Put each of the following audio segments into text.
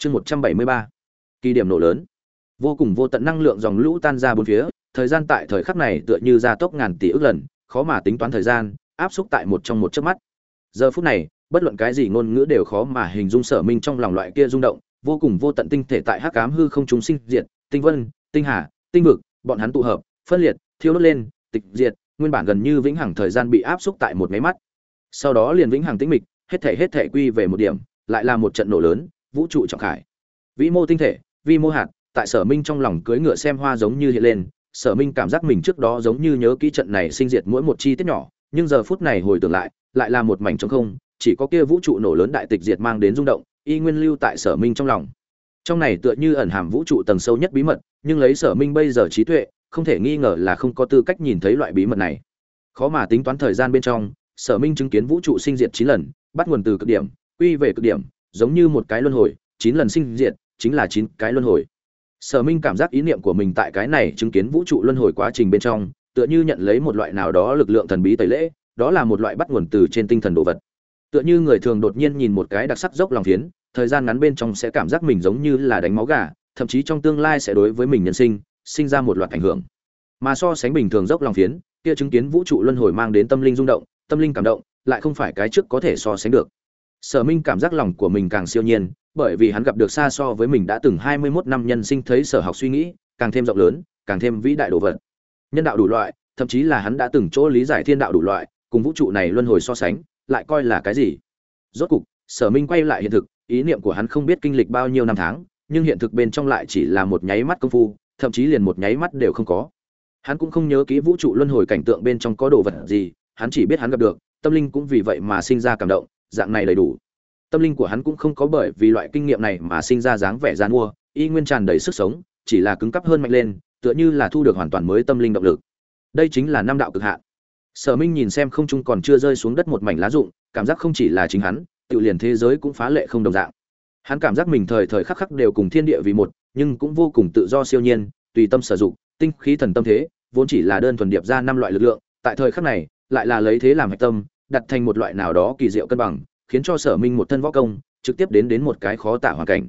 chương một trăm bảy mươi ba. Kỳ điểm nổ lớn. Vô cùng vô tận năng lượng dòng lũ tan ra bốn phía, thời gian tại thời khắc này tựa như gia tốc ngàn tỷ ước lần, khó mà tính toán thời gian, áp xúc tại một trong một chớp mắt. Giờ phút này, bất luận cái gì ngôn ngữ đều khó mà hình dung sở minh trong lòng loại kia rung động, vô cùng vô tận tinh thể tại hắc ám hư không chúng sinh diệt, tinh vân, tinh hà, tinh vực, bọn hắn tụ hợp, phân liệt, thiêu đốt lên, tịch diệt, nguyên bản gần như vĩnh hằng thời gian bị áp xúc tại một máy mắt. Sau đó liền vĩnh hằng tĩnh mịch, hết thể hết thể quy về một điểm, lại là một trận nổ lớn vũ trụ trọng khải. Vĩ mô tinh thể, vi mô hạt, tại sở minh trong lòng cưới ngựa xem hoa giống như hiện lên, sở minh cảm giác mình trước đó giống như nhớ kỹ trận này sinh diệt mỗi một chi tiết nhỏ, nhưng giờ phút này hồi tưởng lại lại là một mảnh trống không, chỉ có kia vũ trụ nổ lớn đại tịch diệt mang đến rung động, y nguyên lưu tại sở minh trong lòng. Trong này tựa như ẩn hàm vũ trụ tầng sâu nhất bí mật, nhưng lấy sở minh bây giờ trí tuệ, không thể nghi ngờ là không có tư cách nhìn thấy loại bí mật này. Khó mà tính toán thời gian bên trong, sở minh chứng kiến vũ trụ sinh diệt chín lần, bắt nguồn từ cực điểm, quy về cực điểm giống như một cái luân hồi, chín lần sinh diệt, chính là chín cái luân hồi. Sở minh cảm giác ý niệm của mình tại cái này chứng kiến vũ trụ luân hồi quá trình bên trong, tựa như nhận lấy một loại nào đó lực lượng thần bí tẩy lễ, đó là một loại bắt nguồn từ trên tinh thần đồ vật. Tựa như người thường đột nhiên nhìn một cái đặc sắc dốc lòng phiến, thời gian ngắn bên trong sẽ cảm giác mình giống như là đánh máu gà, thậm chí trong tương lai sẽ đối với mình nhân sinh sinh ra một loạt ảnh hưởng. Mà so sánh bình thường dốc lòng phiến, kia chứng kiến vũ trụ luân hồi mang đến tâm linh rung động, tâm linh cảm động, lại không phải cái trước có thể so sánh được sở minh cảm giác lòng của mình càng siêu nhiên, bởi vì hắn gặp được xa so với mình đã từng hai mươi 21 năm nhân sinh thấy sở học suy nghĩ, càng thêm rộng lớn, càng thêm vĩ đại đồ vật. Nhân đạo đủ loại, thậm chí là hắn đã từng chỗ lý giải thiên đạo đủ loại, cùng vũ trụ này luân hồi so sánh, lại coi là cái gì? Rốt cục, sở minh quay lại hiện thực, ý niệm của hắn không biết kinh lịch bao nhiêu năm tháng, nhưng hiện thực bên trong lại chỉ là một nháy mắt công phu, thậm chí liền một nháy mắt đều không có. Hắn cũng không nhớ kỹ vũ trụ luân hồi cảnh tượng bên trong có đồ vật gì, hắn chỉ biết hắn gặp được, tâm linh cũng vì vậy mà sinh ra cảm động dạng này đầy đủ. Tâm linh của hắn cũng không có bởi vì loại kinh nghiệm này mà sinh ra dáng vẻ gian mua, y nguyên tràn đầy sức sống, chỉ là cứng cắp hơn mạnh lên, tựa như là thu được hoàn toàn mới tâm linh động lực. Đây chính là năm đạo cực hạn. Sở minh nhìn xem không trung còn chưa rơi xuống đất một mảnh lá rụng, cảm giác không chỉ là chính hắn, tự liền thế giới cũng phá lệ không đồng dạng. Hắn cảm giác mình thời thời khắc khắc đều cùng thiên địa vì một, nhưng cũng vô cùng tự do siêu nhiên, tùy tâm sử dụng, tinh khí thần tâm thế, vốn chỉ là đơn thuần điệp ra năm loại lực lượng, tại thời khắc này, lại là lấy thế làm hạch tâm đặt thành một loại nào đó kỳ diệu cân bằng, khiến cho sở minh một thân võ công trực tiếp đến đến một cái khó tả hoàn cảnh.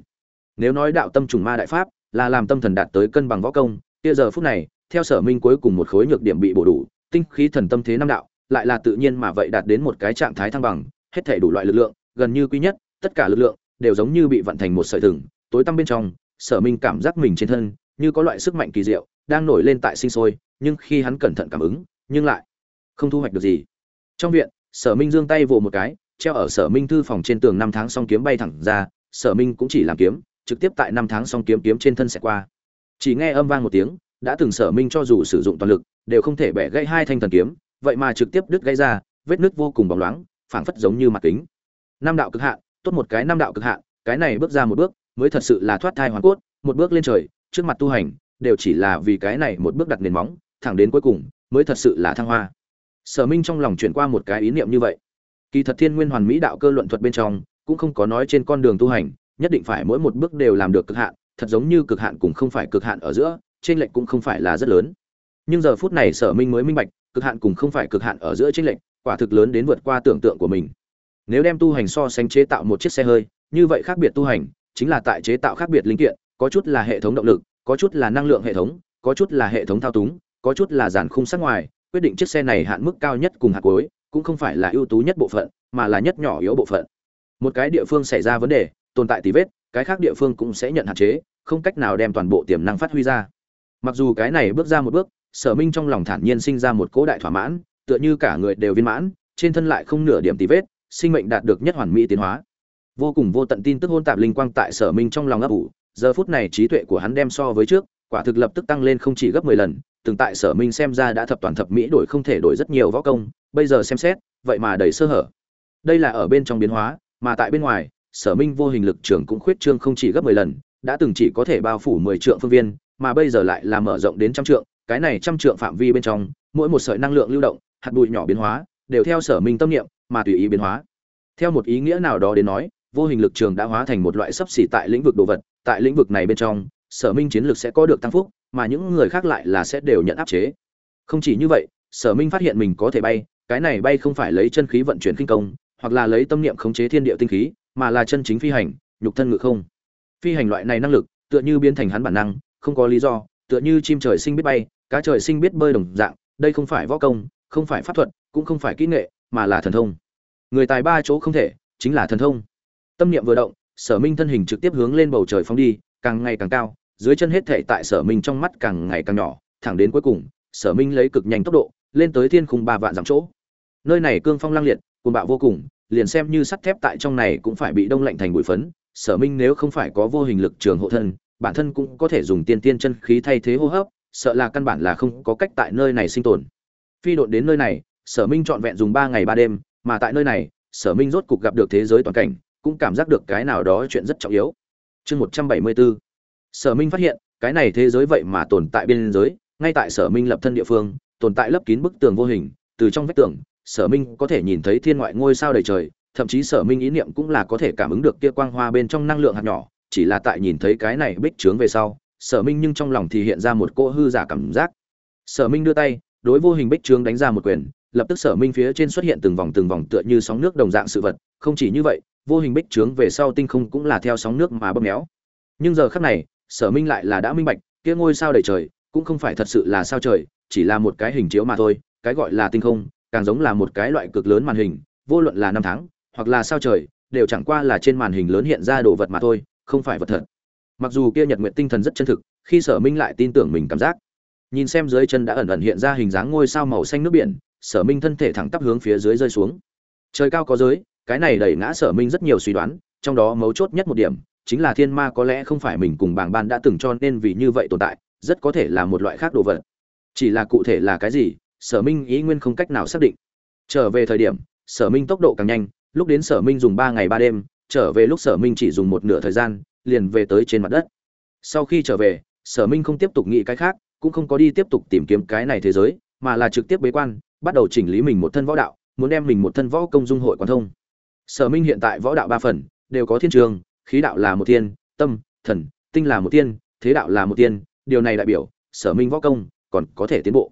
Nếu nói đạo tâm trùng ma đại pháp là làm tâm thần đạt tới cân bằng võ công, kia giờ phút này, theo sở minh cuối cùng một khối nhược điểm bị bổ đủ, tinh khí thần tâm thế năm đạo, lại là tự nhiên mà vậy đạt đến một cái trạng thái thăng bằng, hết thể đủ loại lực lượng, gần như quy nhất, tất cả lực lượng đều giống như bị vận thành một sợi thừng, tối tăm bên trong, sở minh cảm giác mình trên thân như có loại sức mạnh kỳ diệu đang nổi lên tại sinh sôi, nhưng khi hắn cẩn thận cảm ứng, nhưng lại không thu hoạch được gì. Trong viện sở minh giương tay vồ một cái, treo ở sở minh thư phòng trên tường năm tháng song kiếm bay thẳng ra, sở minh cũng chỉ làm kiếm, trực tiếp tại năm tháng song kiếm kiếm trên thân sẽ qua. Chỉ nghe âm vang một tiếng, đã từng sở minh cho dù sử dụng toàn lực, đều không thể bẻ gãy hai thanh thần kiếm, vậy mà trực tiếp đứt gãy ra, vết nứt vô cùng bóng loáng, phảng phất giống như mặt kính. Năm đạo cực hạn, tốt một cái năm đạo cực hạn, cái này bước ra một bước, mới thật sự là thoát thai hoàn cốt, một bước lên trời, trước mặt tu hành, đều chỉ là vì cái này một bước đặt nền móng, thẳng đến cuối cùng, mới thật sự là thăng hoa sở minh trong lòng chuyển qua một cái ý niệm như vậy. Kỳ thật thiên nguyên hoàn mỹ đạo cơ luận thuật bên trong, cũng không có nói trên con đường tu hành, nhất định phải mỗi một bước đều làm được cực hạn, thật giống như cực hạn cũng không phải cực hạn ở giữa trên lệnh cũng không phải là rất lớn. Nhưng giờ phút này sở minh mới minh bạch, cực hạn cũng không phải cực hạn ở giữa trên lệnh quả thực lớn đến vượt qua tưởng tượng của mình. Nếu đem tu hành so sánh chế tạo một chiếc xe hơi, như vậy khác biệt tu hành, chính là tại chế tạo khác biệt linh kiện, có chút là hệ thống động lực, có chút là năng lượng hệ thống, có chút là hệ thống thao túng, có chút là giản khung sắc ngoài quyết định chiếc xe này hạn mức cao nhất cùng hạt cuối, cũng không phải là ưu tú nhất bộ phận, mà là nhất nhỏ yếu bộ phận. Một cái địa phương xảy ra vấn đề, tồn tại tí vết, cái khác địa phương cũng sẽ nhận hạn chế, không cách nào đem toàn bộ tiềm năng phát huy ra. Mặc dù cái này bước ra một bước, sở minh trong lòng thản nhiên sinh ra một cỗ đại thỏa mãn, tựa như cả người đều viên mãn, trên thân lại không nửa điểm tí vết, sinh mệnh đạt được nhất hoàn mỹ tiến hóa. Vô cùng vô tận tin tức hôn tạp linh quang tại sở minh trong lòng ấp ủ, giờ phút này trí tuệ của hắn đem so với trước quả thực lập tức tăng lên không chỉ gấp mười lần, từng tại sở minh xem ra đã thập toàn thập mỹ đổi không thể đổi rất nhiều võ công, bây giờ xem xét, vậy mà đầy sơ hở. Đây là ở bên trong biến hóa, mà tại bên ngoài, sở minh vô hình lực trường cũng khuyết trương không chỉ gấp mười lần, đã từng chỉ có thể bao phủ mười trượng phương viên, mà bây giờ lại là mở rộng đến trăm trượng, cái này trăm trượng phạm vi bên trong, mỗi một sợi năng lượng lưu động, hạt bụi nhỏ biến hóa, đều theo sở minh tâm niệm, mà tùy ý biến hóa. Theo một ý nghĩa nào đó đến nói, vô hình lực trường đã hóa thành một loại sấp xỉ tại lĩnh vực đồ vật, tại lĩnh vực này bên trong sở minh chiến lược sẽ có được tăng phúc, mà những người khác lại là sẽ đều nhận áp chế. Không chỉ như vậy, sở minh phát hiện mình có thể bay, cái này bay không phải lấy chân khí vận chuyển kinh công, hoặc là lấy tâm niệm khống chế thiên địa tinh khí, mà là chân chính phi hành, nhục thân ngự không. Phi hành loại này năng lực, tựa như biến thành hắn bản năng, không có lý do, tựa như chim trời sinh biết bay, cá trời sinh biết bơi đồng dạng, đây không phải võ công, không phải pháp thuật, cũng không phải kỹ nghệ, mà là thần thông. Người tài ba chỗ không thể, chính là thần thông. Tâm niệm vừa động, sở minh thân hình trực tiếp hướng lên bầu trời phóng đi, càng ngày càng cao dưới chân hết thệ tại sở minh trong mắt càng ngày càng nhỏ, thẳng đến cuối cùng, sở minh lấy cực nhanh tốc độ, lên tới thiên khung ba vạn dặm chỗ. Nơi này cương phong lang liệt, cuồng bạo vô cùng, liền xem như sắt thép tại trong này cũng phải bị đông lạnh thành bụi phấn. Sở minh nếu không phải có vô hình lực trường hộ thân, bản thân cũng có thể dùng tiên tiên chân khí thay thế hô hấp, sợ là căn bản là không có cách tại nơi này sinh tồn. Phi độn đến nơi này, sở minh trọn vẹn dùng ba ngày ba đêm, mà tại nơi này, sở minh rốt cục gặp được thế giới toàn cảnh, cũng cảm giác được cái nào đó chuyện rất trọng yếu. Chương một trăm bảy mươi bốn sở minh phát hiện, cái này thế giới vậy mà tồn tại biên giới, ngay tại sở minh lập thân địa phương, tồn tại lấp kín bức tường vô hình, từ trong vách tường, sở minh có thể nhìn thấy thiên ngoại ngôi sao đầy trời, thậm chí sở minh ý niệm cũng là có thể cảm ứng được kia quang hoa bên trong năng lượng hạt nhỏ, chỉ là tại nhìn thấy cái này bích trướng về sau, sở minh nhưng trong lòng thì hiện ra một cô hư giả cảm giác. Sở minh đưa tay, đối vô hình bích trướng đánh ra một quyền, lập tức sở minh phía trên xuất hiện từng vòng từng vòng tựa như sóng nước đồng dạng sự vật, không chỉ như vậy, vô hình bích trướng về sau tinh không cũng là theo sóng nước mà bơm méo. Nhưng giờ khắc này sở minh lại là đã minh bạch, kia ngôi sao đầy trời, cũng không phải thật sự là sao trời, chỉ là một cái hình chiếu mà thôi, cái gọi là tinh không, càng giống là một cái loại cực lớn màn hình, vô luận là năm tháng, hoặc là sao trời, đều chẳng qua là trên màn hình lớn hiện ra đồ vật mà thôi, không phải vật thật. Mặc dù kia nhật nguyện tinh thần rất chân thực, khi sở minh lại tin tưởng mình cảm giác. Nhìn xem dưới chân đã ẩn ẩn hiện ra hình dáng ngôi sao màu xanh nước biển, sở minh thân thể thẳng tắp hướng phía dưới rơi xuống. Trời cao có giới, cái này đẩy ngã sở minh rất nhiều suy đoán, trong đó mấu chốt nhất một điểm chính là thiên ma có lẽ không phải mình cùng bảng ban đã từng cho nên vì như vậy tồn tại, rất có thể là một loại khác đồ vật. Chỉ là cụ thể là cái gì, sở minh ý nguyên không cách nào xác định. Trở về thời điểm, sở minh tốc độ càng nhanh, lúc đến sở minh dùng ba ngày ba đêm, trở về lúc sở minh chỉ dùng một nửa thời gian, liền về tới trên mặt đất. Sau khi trở về, sở minh không tiếp tục nghĩ cái khác, cũng không có đi tiếp tục tìm kiếm cái này thế giới, mà là trực tiếp bế quan, bắt đầu chỉnh lý mình một thân võ đạo, muốn đem mình một thân võ công dung hội quan thông. Sở minh hiện tại võ đạo ba phần, đều có thiên trường khí đạo là một tiên tâm, thần, tinh là một tiên thế đạo là một tiên điều này đại biểu, sở minh võ công còn có thể tiến bộ.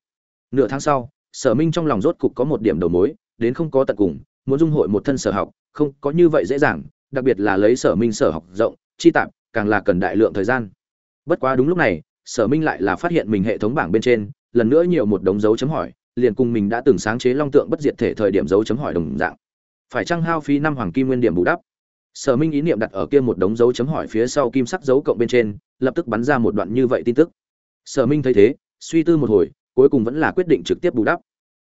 Nửa tháng sau, sở minh trong lòng rốt cục có một điểm đầu mối, đến không có tận cùng, muốn dung hội một thân sở học, không có như vậy dễ dàng, đặc biệt là lấy sở minh sở học rộng, chi tạp, càng là cần đại lượng thời gian. Bất quá đúng lúc này, sở minh lại là phát hiện mình hệ thống bảng bên trên, lần nữa nhiều một đống dấu chấm hỏi, liền cùng mình đã từng sáng chế long tượng bất diệt thể thời điểm dấu chấm hỏi đồng dạng. Phải chăng hao phí năm hoàng kim nguyên điểm bù đắp? Sở minh ý niệm đặt ở kia một đống dấu chấm hỏi phía sau kim sắc dấu cộng bên trên, lập tức bắn ra một đoạn như vậy tin tức. Sở minh thấy thế, suy tư một hồi, cuối cùng vẫn là quyết định trực tiếp bù đắp.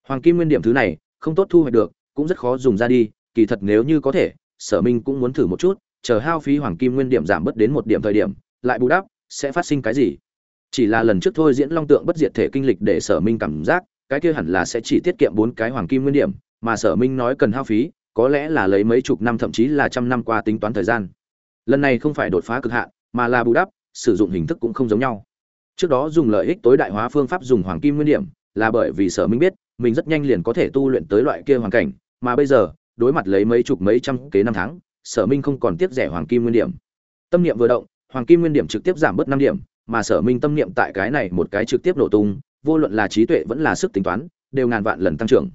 Hoàng kim nguyên điểm thứ này, không tốt thu hoạch được, cũng rất khó dùng ra đi, kỳ thật nếu như có thể, sở minh cũng muốn thử một chút, chờ hao phí hoàng kim nguyên điểm giảm bớt đến một điểm thời điểm, lại bù đắp, sẽ phát sinh cái gì? Chỉ là lần trước thôi diễn long tượng bất diệt thể kinh lịch để sở minh cảm giác, cái kia hẳn là sẽ chỉ tiết kiệm bốn cái hoàng kim nguyên điểm, mà sở minh nói cần hao phí có lẽ là lấy mấy chục năm thậm chí là trăm năm qua tính toán thời gian. Lần này không phải đột phá cực hạn, mà là bù đắp, sử dụng hình thức cũng không giống nhau. Trước đó dùng lợi ích tối đại hóa phương pháp dùng hoàng kim nguyên điểm, là bởi vì sở minh biết, mình rất nhanh liền có thể tu luyện tới loại kia hoàn cảnh, mà bây giờ, đối mặt lấy mấy chục mấy trăm kế năm tháng, sở minh không còn tiếp rẻ hoàng kim nguyên điểm. Tâm niệm vừa động, hoàng kim nguyên điểm trực tiếp giảm bớt năm điểm, mà sở minh tâm niệm tại cái này một cái trực tiếp nổ tung, vô luận là trí tuệ vẫn là sức tính toán, đều ngàn vạn lần tăng trưởng.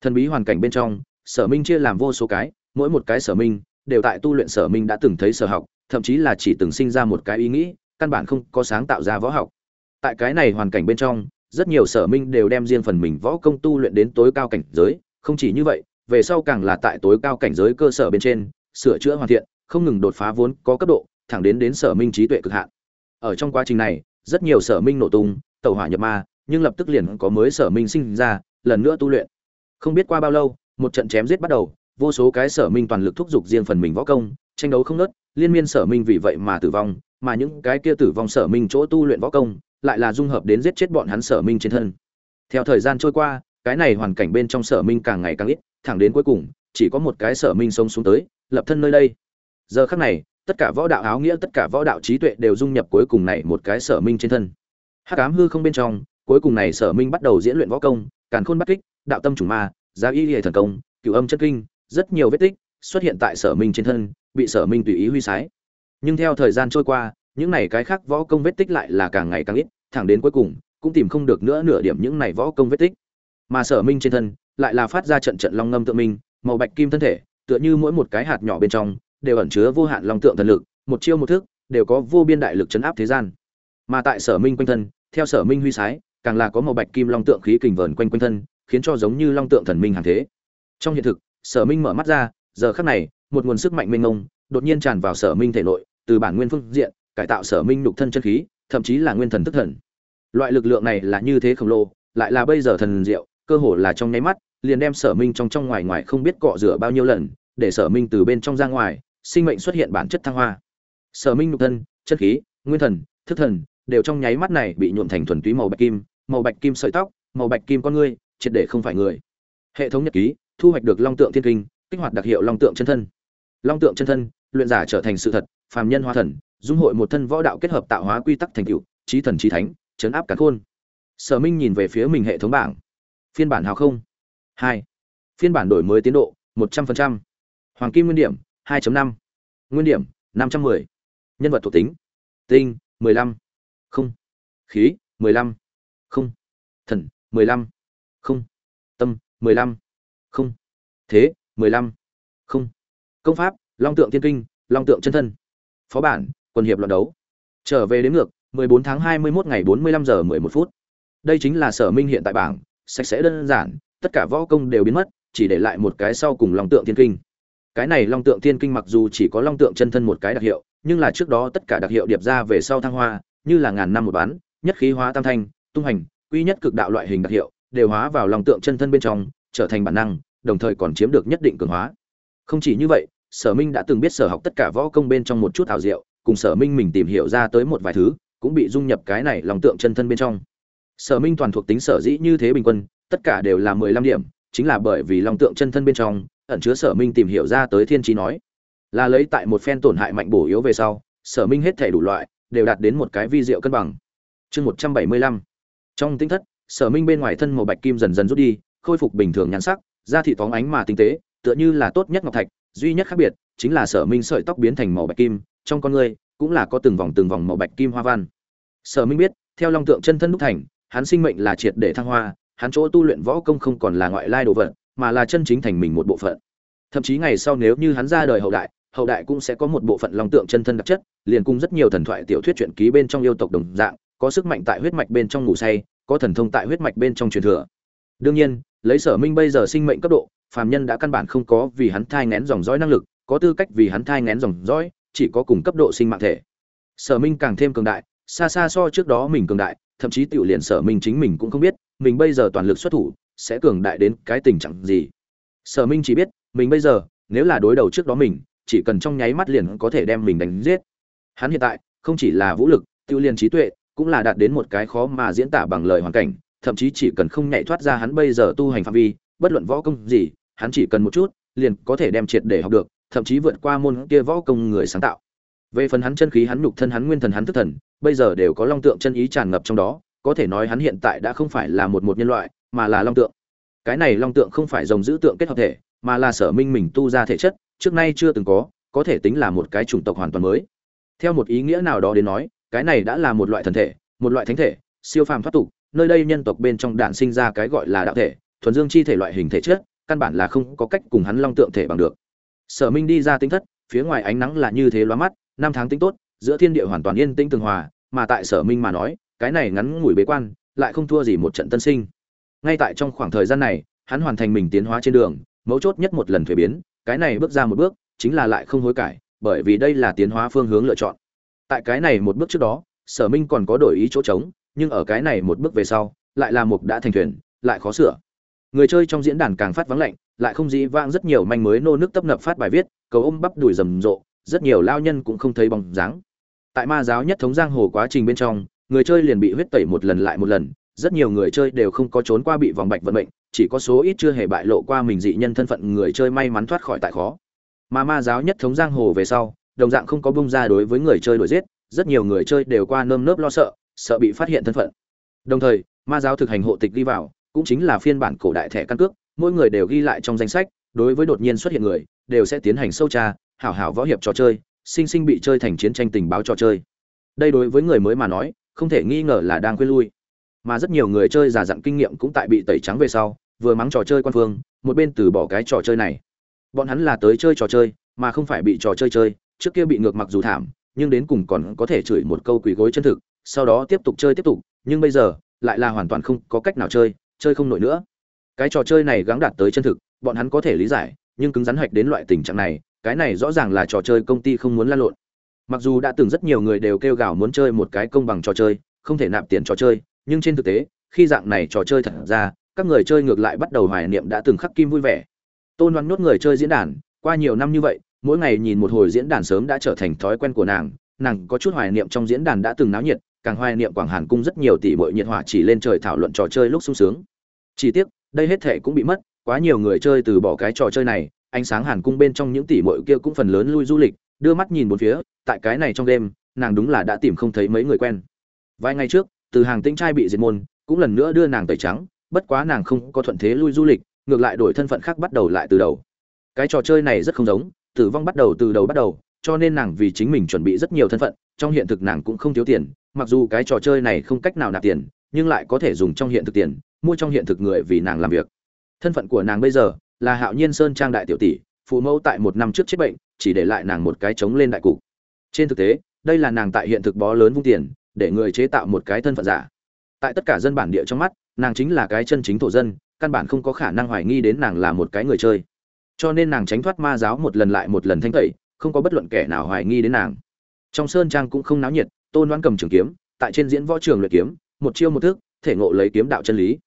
Thần bí hoàn cảnh bên trong sở minh chia làm vô số cái, mỗi một cái sở minh đều tại tu luyện sở minh đã từng thấy sở học, thậm chí là chỉ từng sinh ra một cái ý nghĩ, căn bản không có sáng tạo ra võ học. Tại cái này hoàn cảnh bên trong, rất nhiều sở minh đều đem riêng phần mình võ công tu luyện đến tối cao cảnh giới, không chỉ như vậy, về sau càng là tại tối cao cảnh giới cơ sở bên trên, sửa chữa hoàn thiện, không ngừng đột phá vốn có cấp độ, thẳng đến đến sở minh trí tuệ cực hạn. Ở trong quá trình này, rất nhiều sở minh nổ tung, tẩu hỏa nhập ma, nhưng lập tức liền có mới sở minh sinh ra, lần nữa tu luyện. Không biết qua bao lâu một trận chém giết bắt đầu, vô số cái sở minh toàn lực thúc giục riêng phần mình võ công, tranh đấu không nớt liên miên sở minh vì vậy mà tử vong, mà những cái kia tử vong sở minh chỗ tu luyện võ công, lại là dung hợp đến giết chết bọn hắn sở minh trên thân. Theo thời gian trôi qua, cái này hoàn cảnh bên trong sở minh càng ngày càng ít, thẳng đến cuối cùng, chỉ có một cái sở minh sống xuống tới, lập thân nơi đây. Giờ khắc này, tất cả võ đạo áo nghĩa, tất cả võ đạo trí tuệ đều dung nhập cuối cùng này một cái sở minh trên thân. Hắc ám hư không bên trong, cuối cùng này sở minh bắt đầu diễn luyện võ công, càn khôn bắt kích, đạo tâm chủ ma giá y hệ thần công, cửu âm chất kinh, rất nhiều vết tích xuất hiện tại sở minh trên thân, bị sở minh tùy ý huy sái. Nhưng theo thời gian trôi qua, những này cái khác võ công vết tích lại là càng ngày càng ít, thẳng đến cuối cùng, cũng tìm không được nữa nửa điểm những này võ công vết tích. Mà sở minh trên thân lại là phát ra trận trận long ngâm tự minh, màu bạch kim thân thể, tựa như mỗi một cái hạt nhỏ bên trong, đều ẩn chứa vô hạn long tượng thần lực, một chiêu một thức, đều có vô biên đại lực chấn áp thế gian. Mà tại sở minh quanh thân, theo sở minh huy sái, càng là có màu bạch kim long tượng khí kình vờn quanh quanh thân khiến cho giống như long tượng thần minh hàng thế. Trong hiện thực, sở minh mở mắt ra, giờ khắc này, một nguồn sức mạnh mênh mông đột nhiên tràn vào sở minh thể nội, từ bản nguyên phương diện, cải tạo sở minh nhục thân chân khí, thậm chí là nguyên thần tức thần. Loại lực lượng này là như thế khổng lồ, lại là bây giờ thần diệu, cơ hồ là trong nháy mắt, liền đem sở minh trong trong ngoài ngoài không biết cọ rửa bao nhiêu lần, để sở minh từ bên trong ra ngoài, sinh mệnh xuất hiện bản chất thăng hoa. Sở minh nhục thân, chân khí, nguyên thần, thức thần đều trong nháy mắt này bị nhuộm thành thuần túy màu bạch kim, màu bạch kim sợi tóc, màu bạch kim con ngươi triệt để không phải người. Hệ thống nhật ký, thu hoạch được long tượng thiên kinh, kích hoạt đặc hiệu long tượng chân thân. Long tượng chân thân, luyện giả trở thành sự thật, phàm nhân hoa thần, dung hội một thân võ đạo kết hợp tạo hóa quy tắc thành cựu trí thần trí thánh chấn áp cả khôn. Sở minh nhìn về phía mình hệ thống bảng. Phiên bản hào không? Hai. Phiên bản đổi mới tiến độ, một trăm linh hoàng kim nguyên điểm 2 năm. Nguyên điểm, năm trăm 510. nhân vật thuộc tính. Tinh 15. không. Khí 15. không. Thần 15 không. Tâm 15. không. Thế 15. không. Công pháp, long tượng thiên kinh, long tượng chân thân. Phó bản, quân hiệp luận đấu. Trở về đến ngược 14 tháng 21 ngày 45 giờ 11 phút. Đây chính là sở minh hiện tại bảng, sạch sẽ đơn giản, tất cả võ công đều biến mất, chỉ để lại một cái sau cùng long tượng thiên kinh. Cái này long tượng thiên kinh mặc dù chỉ có long tượng chân thân một cái đặc hiệu, nhưng là trước đó tất cả đặc hiệu điệp ra về sau thăng hoa, như là ngàn năm một bán, nhất khí hóa tam thanh, tung hành, quy nhất cực đạo loại hình đặc hiệu đều hóa vào lòng tượng chân thân bên trong, trở thành bản năng, đồng thời còn chiếm được nhất định cường hóa. Không chỉ như vậy, sở minh đã từng biết sở học tất cả võ công bên trong một chút ảo diệu, cùng sở minh mình tìm hiểu ra tới một vài thứ, cũng bị dung nhập cái này lòng tượng chân thân bên trong. Sở minh toàn thuộc tính sở dĩ như thế bình quân, tất cả đều là mười lăm điểm, chính là bởi vì lòng tượng chân thân bên trong, ẩn chứa sở minh tìm hiểu ra tới thiên trí nói. Là lấy tại một phen tổn hại mạnh bổ yếu về sau, sở minh hết thể đủ loại, đều đạt đến một cái vi diệu cân bằng. Chương một trăm bảy mươi lăm. Trong tinh thất sở minh bên ngoài thân màu bạch kim dần dần rút đi, khôi phục bình thường nhắn sắc, da thị phóng ánh mà tinh tế, tựa như là tốt nhất ngọc thạch, duy nhất khác biệt chính là sở minh sợi tóc biến thành màu bạch kim, trong con người cũng là có từng vòng từng vòng màu bạch kim hoa văn. Sở minh biết, theo long tượng chân thân đúc thành, hắn sinh mệnh là triệt để thăng hoa, hắn chỗ tu luyện võ công không còn là ngoại lai đồ vật, mà là chân chính thành mình một bộ phận. Thậm chí ngày sau nếu như hắn ra đời hậu đại hậu đại cũng sẽ có một bộ phận long tượng chân thân đặc chất, liền cung rất nhiều thần thoại tiểu thuyết truyện ký bên trong yêu tộc đồng dạng, có sức mạnh tại huyết mạch bên trong ngủ say có thần thông tại huyết mạch bên trong truyền thừa. Đương nhiên, lấy sở minh bây giờ sinh mệnh cấp độ, phàm nhân đã căn bản không có vì hắn thai nghén dòng dõi năng lực, có tư cách vì hắn thai nghén dòng dõi, chỉ có cùng cấp độ sinh mạng thể. Sở minh càng thêm cường đại, xa xa so trước đó mình cường đại, thậm chí tiểu liền sở minh chính mình cũng không biết, mình bây giờ toàn lực xuất thủ, sẽ cường đại đến cái tình trạng gì. Sở minh chỉ biết, mình bây giờ, nếu là đối đầu trước đó mình, chỉ cần trong nháy mắt liền có thể đem mình đánh giết. Hắn hiện tại, không chỉ là vũ lực tiêu liền trí tuệ cũng là đạt đến một cái khó mà diễn tả bằng lời hoàn cảnh, thậm chí chỉ cần không nhảy thoát ra hắn bây giờ tu hành phạm vi, bất luận võ công gì, hắn chỉ cần một chút, liền có thể đem triệt để học được, thậm chí vượt qua môn kia võ công người sáng tạo. Về phần hắn chân khí, hắn nhục thân, hắn nguyên thần, hắn thức thần, bây giờ đều có long tượng chân ý tràn ngập trong đó, có thể nói hắn hiện tại đã không phải là một một nhân loại, mà là long tượng. Cái này long tượng không phải rồng giữ tượng kết hợp thể, mà là sở minh mình tu ra thể chất, trước nay chưa từng có có thể tính là một cái chủng tộc hoàn toàn mới. Theo một ý nghĩa nào đó đến nói cái này đã là một loại thần thể, một loại thánh thể, siêu phàm thoát tục, nơi đây nhân tộc bên trong đạn sinh ra cái gọi là đạo thể, thuần dương chi thể loại hình thể chất, căn bản là không có cách cùng hắn long tượng thể bằng được. Sở minh đi ra tính thất, phía ngoài ánh nắng là như thế loa mắt, năm tháng tính tốt, giữa thiên địa hoàn toàn yên tĩnh tường hòa, mà tại sở minh mà nói, cái này ngắn ngủi bế quan, lại không thua gì một trận tân sinh. Ngay tại trong khoảng thời gian này, hắn hoàn thành mình tiến hóa trên đường, mấu chốt nhất một lần thuế biến, cái này bước ra một bước, chính là lại không hối cải, bởi vì đây là tiến hóa phương hướng lựa chọn tại cái này một bước trước đó, sở minh còn có đổi ý chỗ trống, nhưng ở cái này một bước về sau, lại là mục đã thành thuyền, lại khó sửa. Người chơi trong diễn đàn càng phát vắng lạnh, lại không dĩ vang rất nhiều manh mới nô nước tấp nập phát bài viết, cầu ôm bắp đùi rầm rộ, rất nhiều lao nhân cũng không thấy bóng dáng. Tại ma giáo nhất thống giang hồ quá trình bên trong, người chơi liền bị huyết tẩy một lần lại một lần, rất nhiều người chơi đều không có trốn qua bị vòng bạch vận mệnh, chỉ có số ít chưa hề bại lộ qua mình dị nhân thân phận người chơi may mắn thoát khỏi tại khó. Mà ma giáo nhất thống giang hồ về sau đồng dạng không có bung ra đối với người chơi đuổi giết, rất nhiều người chơi đều qua nơm nớp lo sợ sợ bị phát hiện thân phận. Đồng thời, ma giáo thực hành hộ tịch đi vào, cũng chính là phiên bản cổ đại thẻ căn cước, mỗi người đều ghi lại trong danh sách, đối với đột nhiên xuất hiện người, đều sẽ tiến hành sâu tra, hảo hảo võ hiệp trò chơi, sinh sinh bị chơi thành chiến tranh tình báo trò chơi. Đây đối với người mới mà nói, không thể nghi ngờ là đang quên lui. Mà rất nhiều người chơi già dặn kinh nghiệm cũng tại bị tẩy trắng về sau, vừa mắng trò chơi quan phương, một bên từ bỏ cái trò chơi này. Bọn hắn là tới chơi trò chơi, mà không phải bị trò chơi chơi trước kia bị ngược mặc dù thảm, nhưng đến cùng còn có thể chửi một câu quỳ gối chân thực, sau đó tiếp tục chơi tiếp tục, nhưng bây giờ, lại là hoàn toàn không có cách nào chơi chơi không nổi nữa. Cái trò chơi này gắng đạt tới chân thực, bọn hắn có thể lý giải, nhưng cứng rắn hoạch đến loại tình trạng này, cái này rõ ràng là trò chơi công ty không muốn lan lộn. Mặc dù đã từng rất nhiều người đều kêu gào muốn chơi một cái công bằng trò chơi, không thể nạp tiền trò chơi, nhưng trên thực tế, khi dạng này trò chơi thật ra, các người chơi ngược lại bắt đầu hoài niệm đã từng khắc kim vui vẻ. Tôn đoán nhốt người chơi diễn đàn, qua nhiều năm như vậy mỗi ngày nhìn một hồi diễn đàn sớm đã trở thành thói quen của nàng nàng có chút hoài niệm trong diễn đàn đã từng náo nhiệt, càng hoài niệm quảng hàn cung rất nhiều tỷ bội nhiệt hỏa chỉ lên trời thảo luận trò chơi lúc sung sướng. Chỉ tiếc, đây hết thể cũng bị mất, quá nhiều người chơi từ bỏ cái trò chơi này, ánh sáng hàn cung bên trong những tỷ bội kia cũng phần lớn lui du lịch, đưa mắt nhìn một phía, tại cái này trong đêm, nàng đúng là đã tìm không thấy mấy người quen. Vài ngày trước, từ hàng tinh trai bị diệt môn, cũng lần nữa đưa nàng tẩy trắng, bất quá nàng không có thuận thế lui du lịch, ngược lại đổi thân phận khác bắt đầu lại từ đầu. Cái trò chơi này rất không giống tử vong bắt đầu từ đầu bắt đầu, cho nên nàng vì chính mình chuẩn bị rất nhiều thân phận, trong hiện thực nàng cũng không thiếu tiền, mặc dù cái trò chơi này không cách nào nạp tiền, nhưng lại có thể dùng trong hiện thực tiền, mua trong hiện thực người vì nàng làm việc. Thân phận của nàng bây giờ là hạo nhiên sơn trang đại tiểu tỷ, phụ mẫu tại một năm trước chết bệnh, chỉ để lại nàng một cái trống lên đại cục. Trên thực tế, đây là nàng tại hiện thực bó lớn vung tiền, để người chế tạo một cái thân phận giả. Tại tất cả dân bản địa trong mắt, nàng chính là cái chân chính thổ dân, căn bản không có khả năng hoài nghi đến nàng là một cái người chơi cho nên nàng tránh thoát ma giáo một lần lại một lần thanh tẩy, không có bất luận kẻ nào hoài nghi đến nàng. Trong sơn trang cũng không náo nhiệt, tôn đoán cầm trường kiếm, tại trên diễn võ trường luyện kiếm, một chiêu một thức, thể ngộ lấy kiếm đạo chân lý.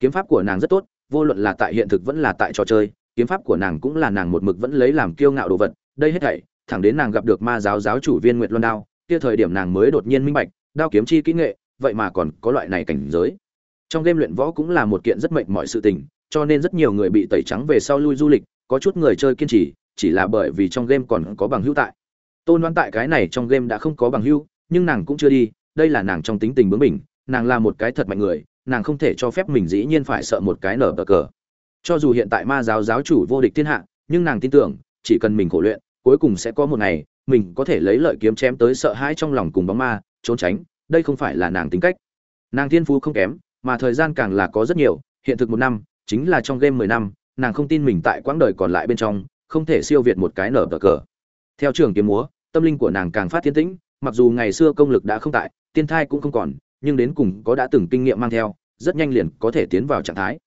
Kiếm pháp của nàng rất tốt, vô luận là tại hiện thực vẫn là tại trò chơi, kiếm pháp của nàng cũng là nàng một mực vẫn lấy làm kiêu ngạo đồ vật, đây hết thảy, thẳng đến nàng gặp được ma giáo giáo chủ viên nguyệt luân đao, kia thời điểm nàng mới đột nhiên minh bạch, đao kiếm chi kỹ nghệ, vậy mà còn có loại này cảnh giới. Trong game luyện võ cũng là một kiện rất mệnh mọi sự tình, cho nên rất nhiều người bị tẩy trắng về sau lui du lịch có chút người chơi kiên trì chỉ là bởi vì trong game còn có bằng hữu tại. Tôn đoán tại cái này trong game đã không có bằng hữu nhưng nàng cũng chưa đi đây là nàng trong tính tình bướng mình, nàng là một cái thật mạnh người nàng không thể cho phép mình dĩ nhiên phải sợ một cái nở bờ cờ. Cho dù hiện tại ma giáo giáo chủ vô địch thiên hạ nhưng nàng tin tưởng chỉ cần mình khổ luyện cuối cùng sẽ có một ngày mình có thể lấy lợi kiếm chém tới sợ hãi trong lòng cùng bóng ma trốn tránh đây không phải là nàng tính cách. Nàng thiên phú không kém mà thời gian càng là có rất nhiều hiện thực một năm chính là trong game mười năm nàng không tin mình tại quãng đời còn lại bên trong, không thể siêu việt một cái nở bờ cờ. Theo trường kiếm múa, tâm linh của nàng càng phát thiên tĩnh, mặc dù ngày xưa công lực đã không tại, tiên thai cũng không còn, nhưng đến cùng có đã từng kinh nghiệm mang theo, rất nhanh liền có thể tiến vào trạng thái.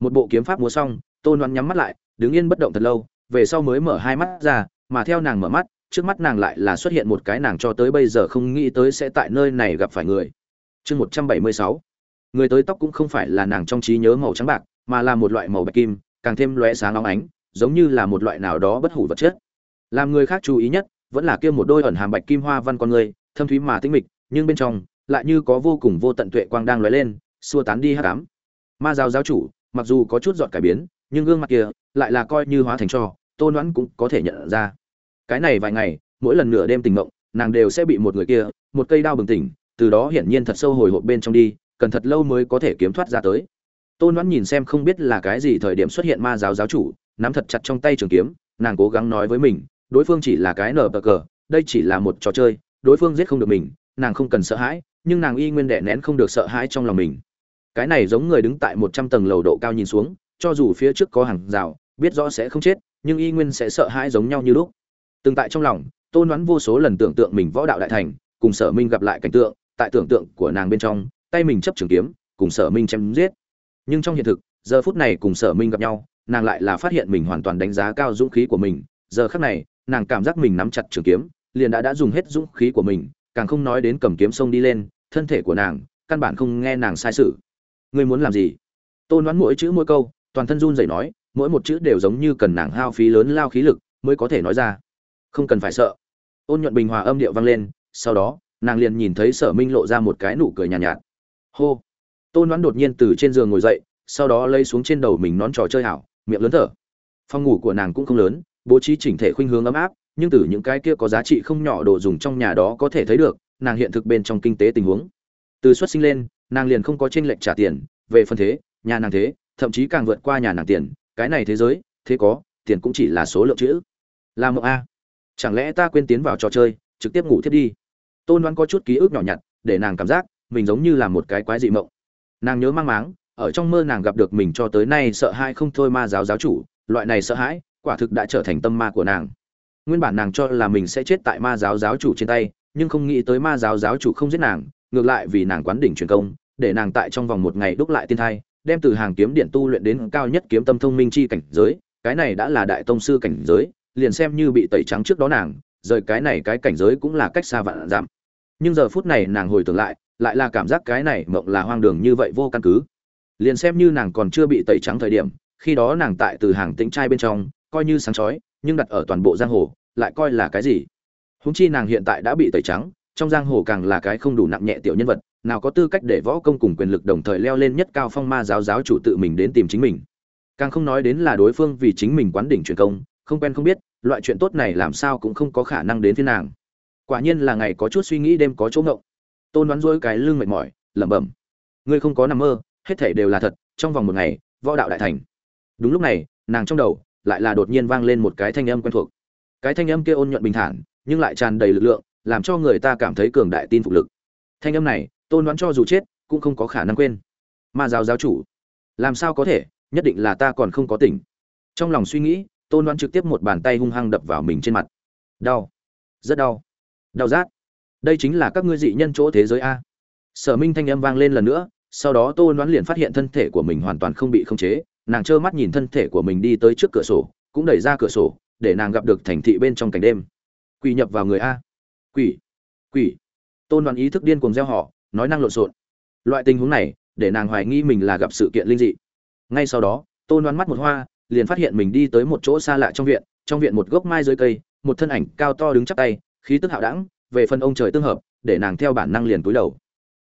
Một bộ kiếm pháp múa xong tôn đoán nhắm mắt lại, đứng yên bất động thật lâu, về sau mới mở hai mắt ra, mà theo nàng mở mắt, trước mắt nàng lại là xuất hiện một cái nàng cho tới bây giờ không nghĩ tới sẽ tại nơi này gặp phải người. Chương một trăm bảy mươi sáu. Người tới tóc cũng không phải là nàng trong trí nhớ màu trắng bạc, mà là một loại màu bạch kim càng thêm lóe sáng óng ánh, giống như là một loại nào đó bất hủ vật chất. Làm người khác chú ý nhất, vẫn là kia một đôi ẩn hàm bạch kim hoa văn con người, thâm thúy mà tinh mịch, nhưng bên trong, lại như có vô cùng vô tận tuệ quang đang lóe lên, xua tán đi hắc ám. Ma giáo giáo chủ, mặc dù có chút dọn cải biến, nhưng gương mặt kia, lại là coi như hóa thành cho tôn đoán cũng có thể nhận ra. Cái này vài ngày, mỗi lần nửa đêm tỉnh mộng, nàng đều sẽ bị một người kia, một cây đao bừng tỉnh, từ đó hiển nhiên thật sâu hồi hộp bên trong đi, cần thật lâu mới có thể kiếm thoát ra tới tôn đoán nhìn xem không biết là cái gì thời điểm xuất hiện ma giáo giáo chủ, nắm thật chặt trong tay trường kiếm, nàng cố gắng nói với mình, đối phương chỉ là cái nở bờ cờ, đây chỉ là một trò chơi, đối phương giết không được mình, nàng không cần sợ hãi, nhưng nàng y nguyên đẻ nén không được sợ hãi trong lòng mình. Cái này giống người đứng tại một trăm tầng lầu độ cao nhìn xuống, cho dù phía trước có hàng rào, biết rõ sẽ không chết, nhưng y nguyên sẽ sợ hãi giống nhau như lúc. Từng tại trong lòng tôn đoán vô số lần tưởng tượng mình võ đạo đại thành, cùng sở minh gặp lại cảnh tượng, tại tưởng tượng của nàng bên trong, tay mình chấp trường kiếm, cùng sở minh chém giết nhưng trong hiện thực giờ phút này cùng sở minh gặp nhau nàng lại là phát hiện mình hoàn toàn đánh giá cao dũng khí của mình. Giờ khắc này nàng cảm giác mình nắm chặt trường kiếm liền đã đã dùng hết dũng khí của mình càng không nói đến cầm kiếm sông đi lên thân thể của nàng căn bản không nghe nàng sai sự. Ngươi muốn làm gì? Tôn đoán mỗi chữ mỗi câu toàn thân run rẩy nói mỗi một chữ đều giống như cần nàng hao phí lớn lao khí lực mới có thể nói ra. Không cần phải sợ. Ôn nhuận bình hòa âm điệu vang lên sau đó nàng liền nhìn thấy sở minh lộ ra một cái nụ cười nhàn nhạt, nhạt. Hô! Tôn đoán đột nhiên từ trên giường ngồi dậy, sau đó lấy xuống trên đầu mình nón trò chơi hảo, miệng lớn thở. Phòng ngủ của nàng cũng không lớn, bố trí chỉnh thể khuynh hướng ấm áp, nhưng từ những cái kia có giá trị không nhỏ đồ dùng trong nhà đó có thể thấy được, nàng hiện thực bên trong kinh tế tình huống. Từ xuất sinh lên, nàng liền không có tranh lệch trả tiền, về phần thế, nhà nàng thế, thậm chí càng vượt qua nhà nàng tiền, cái này thế giới, thế có, tiền cũng chỉ là số lượng chữ. Là mộng a. Chẳng lẽ ta quên tiến vào trò chơi, trực tiếp ngủ thiết đi? Tôn đoán có chút ký ức nhỏ nhặt, để nàng cảm giác, mình giống như là một cái quái dị mộng nàng nhớ mang máng, ở trong mơ nàng gặp được mình cho tới nay sợ hãi không thôi ma giáo giáo chủ, loại này sợ hãi, quả thực đã trở thành tâm ma của nàng. Nguyên bản nàng cho là mình sẽ chết tại ma giáo giáo chủ trên tay, nhưng không nghĩ tới ma giáo giáo chủ không giết nàng, ngược lại vì nàng quán đỉnh truyền công, để nàng tại trong vòng một ngày đúc lại tiên thai, đem từ hàng kiếm điện tu luyện đến cao nhất kiếm tâm thông minh chi cảnh giới, cái này đã là đại tông sư cảnh giới, liền xem như bị tẩy trắng trước đó nàng, rời cái này cái cảnh giới cũng là cách xa vạn giảm. Nhưng giờ phút này nàng hồi tưởng lại lại là cảm giác cái này mộng là hoang đường như vậy vô căn cứ. Liền xem như nàng còn chưa bị tẩy trắng thời điểm, khi đó nàng tại từ hàng tĩnh trai bên trong, coi như sáng chói, nhưng đặt ở toàn bộ giang hồ, lại coi là cái gì? Húng chi nàng hiện tại đã bị tẩy trắng, trong giang hồ càng là cái không đủ nặng nhẹ tiểu nhân vật, nào có tư cách để võ công cùng quyền lực đồng thời leo lên nhất cao phong ma giáo giáo chủ tự mình đến tìm chính mình. Càng không nói đến là đối phương vì chính mình quán đỉnh truyền công, không quen không biết, loại chuyện tốt này làm sao cũng không có khả năng đến với nàng. Quả nhiên là ngày có chút suy nghĩ đêm có chỗ ngộng tôn đoán dối cái lưng mệt mỏi, lẩm bẩm, ngươi không có nằm mơ, hết thể đều là thật, trong vòng một ngày, võ đạo đại thành. Đúng lúc này, nàng trong đầu lại là đột nhiên vang lên một cái thanh âm quen thuộc. Cái thanh âm kia ôn nhuận bình thản, nhưng lại tràn đầy lực lượng, làm cho người ta cảm thấy cường đại tin phục lực. Thanh âm này, tôn đoán cho dù chết, cũng không có khả năng quên. Ma giáo giáo chủ, làm sao có thể? Nhất định là ta còn không có tỉnh. Trong lòng suy nghĩ, tôn đoán trực tiếp một bàn tay hung hăng đập vào mình trên mặt. Đau, rất đau. Đau rát đây chính là các ngươi dị nhân chỗ thế giới a. Sở minh thanh âm vang lên lần nữa, sau đó tô đoán liền phát hiện thân thể của mình hoàn toàn không bị khống chế, nàng trơ mắt nhìn thân thể của mình đi tới trước cửa sổ, cũng đẩy ra cửa sổ, để nàng gặp được thành thị bên trong cảnh đêm. Quỷ nhập vào người a. Quỷ quỷ. Tôn đoán ý thức điên cuồng gieo họ, nói năng lộn xộn. Loại tình huống này, để nàng hoài nghi mình là gặp sự kiện linh dị. Ngay sau đó tôn đoán mắt một hoa, liền phát hiện mình đi tới một chỗ xa lạ trong viện trong viện một gốc mai dưới cây, một thân ảnh cao to đứng chắp tay, khí tức hạo đẳng về phần ông trời tương hợp, để nàng theo bản năng liền cúi đầu.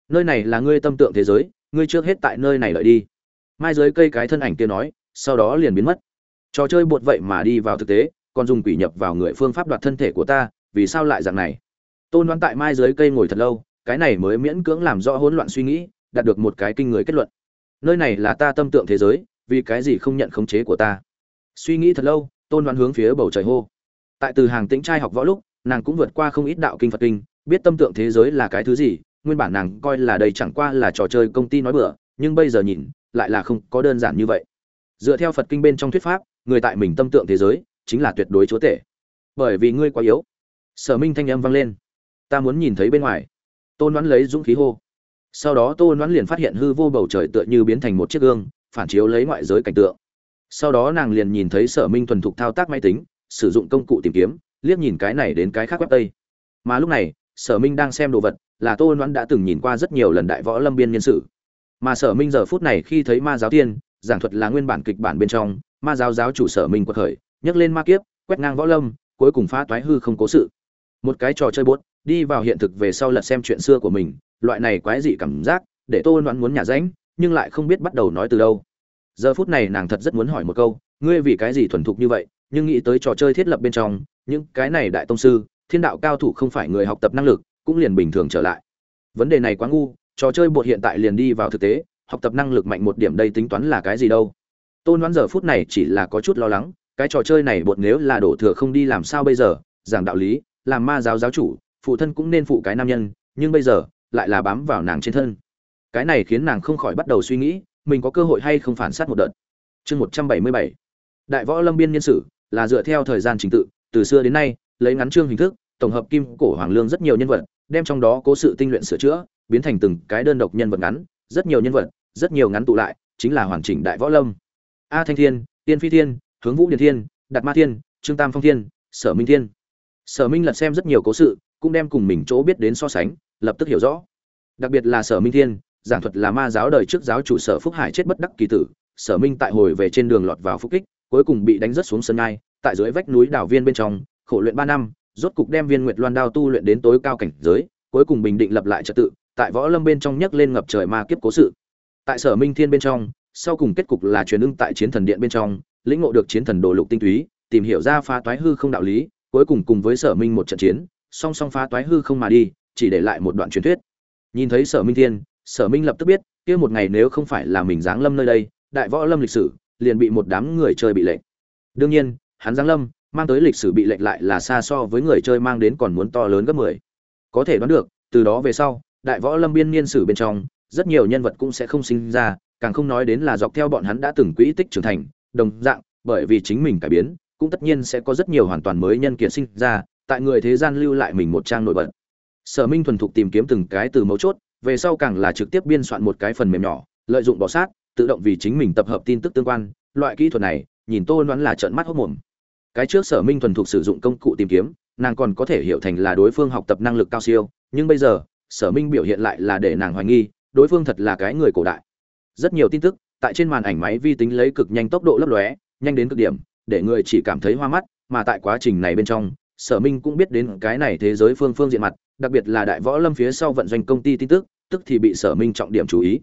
Nơi này là ngươi tâm tượng thế giới, ngươi trước hết tại nơi này lợi đi. Mai dưới cây cái thân ảnh kia nói, sau đó liền biến mất. Trò chơi bột vậy mà đi vào thực tế, còn dùng quỷ nhập vào người phương pháp đoạt thân thể của ta, vì sao lại dạng này? Tôn đoán tại mai dưới cây ngồi thật lâu, cái này mới miễn cưỡng làm rõ hỗn loạn suy nghĩ, đạt được một cái kinh người kết luận. Nơi này là ta tâm tượng thế giới, vì cái gì không nhận khống chế của ta? Suy nghĩ thật lâu, tôn đoán hướng phía bầu trời hô. Tại từ hàng tĩnh trai học võ lúc nàng cũng vượt qua không ít đạo kinh phật kinh, biết tâm tượng thế giới là cái thứ gì, nguyên bản nàng coi là đây chẳng qua là trò chơi công ty nói bừa, nhưng bây giờ nhìn, lại là không có đơn giản như vậy. Dựa theo phật kinh bên trong thuyết pháp, người tại mình tâm tượng thế giới, chính là tuyệt đối chúa tể. Bởi vì ngươi quá yếu. Sở minh thanh âm vang lên. Ta muốn nhìn thấy bên ngoài. Tôn đoán lấy dũng khí hô. Sau đó tôn đoán liền phát hiện hư vô bầu trời tựa như biến thành một chiếc gương, phản chiếu lấy ngoại giới cảnh tượng. Sau đó nàng liền nhìn thấy sở minh thuần thục thao tác máy tính, sử dụng công cụ tìm kiếm liếc nhìn cái này đến cái khác web tây. Mà lúc này sở minh đang xem đồ vật là tô noãn đã từng nhìn qua rất nhiều lần đại võ lâm biên nhân sự mà sở minh giờ phút này khi thấy ma giáo tiên giảng thuật là nguyên bản kịch bản bên trong ma giáo giáo chủ sở minh quật khởi nhấc lên ma kiếp quét ngang võ lâm cuối cùng phá toái hư không cố sự. Một cái trò chơi bốt đi vào hiện thực về sau lật xem chuyện xưa của mình loại này quái dị cảm giác để tô noãn muốn nhả ránh, nhưng lại không biết bắt đầu nói từ đâu. Giờ phút này nàng thật rất muốn hỏi một câu ngươi vì cái gì thuần thục như vậy nhưng nghĩ tới trò chơi thiết lập bên trong những cái này đại tông sư, thiên đạo cao thủ không phải người học tập năng lực, cũng liền bình thường trở lại. Vấn đề này quá ngu, trò chơi bột hiện tại liền đi vào thực tế, học tập năng lực mạnh một điểm đây tính toán là cái gì đâu. Tôn đoán giờ phút này chỉ là có chút lo lắng, cái trò chơi này bột nếu là đổ thừa không đi làm sao bây giờ, giảng đạo lý, làm ma giáo giáo chủ, phụ thân cũng nên phụ cái nam nhân, nhưng bây giờ, lại là bám vào nàng trên thân. Cái này khiến nàng không khỏi bắt đầu suy nghĩ, mình có cơ hội hay không phản sát một đợt. Chương một trăm bảy mươi bảy. Đại võ lâm biên niên sử, là dựa theo thời gian trình tự từ xưa đến nay, lấy ngắn chương hình thức, tổng hợp kim cổ hoàng lương rất nhiều nhân vật, đem trong đó cố sự tinh luyện sửa chữa, biến thành từng cái đơn độc nhân vật ngắn, rất nhiều nhân vật, rất nhiều ngắn tụ lại, chính là hoàn chỉnh đại võ lâm. A thanh thiên, tiên phi thiên, hướng vũ điền thiên, đạt ma thiên, trương tam phong thiên, sở minh thiên. Sở minh lật xem rất nhiều cố sự, cũng đem cùng mình chỗ biết đến so sánh, lập tức hiểu rõ. Đặc biệt là sở minh thiên, giảng thuật là ma giáo đời trước giáo chủ sở phúc hải chết bất đắc kỳ tử, sở minh tại hồi về trên đường lọt vào phúc kích cuối cùng bị đánh rất xuống sân ngai tại dưới vách núi đảo viên bên trong, khổ luyện ba năm, rốt cục đem viên nguyệt loan đao tu luyện đến tối cao cảnh giới, cuối cùng bình định lập lại trật tự, tại võ lâm bên trong nhấc lên ngập trời ma kiếp cố sự. Tại sở minh thiên bên trong, sau cùng kết cục là truyền ưng tại chiến thần điện bên trong, lĩnh ngộ được chiến thần đồ lục tinh túy, tìm hiểu ra phá toái hư không đạo lý, cuối cùng cùng với sở minh một trận chiến, song song phá toái hư không mà đi, chỉ để lại một đoạn truyền thuyết. Nhìn thấy sở minh thiên, sở minh lập tức biết, kia một ngày nếu không phải là mình giáng lâm nơi đây, đại võ lâm lịch sử liền bị một đám người chơi bị lệnh đương nhiên hắn giáng lâm mang tới lịch sử bị lệnh lại là xa so với người chơi mang đến còn muốn to lớn gấp 10. Có thể đoán được, từ đó về sau, đại võ lâm biên niên sử bên trong, rất nhiều nhân vật cũng sẽ không sinh ra, càng không nói đến là dọc theo bọn hắn đã từng quỹ tích trưởng thành, đồng dạng, bởi vì chính mình cải biến, cũng tất nhiên sẽ có rất nhiều hoàn toàn mới nhân kiệt sinh ra, tại người thế gian lưu lại mình một trang nổi bật. sở minh thuần thục tìm kiếm từng cái từ mấu chốt về sau càng là trực tiếp biên soạn một cái phần mềm nhỏ lợi dụng bỏ sát tự động vì chính mình tập hợp tin tức tương quan, loại kỹ thuật này, nhìn tô đoán là trợn mắt hốc mồm. Cái trước sở minh thuần thục sử dụng công cụ tìm kiếm, nàng còn có thể hiểu thành là đối phương học tập năng lực cao siêu, nhưng bây giờ, sở minh biểu hiện lại là để nàng hoài nghi, đối phương thật là cái người cổ đại. Rất nhiều tin tức, tại trên màn ảnh máy vi tính lấy cực nhanh tốc độ lấp lóe, nhanh đến cực điểm, để người chỉ cảm thấy hoa mắt, mà tại quá trình này bên trong, sở minh cũng biết đến cái này thế giới phương phương diện mặt, đặc biệt là đại võ lâm phía sau vận doanh công ty tin tức tức thì bị sở minh trọng điểm chú ý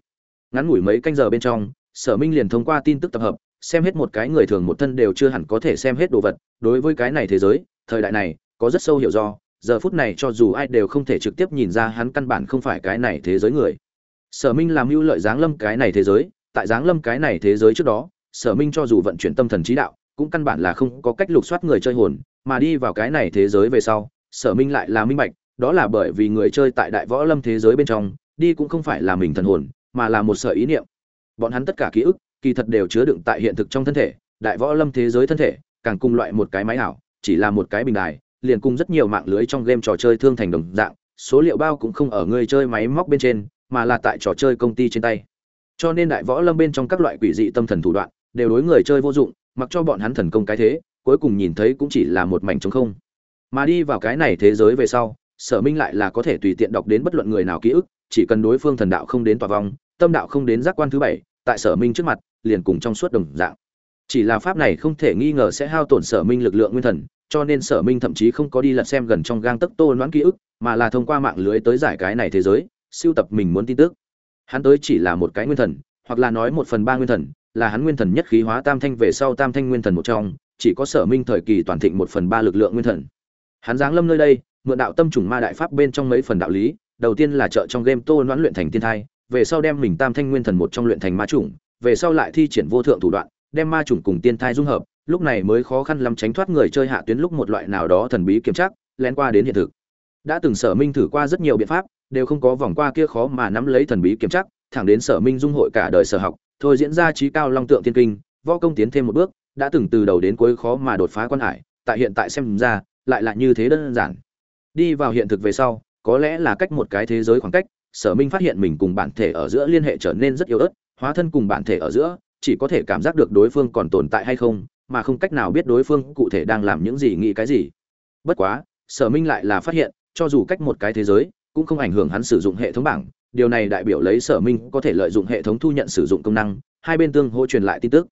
ngắn ngủi mấy canh giờ bên trong, sở minh liền thông qua tin tức tập hợp, xem hết một cái người thường một thân đều chưa hẳn có thể xem hết đồ vật. Đối với cái này thế giới, thời đại này, có rất sâu hiểu do. Giờ phút này cho dù ai đều không thể trực tiếp nhìn ra hắn căn bản không phải cái này thế giới người. Sở minh làm mưu lợi giáng lâm cái này thế giới, tại giáng lâm cái này thế giới trước đó, sở minh cho dù vận chuyển tâm thần trí đạo, cũng căn bản là không có cách lục soát người chơi hồn, mà đi vào cái này thế giới về sau, sở minh lại là minh bạch, đó là bởi vì người chơi tại đại võ lâm thế giới bên trong, đi cũng không phải là mình thần hồn mà là một sợi ý niệm. Bọn hắn tất cả ký ức, kỳ thật đều chứa đựng tại hiện thực trong thân thể, đại võ lâm thế giới thân thể, càng cùng loại một cái máy ảo, chỉ là một cái bình đài, liền cùng rất nhiều mạng lưới trong game trò chơi thương thành đồng dạng, số liệu bao cũng không ở người chơi máy móc bên trên, mà là tại trò chơi công ty trên tay. Cho nên đại võ lâm bên trong các loại quỷ dị tâm thần thủ đoạn, đều đối người chơi vô dụng, mặc cho bọn hắn thần công cái thế, cuối cùng nhìn thấy cũng chỉ là một mảnh trống không. Mà đi vào cái này thế giới về sau, sở minh lại là có thể tùy tiện đọc đến bất luận người nào ký ức chỉ cần đối phương thần đạo không đến tòa vong, tâm đạo không đến giác quan thứ bảy, tại sở minh trước mặt, liền cùng trong suốt đồng dạng. Chỉ là pháp này không thể nghi ngờ sẽ hao tổn sở minh lực lượng nguyên thần, cho nên sở minh thậm chí không có đi lật xem gần trong gang tấc tô loãng ký ức, mà là thông qua mạng lưới tới giải cái này thế giới, siêu tập mình muốn tin tức. Hắn tới chỉ là một cái nguyên thần, hoặc là nói một phần ba nguyên thần, là hắn nguyên thần nhất khí hóa tam thanh về sau tam thanh nguyên thần một trong, chỉ có sở minh thời kỳ toàn thịnh một phần ba lực lượng nguyên thần. Hắn giáng lâm nơi đây, mượn đạo tâm trùng ma đại pháp bên trong mấy phần đạo lý đầu tiên là trợ trong game tô noãn luyện thành tiên thai, về sau đem mình tam thanh nguyên thần một trong luyện thành ma chủng, về sau lại thi triển vô thượng thủ đoạn, đem ma chủng cùng tiên thai dung hợp, lúc này mới khó khăn lắm tránh thoát người chơi hạ tuyến lúc một loại nào đó thần bí kiểm tra lén qua đến hiện thực. Đã từng sở minh thử qua rất nhiều biện pháp, đều không có vòng qua kia khó mà nắm lấy thần bí kiểm tra thẳng đến sở minh dung hội cả đời sở học, thôi diễn ra trí cao long tượng tiên kinh, võ công tiến thêm một bước, đã từng từ đầu đến cuối khó mà đột phá quan hải, tại hiện tại xem ra, lại là như thế đơn giản. Đi vào hiện thực về sau có lẽ là cách một cái thế giới khoảng cách, sở minh phát hiện mình cùng bản thể ở giữa liên hệ trở nên rất yếu ớt, hóa thân cùng bản thể ở giữa, chỉ có thể cảm giác được đối phương còn tồn tại hay không, mà không cách nào biết đối phương cụ thể đang làm những gì nghĩ cái gì. Bất quá, sở minh lại là phát hiện, cho dù cách một cái thế giới, cũng không ảnh hưởng hắn sử dụng hệ thống bảng. Điều này đại biểu lấy sở minh có thể lợi dụng hệ thống thu nhận sử dụng công năng, hai bên tương hỗ truyền lại tin tức.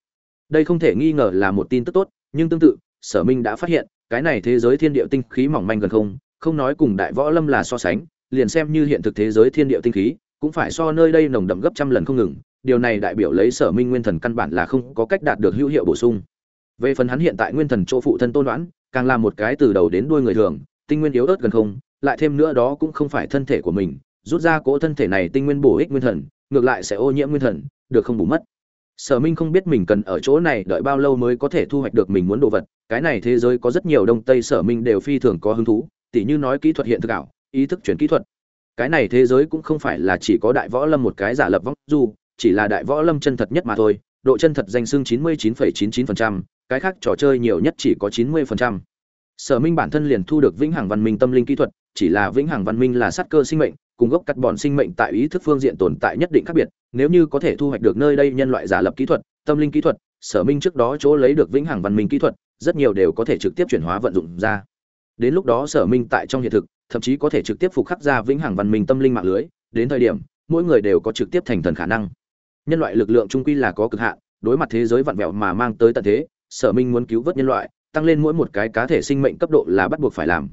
Đây không thể nghi ngờ là một tin tức tốt, nhưng tương tự, sở minh đã phát hiện, cái này thế giới thiên địa tinh khí mỏng manh gần không không nói cùng đại võ lâm là so sánh, liền xem như hiện thực thế giới thiên địa tinh khí, cũng phải so nơi đây nồng đậm gấp trăm lần không ngừng, điều này đại biểu lấy sở minh nguyên thần căn bản là không có cách đạt được hữu hiệu bổ sung. Về phần hắn hiện tại nguyên thần chỗ phụ thân tôn đoán, càng là một cái từ đầu đến đuôi người thường, tinh nguyên yếu ớt gần không, lại thêm nữa đó cũng không phải thân thể của mình, rút ra cỗ thân thể này tinh nguyên bổ ích nguyên thần, ngược lại sẽ ô nhiễm nguyên thần, được không bù mất. Sở minh không biết mình cần ở chỗ này đợi bao lâu mới có thể thu hoạch được mình muốn đồ vật, cái này thế giới có rất nhiều đông tây sở minh đều phi thường có hứng thú tỉ như nói kỹ thuật hiện thực ảo ý thức chuyển kỹ thuật cái này thế giới cũng không phải là chỉ có đại võ lâm một cái giả lập vong du chỉ là đại võ lâm chân thật nhất mà thôi độ chân thật danh xưng 99,99%, cái khác trò chơi nhiều nhất chỉ có 90%. Sở Minh bản thân liền thu được vĩnh hằng văn minh tâm linh kỹ thuật, chỉ là vĩnh hằng văn minh là sát cơ sinh mệnh, cùng gốc cắt bọn sinh mệnh tại ý thức phương diện tồn tại nhất định khác biệt, nếu như có thể thu hoạch được nơi đây nhân loại giả lập kỹ thuật, tâm linh kỹ thuật, Sở Minh trước đó chỗ lấy được vĩnh hằng văn minh kỹ thuật, rất nhiều đều có thể trực tiếp chuyển hóa vận dụng ra. Đến lúc đó Sở Minh tại trong hiện thực, thậm chí có thể trực tiếp phục khắc ra vĩnh hằng văn minh tâm linh mạng lưới, đến thời điểm, mỗi người đều có trực tiếp thành thần khả năng. Nhân loại lực lượng trung quy là có cực hạn, đối mặt thế giới vặn vẹo mà mang tới tận thế, Sở Minh muốn cứu vớt nhân loại, tăng lên mỗi một cái cá thể sinh mệnh cấp độ là bắt buộc phải làm.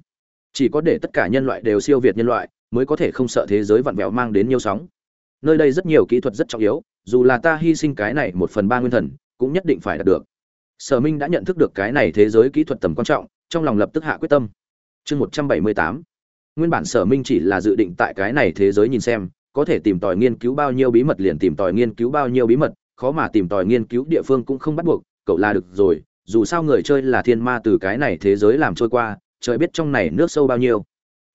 Chỉ có để tất cả nhân loại đều siêu việt nhân loại, mới có thể không sợ thế giới vặn vẹo mang đến nhiều sóng. Nơi đây rất nhiều kỹ thuật rất trọng yếu, dù là ta hy sinh cái này một phần ba nguyên thần, cũng nhất định phải đạt được. Sở Minh đã nhận thức được cái này thế giới kỹ thuật tầm quan trọng, trong lòng lập tức hạ quyết tâm. Chương một trăm bảy mươi tám Nguyên bản Sở Minh chỉ là dự định tại cái này thế giới nhìn xem, có thể tìm tòi nghiên cứu bao nhiêu bí mật liền tìm tòi nghiên cứu bao nhiêu bí mật, khó mà tìm tòi nghiên cứu địa phương cũng không bắt buộc, cậu là được rồi, dù sao người chơi là thiên ma từ cái này thế giới làm trôi qua, trời biết trong này nước sâu bao nhiêu.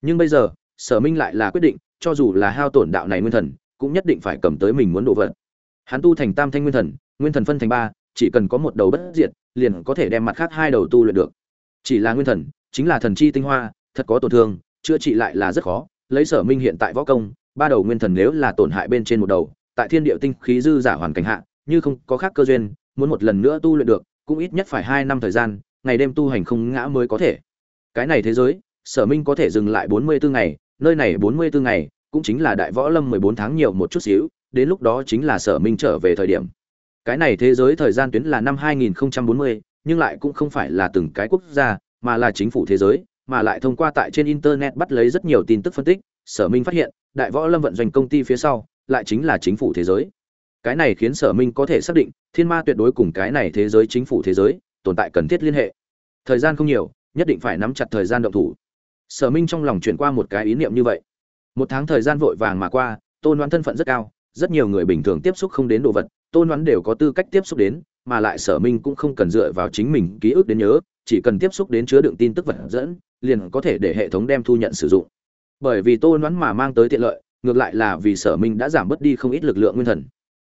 Nhưng bây giờ, Sở Minh lại là quyết định, cho dù là hao tổn đạo này nguyên thần, cũng nhất định phải cầm tới mình muốn đồ vật. Hắn tu thành Tam Thanh Nguyên Thần, nguyên thần phân thành ba, chỉ cần có một đầu bất diệt, liền có thể đem mặt khác hai đầu tu luyện được. Chỉ là nguyên thần, chính là thần chi tinh hoa, thật có tổn thương, chữa trị lại là rất khó, lấy sở minh hiện tại võ công ba đầu nguyên thần nếu là tổn hại bên trên một đầu tại thiên địa tinh khí dư giả hoàn cảnh hạ như không có khác cơ duyên muốn một lần nữa tu luyện được cũng ít nhất phải hai năm thời gian ngày đêm tu hành không ngã mới có thể. Cái này thế giới sở minh có thể dừng lại bốn mươi bốn ngày nơi này bốn mươi bốn ngày cũng chính là đại võ lâm mười bốn tháng nhiều một chút xíu đến lúc đó chính là sở minh trở về thời điểm. Cái này thế giới thời gian tuyến là năm hai nghìn bốn mươi nhưng lại cũng không phải là từng cái quốc gia mà là chính phủ thế giới, mà lại thông qua tại trên internet bắt lấy rất nhiều tin tức phân tích, sở minh phát hiện, đại võ lâm vận doanh công ty phía sau, lại chính là chính phủ thế giới. Cái này khiến sở minh có thể xác định, thiên ma tuyệt đối cùng cái này thế giới chính phủ thế giới, tồn tại cần thiết liên hệ. Thời gian không nhiều, nhất định phải nắm chặt thời gian động thủ. Sở minh trong lòng chuyển qua một cái ý niệm như vậy. Một tháng thời gian vội vàng mà qua, tôn đoán thân phận rất cao, rất nhiều người bình thường tiếp xúc không đến đồ vật, tôn đoán đều có tư cách tiếp xúc đến, mà lại sở minh cũng không cần dựa vào chính mình ký ức đến nhớ chỉ cần tiếp xúc đến chứa đựng tin tức vật dẫn, liền có thể để hệ thống đem thu nhận sử dụng. Bởi vì tô đoán mà mang tới tiện lợi, ngược lại là vì sở minh đã giảm bớt đi không ít lực lượng nguyên thần.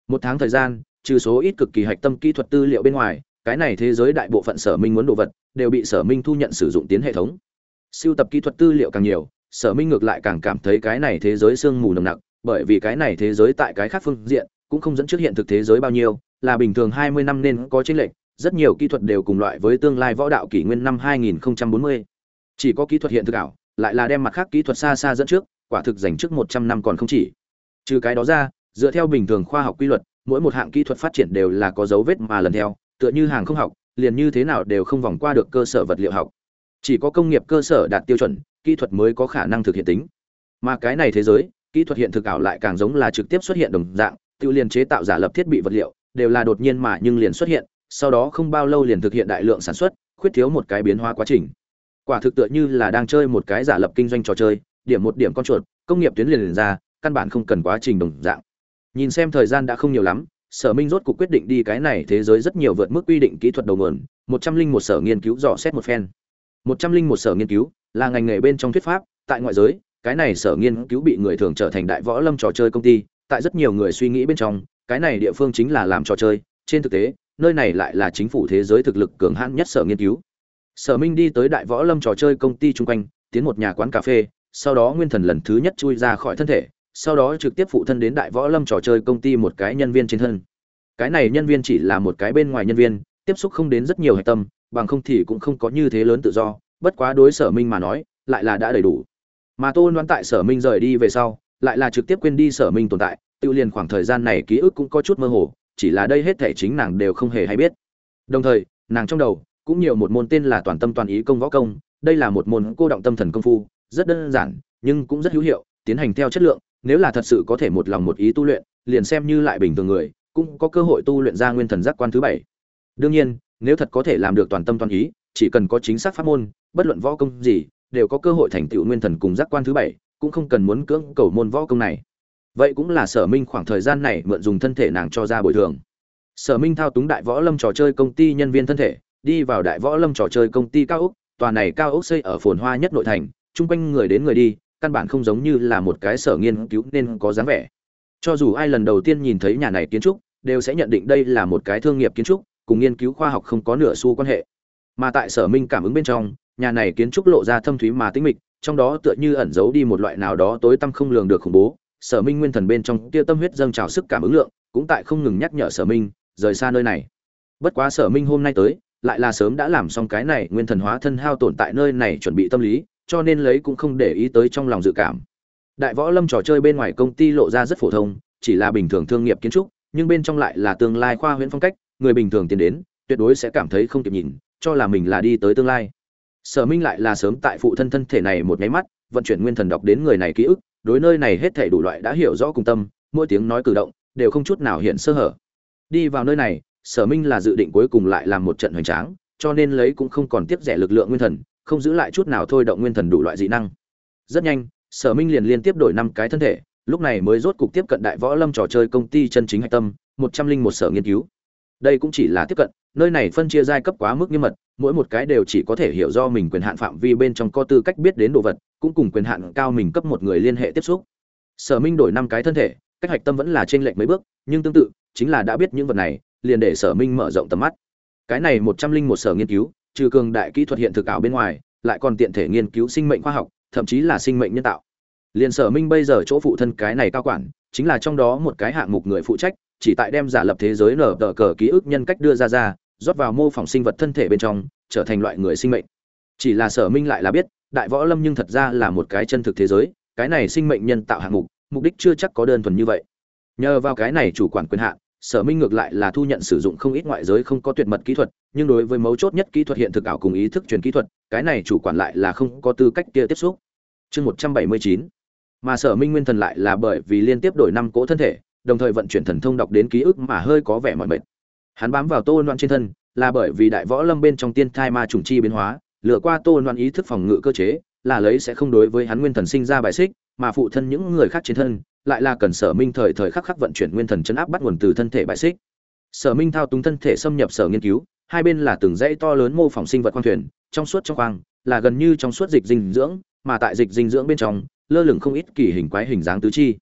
Một tháng thời gian, trừ số ít cực kỳ hạch tâm kỹ thuật tư liệu bên ngoài, cái này thế giới đại bộ phận sở minh muốn đồ vật, đều bị sở minh thu nhận sử dụng tiến hệ thống. Siêu tập kỹ thuật tư liệu càng nhiều, sở minh ngược lại càng cảm thấy cái này thế giới sương mù nồng nặc, bởi vì cái này thế giới tại cái khác phương diện, cũng không dẫn trước hiện thực thế giới bao nhiêu, là bình thường hai mươi năm nên có chênh lệch rất nhiều kỹ thuật đều cùng loại với tương lai võ đạo kỷ nguyên năm 2040. Chỉ có kỹ thuật hiện thực ảo, lại là đem mặt khác kỹ thuật xa xa dẫn trước, quả thực dành trước 100 năm còn không chỉ. Trừ cái đó ra, dựa theo bình thường khoa học quy luật, mỗi một hạng kỹ thuật phát triển đều là có dấu vết mà lần theo, tựa như hàng không học, liền như thế nào đều không vòng qua được cơ sở vật liệu học. Chỉ có công nghiệp cơ sở đạt tiêu chuẩn, kỹ thuật mới có khả năng thực hiện tính. Mà cái này thế giới, kỹ thuật hiện thực ảo lại càng giống là trực tiếp xuất hiện đồng dạng, tiêu liền chế tạo giả lập thiết bị vật liệu, đều là đột nhiên mà nhưng liền xuất hiện, sau đó không bao lâu liền thực hiện đại lượng sản xuất, khuyết thiếu một cái biến hóa quá trình. Quả thực tựa như là đang chơi một cái giả lập kinh doanh trò chơi, điểm một điểm con chuột, công nghiệp tuyến liền liền ra, căn bản không cần quá trình đồng dạng. Nhìn xem thời gian đã không nhiều lắm, Sở Minh rốt cuộc quyết định đi cái này thế giới rất nhiều vượt mức quy định kỹ thuật đầu nguồn, một trăm linh một sở nghiên cứu dò xét một phen. một trăm linh một sở nghiên cứu là ngành nghề bên trong thuyết pháp, tại ngoại giới, cái này sở nghiên cứu bị người thường trở thành đại võ lâm trò chơi công ty, tại rất nhiều người suy nghĩ bên trong, cái này địa phương chính là làm trò chơi, trên thực tế, nơi này lại là chính phủ thế giới thực lực cường hãn nhất sở nghiên cứu. Sở minh đi tới đại võ lâm trò chơi công ty chung quanh, tiến một nhà quán cà phê, sau đó nguyên thần lần thứ nhất chui ra khỏi thân thể, sau đó trực tiếp phụ thân đến đại võ lâm trò chơi công ty một cái nhân viên trên thân. Cái này nhân viên chỉ là một cái bên ngoài nhân viên, tiếp xúc không đến rất nhiều hạch tâm, bằng không thì cũng không có như thế lớn tự do, bất quá đối sở minh mà nói, lại là đã đầy đủ. Mà tôn đoán tại sở minh rời đi về sau, lại là trực tiếp quên đi sở minh tồn tại, tự liền khoảng thời gian này ký ức cũng có chút mơ hồ chỉ là đây hết thể chính nàng đều không hề hay biết. Đồng thời, nàng trong đầu cũng nhiều một môn tên là toàn tâm toàn ý công võ công, đây là một môn cô động tâm thần công phu, rất đơn giản, nhưng cũng rất hữu hiệu, tiến hành theo chất lượng, nếu là thật sự có thể một lòng một ý tu luyện, liền xem như lại bình thường người, cũng có cơ hội tu luyện ra nguyên thần giác quan thứ bảy. Đương nhiên, nếu thật có thể làm được toàn tâm toàn ý, chỉ cần có chính xác pháp môn, bất luận võ công gì, đều có cơ hội thành tựu nguyên thần cùng giác quan thứ bảy, cũng không cần muốn cưỡng cầu môn võ công này vậy cũng là sở minh khoảng thời gian này mượn dùng thân thể nàng cho ra bồi thường. Sở minh thao túng đại võ lâm trò chơi công ty nhân viên thân thể, đi vào đại võ lâm trò chơi công ty cao ốc, tòa này cao ốc xây ở phồn hoa nhất nội thành, chung quanh người đến người đi, căn bản không giống như là một cái sở nghiên cứu nên có dáng vẻ. Cho dù ai lần đầu tiên nhìn thấy nhà này kiến trúc, đều sẽ nhận định đây là một cái thương nghiệp kiến trúc, cùng nghiên cứu khoa học không có nửa xu quan hệ. Mà tại sở minh cảm ứng bên trong, nhà này kiến trúc lộ ra thâm thúy mà tĩnh mịch, trong đó tựa như ẩn giấu đi một loại nào đó tối tăm không lường được khủng bố sở minh nguyên thần bên trong tia tâm huyết dâng trào sức cảm ứng lượng, cũng tại không ngừng nhắc nhở sở minh, rời xa nơi này. Bất quá sở minh hôm nay tới, lại là sớm đã làm xong cái này nguyên thần hóa thân hao tổn tại nơi này chuẩn bị tâm lý, cho nên lấy cũng không để ý tới trong lòng dự cảm. Đại võ lâm trò chơi bên ngoài công ty lộ ra rất phổ thông, chỉ là bình thường thương nghiệp kiến trúc, nhưng bên trong lại là tương lai khoa huyễn phong cách, người bình thường tiến đến, tuyệt đối sẽ cảm thấy không kịp nhìn, cho là mình là đi tới tương lai. Sở minh lại là sớm tại phụ thân thân thể này một nháy mắt, vận chuyển nguyên thần đọc đến người này ký ức đối nơi này hết thảy đủ loại đã hiểu rõ cùng tâm, mỗi tiếng nói cử động đều không chút nào hiện sơ hở. Đi vào nơi này, Sở Minh là dự định cuối cùng lại làm một trận hoành tráng, cho nên lấy cũng không còn tiếp rẻ lực lượng nguyên thần, không giữ lại chút nào thôi động nguyên thần đủ loại dị năng. Rất nhanh, Sở Minh liền liên tiếp đổi năm cái thân thể, lúc này mới rốt cục tiếp cận đại võ lâm trò chơi công ty chân chính hạch tâm, một trăm linh một sở nghiên cứu. Đây cũng chỉ là tiếp cận, nơi này phân chia giai cấp quá mức nghiêm mật, mỗi một cái đều chỉ có thể hiểu do mình quyền hạn phạm vi bên trong có tư cách biết đến đồ vật, cũng cùng quyền hạn cao mình cấp một người liên hệ tiếp xúc. Sở Minh đổi năm cái thân thể, cách hạch tâm vẫn là trên lệch mấy bước, nhưng tương tự, chính là đã biết những vật này, liền để Sở Minh mở rộng tầm mắt. Cái này một trăm linh một sở nghiên cứu, trừ cường đại kỹ thuật hiện thực ảo bên ngoài, lại còn tiện thể nghiên cứu sinh mệnh khoa học, thậm chí là sinh mệnh nhân tạo. liền sở minh bây giờ chỗ phụ thân cái này cao quản chính là trong đó một cái hạng mục người phụ trách chỉ tại đem giả lập thế giới nở tờ cờ ký ức nhân cách đưa ra ra rót vào mô phỏng sinh vật thân thể bên trong, trở thành loại người sinh mệnh. Chỉ là sở minh lại là biết, đại võ lâm nhưng thật ra là một cái chân thực thế giới, cái này sinh mệnh nhân tạo hạng mục mục đích chưa chắc có đơn thuần như vậy. Nhờ vào cái này chủ quản quyền hạn, sở minh ngược lại là thu nhận sử dụng không ít ngoại giới không có tuyệt mật kỹ thuật, nhưng đối với mấu chốt nhất kỹ thuật hiện thực ảo cùng ý thức truyền kỹ thuật, cái này chủ quản lại là không có tư cách kia tiếp xúc. Chương một trăm bảy mươi chín. Mà sở minh nguyên thần lại là bởi vì liên tiếp đổi năm cỗ thân thể, đồng thời vận chuyển thần thông đọc đến ký ức mà hơi có vẻ mỏi mệt hắn bám vào tô loan trên thân, là bởi vì đại võ lâm bên trong tiên thai ma trùng chi biến hóa, lựa qua tô loan ý thức phòng ngự cơ chế, là lấy sẽ không đối với hắn nguyên thần sinh ra bài xích, mà phụ thân những người khác trên thân, lại là cần sở minh thời thời khắc khắc vận chuyển nguyên thần chấn áp bắt nguồn từ thân thể bại xích. Sở minh thao túng thân thể xâm nhập sở nghiên cứu, hai bên là từng dãy to lớn mô phỏng sinh vật khoang thuyền, trong suốt trong khoang, là gần như trong suốt dịch dinh dưỡng, mà tại dịch dinh dưỡng bên trong, lơ lửng không ít kỳ hình quái hình dáng tứ chi.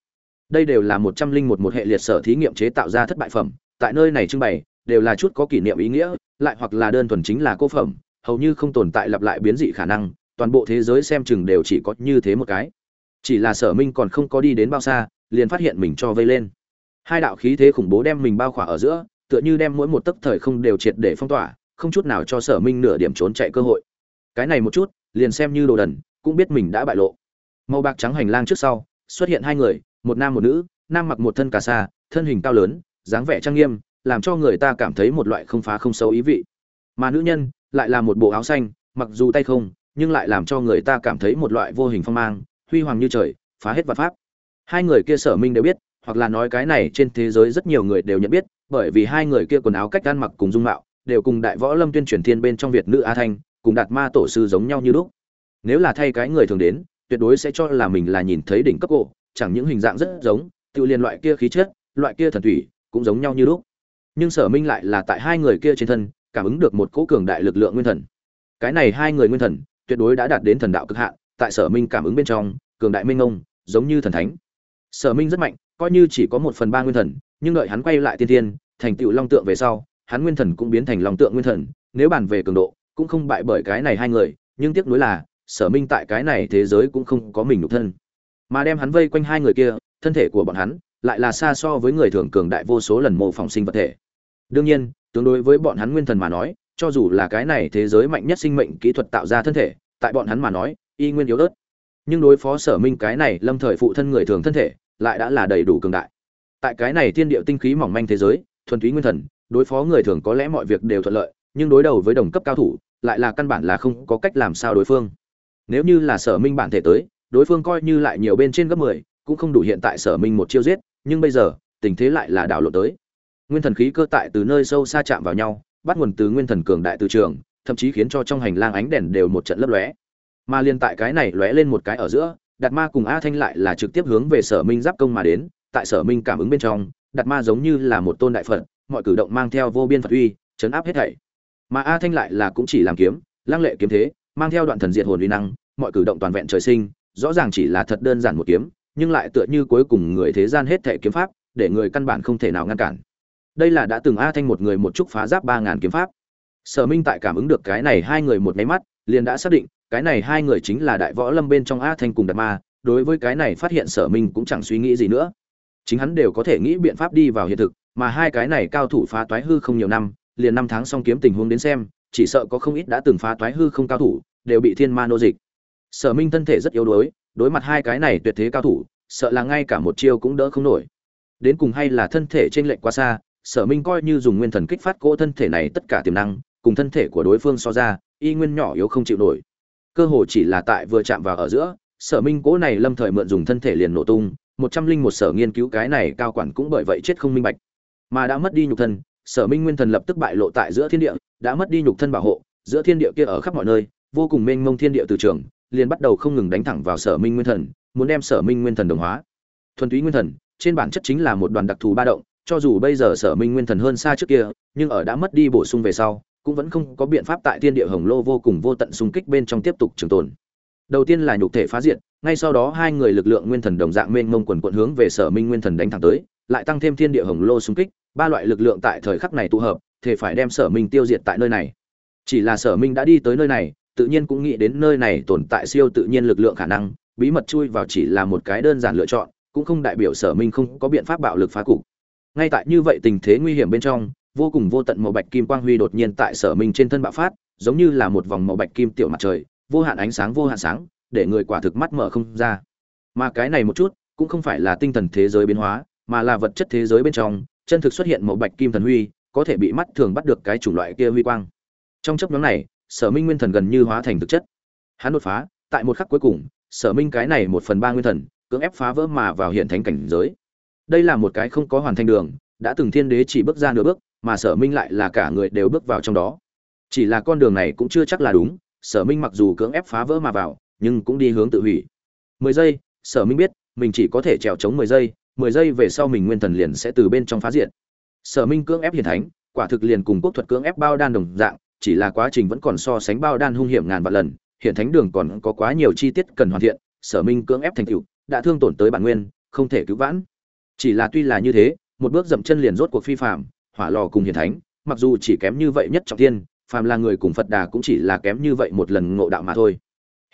Đây đều là một trăm linh một một hệ liệt sở thí nghiệm chế tạo ra thất bại phẩm, tại nơi này trưng bày đều là chút có kỷ niệm ý nghĩa, lại hoặc là đơn thuần chính là cô phẩm, hầu như không tồn tại lặp lại biến dị khả năng, toàn bộ thế giới xem chừng đều chỉ có như thế một cái. Chỉ là sở minh còn không có đi đến bao xa, liền phát hiện mình cho vây lên. Hai đạo khí thế khủng bố đem mình bao khỏa ở giữa, tựa như đem mỗi một tấc thời không đều triệt để phong tỏa, không chút nào cho sở minh nửa điểm trốn chạy cơ hội. Cái này một chút, liền xem như đồ đần, cũng biết mình đã bại lộ. Màu bạc trắng hành lang trước sau, xuất hiện hai người, một nam một nữ, nam mặc một thân cà sa, thân hình cao lớn, dáng vẻ trang nghiêm làm cho người ta cảm thấy một loại không phá không xấu ý vị. Mà nữ nhân lại là một bộ áo xanh, mặc dù tay không, nhưng lại làm cho người ta cảm thấy một loại vô hình phong mang, huy hoàng như trời, phá hết vật pháp. Hai người kia sở minh đều biết, hoặc là nói cái này trên thế giới rất nhiều người đều nhận biết, bởi vì hai người kia quần áo cách ăn mặc cùng dung mạo, đều cùng đại võ lâm tuyên truyền thiên bên trong việt nữ a thanh, cùng đạt ma tổ sư giống nhau như lúc. Nếu là thay cái người thường đến, tuyệt đối sẽ cho là mình là nhìn thấy đỉnh cấp cổ, chẳng những hình dạng rất giống, tự liên loại kia khí chất, loại kia thần thủy, cũng giống nhau như lúc nhưng sở minh lại là tại hai người kia trên thân, cảm ứng được một cỗ cường đại lực lượng nguyên thần. Cái này hai người nguyên thần, tuyệt đối đã đạt đến thần đạo cực hạn, tại sở minh cảm ứng bên trong, cường đại minh ngông, giống như thần thánh. Sở minh rất mạnh, coi như chỉ có một phần ba nguyên thần, nhưng đợi hắn quay lại tiên tiên thành tựu long tượng về sau, hắn nguyên thần cũng biến thành long tượng nguyên thần, nếu bàn về cường độ, cũng không bại bởi cái này hai người, nhưng tiếc nuối là, sở minh tại cái này thế giới cũng không có mình nhục thân. Mà đem hắn vây quanh hai người kia, thân thể của bọn hắn, lại là xa so với người thường cường đại vô số lần mô phỏng sinh vật thể đương nhiên, tương đối với bọn hắn nguyên thần mà nói, cho dù là cái này thế giới mạnh nhất sinh mệnh kỹ thuật tạo ra thân thể, tại bọn hắn mà nói, y nguyên yếu ớt. Nhưng đối phó sở minh cái này lâm thời phụ thân người thường thân thể, lại đã là đầy đủ cường đại. Tại cái này thiên địa tinh khí mỏng manh thế giới, thuần túy nguyên thần, đối phó người thường có lẽ mọi việc đều thuận lợi, nhưng đối đầu với đồng cấp cao thủ, lại là căn bản là không có cách làm sao đối phương. Nếu như là sở minh bản thể tới, đối phương coi như lại nhiều bên trên gấp mười, cũng không đủ hiện tại sở minh một chiêu giết, nhưng bây giờ, tình thế lại là đảo lộ tới nguyên thần khí cơ tại từ nơi sâu xa chạm vào nhau, bắt nguồn từ nguyên thần cường đại từ trường, thậm chí khiến cho trong hành lang ánh đèn đều một trận lấp lóe. Mà liên tại cái này lóe lên một cái ở giữa, đạt ma cùng a thanh lại là trực tiếp hướng về sở minh giáp công mà đến, tại sở minh cảm ứng bên trong, đạt ma giống như là một tôn đại phật, mọi cử động mang theo vô biên phật uy, chấn áp hết thảy. Mà a thanh lại là cũng chỉ làm kiếm, lăng lệ kiếm thế, mang theo đoạn thần diệt hồn uy năng, mọi cử động toàn vẹn trời sinh, rõ ràng chỉ là thật đơn giản một kiếm, nhưng lại tựa như cuối cùng người thế gian hết thảy kiếm pháp, để người căn bản không thể nào ngăn cản đây là đã từng a thanh một người một chút phá giáp ba ngàn kiếm pháp. Sở minh tại cảm ứng được cái này hai người một máy mắt, liền đã xác định, cái này hai người chính là đại võ lâm bên trong a thanh cùng đạt ma, đối với cái này phát hiện sở minh cũng chẳng suy nghĩ gì nữa. Chính hắn đều có thể nghĩ biện pháp đi vào hiện thực, mà hai cái này cao thủ phá toái hư không nhiều năm, liền năm tháng xong kiếm tình huống đến xem, chỉ sợ có không ít đã từng phá toái hư không cao thủ, đều bị thiên ma nô dịch. Sở minh thân thể rất yếu đuối, đối mặt hai cái này tuyệt thế cao thủ, sợ là ngay cả một chiêu cũng đỡ không nổi. Đến cùng hay là thân thể trên lệnh quá xa sở minh coi như dùng nguyên thần kích phát cỗ thân thể này tất cả tiềm năng, cùng thân thể của đối phương so ra, y nguyên nhỏ yếu không chịu nổi. Cơ hồ chỉ là tại vừa chạm vào ở giữa, sở minh cỗ này lâm thời mượn dùng thân thể liền nổ tung, một trăm linh một sở nghiên cứu cái này cao quản cũng bởi vậy chết không minh bạch. Mà đã mất đi nhục thân, sở minh nguyên thần lập tức bại lộ tại giữa thiên địa, đã mất đi nhục thân bảo hộ, giữa thiên địa kia ở khắp mọi nơi, vô cùng mênh mông thiên địa từ trường, liền bắt đầu không ngừng đánh thẳng vào sở minh nguyên thần, muốn đem sở minh nguyên thần đồng hóa. Thuần túy nguyên thần, trên bản chất chính là một đoàn đặc thù ba động cho dù bây giờ sở minh nguyên thần hơn xa trước kia, nhưng ở đã mất đi bổ sung về sau, cũng vẫn không có biện pháp tại thiên địa hồng lô vô cùng vô tận xung kích bên trong tiếp tục trường tồn. Đầu tiên là nhục thể phá diệt, ngay sau đó hai người lực lượng nguyên thần đồng dạng mênh mông quần quận hướng về sở minh nguyên thần đánh thẳng tới, lại tăng thêm thiên địa hồng lô xung kích, ba loại lực lượng tại thời khắc này tụ hợp thể phải đem sở minh tiêu diệt tại nơi này. Chỉ là sở minh đã đi tới nơi này, tự nhiên cũng nghĩ đến nơi này tồn tại siêu tự nhiên lực lượng khả năng, bí mật chui vào chỉ là một cái đơn giản lựa chọn, cũng không đại biểu sở minh không có biện pháp bạo lực phá cục ngay tại như vậy tình thế nguy hiểm bên trong, vô cùng vô tận màu bạch kim quang huy đột nhiên tại sở minh trên thân bạo phát, giống như là một vòng màu bạch kim tiểu mặt trời, vô hạn ánh sáng, vô hạn sáng, để người quả thực mắt mở không ra. Mà cái này một chút, cũng không phải là tinh thần thế giới biến hóa, mà là vật chất thế giới bên trong, chân thực xuất hiện màu bạch kim thần huy, có thể bị mắt thường bắt được cái chủng loại kia huy quang. Trong chấp nhóm này, sở minh nguyên thần gần như hóa thành thực chất. Hắn đột phá, tại một khắc cuối cùng, sở minh cái này một phần ba nguyên thần, cưỡng ép phá vỡ mà vào hiện thánh cảnh giới đây là một cái không có hoàn thành đường, đã từng thiên đế chỉ bước ra nửa bước, mà sở minh lại là cả người đều bước vào trong đó. Chỉ là con đường này cũng chưa chắc là đúng, sở minh mặc dù cưỡng ép phá vỡ mà vào, nhưng cũng đi hướng tự hủy. Mười giây, sở minh biết, mình chỉ có thể trèo chống mười giây mười giây về sau mình nguyên thần liền sẽ từ bên trong phá diện sở minh cưỡng ép hiền thánh, quả thực liền cùng quốc thuật cưỡng ép bao đan đồng dạng, chỉ là quá trình vẫn còn so sánh bao đan hung hiểm ngàn vạn lần hiện thánh đường còn có quá nhiều chi tiết cần hoàn thiện, sở minh cưỡng ép thành tựu, đã thương tổn tới bản nguyên, không thể cứu vãn chỉ là tuy là như thế, một bước dậm chân liền rốt cuộc phi phạm hỏa lò cùng hiền thánh, mặc dù chỉ kém như vậy nhất trọng thiên, phàm là người cùng phật đà cũng chỉ là kém như vậy một lần ngộ đạo mà thôi.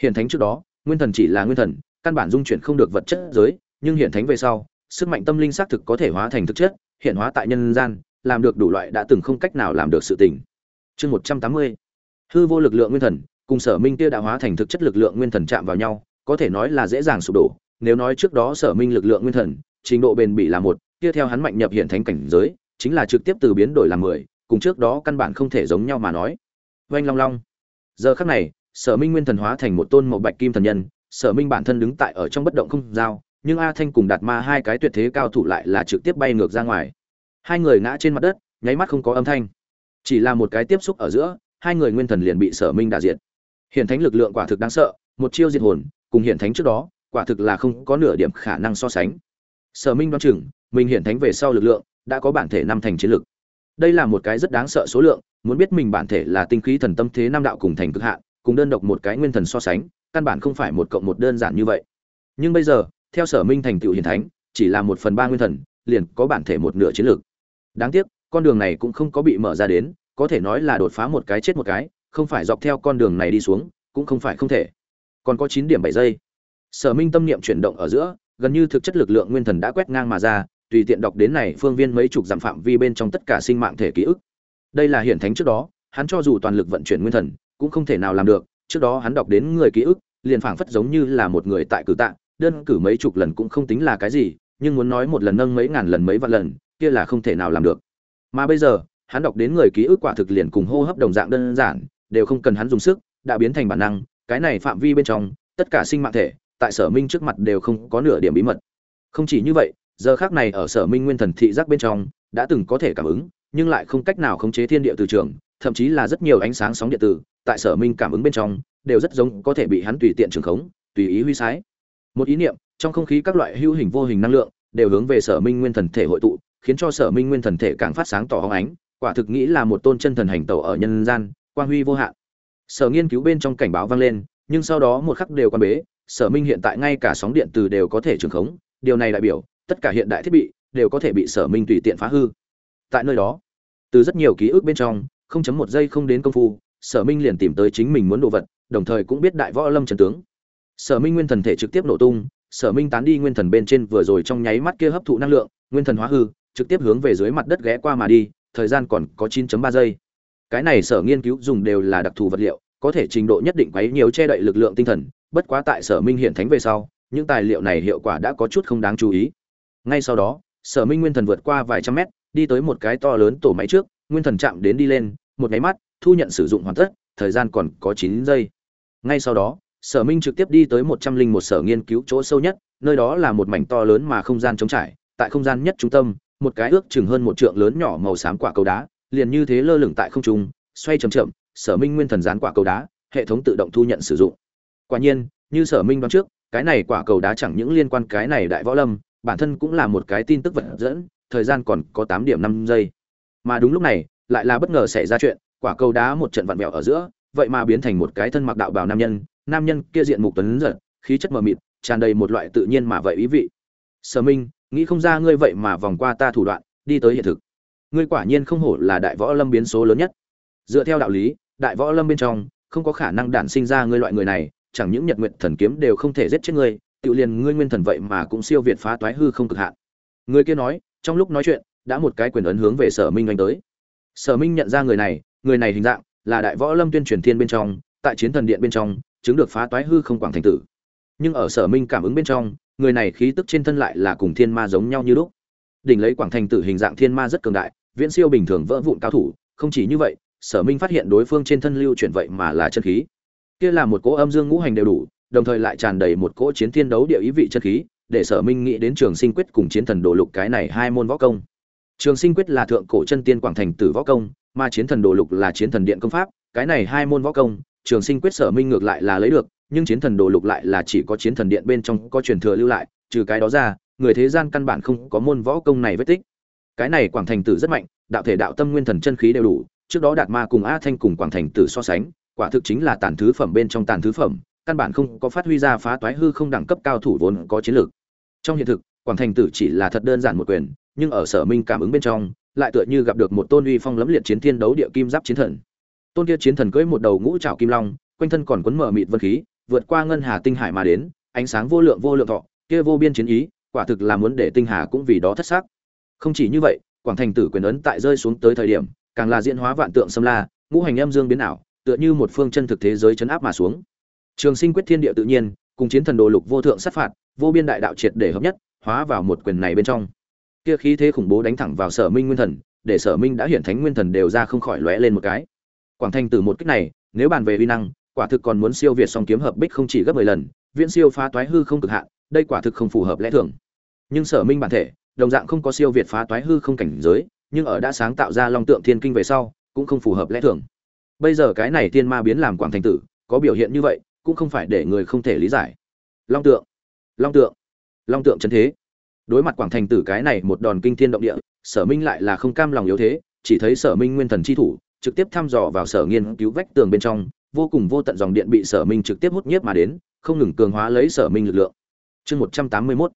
Hiền thánh trước đó, nguyên thần chỉ là nguyên thần, căn bản dung chuyển không được vật chất giới, nhưng hiển thánh về sau, sức mạnh tâm linh xác thực có thể hóa thành thực chất, hiện hóa tại nhân gian, làm được đủ loại đã từng không cách nào làm được sự tình. Chương một trăm tám mươi. Hư vô lực lượng nguyên thần, cùng sở minh kia đã hóa thành thực chất lực lượng nguyên thần chạm vào nhau, có thể nói là dễ dàng sụp đổ. Nếu nói trước đó sở minh lực lượng nguyên thần trình độ bền bỉ là một, kia theo hắn mạnh nhập hiện thánh cảnh giới, chính là trực tiếp từ biến đổi làm mười, cùng trước đó căn bản không thể giống nhau mà nói. Oanh long long. Giờ khắc này, sở minh nguyên thần hóa thành một tôn màu bạch kim thần nhân, sở minh bản thân đứng tại ở trong bất động không giao, nhưng a thanh cùng đạt ma hai cái tuyệt thế cao thủ lại là trực tiếp bay ngược ra ngoài. Hai người ngã trên mặt đất, nháy mắt không có âm thanh. Chỉ là một cái tiếp xúc ở giữa, hai người nguyên thần liền bị sở minh đả diệt. Hiện thánh lực lượng quả thực đáng sợ, một chiêu diệt hồn, cùng hiện thánh trước đó, quả thực là không có nửa điểm khả năng so sánh sở minh đoán chừng, mình hiện thánh về sau lực lượng, đã có bản thể năm thành chiến lực. Đây là một cái rất đáng sợ số lượng, muốn biết mình bản thể là tinh khí thần tâm thế năm đạo cùng thành cực hạn, cùng đơn độc một cái nguyên thần so sánh, căn bản không phải một cộng một đơn giản như vậy. Nhưng bây giờ, theo sở minh thành tựu hiền thánh, chỉ là một phần ba nguyên thần, liền có bản thể một nửa chiến lược đáng tiếc, con đường này cũng không có bị mở ra đến, có thể nói là đột phá một cái chết một cái, không phải dọc theo con đường này đi xuống, cũng không phải không thể. Còn có chín điểm bảy giây. Sở minh tâm niệm chuyển động ở giữa gần như thực chất lực lượng nguyên thần đã quét ngang mà ra, tùy tiện đọc đến này phương viên mấy chục dặm phạm vi bên trong tất cả sinh mạng thể ký ức. Đây là hiển thánh trước đó, hắn cho dù toàn lực vận chuyển nguyên thần, cũng không thể nào làm được, trước đó hắn đọc đến người ký ức, liền phảng phất giống như là một người tại cử tạ, đơn cử mấy chục lần cũng không tính là cái gì, nhưng muốn nói một lần nâng mấy ngàn lần mấy vạn lần, kia là không thể nào làm được. Mà bây giờ, hắn đọc đến người ký ức quả thực liền cùng hô hấp đồng dạng đơn giản, đều không cần hắn dùng sức, đã biến thành bản năng, cái này phạm vi bên trong, tất cả sinh mạng thể tại sở minh trước mặt đều không có nửa điểm bí mật. Không chỉ như vậy, giờ khác này ở sở minh nguyên thần thị giác bên trong, đã từng có thể cảm ứng, nhưng lại không cách nào khống chế thiên địa từ trường, thậm chí là rất nhiều ánh sáng sóng điện tử, tại sở minh cảm ứng bên trong, đều rất giống có thể bị hắn tùy tiện trường khống, tùy ý huy sái. Một ý niệm, trong không khí các loại hữu hình vô hình năng lượng, đều hướng về sở minh nguyên thần thể hội tụ, khiến cho sở minh nguyên thần thể càng phát sáng tỏ hóng ánh, quả thực nghĩ là một tôn chân thần hành tẩu ở nhân gian, quang huy vô hạn. Sở nghiên cứu bên trong cảnh báo vang lên, nhưng sau đó một khắc đều quan bế sở minh hiện tại ngay cả sóng điện từ đều có thể trường khống, điều này đại biểu, tất cả hiện đại thiết bị đều có thể bị sở minh tùy tiện phá hư. Tại nơi đó, từ rất nhiều ký ức bên trong, không chấm một giây không đến công phu, sở minh liền tìm tới chính mình muốn đồ vật, đồng thời cũng biết đại võ lâm trần tướng. Sở minh nguyên thần thể trực tiếp nổ tung, sở minh tán đi nguyên thần bên trên vừa rồi trong nháy mắt kia hấp thụ năng lượng, nguyên thần hóa hư, trực tiếp hướng về dưới mặt đất ghé qua mà đi, thời gian còn có 9.3 giây. Cái này sở nghiên cứu dùng đều là đặc thù vật liệu, có thể trình độ nhất định quấy nhiều che đậy lực lượng tinh thần bất quá tại sở minh hiện thánh về sau, những tài liệu này hiệu quả đã có chút không đáng chú ý. Ngay sau đó, sở minh nguyên thần vượt qua vài trăm mét, đi tới một cái to lớn tổ máy trước, nguyên thần chạm đến đi lên, một nháy mắt, thu nhận sử dụng hoàn tất, thời gian còn có chín giây. Ngay sau đó, sở minh trực tiếp đi tới một trăm linh một sở nghiên cứu chỗ sâu nhất, nơi đó là một mảnh to lớn mà không gian trống trải, tại không gian nhất trung tâm, một cái ước chừng hơn một trượng lớn nhỏ màu xám quả cầu đá, liền như thế lơ lửng tại không trung, xoay chậm chậm, sở minh nguyên thần dán quả cầu đá, hệ thống tự động thu nhận sử dụng quả nhiên, như sở minh đoán trước, cái này quả cầu đá chẳng những liên quan cái này đại võ lâm, bản thân cũng là một cái tin tức vật dẫn, thời gian còn có tám điểm năm giây. Mà đúng lúc này, lại là bất ngờ xảy ra chuyện, quả cầu đá một trận vặn vẹo ở giữa, vậy mà biến thành một cái thân mặc đạo bào nam nhân nam nhân kia diện mục tuấn giật, khí chất mờ mịt, tràn đầy một loại tự nhiên mà vậy ý vị. Sở minh, nghĩ không ra ngươi vậy mà vòng qua ta thủ đoạn, đi tới hiện thực. Ngươi quả nhiên không hổ là đại võ lâm biến số lớn nhất. Dựa theo đạo lý, đại võ lâm bên trong, không có khả năng đản sinh ra ngươi loại người này chẳng những nhật nguyện thần kiếm đều không thể giết chết ngươi, tự liền ngươi nguyên thần vậy mà cũng siêu việt phá toái hư không cực hạn. Người kia nói, trong lúc nói chuyện, đã một cái quyền ấn hướng về sở minh anh tới. Sở minh nhận ra người này người này hình dạng là đại võ lâm tuyên truyền thiên bên trong, tại chiến thần điện bên trong, chứng được phá toái hư không quảng thành tử. Nhưng ở sở minh cảm ứng bên trong, người này khí tức trên thân lại là cùng thiên ma giống nhau như lúc. Đỉnh lấy quảng thành tử hình dạng thiên ma rất cường đại, viễn siêu bình thường vỡ vụn cao thủ, không chỉ như vậy, sở minh phát hiện đối phương trên thân lưu chuyển vậy mà là chân khí kia là một cỗ âm dương ngũ hành đều đủ, đồng thời lại tràn đầy một cỗ chiến thiên đấu địa ý vị chân khí, để sở minh nghĩ đến trường sinh quyết cùng chiến thần đồ lục cái này hai môn võ công. Trường sinh quyết là thượng cổ chân tiên quảng thành tử võ công, mà chiến thần đồ lục là chiến thần điện công pháp, cái này hai môn võ công, trường sinh quyết sở minh ngược lại là lấy được, nhưng chiến thần đồ lục lại là chỉ có chiến thần điện bên trong có truyền thừa lưu lại, trừ cái đó ra, người thế gian căn bản không có môn võ công này vết tích. Cái này quảng thành tử rất mạnh, đạo thể đạo tâm nguyên thần chân khí đều đủ, trước đó đạt ma cùng a thanh cùng quảng thành tử so sánh quả thực chính là tàn thứ phẩm bên trong tàn thứ phẩm, căn bản không có phát huy ra phá toái hư không đẳng cấp cao thủ vốn có chiến lược. Trong hiện thực, quảng thành tử chỉ là thật đơn giản một quyền, nhưng ở sở minh cảm ứng bên trong, lại tựa như gặp được một tôn uy phong lẫm liệt chiến thiên đấu địa kim giáp chiến thần. Tôn kia chiến thần cưỡi một đầu ngũ trảo kim long, quanh thân còn quấn mở mịt vân khí, vượt qua ngân hà tinh hải mà đến, ánh sáng vô lượng vô lượng thọ, kia vô biên chiến ý, quả thực là muốn để tinh hà cũng vì đó thất sắc. Không chỉ như vậy, quảng thành tử quyền ấn tại rơi xuống tới thời điểm, càng là diễn hóa vạn tượng xâm la, ngũ hành âm dương biến ảo tựa như một phương chân thực thế giới chấn áp mà xuống. Trường sinh quyết thiên địa tự nhiên, cùng chiến thần đồ lục vô thượng sát phạt, vô biên đại đạo triệt để hợp nhất, hóa vào một quyền này bên trong. Kia khí thế khủng bố đánh thẳng vào sở minh nguyên thần, để sở minh đã hiển thánh nguyên thần đều ra không khỏi lóe lên một cái. Quảng thành từ một kích này, nếu bàn về uy năng, quả thực còn muốn siêu việt song kiếm hợp bích không chỉ gấp mười lần, viễn siêu phá toái hư không cực hạn, đây quả thực không phù hợp lẽ thường. Nhưng sở minh bản thể, đồng dạng không có siêu việt phá toái hư không cảnh giới, nhưng ở đã sáng tạo ra long tượng thiên kinh về sau, cũng không phù hợp lẽ thường bây giờ cái này thiên ma biến làm quảng thành tử, có biểu hiện như vậy, cũng không phải để người không thể lý giải. Long tượng long tượng long tượng chân thế. Đối mặt quảng thành tử cái này một đòn kinh thiên động địa, sở minh lại là không cam lòng yếu thế, chỉ thấy sở minh nguyên thần chi thủ, trực tiếp thăm dò vào sở nghiên cứu vách tường bên trong, vô cùng vô tận dòng điện bị sở minh trực tiếp hút nhiếp mà đến, không ngừng cường hóa lấy sở minh lực lượng. Chương một trăm tám mươi mốt.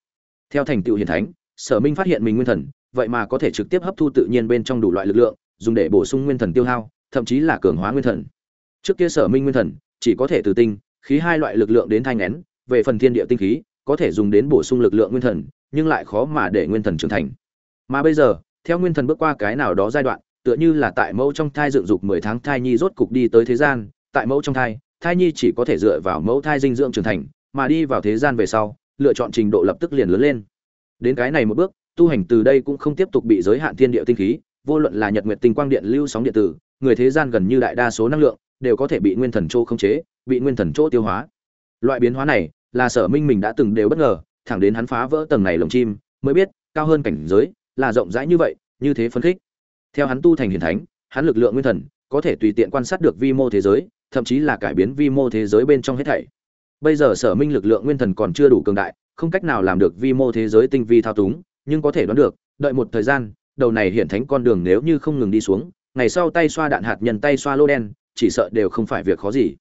Theo thành tựu hiền thánh, sở minh phát hiện mình nguyên thần, vậy mà có thể trực tiếp hấp thu tự nhiên bên trong đủ loại lực lượng, dùng để bổ sung nguyên thần tiêu hao thậm chí là cường hóa nguyên thần. Trước kia sở minh nguyên thần, chỉ có thể từ tinh, khí hai loại lực lượng đến thanh nén về phần thiên địa tinh khí, có thể dùng đến bổ sung lực lượng nguyên thần, nhưng lại khó mà để nguyên thần trưởng thành. Mà bây giờ, theo nguyên thần bước qua cái nào đó giai đoạn, tựa như là tại mẫu trong thai dựng dục mười tháng thai nhi rốt cục đi tới thế gian, tại mẫu trong thai thai nhi chỉ có thể dựa vào mẫu thai dinh dưỡng trưởng thành, mà đi vào thế gian về sau, lựa chọn trình độ lập tức liền lớn lên. Đến cái này một bước, tu hành từ đây cũng không tiếp tục bị giới hạn thiên địa tinh khí, vô luận là nhật nguyệt tinh quang điện, lưu sóng điện tử người thế gian gần như đại đa số năng lượng đều có thể bị nguyên thần chỗ khống chế, bị nguyên thần chỗ tiêu hóa. Loại biến hóa này là sở minh mình đã từng đều bất ngờ, thẳng đến hắn phá vỡ tầng này lồng chim, mới biết cao hơn cảnh giới là rộng rãi như vậy, như thế phấn khích. Theo hắn tu thành hiển thánh, hắn lực lượng nguyên thần có thể tùy tiện quan sát được vi mô thế giới, thậm chí là cải biến vi mô thế giới bên trong hết thảy. Bây giờ sở minh lực lượng nguyên thần còn chưa đủ cường đại, không cách nào làm được vi mô thế giới tinh vi thao túng, nhưng có thể đoán được, đợi một thời gian, đầu này hiển thánh con đường nếu như không ngừng đi xuống ngày sau tay xoa đạn hạt nhân, tay xoa lô đen, chỉ sợ đều không phải việc khó gì.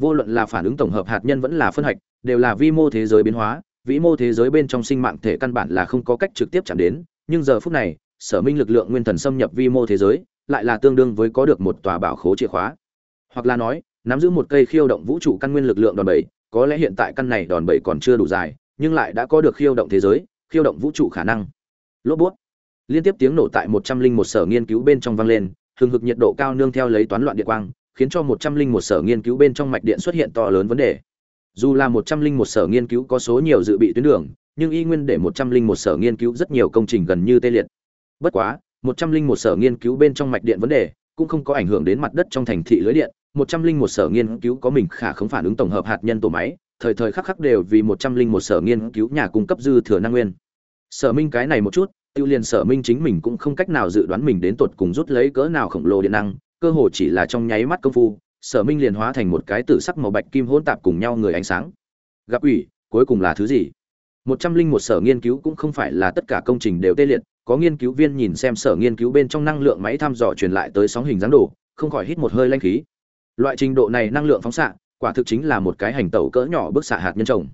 Vô luận là phản ứng tổng hợp hạt nhân vẫn là phân hạch, đều là vi mô thế giới biến hóa, vĩ mô thế giới bên trong sinh mạng thể căn bản là không có cách trực tiếp chạm đến, nhưng giờ phút này, sở minh lực lượng nguyên thần xâm nhập vi mô thế giới, lại là tương đương với có được một tòa bảo khố chìa khóa. Hoặc là nói, nắm giữ một cây khiêu động vũ trụ căn nguyên lực lượng đòn bẩy, có lẽ hiện tại căn này đòn bẩy còn chưa đủ dài, nhưng lại đã có được khiêu động thế giới, khiêu động vũ trụ khả năng. Lốp bút. Liên tiếp tiếng nổ tại một trăm linh một sở nghiên cứu bên trong vang lên hừng hực nhiệt độ cao nương theo lấy toán loạn điện quang, khiến cho một trăm linh một sở nghiên cứu bên trong mạch điện xuất hiện to lớn vấn đề. Dù là một trăm linh một sở nghiên cứu có số nhiều dự bị tuyến đường, nhưng y nguyên để một trăm linh một sở nghiên cứu rất nhiều công trình gần như tê liệt. Bất quá, một trăm linh một sở nghiên cứu bên trong mạch điện vấn đề cũng không có ảnh hưởng đến mặt đất trong thành thị lưới điện. Một trăm linh một sở nghiên cứu có mình khả không phản ứng tổng hợp hạt nhân tổ máy, thời thời khắc khắc đều vì một trăm linh một sở nghiên cứu nhà cung cấp dư thừa năng nguyên. Sở minh cái này một chút tiêu liền sở minh chính mình cũng không cách nào dự đoán mình đến tột cùng rút lấy cỡ nào khổng lồ điện năng, cơ hồ chỉ là trong nháy mắt công phu, sở minh liền hóa thành một cái tử sắc màu bạch kim hỗn tạp cùng nhau người ánh sáng. Gặp ủy cuối cùng là thứ gì? Một trăm linh một sở nghiên cứu cũng không phải là tất cả công trình đều tê liệt, có nghiên cứu viên nhìn xem sở nghiên cứu bên trong năng lượng máy thăm dò truyền lại tới sóng hình dáng đổ không khỏi hít một hơi lanh khí. Loại trình độ này năng lượng phóng xạ, quả thực chính là một cái hành tẩu cỡ nhỏ bức xạ hạt nhân trồng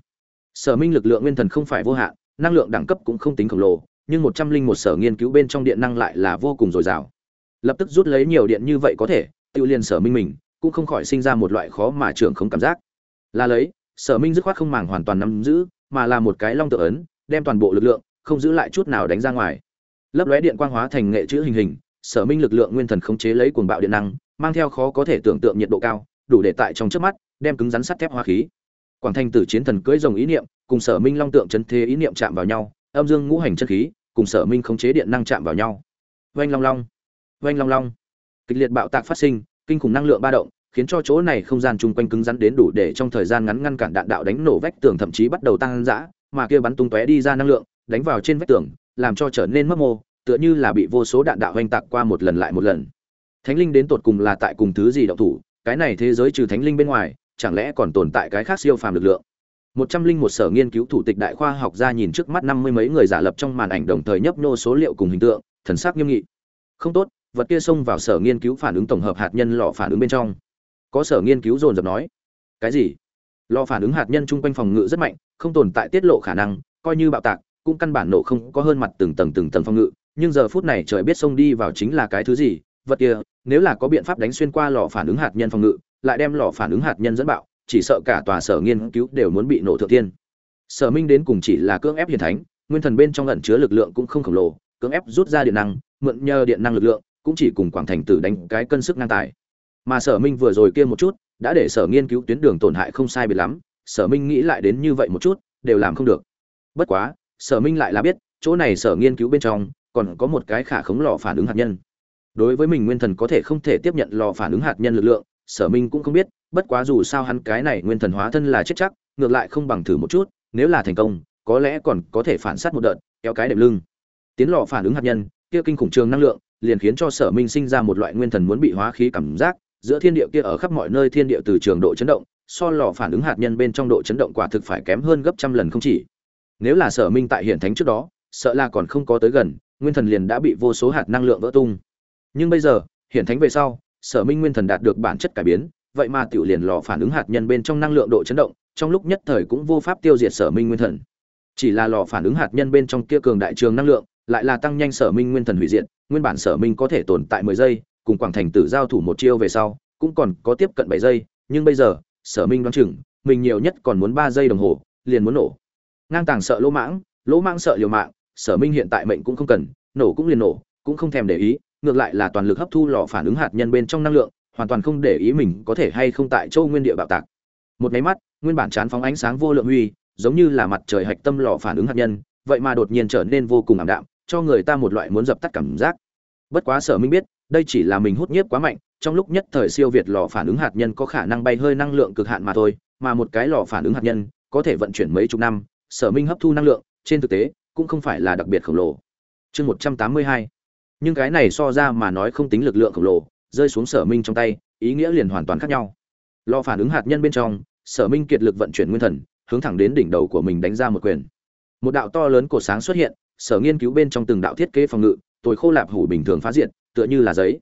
sở minh lực lượng nguyên thần không phải vô hạn, năng lượng đẳng cấp cũng không tính khổng lồ nhưng một trăm linh một sở nghiên cứu bên trong điện năng lại là vô cùng dồi dào. Lập tức rút lấy nhiều điện như vậy có thể, tự liền sở minh mình, cũng không khỏi sinh ra một loại khó mà trưởng không cảm giác. Là lấy, sở minh dứt khoát không màng hoàn toàn nắm giữ, mà là một cái long tự ấn, đem toàn bộ lực lượng, không giữ lại chút nào đánh ra ngoài. Lấp lóe điện quang hóa thành nghệ chữ hình hình, sở minh lực lượng nguyên thần khống chế lấy cuồng bạo điện năng, mang theo khó có thể tưởng tượng nhiệt độ cao, đủ để tại trong trước mắt, đem cứng rắn sắt thép hóa khí. Quảng thanh tử chiến thần cưỡi rồng ý niệm, cùng sở minh long tượng chấn thế ý niệm chạm vào nhau âm dương ngũ hành chân khí, cùng sở minh khống chế điện năng chạm vào nhau. Vanh long long vanh long long. Kịch liệt bạo tạc phát sinh, kinh khủng năng lượng ba động, khiến cho chỗ này không gian chung quanh cứng rắn đến đủ để trong thời gian ngắn ngăn cản đạn đạo đánh nổ vách tường thậm chí bắt đầu tăng dã, mà kia bắn tung tóe đi ra năng lượng, đánh vào trên vách tường, làm cho trở nên mất mô tựa như là bị vô số đạn đạo hoành tạc qua một lần lại một lần. Thánh linh đến tột cùng là tại cùng thứ gì động thủ, cái này thế giới trừ thánh linh bên ngoài, chẳng lẽ còn tồn tại cái khác siêu phàm lực lượng? Một trăm linh một sở nghiên cứu thủ tịch đại khoa học gia nhìn trước mắt năm mươi mấy người giả lập trong màn ảnh đồng thời nhấp nô số liệu cùng hình tượng, thần sắc nghiêm nghị. Không tốt, vật kia xông vào sở nghiên cứu phản ứng tổng hợp hạt nhân lò phản ứng bên trong. Có sở nghiên cứu dồn dập nói, cái gì? Lò phản ứng hạt nhân chung quanh phòng ngự rất mạnh, không tồn tại tiết lộ khả năng, coi như bạo tạc, cũng căn bản nổ không có hơn mặt từng tầng từng tầng phòng ngự. Nhưng giờ phút này trời biết xông đi vào chính là cái thứ gì, vật kia, nếu là có biện pháp đánh xuyên qua lò phản ứng hạt nhân phòng ngự, lại đem lò phản ứng hạt nhân dẫn bạo chỉ sợ cả tòa sở nghiên cứu đều muốn bị nổ thượng tiên sở minh đến cùng chỉ là cưỡng ép hiền thánh, nguyên thần bên trong ẩn chứa lực lượng cũng không khổng lồ, cưỡng ép rút ra điện năng, mượn nhờ điện năng lực lượng, cũng chỉ cùng quảng thành tử đánh cái cân sức ngang tài. Mà sở minh vừa rồi kia một chút, đã để sở nghiên cứu tuyến đường tổn hại không sai biệt lắm, sở minh nghĩ lại đến như vậy một chút, đều làm không được. Bất quá, sở minh lại là biết, chỗ này sở nghiên cứu bên trong, còn có một cái khả khống lò phản ứng hạt nhân. Đối với mình nguyên thần có thể không thể tiếp nhận lò phản ứng hạt nhân lực lượng, sở minh cũng không biết bất quá dù sao hắn cái này nguyên thần hóa thân là chết chắc, ngược lại không bằng thử một chút, nếu là thành công, có lẽ còn có thể phản sát một đợt, kéo cái đệm lưng. Tiến lò phản ứng hạt nhân, kia kinh khủng trường năng lượng, liền khiến cho sở minh sinh ra một loại nguyên thần muốn bị hóa khí cảm giác, giữa thiên địa kia ở khắp mọi nơi thiên địa từ trường độ chấn động, so lò phản ứng hạt nhân bên trong độ chấn động quả thực phải kém hơn gấp trăm lần không chỉ. Nếu là sở minh tại hiện thánh trước đó, sợ là còn không có tới gần, nguyên thần liền đã bị vô số hạt năng lượng vỡ tung. Nhưng bây giờ hiện thánh về sau, sở minh nguyên thần đạt được bản chất cải biến vậy mà tiểu liền lò phản ứng hạt nhân bên trong năng lượng độ chấn động, trong lúc nhất thời cũng vô pháp tiêu diệt sở minh nguyên thần. Chỉ là lò phản ứng hạt nhân bên trong kia cường đại trường năng lượng, lại là tăng nhanh sở minh nguyên thần hủy diệt, nguyên bản sở minh có thể tồn tại mười giây, cùng quảng thành tử giao thủ một chiêu về sau, cũng còn có tiếp cận bảy giây, nhưng bây giờ, sở minh đoán chừng, mình nhiều nhất còn muốn ba giây đồng hồ, liền muốn nổ. Ngang tàng sợ lỗ mãng lỗ mãng sợ liều mạng, sở minh hiện tại mệnh cũng không cần, nổ cũng liền nổ, cũng không thèm để ý, ngược lại là toàn lực hấp thu lò phản ứng hạt nhân bên trong năng lượng hoàn toàn không để ý mình có thể hay không tại châu nguyên địa bạo tạc. Một máy mắt, nguyên bản chán phóng ánh sáng vô lượng huy, giống như là mặt trời hạch tâm lò phản ứng hạt nhân, vậy mà đột nhiên trở nên vô cùng ảm đạm, cho người ta một loại muốn dập tắt cảm giác. Bất quá sở minh biết, đây chỉ là mình hút nhiếp quá mạnh, trong lúc nhất thời siêu việt lò phản ứng hạt nhân có khả năng bay hơi năng lượng cực hạn mà thôi, mà một cái lò phản ứng hạt nhân có thể vận chuyển mấy chục năm, sở minh hấp thu năng lượng, trên thực tế, cũng không phải là đặc biệt khổng lồ. Chương một trăm tám mươi hai. Nhưng cái này so ra mà nói không tính lực lượng khổng lồ rơi xuống sở minh trong tay, ý nghĩa liền hoàn toàn khác nhau. Lò phản ứng hạt nhân bên trong, sở minh kiệt lực vận chuyển nguyên thần, hướng thẳng đến đỉnh đầu của mình đánh ra một quyền. Một đạo to lớn cột sáng xuất hiện, sở nghiên cứu bên trong từng đạo thiết kế phòng ngự, tồi khô lạp hủ bình thường phá diện tựa như là giấy.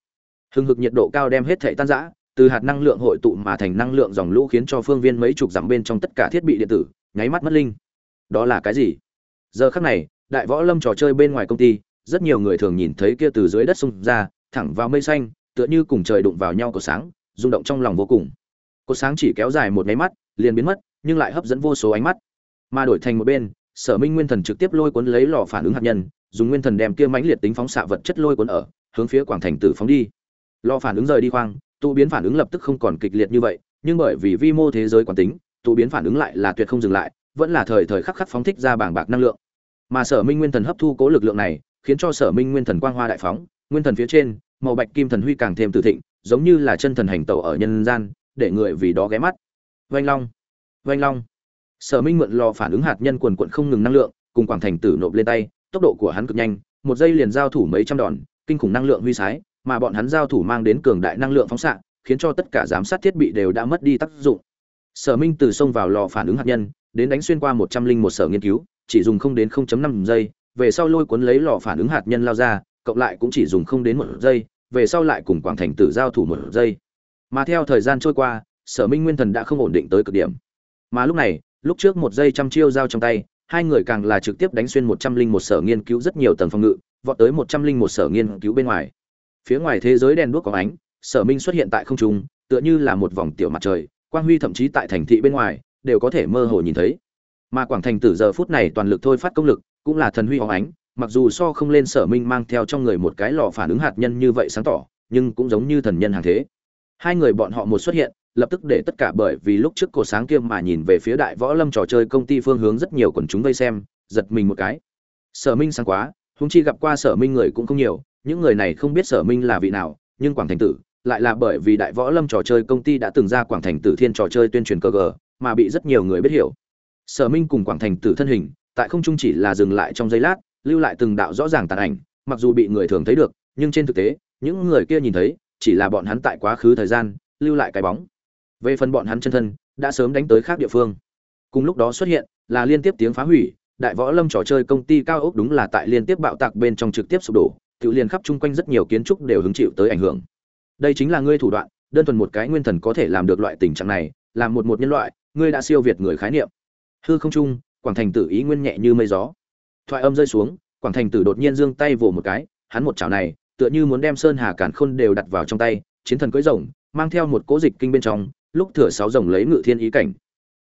Hừng hực nhiệt độ cao đem hết thể tan rã, từ hạt năng lượng hội tụ mà thành năng lượng dòng lũ khiến cho phương viên mấy chục dặm bên trong tất cả thiết bị điện tử, nháy mắt mất linh. Đó là cái gì? Giờ khắc này, đại võ lâm trò chơi bên ngoài công ty, rất nhiều người thường nhìn thấy kia từ dưới đất xung ra, thẳng vào mây xanh tựa như cùng trời đụng vào nhau của sáng, rung động trong lòng vô cùng. Cột sáng chỉ kéo dài một nháy mắt, liền biến mất, nhưng lại hấp dẫn vô số ánh mắt. Mà đổi thành một bên, sở minh nguyên thần trực tiếp lôi cuốn lấy lò phản ứng hạt nhân, dùng nguyên thần đem kia mãnh liệt tính phóng xạ vật chất lôi cuốn ở, hướng phía quảng thành tử phóng đi. Lò phản ứng rời đi khoang, tụ biến phản ứng lập tức không còn kịch liệt như vậy, nhưng bởi vì vi mô thế giới quán tính, tụ biến phản ứng lại là tuyệt không dừng lại, vẫn là thời thời khắc khắc phóng thích ra bảng bạc năng lượng. Mà sở minh nguyên thần hấp thu cố lực lượng này, khiến cho sở minh nguyên thần quang hoa đại phóng, nguyên thần phía trên màu bạch kim thần huy càng thêm tự thịnh, giống như là chân thần hành tẩu ở nhân gian, để người vì đó ghé mắt. Vanh long vanh long. Sở minh mượn lò phản ứng hạt nhân quần quận không ngừng năng lượng, cùng quảng thành tử nộp lên tay, tốc độ của hắn cực nhanh, một giây liền giao thủ mấy trăm đòn, kinh khủng năng lượng huy sái, mà bọn hắn giao thủ mang đến cường đại năng lượng phóng xạ, khiến cho tất cả giám sát thiết bị đều đã mất đi tác dụng. Sở minh từ xông vào lò phản ứng hạt nhân, đến đánh xuyên qua một trăm linh một sở nghiên cứu, chỉ dùng không đến 0.5 giây, về sau lôi cuốn lấy lò phản ứng hạt nhân lao ra cộng lại cũng chỉ dùng không đến một giây, về sau lại cùng quảng thành tử giao thủ một giây. Mà theo thời gian trôi qua, sở minh nguyên thần đã không ổn định tới cực điểm. Mà lúc này, lúc trước một giây trăm chiêu giao trong tay, hai người càng là trực tiếp đánh xuyên một trăm linh một sở nghiên cứu rất nhiều tầng phòng ngự, vọt tới một trăm linh một sở nghiên cứu bên ngoài. Phía ngoài thế giới đèn đuốc có ánh, sở minh xuất hiện tại không trung, tựa như là một vòng tiểu mặt trời, quang huy thậm chí tại thành thị bên ngoài, đều có thể mơ hồ nhìn thấy. Mà quảng thành tử giờ phút này toàn lực thôi phát công lực, cũng là thần huy hóng ánh mặc dù so không lên sở minh mang theo trong người một cái lò phản ứng hạt nhân như vậy sáng tỏ, nhưng cũng giống như thần nhân hàng thế. Hai người bọn họ một xuất hiện, lập tức để tất cả bởi vì lúc trước cổ sáng kia mà nhìn về phía đại võ lâm trò chơi công ty phương hướng rất nhiều quần chúng vây xem, giật mình một cái. Sở minh sáng quá húng chi gặp qua sở minh người cũng không nhiều, những người này không biết sở minh là vị nào, nhưng quảng thành tử lại là bởi vì đại võ lâm trò chơi công ty đã từng ra quảng thành tử thiên trò chơi tuyên truyền cơ gờ, mà bị rất nhiều người biết hiểu. Sở minh cùng quảng thành tử thân hình, tại không trung chỉ là dừng lại trong giây lát lưu lại từng đạo rõ ràng tàn ảnh, mặc dù bị người thường thấy được, nhưng trên thực tế, những người kia nhìn thấy, chỉ là bọn hắn tại quá khứ thời gian, lưu lại cái bóng. Về phần bọn hắn chân thân, đã sớm đánh tới khác địa phương. Cùng lúc đó xuất hiện, là liên tiếp tiếng phá hủy, đại võ lâm trò chơi công ty cao ốc đúng là tại liên tiếp bạo tạc bên trong trực tiếp sụp đổ, tự liền khắp chung quanh rất nhiều kiến trúc đều hứng chịu tới ảnh hưởng. Đây chính là ngươi thủ đoạn, đơn thuần một cái nguyên thần có thể làm được loại tình trạng này làm một một nhân loại, ngươi đã siêu việt người khái niệm. Hư không trung quảng thành tử ý nguyên nhẹ như mây gió thoại âm rơi xuống, quảng thành tử đột nhiên giương tay vồ một cái, hắn một chảo này, tựa như muốn đem sơn hà cản khôn đều đặt vào trong tay, chiến thần cưỡi rồng, mang theo một cố dịch kinh bên trong, lúc thừa sáu rồng lấy ngự thiên ý cảnh.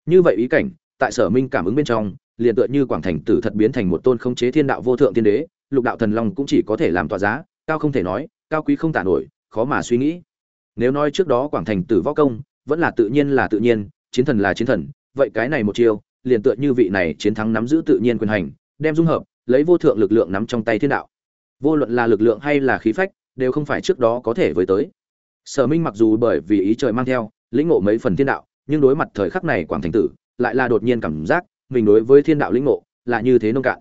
Như vậy ý cảnh, tại sở minh cảm ứng bên trong, liền tựa như quảng thành tử thật biến thành một tôn khống chế thiên đạo vô thượng tiên đế, lục đạo thần long cũng chỉ có thể làm tỏa giá, cao không thể nói, cao quý không tả nổi, khó mà suy nghĩ. Nếu nói trước đó quảng thành tử võ công, vẫn là tự nhiên là tự nhiên, chiến thần là chiến thần, vậy cái này một chiêu, liền tựa như vị này chiến thắng nắm giữ tự nhiên quyền hành đem dung hợp, lấy vô thượng lực lượng nắm trong tay thiên đạo. Vô luận là lực lượng hay là khí phách, đều không phải trước đó có thể với tới. Sở minh mặc dù bởi vì ý trời mang theo, lĩnh ngộ mấy phần thiên đạo, nhưng đối mặt thời khắc này quảng thành tử, lại là đột nhiên cảm giác mình đối với thiên đạo lĩnh ngộ là như thế nông cạn.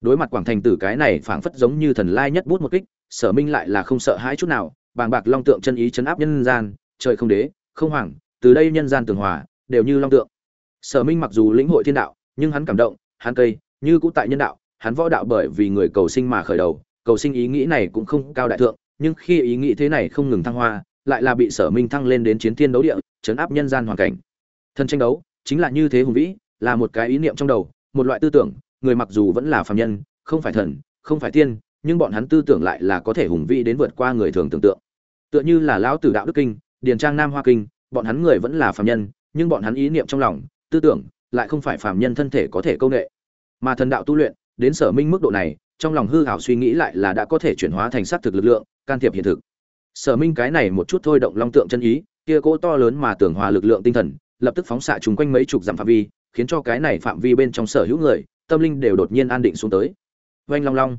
Đối mặt quảng thành tử cái này phảng phất giống như thần lai nhất bút một kích, sở minh lại là không sợ hãi chút nào, bàng bạc long tượng chân ý chấn áp nhân gian, trời không đế, không hoàng, từ đây nhân gian tường hòa, đều như long tượng. Sở minh mặc dù lĩnh hội thiên đạo, nhưng hắn cảm động, hắn cây như cũ tại nhân đạo, hắn võ đạo bởi vì người cầu sinh mà khởi đầu, cầu sinh ý nghĩ này cũng không cao đại thượng, nhưng khi ý nghĩ thế này không ngừng thăng hoa, lại là bị sở minh thăng lên đến chiến thiên đấu địa, chấn áp nhân gian hoàn cảnh. Thân tranh đấu, chính là như thế hùng vĩ, là một cái ý niệm trong đầu, một loại tư tưởng, người mặc dù vẫn là phàm nhân, không phải thần, không phải tiên, nhưng bọn hắn tư tưởng lại là có thể hùng vĩ đến vượt qua người thường tưởng tượng. Tựa như là lão tử đạo đức kinh, điền trang nam hoa kinh, bọn hắn người vẫn là phàm nhân, nhưng bọn hắn ý niệm trong lòng, tư tưởng, lại không phải phàm nhân thân thể có thể câu nệ mà thần đạo tu luyện, đến sở minh mức độ này, trong lòng hư hảo suy nghĩ lại là đã có thể chuyển hóa thành xác thực lực lượng, can thiệp hiện thực. Sở minh cái này một chút thôi động long tượng chân ý, kia cỗ to lớn mà tưởng hòa lực lượng tinh thần, lập tức phóng xạ chung quanh mấy chục dặm phạm vi, khiến cho cái này phạm vi bên trong sở hữu người, tâm linh đều đột nhiên an định xuống tới. Oanh long long.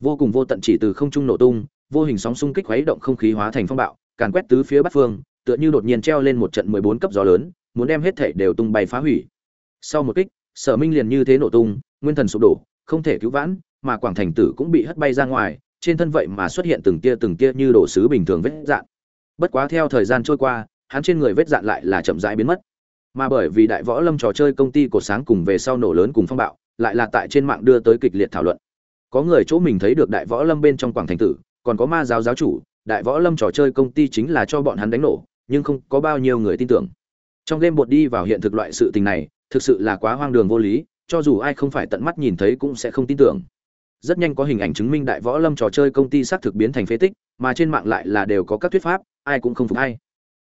Vô cùng vô tận chỉ từ không trung nổ tung, vô hình sóng xung kích khuấy động không khí hóa thành phong bạo, càn quét tứ phía bát phương, tựa như đột nhiên treo lên một trận mười bốn cấp gió lớn, muốn đem hết thể đều tung bay phá hủy. Sau một kích sở minh liền như thế nổ tung, nguyên thần sụp đổ, không thể cứu vãn, mà quảng thành tử cũng bị hất bay ra ngoài, trên thân vậy mà xuất hiện từng tia từng tia như đổ sứ bình thường vết dạn. Bất quá theo thời gian trôi qua, hắn trên người vết dạn lại là chậm rãi biến mất. Mà bởi vì đại võ lâm trò chơi công ty cổ sáng cùng về sau nổ lớn cùng phong bạo, lại là tại trên mạng đưa tới kịch liệt thảo luận. Có người chỗ mình thấy được đại võ lâm bên trong quảng thành tử, còn có ma giáo giáo chủ, đại võ lâm trò chơi công ty chính là cho bọn hắn đánh nổ, nhưng không có bao nhiêu người tin tưởng. Trong game bột đi vào hiện thực loại sự tình này thực sự là quá hoang đường vô lý, cho dù ai không phải tận mắt nhìn thấy cũng sẽ không tin tưởng. Rất nhanh có hình ảnh chứng minh đại võ lâm trò chơi công ty xác thực biến thành phế tích, mà trên mạng lại là đều có các thuyết pháp, ai cũng không phục hay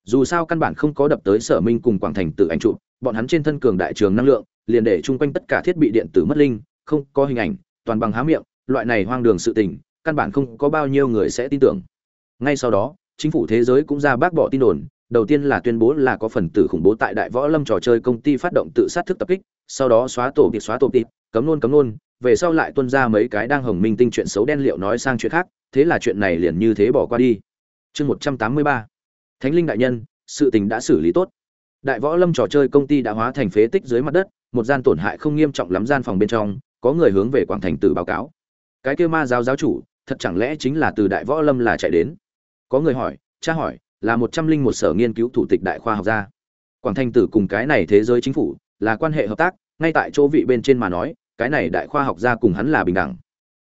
dù sao căn bản không có đập tới sở minh cùng quảng thành tự ảnh chụp, bọn hắn trên thân cường đại trường năng lượng, liền để chung quanh tất cả thiết bị điện tử mất linh, không có hình ảnh, toàn bằng há miệng, loại này hoang đường sự tình, căn bản không có bao nhiêu người sẽ tin tưởng. Ngay sau đó, chính phủ thế giới cũng ra bác bỏ tin đồn đầu tiên là tuyên bố là có phần tử khủng bố tại đại võ lâm trò chơi công ty phát động tự sát thức tập kích, sau đó xóa tổ tiệp xóa tổ tiệp cấm nôn cấm nôn về sau lại tuân ra mấy cái đang hồng minh tinh chuyện xấu đen liệu nói sang chuyện khác, thế là chuyện này liền như thế bỏ qua đi. Chương một trăm tám mươi ba. Thánh linh đại nhân, sự tình đã xử lý tốt. Đại võ lâm trò chơi công ty đã hóa thành phế tích dưới mặt đất, một gian tổn hại không nghiêm trọng lắm gian phòng bên trong, có người hướng về quảng thành tử báo cáo. Cái kêu ma giáo giáo chủ, thật chẳng lẽ chính là từ đại võ lâm là chạy đến? Có người hỏi, cha hỏi là một trăm linh một sở nghiên cứu thủ tịch đại khoa học gia quảng Thanh tử cùng cái này thế giới chính phủ là quan hệ hợp tác ngay tại chỗ vị bên trên mà nói cái này đại khoa học gia cùng hắn là bình đẳng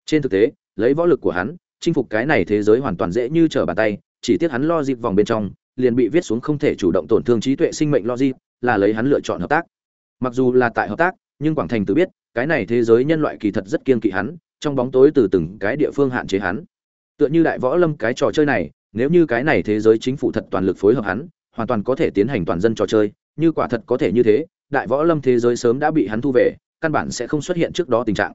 trên thực tế lấy võ lực của hắn chinh phục cái này thế giới hoàn toàn dễ như trở bàn tay chỉ tiếc hắn lo dịp vòng bên trong liền bị viết xuống không thể chủ động tổn thương trí tuệ sinh mệnh lo dịp là lấy hắn lựa chọn hợp tác. Mặc dù là tại hợp tác, nhưng Quảng Thành Tử biết, cái này thế giới nhân loại kỳ thật rất kiên kỵ hắn, trong bóng tối từ từng cái địa phương hạn chế hắn. Tựa như đại võ lâm cái trò chơi này, nếu như cái này thế giới chính phủ thật toàn lực phối hợp hắn, hoàn toàn có thể tiến hành toàn dân trò chơi, như quả thật có thể như thế, đại võ lâm thế giới sớm đã bị hắn thu về căn bản sẽ không xuất hiện trước đó tình trạng.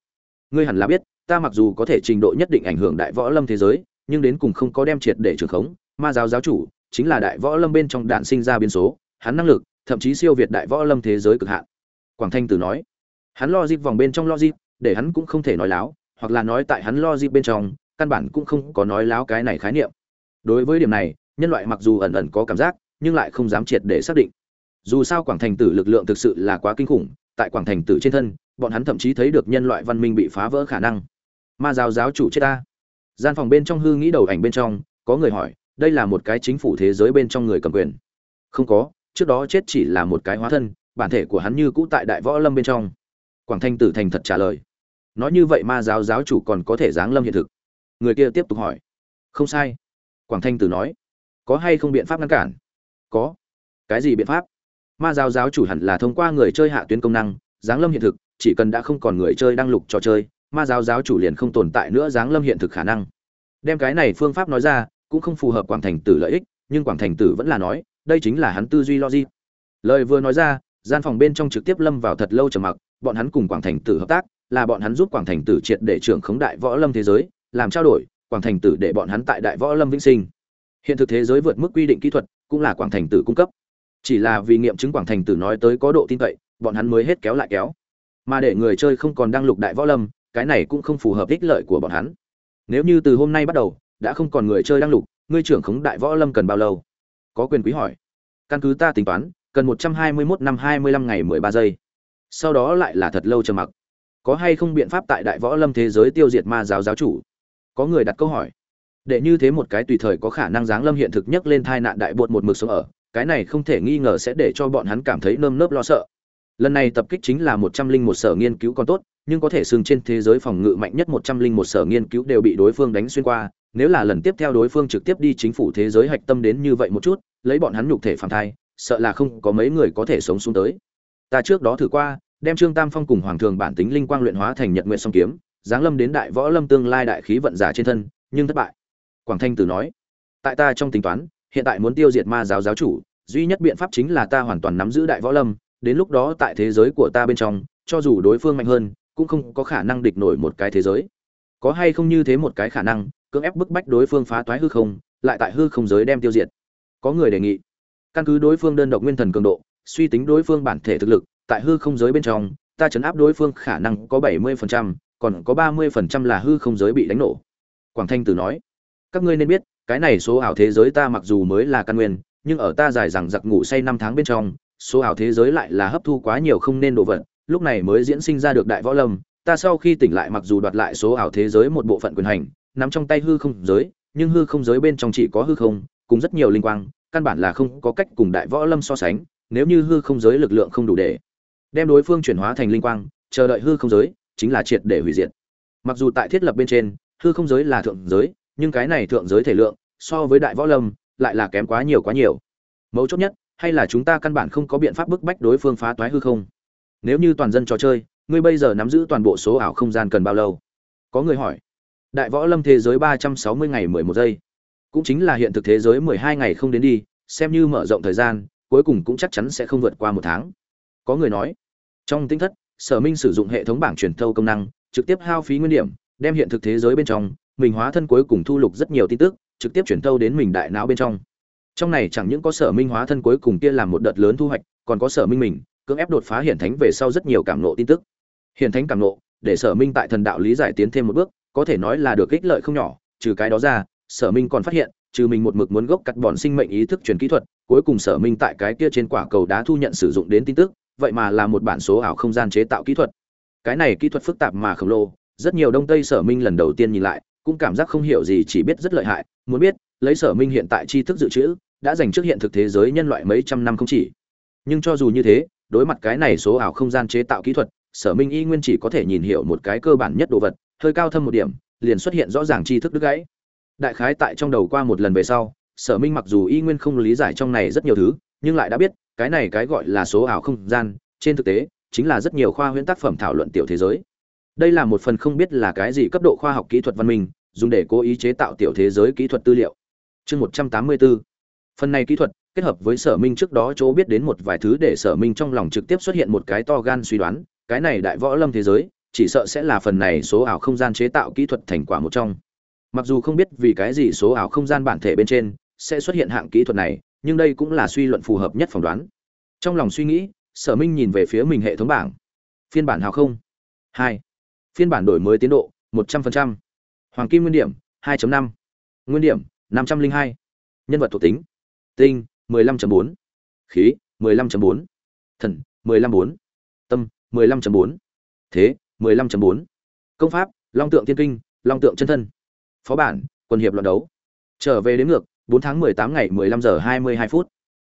Ngươi hẳn là biết ta mặc dù có thể trình độ nhất định ảnh hưởng đại võ lâm thế giới nhưng đến cùng không có đem triệt để trường khống ma giáo giáo chủ chính là đại võ lâm bên trong đạn sinh ra biến số hắn năng lực thậm chí siêu việt đại võ lâm thế giới cực hạn. Quảng thanh tử nói hắn lo dịp vòng bên trong lo dịp để hắn cũng không thể nói láo hoặc là nói tại hắn lo dịp bên trong căn bản cũng không có nói láo cái này khái niệm đối với điểm này, nhân loại mặc dù ẩn ẩn có cảm giác, nhưng lại không dám triệt để xác định. Dù sao quảng thành tử lực lượng thực sự là quá kinh khủng, tại quảng thành tử trên thân, bọn hắn thậm chí thấy được nhân loại văn minh bị phá vỡ khả năng. Ma giáo giáo chủ chết ta. Gian phòng bên trong hư nghĩ đầu ảnh bên trong, có người hỏi, đây là một cái chính phủ thế giới bên trong người cầm quyền. Không có, trước đó chết chỉ là một cái hóa thân, bản thể của hắn như cũ tại đại võ lâm bên trong. Quảng thanh tử thành thật trả lời. Nói như vậy ma giáo giáo chủ còn có thể giáng lâm hiện thực. Người kia tiếp tục hỏi. Không sai quảng thanh tử nói, có hay không biện pháp ngăn cản? Có. Cái gì biện pháp? Ma giáo giáo chủ hẳn là thông qua người chơi hạ tuyến công năng, giáng lâm hiện thực, chỉ cần đã không còn người chơi đăng lục trò chơi, ma giáo giáo chủ liền không tồn tại nữa giáng lâm hiện thực khả năng. Đem cái này phương pháp nói ra, cũng không phù hợp quảng thành tử lợi ích, nhưng quảng thành tử vẫn là nói, đây chính là hắn tư duy logic. Lời vừa nói ra, gian phòng bên trong trực tiếp lâm vào thật lâu trầm mặc, bọn hắn cùng quảng thành tử hợp tác, là bọn hắn giúp quảng thành tử triệt để trưởng khống đại võ lâm thế giới, làm trao đổi quảng thành tử để bọn hắn tại đại võ lâm vĩnh sinh. Hiện thực thế giới vượt mức quy định kỹ thuật, cũng là quảng thành tử cung cấp. Chỉ là vì nghiệm chứng quảng thành tử nói tới có độ tin cậy, bọn hắn mới hết kéo lại kéo. Mà để người chơi không còn đăng lục đại võ lâm, cái này cũng không phù hợp ích lợi của bọn hắn. Nếu như từ hôm nay bắt đầu, đã không còn người chơi đăng lục, ngươi trưởng khống đại võ lâm cần bao lâu? Có quyền quý hỏi. Căn cứ ta tính toán, cần một trăm hai mươi mốt năm hai mươi lăm ngày mười ba giây. Sau đó lại là thật lâu chờ mặc. Có hay không biện pháp tại đại võ lâm thế giới tiêu diệt ma giáo giáo chủ? Có người đặt câu hỏi. Để như thế một cái tùy thời có khả năng giáng lâm hiện thực nhất lên thai nạn đại bột một mực sống ở, cái này không thể nghi ngờ sẽ để cho bọn hắn cảm thấy nơm nớp lo sợ. Lần này tập kích chính là một trăm linh một sở nghiên cứu còn tốt, nhưng có thể xưng trên thế giới phòng ngự mạnh nhất một trăm linh một sở nghiên cứu đều bị đối phương đánh xuyên qua, nếu là lần tiếp theo đối phương trực tiếp đi chính phủ thế giới hạch tâm đến như vậy một chút, lấy bọn hắn nhục thể phản thai, sợ là không có mấy người có thể sống xuống tới. Ta trước đó thử qua, đem trương tam phong cùng hoàng thường bản tính linh quang luyện hóa thành nhật nguyện song kiếm giáng lâm đến đại võ lâm tương lai đại khí vận giả trên thân nhưng thất bại. Quảng thanh tử nói tại ta trong tính toán hiện tại muốn tiêu diệt ma giáo giáo chủ duy nhất biện pháp chính là ta hoàn toàn nắm giữ đại võ lâm đến lúc đó tại thế giới của ta bên trong cho dù đối phương mạnh hơn cũng không có khả năng địch nổi một cái thế giới. Có hay không như thế một cái khả năng cưỡng ép bức bách đối phương phá toái hư không lại tại hư không giới đem tiêu diệt? Có người đề nghị căn cứ đối phương đơn độc nguyên thần cường độ suy tính đối phương bản thể thực lực tại hư không giới bên trong ta chấn áp đối phương khả năng có bảy mươi phần trăm, còn có ba mươi phần trăm là hư không giới bị đánh nổ. Quảng thanh tử nói, các ngươi nên biết, cái này số ảo thế giới ta mặc dù mới là căn nguyên, nhưng ở ta dài rằng giặc ngủ say năm tháng bên trong, số ảo thế giới lại là hấp thu quá nhiều không nên đồ vật, lúc này mới diễn sinh ra được đại võ lâm. Ta sau khi tỉnh lại mặc dù đoạt lại số ảo thế giới một bộ phận quyền hành, nắm trong tay hư không giới, nhưng hư không giới bên trong chỉ có hư không, cùng rất nhiều linh quang, căn bản là không có cách cùng đại võ lâm so sánh, nếu như hư không giới lực lượng không đủ để đem đối phương chuyển hóa thành linh quang, chờ đợi hư không giới chính là triệt để hủy diệt. Mặc dù tại thiết lập bên trên, hư không giới là thượng giới, nhưng cái này thượng giới thể lượng, so với đại võ lâm, lại là kém quá nhiều quá nhiều. Mấu chốt nhất, hay là chúng ta căn bản không có biện pháp bức bách đối phương phá toái hư không? Nếu như toàn dân trò chơi, ngươi bây giờ nắm giữ toàn bộ số ảo không gian cần bao lâu? Có người hỏi. Đại võ lâm thế giới ba trăm sáu mươi ngày mười một giây. Cũng chính là hiện thực thế giới mười hai ngày không đến đi, xem như mở rộng thời gian, cuối cùng cũng chắc chắn sẽ không vượt qua một tháng. Có người nói. Trong tinh thất sở minh sử dụng hệ thống bảng truyền thâu công năng, trực tiếp hao phí nguyên điểm, đem hiện thực thế giới bên trong, mình hóa thân cuối cùng thu lục rất nhiều tin tức, trực tiếp chuyển thâu đến mình đại não bên trong. Trong này chẳng những có sở minh hóa thân cuối cùng kia làm một đợt lớn thu hoạch, còn có sở minh mình, cưỡng ép đột phá hiển thánh về sau rất nhiều cảm nộ tin tức. Hiển thánh cảm nộ để sở minh tại thần đạo lý giải tiến thêm một bước, có thể nói là được ích lợi không nhỏ, trừ cái đó ra, sở minh còn phát hiện, trừ mình một mực muốn gốc cắt bọn sinh mệnh ý thức truyền kỹ thuật, cuối cùng sở minh tại cái kia trên quả cầu đá thu nhận sử dụng đến tin tức vậy mà là một bản số ảo không gian chế tạo kỹ thuật. Cái này kỹ thuật phức tạp mà khổng lồ, rất nhiều đông tây sở minh lần đầu tiên nhìn lại, cũng cảm giác không hiểu gì, chỉ biết rất lợi hại, muốn biết, lấy sở minh hiện tại tri thức dự trữ, đã dành trước hiện thực thế giới nhân loại mấy trăm năm không chỉ. Nhưng cho dù như thế, đối mặt cái này số ảo không gian chế tạo kỹ thuật, sở minh y nguyên chỉ có thể nhìn hiểu một cái cơ bản nhất đồ vật, hơi cao thâm một điểm, liền xuất hiện rõ ràng tri thức đứt gãy. Đại khái tại trong đầu qua một lần về sau, sở minh mặc dù y nguyên không lý giải trong này rất nhiều thứ nhưng lại đã biết, cái này cái gọi là số ảo không gian, trên thực tế, chính là rất nhiều khoa huyễn tác phẩm thảo luận tiểu thế giới. Đây là một phần không biết là cái gì cấp độ khoa học kỹ thuật văn minh, dùng để cố ý chế tạo tiểu thế giới kỹ thuật tư liệu. Chương một trăm tám mươi bốn phần này kỹ thuật, kết hợp với sở minh trước đó chỗ biết đến một vài thứ để sở minh trong lòng trực tiếp xuất hiện một cái to gan suy đoán, cái này đại võ lâm thế giới, chỉ sợ sẽ là phần này số ảo không gian chế tạo kỹ thuật thành quả một trong. Mặc dù không biết vì cái gì số ảo không gian bản thể bên trên sẽ xuất hiện hạng kỹ thuật này nhưng đây cũng là suy luận phù hợp nhất phỏng đoán. Trong lòng suy nghĩ sở minh nhìn về phía mình hệ thống bảng. Phiên bản hào không? Hai. Phiên bản đổi mới tiến độ một trăm linh hoàng kim nguyên điểm 2 năm. Nguyên điểm năm trăm linh hai. Nhân vật thuộc tính. Tinh 15.4, khí 15.4, thần 15.4, tâm 15.4, thế 15.4, công pháp long tượng thiên kinh long tượng chân thân. Phó bản quân hiệp luận đấu. Trở về đến ngược 4 tháng 18 ngày 15 giờ 22 phút.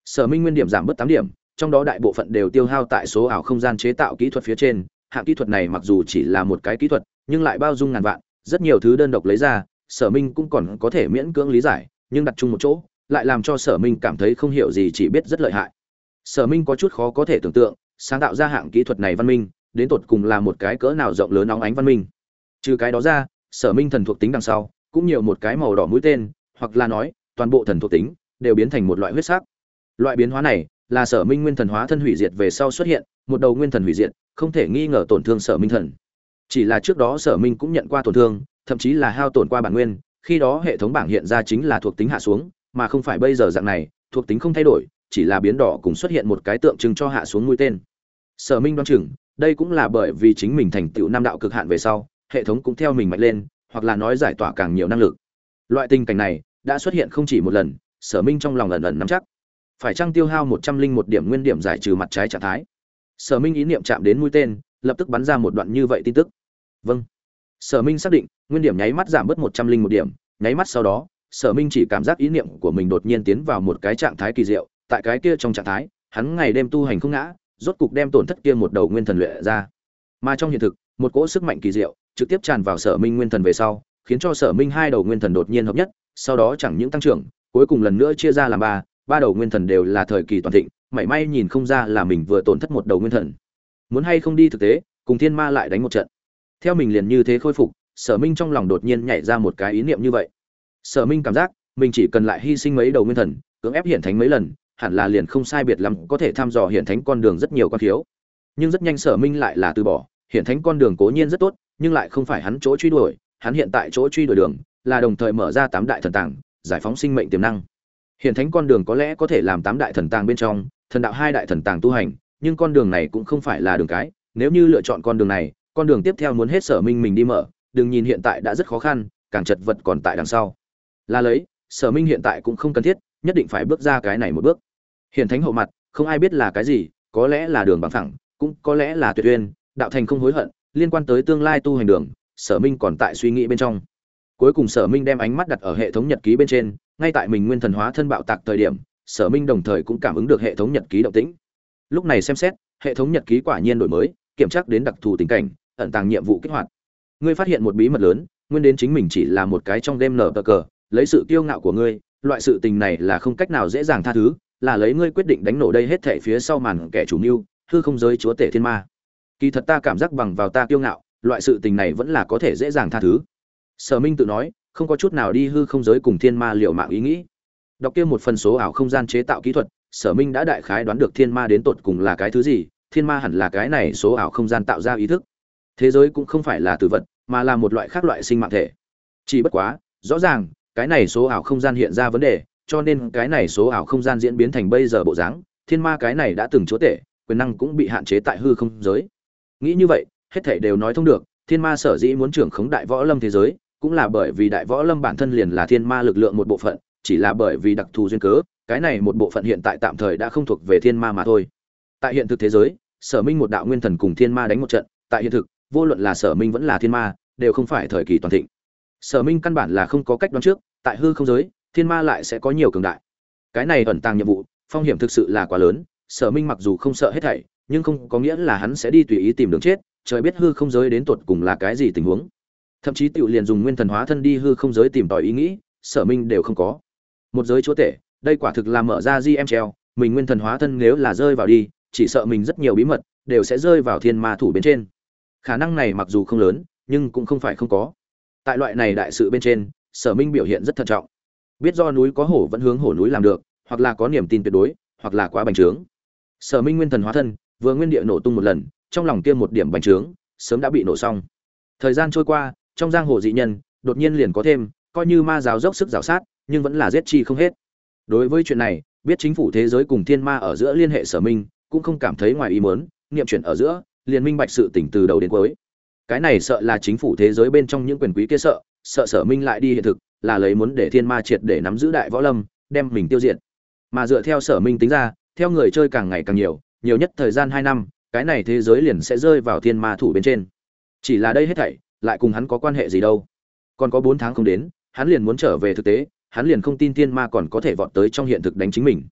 Sở minh nguyên điểm giảm bớt 8 điểm, trong đó đại bộ phận đều tiêu hao tại số ảo không gian chế tạo kỹ thuật phía trên. Hạng kỹ thuật này mặc dù chỉ là một cái kỹ thuật, nhưng lại bao dung ngàn vạn, rất nhiều thứ đơn độc lấy ra, sở minh cũng còn có thể miễn cưỡng lý giải, nhưng đặt chung một chỗ, lại làm cho sở minh cảm thấy không hiểu gì chỉ biết rất lợi hại. Sở minh có chút khó có thể tưởng tượng, sáng tạo ra hạng kỹ thuật này văn minh, đến tột cùng là một cái cỡ nào rộng lớn nóng ánh văn minh. Trừ cái đó ra, sở minh thần thuộc tính đằng sau, cũng nhiều một cái màu đỏ mũi tên, hoặc là nói toàn bộ thần thuộc tính đều biến thành một loại huyết sắc. Loại biến hóa này là sở minh nguyên thần hóa thân hủy diệt về sau xuất hiện, một đầu nguyên thần hủy diệt, không thể nghi ngờ tổn thương sở minh thần. Chỉ là trước đó sở minh cũng nhận qua tổn thương, thậm chí là hao tổn qua bản nguyên, khi đó hệ thống bảng hiện ra chính là thuộc tính hạ xuống, mà không phải bây giờ dạng này, thuộc tính không thay đổi, chỉ là biến đỏ cùng xuất hiện một cái tượng trưng cho hạ xuống mũi tên. Sở minh đoán chừng, đây cũng là bởi vì chính mình thành tựu nam đạo cực hạn về sau, hệ thống cũng theo mình mạnh lên, hoặc là nói giải tỏa càng nhiều năng lực. Loại tình cảnh này đã xuất hiện không chỉ một lần, sở minh trong lòng lần lần nắm chắc. Phải chăng tiêu hao một trăm linh một điểm nguyên điểm giải trừ mặt trái trạng thái? Sở minh ý niệm chạm đến mũi tên, lập tức bắn ra một đoạn như vậy tin tức. Vâng. Sở minh xác định, nguyên điểm nháy mắt giảm bớt một trăm linh một điểm, nháy mắt sau đó, sở minh chỉ cảm giác ý niệm của mình đột nhiên tiến vào một cái trạng thái kỳ diệu, tại cái kia trong trạng thái, hắn ngày đêm tu hành không ngã, rốt cục đem tổn thất kia một đầu nguyên thần luyện ra. Mà trong hiện thực, một cỗ sức mạnh kỳ diệu trực tiếp tràn vào sở minh nguyên thần về sau, khiến cho sở minh hai đầu nguyên thần đột nhiên hợp nhất sau đó chẳng những tăng trưởng, cuối cùng lần nữa chia ra làm ba ba đầu nguyên thần đều là thời kỳ toàn thịnh may may nhìn không ra là mình vừa tổn thất một đầu nguyên thần. Muốn hay không đi thực tế, cùng thiên ma lại đánh một trận. Theo mình liền như thế khôi phục, sở minh trong lòng đột nhiên nhảy ra một cái ý niệm như vậy. Sở minh cảm giác, mình chỉ cần lại hy sinh mấy đầu nguyên thần, cưỡng ép hiện thánh mấy lần, hẳn là liền không sai biệt lắm có thể thăm dò hiện thánh con đường rất nhiều con thiếu. Nhưng rất nhanh sở minh lại là từ bỏ, hiện thánh con đường cố nhiên rất tốt, nhưng lại không phải hắn chỗ truy đuổi, hắn hiện tại chỗ truy đuổi đường là đồng thời mở ra tám đại thần tàng, giải phóng sinh mệnh tiềm năng. Hiện thánh con đường có lẽ có thể làm tám đại thần tàng bên trong, thần đạo hai đại thần tàng tu hành, nhưng con đường này cũng không phải là đường cái. Nếu như lựa chọn con đường này, con đường tiếp theo muốn hết sở minh mình đi mở, đừng nhìn hiện tại đã rất khó khăn, càng chật vật còn tại đằng sau. Là lấy, sở minh hiện tại cũng không cần thiết, nhất định phải bước ra cái này một bước. Hiện thánh hậu mặt, không ai biết là cái gì, có lẽ là đường bằng thẳng cũng có lẽ là tuyệt uyên, đạo thành không hối hận, liên quan tới tương lai tu hành đường, sở minh còn tại suy nghĩ bên trong cuối cùng sở minh đem ánh mắt đặt ở hệ thống nhật ký bên trên, ngay tại mình nguyên thần hóa thân bạo tạc thời điểm, sở minh đồng thời cũng cảm ứng được hệ thống nhật ký động tĩnh. Lúc này xem xét, hệ thống nhật ký quả nhiên đổi mới, kiểm tra đến đặc thù tình cảnh, ẩn tàng nhiệm vụ kích hoạt. Ngươi phát hiện một bí mật lớn, nguyên đến chính mình chỉ là một cái trong game nở bờ cờ, lấy sự kiêu ngạo của ngươi, loại sự tình này là không cách nào dễ dàng tha thứ, là lấy ngươi quyết định đánh nổ đây hết thảy phía sau màn kẻ chủ mưu, hư không giới chúa tể thiên ma. Kỳ thật ta cảm giác bằng vào ta kiêu ngạo, loại sự tình này vẫn là có thể dễ dàng tha thứ sở minh tự nói, không có chút nào đi hư không giới cùng thiên ma liệu mạng ý nghĩ. Đọc kia một phần số ảo không gian chế tạo kỹ thuật, sở minh đã đại khái đoán được thiên ma đến tột cùng là cái thứ gì, thiên ma hẳn là cái này số ảo không gian tạo ra ý thức. Thế giới cũng không phải là tử vật, mà là một loại khác loại sinh mạng thể. Chỉ bất quá, rõ ràng, cái này số ảo không gian hiện ra vấn đề, cho nên cái này số ảo không gian diễn biến thành bây giờ bộ dáng, thiên ma cái này đã từng chúa tể, quyền năng cũng bị hạn chế tại hư không giới. Nghĩ như vậy, hết thảy đều nói thông được thiên ma sở dĩ muốn trưởng khống đại võ lâm thế giới, cũng là bởi vì đại võ lâm bản thân liền là thiên ma lực lượng một bộ phận, chỉ là bởi vì đặc thù duyên cớ, cái này một bộ phận hiện tại tạm thời đã không thuộc về thiên ma mà thôi. Tại hiện thực thế giới, sở minh một đạo nguyên thần cùng thiên ma đánh một trận, tại hiện thực, vô luận là sở minh vẫn là thiên ma, đều không phải thời kỳ toàn thịnh. Sở minh căn bản là không có cách đoán trước, tại hư không giới, thiên ma lại sẽ có nhiều cường đại. Cái này ẩn tàng nhiệm vụ, phong hiểm thực sự là quá lớn, sở minh mặc dù không sợ hết thảy, nhưng không có nghĩa là hắn sẽ đi tùy ý tìm đường chết trời biết hư không giới đến tột cùng là cái gì tình huống. Thậm chí tiểu liền dùng nguyên thần hóa thân đi hư không giới tìm tòi ý nghĩ, sở minh đều không có. Một giới chúa tể, đây quả thực là mở ra gm treo, mình nguyên thần hóa thân nếu là rơi vào đi, chỉ sợ mình rất nhiều bí mật, đều sẽ rơi vào thiên ma thủ bên trên. Khả năng này mặc dù không lớn, nhưng cũng không phải không có. Tại loại này đại sự bên trên, sở minh biểu hiện rất thận trọng. Biết do núi có hổ vẫn hướng hổ núi làm được, hoặc là có niềm tin tuyệt đối, hoặc là quá bành trướng. Sở minh nguyên thần hóa thân, vừa nguyên địa nổ tung một lần trong lòng kia một điểm bành trướng, sớm đã bị nổ xong. Thời gian trôi qua, trong giang hồ dị nhân, đột nhiên liền có thêm, coi như ma giáo dốc sức rào sát, nhưng vẫn là giết chi không hết. Đối với chuyện này, biết chính phủ thế giới cùng thiên ma ở giữa liên hệ sở minh, cũng không cảm thấy ngoài ý mớn nghiệm chuyển ở giữa, liền minh bạch sự tỉnh từ đầu đến cuối. Cái này sợ là chính phủ thế giới bên trong những quyền quý kia sợ sợ sở minh lại đi hiện thực, là lấy muốn để thiên ma triệt để nắm giữ đại võ lâm, đem mình tiêu diệt. Mà dựa theo sở minh tính ra, theo người chơi càng ngày càng nhiều nhiều nhất thời gian hai năm cái này thế giới liền sẽ rơi vào thiên ma thủ bên trên. Chỉ là đây hết thảy, lại cùng hắn có quan hệ gì đâu. Còn có bốn tháng không đến, hắn liền muốn trở về thực tế, hắn liền không tin thiên ma còn có thể vọt tới trong hiện thực đánh chính mình.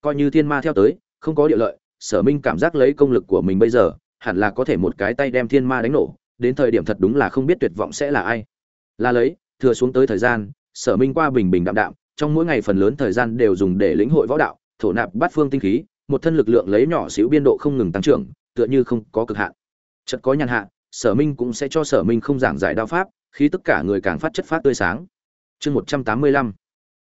Coi như thiên ma theo tới, không có địa lợi, sở minh cảm giác lấy công lực của mình bây giờ, hẳn là có thể một cái tay đem thiên ma đánh nổ, đến thời điểm thật đúng là không biết tuyệt vọng sẽ là ai. Là lấy, thừa xuống tới thời gian, sở minh qua bình bình đạm đạm, trong mỗi ngày phần lớn thời gian đều dùng để lĩnh hội võ đạo, thổ nạp bát phương tinh khí, một thân lực lượng lấy nhỏ xíu biên độ không ngừng tăng trưởng tựa như không có cực hạn. Chật có nhàn hạ, sở minh cũng sẽ cho sở minh không giảng giải đao pháp khi tất cả người càng phát chất phát tươi sáng. Chương một trăm tám mươi lăm.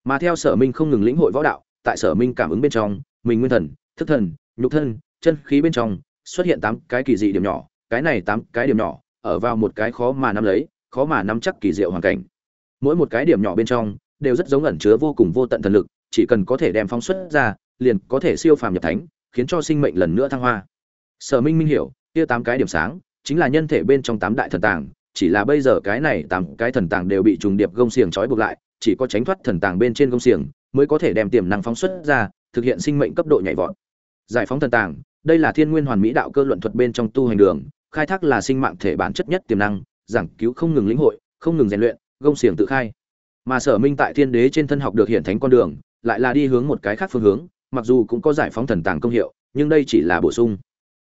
Mà theo sở minh không ngừng lĩnh hội võ đạo, tại sở minh cảm ứng bên trong, mình nguyên thần, thức thần, nhục thân, chân khí bên trong, xuất hiện tám cái kỳ dị điểm nhỏ, cái này tám cái điểm nhỏ, ở vào một cái khó mà nắm lấy, khó mà nắm chắc kỳ diệu hoàn cảnh. Mỗi một cái điểm nhỏ bên trong, đều rất giống ẩn chứa vô cùng vô tận thần lực, chỉ cần có thể đem phóng xuất ra, liền có thể siêu phàm nhập thánh, khiến cho sinh mệnh lần nữa thăng hoa sở minh minh hiểu, kia tám cái điểm sáng, chính là nhân thể bên trong tám đại thần tàng, chỉ là bây giờ cái này tám cái thần tàng đều bị trùng điệp gông xiềng trói buộc lại, chỉ có tránh thoát thần tàng bên trên gông xiềng, mới có thể đem tiềm năng phóng xuất ra, thực hiện sinh mệnh cấp độ nhảy vọt. Giải phóng thần tàng, đây là thiên nguyên hoàn mỹ đạo cơ luận thuật bên trong tu hành đường, khai thác là sinh mạng thể bản chất nhất tiềm năng, giảng cứu không ngừng lĩnh hội, không ngừng rèn luyện, gông xiềng tự khai. Mà sở minh tại thiên đế trên thân học được hiện thánh con đường, lại là đi hướng một cái khác phương hướng, mặc dù cũng có giải phóng thần tàng công hiệu, nhưng đây chỉ là bổ sung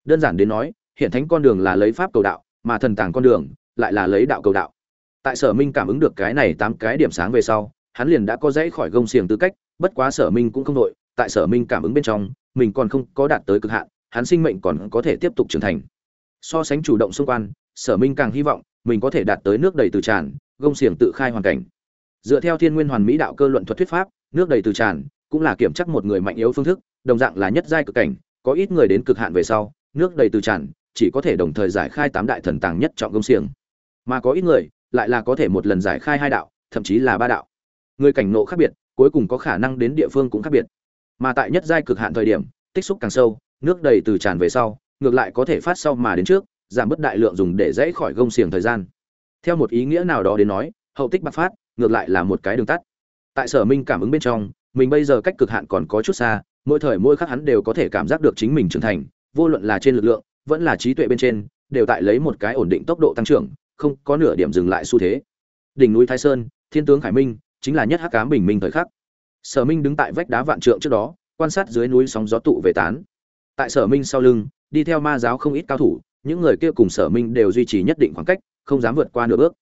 đơn giản đến nói, hiện thánh con đường là lấy pháp cầu đạo, mà thần tàng con đường lại là lấy đạo cầu đạo. Tại sở minh cảm ứng được cái này tám cái điểm sáng về sau, hắn liền đã có dãy khỏi gông xiềng tư cách, bất quá sở minh cũng không đội, tại sở minh cảm ứng bên trong, mình còn không có đạt tới cực hạn, hắn sinh mệnh còn có thể tiếp tục trưởng thành. So sánh chủ động xung quanh, sở minh càng hy vọng mình có thể đạt tới nước đầy từ tràn, gông xiềng tự khai hoàn cảnh. Dựa theo thiên nguyên hoàn mỹ đạo cơ luận thuật thuyết pháp, nước đầy từ tràn cũng là kiểm chắc một người mạnh yếu phương thức, đồng dạng là nhất giai cực cảnh, có ít người đến cực hạn về sau nước đầy từ tràn, chỉ có thể đồng thời giải khai tám đại thần tàng nhất trọng công xiềng. Mà có ít người, lại là có thể một lần giải khai hai đạo, thậm chí là ba đạo. Người cảnh nộ khác biệt, cuối cùng có khả năng đến địa phương cũng khác biệt. Mà tại nhất giai cực hạn thời điểm, tích xúc càng sâu, nước đầy từ tràn về sau, ngược lại có thể phát sau mà đến trước, giảm bớt đại lượng dùng để dãy khỏi gông xiềng thời gian. Theo một ý nghĩa nào đó đến nói, hậu tích bạc phát, ngược lại là một cái đường tắt. Tại sở minh cảm ứng bên trong, mình bây giờ cách cực hạn còn có chút xa, mỗi thời mỗi khắc hắn đều có thể cảm giác được chính mình trưởng thành vô luận là trên lực lượng, vẫn là trí tuệ bên trên, đều tại lấy một cái ổn định tốc độ tăng trưởng, không có nửa điểm dừng lại xu thế. Đỉnh núi thái sơn, thiên tướng khải minh, chính là nhất hắc cám bình minh thời khắc. Sở minh đứng tại vách đá vạn trượng trước đó, quan sát dưới núi sóng gió tụ về tán. Tại sở minh sau lưng, đi theo ma giáo không ít cao thủ, những người kia cùng sở minh đều duy trì nhất định khoảng cách, không dám vượt qua nửa bước.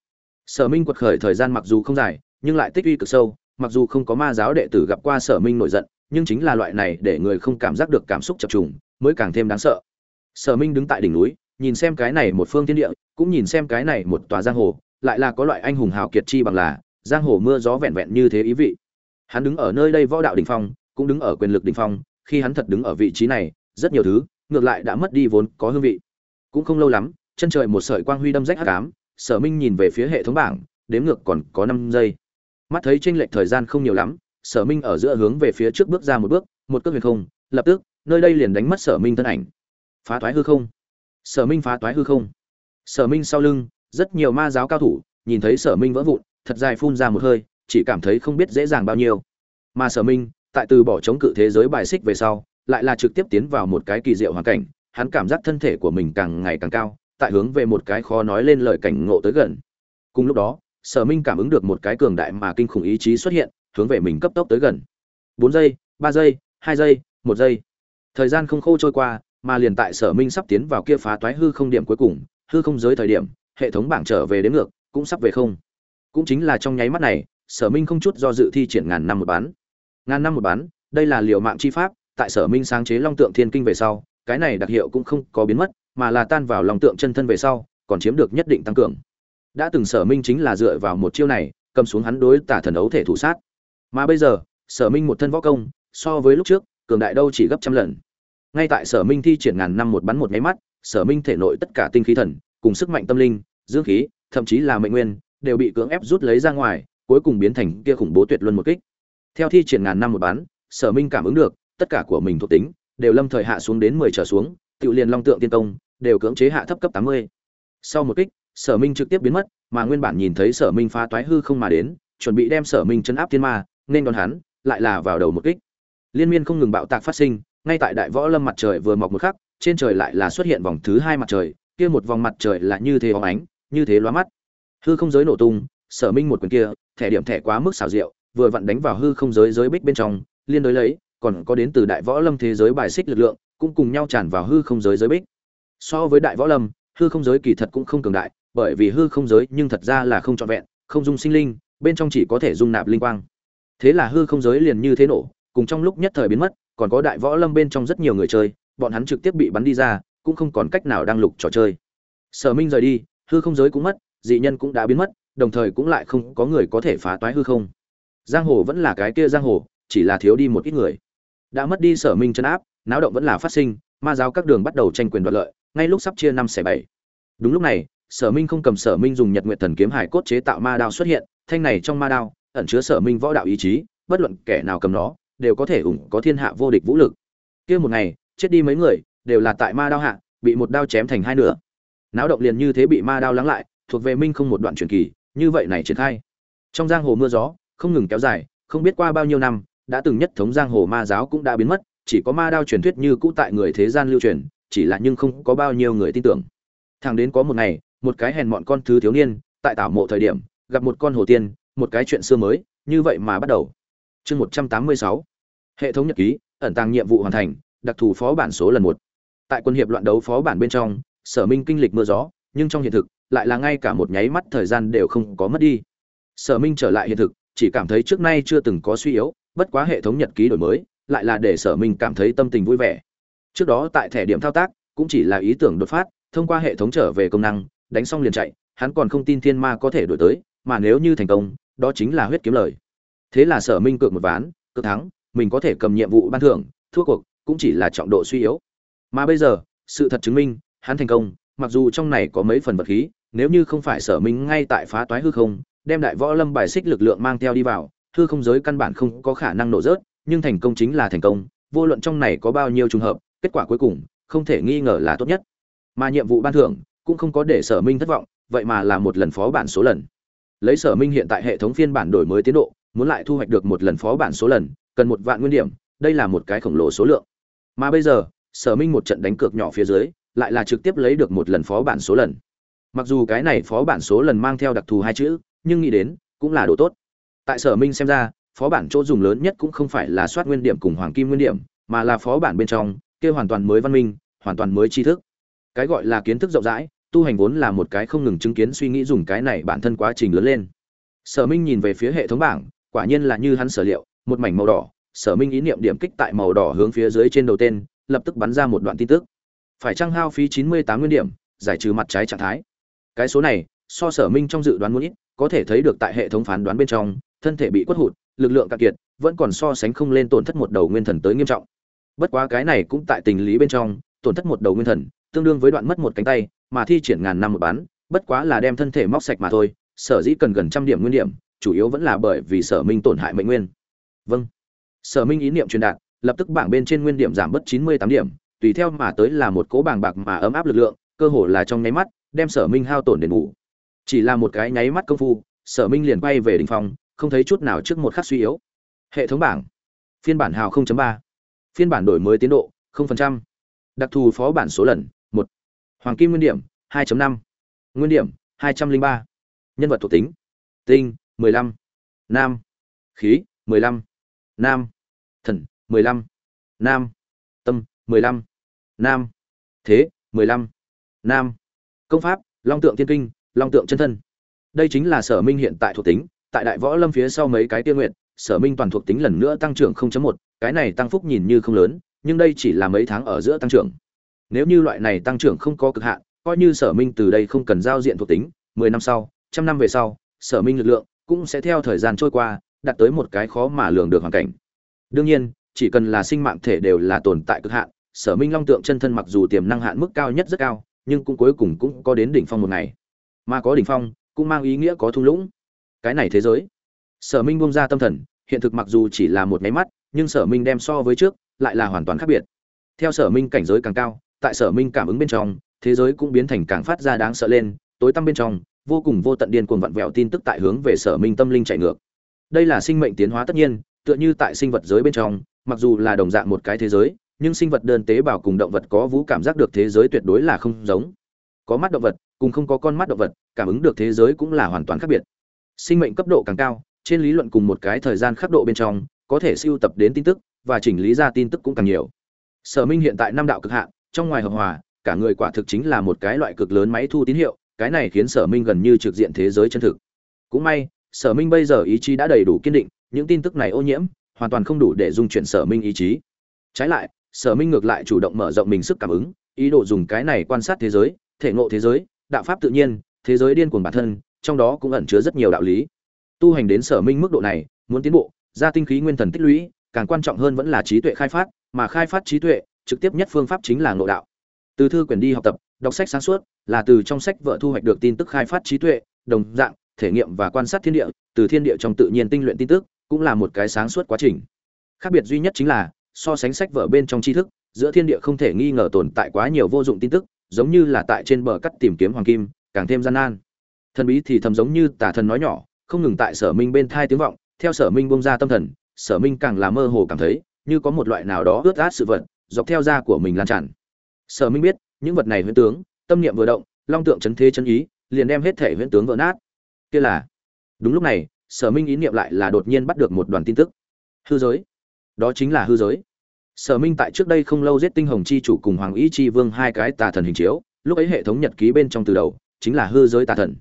Sở minh quật khởi thời gian mặc dù không dài, nhưng lại tích uy cực sâu, mặc dù không có ma giáo đệ tử gặp qua sở minh nổi giận, nhưng chính là loại này để người không cảm giác được cảm xúc chập trùng mới càng thêm đáng sợ. Sở minh đứng tại đỉnh núi, nhìn xem cái này một phương thiên địa, cũng nhìn xem cái này một tòa giang hồ, lại là có loại anh hùng hào kiệt chi bằng là, giang hồ mưa gió vẹn vẹn như thế ý vị. Hắn đứng ở nơi đây võ đạo đỉnh phong, cũng đứng ở quyền lực đỉnh phong, khi hắn thật đứng ở vị trí này, rất nhiều thứ, ngược lại đã mất đi vốn có hương vị. Cũng không lâu lắm, chân trời một sợi quang huy đâm rách hắc ám, sở minh nhìn về phía hệ thống bảng, đếm ngược còn có năm giây. Mắt thấy tranh lệch thời gian không nhiều lắm, sở minh ở giữa hướng về phía trước bước ra một bước, một cước huyền không, lập tức nơi đây liền đánh mất sở minh thân ảnh. Phá toái hư không. Sở minh phá toái hư không. Sở minh sau lưng, rất nhiều ma giáo cao thủ, nhìn thấy sở minh vỡ vụn, thật dài phun ra một hơi, chỉ cảm thấy không biết dễ dàng bao nhiêu. Mà sở minh, tại từ bỏ chống cự thế giới bài xích về sau, lại là trực tiếp tiến vào một cái kỳ diệu hoàn cảnh, hắn cảm giác thân thể của mình càng ngày càng cao, tại hướng về một cái khó nói lên lời cảnh ngộ tới gần. Cùng lúc đó, sở minh cảm ứng được một cái cường đại mà kinh khủng ý chí xuất hiện, hướng về mình cấp tốc tới gần. Bốn giây, ba giây, hai giây, một giây thời gian không khô trôi qua, mà liền tại sở minh sắp tiến vào kia phá toái hư không điểm cuối cùng, hư không giới thời điểm, hệ thống bảng trở về đến ngược, cũng sắp về không. Cũng chính là trong nháy mắt này, sở minh không chút do dự thi triển ngàn năm một bán. Ngàn năm một bán, đây là liều mạng chi pháp, tại sở minh sáng chế long tượng thiên kinh về sau, cái này đặc hiệu cũng không có biến mất, mà là tan vào lòng tượng chân thân về sau, còn chiếm được nhất định tăng cường. Đã từng sở minh chính là dựa vào một chiêu này, cầm xuống hắn đối tả thần ấu thể thủ sát. Mà bây giờ, sở minh một thân võ công, so với lúc trước cường đại đâu chỉ gấp trăm lần. Ngay tại sở minh thi triển ngàn năm một bắn một máy mắt, sở minh thể nội tất cả tinh khí thần, cùng sức mạnh tâm linh dưỡng khí, thậm chí là mệnh nguyên, đều bị cưỡng ép rút lấy ra ngoài, cuối cùng biến thành kia khủng bố tuyệt luân một kích. Theo thi triển ngàn năm một bắn, sở minh cảm ứng được, tất cả của mình thuộc tính, đều lâm thời hạ xuống đến mười trở xuống tự liền long tượng tiên công đều cưỡng chế hạ thấp cấp tám mươi. Sau một kích, sở minh trực tiếp biến mất, mà nguyên bản nhìn thấy sở minh phá toái hư không mà đến, chuẩn bị đem sở minh chấn áp thiên ma, nên đón hắn, lại là vào đầu một kích liên miên không ngừng bạo tạc phát sinh, ngay tại đại võ lâm mặt trời vừa mọc một khắc, trên trời lại là xuất hiện vòng thứ hai mặt trời, kia một vòng mặt trời là như thế óng ánh, như thế loa mắt. Hư không giới nổ tung, sở minh một quyền kia, thẻ điểm thẻ quá mức xảo diệu, vừa vặn đánh vào hư không giới giới bích bên trong, liên đối lấy, còn có đến từ đại võ lâm thế giới bài xích lực lượng, cũng cùng nhau tràn vào hư không giới giới bích. So với đại võ lâm, hư không giới kỳ thật cũng không cường đại, bởi vì hư không giới nhưng thật ra là không trọn vẹn, không dung sinh linh, bên trong chỉ có thể dung nạp linh quang. Thế là hư không giới liền như thế nổ cùng trong lúc nhất thời biến mất, còn có đại võ lâm bên trong rất nhiều người chơi, bọn hắn trực tiếp bị bắn đi ra, cũng không còn cách nào đăng lục trò chơi. Sở minh rời đi, hư không giới cũng mất, dị nhân cũng đã biến mất, đồng thời cũng lại không có người có thể phá toái hư không. Giang hồ vẫn là cái kia giang hồ, chỉ là thiếu đi một ít người. Đã mất đi sở minh chân áp, náo động vẫn là phát sinh, ma giáo các đường bắt đầu tranh quyền đoạt lợi, ngay lúc sắp chia năm xẻ bảy. Đúng lúc này, sở minh không cầm sở minh dùng nhật nguyện thần kiếm hải cốt chế tạo ma đao xuất hiện, thanh này trong ma đao, ẩn chứa sở minh võ đạo ý chí, bất luận kẻ nào cầm nó đều có thể ủng có thiên hạ vô địch vũ lực. Kia một ngày, chết đi mấy người, đều là tại ma đao hạ, bị một đao chém thành hai nửa. Náo động liền như thế bị ma đao lắng lại, thuộc về minh không một đoạn truyền kỳ, như vậy này triển khai. Trong giang hồ mưa gió, không ngừng kéo dài, không biết qua bao nhiêu năm, đã từng nhất thống giang hồ ma giáo cũng đã biến mất, chỉ có ma đao truyền thuyết như cũ tại người thế gian lưu truyền, chỉ là nhưng không có bao nhiêu người tin tưởng. Thằng đến có một ngày, một cái hèn mọn con thứ thiếu niên, tại tảo mộ thời điểm, gặp một con hồ tiên, một cái chuyện xưa mới, như vậy mà bắt đầu chương một trăm tám mươi sáu. Hệ thống nhật ký, ẩn tàng nhiệm vụ hoàn thành, đặc thù phó bản số lần một. Tại quân hiệp loạn đấu phó bản bên trong, sở minh kinh lịch mưa gió, nhưng trong hiện thực, lại là ngay cả một nháy mắt thời gian đều không có mất đi. Sở minh trở lại hiện thực, chỉ cảm thấy trước nay chưa từng có suy yếu, bất quá hệ thống nhật ký đổi mới, lại là để sở minh cảm thấy tâm tình vui vẻ. Trước đó tại thẻ điểm thao tác, cũng chỉ là ý tưởng đột phát, thông qua hệ thống trở về công năng, đánh xong liền chạy, hắn còn không tin thiên ma có thể đổi tới, mà nếu như thành công, đó chính là huyết kiếm lời thế là sở minh cược một ván, cược thắng, mình có thể cầm nhiệm vụ ban thưởng, thua cuộc, cũng chỉ là trọng độ suy yếu. Mà bây giờ, sự thật chứng minh, hắn thành công, mặc dù trong này có mấy phần vật khí, nếu như không phải sở minh ngay tại phá toái hư không, đem đại võ lâm bài xích lực lượng mang theo đi vào, hư không giới căn bản không có khả năng nổ rớt, nhưng thành công chính là thành công, vô luận trong này có bao nhiêu trùng hợp, kết quả cuối cùng, không thể nghi ngờ là tốt nhất. Mà nhiệm vụ ban thưởng, cũng không có để sở minh thất vọng, vậy mà là một lần phó bản số lần. Lấy sở minh hiện tại hệ thống phiên bản đổi mới tiến độ muốn lại thu hoạch được một lần phó bản số lần, cần một vạn nguyên điểm, đây là một cái khổng lồ số lượng. Mà bây giờ, sở minh một trận đánh cược nhỏ phía dưới, lại là trực tiếp lấy được một lần phó bản số lần. Mặc dù cái này phó bản số lần mang theo đặc thù hai chữ, nhưng nghĩ đến, cũng là đồ tốt. Tại sở minh xem ra, phó bản chỗ dùng lớn nhất cũng không phải là soát nguyên điểm cùng hoàng kim nguyên điểm, mà là phó bản bên trong, kia hoàn toàn mới văn minh, hoàn toàn mới tri thức. Cái gọi là kiến thức rộng rãi, tu hành vốn là một cái không ngừng chứng kiến suy nghĩ dùng cái này bản thân quá trình lớn lên. Sở minh nhìn về phía hệ thống bảng quả nhiên là như hắn sở liệu, một mảnh màu đỏ, sở minh ý niệm điểm kích tại màu đỏ hướng phía dưới trên đầu tên, lập tức bắn ra một đoạn tin tức. Phải trăng hao phí chín mươi tám nguyên điểm, giải trừ mặt trái trạng thái? Cái số này, so sở minh trong dự đoán muốn ít, có thể thấy được tại hệ thống phán đoán bên trong, thân thể bị quất hụt, lực lượng cạn kiệt, vẫn còn so sánh không lên tổn thất một đầu nguyên thần tới nghiêm trọng. Bất quá cái này cũng tại tình lý bên trong, tổn thất một đầu nguyên thần, tương đương với đoạn mất một cánh tay, mà thi triển ngàn năm một bán bất quá là đem thân thể móc sạch mà thôi, sở dĩ cần gần trăm điểm nguyên điểm chủ yếu vẫn là bởi vì sở minh tổn hại mệnh nguyên vâng sở minh ý niệm truyền đạt, lập tức bảng bên trên nguyên điểm giảm bớt chín mươi tám điểm, tùy theo mà tới là một cố bảng bạc mà ấm áp lực lượng, cơ hồ là trong nháy mắt, đem sở minh hao tổn đền bù chỉ là một cái nháy mắt công phu, sở minh liền bay về đình phòng không thấy chút nào trước một khắc suy yếu hệ thống bảng phiên bản hào 0.3 phiên bản đổi mới tiến độ 0%. đặc thù phó bản số lần 1. hoàng kim nguyên điểm 2.5. nguyên điểm 203. nhân vật thuộc tính tinh 15. nam khí 15. nam thần 15. nam tâm 15. nam thế 15. nam công pháp long tượng thiên kinh long tượng chân thân đây chính là sở minh hiện tại thuộc tính tại đại võ lâm phía sau mấy cái tiên nguyện sở minh toàn thuộc tính lần nữa tăng trưởng 0.1, cái này tăng phúc nhìn như không lớn nhưng đây chỉ là mấy tháng ở giữa tăng trưởng nếu như loại này tăng trưởng không có cực hạn coi như sở minh từ đây không cần giao diện thuộc tính 10 năm sau trăm năm về sau sở minh lực lượng cũng sẽ theo thời gian trôi qua, đạt tới một cái khó mà lường được hoàn cảnh. Đương nhiên, chỉ cần là sinh mạng thể đều là tồn tại cực hạn, sở minh long tượng chân thân mặc dù tiềm năng hạn mức cao nhất rất cao, nhưng cũng cuối cùng cũng có đến đỉnh phong một ngày. Mà có đỉnh phong, cũng mang ý nghĩa có thung lũng. Cái này thế giới. Sở minh bung ra tâm thần, hiện thực mặc dù chỉ là một máy mắt, nhưng sở minh đem so với trước, lại là hoàn toàn khác biệt. Theo sở minh cảnh giới càng cao, tại sở minh cảm ứng bên trong, thế giới cũng biến thành càng phát ra đáng sợ lên, tối tăm bên trong vô cùng vô tận điên cuồng vặn vẹo tin tức tại hướng về sở minh tâm linh chạy ngược. Đây là sinh mệnh tiến hóa tất nhiên, tựa như tại sinh vật giới bên trong, mặc dù là đồng dạng một cái thế giới, nhưng sinh vật đơn tế bào cùng động vật có vũ cảm giác được thế giới tuyệt đối là không giống. Có mắt động vật, cùng không có con mắt động vật, cảm ứng được thế giới cũng là hoàn toàn khác biệt. Sinh mệnh cấp độ càng cao, trên lý luận cùng một cái thời gian khắc độ bên trong, có thể siêu tập đến tin tức, và chỉnh lý ra tin tức cũng càng nhiều. Sở minh hiện tại năm đạo cực hạn, trong ngoài hợp hòa, cả người quả thực chính là một cái loại cực lớn máy thu tín hiệu cái này khiến sở minh gần như trực diện thế giới chân thực. Cũng may, sở minh bây giờ ý chí đã đầy đủ kiên định, những tin tức này ô nhiễm, hoàn toàn không đủ để dung chuyển sở minh ý chí. Trái lại, sở minh ngược lại chủ động mở rộng mình sức cảm ứng, ý đồ dùng cái này quan sát thế giới, thể ngộ thế giới, đạo pháp tự nhiên, thế giới điên cuồng bản thân, trong đó cũng ẩn chứa rất nhiều đạo lý. Tu hành đến sở minh mức độ này, muốn tiến bộ, gia tinh khí nguyên thần tích lũy, càng quan trọng hơn vẫn là trí tuệ khai phát, mà khai phát trí tuệ, trực tiếp nhất phương pháp chính là ngộ đạo. Từ thư quyển đi học tập đọc sách sáng suốt là từ trong sách vợ thu hoạch được tin tức khai phát trí tuệ, đồng dạng, thể nghiệm và quan sát thiên địa, từ thiên địa trong tự nhiên tinh luyện tin tức cũng là một cái sáng suốt quá trình. Khác biệt duy nhất chính là, so sánh sách vở bên trong tri thức, giữa thiên địa không thể nghi ngờ tồn tại quá nhiều vô dụng tin tức, giống như là tại trên bờ cắt tìm kiếm hoàng kim, càng thêm gian nan. Thần bí thì thầm giống như tả thần nói nhỏ, không ngừng tại sở minh bên thai tiếng vọng, theo sở minh bông ra tâm thần, sở minh càng là mơ hồ cảm thấy, như có một loại nào đó ướt át sự vật, dọc theo da của mình lan tràn. Sở minh biết những vật này huyễn tướng, tâm niệm vừa động, long tượng chấn thế chân ý, liền đem hết thể huyễn tướng vỡ nát. Kia là, đúng lúc này, sở minh ý niệm lại là đột nhiên bắt được một đoàn tin tức. Hư giới. Đó chính là hư giới. Sở minh tại trước đây không lâu giết tinh hồng chi chủ cùng hoàng ý chi vương hai cái tà thần hình chiếu, lúc ấy hệ thống nhật ký bên trong từ đầu, chính là hư giới tà thần.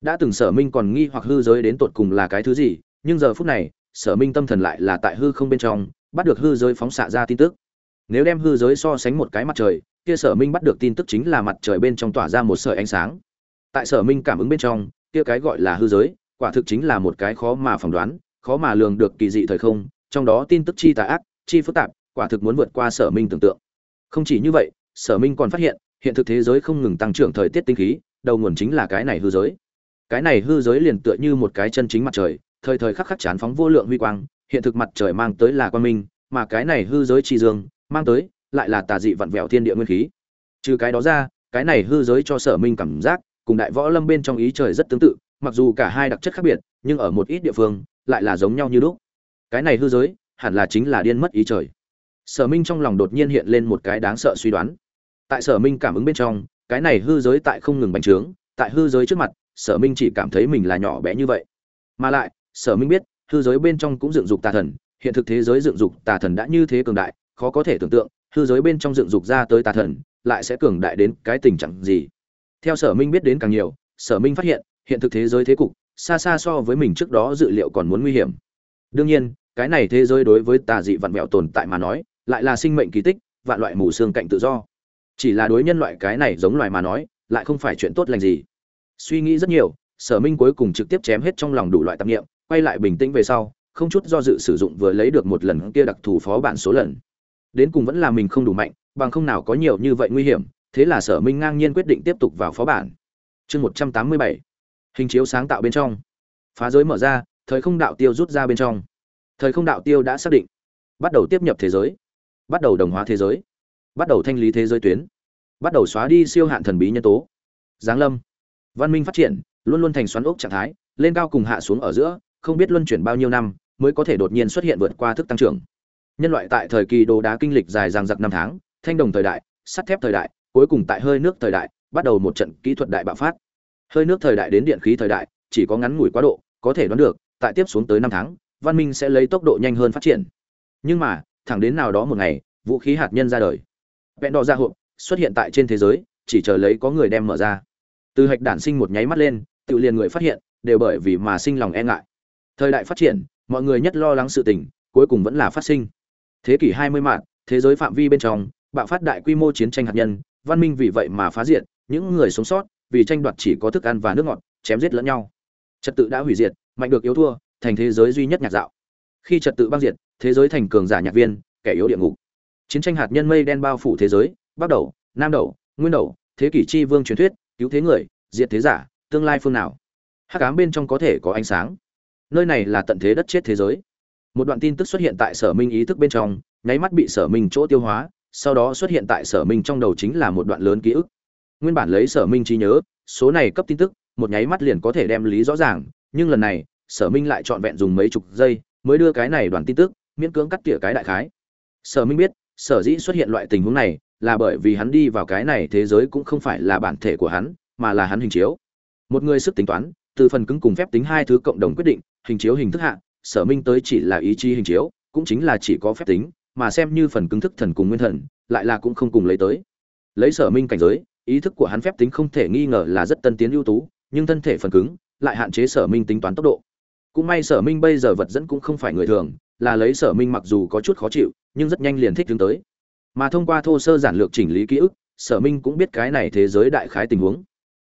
Đã từng sở minh còn nghi hoặc hư giới đến tột cùng là cái thứ gì, nhưng giờ phút này, sở minh tâm thần lại là tại hư không bên trong, bắt được hư giới phóng xạ ra tin tức nếu đem hư giới so sánh một cái mặt trời, kia sở minh bắt được tin tức chính là mặt trời bên trong tỏa ra một sợi ánh sáng. Tại sở minh cảm ứng bên trong, kia cái gọi là hư giới, quả thực chính là một cái khó mà phỏng đoán, khó mà lường được kỳ dị thời không, trong đó tin tức chi tà ác, chi phức tạp, quả thực muốn vượt qua sở minh tưởng tượng. Không chỉ như vậy, sở minh còn phát hiện hiện thực thế giới không ngừng tăng trưởng thời tiết tinh khí, đầu nguồn chính là cái này hư giới. Cái này hư giới liền tựa như một cái chân chính mặt trời, thời thời khắc khắc chán phóng vô lượng huy quang, hiện thực mặt trời mang tới là quan minh, mà cái này hư giới chi dương mang tới, lại là tà dị vặn vẹo thiên địa nguyên khí. Trừ cái đó ra, cái này hư giới cho sở minh cảm giác, cùng đại võ lâm bên trong ý trời rất tương tự, mặc dù cả hai đặc chất khác biệt, nhưng ở một ít địa phương, lại là giống nhau như lúc. Cái này hư giới, hẳn là chính là điên mất ý trời. Sở minh trong lòng đột nhiên hiện lên một cái đáng sợ suy đoán. Tại sở minh cảm ứng bên trong, cái này hư giới tại không ngừng bành trướng, tại hư giới trước mặt, sở minh chỉ cảm thấy mình là nhỏ bé như vậy. Mà lại, sở minh biết, hư giới bên trong cũng dựng dục tà thần, hiện thực thế giới dựng dục tà thần đã như thế cường đại khó có thể tưởng tượng, hư giới bên trong dựng dục ra tới tà thần, lại sẽ cường đại đến cái tình trạng gì. Theo sở minh biết đến càng nhiều, sở minh phát hiện hiện thực thế giới thế cục, xa xa so với mình trước đó dự liệu còn muốn nguy hiểm. Đương nhiên, cái này thế giới đối với tà dị vặn vẹo tồn tại mà nói, lại là sinh mệnh kỳ tích, vạn loại mù xương cạnh tự do. Chỉ là đối nhân loại cái này giống loài mà nói, lại không phải chuyện tốt lành gì. Suy nghĩ rất nhiều, sở minh cuối cùng trực tiếp chém hết trong lòng đủ loại tạp nghiệm quay lại bình tĩnh về sau, không chút do dự sử dụng vừa lấy được một lần kia đặc thù phó bản số lần đến cùng vẫn là mình không đủ mạnh, bằng không nào có nhiều như vậy nguy hiểm, thế là sở minh ngang nhiên quyết định tiếp tục vào phó bản. Chương một trăm tám mươi bảy, hình chiếu sáng tạo bên trong. Phá giới mở ra, thời không đạo tiêu rút ra bên trong. Thời không đạo tiêu đã xác định. Bắt đầu tiếp nhập thế giới. Bắt đầu đồng hóa thế giới. Bắt đầu thanh lý thế giới tuyến. Bắt đầu xóa đi siêu hạn thần bí nhân tố. Giáng lâm. Văn minh phát triển, luôn luôn thành xoắn ốc trạng thái, lên cao cùng hạ xuống ở giữa, không biết luân chuyển bao nhiêu năm, mới có thể đột nhiên xuất hiện vượt qua thức tăng trưởng nhân loại tại thời kỳ đồ đá kinh lịch dài dằng dặc năm tháng, thanh đồng thời đại, sắt thép thời đại, cuối cùng tại hơi nước thời đại, bắt đầu một trận kỹ thuật đại bạo phát. Hơi nước thời đại đến điện khí thời đại, chỉ có ngắn ngủi quá độ, có thể đoán được, tại tiếp xuống tới năm tháng, văn minh sẽ lấy tốc độ nhanh hơn phát triển. Nhưng mà, thẳng đến nào đó một ngày, vũ khí hạt nhân ra đời. Vẹn đỏ ra hộp, xuất hiện tại trên thế giới, chỉ chờ lấy có người đem mở ra. Từ hạch đản sinh một nháy mắt lên, tự liền người phát hiện, đều bởi vì mà sinh lòng e ngại. Thời đại phát triển, mọi người nhất lo lắng sự tình, cuối cùng vẫn là phát sinh thế kỷ 20 mạng, thế giới phạm vi bên trong, bạo phát đại quy mô chiến tranh hạt nhân, văn minh vì vậy mà phá diệt, những người sống sót vì tranh đoạt chỉ có thức ăn và nước ngọt, chém giết lẫn nhau. Trật tự đã hủy diệt, mạnh được yếu thua, thành thế giới duy nhất nhạc dạo. Khi trật tự băng diệt, thế giới thành cường giả nhạc viên, kẻ yếu địa ngục. Chiến tranh hạt nhân mây đen bao phủ thế giới bắt đầu, nam đầu, nguyên đầu, thế kỷ chi vương truyền thuyết, cứu thế người, diệt thế giả, tương lai phương nào. Hắc ám bên trong có thể có ánh sáng. Nơi này là tận thế đất chết thế giới một đoạn tin tức xuất hiện tại sở minh ý thức bên trong, nháy mắt bị sở minh chỗ tiêu hóa, sau đó xuất hiện tại sở minh trong đầu chính là một đoạn lớn ký ức. Nguyên bản lấy sở minh trí nhớ, số này cấp tin tức, một nháy mắt liền có thể đem lý rõ ràng, nhưng lần này, sở minh lại trọn vẹn dùng mấy chục giây mới đưa cái này đoàn tin tức, miễn cưỡng cắt tỉa cái đại khái. Sở minh biết, sở dĩ xuất hiện loại tình huống này là bởi vì hắn đi vào cái này thế giới cũng không phải là bản thể của hắn, mà là hắn hình chiếu. Một người sức tính toán, từ phần cứng cùng phép tính hai thứ cộng đồng quyết định, hình chiếu hình thức hạ sở minh tới chỉ là ý chí hình chiếu, cũng chính là chỉ có phép tính, mà xem như phần cứng thức thần cùng nguyên thần, lại là cũng không cùng lấy tới. Lấy sở minh cảnh giới, ý thức của hắn phép tính không thể nghi ngờ là rất tân tiến ưu tú, nhưng thân thể phần cứng, lại hạn chế sở minh tính toán tốc độ. Cũng may sở minh bây giờ vật dẫn cũng không phải người thường, là lấy sở minh mặc dù có chút khó chịu, nhưng rất nhanh liền thích hướng tới. Mà thông qua thô sơ giản lược chỉnh lý ký ức, sở minh cũng biết cái này thế giới đại khái tình huống.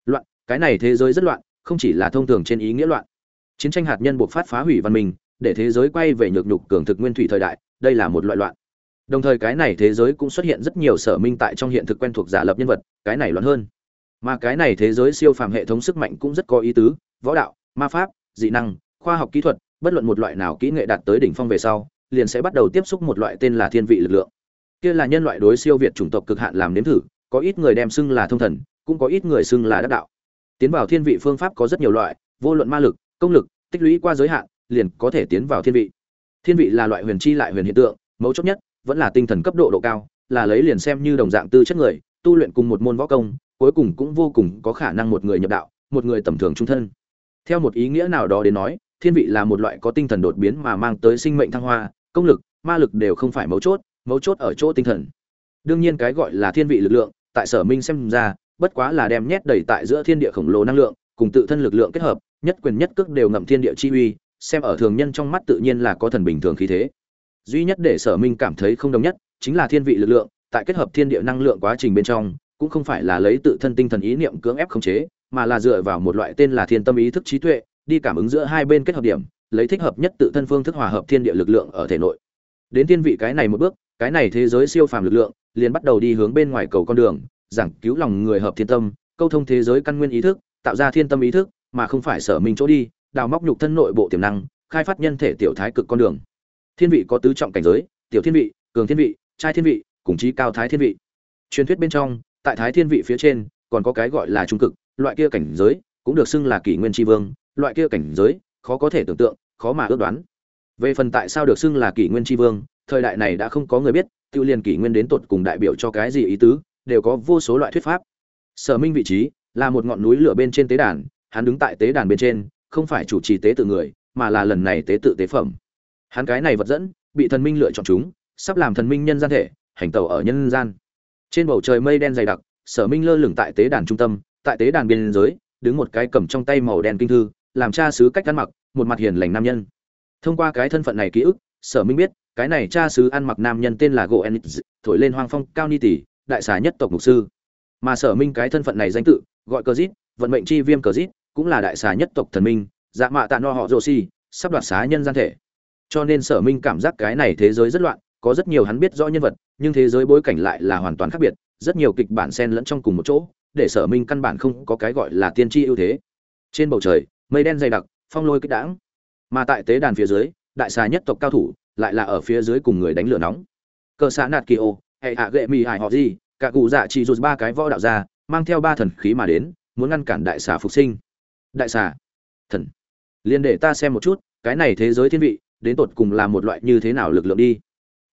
Loạn, cái này thế giới rất loạn, không chỉ là thông thường trên ý nghĩa loạn. Chiến tranh hạt nhân buộc phát phá hủy văn minh để thế giới quay về nhược nhục cường thực nguyên thủy thời đại, đây là một loại loạn. Đồng thời cái này thế giới cũng xuất hiện rất nhiều sở minh tại trong hiện thực quen thuộc giả lập nhân vật, cái này loạn hơn. Mà cái này thế giới siêu phàm hệ thống sức mạnh cũng rất có ý tứ, võ đạo, ma pháp, dị năng, khoa học kỹ thuật, bất luận một loại nào kỹ nghệ đạt tới đỉnh phong về sau, liền sẽ bắt đầu tiếp xúc một loại tên là thiên vị lực lượng. Kia là nhân loại đối siêu việt chủng tộc cực hạn làm nếm thử, có ít người đem xưng là thông thần, cũng có ít người xưng là đắc đạo. Tiến vào thiên vị phương pháp có rất nhiều loại, vô luận ma lực, công lực, tích lũy qua giới hạn liền có thể tiến vào thiên vị. Thiên vị là loại huyền chi lại huyền hiện tượng, mấu chốt nhất, vẫn là tinh thần cấp độ độ cao, là lấy liền xem như đồng dạng tư chất người, tu luyện cùng một môn võ công, cuối cùng cũng vô cùng có khả năng một người nhập đạo, một người tầm thường trung thân. Theo một ý nghĩa nào đó đến nói, thiên vị là một loại có tinh thần đột biến mà mang tới sinh mệnh thăng hoa, công lực, ma lực đều không phải mấu chốt mấu chốt ở chỗ tinh thần. Đương nhiên cái gọi là thiên vị lực lượng, tại sở minh xem ra, bất quá là đem nhét đầy tại giữa thiên địa khổng lồ năng lượng, cùng tự thân lực lượng kết hợp, nhất quyền nhất cước đều ngậm thiên địa chi uy xem ở thường nhân trong mắt tự nhiên là có thần bình thường khí thế. Duy nhất để sở minh cảm thấy không đồng nhất chính là thiên vị lực lượng, tại kết hợp thiên địa năng lượng quá trình bên trong, cũng không phải là lấy tự thân tinh thần ý niệm cưỡng ép khống chế, mà là dựa vào một loại tên là thiên tâm ý thức trí tuệ, đi cảm ứng giữa hai bên kết hợp điểm, lấy thích hợp nhất tự thân phương thức hòa hợp thiên địa lực lượng ở thể nội. Đến thiên vị cái này một bước, cái này thế giới siêu phàm lực lượng, liền bắt đầu đi hướng bên ngoài cầu con đường, giảng cứu lòng người hợp thiên tâm, câu thông thế giới căn nguyên ý thức, tạo ra thiên tâm ý thức, mà không phải sở minh chỗ đi đào móc nhục thân nội bộ tiềm năng, khai phát nhân thể tiểu thái cực con đường. Thiên vị có tứ trọng cảnh giới, tiểu thiên vị, cường thiên vị, trai thiên vị, cùng chí cao thái thiên vị. Truyền thuyết bên trong, tại thái thiên vị phía trên, còn có cái gọi là trung cực, loại kia cảnh giới, cũng được xưng là kỷ nguyên tri vương, loại kia cảnh giới, khó có thể tưởng tượng, khó mà ước đoán. Về phần tại sao được xưng là kỷ nguyên tri vương, thời đại này đã không có người biết, tiêu liền kỷ nguyên đến tột cùng đại biểu cho cái gì ý tứ, đều có vô số loại thuyết pháp. Sở minh vị trí, là một ngọn núi lửa bên trên tế đàn, hắn đứng tại tế đàn bên trên không phải chủ trì tế tự người, mà là lần này tế tự tế phẩm. Hắn cái này vật dẫn, bị thần minh lựa chọn chúng, sắp làm thần minh nhân gian thể, hành tẩu ở nhân gian. Trên bầu trời mây đen dày đặc, sở minh lơ lửng tại tế đàn trung tâm, tại tế đàn biên giới, đứng một cái cầm trong tay màu đen kinh thư, làm cha sứ cách ăn mặc, một mặt hiền lành nam nhân. Thông qua cái thân phận này ký ức, sở minh biết, cái này cha sứ ăn mặc nam nhân tên là gỗ enix thổi lên hoang phong cao ni tỷ, đại xà nhất tộc mục sư. Mà sở minh cái thân phận này danh tự, gọi cờ dít vận mệnh chi viêm cờ dít cũng là đại xà nhất tộc thần minh dạ mạ tạ no họ rô si sắp đoạt xá nhân gian thể. Cho nên sở minh cảm giác cái này thế giới rất loạn, có rất nhiều hắn biết rõ nhân vật, nhưng thế giới bối cảnh lại là hoàn toàn khác biệt, rất nhiều kịch bản xen lẫn trong cùng một chỗ, để sở minh căn bản không có cái gọi là tiên tri ưu thế. Trên bầu trời, mây đen dày đặc, phong lôi kích đãng. Mà tại tế đàn phía dưới, đại xà nhất tộc cao thủ lại là ở phía dưới cùng người đánh lửa nóng. Cờ xã nạt kỳ ô, hệ hạ gệ mì hải họ gì, cả cụ dạ chỉ rụt ba cái võ đạo ra, mang theo ba thần khí mà đến, muốn ngăn cản đại xà phục sinh đại xà, thần. Liền để ta xem một chút, cái này thế giới thiên vị, đến tột cùng là một loại như thế nào lực lượng đi.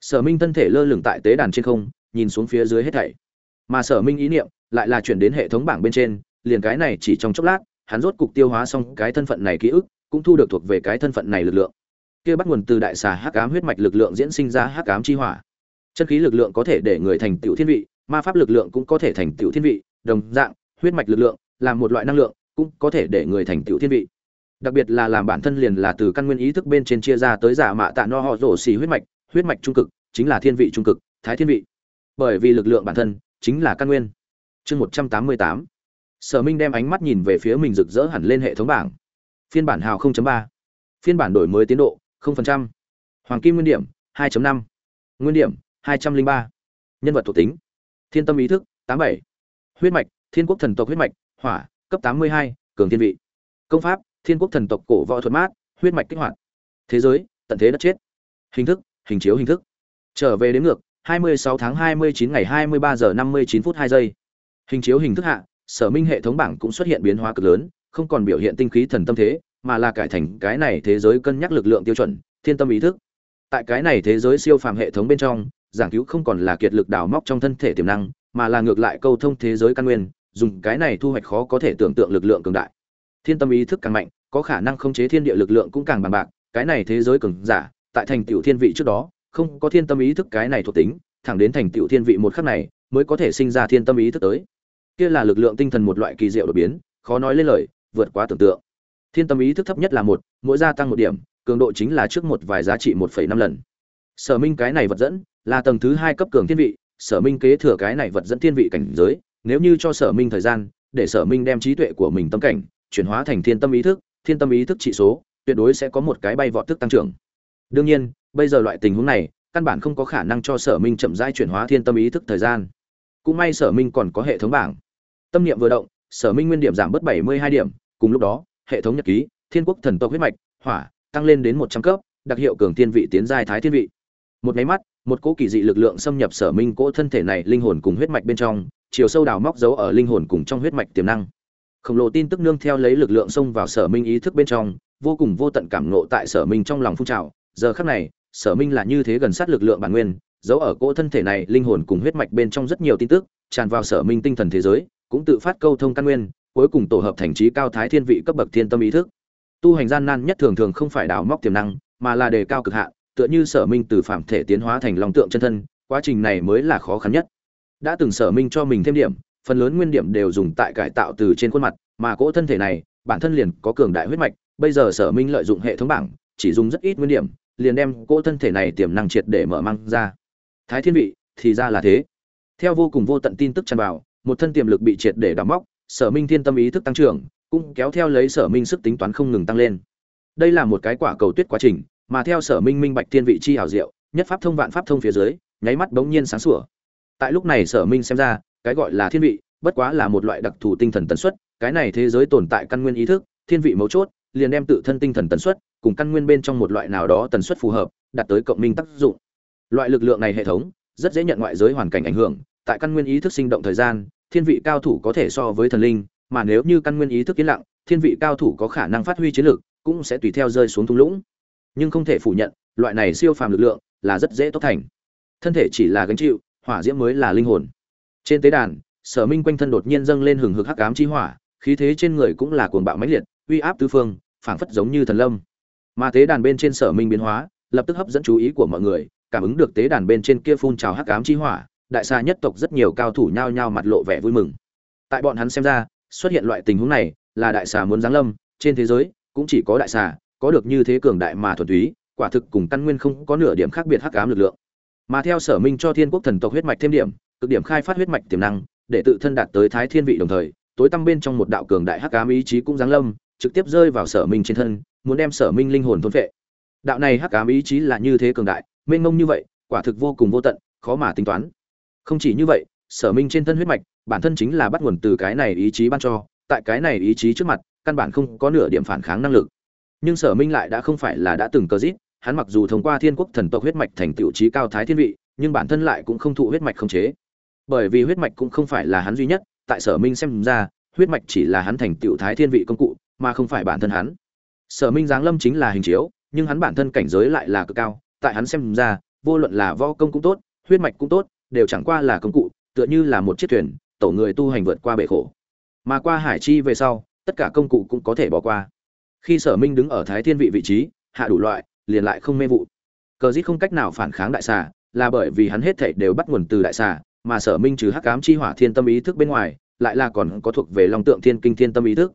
Sở minh thân thể lơ lửng tại tế đàn trên không, nhìn xuống phía dưới hết thảy. Mà sở minh ý niệm lại là chuyển đến hệ thống bảng bên trên, liền cái này chỉ trong chốc lát, hắn rốt cục tiêu hóa xong cái thân phận này ký ức, cũng thu được thuộc về cái thân phận này lực lượng. Kia bắt nguồn từ đại xà hắc ám huyết mạch lực lượng diễn sinh ra hắc ám chi hỏa. Chân khí lực lượng có thể để người thành tựu thiên vị, ma pháp lực lượng cũng có thể thành tựu thiên vị, đồng dạng, huyết mạch lực lượng là một loại năng lượng cũng có thể để người thành tựu thiên vị. Đặc biệt là làm bản thân liền là từ căn nguyên ý thức bên trên chia ra tới giả mạ tạ no họ rổ xì huyết mạch huyết mạch trung cực chính là thiên vị trung cực thái thiên vị. Bởi vì lực lượng bản thân chính là căn nguyên. Chương một trăm tám mươi tám. Sở minh đem ánh mắt nhìn về phía mình rực rỡ hẳn lên hệ thống bảng. Phiên bản hào 0.3, phiên bản đổi mới tiến độ 0%, hoàng kim nguyên điểm 2.5, nguyên điểm 203. nhân vật thuộc tính thiên tâm ý thức 87. huyết mạch thiên quốc thần tộc huyết mạch hỏa cấp 82, cường thiên vị. Công pháp thiên quốc thần tộc cổ võ thuật mát huyết mạch kích hoạt. Thế giới tận thế đất chết. Hình thức hình chiếu hình thức. Trở về đến ngược 26 tháng 29 ngày 23 giờ 59 phút 2 giây. Hình chiếu hình thức hạ sở minh hệ thống bảng cũng xuất hiện biến hóa cực lớn không còn biểu hiện tinh khí thần tâm thế mà là cải thành cái này thế giới cân nhắc lực lượng tiêu chuẩn thiên tâm ý thức. Tại cái này thế giới siêu phàm hệ thống bên trong giảng cứu không còn là kiệt lực đào móc trong thân thể tiềm năng mà là ngược lại câu thông thế giới căn nguyên dùng cái này thu hoạch khó có thể tưởng tượng lực lượng cường đại. Thiên tâm ý thức càng mạnh, có khả năng khống chế thiên địa lực lượng cũng càng bằng bạc, cái này thế giới cường giả, tại thành tiểu thiên vị trước đó, không có thiên tâm ý thức cái này thuộc tính, thẳng đến thành tiểu thiên vị một khắc này, mới có thể sinh ra thiên tâm ý thức tới. Kia là lực lượng tinh thần một loại kỳ diệu đột biến, khó nói lên lời, vượt quá tưởng tượng. Thiên tâm ý thức thấp nhất là một, mỗi gia tăng một điểm, cường độ chính là trước một vài giá trị một phẩy năm lần. Sở minh cái này vật dẫn, là tầng thứ hai cấp cường thiên vị, sở minh kế thừa cái này vật dẫn thiên vị cảnh giới nếu như cho sở minh thời gian, để sở minh đem trí tuệ của mình tâm cảnh, chuyển hóa thành thiên tâm ý thức, thiên tâm ý thức trị số, tuyệt đối sẽ có một cái bay vọt thức tăng trưởng. Đương nhiên, bây giờ loại tình huống này, căn bản không có khả năng cho sở minh chậm rãi chuyển hóa thiên tâm ý thức thời gian. Cũng may sở minh còn có hệ thống bảng. Tâm niệm vừa động, sở minh nguyên điểm giảm bớt bảy mươi hai điểm, cùng lúc đó, hệ thống nhật ký, thiên quốc thần tộc huyết mạch, hỏa, tăng lên đến một trăm cấp, đặc hiệu cường thiên vị tiến giai thái thiên vị. Một máy mắt, một cỗ kỳ dị lực lượng xâm nhập sở minh cỗ thân thể này linh hồn cùng huyết mạch bên trong chiều sâu đào móc dấu ở linh hồn cùng trong huyết mạch tiềm năng. Khổng lồ tin tức nương theo lấy lực lượng xông vào sở minh ý thức bên trong, vô cùng vô tận cảm nộ tại sở minh trong lòng phun trào. Giờ khắc này, sở minh là như thế gần sát lực lượng bản nguyên giấu ở cỗ thân thể này, linh hồn cùng huyết mạch bên trong rất nhiều tin tức, tràn vào sở minh tinh thần thế giới, cũng tự phát câu thông căn nguyên, cuối cùng tổ hợp thành trí cao thái thiên vị cấp bậc thiên tâm ý thức. Tu hành gian nan nhất thường thường không phải đào móc tiềm năng, mà là đề cao cực hạn, tựa như sở minh từ phạm thể tiến hóa thành long tượng chân thân, quá trình này mới là khó khăn nhất đã từng sở minh cho mình thêm điểm, phần lớn nguyên điểm đều dùng tại cải tạo từ trên khuôn mặt, mà cỗ thân thể này, bản thân liền có cường đại huyết mạch, bây giờ sở minh lợi dụng hệ thống bảng, chỉ dùng rất ít nguyên điểm, liền đem cỗ thân thể này tiềm năng triệt để mở mang ra. Thái thiên vị, thì ra là thế. Theo vô cùng vô tận tin tức tràn vào, một thân tiềm lực bị triệt để đắm móc sở minh thiên tâm ý thức tăng trưởng, cũng kéo theo lấy sở minh sức tính toán không ngừng tăng lên. Đây là một cái quả cầu tuyết quá trình, mà theo sở minh minh bạch thiên vị chi hảo diệu, nhất pháp thông vạn pháp thông phía dưới, nháy mắt bỗng nhiên sáng sủa tại lúc này sở minh xem ra, cái gọi là thiên vị, bất quá là một loại đặc thù tinh thần tần suất, cái này thế giới tồn tại căn nguyên ý thức, thiên vị mấu chốt, liền đem tự thân tinh thần tần suất, cùng căn nguyên bên trong một loại nào đó tần suất phù hợp, đạt tới cộng minh tác dụng. Loại lực lượng này hệ thống, rất dễ nhận ngoại giới hoàn cảnh ảnh hưởng, tại căn nguyên ý thức sinh động thời gian, thiên vị cao thủ có thể so với thần linh, mà nếu như căn nguyên ý thức yên lặng, thiên vị cao thủ có khả năng phát huy chiến lược cũng sẽ tùy theo rơi xuống thung lũng. Nhưng không thể phủ nhận, loại này siêu phàm lực lượng là rất dễ tốt thành. Thân thể chỉ là gánh chịu hỏa diễm mới là linh hồn. Trên tế đàn, sở minh quanh thân đột nhiên dâng lên hừng hực hắc ám chi hỏa, khí thế trên người cũng là cuồng bạo mãnh liệt, uy áp tứ phương, phảng phất giống như thần lâm. Mà tế đàn bên trên sở minh biến hóa, lập tức hấp dẫn chú ý của mọi người, cảm ứng được tế đàn bên trên kia phun trào hắc ám chi hỏa, đại xa nhất tộc rất nhiều cao thủ nhao nhao mặt lộ vẻ vui mừng. Tại bọn hắn xem ra, xuất hiện loại tình huống này, là đại xà muốn giáng lâm, trên thế giới, cũng chỉ có đại xà có được như thế cường đại mà thuần túy, quả thực cùng căn nguyên không có nửa điểm khác biệt hắc ám lực lượng mà theo sở minh cho thiên quốc thần tộc huyết mạch thêm điểm, cực điểm khai phát huyết mạch tiềm năng, để tự thân đạt tới thái thiên vị đồng thời, tối tăm bên trong một đạo cường đại hắc ám ý chí cũng giáng lâm, trực tiếp rơi vào sở minh trên thân, muốn đem sở minh linh hồn thôn phệ. Đạo này hắc ám ý chí là như thế cường đại, mênh mông như vậy, quả thực vô cùng vô tận, khó mà tính toán. Không chỉ như vậy, sở minh trên thân huyết mạch, bản thân chính là bắt nguồn từ cái này ý chí ban cho, tại cái này ý chí trước mặt, căn bản không có nửa điểm phản kháng năng lực. Nhưng sở minh lại đã không phải là đã từng cờ rít hắn mặc dù thông qua thiên quốc thần tộc huyết mạch thành tựu trí cao thái thiên vị, nhưng bản thân lại cũng không thụ huyết mạch không chế. Bởi vì huyết mạch cũng không phải là hắn duy nhất, tại sở minh xem ra, huyết mạch chỉ là hắn thành tựu thái thiên vị công cụ, mà không phải bản thân hắn. Sở minh giáng lâm chính là hình chiếu, nhưng hắn bản thân cảnh giới lại là cực cao, tại hắn xem ra, vô luận là võ công cũng tốt, huyết mạch cũng tốt, đều chẳng qua là công cụ, tựa như là một chiếc thuyền, tổ người tu hành vượt qua bể khổ. Mà qua hải chi về sau, tất cả công cụ cũng có thể bỏ qua. Khi sở minh đứng ở thái thiên vị vị trí, hạ đủ loại liền lại không mê vụ. Cờ dít không cách nào phản kháng đại xà, là bởi vì hắn hết thảy đều bắt nguồn từ đại xà, mà sở minh trừ hắc ám chi hỏa thiên tâm ý thức bên ngoài, lại là còn có thuộc về long tượng thiên kinh thiên tâm ý thức.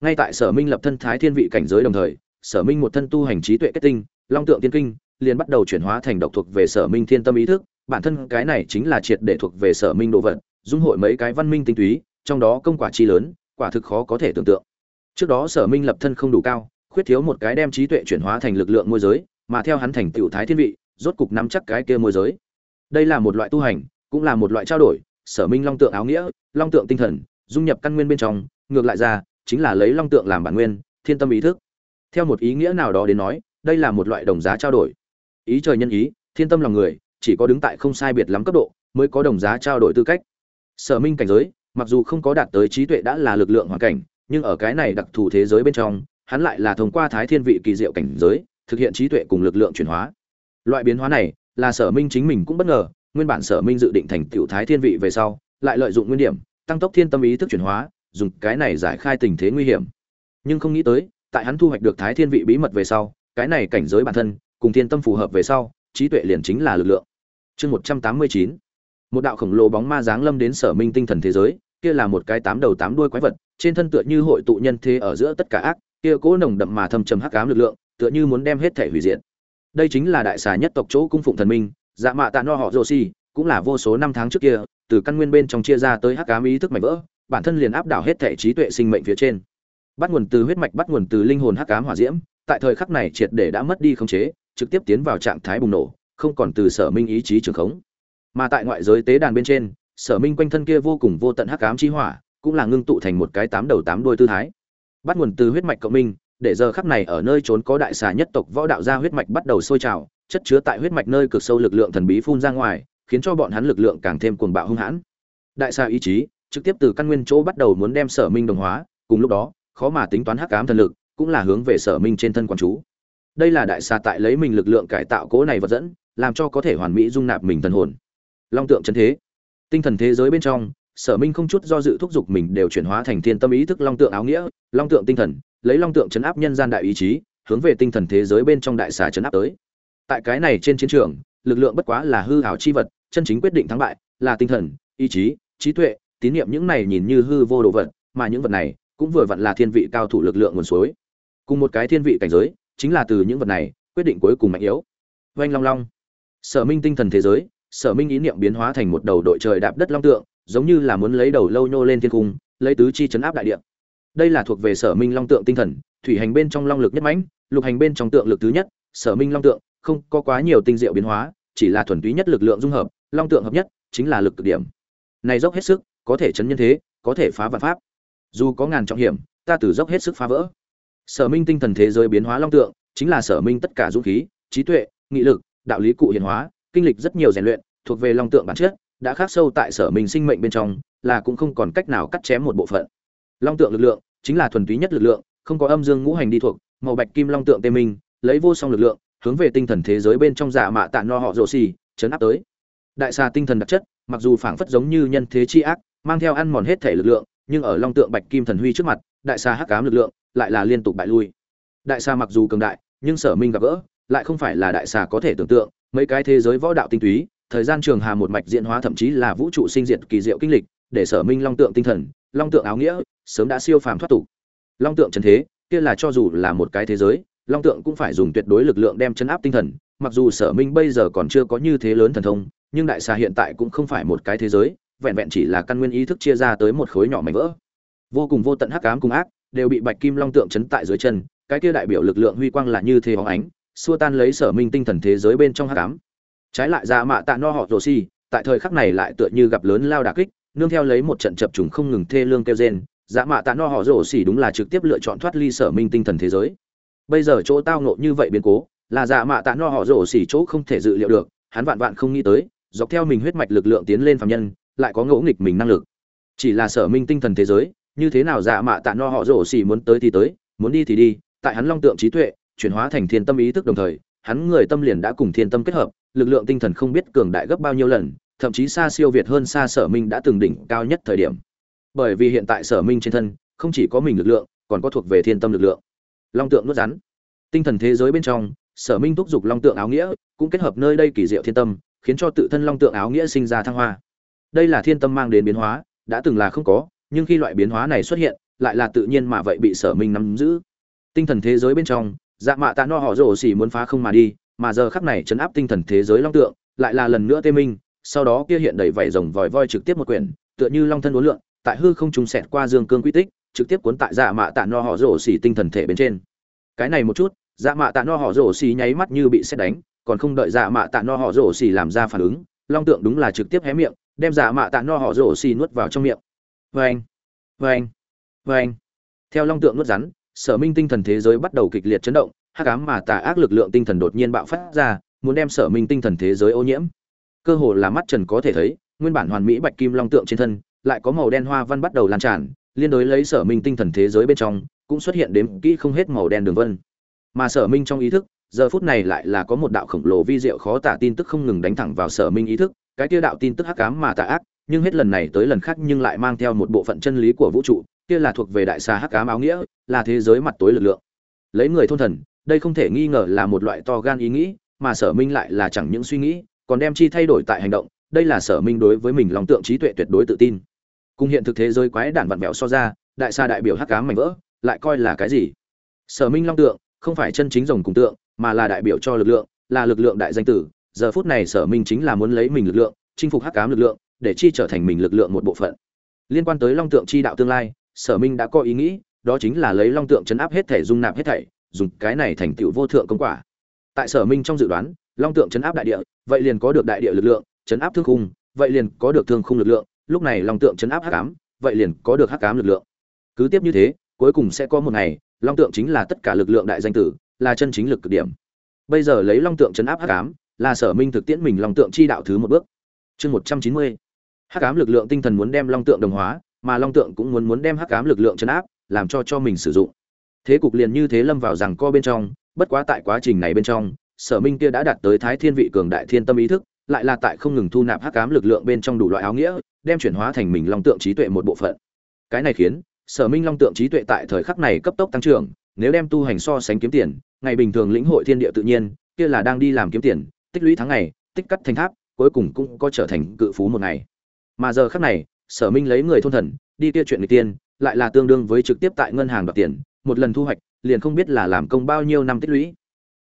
Ngay tại sở minh lập thân thái thiên vị cảnh giới đồng thời, sở minh một thân tu hành trí tuệ kết tinh, long tượng thiên kinh, liền bắt đầu chuyển hóa thành độc thuộc về sở minh thiên tâm ý thức. Bản thân cái này chính là triệt để thuộc về sở minh đồ vật, dung hội mấy cái văn minh tinh túy, trong đó công quả chi lớn, quả thực khó có thể tưởng tượng. Trước đó sở minh lập thân không đủ cao khuyết thiếu một cái đem trí tuệ chuyển hóa thành lực lượng môi giới, mà theo hắn thành tựu thái thiên vị, rốt cục nắm chắc cái kia môi giới. Đây là một loại tu hành, cũng là một loại trao đổi, sở minh long tượng áo nghĩa, long tượng tinh thần, dung nhập căn nguyên bên trong, ngược lại ra, chính là lấy long tượng làm bản nguyên, thiên tâm ý thức. Theo một ý nghĩa nào đó đến nói, đây là một loại đồng giá trao đổi. Ý trời nhân ý, thiên tâm lòng người, chỉ có đứng tại không sai biệt lắm cấp độ, mới có đồng giá trao đổi tư cách. Sở minh cảnh giới, mặc dù không có đạt tới trí tuệ đã là lực lượng hoàn cảnh, nhưng ở cái này đặc thù thế giới bên trong hắn lại là thông qua thái thiên vị kỳ diệu cảnh giới, thực hiện trí tuệ cùng lực lượng chuyển hóa. Loại biến hóa này là sở minh chính mình cũng bất ngờ, nguyên bản sở minh dự định thành tiểu thái thiên vị về sau, lại lợi dụng nguyên điểm, tăng tốc thiên tâm ý thức chuyển hóa, dùng cái này giải khai tình thế nguy hiểm. Nhưng không nghĩ tới, tại hắn thu hoạch được thái thiên vị bí mật về sau, cái này cảnh giới bản thân, cùng thiên tâm phù hợp về sau, trí tuệ liền chính là lực lượng. Chương một trăm tám mươi chín, một đạo khổng lồ bóng ma giáng lâm đến sở minh tinh thần thế giới, kia là một cái tám đầu tám đuôi quái vật, trên thân tựa như hội tụ nhân thế ở giữa tất cả ác kia cố nồng đậm mà thâm trầm hắc ám lực lượng, tựa như muốn đem hết thể hủy diệt. Đây chính là đại xà nhất tộc chỗ cung phụng thần minh dạ mạ tạ no họ rô cũng là vô số năm tháng trước kia, từ căn nguyên bên trong chia ra tới hắc ám ý thức mạnh vỡ, bản thân liền áp đảo hết thể trí tuệ sinh mệnh phía trên. Bắt nguồn từ huyết mạch, bắt nguồn từ linh hồn hắc ám hỏa diễm, tại thời khắc này triệt để đã mất đi khống chế, trực tiếp tiến vào trạng thái bùng nổ, không còn từ sở minh ý chí trường khống. Mà tại ngoại giới tế đàn bên trên, sở minh quanh thân kia vô cùng vô tận hắc ám chi hỏa, cũng là ngưng tụ thành một cái tám đầu tám đuôi tư thái bắt nguồn từ huyết mạch cộng minh, để giờ khắc này ở nơi trốn có đại xà nhất tộc võ đạo gia huyết mạch bắt đầu sôi trào, chất chứa tại huyết mạch nơi cực sâu lực lượng thần bí phun ra ngoài, khiến cho bọn hắn lực lượng càng thêm cuồng bạo hung hãn. Đại xà ý chí, trực tiếp từ căn nguyên chỗ bắt đầu muốn đem sở minh đồng hóa, cùng lúc đó, khó mà tính toán hắc ám thần lực, cũng là hướng về sở minh trên thân quan chú. Đây là đại xà tại lấy mình lực lượng cải tạo cố này vật dẫn, làm cho có thể hoàn mỹ dung nạp mình thần hồn. Long tượng chân thế. Tinh thần thế giới bên trong sở minh không chút do dự thúc giục mình đều chuyển hóa thành thiên tâm ý thức long tượng áo nghĩa, long tượng tinh thần, lấy long tượng chấn áp nhân gian đại ý chí, hướng về tinh thần thế giới bên trong đại xà chấn áp tới. Tại cái này trên chiến trường, lực lượng bất quá là hư hảo chi vật, chân chính quyết định thắng bại, là tinh thần, ý chí, trí tuệ, tín niệm những này nhìn như hư vô đồ vật, mà những vật này cũng vừa vặn là thiên vị cao thủ lực lượng nguồn suối. Cùng một cái thiên vị cảnh giới, chính là từ những vật này quyết định cuối cùng mạnh yếu. Vanh long long. Sở minh tinh thần thế giới, sở minh ý niệm biến hóa thành một đầu đội trời đạp đất long tượng giống như là muốn lấy đầu lâu nhô lên thiên cung, lấy tứ chi chấn áp đại địa. Đây là thuộc về sở minh long tượng tinh thần, thủy hành bên trong long lực nhất mãnh, lục hành bên trong tượng lực thứ nhất, sở minh long tượng, không có quá nhiều tinh diệu biến hóa, chỉ là thuần túy nhất lực lượng dung hợp, long tượng hợp nhất, chính là lực cực điểm. Này dốc hết sức, có thể chấn nhân thế, có thể phá vạn pháp. Dù có ngàn trọng hiểm, ta từ dốc hết sức phá vỡ. Sở minh tinh thần thế giới biến hóa long tượng, chính là sở minh tất cả dũng khí, trí tuệ, nghị lực, đạo lý cụ hiện hóa, kinh lịch rất nhiều rèn luyện, thuộc về long tượng bản chất đã khắc sâu tại sở mình sinh mệnh bên trong, là cũng không còn cách nào cắt chém một bộ phận. Long tượng lực lượng, chính là thuần túy nhất lực lượng, không có âm dương ngũ hành đi thuộc, màu bạch kim long tượng tê minh, lấy vô song lực lượng, hướng về tinh thần thế giới bên trong giả dạ mạ tạ no họ rồ xì, chấn áp tới. Đại xà tinh thần đặc chất, mặc dù phảng phất giống như nhân thế chi ác, mang theo ăn mòn hết thể lực lượng, nhưng ở long tượng bạch kim thần huy trước mặt, đại xà hắc cám lực lượng, lại là liên tục bại lui. Đại xà mặc dù cường đại, nhưng sở minh gặp gỡ, lại không phải là đại xà có thể tưởng tượng, mấy cái thế giới võ đạo tinh túy thời gian trường hà một mạch diễn hóa thậm chí là vũ trụ sinh diệt kỳ diệu kinh lịch, để sở minh long tượng tinh thần, long tượng áo nghĩa, sớm đã siêu phàm thoát tục. Long tượng trần thế, kia là cho dù là một cái thế giới, long tượng cũng phải dùng tuyệt đối lực lượng đem chấn áp tinh thần. Mặc dù sở minh bây giờ còn chưa có như thế lớn thần thông, nhưng đại xà hiện tại cũng không phải một cái thế giới, vẹn vẹn chỉ là căn nguyên ý thức chia ra tới một khối nhỏ mảnh vỡ. Vô cùng vô tận hắc ám cùng ác, đều bị bạch kim long tượng chấn tại dưới chân, cái kia đại biểu lực lượng huy quang là như thế óng ánh, xua tan lấy sở minh tinh thần thế giới bên trong hắc ám trái lại ra mạ tạ no họ rồ si tại thời khắc này lại tựa như gặp lớn lao đà kích, nương theo lấy một trận chập trùng không ngừng thê lương kêu rên. Dạ mạ tạ no họ rồ xỉ đúng là trực tiếp lựa chọn thoát ly sở minh tinh thần thế giới. Bây giờ chỗ tao nộ như vậy biến cố, là dạ mạ tạ no họ rồ xỉ chỗ không thể dự liệu được, hắn vạn vạn không nghĩ tới, dọc theo mình huyết mạch lực lượng tiến lên phạm nhân, lại có ngẫu nghịch mình năng lực. Chỉ là sở minh tinh thần thế giới, như thế nào dạ mạ tạ no họ rồ xỉ muốn tới thì tới, muốn đi thì đi, tại hắn long tượng trí tuệ, chuyển hóa thành thiên tâm ý thức đồng thời hắn người tâm liền đã cùng thiên tâm kết hợp, lực lượng tinh thần không biết cường đại gấp bao nhiêu lần, thậm chí xa siêu việt hơn xa sở minh đã từng đỉnh cao nhất thời điểm. Bởi vì hiện tại sở minh trên thân, không chỉ có mình lực lượng, còn có thuộc về thiên tâm lực lượng. Long tượng nuốt rắn. Tinh thần thế giới bên trong, sở minh thúc giục long tượng áo nghĩa, cũng kết hợp nơi đây kỳ diệu thiên tâm, khiến cho tự thân long tượng áo nghĩa sinh ra thăng hoa. Đây là thiên tâm mang đến biến hóa, đã từng là không có, nhưng khi loại biến hóa này xuất hiện, lại là tự nhiên mà vậy bị sở minh nắm giữ. Tinh thần thế giới bên trong dạ mạ tạ no họ rổ xỉ muốn phá không mà đi, mà giờ khắc này chấn áp tinh thần thế giới long tượng, lại là lần nữa tê minh, sau đó kia hiện đầy vảy rồng vòi voi trực tiếp một quyển, tựa như long thân uốn lượn, tại hư không trùng xẹt qua dương cương quy tích, trực tiếp cuốn tại dạ mạ tạ no họ rổ xỉ tinh thần thể bên trên. Cái này một chút dạ mạ tạ no họ rổ xỉ nháy mắt như bị xét đánh, còn không đợi dạ mạ tạ no họ rổ xỉ làm ra phản ứng, long tượng đúng là trực tiếp hé miệng, đem Dạ mạ tạ no họ rổ xì nuốt vào trong miệng. Vê anh vê anh theo long tượng nuốt rắn sở minh tinh thần thế giới bắt đầu kịch liệt chấn động, hắc ám mà tà ác lực lượng tinh thần đột nhiên bạo phát ra, muốn đem sở minh tinh thần thế giới ô nhiễm. Cơ hồ là mắt trần có thể thấy, nguyên bản hoàn mỹ bạch kim long tượng trên thân, lại có màu đen hoa văn bắt đầu lan tràn, liên đối lấy sở minh tinh thần thế giới bên trong, cũng xuất hiện đến kỹ không hết màu đen đường vân. Mà sở minh trong ý thức, giờ phút này lại là có một đạo khổng lồ vi diệu khó tả tin tức không ngừng đánh thẳng vào sở minh ý thức, cái tiêu đạo tin tức hắc ám mà tà ác, nhưng hết lần này tới lần khác nhưng lại mang theo một bộ phận chân lý của vũ trụ kia là thuộc về đại xà hắc ám áo nghĩa, là thế giới mặt tối lực lượng. Lấy người thôn thần, đây không thể nghi ngờ là một loại to gan ý nghĩ, mà sở minh lại là chẳng những suy nghĩ, còn đem chi thay đổi tại hành động, đây là sở minh đối với mình lòng tượng trí tuệ tuyệt đối tự tin. Cùng hiện thực thế giới quái đản vặn vẹo so ra, đại xà đại biểu hắc ám mảnh vỡ, lại coi là cái gì? Sở minh long tượng, không phải chân chính rồng cùng tượng, mà là đại biểu cho lực lượng, là lực lượng đại danh tử. Giờ phút này sở minh chính là muốn lấy mình lực lượng, chinh phục hắc ám lực lượng, để chi trở thành mình lực lượng một bộ phận. Liên quan tới long tượng chi đạo tương lai sở minh đã có ý nghĩ, đó chính là lấy long tượng chấn áp hết thể dung nạp hết thảy, dùng cái này thành tựu vô thượng công quả. Tại sở minh trong dự đoán, long tượng chấn áp đại địa, vậy liền có được đại địa lực lượng chấn áp thương khung, vậy liền có được thương khung lực lượng, lúc này long tượng chấn áp hắc ám, vậy liền có được hắc ám lực lượng. Cứ tiếp như thế, cuối cùng sẽ có một ngày, long tượng chính là tất cả lực lượng đại danh tử, là chân chính lực cực điểm. Bây giờ lấy long tượng chấn áp hắc ám, là sở minh thực tiễn mình long tượng chi đạo thứ một bước. Chương một trăm chín mươi. Hắc ám lực lượng tinh thần muốn đem long tượng đồng hóa mà long tượng cũng muốn muốn đem hắc ám lực lượng chấn áp, làm cho cho mình sử dụng. Thế cục liền như thế lâm vào rằng co bên trong, bất quá tại quá trình này bên trong, sở minh kia đã đạt tới thái thiên vị cường đại thiên tâm ý thức, lại là tại không ngừng thu nạp hắc ám lực lượng bên trong đủ loại áo nghĩa, đem chuyển hóa thành mình long tượng trí tuệ một bộ phận. Cái này khiến sở minh long tượng trí tuệ tại thời khắc này cấp tốc tăng trưởng, nếu đem tu hành so sánh kiếm tiền, ngày bình thường lĩnh hội thiên địa tự nhiên, kia là đang đi làm kiếm tiền, tích lũy tháng ngày, tích cắt thành tháp, cuối cùng cũng có trở thành cự phú một ngày. Mà giờ khắc này sở minh lấy người thôn thần, đi kia chuyện người tiên, lại là tương đương với trực tiếp tại ngân hàng đoạt tiền, một lần thu hoạch, liền không biết là làm công bao nhiêu năm tích lũy.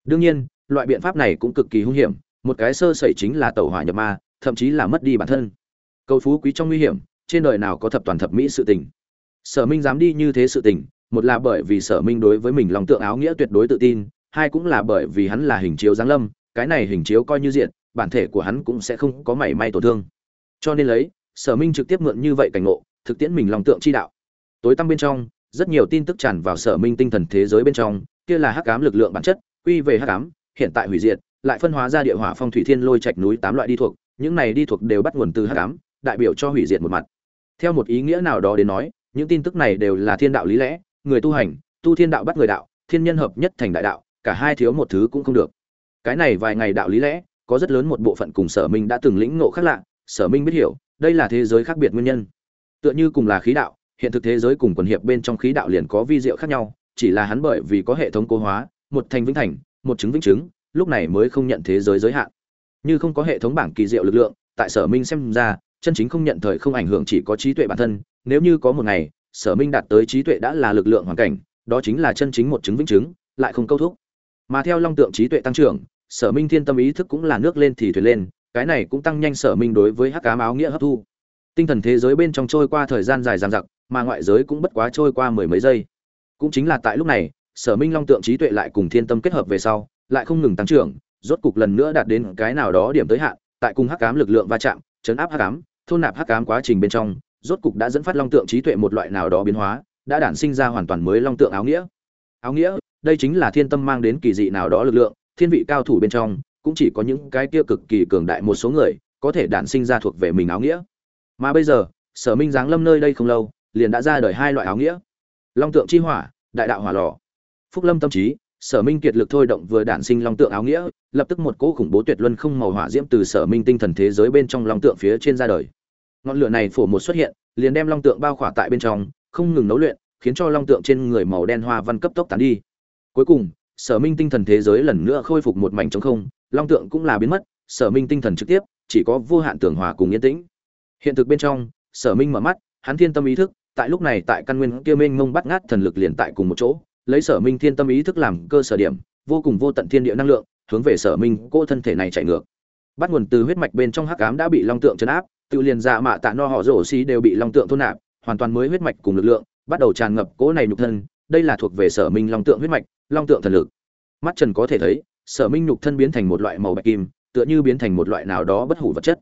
Đương nhiên, loại biện pháp này cũng cực kỳ hung hiểm, một cái sơ sẩy chính là tẩu hỏa nhập ma, thậm chí là mất đi bản thân. Cầu phú quý trong nguy hiểm, trên đời nào có thập toàn thập mỹ sự tình? Sở minh dám đi như thế sự tình, một là bởi vì sở minh đối với mình lòng tượng áo nghĩa tuyệt đối tự tin, hai cũng là bởi vì hắn là hình chiếu giáng lâm, cái này hình chiếu coi như diện, bản thể của hắn cũng sẽ không có mảy may tổn thương. Cho nên lấy sở minh trực tiếp mượn như vậy cảnh ngộ, thực tiễn mình lòng tượng chi đạo. Tối tăm bên trong, rất nhiều tin tức tràn vào sở minh tinh thần thế giới bên trong, kia là hắc ám lực lượng bản chất, quy về hắc ám, hiện tại hủy diệt, lại phân hóa ra địa hỏa phong thủy thiên lôi trạch núi tám loại đi thuộc, những này đi thuộc đều bắt nguồn từ hắc ám, đại biểu cho hủy diệt một mặt. Theo một ý nghĩa nào đó đến nói, những tin tức này đều là thiên đạo lý lẽ, người tu hành, tu thiên đạo bắt người đạo, thiên nhân hợp nhất thành đại đạo, cả hai thiếu một thứ cũng không được. Cái này vài ngày đạo lý lẽ, có rất lớn một bộ phận cùng sở minh đã từng lĩnh ngộ khác lạ, sở minh biết hiểu đây là thế giới khác biệt nguyên nhân. Tựa như cùng là khí đạo, hiện thực thế giới cùng quần hiệp bên trong khí đạo liền có vi diệu khác nhau, chỉ là hắn bởi vì có hệ thống cố hóa, một thành vĩnh thành, một chứng vĩnh chứng, lúc này mới không nhận thế giới giới hạn. Như không có hệ thống bảng kỳ diệu lực lượng, tại sở minh xem ra, chân chính không nhận thời không ảnh hưởng chỉ có trí tuệ bản thân, nếu như có một ngày, sở minh đạt tới trí tuệ đã là lực lượng hoàn cảnh, đó chính là chân chính một chứng vĩnh chứng, lại không câu thúc. Mà theo long tượng trí tuệ tăng trưởng, sở minh thiên tâm ý thức cũng là nước lên thì thuyền lên cái này cũng tăng nhanh sở minh đối với hắc cám áo nghĩa hấp thu. Tinh thần thế giới bên trong trôi qua thời gian dài dằng dặc, mà ngoại giới cũng bất quá trôi qua mười mấy giây. Cũng chính là tại lúc này, sở minh long tượng trí tuệ lại cùng thiên tâm kết hợp về sau, lại không ngừng tăng trưởng, rốt cục lần nữa đạt đến cái nào đó điểm tới hạn, tại cùng hắc cám lực lượng va chạm, chấn áp hắc cám thôn nạp hắc cám quá trình bên trong, rốt cục đã dẫn phát long tượng trí tuệ một loại nào đó biến hóa, đã đản sinh ra hoàn toàn mới long tượng áo nghĩa. Áo nghĩa, đây chính là thiên tâm mang đến kỳ dị nào đó lực lượng, thiên vị cao thủ bên trong cũng chỉ có những cái kia cực kỳ cường đại một số người, có thể đản sinh ra thuộc về mình áo nghĩa. Mà bây giờ, sở minh giáng lâm nơi đây không lâu, liền đã ra đời hai loại áo nghĩa. Long tượng chi hỏa, đại đạo hỏa lò. Phúc lâm tâm trí, sở minh kiệt lực thôi động vừa đản sinh long tượng áo nghĩa, lập tức một cỗ khủng bố tuyệt luân không màu hỏa diễm từ sở minh tinh thần thế giới bên trong long tượng phía trên ra đời. Ngọn lửa này phổ một xuất hiện, liền đem long tượng bao khỏa tại bên trong, không ngừng nấu luyện, khiến cho long tượng trên người màu đen hoa văn cấp tốc tán đi. Cuối cùng, sở minh tinh thần thế giới lần nữa khôi phục một mảnh trống không long tượng cũng là biến mất, sở minh tinh thần trực tiếp, chỉ có vô hạn tưởng hòa cùng yên tĩnh. Hiện thực bên trong, sở minh mở mắt, hắn thiên tâm ý thức, tại lúc này tại căn nguyên kia minh mông bắt ngát thần lực liền tại cùng một chỗ, lấy sở minh thiên tâm ý thức làm cơ sở điểm, vô cùng vô tận thiên địa năng lượng, hướng về sở minh cô thân thể này chạy ngược. Bắt nguồn từ huyết mạch bên trong hắc ám đã bị long tượng chấn áp, tự liền dạ mạ tạ no họ rổ xí đều bị long tượng thôn nạp, hoàn toàn mới huyết mạch cùng lực lượng, bắt đầu tràn ngập cỗ này nhục thân, đây là thuộc về sở minh long tượng huyết mạch, long tượng thần lực. Mắt trần có thể thấy sở minh nhục thân biến thành một loại màu bạch kim, tựa như biến thành một loại nào đó bất hủ vật chất.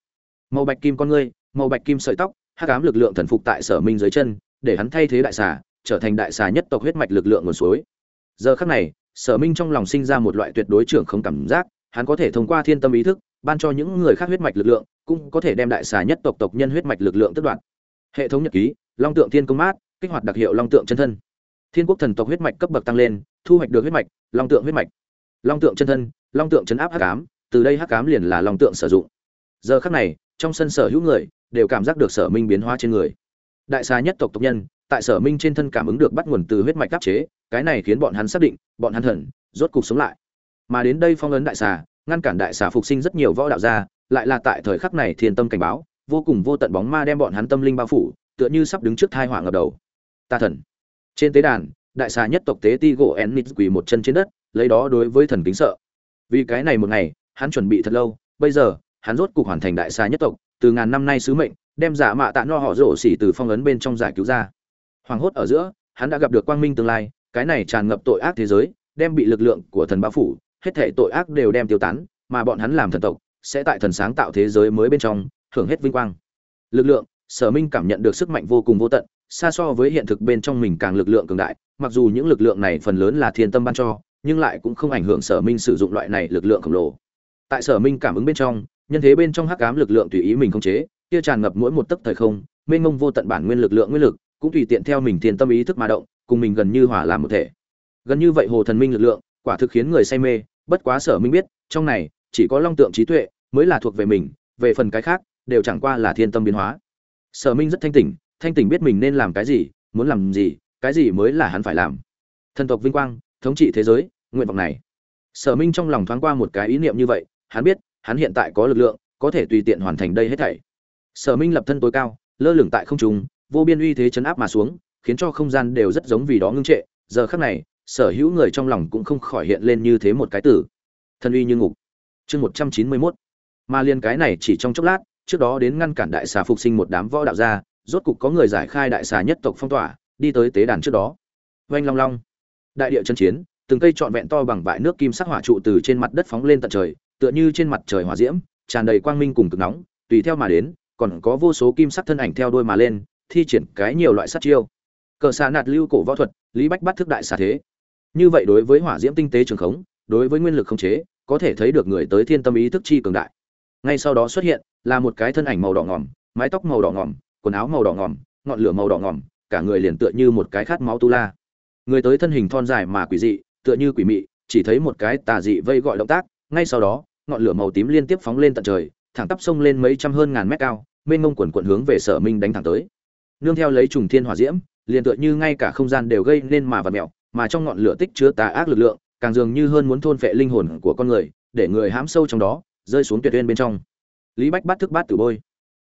Màu bạch kim con ngươi, màu bạch kim sợi tóc hát cám lực lượng thần phục tại sở minh dưới chân, để hắn thay thế đại xà, trở thành đại xà nhất tộc huyết mạch lực lượng nguồn suối. Giờ khắc này, sở minh trong lòng sinh ra một loại tuyệt đối trưởng không cảm giác, hắn có thể thông qua thiên tâm ý thức, ban cho những người khác huyết mạch lực lượng, cũng có thể đem đại xà nhất tộc tộc nhân huyết mạch lực lượng tất đoạn hệ thống nhật ký, long tượng thiên công mát, kích hoạt đặc hiệu long tượng chân thân. Thiên quốc thần tộc huyết mạch cấp bậc tăng lên, thu hoạch được huyết mạch, long tượng huyết mạch long tượng chân thân, long tượng chấn áp hắc ám, từ đây hắc ám liền là long tượng sử dụng. Giờ khắc này, trong sân sở hữu người, đều cảm giác được sở minh biến hóa trên người. Đại xà nhất tộc tộc nhân, tại sở minh trên thân cảm ứng được bắt nguồn từ huyết mạch đắc chế, cái này khiến bọn hắn xác định, bọn hắn thần rốt cục sống lại. Mà đến đây phong ấn đại xà, ngăn cản đại xà phục sinh rất nhiều võ đạo gia, lại là tại thời khắc này thiên tâm cảnh báo, vô cùng vô tận bóng ma đem bọn hắn tâm linh bao phủ, tựa như sắp đứng trước thai hỏa ngập đầu. Ta thần. Trên tế đàn, đại xà nhất tộc tế ti gỗ ennit quỳ một chân trên đất lấy đó đối với thần kính sợ. Vì cái này một ngày, hắn chuẩn bị thật lâu, bây giờ, hắn rốt cục hoàn thành đại xa nhất tộc, từ ngàn năm nay sứ mệnh, đem giả mạ tạ no họ rổ xỉ từ phong ấn bên trong giải cứu ra. Hoàng hốt ở giữa, hắn đã gặp được quang minh tương lai, cái này tràn ngập tội ác thế giới, đem bị lực lượng của thần bao phủ, hết thể tội ác đều đem tiêu tán, mà bọn hắn làm thần tộc, sẽ tại thần sáng tạo thế giới mới bên trong hưởng hết vinh quang. Lực lượng, sở minh cảm nhận được sức mạnh vô cùng vô tận, xa so với hiện thực bên trong mình càng lực lượng cường đại, mặc dù những lực lượng này phần lớn là thiên tâm ban cho nhưng lại cũng không ảnh hưởng sở minh sử dụng loại này lực lượng khổng lồ. Tại sở minh cảm ứng bên trong, nhân thế bên trong hắc ám lực lượng tùy ý mình khống chế, kia tràn ngập mỗi một tấc thời không, mênh mông vô tận bản nguyên lực lượng nguyên lực, cũng tùy tiện theo mình thiên tâm ý thức mà động, cùng mình gần như hòa làm một thể. Gần như vậy hồ thần minh lực lượng, quả thực khiến người say mê, bất quá sở minh biết, trong này, chỉ có long tượng trí tuệ mới là thuộc về mình, về phần cái khác, đều chẳng qua là thiên tâm biến hóa. Sở minh rất thanh tỉnh thanh tỉnh biết mình nên làm cái gì, muốn làm gì, cái gì mới là hắn phải làm. Thần tộc vinh quang thống trị thế giới, nguyện vọng này. Sở minh trong lòng thoáng qua một cái ý niệm như vậy, hắn biết, hắn hiện tại có lực lượng, có thể tùy tiện hoàn thành đây hết thảy. Sở minh lập thân tối cao, lơ lửng tại không trung, vô biên uy thế chấn áp mà xuống, khiến cho không gian đều rất giống vì đó ngưng trệ. Giờ khắc này, sở hữu người trong lòng cũng không khỏi hiện lên như thế một cái tử. Thân uy như ngục. Chương một trăm chín mươi mốt. Mà liên cái này chỉ trong chốc lát, trước đó đến ngăn cản đại xà phục sinh một đám võ đạo gia, rốt cục có người giải khai đại xà nhất tộc phong tỏa, đi tới tế đàn trước đó. Oanh long long đại địa chân chiến, từng cây trọn vẹn to bằng vại nước kim sắc hỏa trụ từ trên mặt đất phóng lên tận trời, tựa như trên mặt trời hỏa diễm, tràn đầy quang minh cùng cực nóng, tùy theo mà đến, còn có vô số kim sắc thân ảnh theo đôi mà lên, thi triển cái nhiều loại sát chiêu. Cờ xà nạt lưu cổ võ thuật, lý bách bắt thức đại xà thế. Như vậy đối với hỏa diễm tinh tế trường khống, đối với nguyên lực khống chế, có thể thấy được người tới thiên tâm ý thức chi cường đại. Ngay sau đó xuất hiện, là một cái thân ảnh màu đỏ ngỏm mái tóc màu đỏ ngỏm quần áo màu đỏ ngỏm ngọn lửa màu đỏ ngỏm cả người liền tựa như một cái khát máu tu la người tới thân hình thon dài mà quỷ dị, tựa như quỷ mị, chỉ thấy một cái tà dị vây gọi động tác, ngay sau đó, ngọn lửa màu tím liên tiếp phóng lên tận trời, thẳng tắp sông lên mấy trăm hơn ngàn mét cao, mênh mông quần quận hướng về sở minh đánh thẳng tới. Nương theo lấy trùng thiên hỏa diễm, liền tựa như ngay cả không gian đều gây nên mà vật mẹo mà trong ngọn lửa tích chứa tà ác lực lượng, càng dường như hơn muốn thôn phệ linh hồn của con người, để người hãm sâu trong đó, rơi xuống tuyệt uyên bên trong. Lý bách bắt thức bát tử bôi.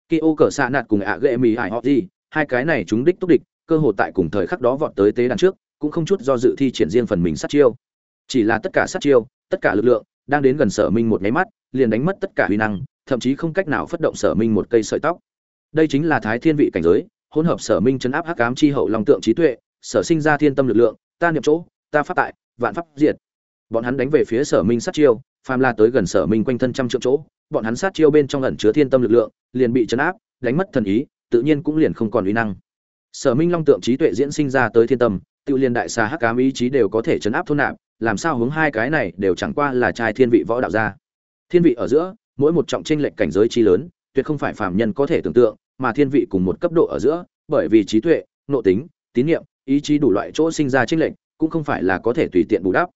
Khi ô cờ xạ nạt cùng ạ ghệ mì hải họ gì, hai cái này chúng đích túc địch, cơ hội tại cùng thời khắc đó vọt tới tế đàn trước cũng không chút do dự thi triển riêng phần mình sát chiêu. Chỉ là tất cả sát chiêu, tất cả lực lượng đang đến gần sở minh một nháy mắt, liền đánh mất tất cả huy năng, thậm chí không cách nào phất động sở minh một cây sợi tóc. Đây chính là thái thiên vị cảnh giới, hỗn hợp sở minh chấn áp hắc ám chi hậu long tượng trí tuệ, sở sinh ra thiên tâm lực lượng, ta niệm chỗ, ta phát tại, vạn pháp diệt. Bọn hắn đánh về phía sở minh sát chiêu, phàm la tới gần sở minh quanh thân trăm triệu chỗ, bọn hắn sát chiêu bên trong ẩn chứa thiên tâm lực lượng, liền bị chấn áp, đánh mất thần ý, tự nhiên cũng liền không còn uy năng. Sở minh long tượng trí tuệ diễn sinh ra tới thiên tâm tự liền đại xà hắc ám ý chí đều có thể chấn áp thôn nạp, làm sao hướng hai cái này đều chẳng qua là trai thiên vị võ đạo gia. Thiên vị ở giữa, mỗi một trọng tranh lệch cảnh giới chi lớn, tuyệt không phải phàm nhân có thể tưởng tượng, mà thiên vị cùng một cấp độ ở giữa, bởi vì trí tuệ, nội tính, tín niệm, ý chí đủ loại chỗ sinh ra tranh lệch, cũng không phải là có thể tùy tiện bù đắp.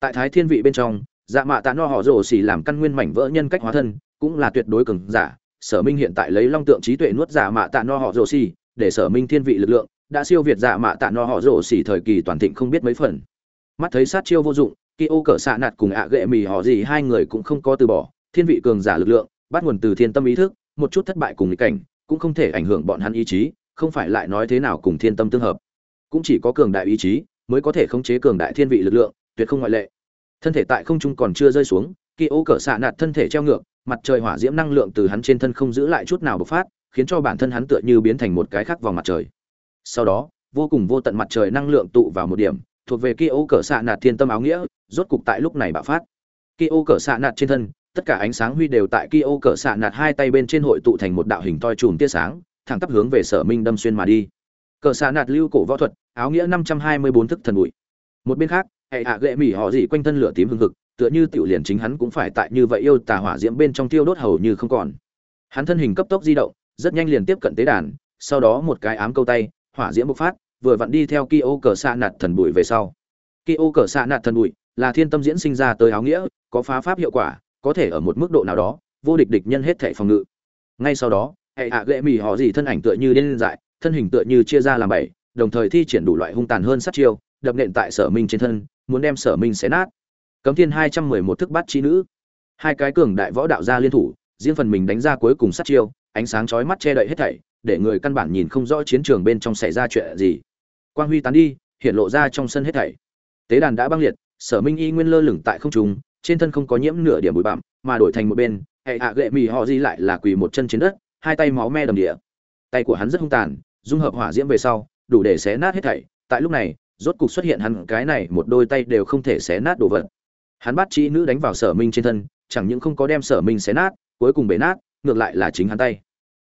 Tại thái thiên vị bên trong dạ mạ tạ no họ rồ xỉ làm căn nguyên mảnh vỡ nhân cách hóa thân, cũng là tuyệt đối cường giả. Sở minh hiện tại lấy long tượng trí tuệ nuốt dạ mạ tạ no họ rồ xỉ, để sở minh thiên vị lực lượng đã siêu việt dạ mạ tạ no họ rổ xỉ thời kỳ toàn thịnh không biết mấy phần. Mắt thấy sát chiêu vô dụng khi ô cỡ xạ nạt cùng ạ ghệ mì họ gì hai người cũng không có từ bỏ. Thiên vị cường giả lực lượng, bắt nguồn từ thiên tâm ý thức, một chút thất bại cùng nghịch cảnh, cũng không thể ảnh hưởng bọn hắn ý chí, không phải lại nói thế nào cùng thiên tâm tương hợp. Cũng chỉ có cường đại ý chí mới có thể khống chế cường đại thiên vị lực lượng, tuyệt không ngoại lệ. Thân thể tại không trung còn chưa rơi xuống khi ô cỡ xạ nạt thân thể treo ngược, mặt trời hỏa diễm năng lượng từ hắn trên thân không giữ lại chút nào bộc phát, khiến cho bản thân hắn tựa như biến thành một cái khác vào mặt trời sau đó vô cùng vô tận mặt trời năng lượng tụ vào một điểm thuộc về kia ô cỡ xạ nạt thiên tâm áo nghĩa rốt cục tại lúc này bạo phát kia ô cỡ xạ nạt trên thân tất cả ánh sáng huy đều tại Kyo cỡ xạ nạt hai tay bên trên hội tụ thành một đạo hình toi chùm tia sáng, thẳng tắp hướng về Sở Minh đâm xuyên mà đi. Cỡ xạ nạt lưu cổ võ thuật, áo nghĩa 524 thức thần bụi. Một bên khác, hệ hạ gệ mỹ họ dị quanh thân lửa tím hương thực tựa như tiểu liền chính hắn cũng phải tại như vậy yêu tà hỏa diễm bên trong tiêu đốt hầu như không còn. Hắn thân hình cấp tốc di động, rất nhanh liền tiếp cận tế đàn, sau đó một cái ám câu tay, hỏa diễm bộc phát, vừa vặn đi theo Kyo Cờ xạ nạt thần bụi về sau. Kyo Cờ xạ nạt thần bụi là thiên tâm diễn sinh ra tới áo nghĩa, có phá pháp hiệu quả, có thể ở một mức độ nào đó vô địch địch nhân hết thể phòng ngự. Ngay sau đó hệ hạ gệ mì họ gì thân ảnh tựa như điên dại thân hình tựa như chia ra làm bảy đồng thời thi triển đủ loại hung tàn hơn sát chiêu đập nện tại sở minh trên thân muốn đem sở minh xé nát. Cấm thiên hai trăm mười một thức bắt chi nữ. Hai cái cường đại võ đạo gia liên thủ riêng phần mình đánh ra cuối cùng sát chiêu ánh sáng chói mắt che đậy hết thảy để người căn bản nhìn không rõ chiến trường bên trong xảy ra chuyện gì. Quang huy tán đi, hiện lộ ra trong sân hết thảy. Tế đàn đã băng liệt, sở minh y nguyên lơ lửng tại không trung, trên thân không có nhiễm nửa điểm bụi bặm, mà đổi thành một bên, hệ hạ gệ mì họ di lại là quỳ một chân trên đất, hai tay máu me đầm địa. Tay của hắn rất hung tàn, dung hợp hỏa diễm về sau, đủ để xé nát hết thảy. Tại lúc này, rốt cục xuất hiện hắn, cái này một đôi tay đều không thể xé nát đồ vật. Hắn bắt chi nữ đánh vào sở minh trên thân, chẳng những không có đem sở minh xé nát, cuối cùng bể nát, ngược lại là chính hắn tay.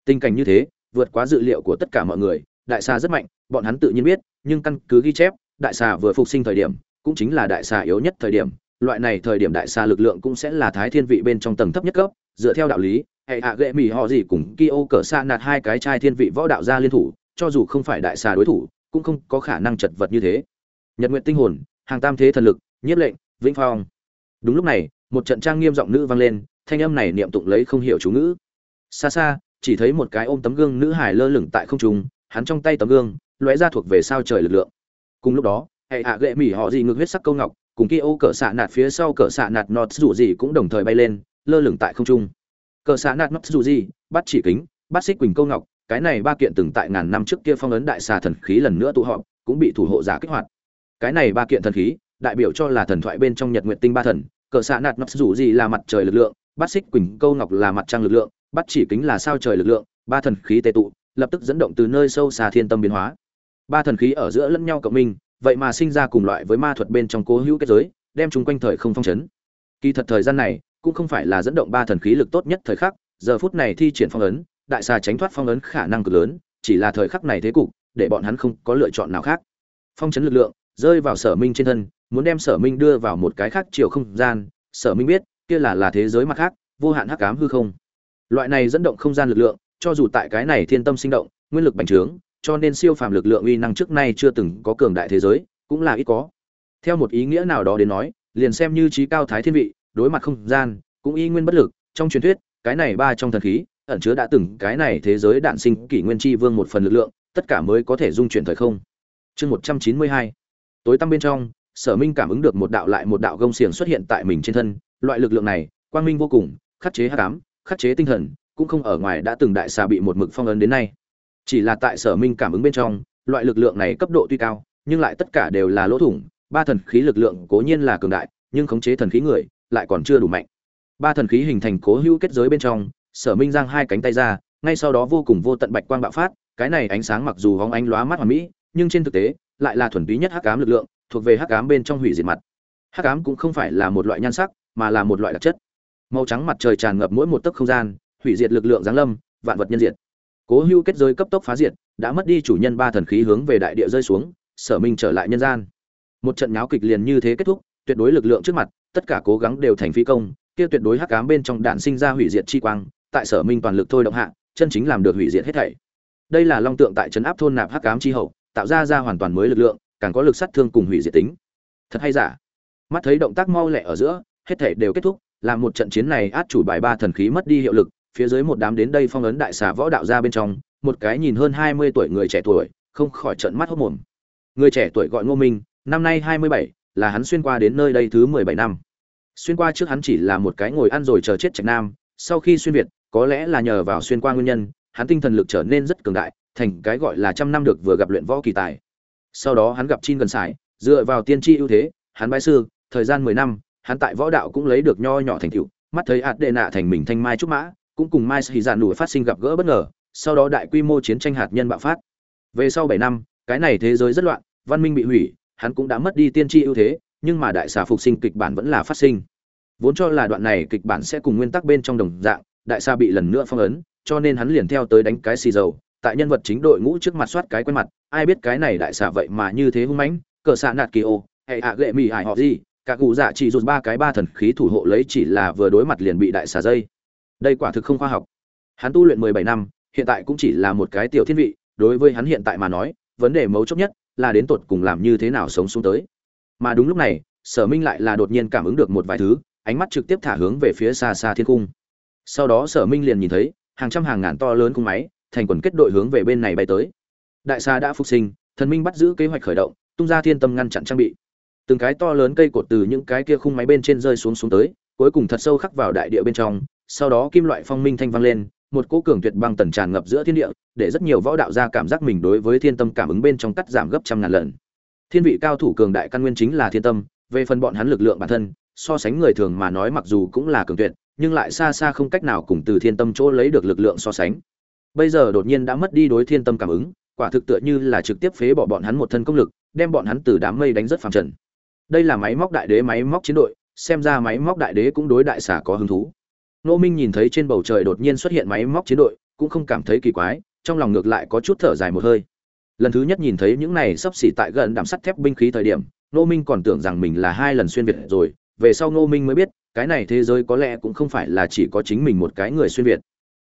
Tình cảnh như thế vượt quá dự liệu của tất cả mọi người, đại xà rất mạnh, bọn hắn tự nhiên biết, nhưng căn cứ ghi chép, đại xà vừa phục sinh thời điểm, cũng chính là đại xà yếu nhất thời điểm, loại này thời điểm đại xà lực lượng cũng sẽ là thái thiên vị bên trong tầng thấp nhất cấp, dựa theo đạo lý, hệ hạ ghệ mỹ họ gì cùng Kyo cỡ xa nạt hai cái trai thiên vị võ đạo gia liên thủ, cho dù không phải đại xà đối thủ, cũng không có khả năng chật vật như thế. Nhật nguyện tinh hồn, hàng tam thế thần lực, nhiếp lệnh, vĩnh phong. Đúng lúc này, một trận trang nghiêm giọng nữ vang lên, thanh âm này niệm tụng lấy không hiểu chú ngữ. Xa xa chỉ thấy một cái ôm tấm gương nữ hải lơ lửng tại không trung, hắn trong tay tấm gương lóe ra thuộc về sao trời lực lượng. Cùng lúc đó, hệ hạ gệ mỹ họ gì ngược huyết sắc câu ngọc, cùng kia ô cỡ xạ nạt phía sau cỡ xạ nạt nọt dù gì cũng đồng thời bay lên, lơ lửng tại không trung. Cỡ xạ nạt nọt dù gì, bắt chỉ kính, bắt xích quỳnh câu ngọc, cái này ba kiện từng tại ngàn năm trước kia phong ấn đại xà thần khí lần nữa tụ họp, cũng bị thủ hộ giả kích hoạt. Cái này ba kiện thần khí, đại biểu cho là thần thoại bên trong nhật nguyện tinh ba thần cỡ xạ nạt nọt dù gì là mặt trời lực lượng, bắt xích quỳnh câu ngọc là mặt trăng lực lượng bắt chỉ kính là sao trời lực lượng, ba thần khí tệ tụ, lập tức dẫn động từ nơi sâu xa thiên tâm biến hóa. Ba thần khí ở giữa lẫn nhau cộng minh, vậy mà sinh ra cùng loại với ma thuật bên trong cố hữu kết giới, đem chúng quanh thời không phong chấn. Kỳ thật thời gian này, cũng không phải là dẫn động ba thần khí lực tốt nhất thời khắc, giờ phút này thi triển phong ấn, đại xà tránh thoát phong ấn khả năng cực lớn, chỉ là thời khắc này thế cục, để bọn hắn không có lựa chọn nào khác. Phong chấn lực lượng, rơi vào sở minh trên thân, muốn đem sở minh đưa vào một cái khác chiều không gian, sở minh biết, kia là là thế giới mặt khác, vô hạn hắc ám hư không loại này dẫn động không gian lực lượng cho dù tại cái này thiên tâm sinh động nguyên lực bành trướng cho nên siêu phàm lực lượng uy năng trước nay chưa từng có cường đại thế giới, cũng là ít có. Theo một ý nghĩa nào đó đến nói, liền xem như trí cao thái thiên vị, đối mặt không gian, cũng y nguyên bất lực, trong truyền thuyết, cái này ba trong thần khí, ẩn chứa đã từng cái này thế giới đạn sinh kỷ nguyên tri vương một phần lực lượng, tất cả mới có thể dung chuyển thời không. Chương 192. Tối tăm bên trong, Sở Minh cảm ứng được một đạo lại một đạo gông xiềng xuất hiện tại mình trên thân, loại lực lượng này, quang minh vô cùng, khắc chế hắc ám, khắc chế tinh thần, cũng không ở ngoài đã từng đại xà bị một mực phong ấn đến nay. Chỉ là tại Sở Minh cảm ứng bên trong, loại lực lượng này cấp độ tuy cao, nhưng lại tất cả đều là lỗ thủng, ba thần khí lực lượng cố nhiên là cường đại, nhưng khống chế thần khí người lại còn chưa đủ mạnh. Ba thần khí hình thành cố hữu kết giới bên trong, Sở Minh giang hai cánh tay ra, ngay sau đó vô cùng vô tận bạch quang bạo phát, cái này ánh sáng mặc dù hóng ánh lóa mắt hoàn mỹ, nhưng trên thực tế lại là thuần túy nhất hắc ám lực lượng, thuộc về hắc ám bên trong hủy diệt mặt. Hắc ám cũng không phải là một loại nhan sắc, mà là một loại đặc chất. Màu trắng mặt trời tràn ngập mỗi một tấc không gian, hủy diệt lực lượng giáng lâm, vạn vật nhân diệt. Cố Hưu kết giới cấp tốc phá diệt đã mất đi chủ nhân ba thần khí hướng về đại địa rơi xuống sở minh trở lại nhân gian. Một trận nháo kịch liền như thế kết thúc tuyệt đối lực lượng trước mặt tất cả cố gắng đều thành phi công kia tuyệt đối hắc ám bên trong đạn sinh ra hủy diệt chi quang tại sở minh toàn lực thôi động hạ chân chính làm được hủy diệt hết thảy. Đây là long tượng tại trấn áp thôn nạp hắc ám chi hậu tạo ra ra hoàn toàn mới lực lượng càng có lực sát thương cùng hủy diệt tính. Thật hay giả? Mắt thấy động tác mau lẹ ở giữa hết thảy đều kết thúc làm một trận chiến này át chủ bài ba thần khí mất đi hiệu lực, phía dưới một đám đến đây phong ấn đại xà võ đạo ra bên trong, một cái nhìn hơn hai mươi tuổi người trẻ tuổi, không khỏi trợn mắt hốc mồm. Người trẻ tuổi gọi ngô minh, năm nay hai mươi bảy, là hắn xuyên qua đến nơi đây thứ mười bảy năm. Xuyên qua trước hắn chỉ là một cái ngồi ăn rồi chờ chết trạch nam, sau khi xuyên việt, có lẽ là nhờ vào xuyên qua nguyên nhân, hắn tinh thần lực trở nên rất cường đại, thành cái gọi là trăm năm được vừa gặp luyện võ kỳ tài. Sau đó hắn gặp chin gần sải, dựa vào tiên tri ưu thế, hắn bái sư, thời gian mười năm hắn tại võ đạo cũng lấy được nho nhỏ thành tựu mắt thấy ạt đệ nạ thành mình thanh mai trúc mã cũng cùng Mai Sĩ Dạn nổi phát sinh gặp gỡ bất ngờ, sau đó đại quy mô chiến tranh hạt nhân bạo phát. Về sau bảy năm, cái này thế giới rất loạn, văn minh bị hủy, hắn cũng đã mất đi tiên tri ưu thế, nhưng mà đại xà phục sinh kịch bản vẫn là phát sinh. vốn cho là đoạn này kịch bản sẽ cùng nguyên tắc bên trong đồng dạng đại xà bị lần nữa phong ấn cho nên hắn liền theo tới đánh cái xì dầu tại nhân vật chính đội ngũ trước mặt soát cái quen mặt ai biết cái này đại xà vậy mà như thế hung mãnh cờ xạ nạt kỳ ô hệ hạ gệ mỹ hải họ gì cả cụ dạ chỉ rụt ba cái ba thần khí thủ hộ lấy chỉ là vừa đối mặt liền bị đại xà dây. Đây quả thực không khoa học. Hắn tu luyện mười bảy năm, hiện tại cũng chỉ là một cái tiểu thiên vị, đối với hắn hiện tại mà nói, vấn đề mấu chốt nhất là đến tột cùng làm như thế nào sống xuống tới. Mà đúng lúc này, sở minh lại là đột nhiên cảm ứng được một vài thứ, ánh mắt trực tiếp thả hướng về phía xa xa thiên cung. Sau đó sở minh liền nhìn thấy, hàng trăm hàng ngàn to lớn cung máy, thành quần kết đội hướng về bên này bay tới. Đại xa đã phục sinh, thần minh bắt giữ kế hoạch khởi động, tung ra thiên tâm ngăn chặn trang bị từng cái to lớn cây cột từ những cái kia khung máy bên trên rơi xuống xuống tới, cuối cùng thật sâu khắc vào đại địa bên trong, sau đó kim loại phong minh thanh vang lên, một cỗ cường tuyệt băng tần tràn ngập giữa thiên địa, để rất nhiều võ đạo gia cảm giác mình đối với thiên tâm cảm ứng bên trong cắt giảm gấp trăm ngàn lần. Thiên vị cao thủ cường đại căn nguyên chính là thiên tâm, về phần bọn hắn lực lượng bản thân, so sánh người thường mà nói mặc dù cũng là cường tuyệt, nhưng lại xa xa không cách nào cùng từ thiên tâm chỗ lấy được lực lượng so sánh. Bây giờ đột nhiên đã mất đi đối thiên tâm cảm ứng, quả thực tựa như là trực tiếp phế bỏ bọn hắn một thân công lực, đem bọn hắn từ đám mây đánh rất phàm trần đây là máy móc đại đế máy móc chiến đội xem ra máy móc đại đế cũng đối đại xà có hứng thú nô minh nhìn thấy trên bầu trời đột nhiên xuất hiện máy móc chiến đội cũng không cảm thấy kỳ quái trong lòng ngược lại có chút thở dài một hơi lần thứ nhất nhìn thấy những này sắp xỉ tại gần đạm sắt thép binh khí thời điểm nô minh còn tưởng rằng mình là hai lần xuyên việt rồi về sau nô minh mới biết cái này thế giới có lẽ cũng không phải là chỉ có chính mình một cái người xuyên việt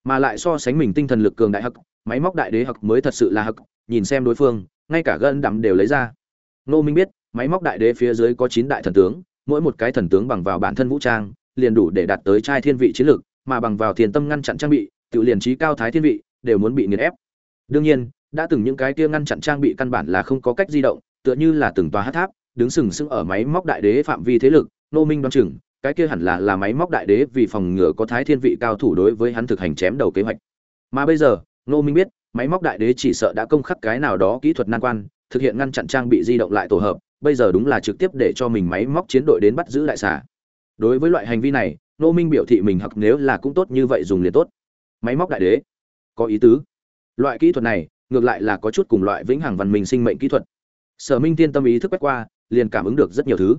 mà lại so sánh mình tinh thần lực cường đại hực, máy móc đại đế hực mới thật sự là hực. nhìn xem đối phương ngay cả gần đạm đều lấy ra nô minh biết máy móc đại đế phía dưới có chín đại thần tướng, mỗi một cái thần tướng bằng vào bản thân vũ trang, liền đủ để đạt tới trai thiên vị chiến lược, mà bằng vào thiền tâm ngăn chặn trang bị, tự liền trí cao thái thiên vị, đều muốn bị nghiền ép. Đương nhiên, đã từng những cái kia ngăn chặn trang bị căn bản là không có cách di động, tựa như là từng tòa hát tháp, đứng sừng sững ở máy móc đại đế phạm vi thế lực nô minh đoán chừng, cái kia hẳn là là máy móc đại đế vì phòng ngừa có thái thiên vị cao thủ đối với hắn thực hành chém đầu kế hoạch. Mà bây giờ nô minh biết, máy móc đại đế chỉ sợ đã công khắc cái nào đó kỹ thuật nan quan, thực hiện ngăn chặn trang bị di động lại tổ hợp bây giờ đúng là trực tiếp để cho mình máy móc chiến đội đến bắt giữ đại xà. Đối với loại hành vi này nô minh biểu thị mình học nếu là cũng tốt như vậy dùng liền tốt. Máy móc đại đế, có ý tứ. Loại kỹ thuật này, ngược lại là có chút cùng loại vĩnh hằng văn minh sinh mệnh kỹ thuật. Sở minh thiên tâm ý thức quét qua, liền cảm ứng được rất nhiều thứ.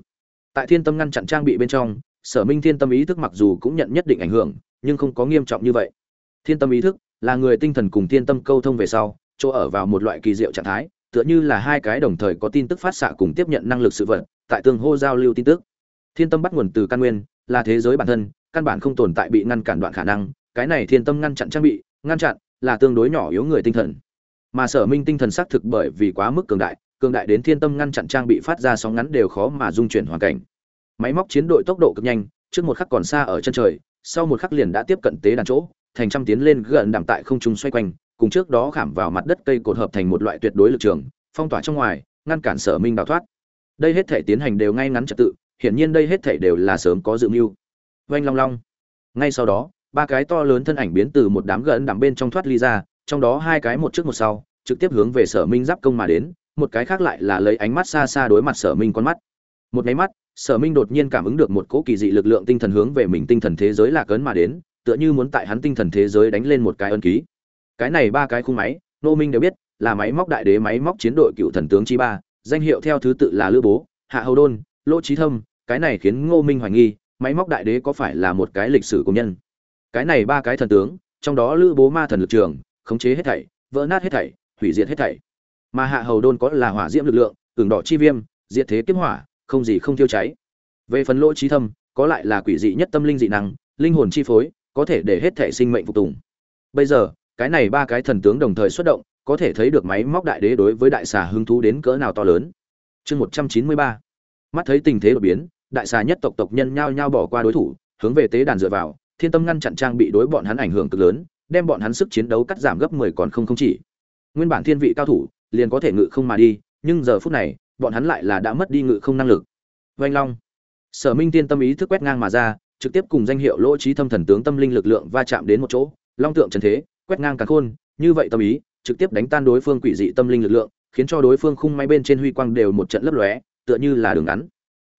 Tại thiên tâm ngăn chặn trang bị bên trong, sở minh thiên tâm ý thức mặc dù cũng nhận nhất định ảnh hưởng, nhưng không có nghiêm trọng như vậy. Thiên tâm ý thức là người tinh thần cùng thiên tâm câu thông về sau, chỗ ở vào một loại kỳ diệu trạng thái tựa như là hai cái đồng thời có tin tức phát xạ cùng tiếp nhận năng lực sự vật, tại tương hô giao lưu tin tức. Thiên tâm bắt nguồn từ căn nguyên, là thế giới bản thân, căn bản không tồn tại bị ngăn cản đoạn khả năng, cái này thiên tâm ngăn chặn trang bị, ngăn chặn, là tương đối nhỏ yếu người tinh thần. Mà sở minh tinh thần xác thực bởi vì quá mức cường đại cường đại đến thiên tâm ngăn chặn trang bị phát ra sóng ngắn đều khó mà dung chuyển hoàn cảnh. Máy móc chiến đội tốc độ cực nhanh, trước một khắc còn xa ở chân trời, sau một khắc liền đã tiếp cận tế đàn chỗ, thành trăm tiến lên gần đảm tại không trung xoay quanh cùng trước đó khảm vào mặt đất cây cột hợp thành một loại tuyệt đối lực trường, phong tỏa trong ngoài, ngăn cản sở minh đào thoát. Đây hết thể tiến hành đều ngay ngắn trật tự, hiển nhiên đây hết thể đều là sớm có dự mưu. Oanh long long. Ngay sau đó, ba cái to lớn thân ảnh biến từ một đám gần đằng bên trong thoát ly ra, trong đó hai cái một trước một sau, trực tiếp hướng về sở minh giáp công mà đến, một cái khác lại là lấy ánh mắt xa xa đối mặt sở minh con mắt. Một cái mắt, sở minh đột nhiên cảm ứng được một cỗ kỳ dị lực lượng tinh thần hướng về mình tinh thần thế giới lạc ấn mà đến, tựa như muốn tại hắn tinh thần thế giới đánh lên một cái ân ký cái này ba cái khung máy nô minh đều biết, là máy móc đại đế, máy móc chiến đội cựu thần tướng chi ba, danh hiệu theo thứ tự là lữ bố, hạ hầu đôn, lỗ trí thâm. Cái này khiến ngô minh hoài nghi, máy móc đại đế có phải là một cái lịch sử công nhân? Cái này ba cái thần tướng, trong đó lữ bố ma thần lực trường, khống chế hết thảy, vỡ nát hết thảy, hủy diệt hết thảy. Mà hạ hầu đôn có là hỏa diễm lực lượng ửng đỏ chi viêm, diệt thế kiếp hỏa, không gì không tiêu cháy. Về phần lỗ trí thâm, có lại là quỷ dị nhất tâm linh dị năng, linh hồn chi phối, có thể để hết thể sinh mệnh phục tùng. Bây giờ cái này ba cái thần tướng đồng thời xuất động, có thể thấy được máy móc đại đế đối với đại xà hứng thú đến cỡ nào to lớn. Chương một trăm chín mươi ba. Mắt thấy tình thế đột biến, đại xà nhất tộc tộc nhân nhao nhao bỏ qua đối thủ, hướng về tế đàn dựa vào, thiên tâm ngăn chặn trang bị đối bọn hắn ảnh hưởng cực lớn, đem bọn hắn sức chiến đấu cắt giảm gấp mười còn không không chỉ. Nguyên bản thiên vị cao thủ, liền có thể ngự không mà đi, nhưng giờ phút này, bọn hắn lại là đã mất đi ngự không năng lực. Vanh long. Sở minh tiên tâm ý thức quét ngang mà ra, trực tiếp cùng danh hiệu lỗ trí thâm thần tướng tâm linh lực lượng va chạm đến một chỗ, long tượng trần thế quét ngang cả khôn, như vậy tâm ý, trực tiếp đánh tan đối phương quỷ dị tâm linh lực lượng, khiến cho đối phương khung máy bên trên huy quang đều một trận lấp lóe, tựa như là đường ngắn.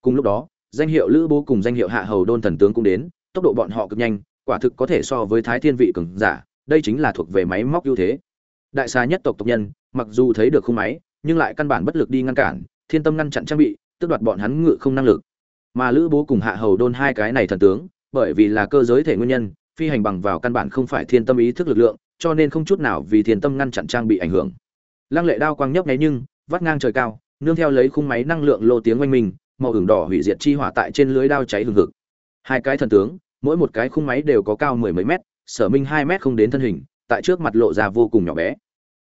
Cùng lúc đó, danh hiệu lữ bố cùng danh hiệu hạ hầu đôn thần tướng cũng đến, tốc độ bọn họ cực nhanh, quả thực có thể so với thái thiên vị cường giả, đây chính là thuộc về máy móc ưu thế. Đại xà nhất tộc tộc nhân, mặc dù thấy được khung máy, nhưng lại căn bản bất lực đi ngăn cản, thiên tâm ngăn chặn trang bị, tước đoạt bọn hắn ngự không năng lực. Mà lữ bố cùng hạ hầu đôn hai cái này thần tướng, bởi vì là cơ giới thể nguyên nhân phi hành bằng vào căn bản không phải thiên tâm ý thức lực lượng, cho nên không chút nào vì thiên tâm ngăn chặn trang bị ảnh hưởng. Lăng lệ đao quang nhấp nháy nhưng, vắt ngang trời cao, nương theo lấy khung máy năng lượng lô tiếng oanh minh, màu hưởng đỏ hủy diệt chi hỏa tại trên lưới đao cháy hừng hực. Hai cái thần tướng, mỗi một cái khung máy đều có cao mười mấy mét, sở minh hai mét không đến thân hình, tại trước mặt lộ ra vô cùng nhỏ bé.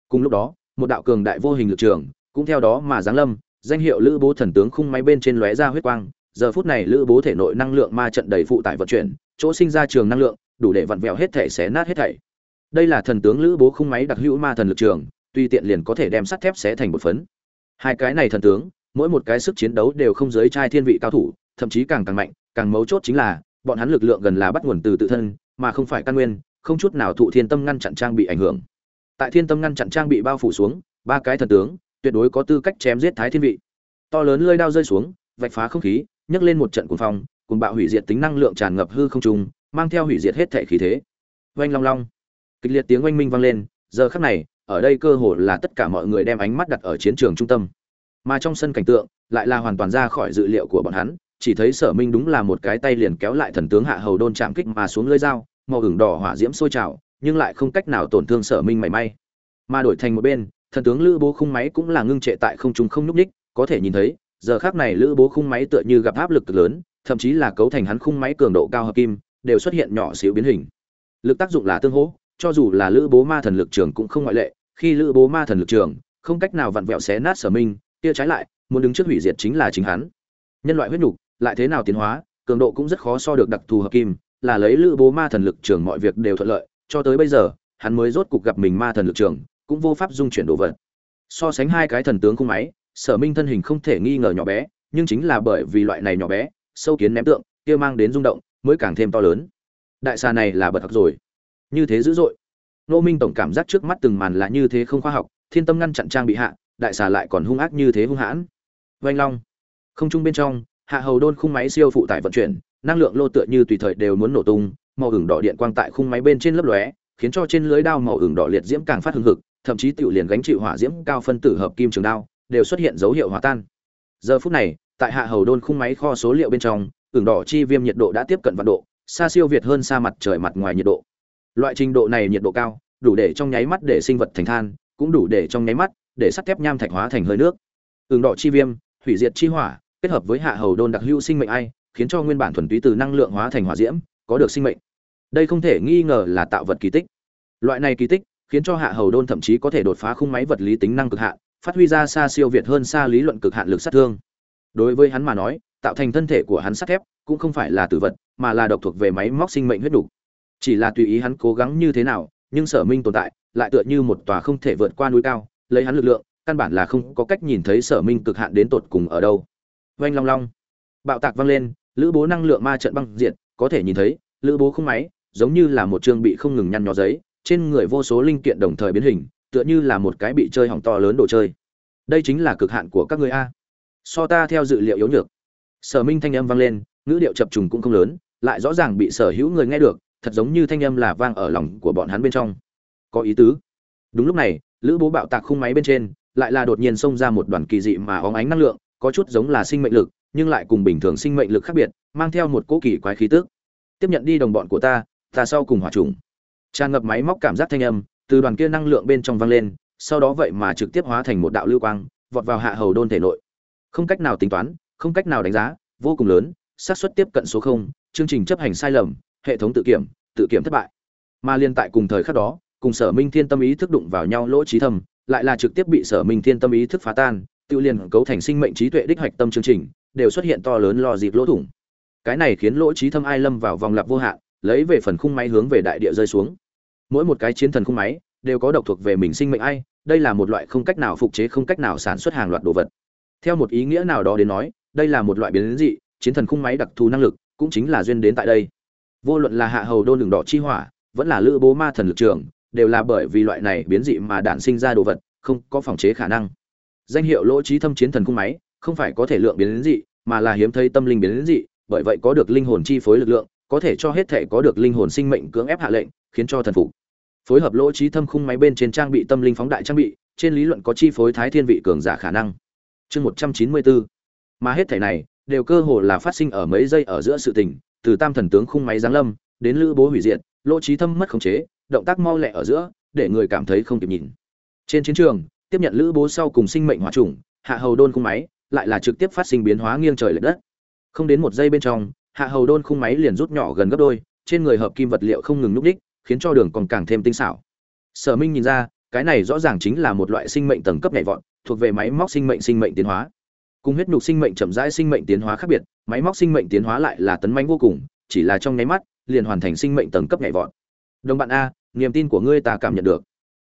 Cùng lúc đó, một đạo cường đại vô hình lực trường, cũng theo đó mà giáng lâm, danh hiệu lữ bố thần tướng khung máy bên trên lóe ra huyết quang. Giờ phút này lữ bố thể nội năng lượng ma trận đầy phụ tải vận chuyển, chỗ sinh ra trường năng lượng đủ để vặn vẹo hết thể xé nát hết thảy. Đây là thần tướng lữ bố khung máy đặc hữu ma thần lực trường, tuy tiện liền có thể đem sắt thép xé thành một phấn. Hai cái này thần tướng, mỗi một cái sức chiến đấu đều không giới trai thiên vị cao thủ, thậm chí càng càng mạnh, càng mấu chốt chính là, bọn hắn lực lượng gần là bắt nguồn từ tự thân, mà không phải căn nguyên, không chút nào thụ thiên tâm ngăn chặn trang bị ảnh hưởng. Tại thiên tâm ngăn chặn trang bị bao phủ xuống, ba cái thần tướng, tuyệt đối có tư cách chém giết thái thiên vị. To lớn lơi đao rơi xuống, vạch phá không khí, nhấc lên một trận cuồng phong cùng bạo hủy diệt tính năng lượng tràn ngập hư không trung mang theo hủy diệt hết thảy khí thế. Oanh long long. Kịch liệt tiếng oanh minh vang lên giờ khắc này ở đây cơ hồ là tất cả mọi người đem ánh mắt đặt ở chiến trường trung tâm. Mà trong sân cảnh tượng lại là hoàn toàn ra khỏi dự liệu của bọn hắn chỉ thấy sở minh đúng là một cái tay liền kéo lại thần tướng hạ hầu đôn chạm kích mà xuống lưỡi dao màu hưởng đỏ hỏa diễm sôi trào nhưng lại không cách nào tổn thương sở minh mảy may. Mà đổi thành một bên thần tướng lữ bố khung máy cũng là ngưng trệ tại không trung không nhúc nhích, có thể nhìn thấy giờ khắc này lữ bố khung máy tựa như gặp áp lực cực lớn thậm chí là cấu thành hắn khung máy cường độ cao hợp kim đều xuất hiện nhỏ xíu biến hình. Lực tác dụng là tương hỗ, cho dù là lữ bố ma thần lực trường cũng không ngoại lệ. Khi lữ bố ma thần lực trường, không cách nào vặn vẹo xé nát sở minh, kia trái lại, muốn đứng trước hủy diệt chính là chính hắn. Nhân loại huyết nhục, lại thế nào tiến hóa, cường độ cũng rất khó so được đặc thù hợp kim, là lấy lữ bố ma thần lực trường mọi việc đều thuận lợi, cho tới bây giờ, hắn mới rốt cục gặp mình ma thần lực trường, cũng vô pháp dung chuyển đồ vật. So sánh hai cái thần tướng khung máy, sở minh thân hình không thể nghi ngờ nhỏ bé, nhưng chính là bởi vì loại này nhỏ bé, sâu kiến ném tượng, kia mang đến rung động mới càng thêm to lớn. Đại xà này là bật thật rồi. Như thế dữ dội. Nô minh tổng cảm giác trước mắt từng màn là như thế không khoa học, thiên tâm ngăn chặn trang bị hạ, đại xà lại còn hung ác như thế hung hãn. Vanh long. Không trung bên trong, hạ hầu đôn khung máy siêu phụ tải vận chuyển, năng lượng lô tựa như tùy thời đều muốn nổ tung, màu hưởng đỏ điện quang tại khung máy bên trên lấp lóe, khiến cho trên lưới đao màu hưởng đỏ liệt diễm càng phát hưng hực, thậm chí tiểu liền gánh chịu hỏa diễm cao phân tử hợp kim trường đao, đều xuất hiện dấu hiệu hòa tan. Giờ phút này, tại hạ hầu đôn khung máy kho số liệu bên trong ửng đỏ chi viêm nhiệt độ đã tiếp cận vạn độ, xa siêu việt hơn xa mặt trời mặt ngoài nhiệt độ. Loại trình độ này nhiệt độ cao, đủ để trong nháy mắt để sinh vật thành than, cũng đủ để trong nháy mắt để sắt thép nham thạch hóa thành hơi nước. Ửng đỏ chi viêm, hủy diệt chi hỏa, kết hợp với hạ hầu đôn đặc hữu sinh mệnh ai, khiến cho nguyên bản thuần túy từ năng lượng hóa thành hỏa diễm, có được sinh mệnh. Đây không thể nghi ngờ là tạo vật kỳ tích. Loại này kỳ tích khiến cho hạ hầu đôn thậm chí có thể đột phá khung máy vật lý tính năng cực hạn, phát huy ra xa siêu việt hơn xa lý luận cực hạn lực sát thương. Đối với hắn mà nói tạo thành thân thể của hắn sắt thép, cũng không phải là tử vật, mà là độc thuộc về máy móc sinh mệnh huyết đủ. chỉ là tùy ý hắn cố gắng như thế nào, nhưng sở minh tồn tại, lại tựa như một tòa không thể vượt qua núi cao, lấy hắn lực lượng, căn bản là không có cách nhìn thấy sở minh cực hạn đến tột cùng ở đâu. Oanh long long. Bạo tạc vang lên, lữ bố năng lượng ma trận băng diệt, có thể nhìn thấy, lữ bố không máy, giống như là một chương bị không ngừng nhăn nhó giấy, trên người vô số linh kiện đồng thời biến hình, tựa như là một cái bị chơi hỏng to lớn đồ chơi. Đây chính là cực hạn của các người a. So ta theo dự liệu yếu nhược sở minh thanh âm vang lên, ngữ điệu chập trùng cũng không lớn, lại rõ ràng bị sở hữu người nghe được, thật giống như thanh âm là vang ở lòng của bọn hắn bên trong. Có ý tứ. Đúng lúc này, lữ bố bạo tạc khung máy bên trên, lại là đột nhiên xông ra một đoàn kỳ dị mà óng ánh năng lượng, có chút giống là sinh mệnh lực, nhưng lại cùng bình thường sinh mệnh lực khác biệt, mang theo một cỗ kỳ quái khí tức. Tiếp nhận đi đồng bọn của ta ta sau cùng hỏa trùng. Tràn ngập máy móc cảm giác thanh âm, từ đoàn kia năng lượng bên trong vang lên, sau đó vậy mà trực tiếp hóa thành một đạo lưu quang, vọt vào hạ hầu đôn thể nội. Không cách nào tính toán không cách nào đánh giá, vô cùng lớn, xác suất tiếp cận số không, chương trình chấp hành sai lầm, hệ thống tự kiểm tự kiểm thất bại. Mà liên tại cùng thời khắc đó, cùng sở minh thiên tâm ý thức đụng vào nhau lỗ trí thầm lại là trực tiếp bị sở minh thiên tâm ý thức phá tan, tự liền cấu thành sinh mệnh trí tuệ đích hoạch tâm chương trình, đều xuất hiện to lớn lo dịp lỗ thủng. Cái này khiến lỗ trí thâm ai lâm vào vòng lặp vô hạn, lấy về phần khung máy hướng về đại địa rơi xuống. Mỗi một cái chiến thần khung máy, đều có độc thuộc về mình sinh mệnh ai, đây là một loại không cách nào phục chế, không cách nào sản xuất hàng loạt đồ vật. Theo một ý nghĩa nào đó đến nói đây là một loại biến dị, chiến thần khung máy đặc thù năng lực, cũng chính là duyên đến tại đây. Vô luận là hạ hầu đôn đường đỏ chi hỏa, vẫn là lữ bố ma thần lực trường, đều là bởi vì loại này biến dị mà đản sinh ra đồ vật, không có phòng chế khả năng. Danh hiệu lỗ trí thâm chiến thần khung máy, không phải có thể lượng biến dị, mà là hiếm thấy tâm linh biến dị, bởi vậy có được linh hồn chi phối lực lượng, có thể cho hết thể có được linh hồn sinh mệnh cưỡng ép hạ lệnh, khiến cho thần phục. Phối hợp lỗ trí thâm khung máy bên trên trang bị tâm linh phóng đại trang bị, trên lý luận có chi phối thái thiên vị cường giả khả năng. Chương một trăm chín mươi bốn mà hết thể này đều cơ hồ là phát sinh ở mấy giây ở giữa sự tình, từ tam thần tướng khung máy giáng lâm, đến lữ bố hủy diệt, lỗ trí thâm mất khống chế, động tác mau lẹ ở giữa, để người cảm thấy không kịp nhìn. Trên chiến trường, tiếp nhận lữ bố sau cùng sinh mệnh hỏa trùng, hạ hầu đôn khung máy lại là trực tiếp phát sinh biến hóa nghiêng trời lệch đất. Không đến một giây bên trong, hạ hầu đôn khung máy liền rút nhỏ gần gấp đôi, trên người hợp kim vật liệu không ngừng núp đích khiến cho đường còn càng thêm tinh xảo. Sở minh nhìn ra, cái này rõ ràng chính là một loại sinh mệnh tầng cấp nhảy vọt, thuộc về máy móc sinh mệnh sinh mệnh tiến hóa cùng huyết nhục sinh mệnh chậm rãi sinh mệnh tiến hóa khác biệt, máy móc sinh mệnh tiến hóa lại là tấn manh vô cùng, chỉ là trong nháy mắt, liền hoàn thành sinh mệnh tầng cấp nhảy vọt. Đồng bạn a, niềm tin của ngươi ta cảm nhận được.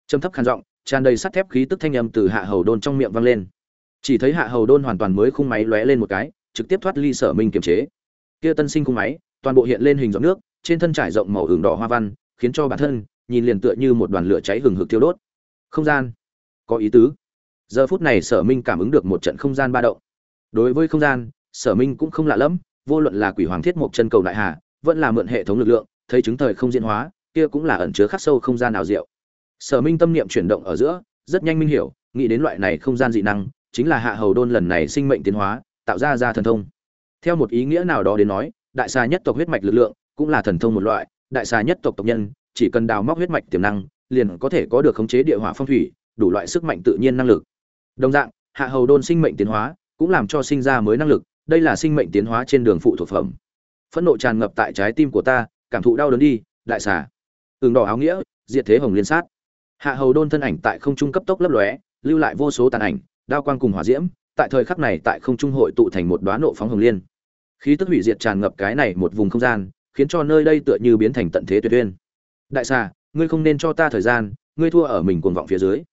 Trầm thấp khàn giọng, tràn đầy sắt thép khí tức thanh âm từ hạ hầu đôn trong miệng vang lên. Chỉ thấy hạ hầu đôn hoàn toàn mới khung máy lóe lên một cái, trực tiếp thoát ly sở minh kiềm chế. Kia tân sinh khung máy, toàn bộ hiện lên hình giọt nước, trên thân trải rộng màu hưởng đỏ hoa văn, khiến cho bản thân nhìn liền tựa như một đoàn lửa cháy hừng hực thiêu đốt. Không gian. Có ý tứ. Giờ phút này sở minh cảm ứng được một trận không gian ba động đối với không gian, sở minh cũng không lạ lẫm, vô luận là quỷ hoàng thiết mộc chân cầu đại hà, vẫn là mượn hệ thống lực lượng, thấy chứng thời không diễn hóa, kia cũng là ẩn chứa khắc sâu không gian nào diệu. Sở minh tâm niệm chuyển động ở giữa, rất nhanh minh hiểu, nghĩ đến loại này không gian dị năng, chính là hạ hầu đôn lần này sinh mệnh tiến hóa, tạo ra ra thần thông. Theo một ý nghĩa nào đó đến nói, đại xà nhất tộc huyết mạch lực lượng cũng là thần thông một loại, đại xà nhất tộc tộc nhân, chỉ cần đào móc huyết mạch tiềm năng, liền có thể có được khống chế địa hỏa phong thủy, đủ loại sức mạnh tự nhiên năng lực. Đồng dạng, hạ hầu đôn sinh mệnh tiến hóa cũng làm cho sinh ra mới năng lực, đây là sinh mệnh tiến hóa trên đường phụ thuộc phẩm. Phẫn nộ tràn ngập tại trái tim của ta, cảm thụ đau đớn đi, đại xà. Tường đỏ áo nghĩa, diệt thế hồng liên sát. Hạ hầu đôn thân ảnh tại không trung cấp tốc lấp lóe, lưu lại vô số tàn ảnh, đao quang cùng hỏa diễm, tại thời khắc này tại không trung hội tụ thành một đoá nộ phóng hồng liên. Khí tức hủy diệt tràn ngập cái này một vùng không gian, khiến cho nơi đây tựa như biến thành tận thế tuyệt uyên đại xà, ngươi không nên cho ta thời gian, ngươi thua ở mình cuồng vọng phía dưới.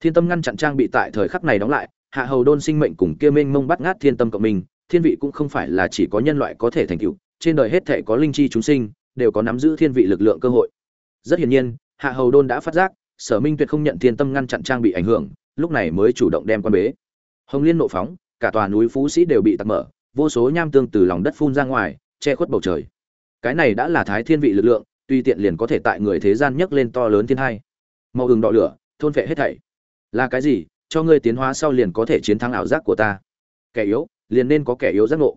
Thiên tâm ngăn chặn trang bị tại thời khắc này đóng lại hạ hầu đôn sinh mệnh cùng kia mênh mông bắt ngát thiên tâm cộng mình thiên vị cũng không phải là chỉ có nhân loại có thể thành tựu, trên đời hết thể có linh chi chúng sinh, đều có nắm giữ thiên vị lực lượng cơ hội. Rất hiển nhiên, hạ hầu đôn đã phát giác, sở minh tuyệt không nhận thiên tâm ngăn chặn trang bị ảnh hưởng, lúc này mới chủ động đem quan bế. Hồng liên nộ phóng, cả tòa núi phú sĩ đều bị tắc mở, vô số nham tương từ lòng đất phun ra ngoài, che khuất bầu trời. Cái này đã là thái thiên vị lực lượng, tuy tiện liền có thể tại người thế gian nhấc lên to lớn thiên hai. Màu hừng đỏ lửa, thôn vệ hết thảy. Là cái gì? Cho ngươi tiến hóa sau liền có thể chiến thắng ảo giác của ta. Kẻ yếu, liền nên có kẻ yếu giác ngộ.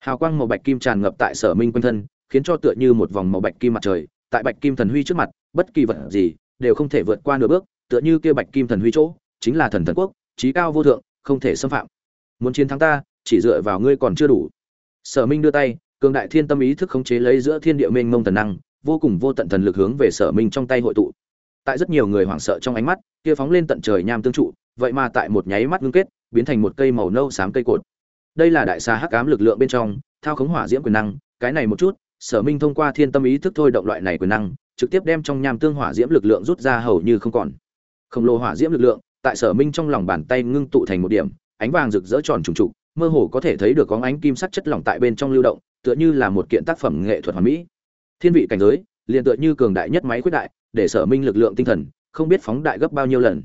Hào quang màu bạch kim tràn ngập tại sở minh quanh thân, khiến cho tựa như một vòng màu bạch kim mặt trời, tại bạch kim thần huy trước mặt, bất kỳ vật gì đều không thể vượt qua nửa bước, tựa như kia bạch kim thần huy chỗ, chính là thần thần quốc trí cao vô thượng, không thể xâm phạm. Muốn chiến thắng ta, chỉ dựa vào ngươi còn chưa đủ. Sở minh đưa tay, cường đại thiên tâm ý thức khống chế lấy giữa thiên địa mênh mông thần năng, vô cùng vô tận thần lực hướng về sở minh trong tay hội tụ tại rất nhiều người hoảng sợ trong ánh mắt, kia phóng lên tận trời nham tương trụ, vậy mà tại một nháy mắt ngưng kết, biến thành một cây màu nâu xám cây cột. Đây là đại xà hắc ám lực lượng bên trong, thao khống hỏa diễm quyền năng, cái này một chút, sở minh thông qua thiên tâm ý thức thôi động loại này quyền năng, trực tiếp đem trong nham tương hỏa diễm lực lượng rút ra hầu như không còn. Khổng lồ hỏa diễm lực lượng, tại sở minh trong lòng bàn tay ngưng tụ thành một điểm, ánh vàng rực rỡ tròn trùng trục, mơ hồ có thể thấy được có ánh kim sắc chất lỏng tại bên trong lưu động, tựa như là một kiện tác phẩm nghệ thuật hoàn mỹ. Thiên vị cảnh giới liền tựa như cường đại nhất máy khuyết đại, để sở minh lực lượng tinh thần, không biết phóng đại gấp bao nhiêu lần.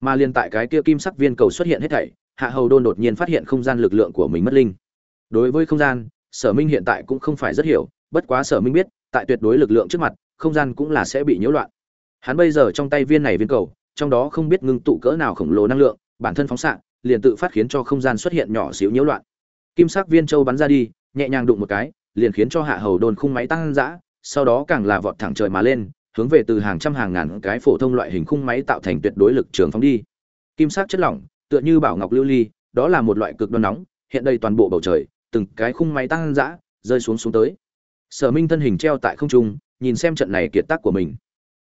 Mà liền tại cái kia kim sắc viên cầu xuất hiện hết thảy, hạ hầu đôn đột nhiên phát hiện không gian lực lượng của mình mất linh. Đối với không gian, sở minh hiện tại cũng không phải rất hiểu, bất quá sở minh biết, tại tuyệt đối lực lượng trước mặt, không gian cũng là sẽ bị nhiễu loạn. Hắn bây giờ trong tay viên này viên cầu, trong đó không biết ngưng tụ cỡ nào khổng lồ năng lượng, bản thân phóng xạ, liền tự phát khiến cho không gian xuất hiện nhỏ xíu nhiễu loạn. Kim sắc viên châu bắn ra đi, nhẹ nhàng đụng một cái, liền khiến cho hạ hầu đôn khung máy tăng dã sau đó càng là vọt thẳng trời mà lên, hướng về từ hàng trăm hàng ngàn cái phổ thông loại hình khung máy tạo thành tuyệt đối lực trường phóng đi. Kim sắc chất lỏng, tựa như bảo ngọc lưu ly, đó là một loại cực đoan nóng, hiện đây toàn bộ bầu trời, từng cái khung máy tăng dã, rơi xuống xuống tới. Sở minh thân hình treo tại không trung, nhìn xem trận này kiệt tác của mình.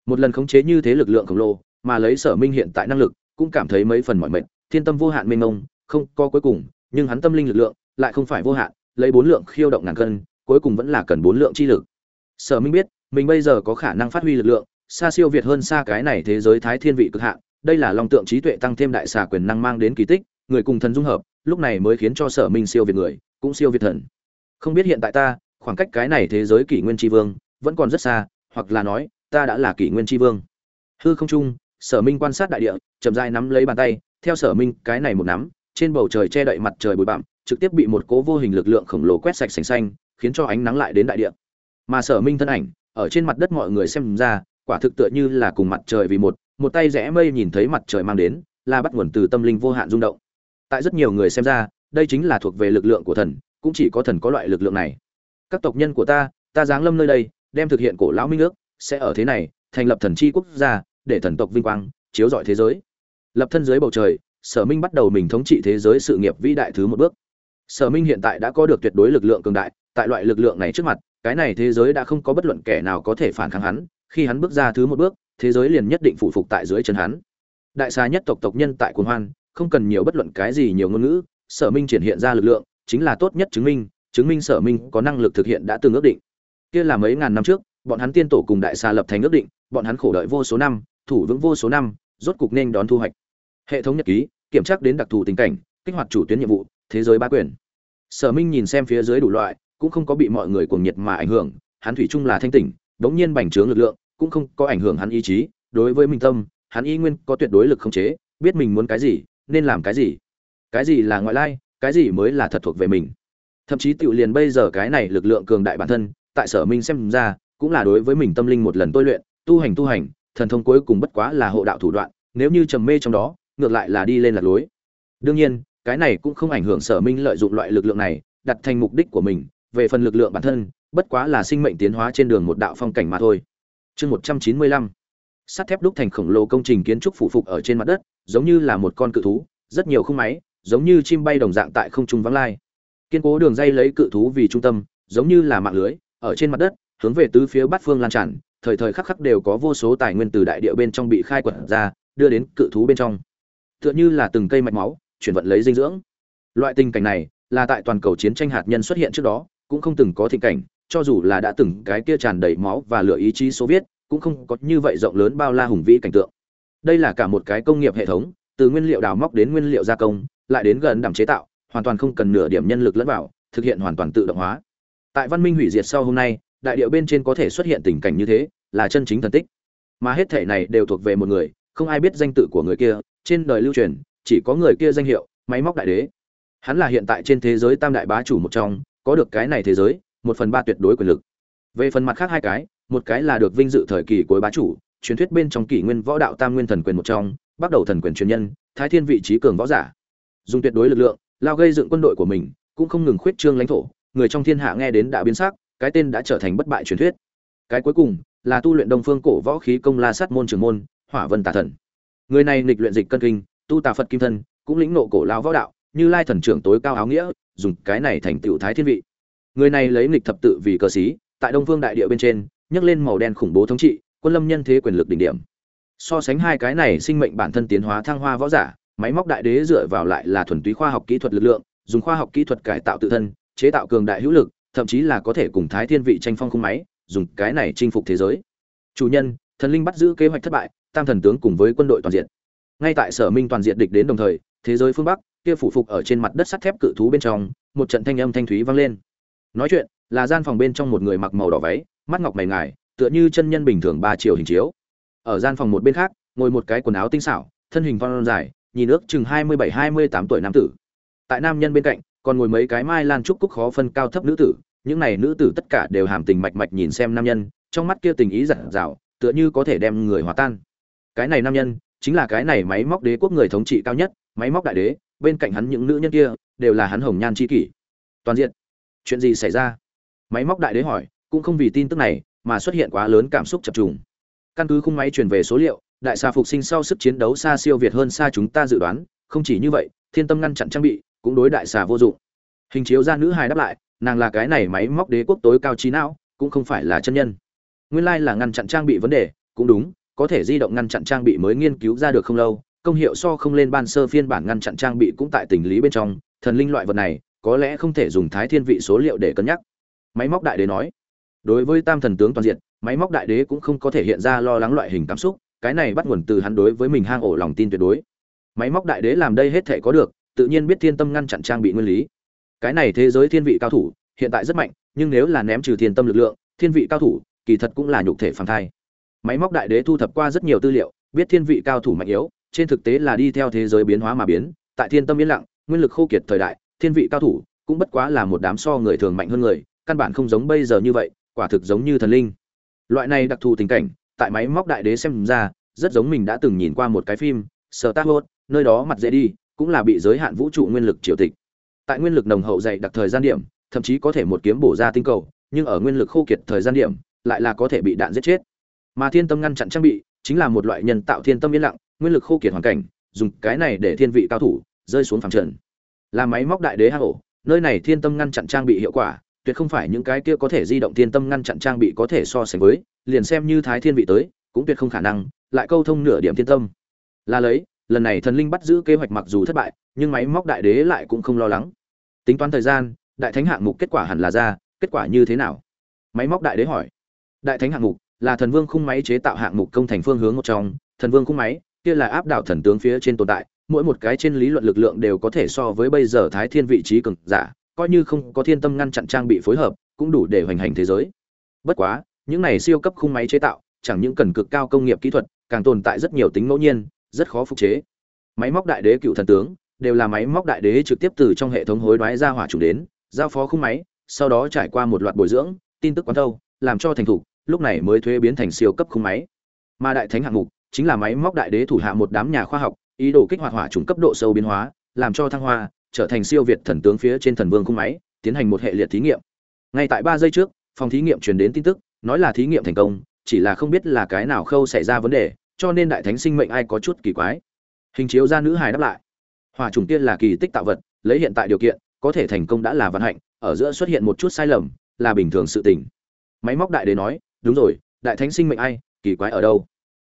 Một lần khống chế như thế lực lượng khổng lồ, mà lấy sở minh hiện tại năng lực, cũng cảm thấy mấy phần mỏi mệt, thiên tâm vô hạn mênh mông, không có cuối cùng, nhưng hắn tâm linh lực lượng lại không phải vô hạn, lấy bốn lượng khiêu động ngàn cân, cuối cùng vẫn là cần bốn lượng chi lực sở minh biết, mình bây giờ có khả năng phát huy lực lượng, xa siêu việt hơn xa cái này thế giới thái thiên vị cực hạn, đây là long tượng trí tuệ tăng thêm đại xà quyền năng mang đến kỳ tích, người cùng thần dung hợp, lúc này mới khiến cho sở minh siêu việt người, cũng siêu việt thần. Không biết hiện tại ta, khoảng cách cái này thế giới kỷ nguyên tri vương, vẫn còn rất xa, hoặc là nói, ta đã là kỷ nguyên tri vương. Hư không trung sở minh quan sát đại địa, chậm dai nắm lấy bàn tay, theo sở minh, cái này một nắm, trên bầu trời che đậy mặt trời bụi bặm, trực tiếp bị một cố vô hình lực lượng khổng lồ quét sạch sành xanh, khiến cho ánh nắng lại đến đại địa mà sở minh thân ảnh, ở trên mặt đất mọi người xem ra, quả thực tựa như là cùng mặt trời vì một một tay rẽ mây nhìn thấy mặt trời mang đến, là bắt nguồn từ tâm linh vô hạn rung động. Tại rất nhiều người xem ra, đây chính là thuộc về lực lượng của thần, cũng chỉ có thần có loại lực lượng này. Các tộc nhân của ta ta giáng lâm nơi đây, đem thực hiện cổ lão minh ước, sẽ ở thế này, thành lập thần chi quốc gia, để thần tộc vinh quang, chiếu rọi thế giới. Lập thân dưới bầu trời, sở minh bắt đầu mình thống trị thế giới sự nghiệp vĩ đại thứ một bước. Sở minh hiện tại đã có được tuyệt đối lực lượng cường đại, tại loại lực lượng này trước mặt cái này thế giới đã không có bất luận kẻ nào có thể phản kháng hắn, khi hắn bước ra thứ một bước, thế giới liền nhất định phụ phục tại dưới chân hắn. Đại xà nhất tộc tộc nhân tại cuồng hoan, không cần nhiều bất luận cái gì nhiều ngôn ngữ, sở minh triển hiện ra lực lượng, chính là tốt nhất chứng minh chứng minh sở minh có năng lực thực hiện đã từng ước định. Kia là mấy ngàn năm trước, bọn hắn tiên tổ cùng đại xà lập thành ước định, bọn hắn khổ đợi vô số năm, thủ vững vô số năm, rốt cục nên đón thu hoạch. Hệ thống nhật ký, kiểm tra đến đặc thù tình cảnh, kích hoạt chủ tuyến nhiệm vụ, thế giới ba quyền. Sở minh nhìn xem phía dưới đủ loại cũng không có bị mọi người cuồng nhiệt mà ảnh hưởng, hắn thủy chung là thanh tỉnh, đống nhiên bành trướng lực lượng, cũng không có ảnh hưởng hắn ý chí. Đối với minh tâm, hắn y nguyên có tuyệt đối lực khống chế, biết mình muốn cái gì, nên làm cái gì. Cái gì là ngoại lai, cái gì mới là thật thuộc về mình. Thậm chí tiểu liền bây giờ cái này lực lượng cường đại bản thân, tại sở minh xem ra, cũng là đối với mình tâm linh một lần tôi luyện, tu hành tu hành, thần thông cuối cùng bất quá là hộ đạo thủ đoạn, nếu như trầm mê trong đó, ngược lại là đi lên lạc lối. Đương nhiên, cái này cũng không ảnh hưởng sở minh lợi dụng loại lực lượng này, đặt thành mục đích của mình về phần lực lượng bản thân, bất quá là sinh mệnh tiến hóa trên đường một đạo phong cảnh mà thôi. Chương một trăm chín mươi lăm. Sắt thép đúc thành khổng lồ công trình kiến trúc phụ phục ở trên mặt đất, giống như là một con cự thú, rất nhiều khung máy, giống như chim bay đồng dạng tại không trung vắng lai. Kiên cố đường dây lấy cự thú vì trung tâm, giống như là mạng lưới, ở trên mặt đất, hướng về tứ phía bát phương lan tràn, thời thời khắc khắc đều có vô số tài nguyên từ đại địa bên trong bị khai quật ra, đưa đến cự thú bên trong. Tựa như là từng cây mạch máu, chuyển vận lấy dinh dưỡng. Loại tình cảnh này là tại toàn cầu chiến tranh hạt nhân xuất hiện trước đó cũng không từng có thịnh cảnh, cho dù là đã từng cái kia tràn đầy máu và lửa ý chí số viết, cũng không có như vậy rộng lớn bao la hùng vĩ cảnh tượng. Đây là cả một cái công nghiệp hệ thống, từ nguyên liệu đào móc đến nguyên liệu gia công, lại đến gần đảm chế tạo, hoàn toàn không cần nửa điểm nhân lực lẫn vào, thực hiện hoàn toàn tự động hóa. Tại văn minh hủy diệt sau hôm nay, đại điệu bên trên có thể xuất hiện tình cảnh như thế, là chân chính thần tích. Mà hết thể này đều thuộc về một người, không ai biết danh tự của người kia, trên đời lưu truyền, chỉ có người kia danh hiệu, máy móc đại đế. Hắn là hiện tại trên thế giới tam đại bá chủ một trong có được cái này thế giới, một phần ba tuyệt đối quyền lực. Về phần mặt khác hai cái, một cái là được vinh dự thời kỳ cuối bá chủ, truyền thuyết bên trong kỷ nguyên võ đạo tam nguyên thần quyền một trong, bắt đầu thần quyền truyền nhân, thái thiên vị trí cường võ giả. Dùng tuyệt đối lực lượng, lao gây dựng quân đội của mình, cũng không ngừng khuyết trương lãnh thổ, người trong thiên hạ nghe đến đã biến sắc, cái tên đã trở thành bất bại truyền thuyết. Cái cuối cùng, là tu luyện đông phương cổ võ khí công la sát môn trường môn, hỏa vân tà thần. Người này nghịch luyện dịch cân kinh, tu tà phật kim thân, cũng lĩnh nộ cổ lao võ đạo như lai thần trưởng tối cao áo nghĩa, dùng cái này thành tựu thái thiên vị. Người này lấy nghịch thập tự vì cờ sĩ tại đông phương đại địa bên trên, nhấc lên màu đen khủng bố thống trị, quân lâm nhân thế quyền lực đỉnh điểm. So sánh hai cái này sinh mệnh bản thân tiến hóa thăng hoa võ giả, máy móc đại đế dựa vào lại là thuần túy khoa học kỹ thuật lực lượng, dùng khoa học kỹ thuật cải tạo tự thân, chế tạo cường đại hữu lực, thậm chí là có thể cùng thái thiên vị tranh phong khung máy, dùng cái này chinh phục thế giới. Chủ nhân, thần linh bắt giữ kế hoạch thất bại, tam thần tướng cùng với quân đội toàn diện. Ngay tại sở minh toàn diện địch đến đồng thời, thế giới phương bắc kia phủ phục ở trên mặt đất sắt thép cự thú bên trong, một trận thanh âm thanh thúy vang lên. Nói chuyện, là gian phòng bên trong một người mặc màu đỏ váy, mắt ngọc mày ngài, tựa như chân nhân bình thường ba chiều hình chiếu. Ở gian phòng một bên khác, ngồi một cái quần áo tinh xảo, thân hình phong dài, nhìn ước chừng hai mươi bảy, hai mươi tám tuổi nam tử. Tại nam nhân bên cạnh, còn ngồi mấy cái mai lan trúc cúc khó phân cao thấp nữ tử, những này nữ tử tất cả đều hàm tình mạch mạch nhìn xem nam nhân, trong mắt kia tình ý giản dào, tựa như có thể đem người hòa tan. Cái này nam nhân, chính là cái này máy móc đế quốc người thống trị cao nhất, máy móc đại đế bên cạnh hắn những nữ nhân kia đều là hắn hồng nhan chi kỷ. Toàn diện. Chuyện gì xảy ra? Máy móc đại đế hỏi, cũng không vì tin tức này mà xuất hiện quá lớn cảm xúc chập trùng. Căn cứ khung máy truyền về số liệu, đại xà phục sinh sau sức chiến đấu xa siêu việt hơn xa chúng ta dự đoán, không chỉ như vậy, thiên tâm ngăn chặn trang bị cũng đối đại xà vô dụng. Hình chiếu ra nữ hài đáp lại, nàng là cái này máy móc đế quốc tối cao trí não, cũng không phải là chân nhân. Nguyên lai là ngăn chặn trang bị vấn đề, cũng đúng, có thể di động ngăn chặn trang bị mới nghiên cứu ra được không lâu công hiệu so không lên ban sơ phiên bản ngăn chặn trang bị cũng tại tình lý bên trong, thần linh loại vật này, có lẽ không thể dùng thái thiên vị số liệu để cân nhắc. Máy móc đại đế nói, đối với tam thần tướng toàn diện, máy móc đại đế cũng không có thể hiện ra lo lắng loại hình cảm xúc, cái này bắt nguồn từ hắn đối với mình hang ổ lòng tin tuyệt đối. Máy móc đại đế làm đây hết thể có được, tự nhiên biết thiên tâm ngăn chặn trang bị nguyên lý. Cái này thế giới thiên vị cao thủ, hiện tại rất mạnh, nhưng nếu là ném trừ thiên tâm lực lượng, thiên vị cao thủ, kỳ thật cũng là nhục thể phản thai. Máy móc đại đế thu thập qua rất nhiều tư liệu, biết thiên vị cao thủ mạnh yếu trên thực tế là đi theo thế giới biến hóa mà biến, tại thiên tâm yên lặng, nguyên lực khô kiệt thời đại, thiên vị cao thủ cũng bất quá là một đám so người thường mạnh hơn người, căn bản không giống bây giờ như vậy, quả thực giống như thần linh. Loại này đặc thù tình cảnh, tại máy móc đại đế xem ra, rất giống mình đã từng nhìn qua một cái phim sờ tác hốt nơi đó mặt dễ đi, cũng là bị giới hạn vũ trụ nguyên lực triều tịch. Tại nguyên lực nồng hậu dày đặc thời gian điểm, thậm chí có thể một kiếm bổ ra tinh cầu, nhưng ở nguyên lực khô kiệt thời gian điểm, lại là có thể bị đạn giết chết. Mà thiên tâm ngăn chặn trang bị, chính là một loại nhân tạo thiên tâm yên lặng nguyên lực khô kiệt hoàn cảnh, dùng cái này để thiên vị cao thủ, rơi xuống phẳng trần. Là máy móc đại đế hang ổ, nơi này thiên tâm ngăn chặn trang bị hiệu quả, tuyệt không phải những cái kia có thể di động thiên tâm ngăn chặn trang bị có thể so sánh với, liền xem như thái thiên vị tới, cũng tuyệt không khả năng, lại câu thông nửa điểm thiên tâm. Là lấy, lần này thần linh bắt giữ kế hoạch mặc dù thất bại, nhưng máy móc đại đế lại cũng không lo lắng. Tính toán thời gian, đại thánh hạng mục kết quả hẳn là ra, kết quả như thế nào? Máy móc đại đế hỏi. Đại thánh hạng mục là thần vương khung máy chế tạo hạng mục công thành phương hướng một trong, thần vương khung máy kia là áp đảo thần tướng phía trên tồn tại, mỗi một cái trên lý luận lực lượng đều có thể so với bây giờ thái thiên vị trí cường giả, coi như không có thiên tâm ngăn chặn trang bị phối hợp, cũng đủ để hoành hành thế giới. Bất quá, những này siêu cấp khung máy chế tạo, chẳng những cần cực cao công nghiệp kỹ thuật, càng tồn tại rất nhiều tính ngẫu nhiên, rất khó phục chế. Máy móc đại đế cựu thần tướng, đều là máy móc đại đế trực tiếp từ trong hệ thống hối đoái ra hỏa chủ đến, giao phó khung máy, sau đó trải qua một loạt bồi dưỡng, tin tức quán thâu, làm cho thành thục, lúc này mới thuế biến thành siêu cấp khung máy. Mà đại thánh hạng mục chính là máy móc đại đế thủ hạ một đám nhà khoa học, ý đồ kích hoạt hỏa trùng cấp độ sâu biến hóa, làm cho thăng hoa trở thành siêu việt thần tướng phía trên thần vương cung máy, tiến hành một hệ liệt thí nghiệm. Ngay tại ba giây trước, phòng thí nghiệm truyền đến tin tức, nói là thí nghiệm thành công, chỉ là không biết là cái nào khâu xảy ra vấn đề, cho nên đại thánh sinh mệnh ai có chút kỳ quái. Hình chiếu ra nữ hài đáp lại. Hỏa trùng tiên là kỳ tích tạo vật, lấy hiện tại điều kiện, có thể thành công đã là vận hạnh, ở giữa xuất hiện một chút sai lầm, là bình thường sự tình. Máy móc đại đế nói, đúng rồi, đại thánh sinh mệnh ai, kỳ quái ở đâu?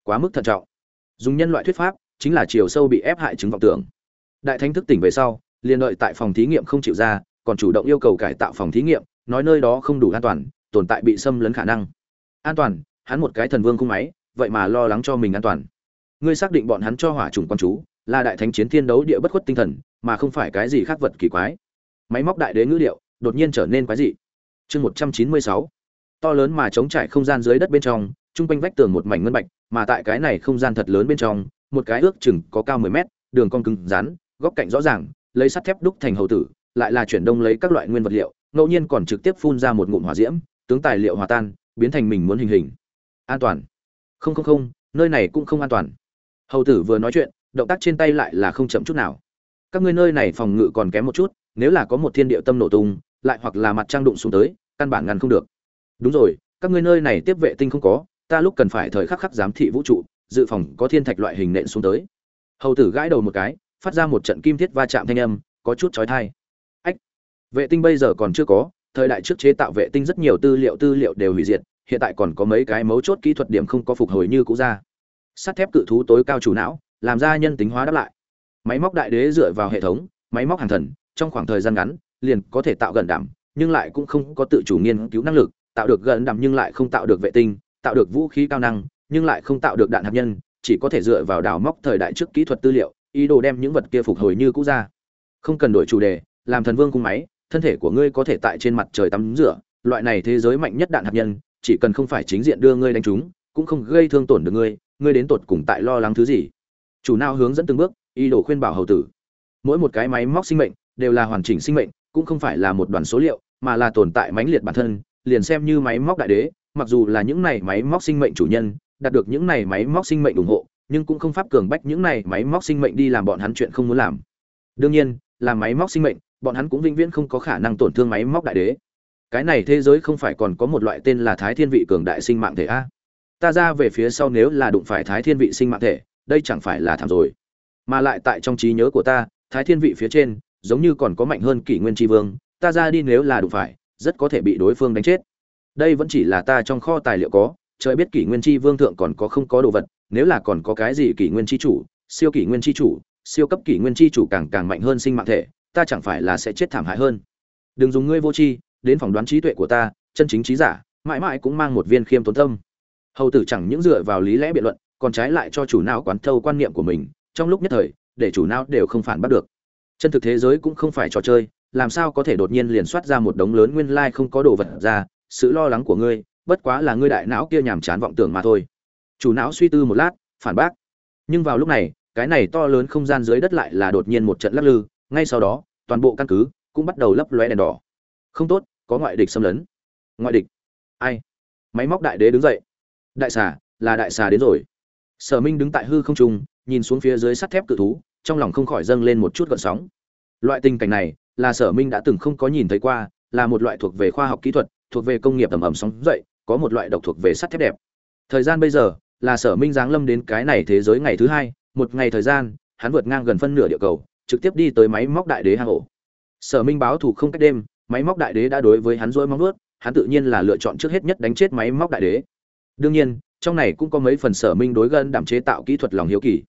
Quá mức thận trọng. Dùng nhân loại thuyết pháp, chính là chiều sâu bị ép hại chứng vọng tưởng. Đại thánh thức tỉnh về sau, liền đợi tại phòng thí nghiệm không chịu ra, còn chủ động yêu cầu cải tạo phòng thí nghiệm, nói nơi đó không đủ an toàn, tồn tại bị xâm lấn khả năng. An toàn, hắn một cái thần vương cung máy, vậy mà lo lắng cho mình an toàn. Ngươi xác định bọn hắn cho hỏa trùng quan chú, là đại thánh chiến thiên đấu địa bất khuất tinh thần, mà không phải cái gì khác vật kỳ quái. Máy móc đại đế ngữ điệu, đột nhiên trở nên quái dị. Chương một trăm chín mươi sáu. To lớn mà chống trải không gian dưới đất bên trong chung quanh vách tường một mảnh ngân bạch, mà tại cái này không gian thật lớn bên trong, một cái ước chừng có cao mười mét, đường cong cứng rắn, góc cạnh rõ ràng, lấy sắt thép đúc thành hầu tử, lại là chuyển đông lấy các loại nguyên vật liệu, ngẫu nhiên còn trực tiếp phun ra một ngụm hỏa diễm, tướng tài liệu hòa tan, biến thành mình muốn hình hình. An toàn. Không không không, nơi này cũng không an toàn. Hầu tử vừa nói chuyện, động tác trên tay lại là không chậm chút nào. Các ngươi nơi này phòng ngự còn kém một chút, nếu là có một thiên địa tâm nổ tung, lại hoặc là mặt trăng đụng xuống tới, căn bản ngăn không được. Đúng rồi, các ngươi nơi này tiếp vệ tinh không có ta lúc cần phải thời khắc khắc giám thị vũ trụ, dự phòng có thiên thạch loại hình nện xuống tới. Hầu tử gãi đầu một cái, phát ra một trận kim thiết va chạm thanh âm, có chút chói tai. Ách, vệ tinh bây giờ còn chưa có, thời đại trước chế tạo vệ tinh rất nhiều tư liệu tư liệu đều hủy diệt, hiện tại còn có mấy cái mấu chốt kỹ thuật điểm không có phục hồi như cũ ra. Sắt thép cự thú tối cao chủ não, làm ra nhân tính hóa đáp lại. Máy móc đại đế dựa vào hệ thống, máy móc hàng thần, trong khoảng thời gian ngắn, liền có thể tạo gần đảm nhưng lại cũng không có tự chủ nghiên cứu năng lực, tạo được gần đảm nhưng lại không tạo được vệ tinh tạo được vũ khí cao năng, nhưng lại không tạo được đạn hạt nhân, chỉ có thể dựa vào đào móc thời đại trước kỹ thuật tư liệu, ý đồ đem những vật kia phục hồi như cũ ra. Không cần đổi chủ đề, làm thần vương cung máy, thân thể của ngươi có thể tại trên mặt trời tắm rửa, loại này thế giới mạnh nhất đạn hạt nhân, chỉ cần không phải chính diện đưa ngươi đánh trúng, cũng không gây thương tổn được ngươi ngươi đến tột cùng tại lo lắng thứ gì. Chủ nào hướng dẫn từng bước, ý đồ khuyên bảo hầu tử. Mỗi một cái máy móc sinh mệnh, đều là hoàn chỉnh sinh mệnh, cũng không phải là một đoàn số liệu, mà là tồn tại mãnh liệt bản thân, liền xem như máy móc đại đế mặc dù là những này máy móc sinh mệnh chủ nhân, đạt được những này máy móc sinh mệnh ủng hộ, nhưng cũng không pháp cường bách những này máy móc sinh mệnh đi làm bọn hắn chuyện không muốn làm. Đương nhiên làm máy móc sinh mệnh, bọn hắn cũng vĩnh viễn không có khả năng tổn thương máy móc đại đế. Cái này thế giới không phải còn có một loại tên là thái thiên vị cường đại sinh mạng thể a? Ta ra về phía sau nếu là đụng phải thái thiên vị sinh mạng thể, đây chẳng phải là thảm rồi. Mà lại tại trong trí nhớ của ta, thái thiên vị phía trên, giống như còn có mạnh hơn kỷ nguyên tri vương, ta ra đi nếu là đụng phải, rất có thể bị đối phương đánh chết đây vẫn chỉ là ta trong kho tài liệu có, trời biết kỷ nguyên tri vương thượng còn có không có đồ vật, nếu là còn có cái gì kỷ nguyên tri chủ, siêu kỷ nguyên tri chủ, siêu cấp kỷ nguyên tri chủ càng càng mạnh hơn sinh mạng thể, ta chẳng phải là sẽ chết thảm hại hơn. Đừng dùng ngươi vô tri, đến phỏng đoán trí tuệ của ta, chân chính trí giả, mãi mãi cũng mang một viên khiêm tốn tâm. Hầu tử chẳng những dựa vào lý lẽ biện luận, còn trái lại cho chủ não quán thâu quan niệm của mình, trong lúc nhất thời, để chủ não đều không phản bắt được. Chân thực thế giới cũng không phải trò chơi, làm sao có thể đột nhiên liền soát ra một đống lớn nguyên lai không có đồ vật ra sự lo lắng của ngươi, bất quá là ngươi đại não kia nhàm chán vọng tưởng mà thôi. Chủ não suy tư một lát, phản bác. Nhưng vào lúc này, cái này to lớn không gian dưới đất lại là đột nhiên một trận lắc lư, ngay sau đó, toàn bộ căn cứ cũng bắt đầu lấp lóe đèn đỏ. Không tốt, có ngoại địch xâm lấn. Ngoại địch? Ai? Máy móc đại đế đứng dậy. Đại xà, là đại xà đến rồi. Sở minh đứng tại hư không trung, nhìn xuống phía dưới sắt thép cự thú, trong lòng không khỏi dâng lên một chút gợn sóng. Loại tình cảnh này, là sở minh đã từng không có nhìn thấy qua, là một loại thuộc về khoa học kỹ thuật thuộc về công nghiệp tầm ẩm sóng dậy có một loại độc thuộc về sắt thép đẹp. Thời gian bây giờ là sở minh giáng lâm đến cái này thế giới ngày thứ hai một ngày thời gian hắn vượt ngang gần phân nửa địa cầu trực tiếp đi tới máy móc đại đế hang ổ. Sở minh báo thủ không cách đêm máy móc đại đế đã đối với hắn rối móng vuốt, hắn tự nhiên là lựa chọn trước hết nhất đánh chết máy móc đại đế. Đương nhiên trong này cũng có mấy phần sở minh đối gần đảm chế tạo kỹ thuật lòng hiếu kỳ.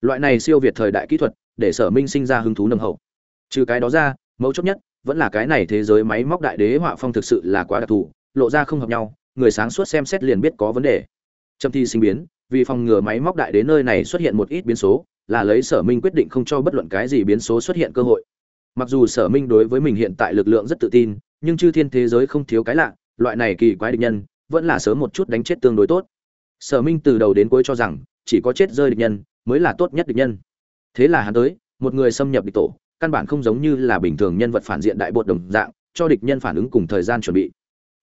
Loại này siêu việt thời đại kỹ thuật để sở minh sinh ra hứng thú nồng hậu. Trừ cái đó ra mấu chốt nhất vẫn là cái này thế giới máy móc đại đế họa phong thực sự là quá đặc thù, lộ ra không hợp nhau, người sáng suốt xem xét liền biết có vấn đề. Trầm thi sinh biến, vì phòng ngừa máy móc đại đế nơi này xuất hiện một ít biến số, là lấy sở minh quyết định không cho bất luận cái gì biến số xuất hiện cơ hội. Mặc dù sở minh đối với mình hiện tại lực lượng rất tự tin, nhưng chư thiên thế giới không thiếu cái lạ, loại này kỳ quái địch nhân, vẫn là sớm một chút đánh chết tương đối tốt. Sở minh từ đầu đến cuối cho rằng, chỉ có chết rơi địch nhân, mới là tốt nhất địch nhân. Thế là hắn tới, một người xâm nhập địch tổ căn bản không giống như là bình thường nhân vật phản diện đại bột đồng dạng, cho địch nhân phản ứng cùng thời gian chuẩn bị.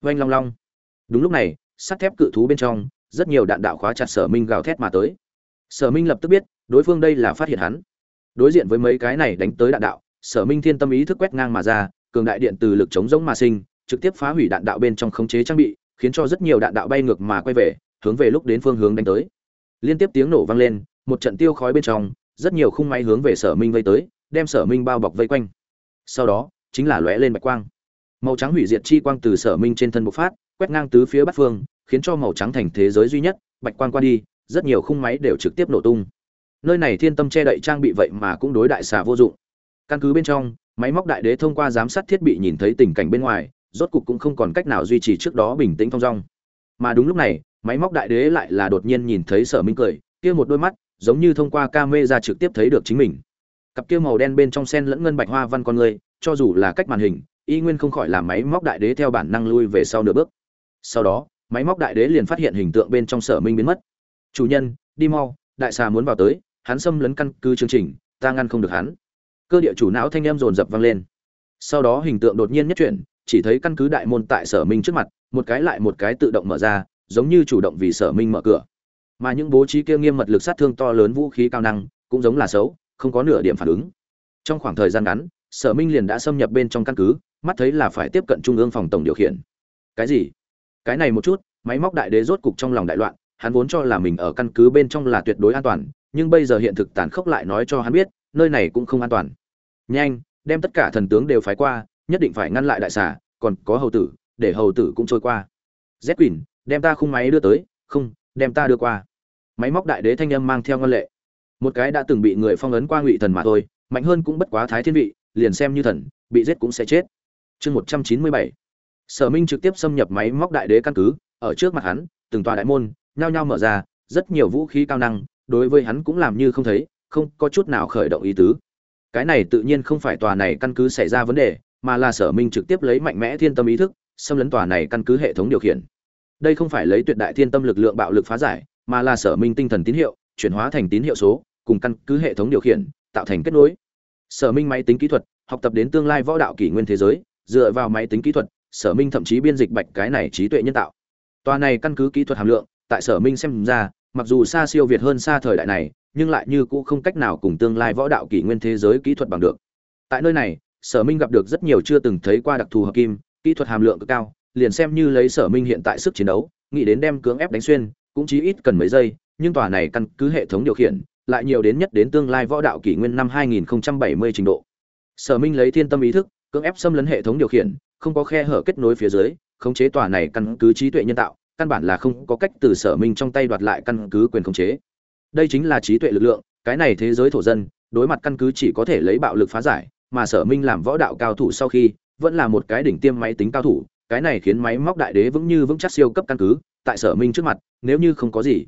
Oanh long long. Đúng lúc này, sắt thép cự thú bên trong, rất nhiều đạn đạo khóa chặt sở minh gào thét mà tới. Sở minh lập tức biết, đối phương đây là phát hiện hắn. Đối diện với mấy cái này đánh tới đạn đạo, sở minh thiên tâm ý thức quét ngang mà ra, cường đại điện từ lực chống giống mà sinh, trực tiếp phá hủy đạn đạo bên trong khống chế trang bị, khiến cho rất nhiều đạn đạo bay ngược mà quay về, hướng về lúc đến phương hướng đánh tới. Liên tiếp tiếng nổ vang lên, một trận tiêu khói bên trong, rất nhiều khung máy hướng về sở minh vây tới đem sở minh bao bọc vây quanh. Sau đó, chính là lóe lên bạch quang. Màu trắng hủy diệt chi quang từ sở minh trên thân bộc phát, quét ngang tứ phía bát phương, khiến cho màu trắng thành thế giới duy nhất, bạch quang qua đi, rất nhiều khung máy đều trực tiếp nổ tung. Nơi này thiên tâm che đậy trang bị vậy mà cũng đối đại xà vô dụng. Căn cứ bên trong, máy móc đại đế thông qua giám sát thiết bị nhìn thấy tình cảnh bên ngoài, rốt cục cũng không còn cách nào duy trì trước đó bình tĩnh thong dong. Mà đúng lúc này, máy móc đại đế lại là đột nhiên nhìn thấy sở minh cười, kia một đôi mắt, giống như thông qua camera trực tiếp thấy được chính mình cặp kia màu đen bên trong sen lẫn ngân bạch hoa văn con người, cho dù là cách màn hình, y nguyên không khỏi làm máy móc đại đế theo bản năng lui về sau nửa bước. Sau đó, máy móc đại đế liền phát hiện hình tượng bên trong sở minh biến mất. Chủ nhân, đi mau, đại xà muốn vào tới, hắn xâm lấn căn cứ chương trình, ta ngăn không được hắn. Cơ địa chủ não thanh em dồn dập vang lên. Sau đó hình tượng đột nhiên nhất chuyển, chỉ thấy căn cứ đại môn tại sở minh trước mặt, một cái lại một cái tự động mở ra, giống như chủ động vì sở minh mở cửa. Mà những bố trí kia nghiêm mật lực sát thương to lớn vũ khí cao năng, cũng giống là xấu không có nửa điểm phản ứng. Trong khoảng thời gian ngắn, sở minh liền đã xâm nhập bên trong căn cứ, mắt thấy là phải tiếp cận trung ương phòng tổng điều khiển. Cái gì? Cái này một chút, máy móc đại đế rốt cục trong lòng đại loạn, hắn vốn cho là mình ở căn cứ bên trong là tuyệt đối an toàn, nhưng bây giờ hiện thực tàn khốc lại nói cho hắn biết, nơi này cũng không an toàn. Nhanh, đem tất cả thần tướng đều phái qua, nhất định phải ngăn lại đại xà, còn có hầu tử, để hầu tử cũng trôi qua. Z quỳnh đem ta khung máy đưa tới, không, đem ta đưa qua. Máy móc đại đế thanh âm mang theo ngân lệ một cái đã từng bị người phong ấn qua ngụy thần mà thôi, mạnh hơn cũng bất quá thái thiên vị, liền xem như thần, bị giết cũng sẽ chết. Chương một trăm chín mươi bảy. Sở minh trực tiếp xâm nhập máy móc đại đế căn cứ, ở trước mặt hắn, từng tòa đại môn, nhao nhao mở ra, rất nhiều vũ khí cao năng, đối với hắn cũng làm như không thấy, không có chút nào khởi động ý tứ. Cái này tự nhiên không phải tòa này căn cứ xảy ra vấn đề, mà là sở minh trực tiếp lấy mạnh mẽ thiên tâm ý thức, xâm lấn tòa này căn cứ hệ thống điều khiển. Đây không phải lấy tuyệt đại thiên tâm lực lượng bạo lực phá giải, mà là sở minh tinh thần tín hiệu, chuyển hóa thành tín hiệu số cùng căn cứ hệ thống điều khiển, tạo thành kết nối. Sở minh máy tính kỹ thuật, học tập đến tương lai võ đạo kỷ nguyên thế giới, dựa vào máy tính kỹ thuật, sở minh thậm chí biên dịch bạch cái này trí tuệ nhân tạo. Tòa này căn cứ kỹ thuật hàm lượng, tại sở minh xem ra, mặc dù xa siêu việt hơn xa thời đại này, nhưng lại như cũ không cách nào cùng tương lai võ đạo kỷ nguyên thế giới kỹ thuật bằng được. Tại nơi này, sở minh gặp được rất nhiều chưa từng thấy qua đặc thù hợp kim, kỹ thuật hàm lượng cực cao, liền xem như lấy sở minh hiện tại sức chiến đấu, nghĩ đến đem cưỡng ép đánh xuyên, cũng chỉ ít cần mấy giây, nhưng tòa này căn cứ hệ thống điều khiển lại nhiều đến nhất đến tương lai võ đạo kỷ nguyên năm 2070 trình độ. Sở minh lấy thiên tâm ý thức, cưỡng ép xâm lấn hệ thống điều khiển, không có khe hở kết nối phía dưới, khống chế tòa này căn cứ trí tuệ nhân tạo, căn bản là không có cách từ sở minh trong tay đoạt lại căn cứ quyền khống chế. Đây chính là trí tuệ lực lượng, cái này thế giới thổ dân, đối mặt căn cứ chỉ có thể lấy bạo lực phá giải, mà sở minh làm võ đạo cao thủ sau khi, vẫn là một cái đỉnh tiêm máy tính cao thủ, cái này khiến máy móc đại đế vững như vững chắc siêu cấp căn cứ, tại sở minh trước mặt, nếu như không có gì.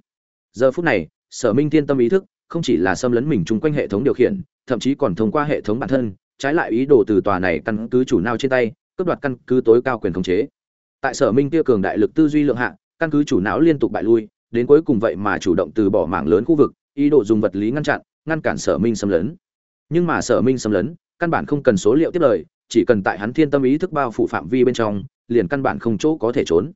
Giờ phút này, sở minh thiên tâm ý thức không chỉ là xâm lấn mình chung quanh hệ thống điều khiển, thậm chí còn thông qua hệ thống bản thân, trái lại ý đồ từ tòa này căn cứ chủ nào trên tay, cướp đoạt căn cứ tối cao quyền khống chế. Tại sở minh kia cường đại lực tư duy lượng hạ, căn cứ chủ não liên tục bại lui, đến cuối cùng vậy mà chủ động từ bỏ mảng lớn khu vực, ý đồ dùng vật lý ngăn chặn, ngăn cản sở minh xâm lấn. Nhưng mà sở minh xâm lấn, căn bản không cần số liệu tiếp lời, chỉ cần tại hắn thiên tâm ý thức bao phủ phạm vi bên trong, liền căn bản không chỗ có thể trốn.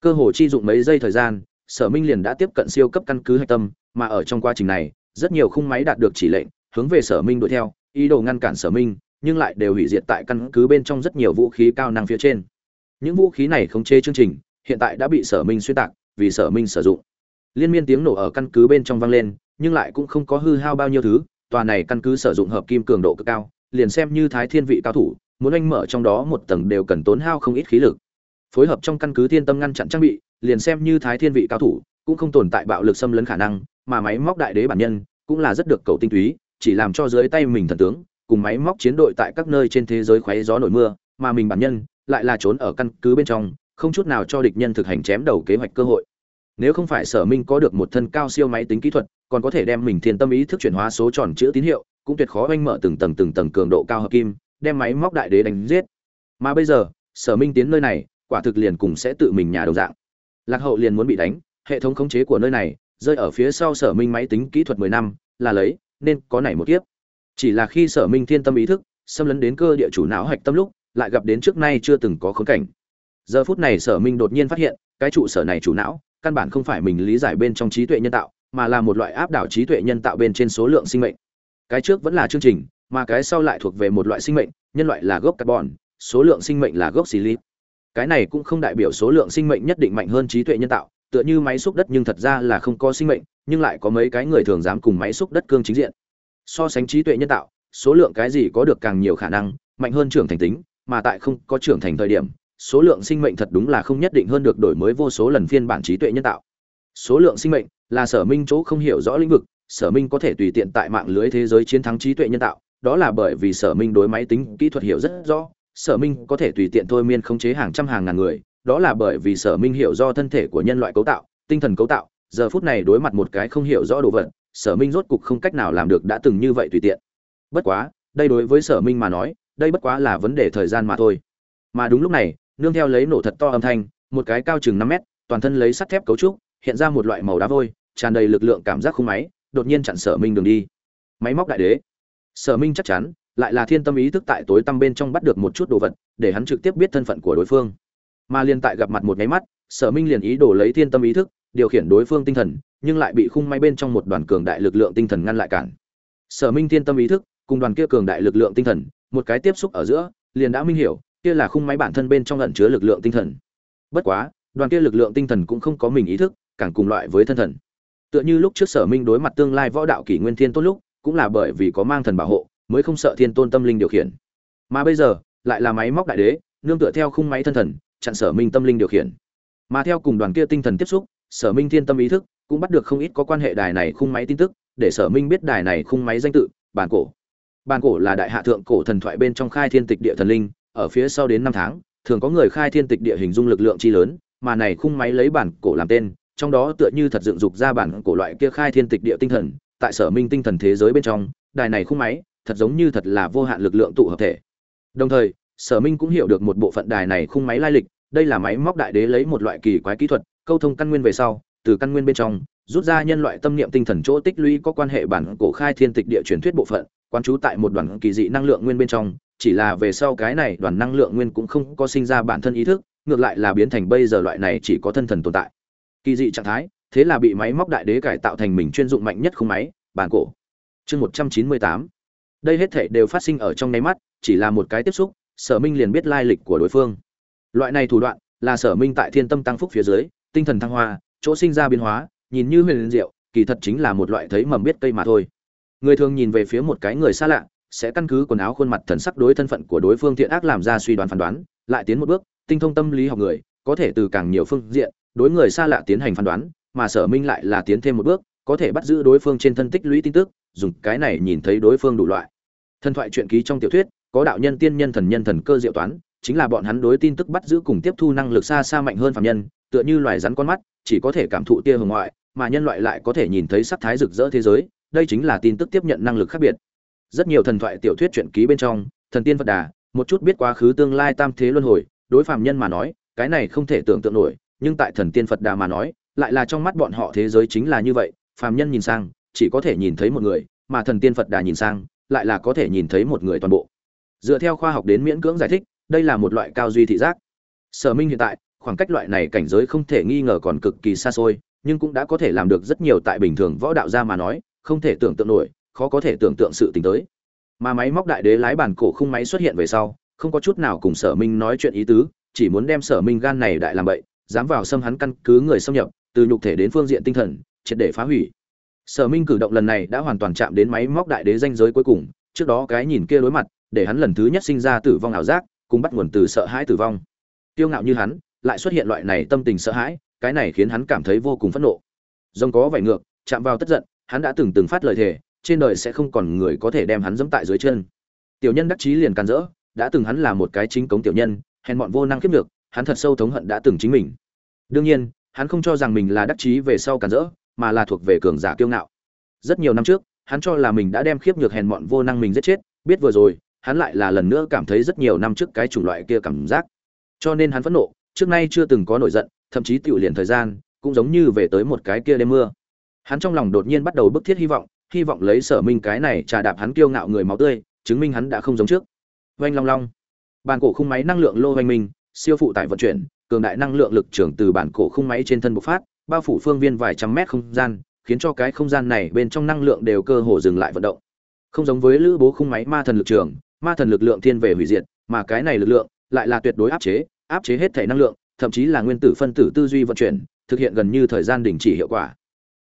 Cơ hồ chi dụng mấy giây thời gian, sở minh liền đã tiếp cận siêu cấp căn cứ hạch tâm, mà ở trong quá trình này rất nhiều khung máy đạt được chỉ lệnh, hướng về sở minh đuổi theo, ý đồ ngăn cản sở minh, nhưng lại đều hủy diệt tại căn cứ bên trong rất nhiều vũ khí cao năng phía trên. Những vũ khí này không chê chương trình, hiện tại đã bị sở minh xuyên tạc, vì sở minh sử dụng. Liên miên tiếng nổ ở căn cứ bên trong vang lên, nhưng lại cũng không có hư hao bao nhiêu thứ, tòa này căn cứ sử dụng hợp kim cường độ cực cao, liền xem như thái thiên vị cao thủ, muốn anh mở trong đó một tầng đều cần tốn hao không ít khí lực. Phối hợp trong căn cứ thiên tâm ngăn chặn trang bị, liền xem như thái thiên vị cao thủ cũng không tồn tại bạo lực xâm lấn khả năng, mà máy móc đại đế bản nhân cũng là rất được cầu tinh túy, chỉ làm cho dưới tay mình thần tướng, cùng máy móc chiến đội tại các nơi trên thế giới khoé gió nổi mưa, mà mình bản nhân lại là trốn ở căn cứ bên trong, không chút nào cho địch nhân thực hành chém đầu kế hoạch cơ hội. Nếu không phải sở minh có được một thân cao siêu máy tính kỹ thuật, còn có thể đem mình thiên tâm ý thức chuyển hóa số tròn chữ tín hiệu, cũng tuyệt khó oanh mở từng tầng từng tầng cường độ cao hợp kim, đem máy móc đại đế đánh giết. Mà bây giờ, sở minh tiến nơi này, quả thực liền cùng sẽ tự mình nhà đồng dạng. Lạc hậu liền muốn bị đánh hệ thống khống chế của nơi này, rơi ở phía sau sở minh máy tính kỹ thuật mười năm, là lấy, nên có này một kiếp. Chỉ là khi sở minh thiên tâm ý thức, xâm lấn đến cơ địa chủ não hạch tâm lúc, lại gặp đến trước nay chưa từng có khốn cảnh. Giờ phút này sở minh đột nhiên phát hiện, cái trụ sở này chủ não, căn bản không phải mình lý giải bên trong trí tuệ nhân tạo, mà là một loại áp đảo trí tuệ nhân tạo bên trên số lượng sinh mệnh. Cái trước vẫn là chương trình, mà cái sau lại thuộc về một loại sinh mệnh, nhân loại là gốc carbon, số lượng sinh mệnh là gốc xì lít. Cái này cũng không đại biểu số lượng sinh mệnh nhất định mạnh hơn trí tuệ nhân tạo tựa như máy xúc đất nhưng thật ra là không có sinh mệnh, nhưng lại có mấy cái người thường dám cùng máy xúc đất cương chính diện. So sánh trí tuệ nhân tạo, số lượng cái gì có được càng nhiều khả năng, mạnh hơn trưởng thành tính, mà tại không có trưởng thành thời điểm, số lượng sinh mệnh thật đúng là không nhất định hơn được đổi mới vô số lần phiên bản trí tuệ nhân tạo. Số lượng sinh mệnh là sở minh chỗ không hiểu rõ lĩnh vực, sở minh có thể tùy tiện tại mạng lưới thế giới chiến thắng trí tuệ nhân tạo, đó là bởi vì sở minh đối máy tính kỹ thuật hiểu rất rõ, sở minh có thể tùy tiện thôi miên khống chế hàng trăm hàng ngàn người đó là bởi vì sở minh hiểu do thân thể của nhân loại cấu tạo, tinh thần cấu tạo, giờ phút này đối mặt một cái không hiểu rõ đồ vật, sở minh rốt cục không cách nào làm được đã từng như vậy tùy tiện. Bất quá, đây đối với sở minh mà nói, đây bất quá là vấn đề thời gian mà thôi. Mà đúng lúc này, nương theo lấy nổ thật to âm thanh, một cái cao chừng năm mét, toàn thân lấy sắt thép cấu trúc, hiện ra một loại màu đá vôi, tràn đầy lực lượng cảm giác khung máy, đột nhiên chặn sở minh đường đi. Máy móc đại đế. Sở minh chắc chắn, lại là thiên tâm ý thức tại tối tăm bên trong bắt được một chút đồ vật, để hắn trực tiếp biết thân phận của đối phương mà liên tại gặp mặt một nháy mắt, sở minh liền ý đồ lấy thiên tâm ý thức, điều khiển đối phương tinh thần, nhưng lại bị khung máy bên trong một đoàn cường đại lực lượng tinh thần ngăn lại cản. Sở minh thiên tâm ý thức, cùng đoàn kia cường đại lực lượng tinh thần, một cái tiếp xúc ở giữa, liền đã minh hiểu, kia là khung máy bản thân bên trong ẩn chứa lực lượng tinh thần. Bất quá, đoàn kia lực lượng tinh thần cũng không có mình ý thức, càng cùng loại với thân thần. Tựa như lúc trước sở minh đối mặt tương lai võ đạo kỷ nguyên thiên tốt lúc, cũng là bởi vì có mang thần bảo hộ, mới không sợ thiên tôn tâm linh điều khiển. Mà bây giờ, lại là máy móc đại đế, nương tựa theo khung máy thân thần chặn sở minh tâm linh điều khiển. Mà theo cùng đoàn kia tinh thần tiếp xúc, sở minh thiên tâm ý thức cũng bắt được không ít có quan hệ đài này khung máy tin tức, để sở minh biết đài này khung máy danh tự, bản cổ. Bản cổ là đại hạ thượng cổ thần thoại bên trong khai thiên tịch địa thần linh, ở phía sau đến năm tháng, thường có người khai thiên tịch địa hình dung lực lượng chi lớn, mà này khung máy lấy bản cổ làm tên, trong đó tựa như thật dựng dục ra bản cổ loại kia khai thiên tịch địa tinh thần, tại sở minh tinh thần thế giới bên trong, đài này khung máy thật giống như thật là vô hạn lực lượng tụ hợp thể. Đồng thời, sở minh cũng hiểu được một bộ phận đài này khung máy lai lịch đây là máy móc đại đế lấy một loại kỳ quái kỹ thuật, câu thông căn nguyên về sau, từ căn nguyên bên trong, rút ra nhân loại tâm niệm tinh thần chỗ tích lũy có quan hệ bản cổ khai thiên tịch địa truyền thuyết bộ phận, quán trú tại một đoàn kỳ dị năng lượng nguyên bên trong, chỉ là về sau cái này đoàn năng lượng nguyên cũng không có sinh ra bản thân ý thức, ngược lại là biến thành bây giờ loại này chỉ có thân thần tồn tại. Kỳ dị trạng thái, thế là bị máy móc đại đế cải tạo thành mình chuyên dụng mạnh nhất không máy, bản cổ. Chương một trăm chín mươi tám. Đây hết thể đều phát sinh ở trong nháy mắt, chỉ là một cái tiếp xúc, sở minh liền biết lai lịch của đối phương loại này thủ đoạn là sở minh tại thiên tâm tăng phúc phía dưới, tinh thần thăng hoa, chỗ sinh ra biến hóa, nhìn như huyền diệu, kỳ thật chính là một loại thấy mầm biết cây mà thôi. Người thường nhìn về phía một cái người xa lạ, sẽ căn cứ quần áo khuôn mặt thần sắc đối thân phận của đối phương thiện ác làm ra suy đoán phán đoán, lại tiến một bước, tinh thông tâm lý học người, có thể từ càng nhiều phương diện, đối người xa lạ tiến hành phán đoán, mà sở minh lại là tiến thêm một bước, có thể bắt giữ đối phương trên thân tích lũy tin tức, dùng cái này nhìn thấy đối phương đủ loại. Thần thoại truyện ký trong tiểu thuyết, có đạo nhân tiên nhân thần nhân thần cơ diệu toán chính là bọn hắn đối tin tức bắt giữ cùng tiếp thu năng lực xa xa mạnh hơn phàm nhân, tựa như loài rắn con mắt, chỉ có thể cảm thụ tia hồng ngoại, mà nhân loại lại có thể nhìn thấy sắc thái rực rỡ thế giới, đây chính là tin tức tiếp nhận năng lực khác biệt. Rất nhiều thần thoại tiểu thuyết truyện ký bên trong, thần tiên phật đà, một chút biết quá khứ tương lai tam thế luân hồi, đối phàm nhân mà nói, cái này không thể tưởng tượng nổi, nhưng tại thần tiên phật đà mà nói, lại là trong mắt bọn họ thế giới chính là như vậy, phàm nhân nhìn sang, chỉ có thể nhìn thấy một người, mà thần tiên phật đà nhìn sang, lại là có thể nhìn thấy một người toàn bộ. Dựa theo khoa học đến miễn cưỡng giải thích đây là một loại cao duy thị giác. Sở minh hiện tại, khoảng cách loại này cảnh giới không thể nghi ngờ còn cực kỳ xa xôi, nhưng cũng đã có thể làm được rất nhiều tại bình thường võ đạo gia mà nói, không thể tưởng tượng nổi, khó có thể tưởng tượng sự tình tới. Mà máy móc đại đế lái bản cổ khung máy xuất hiện về sau, không có chút nào cùng sở minh nói chuyện ý tứ, chỉ muốn đem sở minh gan này đại làm bậy, dám vào xâm hắn căn cứ người xâm nhập, từ nhục thể đến phương diện tinh thần, triệt để phá hủy. Sở minh cử động lần này đã hoàn toàn chạm đến máy móc đại đế danh giới cuối cùng, trước đó cái nhìn kia đối mặt, để hắn lần thứ nhất sinh ra tử vong ảo giác cùng bắt nguồn từ sợ hãi tử vong. Tiêu ngạo như hắn, lại xuất hiện loại này tâm tình sợ hãi, cái này khiến hắn cảm thấy vô cùng phẫn nộ. Rồng có vảy ngược, chạm vào tất giận, hắn đã từng từng phát lời thề, trên đời sẽ không còn người có thể đem hắn dẫm tại dưới chân. Tiểu nhân đắc chí liền can dỡ đã từng hắn là một cái chính cống tiểu nhân, hèn mọn vô năng kiếp được, hắn thật sâu thống hận đã từng chính mình. Đương nhiên, hắn không cho rằng mình là đắc chí về sau cản dỡ mà là thuộc về cường giả kiêu ngạo. Rất nhiều năm trước, hắn cho là mình đã đem khiếp nhược hèn mọn vô năng mình giết chết, biết vừa rồi hắn lại là lần nữa cảm thấy rất nhiều năm trước cái chủng loại kia cảm giác. Cho nên hắn phẫn nộ, trước nay chưa từng có nổi giận, thậm chí tiểu liền thời gian, cũng giống như về tới một cái kia đêm mưa. Hắn trong lòng đột nhiên bắt đầu bức thiết hy vọng hy vọng lấy sở minh cái này trà đạp hắn kiêu ngạo người máu tươi, chứng minh hắn đã không giống trước. Oanh long long. Bản cổ khung máy năng lượng lô oanh minh siêu phụ tải vận chuyển, cường đại năng lượng lực trưởng từ bản cổ khung máy trên thân bộc phát, bao phủ phương viên vài trăm mét không gian, khiến cho cái không gian này bên trong năng lượng đều cơ hồ dừng lại vận động. Không giống với lữ bố khung máy ma thần lực trường ma thần lực lượng thiên về hủy diệt, mà cái này lực lượng lại là tuyệt đối áp chế áp chế hết thể năng lượng, thậm chí là nguyên tử phân tử tư duy vận chuyển, thực hiện gần như thời gian đình chỉ hiệu quả.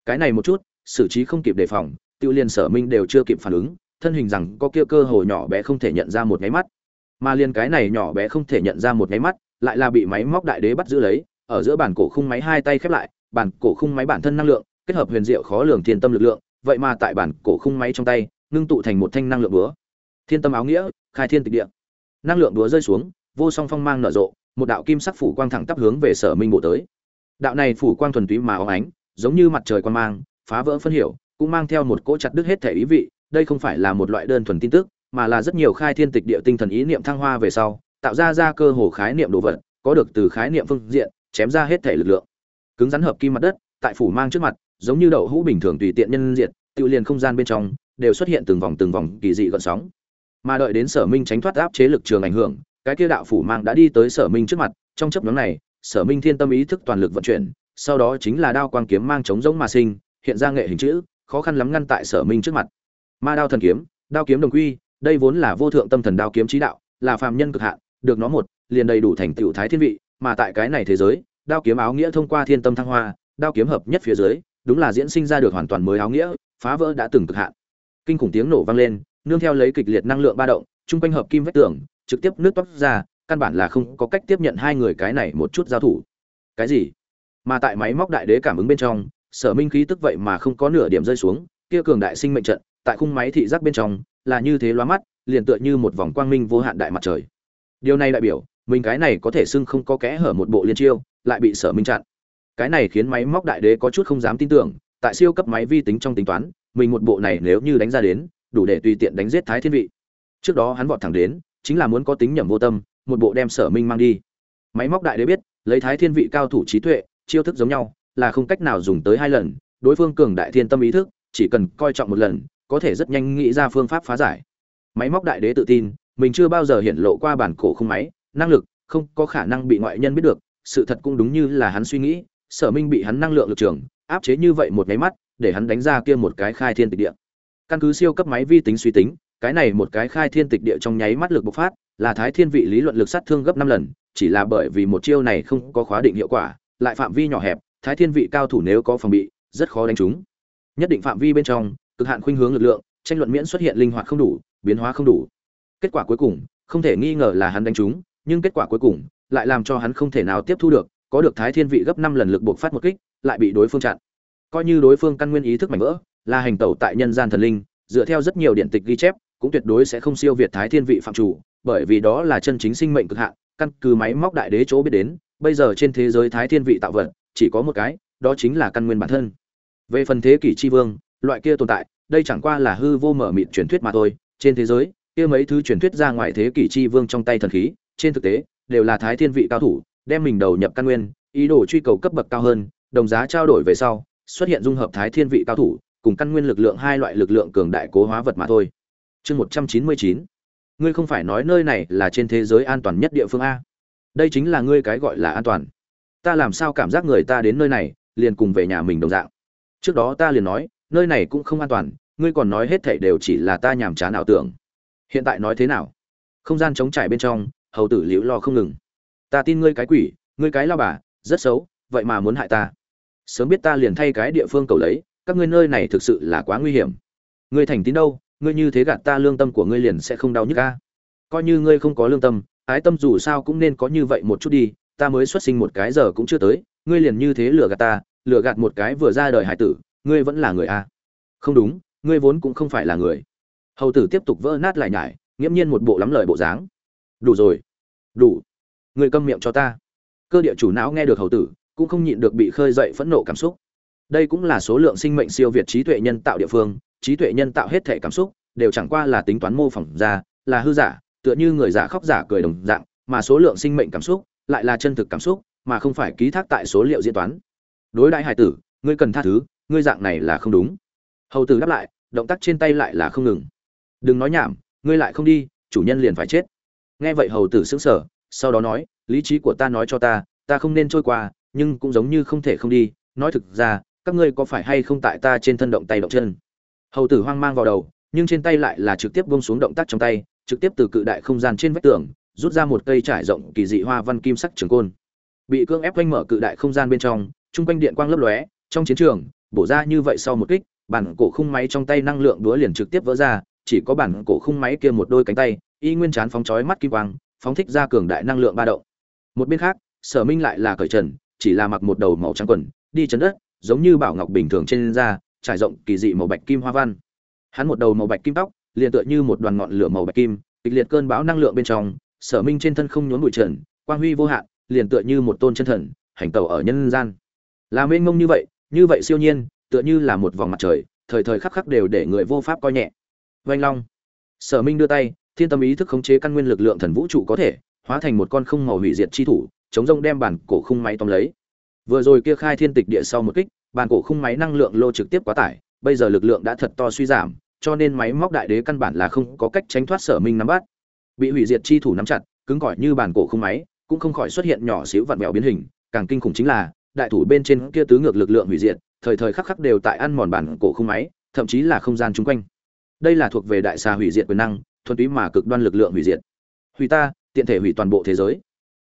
Cái này một chút, xử trí không kịp đề phòng, tiêu liên sở minh đều chưa kịp phản ứng, thân hình rằng có kia cơ hồ nhỏ bé không thể nhận ra một nháy mắt. Mà liên cái này nhỏ bé không thể nhận ra một nháy mắt, lại là bị máy móc đại đế bắt giữ lấy, ở giữa bản cổ khung máy hai tay khép lại, bản cổ khung máy bản thân năng lượng, kết hợp huyền diệu khó lường thiên tâm lực lượng, vậy mà tại bản cổ khung máy trong tay, ngưng tụ thành một thanh năng lượng búa thiên tâm áo nghĩa, khai thiên tịch địa. Năng lượng đúa rơi xuống, vô song phong mang nở rộ, một đạo kim sắc phủ quang thẳng tắp hướng về sở minh bộ tới. Đạo này phủ quang thuần túy mà óng ánh, giống như mặt trời quang mang, phá vỡ phân hiểu cũng mang theo một cỗ chặt đứt hết thể ý vị, đây không phải là một loại đơn thuần tin tức, mà là rất nhiều khai thiên tịch địa tinh thần ý niệm thăng hoa về sau, tạo ra ra cơ hồ khái niệm đồ vật, có được từ khái niệm phương diện, chém ra hết thể lực lượng. Cứng rắn hợp kim mặt đất, tại phủ mang trước mặt, giống như đậu hũ bình thường tùy tiện nhân diện tự liền không gian bên trong, đều xuất hiện từng vòng từng vòng kỳ dị gợn sóng mà đợi đến sở minh tránh thoát áp chế lực trường ảnh hưởng, cái kia đạo phủ mang đã đi tới sở minh trước mặt, trong chấp nhóm này, sở minh thiên tâm ý thức toàn lực vận chuyển, sau đó chính là đao quang kiếm mang chống giống mà sinh, hiện ra nghệ hình chữ, khó khăn lắm ngăn tại sở minh trước mặt. Ma đao thần kiếm, đao kiếm đồng quy, đây vốn là vô thượng tâm thần đao kiếm trí đạo, là phàm nhân cực hạn, được nó một, liền đầy đủ thành tựu thái thiên vị, mà tại cái này thế giới, đao kiếm áo nghĩa thông qua thiên tâm thăng hoa, đao kiếm hợp nhất phía dưới, đúng là diễn sinh ra được hoàn toàn mới áo nghĩa, phá vỡ đã từng cực hạn. Kinh khủng tiếng nổ vang lên nương theo lấy kịch liệt năng lượng ba động, chung quanh hợp kim vách tường, trực tiếp nước toát ra, căn bản là không có cách tiếp nhận hai người cái này một chút giao thủ. Cái gì? Mà tại máy móc đại đế cảm ứng bên trong, sở minh khí tức vậy mà không có nửa điểm rơi xuống, kia cường đại sinh mệnh trận, tại khung máy thị giác bên trong, là như thế loa mắt, liền tựa như một vòng quang minh vô hạn đại mặt trời. Điều này đại biểu, mình cái này có thể xưng không có kẽ hở một bộ liên chiêu, lại bị sở minh chặn. Cái này khiến máy móc đại đế có chút không dám tin tưởng, tại siêu cấp máy vi tính trong tính toán, mình một bộ này nếu như đánh ra đến đủ để tùy tiện đánh giết thái thiên vị. Trước đó hắn vọt thẳng đến, chính là muốn có tính nhầm vô tâm, một bộ đem sở minh mang đi. Máy móc đại đế biết, lấy thái thiên vị cao thủ trí tuệ, chiêu thức giống nhau, là không cách nào dùng tới hai lần, đối phương cường đại thiên tâm ý thức, chỉ cần coi trọng một lần, có thể rất nhanh nghĩ ra phương pháp phá giải. Máy móc đại đế tự tin, mình chưa bao giờ hiện lộ qua bản cổ không máy, năng lực, không có khả năng bị ngoại nhân biết được, sự thật cũng đúng như là hắn suy nghĩ, sở minh bị hắn năng lượng lực trường, áp chế như vậy một nháy mắt, để hắn đánh ra kia một cái khai thiên tịch địa căn cứ siêu cấp máy vi tính suy tính, cái này một cái khai thiên tịch địa trong nháy mắt lực bộc phát, là thái thiên vị lý luận lực sát thương gấp năm lần, chỉ là bởi vì một chiêu này không có khóa định hiệu quả, lại phạm vi nhỏ hẹp, thái thiên vị cao thủ nếu có phòng bị, rất khó đánh trúng. Nhất định phạm vi bên trong, cực hạn khuynh hướng lực lượng, tranh luận miễn xuất hiện linh hoạt không đủ, biến hóa không đủ. Kết quả cuối cùng, không thể nghi ngờ là hắn đánh trúng, nhưng kết quả cuối cùng lại làm cho hắn không thể nào tiếp thu được, có được thái thiên vị gấp năm lần lực buộc phát một kích, lại bị đối phương chặn. Coi như đối phương căn nguyên ý thức mạnh vỡ là hành tẩu tại nhân gian thần linh, dựa theo rất nhiều điện tịch ghi chép, cũng tuyệt đối sẽ không siêu việt thái thiên vị phạm chủ, bởi vì đó là chân chính sinh mệnh cực hạn, căn cứ máy móc đại đế chỗ biết đến, bây giờ trên thế giới thái thiên vị tạo vật, chỉ có một cái, đó chính là căn nguyên bản thân. Về phần thế kỷ chi vương, loại kia tồn tại, đây chẳng qua là hư vô mở mịt truyền thuyết mà thôi. Trên thế giới, kia mấy thứ truyền thuyết ra ngoài thế kỷ chi vương trong tay thần khí, trên thực tế, đều là thái thiên vị cao thủ, đem mình đầu nhập căn nguyên, ý đồ truy cầu cấp bậc cao hơn, đồng giá trao đổi về sau, xuất hiện dung hợp thái thiên vị cao thủ cùng căn nguyên lực lượng hai loại lực lượng cường đại cố hóa vật mà thôi. Chương một trăm chín mươi chín. Ngươi không phải nói nơi này là trên thế giới an toàn nhất địa phương a. Đây chính là ngươi cái gọi là an toàn. Ta làm sao cảm giác người ta đến nơi này, liền cùng về nhà mình đồng dạng. Trước đó ta liền nói, nơi này cũng không an toàn, ngươi còn nói hết thảy đều chỉ là ta nhàm chán ảo tưởng. Hiện tại nói thế nào? Không gian trống trải bên trong, hầu tử liễu lo không ngừng. Ta tin ngươi cái quỷ, ngươi cái lao bà, rất xấu, vậy mà muốn hại ta. Sớm biết ta liền thay cái địa phương cầu lấy các ngươi nơi này thực sự là quá nguy hiểm. Ngươi thành tín đâu, ngươi như thế gạt ta lương tâm của ngươi liền sẽ không đau nhức ca coi như ngươi không có lương tâm, ái tâm dù sao cũng nên có như vậy một chút đi, ta mới xuất sinh một cái giờ cũng chưa tới, ngươi liền như thế lừa gạt ta, lừa gạt một cái vừa ra đời hải tử, ngươi vẫn là người a. Không đúng, ngươi vốn cũng không phải là người. Hầu tử tiếp tục vỡ nát lại nhải, nghiễm nhiên một bộ lắm lời bộ dáng. Đủ rồi. Đủ. Ngươi câm miệng cho ta. Cơ địa chủ não nghe được hầu tử, cũng không nhịn được bị khơi dậy phẫn nộ cảm xúc đây cũng là số lượng sinh mệnh siêu việt trí tuệ nhân tạo địa phương, trí tuệ nhân tạo hết thể cảm xúc đều chẳng qua là tính toán mô phỏng ra, là hư giả, tựa như người giả khóc giả cười đồng dạng, mà số lượng sinh mệnh cảm xúc lại là chân thực cảm xúc, mà không phải ký thác tại số liệu diễn toán. Đối đại hải tử, ngươi cần tha thứ, ngươi dạng này là không đúng. Hầu tử đáp lại, động tác trên tay lại là không ngừng. Đừng nói nhảm, ngươi lại không đi, chủ nhân liền phải chết. Nghe vậy hầu tử sững sờ, sau đó nói, lý trí của ta nói cho ta ta không nên trôi qua, nhưng cũng giống như không thể không đi. Nói thực ra các ngươi có phải hay không tại ta trên thân động tay động chân? Hầu tử hoang mang vào đầu, nhưng trên tay lại là trực tiếp bông xuống động tác trong tay, trực tiếp từ cự đại không gian trên vách tường, rút ra một cây trải rộng kỳ dị hoa văn kim sắc trường côn. Bị cương ép quanh mở cự đại không gian bên trong trung quanh điện quang lấp lóe, trong chiến trường, bổ ra như vậy sau một kích, bản cổ khung máy trong tay năng lượng đúa liền trực tiếp vỡ ra, chỉ có bản cổ khung máy kia một đôi cánh tay, y nguyên chán phóng chói mắt kim quang, phóng thích ra cường đại năng lượng ba động. Một bên khác, sở minh lại là cởi trần, chỉ là mặc một đầu màu trắng quần, đi chấn đất giống như bảo ngọc bình thường trên da, trải rộng kỳ dị màu bạch kim hoa văn. Hắn một đầu màu bạch kim tóc, liền tựa như một đoàn ngọn lửa màu bạch kim, kịch liệt cơn bão năng lượng bên trong, sở minh trên thân không nhốn bụi trần, quang huy vô hạn, liền tựa như một tôn chân thần, hành tẩu ở nhân gian. Là mênh mông như vậy như vậy siêu nhiên, tựa như là một vòng mặt trời, thời thời khắc khắc đều để người vô pháp coi nhẹ. Vanh long. Sở minh đưa tay, thiên tâm ý thức khống chế căn nguyên lực lượng thần vũ trụ có thể, hóa thành một con không màu hủy diệt chi thủ, chống rông đem bản cổ khung máy tóm lấy vừa rồi kia khai thiên tịch địa sau một kích bản cổ khung máy năng lượng lô trực tiếp quá tải, bây giờ lực lượng đã thật to suy giảm, cho nên máy móc đại đế căn bản là không có cách tránh thoát sở minh nắm bắt. Bị hủy diệt chi thủ nắm chặt, cứng cỏi như bản cổ khung máy, cũng không khỏi xuất hiện nhỏ xíu vặn vẹo biến hình, càng kinh khủng chính là, đại thủ bên trên kia tứ ngược lực lượng hủy diệt, thời thời khắc khắc đều tại ăn mòn bản cổ khung máy, thậm chí là không gian chung quanh. Đây là thuộc về đại xà hủy diệt quyền năng, thuần túy mà cực đoan lực lượng hủy diệt. Hủy ta, tiện thể hủy toàn bộ thế giới.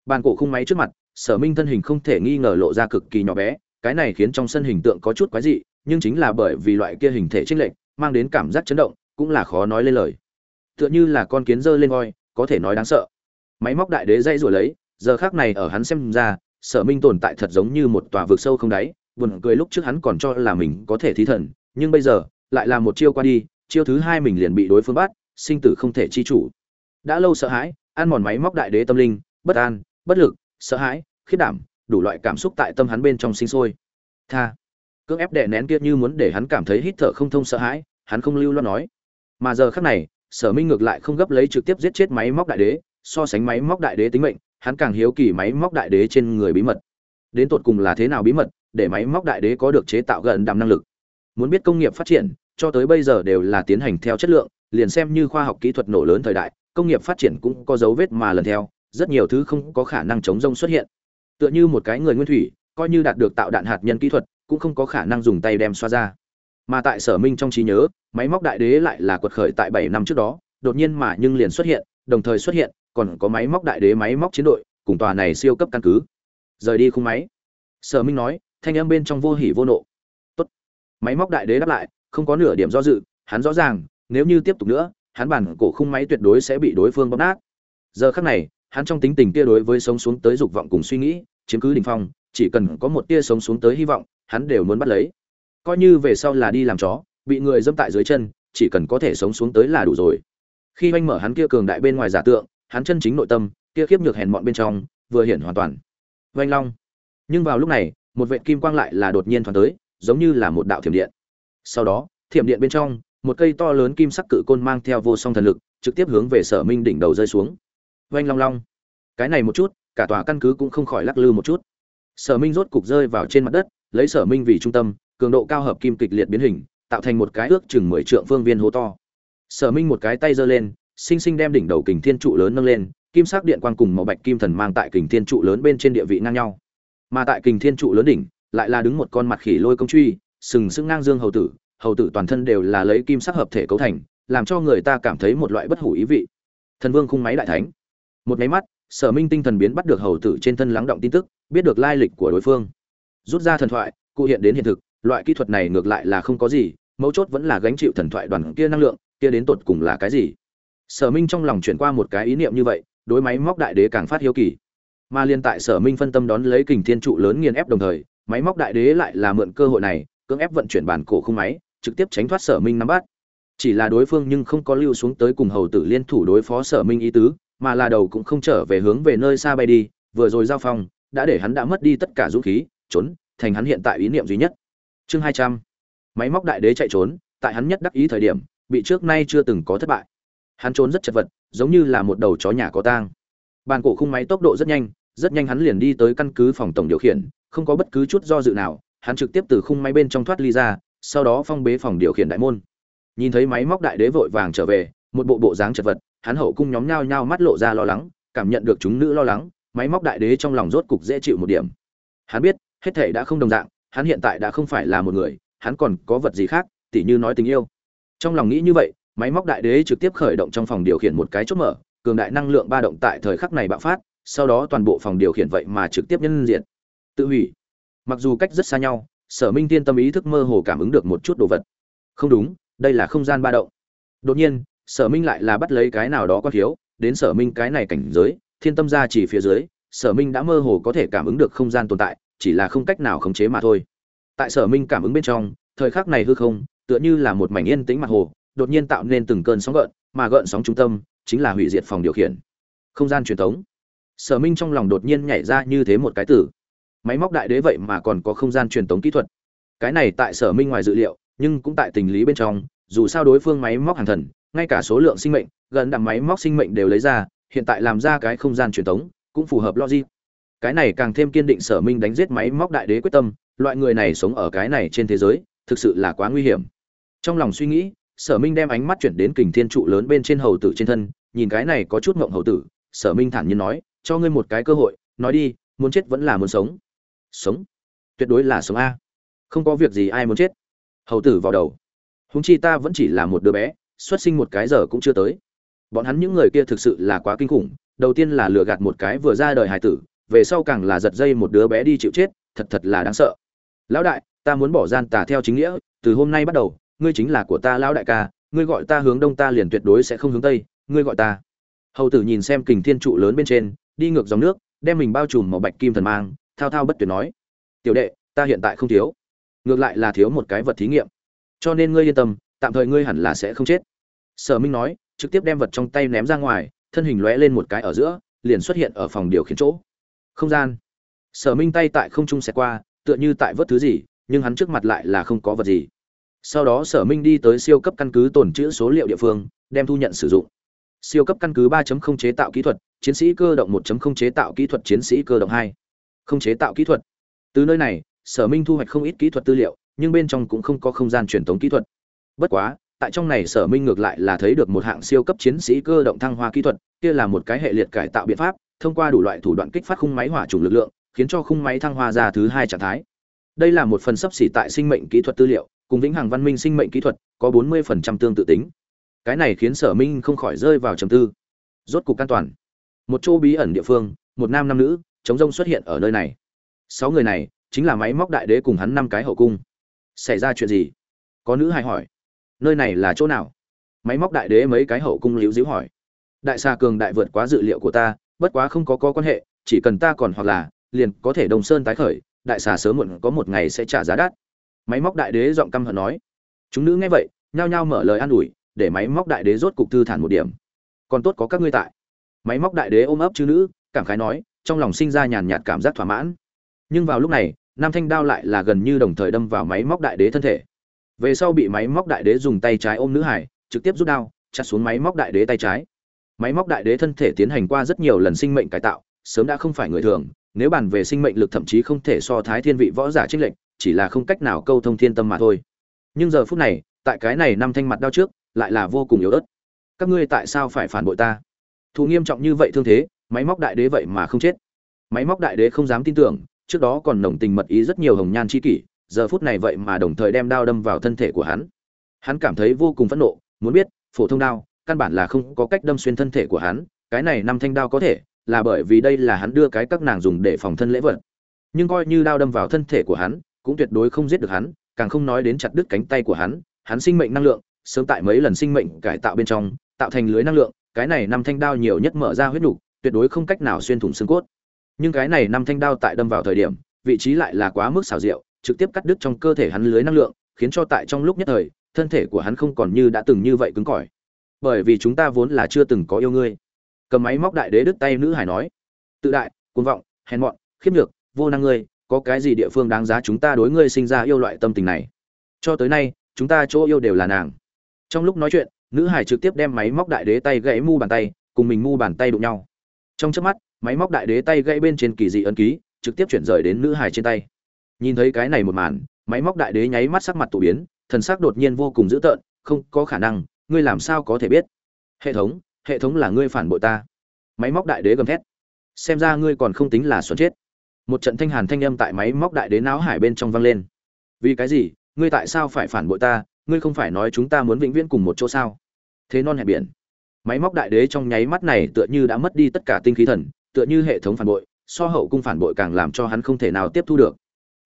Bàn cổ khung máy trước mặt sở minh thân hình không thể nghi ngờ lộ ra cực kỳ nhỏ bé, cái này khiến trong sân hình tượng có chút quái dị, nhưng chính là bởi vì loại kia hình thể chênh lệch, mang đến cảm giác chấn động, cũng là khó nói lên lời. Tựa như là con kiến dơ lên voi, có thể nói đáng sợ. Máy móc đại đế dây rồi lấy, giờ khác này ở hắn xem ra, sở minh tồn tại thật giống như một tòa vực sâu không đáy, buồn cười lúc trước hắn còn cho là mình có thể thí thần, nhưng bây giờ, lại là một chiêu qua đi, chiêu thứ hai mình liền bị đối phương bắt, sinh tử không thể chi chủ. Đã lâu sợ hãi, ăn mòn máy móc đại đế tâm linh, bất an, bất lực sợ hãi khiết đảm, đủ loại cảm xúc tại tâm hắn bên trong sinh sôi. Tha. Cưỡng ép đè nén kia như muốn để hắn cảm thấy hít thở không thông sợ hãi, hắn không lưu loát nói. Mà giờ khắc này, sở minh ngược lại không gấp lấy trực tiếp giết chết máy móc đại đế, so sánh máy móc đại đế tính mệnh, hắn càng hiếu kỳ máy móc đại đế trên người bí mật. Đến tột cùng là thế nào bí mật, để máy móc đại đế có được chế tạo gần đàm năng lực? Muốn biết công nghiệp phát triển, cho tới bây giờ đều là tiến hành theo chất lượng, liền xem như khoa học kỹ thuật nổ lớn thời đại, công nghiệp phát triển cũng có dấu vết mà lần theo rất nhiều thứ không có khả năng chống rông xuất hiện. Tựa như một cái người nguyên thủy, coi như đạt được tạo đạn hạt nhân kỹ thuật, cũng không có khả năng dùng tay đem xoa ra. Mà tại sở minh trong trí nhớ, máy móc đại đế lại là quật khởi tại bảy năm trước đó, đột nhiên mà nhưng liền xuất hiện, đồng thời xuất hiện, còn có máy móc đại đế, máy móc chiến đội, cùng tòa này siêu cấp căn cứ. Rời đi khung máy. Sở minh nói, thanh âm bên trong vô hỉ vô nộ. Tốt. máy móc đại đế đáp lại, không có nửa điểm do dự, hắn rõ ràng, nếu như tiếp tục nữa, hắn bản cổ khung máy tuyệt đối sẽ bị đối phương bóp nát. Giờ khắc này hắn trong tính tình kia đối với sống xuống tới dục vọng cùng suy nghĩ, chiếm cứ đỉnh phong, chỉ cần có một tia sống xuống tới hy vọng, hắn đều muốn bắt lấy. Coi như về sau là đi làm chó, bị người dẫm tại dưới chân, chỉ cần có thể sống xuống tới là đủ rồi. Khi anh mở hắn kia cường đại bên ngoài giả tượng, hắn chân chính nội tâm, kia khiếp nhược hèn mọn bên trong, vừa hiện hoàn toàn. Vanh long. Nhưng vào lúc này, một vệt kim quang lại là đột nhiên thoáng tới, giống như là một đạo thiểm điện. Sau đó, thiểm điện bên trong, một cây to lớn kim sắc cự côn mang theo vô song thần lực, trực tiếp hướng về sở minh đỉnh đầu rơi xuống oanh long long. Cái này một chút, cả tòa căn cứ cũng không khỏi lắc lư một chút. Sở minh rốt cục rơi vào trên mặt đất, lấy sở minh vì trung tâm, cường độ cao hợp kim kịch liệt biến hình, tạo thành một cái ước chừng mười trượng phương viên hố to. Sở minh một cái tay giơ lên sinh sinh đem đỉnh đầu kình thiên trụ lớn nâng lên, kim sắc điện quang cùng màu bạch kim thần mang tại kình thiên trụ lớn bên trên địa vị ngang nhau. Mà tại kình thiên trụ lớn đỉnh, lại là đứng một con mặt khỉ lôi công truy, sừng sững ngang dương hầu tử hầu tử toàn thân đều là lấy kim sắc hợp thể cấu thành, làm cho người ta cảm thấy một loại bất hủ ý vị. Thần vương khung máy đại thánh một máy mắt, sở minh tinh thần biến bắt được hầu tử trên thân lắng động tin tức, biết được lai lịch của đối phương. Rút ra thần thoại, cụ hiện đến hiện thực, loại kỹ thuật này ngược lại là không có gì, mấu chốt vẫn là gánh chịu thần thoại đoàn kia năng lượng, kia đến tột cùng là cái gì? Sở minh trong lòng chuyển qua một cái ý niệm như vậy, đối máy móc đại đế càng phát hiếu kỳ. Mà liên tại sở minh phân tâm đón lấy kình thiên trụ lớn nghiền ép đồng thời, máy móc đại đế lại là mượn cơ hội này, cưỡng ép vận chuyển bản cổ không máy, trực tiếp tránh thoát sở minh nắm bắt. Chỉ là đối phương nhưng không có lưu xuống tới cùng hầu tử liên thủ đối phó sở minh ý tứ mà là đầu cũng không trở về hướng về nơi xa bay đi, vừa rồi giao phong, đã để hắn đã mất đi tất cả dũng khí, trốn, thành hắn hiện tại ý niệm duy nhất. Chương hai trăm. Máy móc đại đế chạy trốn, tại hắn nhất đắc ý thời điểm, bị trước nay chưa từng có thất bại. Hắn trốn rất chật vật, giống như là một đầu chó nhà có tang. Bàn cổ khung máy tốc độ rất nhanh rất nhanh hắn liền đi tới căn cứ phòng tổng điều khiển, không có bất cứ chút do dự nào, hắn trực tiếp từ khung máy bên trong thoát ly ra, sau đó phong bế phòng điều khiển đại môn. Nhìn thấy máy móc đại đế vội vàng trở về, một bộ bộ dáng chật vật hắn hậu cung nhóm nhao nhao mắt lộ ra lo lắng, cảm nhận được chúng nữ lo lắng, máy móc đại đế trong lòng rốt cục dễ chịu một điểm. Hắn biết, hết thảy đã không đồng dạng, hắn hiện tại đã không phải là một người, hắn còn có vật gì khác, tỉ như nói tình yêu. Trong lòng nghĩ như vậy, máy móc đại đế trực tiếp khởi động trong phòng điều khiển một cái chốt mở, cường đại năng lượng ba động tại thời khắc này bạo phát, sau đó toàn bộ phòng điều khiển vậy mà trực tiếp nhân diện. Tự hủy. Mặc dù cách rất xa nhau, sở minh tiên tâm ý thức mơ hồ cảm ứng được một chút đồ vật. Không đúng, đây là không gian ba động. Đột nhiên sở minh lại là bắt lấy cái nào đó có thiếu đến sở minh cái này cảnh giới, thiên tâm ra chỉ phía dưới, sở minh đã mơ hồ có thể cảm ứng được không gian tồn tại, chỉ là không cách nào khống chế mà thôi. Tại sở minh cảm ứng bên trong, thời khắc này hư không, tựa như là một mảnh yên tĩnh mặt hồ, đột nhiên tạo nên từng cơn sóng gợn, mà gợn sóng trung tâm chính là hủy diệt phòng điều khiển. Không gian truyền thống. Sở minh trong lòng đột nhiên nhảy ra như thế một cái tử. Máy móc đại đế vậy mà còn có không gian truyền thống kỹ thuật. Cái này tại sở minh ngoài dự liệu, nhưng cũng tại tình lý bên trong, dù sao đối phương máy móc hàng thần ngay cả số lượng sinh mệnh, gần đằng máy móc sinh mệnh đều lấy ra, hiện tại làm ra cái không gian truyền thống, cũng phù hợp logic. Cái này càng thêm kiên định sở minh đánh giết máy móc đại đế quyết tâm, loại người này sống ở cái này trên thế giới, thực sự là quá nguy hiểm. Trong lòng suy nghĩ, sở minh đem ánh mắt chuyển đến kình thiên trụ lớn bên trên hầu tử trên thân, nhìn cái này có chút ngộng hầu tử, sở minh thản nhiên nói, cho ngươi một cái cơ hội, nói đi, muốn chết vẫn là muốn sống. Sống? Tuyệt đối là sống a. Không có việc gì ai muốn chết. Hầu tử vào đầu. Húng chi ta vẫn chỉ là một đứa bé xuất sinh một cái giờ cũng chưa tới. Bọn hắn những người kia thực sự là quá kinh khủng, đầu tiên là lừa gạt một cái vừa ra đời hài tử, về sau càng là giật dây một đứa bé đi chịu chết, thật thật là đáng sợ. Lão đại, ta muốn bỏ gian tà theo chính nghĩa, từ hôm nay bắt đầu, ngươi chính là của ta lão đại ca, ngươi gọi ta hướng đông ta liền tuyệt đối sẽ không hướng tây, ngươi gọi ta. Hầu tử nhìn xem kình thiên trụ lớn bên trên, đi ngược dòng nước, đem mình bao trùm màu bạch kim thần mang, thao thao bất tuyệt nói. Tiểu đệ, ta hiện tại không thiếu. Ngược lại là thiếu một cái vật thí nghiệm. Cho nên ngươi yên tâm tạm thời ngươi hẳn là sẽ không chết. Sở minh nói, trực tiếp đem vật trong tay ném ra ngoài, thân hình lóe lên một cái ở giữa, liền xuất hiện ở phòng điều khiển chỗ. Không gian. Sở minh tay tại không trung xẹt qua, tựa như tại vớt thứ gì, nhưng hắn trước mặt lại là không có vật gì. Sau đó sở minh đi tới siêu cấp căn cứ tồn trữ số liệu địa phương, đem thu nhận sử dụng. Siêu cấp căn cứ 3.0 chế tạo kỹ thuật, chiến sĩ cơ động 1.0 chế tạo kỹ thuật chiến sĩ cơ động 2. không chế tạo kỹ thuật. Từ nơi này, sở minh thu hoạch không ít kỹ thuật tư liệu, nhưng bên trong cũng không có không gian truyền thống kỹ thuật bất quá, tại trong này sở minh ngược lại là thấy được một hạng siêu cấp chiến sĩ cơ động thăng hoa kỹ thuật, kia là một cái hệ liệt cải tạo biện pháp, thông qua đủ loại thủ đoạn kích phát khung máy hỏa trùng lực lượng, khiến cho khung máy thăng hoa ra thứ hai trạng thái. Đây là một phần sấp xỉ tại sinh mệnh kỹ thuật tư liệu, cùng vĩnh hằng văn minh sinh mệnh kỹ thuật có 40% tương tự tính. Cái này khiến sở minh không khỏi rơi vào trầm tư. Rốt cục an toàn. Một chỗ bí ẩn địa phương, một nam năm nữ, chống rông xuất hiện ở nơi này. Sáu người này chính là máy móc đại đế cùng hắn năm cái hậu cung. Xảy ra chuyện gì? Có nữ hay hỏi nơi này là chỗ nào? Máy móc đại đế mấy cái hậu cung liễu diễu hỏi. Đại xà cường đại vượt quá dự liệu của ta, bất quá không có có quan hệ, chỉ cần ta còn hoặc là, liền có thể đồng sơn tái khởi, đại xà sớm muộn có một ngày sẽ trả giá đắt. Máy móc đại đế giọng căm hận nói. Chúng nữ nghe vậy, nhao nhao mở lời an ủi, để máy móc đại đế rốt cục thư thản một điểm. Còn tốt có các ngươi tại. Máy móc đại đế ôm ấp chư nữ, cảm khái nói, trong lòng sinh ra nhàn nhạt cảm giác thỏa mãn. Nhưng vào lúc này, nam thanh đao lại là gần như đồng thời đâm vào máy móc đại đế thân thể về sau bị máy móc đại đế dùng tay trái ôm nữ hải, trực tiếp rút đao, chặt xuống máy móc đại đế tay trái. Máy móc đại đế thân thể tiến hành qua rất nhiều lần sinh mệnh cải tạo, sớm đã không phải người thường, nếu bàn về sinh mệnh lực thậm chí không thể so thái thiên vị võ giả trích lệnh chỉ là không cách nào câu thông thiên tâm mà thôi. Nhưng giờ phút này, tại cái này năm thanh mặt đau trước, lại là vô cùng yếu ớt. Các ngươi tại sao phải phản bội ta? Thù nghiêm trọng như vậy thương thế, máy móc đại đế vậy mà không chết. Máy móc đại đế không dám tin tưởng, trước đó còn nồng tình mật ý rất nhiều hồng nhan chi kỷ giờ phút này vậy mà đồng thời đem đao đâm vào thân thể của hắn. Hắn cảm thấy vô cùng phẫn nộ, muốn biết, phổ thông đao, căn bản là không có cách đâm xuyên thân thể của hắn, cái này năm thanh đao có thể, là bởi vì đây là hắn đưa cái các nàng dùng để phòng thân lễ vật. Nhưng coi như đao đâm vào thân thể của hắn, cũng tuyệt đối không giết được hắn, càng không nói đến chặt đứt cánh tay của hắn hắn sinh mệnh năng lượng, sớm tại mấy lần sinh mệnh cải tạo bên trong, tạo thành lưới năng lượng, cái này năm thanh đao nhiều nhất mở ra huyết nục tuyệt đối không cách nào xuyên thủng xương cốt. Nhưng cái này năm thanh đao tại đâm vào thời điểm, vị trí lại là quá mức xảo diệu trực tiếp cắt đứt trong cơ thể hắn lưới năng lượng, khiến cho tại trong lúc nhất thời, thân thể của hắn không còn như đã từng như vậy cứng cỏi. Bởi vì chúng ta vốn là chưa từng có yêu ngươi. Cầm máy móc đại đế đứt tay nữ hải nói. Tự đại, cuồng vọng, hèn mọn, khiếp nhược, vô năng ngươi, có cái gì địa phương đáng giá chúng ta đối ngươi sinh ra yêu loại tâm tình này? Cho tới nay, chúng ta chỗ yêu đều là nàng. Trong lúc nói chuyện, nữ hải trực tiếp đem máy móc đại đế tay gãy mu bàn tay, cùng mình mu bàn tay đụng nhau. Trong chớp mắt, máy móc đại đế tay gãy bên trên kỳ dị ấn ký, trực tiếp chuyển rời đến nữ hải trên tay nhìn thấy cái này một màn, máy móc đại đế nháy mắt sắc mặt tụ biến, thần sắc đột nhiên vô cùng dữ tợn, không có khả năng, ngươi làm sao có thể biết? Hệ thống hệ thống là ngươi phản bội ta. Máy móc đại đế gầm thét. Xem ra ngươi còn không tính là xuân chết. Một trận thanh hàn thanh âm tại máy móc đại đế não hải bên trong vang lên. Vì cái gì? Ngươi tại sao phải phản bội ta? Ngươi không phải nói chúng ta muốn vĩnh viễn cùng một chỗ sao? Thế non hẹp biển. Máy móc đại đế trong nháy mắt này tựa như đã mất đi tất cả tinh khí thần, tựa như hệ thống phản bội, so hậu cung phản bội càng làm cho hắn không thể nào tiếp thu được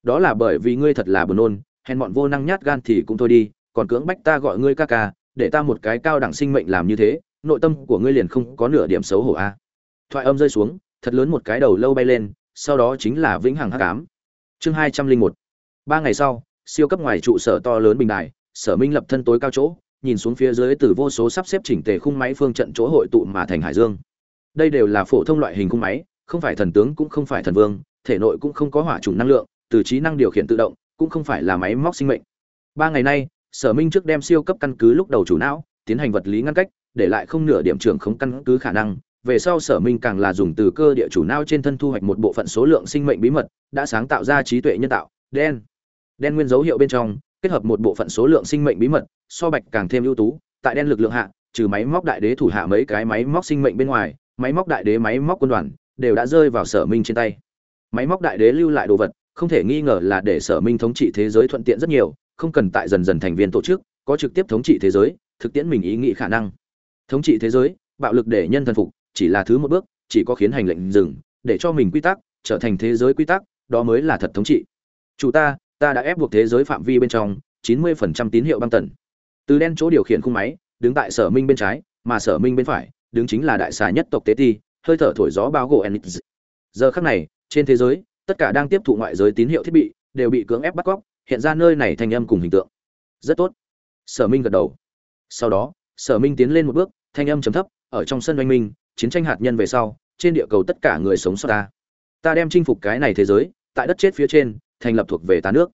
đó là bởi vì ngươi thật là buồn nôn, hèn bọn vô năng nhát gan thì cũng thôi đi, còn cưỡng bách ta gọi ngươi ca ca, để ta một cái cao đẳng sinh mệnh làm như thế, nội tâm của ngươi liền không có nửa điểm xấu hổ a. Thoại âm rơi xuống, thật lớn một cái đầu lâu bay lên, sau đó chính là vĩnh hằng hắc ám. Chương hai trăm linh một. Ba ngày sau, siêu cấp ngoài trụ sở to lớn bình đài, sở minh lập thân tối cao chỗ, nhìn xuống phía dưới từ vô số sắp xếp chỉnh tề khung máy phương trận chỗ hội tụ mà thành hải dương. Đây đều là phổ thông loại hình khung máy, không phải thần tướng cũng không phải thần vương, thể nội cũng không có hỏa trùng năng lượng từ trí năng điều khiển tự động, cũng không phải là máy móc sinh mệnh. Ba ngày nay, sở minh trước đem siêu cấp căn cứ lúc đầu chủ não, tiến hành vật lý ngăn cách, để lại không nửa điểm trưởng không căn cứ khả năng. Về sau sở minh càng là dùng từ cơ địa chủ não trên thân thu hoạch một bộ phận số lượng sinh mệnh bí mật, đã sáng tạo ra trí tuệ nhân tạo, đen. Đen nguyên dấu hiệu bên trong, kết hợp một bộ phận số lượng sinh mệnh bí mật, so bạch càng thêm ưu tú, tại đen lực lượng hạ, trừ máy móc đại đế thủ hạ mấy cái máy móc sinh mệnh bên ngoài, máy móc đại đế máy móc quân đoàn, đều đã rơi vào sở minh trên tay. Máy móc đại đế lưu lại đồ vật không thể nghi ngờ là để sở minh thống trị thế giới thuận tiện rất nhiều, không cần tại dần dần thành viên tổ chức, có trực tiếp thống trị thế giới, thực tiễn mình ý nghĩ khả năng. Thống trị thế giới, bạo lực để nhân thần phục, chỉ là thứ một bước, chỉ có khiến hành lệnh dừng, để cho mình quy tắc, trở thành thế giới quy tắc, đó mới là thật thống trị. Chủ ta ta đã ép buộc thế giới phạm vi bên trong 90% tín hiệu băng tần. Từ đen chỗ điều khiển khung máy, đứng tại sở minh bên trái, mà sở minh bên phải, đứng chính là đại xà nhất tộc tế ti, hơi thở thổi gió bao gỗ enix. Giờ khắc này, trên thế giới tất cả đang tiếp thụ ngoại giới tín hiệu thiết bị đều bị cưỡng ép bắt cóc, hiện ra nơi này thành âm cùng hình tượng. Rất tốt. Sở minh gật đầu. Sau đó, sở minh tiến lên một bước, thanh âm chấm thấp, ở trong sân oanh minh, chiến tranh hạt nhân về sau, trên địa cầu tất cả người sống sót ta. Ta đem chinh phục cái này thế giới, tại đất chết phía trên, thành lập thuộc về ta nước.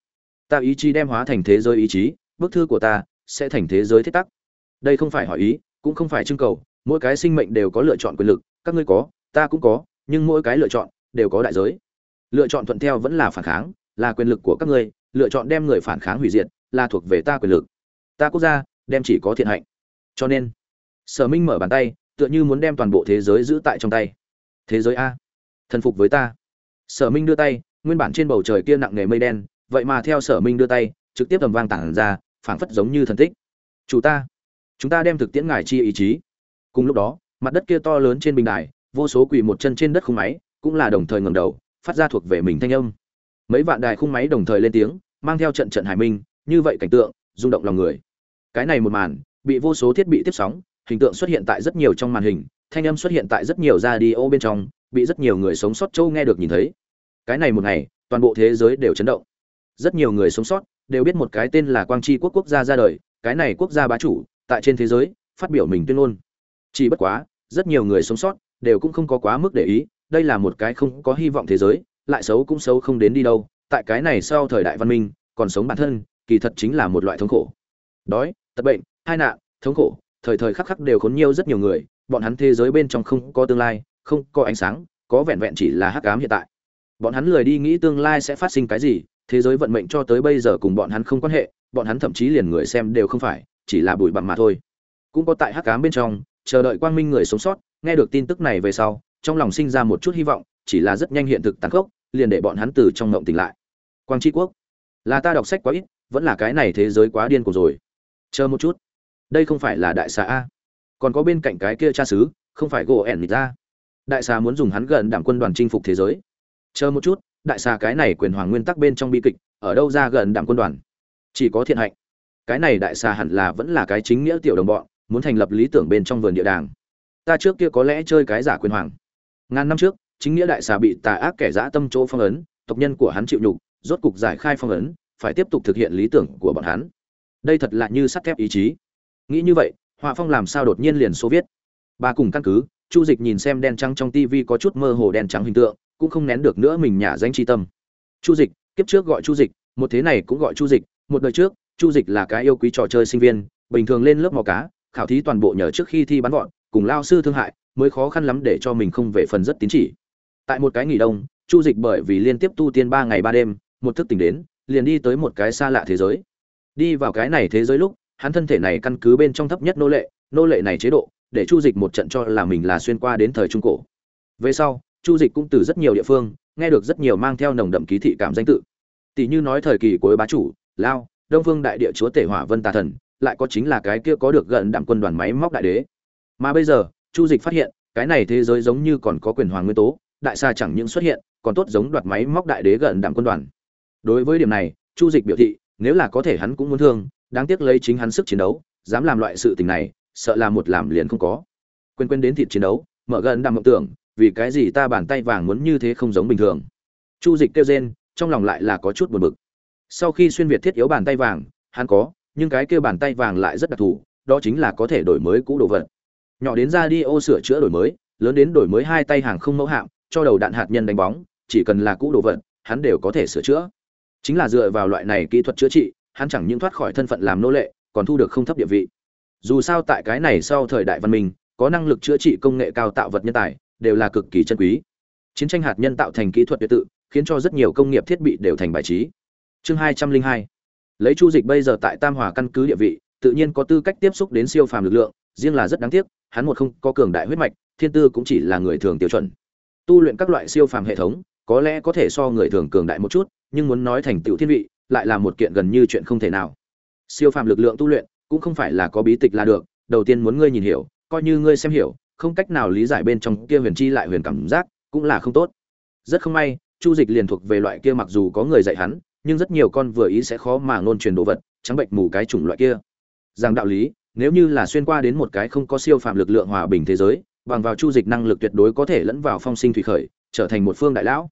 Ta ý chí đem hóa thành thế giới ý chí, bức thư của ta sẽ thành thế giới thiết tắc. Đây không phải hỏi ý, cũng không phải trưng cầu, mỗi cái sinh mệnh đều có lựa chọn quyền lực, các ngươi có, ta cũng có, nhưng mỗi cái lựa chọn đều có đại giới lựa chọn thuận theo vẫn là phản kháng, là quyền lực của các ngươi, lựa chọn đem người phản kháng hủy diệt là thuộc về ta quyền lực. Ta quốc gia đem chỉ có thiện hạnh. Cho nên, sở minh mở bàn tay, tựa như muốn đem toàn bộ thế giới giữ tại trong tay. Thế giới a, thần phục với ta. Sở minh đưa tay, nguyên bản trên bầu trời kia nặng nề mây đen, vậy mà theo sở minh đưa tay, trực tiếp tầm vang tản ra, phảng phất giống như thần tích. Chủ ta, chúng ta đem thực tiễn ngài chi ý chí. Cùng lúc đó, mặt đất kia to lớn trên bình đài, vô số quỳ một chân trên đất khung máy, cũng là đồng thời ngẩng đầu phát ra thuộc về mình thanh âm. Mấy vạn đài khung máy đồng thời lên tiếng, mang theo trận trận hải minh, như vậy cảnh tượng, rung động lòng người. Cái này một màn, bị vô số thiết bị tiếp sóng, hình tượng xuất hiện tại rất nhiều trong màn hình, thanh âm xuất hiện tại rất nhiều radio bên trong, bị rất nhiều người sống sót châu nghe được nhìn thấy. Cái này một ngày, toàn bộ thế giới đều chấn động. Rất nhiều người sống sót đều biết một cái tên là quang tri quốc quốc gia ra đời, cái này quốc gia bá chủ, tại trên thế giới, phát biểu mình tuyên ngôn. Chỉ bất quá, rất nhiều người sống sót đều cũng không có quá mức để ý đây là một cái không có hy vọng thế giới, lại xấu cũng xấu không đến đi đâu, tại cái này sau thời đại văn minh, còn sống bản thân, kỳ thật chính là một loại thống khổ. Đói, tật bệnh hai nạn, thống khổ, thời thời khắc khắc đều khốn nhiều rất nhiều người, bọn hắn thế giới bên trong không có tương lai, không có ánh sáng, có vẹn vẹn chỉ là hắc ám hiện tại. Bọn hắn lười đi nghĩ tương lai sẽ phát sinh cái gì, thế giới vận mệnh cho tới bây giờ cùng bọn hắn không quan hệ, bọn hắn thậm chí liền người xem đều không phải, chỉ là bụi bặm mà thôi. Cũng có tại hắc ám bên trong, chờ đợi quang minh người sống sót, nghe được tin tức này về sau trong lòng sinh ra một chút hy vọng, chỉ là rất nhanh hiện thực tàn khốc, liền để bọn hắn từ trong ngộng tỉnh lại. Quang tri quốc, là ta đọc sách quá ít, vẫn là cái này thế giới quá điên cuồng rồi. Chờ một chút. Đây không phải là đại xà a. Còn có bên cạnh cái kia cha xứ, không phải gỗ ẻn ra. Đại xà muốn dùng hắn gần đảm quân đoàn chinh phục thế giới. Chờ một chút, đại xà cái này quyền hoàng nguyên tắc bên trong bi kịch, ở đâu ra gần đảm quân đoàn? Chỉ có thiện hạnh. Cái này đại xà hẳn là vẫn là cái chính nghĩa tiểu đồng bọn, muốn thành lập lý tưởng bên trong vườn địa đàng. Ta trước kia có lẽ chơi cái giả quyền hoàng ngàn năm trước, chính nghĩa đại xà bị tà ác kẻ dã tâm chỗ phong ấn, tộc nhân của hắn chịu nhục, rốt cục giải khai phong ấn, phải tiếp tục thực hiện lý tưởng của bọn hắn. Đây thật là như sắt thép ý chí. Nghĩ như vậy, họa phong làm sao đột nhiên liền số viết? Ba cùng căn cứ, chu dịch nhìn xem đen trắng trong tivi có chút mơ hồ đen trắng hình tượng, cũng không nén được nữa mình nhả danh tri tâm. Chu dịch, kiếp trước gọi chu dịch, một thế này cũng gọi chu dịch, một đời trước, chu dịch là cái yêu quý trò chơi sinh viên, bình thường lên lớp mò cá, khảo thí toàn bộ nhờ trước khi thi bắn gọn cùng lao sư thương hại mới khó khăn lắm để cho mình không về phần rất tín chỉ. Tại một cái nghỉ đông, chu dịch bởi vì liên tiếp tu tiên ba ngày ba đêm, một thức tỉnh đến, liền đi tới một cái xa lạ thế giới. Đi vào cái này thế giới lúc, hắn thân thể này căn cứ bên trong thấp nhất nô lệ nô lệ này chế độ, để chu dịch một trận cho là mình là xuyên qua đến thời trung cổ. Về sau, chu dịch cũng từ rất nhiều địa phương, nghe được rất nhiều mang theo nồng đậm ký thị cảm danh tự. Tỷ như nói thời kỳ cuối bá chủ, lao, đông phương đại địa chúa tể hỏa vân tà thần, lại có chính là cái kia có được gần đạm quân đoàn máy móc đại đế. Mà bây giờ chu dịch phát hiện, cái này thế giới giống như còn có quyền hoàng nguyên tố, đại xa chẳng những xuất hiện, còn tốt giống đoạt máy móc đại đế gần đạm quân đoàn. Đối với điểm này, chu dịch biểu thị, nếu là có thể hắn cũng muốn thương, đáng tiếc lấy chính hắn sức chiến đấu, dám làm loại sự tình này, sợ là một làm liền không có. Quên quên đến thịt chiến đấu, mở gần đạm mộng tưởng, vì cái gì ta bàn tay vàng muốn như thế không giống bình thường. Chu dịch kêu rên, trong lòng lại là có chút buồn bực. Sau khi xuyên việt thiết yếu bàn tay vàng, hắn có, nhưng cái kêu bàn tay vàng lại rất đặc thù, đó chính là có thể đổi mới cũ đồ vật nhỏ đến ra đi ô sửa chữa đổi mới, lớn đến đổi mới hai tay hàng không mẫu hạm, cho đầu đạn hạt nhân đánh bóng, chỉ cần là cũ đồ vật, hắn đều có thể sửa chữa. Chính là dựa vào loại này kỹ thuật chữa trị, hắn chẳng những thoát khỏi thân phận làm nô lệ, còn thu được không thấp địa vị. Dù sao tại cái này sau thời đại văn minh, có năng lực chữa trị công nghệ cao tạo vật nhân tài, đều là cực kỳ chân quý. Chiến tranh hạt nhân tạo thành kỹ thuật tuyệt tự, khiến cho rất nhiều công nghiệp thiết bị đều thành bài trí. Chương hai trăm linh hai. Lấy chu dịch bây giờ tại tam hòa căn cứ địa vị, tự nhiên có tư cách tiếp xúc đến siêu phàm lực lượng, riêng là rất đáng tiếc hắn một không có cường đại huyết mạch, thiên tư cũng chỉ là người thường tiêu chuẩn. Tu luyện các loại siêu phàm hệ thống, có lẽ có thể so người thường cường đại một chút, nhưng muốn nói thành tựu thiên vị, lại là một kiện gần như chuyện không thể nào. Siêu phàm lực lượng tu luyện, cũng không phải là có bí tịch là được, đầu tiên muốn ngươi nhìn hiểu, coi như ngươi xem hiểu, không cách nào lý giải bên trong kia huyền chi lại huyền cảm giác, cũng là không tốt. Rất không may, chu dịch liền thuộc về loại kia mặc dù có người dạy hắn, nhưng rất nhiều con vừa ý sẽ khó mà ngôn truyền đồ vật, trắng bệnh mù cái chủng loại kia. Rằng đạo lý nếu như là xuyên qua đến một cái không có siêu phàm lực lượng hòa bình thế giới, bằng vào chu dịch năng lực tuyệt đối có thể lẫn vào phong sinh thủy khởi, trở thành một phương đại lão.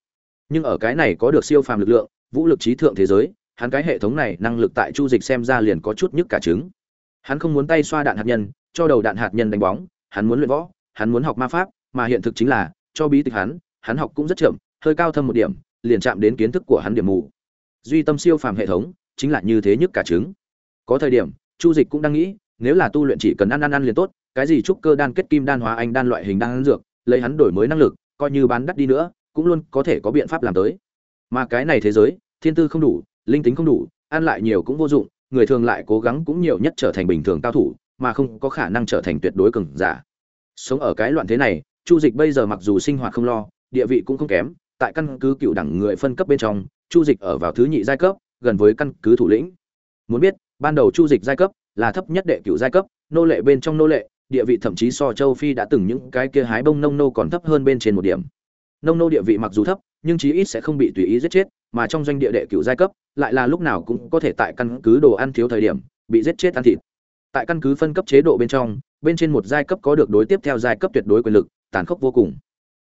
Nhưng ở cái này có được siêu phàm lực lượng, vũ lực trí thượng thế giới, hắn cái hệ thống này năng lực tại chu dịch xem ra liền có chút nhức cả trứng. Hắn không muốn tay xoa đạn hạt nhân, cho đầu đạn hạt nhân đánh bóng, hắn muốn luyện võ, hắn muốn học ma pháp, mà hiện thực chính là, cho bí tịch hắn hắn học cũng rất chậm, hơi cao thâm một điểm, liền chạm đến kiến thức của hắn điểm mù. Duy tâm siêu phàm hệ thống, chính là như thế nhất cả trứng. Có thời điểm, chu dịch cũng đang nghĩ nếu là tu luyện chỉ cần ăn ăn ăn liền tốt, cái gì trúc cơ đan, kết kim đan, hóa anh đan loại hình đan dược, lấy hắn đổi mới năng lực, coi như bán đắt đi nữa, cũng luôn có thể có biện pháp làm tới. Mà cái này thế giới, thiên tư không đủ, linh tính không đủ, ăn lại nhiều cũng vô dụng, người thường lại cố gắng cũng nhiều nhất trở thành bình thường cao thủ, mà không có khả năng trở thành tuyệt đối cường giả. Sống ở cái loạn thế này, chu dịch bây giờ mặc dù sinh hoạt không lo, địa vị cũng không kém, tại căn cứ cựu đẳng người phân cấp bên trong, chu dịch ở vào thứ nhị giai cấp, gần với căn cứ thủ lĩnh. Muốn biết, ban đầu chu dịch giai cấp là thấp nhất đệ cửu giai cấp, nô lệ bên trong nô lệ, địa vị thậm chí so châu phi đã từng những cái kia hái bông nông nô còn thấp hơn bên trên một điểm. Nông nô địa vị mặc dù thấp, nhưng chí ít sẽ không bị tùy ý giết chết, mà trong doanh địa đệ cửu giai cấp, lại là lúc nào cũng có thể tại căn cứ đồ ăn thiếu thời điểm, bị giết chết ăn thịt. Tại căn cứ phân cấp chế độ bên trong, bên trên một giai cấp có được đối tiếp theo giai cấp tuyệt đối quyền lực, tàn khốc vô cùng.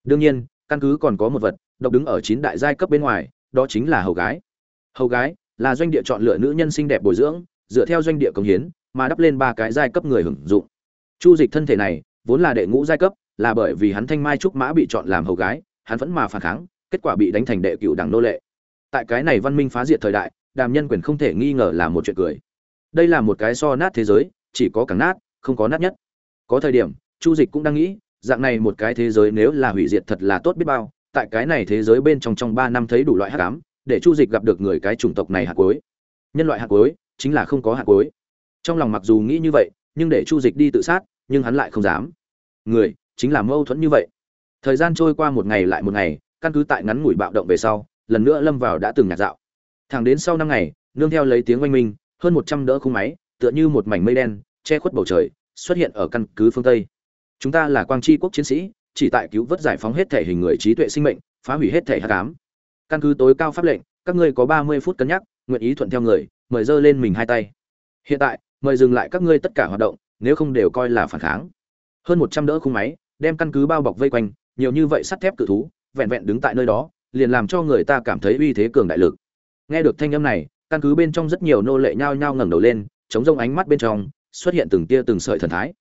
Đương nhiên, căn cứ còn có một vật, độc đứng ở chín đại giai cấp bên ngoài, đó chính là hầu gái. Hầu gái là doanh địa chọn lựa nữ nhân xinh đẹp bồi dưỡng dựa theo doanh địa công hiến, mà đắp lên ba cái giai cấp người hưởng dụng. Chu dịch thân thể này, vốn là đệ ngũ giai cấp, là bởi vì hắn thanh mai trúc mã bị chọn làm hầu gái, hắn vẫn mà phản kháng, kết quả bị đánh thành đệ cựu đảng nô lệ. Tại cái này văn minh phá diệt thời đại, đàm nhân quyền không thể nghi ngờ là một chuyện cười. Đây là một cái so nát thế giới, chỉ có càng nát, không có nát nhất. Có thời điểm, chu dịch cũng đang nghĩ, dạng này một cái thế giới nếu là hủy diệt thật là tốt biết bao, tại cái này thế giới bên trong trong ba năm thấy đủ loại hắc ám, để chu dịch gặp được người cái chủng tộc này hạt cuối. Nhân loại hạt cuối chính là không có hạt cuối. Trong lòng mặc dù nghĩ như vậy, nhưng để chu dịch đi tự sát, nhưng hắn lại không dám. Người, chính là mâu thuẫn như vậy. Thời gian trôi qua một ngày lại một ngày, căn cứ tại ngắn ngủi bạo động về sau, lần nữa lâm vào đã từng nhạt dạo. Thẳng đến sau năm ngày, nương theo lấy tiếng oanh minh, hơn một trăm đỡ khung máy, tựa như một mảnh mây đen, che khuất bầu trời, xuất hiện ở căn cứ phương tây. Chúng ta là quang tri quốc chiến sĩ, chỉ tại cứu vớt giải phóng hết thể hình người trí tuệ sinh mệnh, phá hủy hết thể hắc ám. Căn cứ tối cao pháp lệnh, các ngươi có ba mươi phút cân nhắc, nguyện ý thuận theo người mời giơ lên mình hai tay. Hiện tại, mời dừng lại các ngươi tất cả hoạt động, nếu không đều coi là phản kháng. Hơn một trăm đỡ khung máy, đem căn cứ bao bọc vây quanh, nhiều như vậy sắt thép cự thú, vẹn vẹn đứng tại nơi đó, liền làm cho người ta cảm thấy uy thế cường đại lực. Nghe được thanh âm này, căn cứ bên trong rất nhiều nô lệ nhao nhao ngẩng đầu lên, chống rông ánh mắt bên trong, xuất hiện từng tia từng sợi thần thái.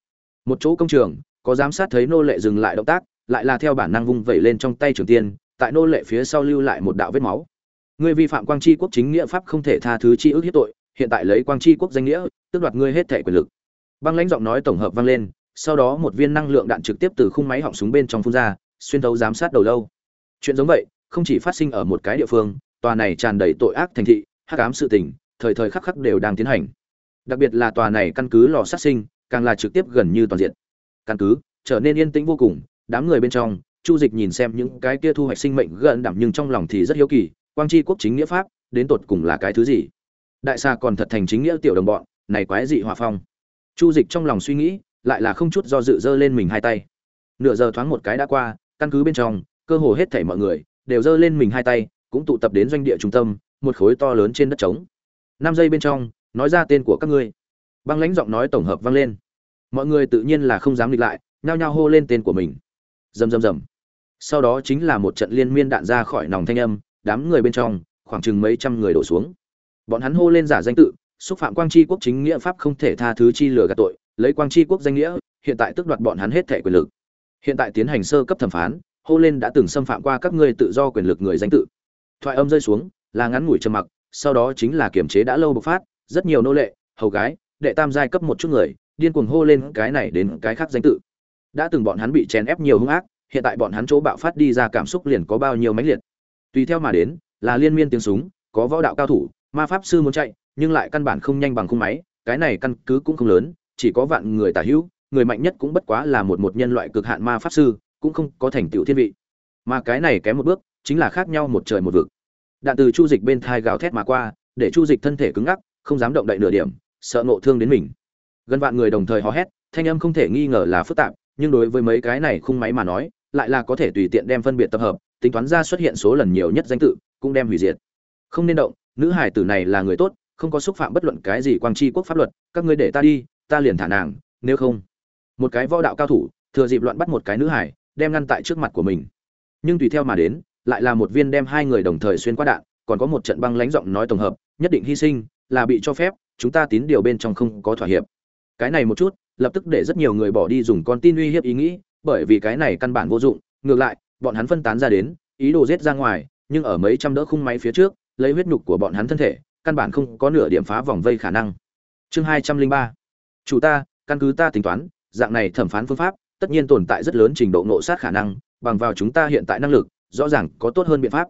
Một chỗ công trường, có giám sát thấy nô lệ dừng lại động tác, lại là theo bản năng vung vẩy lên trong tay trường tiên, tại nô lệ phía sau lưu lại một đạo vết máu ngươi vi phạm quang tri quốc chính nghĩa pháp không thể tha thứ chi ước hiếp tội, hiện tại lấy quang tri quốc danh nghĩa, tước đoạt ngươi hết thể quyền lực. Băng lãnh giọng nói tổng hợp vang lên, sau đó một viên năng lượng đạn trực tiếp từ khung máy họng súng bên trong phun ra, xuyên thấu giám sát đầu lâu. Chuyện giống vậy, không chỉ phát sinh ở một cái địa phương, tòa này tràn đầy tội ác thành thị, hắc ám sự tình, thời thời khắc khắc đều đang tiến hành. Đặc biệt là tòa này căn cứ lò sát sinh, càng là trực tiếp gần như toàn diện. Căn cứ, trở nên yên tĩnh vô cùng, đám người bên trong, chu dịch nhìn xem những cái kia thu hoạch sinh mệnh gần đảm nhưng trong lòng thì rất hiếu kỳ quang tri quốc chính nghĩa pháp, đến tột cùng là cái thứ gì? Đại xà còn thật thành chính nghĩa tiểu đồng bọn, này quái dị hòa phong. Chu dịch trong lòng suy nghĩ, lại là không chút do dự dơ lên mình hai tay. Nửa giờ thoáng một cái đã qua, căn cứ bên trong, cơ hồ hết thảy mọi người đều dơ lên mình hai tay, cũng tụ tập đến doanh địa trung tâm, một khối to lớn trên đất trống. Năm giây bên trong, nói ra tên của các ngươi. Băng lãnh giọng nói tổng hợp vang lên. Mọi người tự nhiên là không dám nghịch lại, nhao nhao hô lên tên của mình. Rầm rầm rầm. Sau đó chính là một trận liên miên đạn ra khỏi nòng thanh âm đám người bên trong, khoảng chừng mấy trăm người đổ xuống. Bọn hắn hô lên giả danh tự, xúc phạm quang tri quốc chính nghĩa pháp không thể tha thứ chi lừa gạt tội, lấy quang tri quốc danh nghĩa, hiện tại tức đoạt bọn hắn hết thẻ quyền lực. Hiện tại tiến hành sơ cấp thẩm phán, hô lên đã từng xâm phạm qua các ngươi tự do quyền lực người danh tự. Thoại âm rơi xuống, là ngắn ngủi trầm mặc, sau đó chính là kiểm chế đã lâu bộc phát, rất nhiều nô lệ, hầu gái, đệ tam giai cấp một chút người, điên cuồng hô lên cái này đến cái khác danh tự. Đã từng bọn hắn bị chèn ép nhiều hung ác, hiện tại bọn hắn chỗ bạo phát đi ra cảm xúc liền có bao nhiêu mãnh liệt tùy theo mà đến, là liên miên tiếng súng, có võ đạo cao thủ, ma pháp sư muốn chạy, nhưng lại căn bản không nhanh bằng khung máy, cái này căn cứ cũng không lớn, chỉ có vạn người tả hữu, người mạnh nhất cũng bất quá là một một nhân loại cực hạn ma pháp sư, cũng không có thành tựu thiên vị. Mà cái này kém một bước, chính là khác nhau một trời một vực. Đạn từ chu dịch bên thai gào thét mà qua, để chu dịch thân thể cứng ngắc, không dám động đậy nửa điểm, sợ ngộ thương đến mình. Gần vạn người đồng thời hò hét, thanh âm không thể nghi ngờ là phức tạp, nhưng đối với mấy cái này khung máy mà nói, lại là có thể tùy tiện đem phân biệt tập hợp tính toán ra xuất hiện số lần nhiều nhất danh tự, cũng đem hủy diệt. Không nên động, nữ hải tử này là người tốt, không có xúc phạm bất luận cái gì quang tri quốc pháp luật, các ngươi để ta đi, ta liền thả nàng, nếu không. Một cái võ đạo cao thủ, thừa dịp loạn bắt một cái nữ hải, đem ngăn tại trước mặt của mình. Nhưng tùy theo mà đến, lại là một viên đem hai người đồng thời xuyên qua đạn, còn có một trận băng lãnh giọng nói tổng hợp, nhất định hy sinh, là bị cho phép, chúng ta tín điều bên trong không có thỏa hiệp. Cái này một chút, lập tức để rất nhiều người bỏ đi dùng con tin uy hiếp ý nghĩ, bởi vì cái này căn bản vô dụng, ngược lại bọn hắn phân tán ra đến, ý đồ giết ra ngoài, nhưng ở mấy trăm đỡ khung máy phía trước, lấy huyết nhục của bọn hắn thân thể, căn bản không có nửa điểm phá vòng vây khả năng. Chương hai trăm linh ba. Chủ ta, căn cứ ta tính toán, dạng này thẩm phán phương pháp, tất nhiên tồn tại rất lớn trình độ ngộ sát khả năng, bằng vào chúng ta hiện tại năng lực, rõ ràng có tốt hơn biện pháp.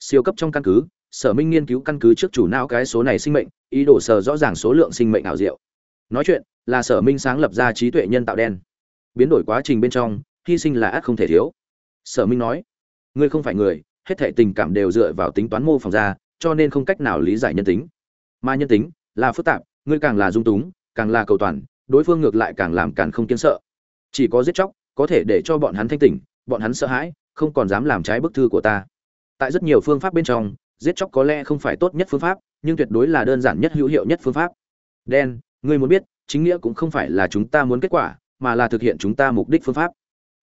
Siêu cấp trong căn cứ, sở minh nghiên cứu căn cứ trước chủ não cái số này sinh mệnh, ý đồ sở rõ ràng số lượng sinh mệnh ảo diệu. Nói chuyện, là sở minh sáng lập ra trí tuệ nhân tạo đen. Biến đổi quá trình bên trong, hy sinh là ác không thể thiếu sở minh nói, ngươi không phải người, hết thệ tình cảm đều dựa vào tính toán mô phỏng ra, cho nên không cách nào lý giải nhân tính. Mà nhân tính là phức tạp, ngươi càng là dung túng, càng là cầu toàn, đối phương ngược lại càng làm càng không kiến sợ. Chỉ có giết chóc, có thể để cho bọn hắn thanh tỉnh, bọn hắn sợ hãi, không còn dám làm trái bức thư của ta. Tại rất nhiều phương pháp bên trong, giết chóc có lẽ không phải tốt nhất phương pháp, nhưng tuyệt đối là đơn giản nhất hữu hiệu nhất phương pháp. Đen, ngươi muốn biết, chính nghĩa cũng không phải là chúng ta muốn kết quả, mà là thực hiện chúng ta mục đích phương pháp.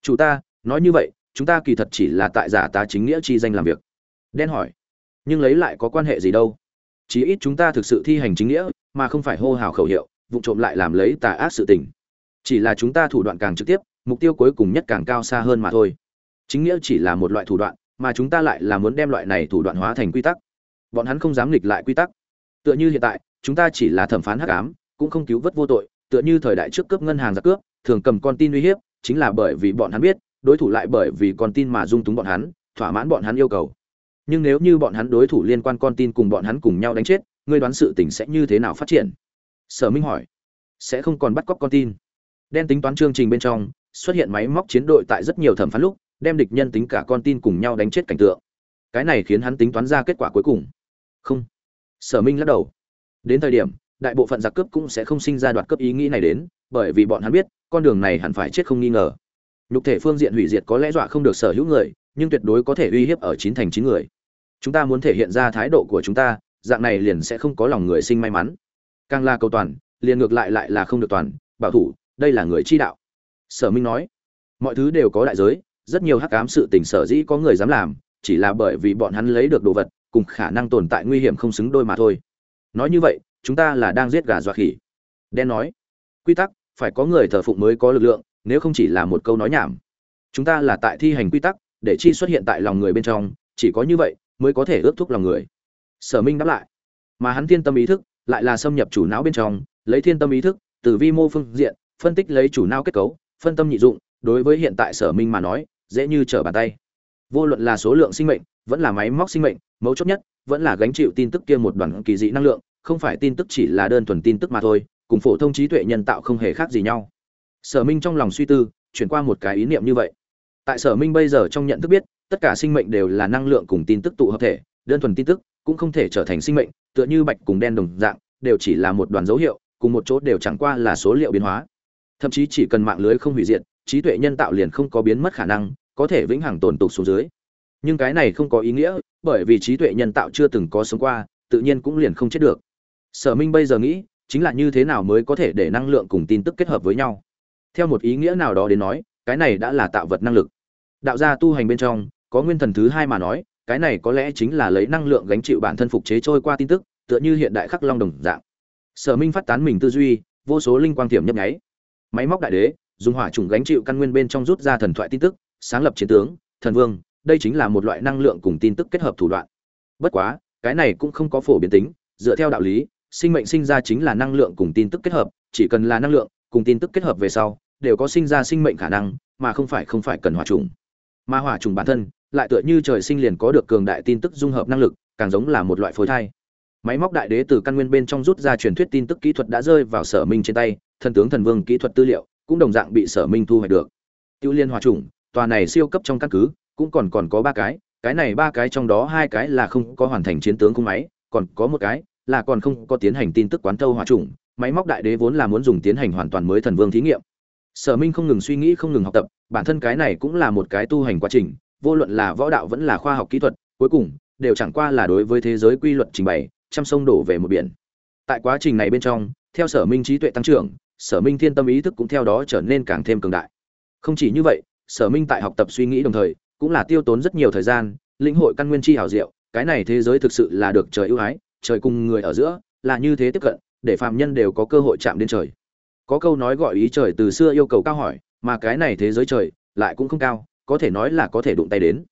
Chủ ta, nói như vậy chúng ta kỳ thật chỉ là tại giả tá chính nghĩa chi danh làm việc. Đen hỏi, nhưng lấy lại có quan hệ gì đâu? Chí ít chúng ta thực sự thi hành chính nghĩa, mà không phải hô hào khẩu hiệu vụ trộm lại làm lấy tà ác sự tình. Chỉ là chúng ta thủ đoạn càng trực tiếp, mục tiêu cuối cùng nhất càng cao xa hơn mà thôi. Chính nghĩa chỉ là một loại thủ đoạn, mà chúng ta lại là muốn đem loại này thủ đoạn hóa thành quy tắc. Bọn hắn không dám nghịch lại quy tắc. Tựa như hiện tại, chúng ta chỉ là thẩm phán hắc ám, cũng không cứu vớt vô tội, tựa như thời đại trước cướp ngân hàng giặc cướp, thường cầm con tin uy hiếp, chính là bởi vì bọn hắn biết đối thủ lại bởi vì con tin mà dung túng bọn hắn, thỏa mãn bọn hắn yêu cầu. Nhưng nếu như bọn hắn đối thủ liên quan con tin cùng bọn hắn cùng nhau đánh chết, ngươi đoán sự tình sẽ như thế nào phát triển? Sở minh hỏi. Sẽ không còn bắt cóc con tin. Đen tính toán chương trình bên trong, xuất hiện máy móc chiến đội tại rất nhiều thẩm phán lúc, đem địch nhân tính cả con tin cùng nhau đánh chết cảnh tượng. Cái này khiến hắn tính toán ra kết quả cuối cùng. Không. Sở minh lắc đầu. Đến thời điểm, đại bộ phận giặc cướp cũng sẽ không sinh ra đoạt cướp ý nghĩ này đến, bởi vì bọn hắn biết, con đường này hẳn phải chết không nghi ngờ nhục thể phương diện hủy diệt có lẽ dọa không được sở hữu người, nhưng tuyệt đối có thể uy hiếp ở chín thành chín người. Chúng ta muốn thể hiện ra thái độ của chúng ta, dạng này liền sẽ không có lòng người sinh may mắn. Càng là cầu toàn, liền ngược lại lại là không được toàn, bảo thủ, đây là người chi đạo. Sở minh nói, mọi thứ đều có đại giới, rất nhiều hắc ám sự tình sở dĩ có người dám làm, chỉ là bởi vì bọn hắn lấy được đồ vật, cùng khả năng tồn tại nguy hiểm không xứng đôi mà thôi. Nói như vậy, chúng ta là đang giết gà dọa khỉ. Đen nói, quy tắc, phải có người thờ phụng mới có lực lượng nếu không chỉ là một câu nói nhảm. Chúng ta là tại thi hành quy tắc, để chi xuất hiện tại lòng người bên trong, chỉ có như vậy mới có thể ước thúc lòng người. Sở minh đáp lại. Mà hắn thiên tâm ý thức lại là xâm nhập chủ não bên trong, lấy thiên tâm ý thức từ vi mô phương diện, phân tích lấy chủ não kết cấu, phân tâm nhị dụng, đối với hiện tại sở minh mà nói, dễ như trở bàn tay. Vô luận là số lượng sinh mệnh, vẫn là máy móc sinh mệnh, mấu chốt nhất vẫn là gánh chịu tin tức kia một đoàn kỳ dị năng lượng, không phải tin tức chỉ là đơn thuần tin tức mà thôi, cùng phổ thông trí tuệ nhân tạo không hề khác gì nhau sở minh trong lòng suy tư, chuyển qua một cái ý niệm như vậy. Tại sở minh bây giờ trong nhận thức biết, tất cả sinh mệnh đều là năng lượng cùng tin tức tụ hợp thể, đơn thuần tin tức cũng không thể trở thành sinh mệnh, tựa như bạch cùng đen đồng dạng, đều chỉ là một đoàn dấu hiệu, cùng một chỗ đều chẳng qua là số liệu biến hóa. Thậm chí chỉ cần mạng lưới không hủy diệt, trí tuệ nhân tạo liền không có biến mất khả năng, có thể vĩnh hằng tồn tục xuống dưới. Nhưng cái này không có ý nghĩa, bởi vì trí tuệ nhân tạo chưa từng có sống qua, tự nhiên cũng liền không chết được. Sở minh bây giờ nghĩ, chính là như thế nào mới có thể để năng lượng cùng tin tức kết hợp với nhau? Theo một ý nghĩa nào đó đến nói, cái này đã là tạo vật năng lực. Đạo gia tu hành bên trong, có nguyên thần thứ hai mà nói, cái này có lẽ chính là lấy năng lượng gánh chịu bản thân phục chế trôi qua tin tức, tựa như hiện đại khắc long đồng dạng. Sở minh phát tán mình tư duy, vô số linh quang tiềm nhấp nháy. Máy móc đại đế, dùng hỏa trùng gánh chịu căn nguyên bên trong rút ra thần thoại tin tức, sáng lập chiến tướng, thần vương, đây chính là một loại năng lượng cùng tin tức kết hợp thủ đoạn. Bất quá, cái này cũng không có phổ biến tính, dựa theo đạo lý, sinh mệnh sinh ra chính là năng lượng cùng tin tức kết hợp, chỉ cần là năng lượng cùng tin tức kết hợp về sau, đều có sinh ra sinh mệnh khả năng, mà không phải không phải cần hỏa trùng. Mà hỏa trùng bản thân, lại tựa như trời sinh liền có được cường đại tin tức dung hợp năng lực, càng giống là một loại phối thai. Máy móc đại đế từ căn nguyên bên trong rút ra truyền thuyết tin tức kỹ thuật đã rơi vào sở minh trên tay, thần tướng thần vương kỹ thuật tư liệu, cũng đồng dạng bị sở minh thu hoạch được. Tiêu liên hòa trùng, tòa này siêu cấp trong căn cứ, cũng còn còn có ba cái cái này ba cái trong đó hai cái là không có hoàn thành chiến tướng cung máy, còn có một cái là còn không có tiến hành tin tức quán thâu hòa trùng máy móc đại đế vốn là muốn dùng tiến hành hoàn toàn mới thần vương thí nghiệm. Sở minh không ngừng suy nghĩ, không ngừng học tập, bản thân cái này cũng là một cái tu hành quá trình, vô luận là võ đạo vẫn là khoa học kỹ thuật, cuối cùng, đều chẳng qua là đối với thế giới quy luật trình bày trăm sông đổ về một biển. Tại quá trình này bên trong, theo sở minh trí tuệ tăng trưởng, sở minh thiên tâm ý thức cũng theo đó trở nên càng thêm cường đại. Không chỉ như vậy, sở minh tại học tập suy nghĩ đồng thời, cũng là tiêu tốn rất nhiều thời gian, lĩnh hội căn nguyên chi hảo diệu, cái này thế giới thực sự là được trời ưu ái, trời cùng người ở giữa, là như thế tiếp cận để phàm nhân đều có cơ hội chạm đến trời. Có câu nói gọi ý trời từ xưa yêu cầu cao hỏi, mà cái này thế giới trời lại cũng không cao, có thể nói là có thể đụng tay đến.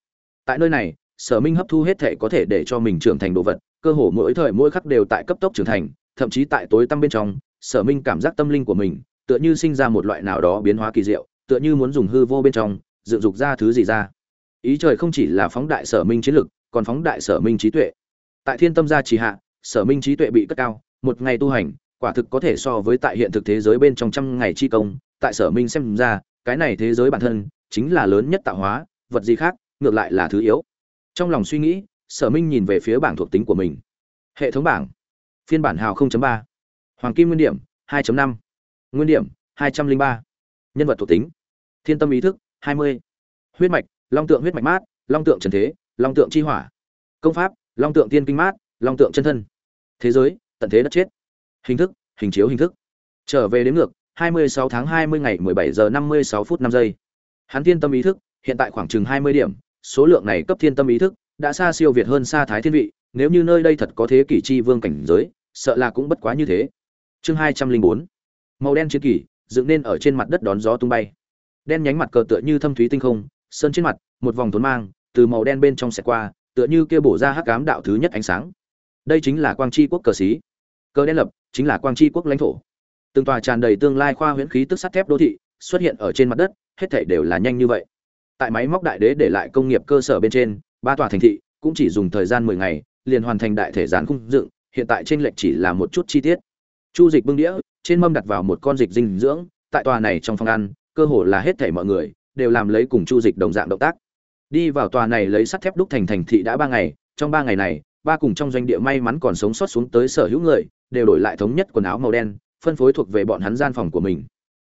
Tại nơi này, sở minh hấp thu hết thể có thể để cho mình trưởng thành đồ vật, cơ hồ mỗi thời mỗi khắc đều tại cấp tốc trưởng thành, thậm chí tại tối tăm bên trong, sở minh cảm giác tâm linh của mình tựa như sinh ra một loại nào đó biến hóa kỳ diệu, tựa như muốn dùng hư vô bên trong dựng dục ra thứ gì ra. Ý trời không chỉ là phóng đại sở minh chiến lực, còn phóng đại sở minh trí tuệ. Tại thiên tâm gia trì hạ, sở minh trí tuệ bị cất cao một ngày tu hành, quả thực có thể so với tại hiện thực thế giới bên trong trăm ngày chi công, tại sở minh xem ra, cái này thế giới bản thân chính là lớn nhất tạo hóa, vật gì khác, ngược lại là thứ yếu. Trong lòng suy nghĩ, sở minh nhìn về phía bảng thuộc tính của mình. Hệ thống bảng. Phiên bản hào 0.3 hoàng kim nguyên điểm 2.5 nguyên điểm 203 nhân vật thuộc tính. Thiên tâm ý thức 20 huyết mạch, long tượng huyết mạch mát, long tượng trần thế, long tượng chi hỏa. Công pháp, long tượng tiên kinh mát, long tượng chân thân. Thế giới tận thế đất chết. Hình thức, hình chiếu hình thức. Trở về đến ngược 26 tháng 20 ngày 17 giờ 56 phút 5 giây. Hắn thiên tâm ý thức, hiện tại khoảng chừng 20 điểm, số lượng này cấp thiên tâm ý thức, đã xa siêu việt hơn xa thái thiên vị, nếu như nơi đây thật có thế kỷ chi vương cảnh giới, sợ là cũng bất quá như thế. Chương 204 màu đen chiến kỷ dựng nên ở trên mặt đất đón gió tung bay. Đen nhánh mặt cờ tựa như thâm thúy tinh không, sơn trên mặt, một vòng tuấn mang, từ màu đen bên trong xẹt qua, tựa như kia bổ ra hắc ám đạo thứ nhất ánh sáng đây chính là quang chi quốc cờ xí. Cờ đen lập, chính là quang chi quốc lãnh thổ. Từng tòa tràn đầy tương lai khoa huyễn khí tức sắt thép đô thị xuất hiện ở trên mặt đất, hết thảy đều là nhanh như vậy. Tại máy móc đại đế để lại công nghiệp cơ sở bên trên, ba tòa thành thị cũng chỉ dùng thời gian mười ngày, liền hoàn thành đại thể dán khung dựng, hiện tại trên lệch chỉ là một chút chi tiết. Chu dịch bưng đĩa, trên mâm đặt vào một con dịch dinh dưỡng, tại tòa này trong phòng ăn, cơ hồ là hết thảy mọi người đều làm lấy cùng chu dịch đồng dạng động tác. Đi vào tòa này lấy sắt thép đúc thành thành thị đã ba ngày, trong ba ngày này ba cùng trong doanh địa may mắn còn sống sót xuống tới sở hữu người, đều đổi lại thống nhất quần áo màu đen, phân phối thuộc về bọn hắn gian phòng của mình.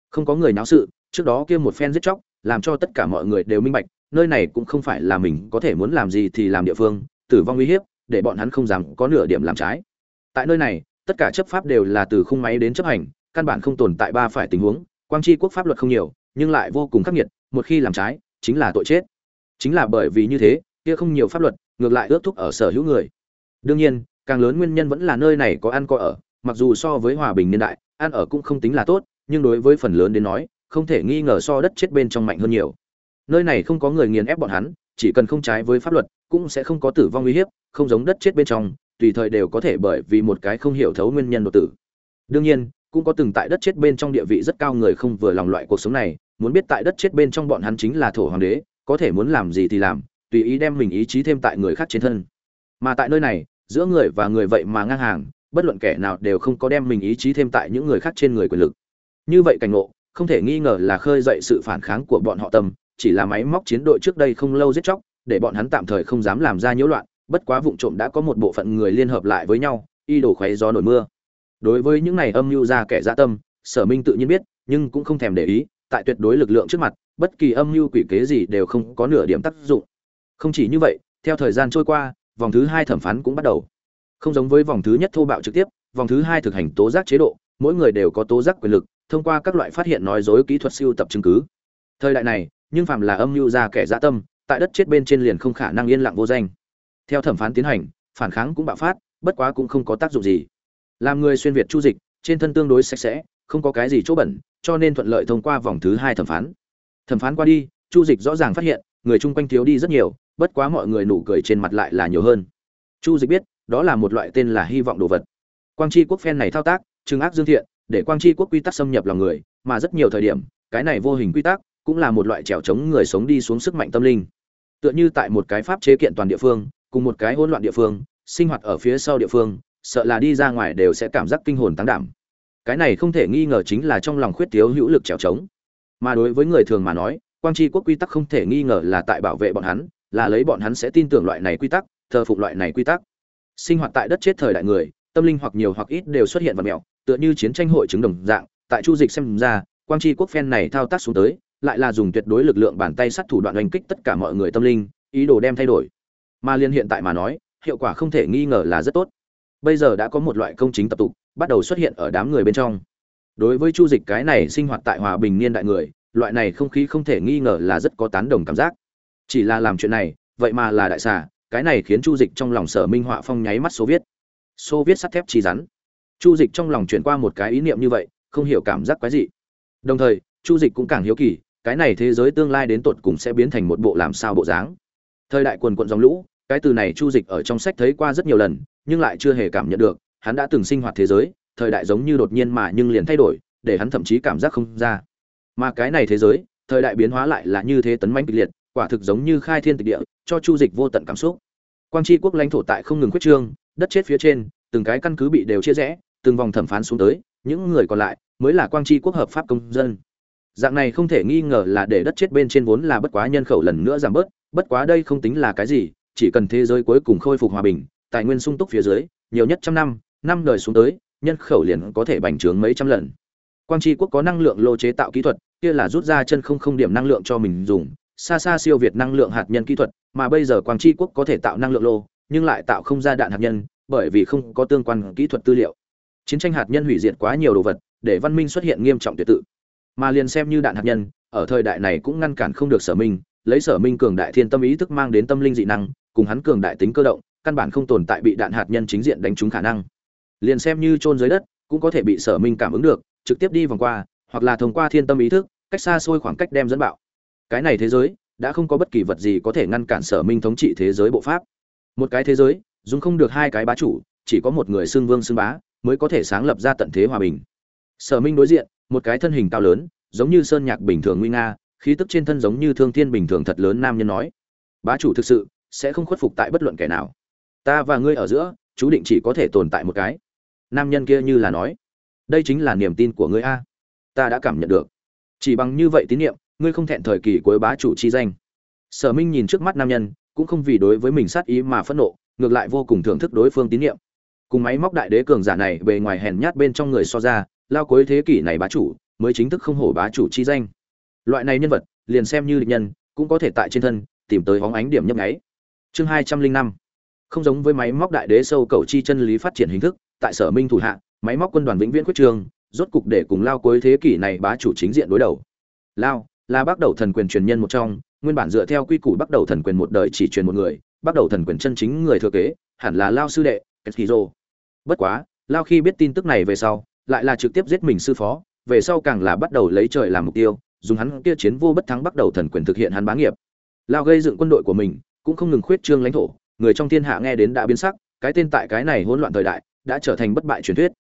Không có người náo sự, trước đó kia một phen giết chóc, làm cho tất cả mọi người đều minh bạch, nơi này cũng không phải là mình có thể muốn làm gì thì làm địa phương, tử vong uy hiếp, để bọn hắn không dám có nửa điểm làm trái. Tại nơi này, tất cả chấp pháp đều là từ khung máy đến chấp hành, căn bản không tồn tại ba phải tình huống, quang tri quốc pháp luật không nhiều, nhưng lại vô cùng khắc nghiệt, một khi làm trái, chính là tội chết. Chính là bởi vì như thế, kia không nhiều pháp luật, ngược lại ước thúc ở sở hữu người đương nhiên, càng lớn nguyên nhân vẫn là nơi này có ăn có ở, mặc dù so với hòa bình niên đại, ăn ở cũng không tính là tốt, nhưng đối với phần lớn đến nói, không thể nghi ngờ so đất chết bên trong mạnh hơn nhiều. Nơi này không có người nghiền ép bọn hắn, chỉ cần không trái với pháp luật, cũng sẽ không có tử vong uy hiếp, không giống đất chết bên trong, tùy thời đều có thể bởi vì một cái không hiểu thấu nguyên nhân đột tử. Đương nhiên, cũng có từng tại đất chết bên trong địa vị rất cao người không vừa lòng loại cuộc sống này, muốn biết tại đất chết bên trong bọn hắn chính là thổ hoàng đế, có thể muốn làm gì thì làm, tùy ý đem mình ý chí thêm tại người khác trên thân. Mà tại nơi này giữa người và người vậy mà ngang hàng, bất luận kẻ nào đều không có đem mình ý chí thêm tại những người khác trên người quyền lực. Như vậy cảnh ngộ, không thể nghi ngờ là khơi dậy sự phản kháng của bọn họ tâm, chỉ là máy móc chiến đội trước đây không lâu giết chóc, để bọn hắn tạm thời không dám làm ra nhiễu loạn, bất quá vụ trộm đã có một bộ phận người liên hợp lại với nhau, y đổ khoáy gió nổi mưa. Đối với những này âm mưu ra kẻ dã tâm, sở minh tự nhiên biết, nhưng cũng không thèm để ý, tại tuyệt đối lực lượng trước mặt, bất kỳ âm mưu quỷ kế gì đều không có nửa điểm tác dụng. Không chỉ như vậy, theo thời gian trôi qua vòng thứ hai thẩm phán cũng bắt đầu. Không giống với vòng thứ nhất thô bạo trực tiếp, vòng thứ hai thực hành tố giác chế độ, mỗi người đều có tố giác quyền lực, thông qua các loại phát hiện nói dối kỹ thuật siêu tập chứng cứ. Thời đại này, nhưng phạm là âm mưu ra kẻ dã tâm, tại đất chết bên trên liền không khả năng yên lặng vô danh. Theo thẩm phán tiến hành, phản kháng cũng bạo phát, bất quá cũng không có tác dụng gì. Làm người xuyên việt chu dịch, trên thân tương đối sạch sẽ, không có cái gì chỗ bẩn, cho nên thuận lợi thông qua vòng thứ hai thẩm phán. Thẩm phán qua đi, chu dịch rõ ràng phát hiện, người chung quanh thiếu đi rất nhiều bất quá mọi người nụ cười trên mặt lại là nhiều hơn. Chu dịch biết, đó là một loại tên là hy vọng đồ vật. Quang tri quốc phen này thao tác, Trừng ác dương thiện, để quang tri quốc quy tắc xâm nhập lòng người, mà rất nhiều thời điểm, cái này vô hình quy tắc cũng là một loại trèo chống người sống đi xuống sức mạnh tâm linh. Tựa như tại một cái pháp chế kiện toàn địa phương, cùng một cái hỗn loạn địa phương, sinh hoạt ở phía sau địa phương, sợ là đi ra ngoài đều sẽ cảm giác kinh hồn tăng đảm. Cái này không thể nghi ngờ chính là trong lòng khuyết thiếu hữu lực trèo trống mà đối với người thường mà nói, quang tri quốc quy tắc không thể nghi ngờ là tại bảo vệ bọn hắn là lấy bọn hắn sẽ tin tưởng loại này quy tắc, thờ phụng loại này quy tắc. Sinh hoạt tại đất chết thời đại người, tâm linh hoặc nhiều hoặc ít đều xuất hiện vật mẹo, tựa như chiến tranh hội chứng đồng dạng. Tại chu dịch xem ra, quang tri quốc phen này thao tác xuống tới, lại là dùng tuyệt đối lực lượng bàn tay sắt thủ đoạn oanh kích tất cả mọi người tâm linh, ý đồ đem thay đổi. Mà liên hiện tại mà nói, hiệu quả không thể nghi ngờ là rất tốt. Bây giờ đã có một loại công chính tập tục, bắt đầu xuất hiện ở đám người bên trong. Đối với chu dịch cái này sinh hoạt tại hòa bình niên đại người, loại này không khí không thể nghi ngờ là rất có tán đồng cảm giác chỉ là làm chuyện này, vậy mà là đại xà, cái này khiến chu dịch trong lòng sở minh họa phong nháy mắt số viết. Số viết sắt thép chi rắn. Chu dịch trong lòng chuyển qua một cái ý niệm như vậy, không hiểu cảm giác quái gì đồng thời, chu dịch cũng càng hiếu kỳ, cái này thế giới tương lai đến tột cùng sẽ biến thành một bộ làm sao bộ dáng. Thời đại quần quận dòng lũ, cái từ này chu dịch ở trong sách thấy qua rất nhiều lần, nhưng lại chưa hề cảm nhận được, hắn đã từng sinh hoạt thế giới, thời đại giống như đột nhiên mà nhưng liền thay đổi, để hắn thậm chí cảm giác không ra. Mà cái này thế giới, thời đại biến hóa lại là như thế tấn manh kịch liệt quả thực giống như khai thiên tịch địa, cho chu dịch vô tận cảm xúc. Quang tri quốc lãnh thổ tại không ngừng quyết trương, đất chết phía trên, từng cái căn cứ bị đều chia rẽ, từng vòng thẩm phán xuống tới, những người còn lại mới là quang tri quốc hợp pháp công dân. Dạng này không thể nghi ngờ là để đất chết bên trên vốn là bất quá nhân khẩu lần nữa giảm bớt, bất quá đây không tính là cái gì, chỉ cần thế giới cuối cùng khôi phục hòa bình, tài nguyên sung túc phía dưới, nhiều nhất trăm năm năm đời xuống tới, nhân khẩu liền có thể bành trướng mấy trăm lần. Quang tri quốc có năng lượng lô chế tạo kỹ thuật, kia là rút ra chân không không điểm năng lượng cho mình dùng xa xa siêu việt năng lượng hạt nhân kỹ thuật, mà bây giờ quang Chi quốc có thể tạo năng lượng lô, nhưng lại tạo không ra đạn hạt nhân, bởi vì không có tương quan kỹ thuật tư liệu. Chiến tranh hạt nhân hủy diệt quá nhiều đồ vật, để văn minh xuất hiện nghiêm trọng tuyệt tự. Mà liền xem như đạn hạt nhân, ở thời đại này cũng ngăn cản không được sở minh, lấy sở minh cường đại thiên tâm ý thức mang đến tâm linh dị năng, cùng hắn cường đại tính cơ động, căn bản không tồn tại bị đạn hạt nhân chính diện đánh trúng khả năng. Liền xem như chôn dưới đất, cũng có thể bị sở minh cảm ứng được, trực tiếp đi vòng qua, hoặc là thông qua thiên tâm ý thức, cách xa xôi khoảng cách đem dẫn bạo cái này thế giới đã không có bất kỳ vật gì có thể ngăn cản sở minh thống trị thế giới bộ pháp. Một cái thế giới, dùng không được hai cái bá chủ, chỉ có một người xưng vương xưng bá, mới có thể sáng lập ra tận thế hòa bình. Sở minh đối diện, một cái thân hình cao lớn, giống như sơn nhạc bình thường nguy nga, khí tức trên thân giống như thương thiên bình thường thật lớn nam nhân nói. Bá chủ thực sự sẽ không khuất phục tại bất luận kẻ nào. Ta và ngươi ở giữa, chú định chỉ có thể tồn tại một cái. Nam nhân kia như là nói. Đây chính là niềm tin của ngươi a. Ta đã cảm nhận được. Chỉ bằng như vậy tín nhiệm ngươi không thẹn thời kỳ cuối bá chủ chi danh. Sở minh nhìn trước mắt nam nhân, cũng không vì đối với mình sát ý mà phẫn nộ, ngược lại vô cùng thưởng thức đối phương tín nhiệm. Cùng máy móc đại đế cường giả này bề ngoài hèn nhát bên trong người so ra, lao cuối thế kỷ này bá chủ, mới chính thức không hổ bá chủ chi danh. Loại này nhân vật, liền xem như địch nhân, cũng có thể tại trên thân, tìm tới hóng ánh điểm nhấp nháy. Chương hai trăm linh năm. Không giống với máy móc đại đế sâu cầu chi chân lý phát triển hình thức, tại sở minh thủ hạ, máy móc quân đoàn vĩnh viễn quyết trường, rốt cục để cùng lao cuối thế kỷ này bá chủ chính diện đối đầu. Lao là bắt đầu thần quyền truyền nhân một trong, nguyên bản dựa theo quy củ bắt đầu thần quyền một đời chỉ truyền một người bắt đầu thần quyền chân chính người thừa kế, hẳn là lao sư đệ Kishiro. bất quá, lao khi biết tin tức này về sau, lại là trực tiếp giết mình sư phó, về sau càng là bắt đầu lấy trời làm mục tiêu, dùng hắn kia chiến vô bất thắng bắt đầu thần quyền thực hiện hắn bá nghiệp lao gây dựng quân đội của mình, cũng không ngừng khuyết trương lãnh thổ, người trong thiên hạ nghe đến đã biến sắc, cái tên tại cái này hỗn loạn thời đại, đã trở thành bất bại truyền thuyết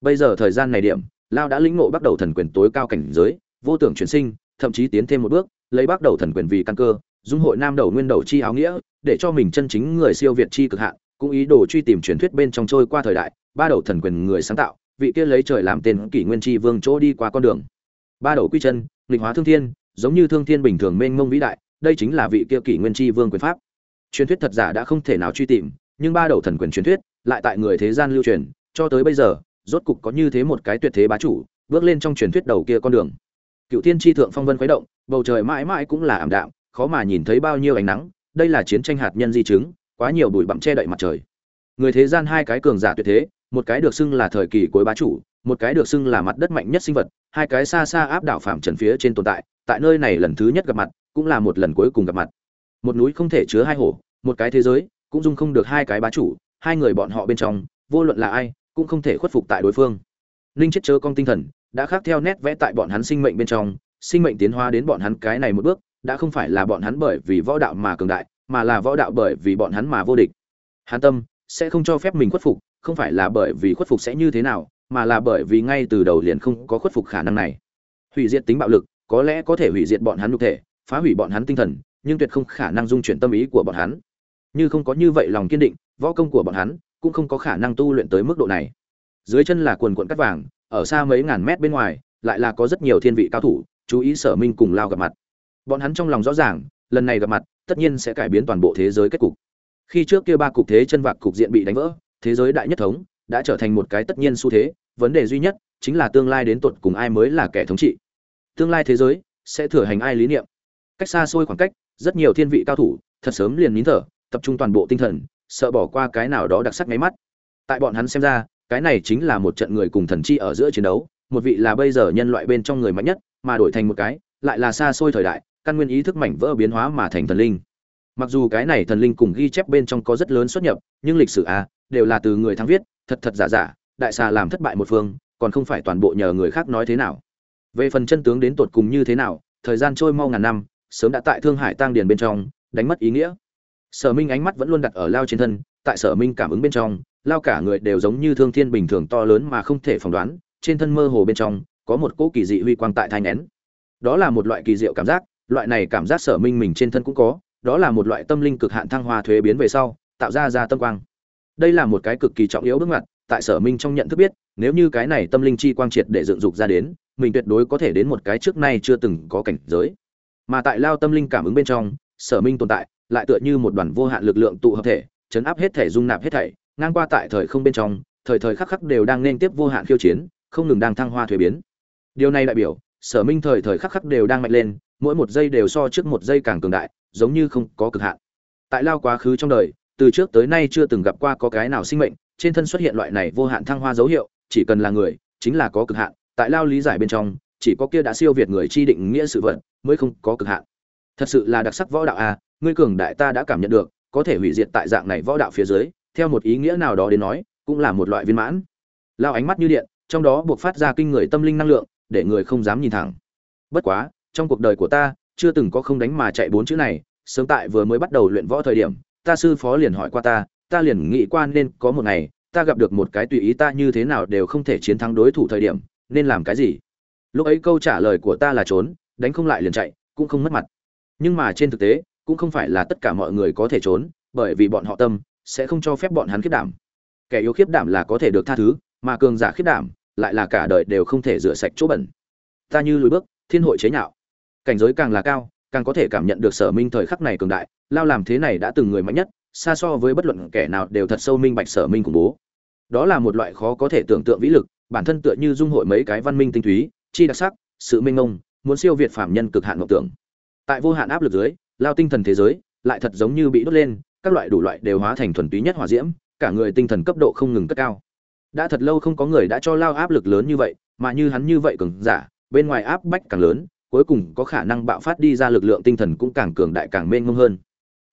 bây giờ thời gian này điểm, lao đã lĩnh ngộ bắt đầu thần quyền tối cao cảnh giới, vô tưởng chuyển sinh thậm chí tiến thêm một bước, lấy bác đầu thần quyền vì căn cơ, dung hội nam đầu nguyên đầu chi áo nghĩa, để cho mình chân chính người siêu việt chi cực hạn, cũng ý đồ truy tìm truyền thuyết bên trong trôi qua thời đại, ba đầu thần quyền người sáng tạo, vị kia lấy trời làm tên kỷ nguyên chi vương chỗ đi qua con đường. Ba đầu quy chân, nghịch hóa thương thiên, giống như thương thiên bình thường mênh mông vĩ đại, đây chính là vị kia kỷ nguyên chi vương quyền pháp. Truyền thuyết thật giả đã không thể nào truy tìm, nhưng ba đầu thần quyền truyền thuyết lại tại người thế gian lưu truyền, cho tới bây giờ, rốt cục có như thế một cái tuyệt thế bá chủ, bước lên trong truyền thuyết đầu kia con đường cựu thiên tri thượng phong vân khuấy động, bầu trời mãi mãi cũng là ảm đạm, khó mà nhìn thấy bao nhiêu ánh nắng, đây là chiến tranh hạt nhân di chứng, quá nhiều bụi bặm che đậy mặt trời. Người thế gian hai cái cường giả tuyệt thế, một cái được xưng là thời kỳ cuối bá chủ, một cái được xưng là mặt đất mạnh nhất sinh vật, hai cái xa xa áp đảo phạm trần phía trên tồn tại tại nơi này lần thứ nhất gặp mặt, cũng là một lần cuối cùng gặp mặt. Một núi không thể chứa hai hổ, một cái thế giới, cũng dung không được hai cái bá chủ, hai người bọn họ bên trong, vô luận là ai, cũng không thể khuất phục tại đối phương. Ninh chết chớ con tinh thần đã khác theo nét vẽ tại bọn hắn sinh mệnh bên trong, sinh mệnh tiến hóa đến bọn hắn cái này một bước, đã không phải là bọn hắn bởi vì võ đạo mà cường đại, mà là võ đạo bởi vì bọn hắn mà vô địch. Hắn tâm sẽ không cho phép mình khuất phục, không phải là bởi vì khuất phục sẽ như thế nào, mà là bởi vì ngay từ đầu liền không có khuất phục khả năng này. Hủy diệt tính bạo lực, có lẽ có thể hủy diệt bọn hắn nhục thể, phá hủy bọn hắn tinh thần, nhưng tuyệt không khả năng dung chuyển tâm ý của bọn hắn. Như không có như vậy lòng kiên định, võ công của bọn hắn cũng không có khả năng tu luyện tới mức độ này. Dưới chân là quần quần cắt vàng ở xa mấy ngàn mét bên ngoài, lại là có rất nhiều thiên vị cao thủ, chú ý sở minh cùng lao gặp mặt. Bọn hắn trong lòng rõ ràng, lần này gặp mặt, tất nhiên sẽ cải biến toàn bộ thế giới kết cục. Khi trước kia ba cục thế chân vạc cục diện bị đánh vỡ, thế giới đại nhất thống, đã trở thành một cái tất nhiên xu thế, vấn đề duy nhất chính là tương lai đến tột cùng ai mới là kẻ thống trị. Tương lai thế giới sẽ thừa hành ai lý niệm. Cách xa xôi khoảng cách, rất nhiều thiên vị cao thủ, thật sớm liền nín thở, tập trung toàn bộ tinh thần, sợ bỏ qua cái nào đó đặc sắc nháy mắt. Tại bọn hắn xem ra cái này chính là một trận người cùng thần chi ở giữa chiến đấu, một vị là bây giờ nhân loại bên trong người mạnh nhất, mà đổi thành một cái, lại là xa xôi thời đại, căn nguyên ý thức mảnh vỡ biến hóa mà thành thần linh. Mặc dù cái này thần linh cùng ghi chép bên trong có rất lớn xuất nhập, nhưng lịch sử a đều là từ người thắng viết, thật thật giả giả, đại xà làm thất bại một phương, còn không phải toàn bộ nhờ người khác nói thế nào. Về phần chân tướng đến tột cùng như thế nào, thời gian trôi mau ngàn năm, sớm đã tại thương hải tăng điền bên trong, đánh mất ý nghĩa. Sở minh ánh mắt vẫn luôn đặt ở lao trên thân, tại sở minh cảm ứng bên trong lao cả người đều giống như thương thiên bình thường to lớn mà không thể phỏng đoán, trên thân mơ hồ bên trong, có một cỗ kỳ dị huy quang tại thai nén đó là một loại kỳ diệu cảm giác, loại này cảm giác sở minh mình trên thân cũng có, đó là một loại tâm linh cực hạn thăng hoa thuế biến về sau, tạo ra ra tâm quang. Đây là một cái cực kỳ trọng yếu bước ngoặt, tại sở minh trong nhận thức biết, nếu như cái này tâm linh chi quang triệt để dựng dục ra đến, mình tuyệt đối có thể đến một cái trước nay chưa từng có cảnh giới. Mà tại lao tâm linh cảm ứng bên trong, sở minh tồn tại, lại tựa như một đoàn vô hạn lực lượng tụ hợp thể, chấn áp hết thể, dung nạp hết thảy ngang qua tại thời không bên trong thời thời khắc khắc đều đang nên tiếp vô hạn khiêu chiến không ngừng đang thăng hoa thuế biến. Điều này đại biểu sở minh thời thời khắc khắc đều đang mạnh lên mỗi một giây đều so trước một giây càng cường đại giống như không có cực hạn. Tại lao quá khứ trong đời từ trước tới nay chưa từng gặp qua có cái nào sinh mệnh trên thân xuất hiện loại này vô hạn thăng hoa dấu hiệu chỉ cần là người chính là có cực hạn tại lao lý giải bên trong chỉ có kia đã siêu việt người chi định nghĩa sự vật mới không có cực hạn. Thật sự là đặc sắc võ đạo a à, ngươi cường đại ta đã cảm nhận được có thể hủy diệt tại dạng này võ đạo phía dưới theo một ý nghĩa nào đó đến nói, cũng là một loại viên mãn. Lao ánh mắt như điện, trong đó buộc phát ra kinh người tâm linh năng lượng, để người không dám nhìn thẳng. Bất quá, trong cuộc đời của ta, chưa từng có không đánh mà chạy bốn chữ này, sớm tại vừa mới bắt đầu luyện võ thời điểm, ta sư phó liền hỏi qua ta ta liền nghĩ qua nên có một ngày, ta gặp được một cái tùy ý ta như thế nào đều không thể chiến thắng đối thủ thời điểm, nên làm cái gì? Lúc ấy câu trả lời của ta là trốn, đánh không lại liền chạy, cũng không mất mặt. Nhưng mà trên thực tế, cũng không phải là tất cả mọi người có thể trốn, bởi vì bọn họ tâm sẽ không cho phép bọn hắn khiếp đảm. Kẻ yếu khiếp đảm là có thể được tha thứ, mà cường giả khiếp đảm lại là cả đời đều không thể rửa sạch chỗ bẩn. Ta như lùi bước, thiên hội chế nhạo. Cảnh giới càng là cao, càng có thể cảm nhận được sở minh thời khắc này cường đại, lao làm thế này đã từng người mạnh nhất, xa so với bất luận kẻ nào đều thật sâu minh bạch sở minh khủng bố. Đó là một loại khó có thể tưởng tượng vĩ lực, bản thân tựa như dung hội mấy cái văn minh tinh túy, chi đặc sắc, sự minh ngông muốn siêu việt phạm nhân cực hạn ngộ tưởng. Tại vô hạn áp lực dưới, lao tinh thần thế giới lại thật giống như bị đốt lên các loại đủ loại đều hóa thành thuần túy nhất hỏa diễm, cả người tinh thần cấp độ không ngừng cất cao. Đã thật lâu không có người đã cho lao áp lực lớn như vậy, mà như hắn như vậy cường giả, bên ngoài áp bách càng lớn, cuối cùng có khả năng bạo phát đi ra lực lượng tinh thần cũng càng cường đại càng mênh mông hơn.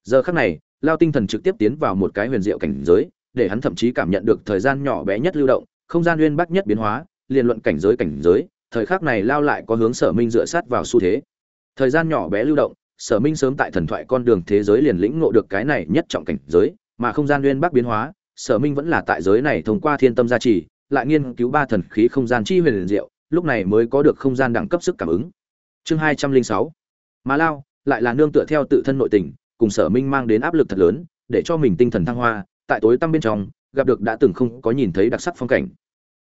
Giờ khắc này, lao tinh thần trực tiếp tiến vào một cái huyền diệu cảnh giới, để hắn thậm chí cảm nhận được thời gian nhỏ bé nhất lưu động, không gian uyên bắc nhất biến hóa liên luận cảnh giới cảnh giới, thời khắc này lao lại có hướng sở minh dựa sát vào xu thế. Thời gian nhỏ bé lưu động sở minh sớm tại thần thoại con đường thế giới liền lĩnh ngộ được cái này nhất trọng cảnh giới, mà không gian nguyên bắc biến hóa, sở minh vẫn là tại giới này thông qua thiên tâm gia trì, lại nghiên cứu ba thần khí không gian chi huyền liền diệu, lúc này mới có được không gian đẳng cấp sức cảm ứng. Chương hai trăm linh sáu, mà lao, lại là nương tựa theo tự thân nội tình, cùng sở minh mang đến áp lực thật lớn, để cho mình tinh thần thăng hoa, tại tối tăm bên trong, gặp được đã từng không có nhìn thấy đặc sắc phong cảnh.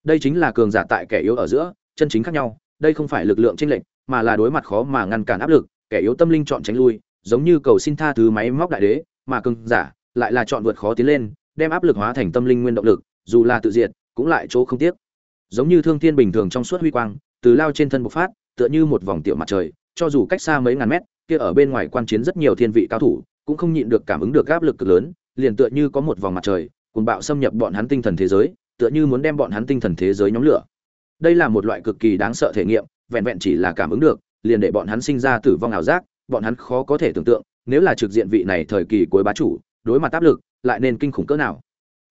Đây chính là cường giả tại kẻ yếu ở giữa, chân chính khác nhau, đây không phải lực lượng chênh lệch, mà là đối mặt khó mà ngăn cản áp lực kẻ yếu tâm linh chọn tránh lui, giống như cầu xin tha thứ máy móc đại đế, mà cưng giả lại là chọn vượt khó tiến lên, đem áp lực hóa thành tâm linh nguyên động lực, dù là tự diệt, cũng lại chỗ không tiếc. Giống như thương thiên bình thường trong suốt huy quang, từ lao trên thân bộc phát, tựa như một vòng tiểu mặt trời, cho dù cách xa mấy ngàn mét, kia ở bên ngoài quan chiến rất nhiều thiên vị cao thủ, cũng không nhịn được cảm ứng được áp lực cực lớn, liền tựa như có một vòng mặt trời cùng bạo xâm nhập bọn hắn tinh thần thế giới, tựa như muốn đem bọn hắn tinh thần thế giới nhóm lửa. Đây là một loại cực kỳ đáng sợ thể nghiệm, vẹn vẹn chỉ là cảm ứng được liền để bọn hắn sinh ra tử vong ảo giác, bọn hắn khó có thể tưởng tượng, nếu là trực diện vị này thời kỳ cuối bá chủ, đối mặt áp lực, lại nên kinh khủng cỡ nào.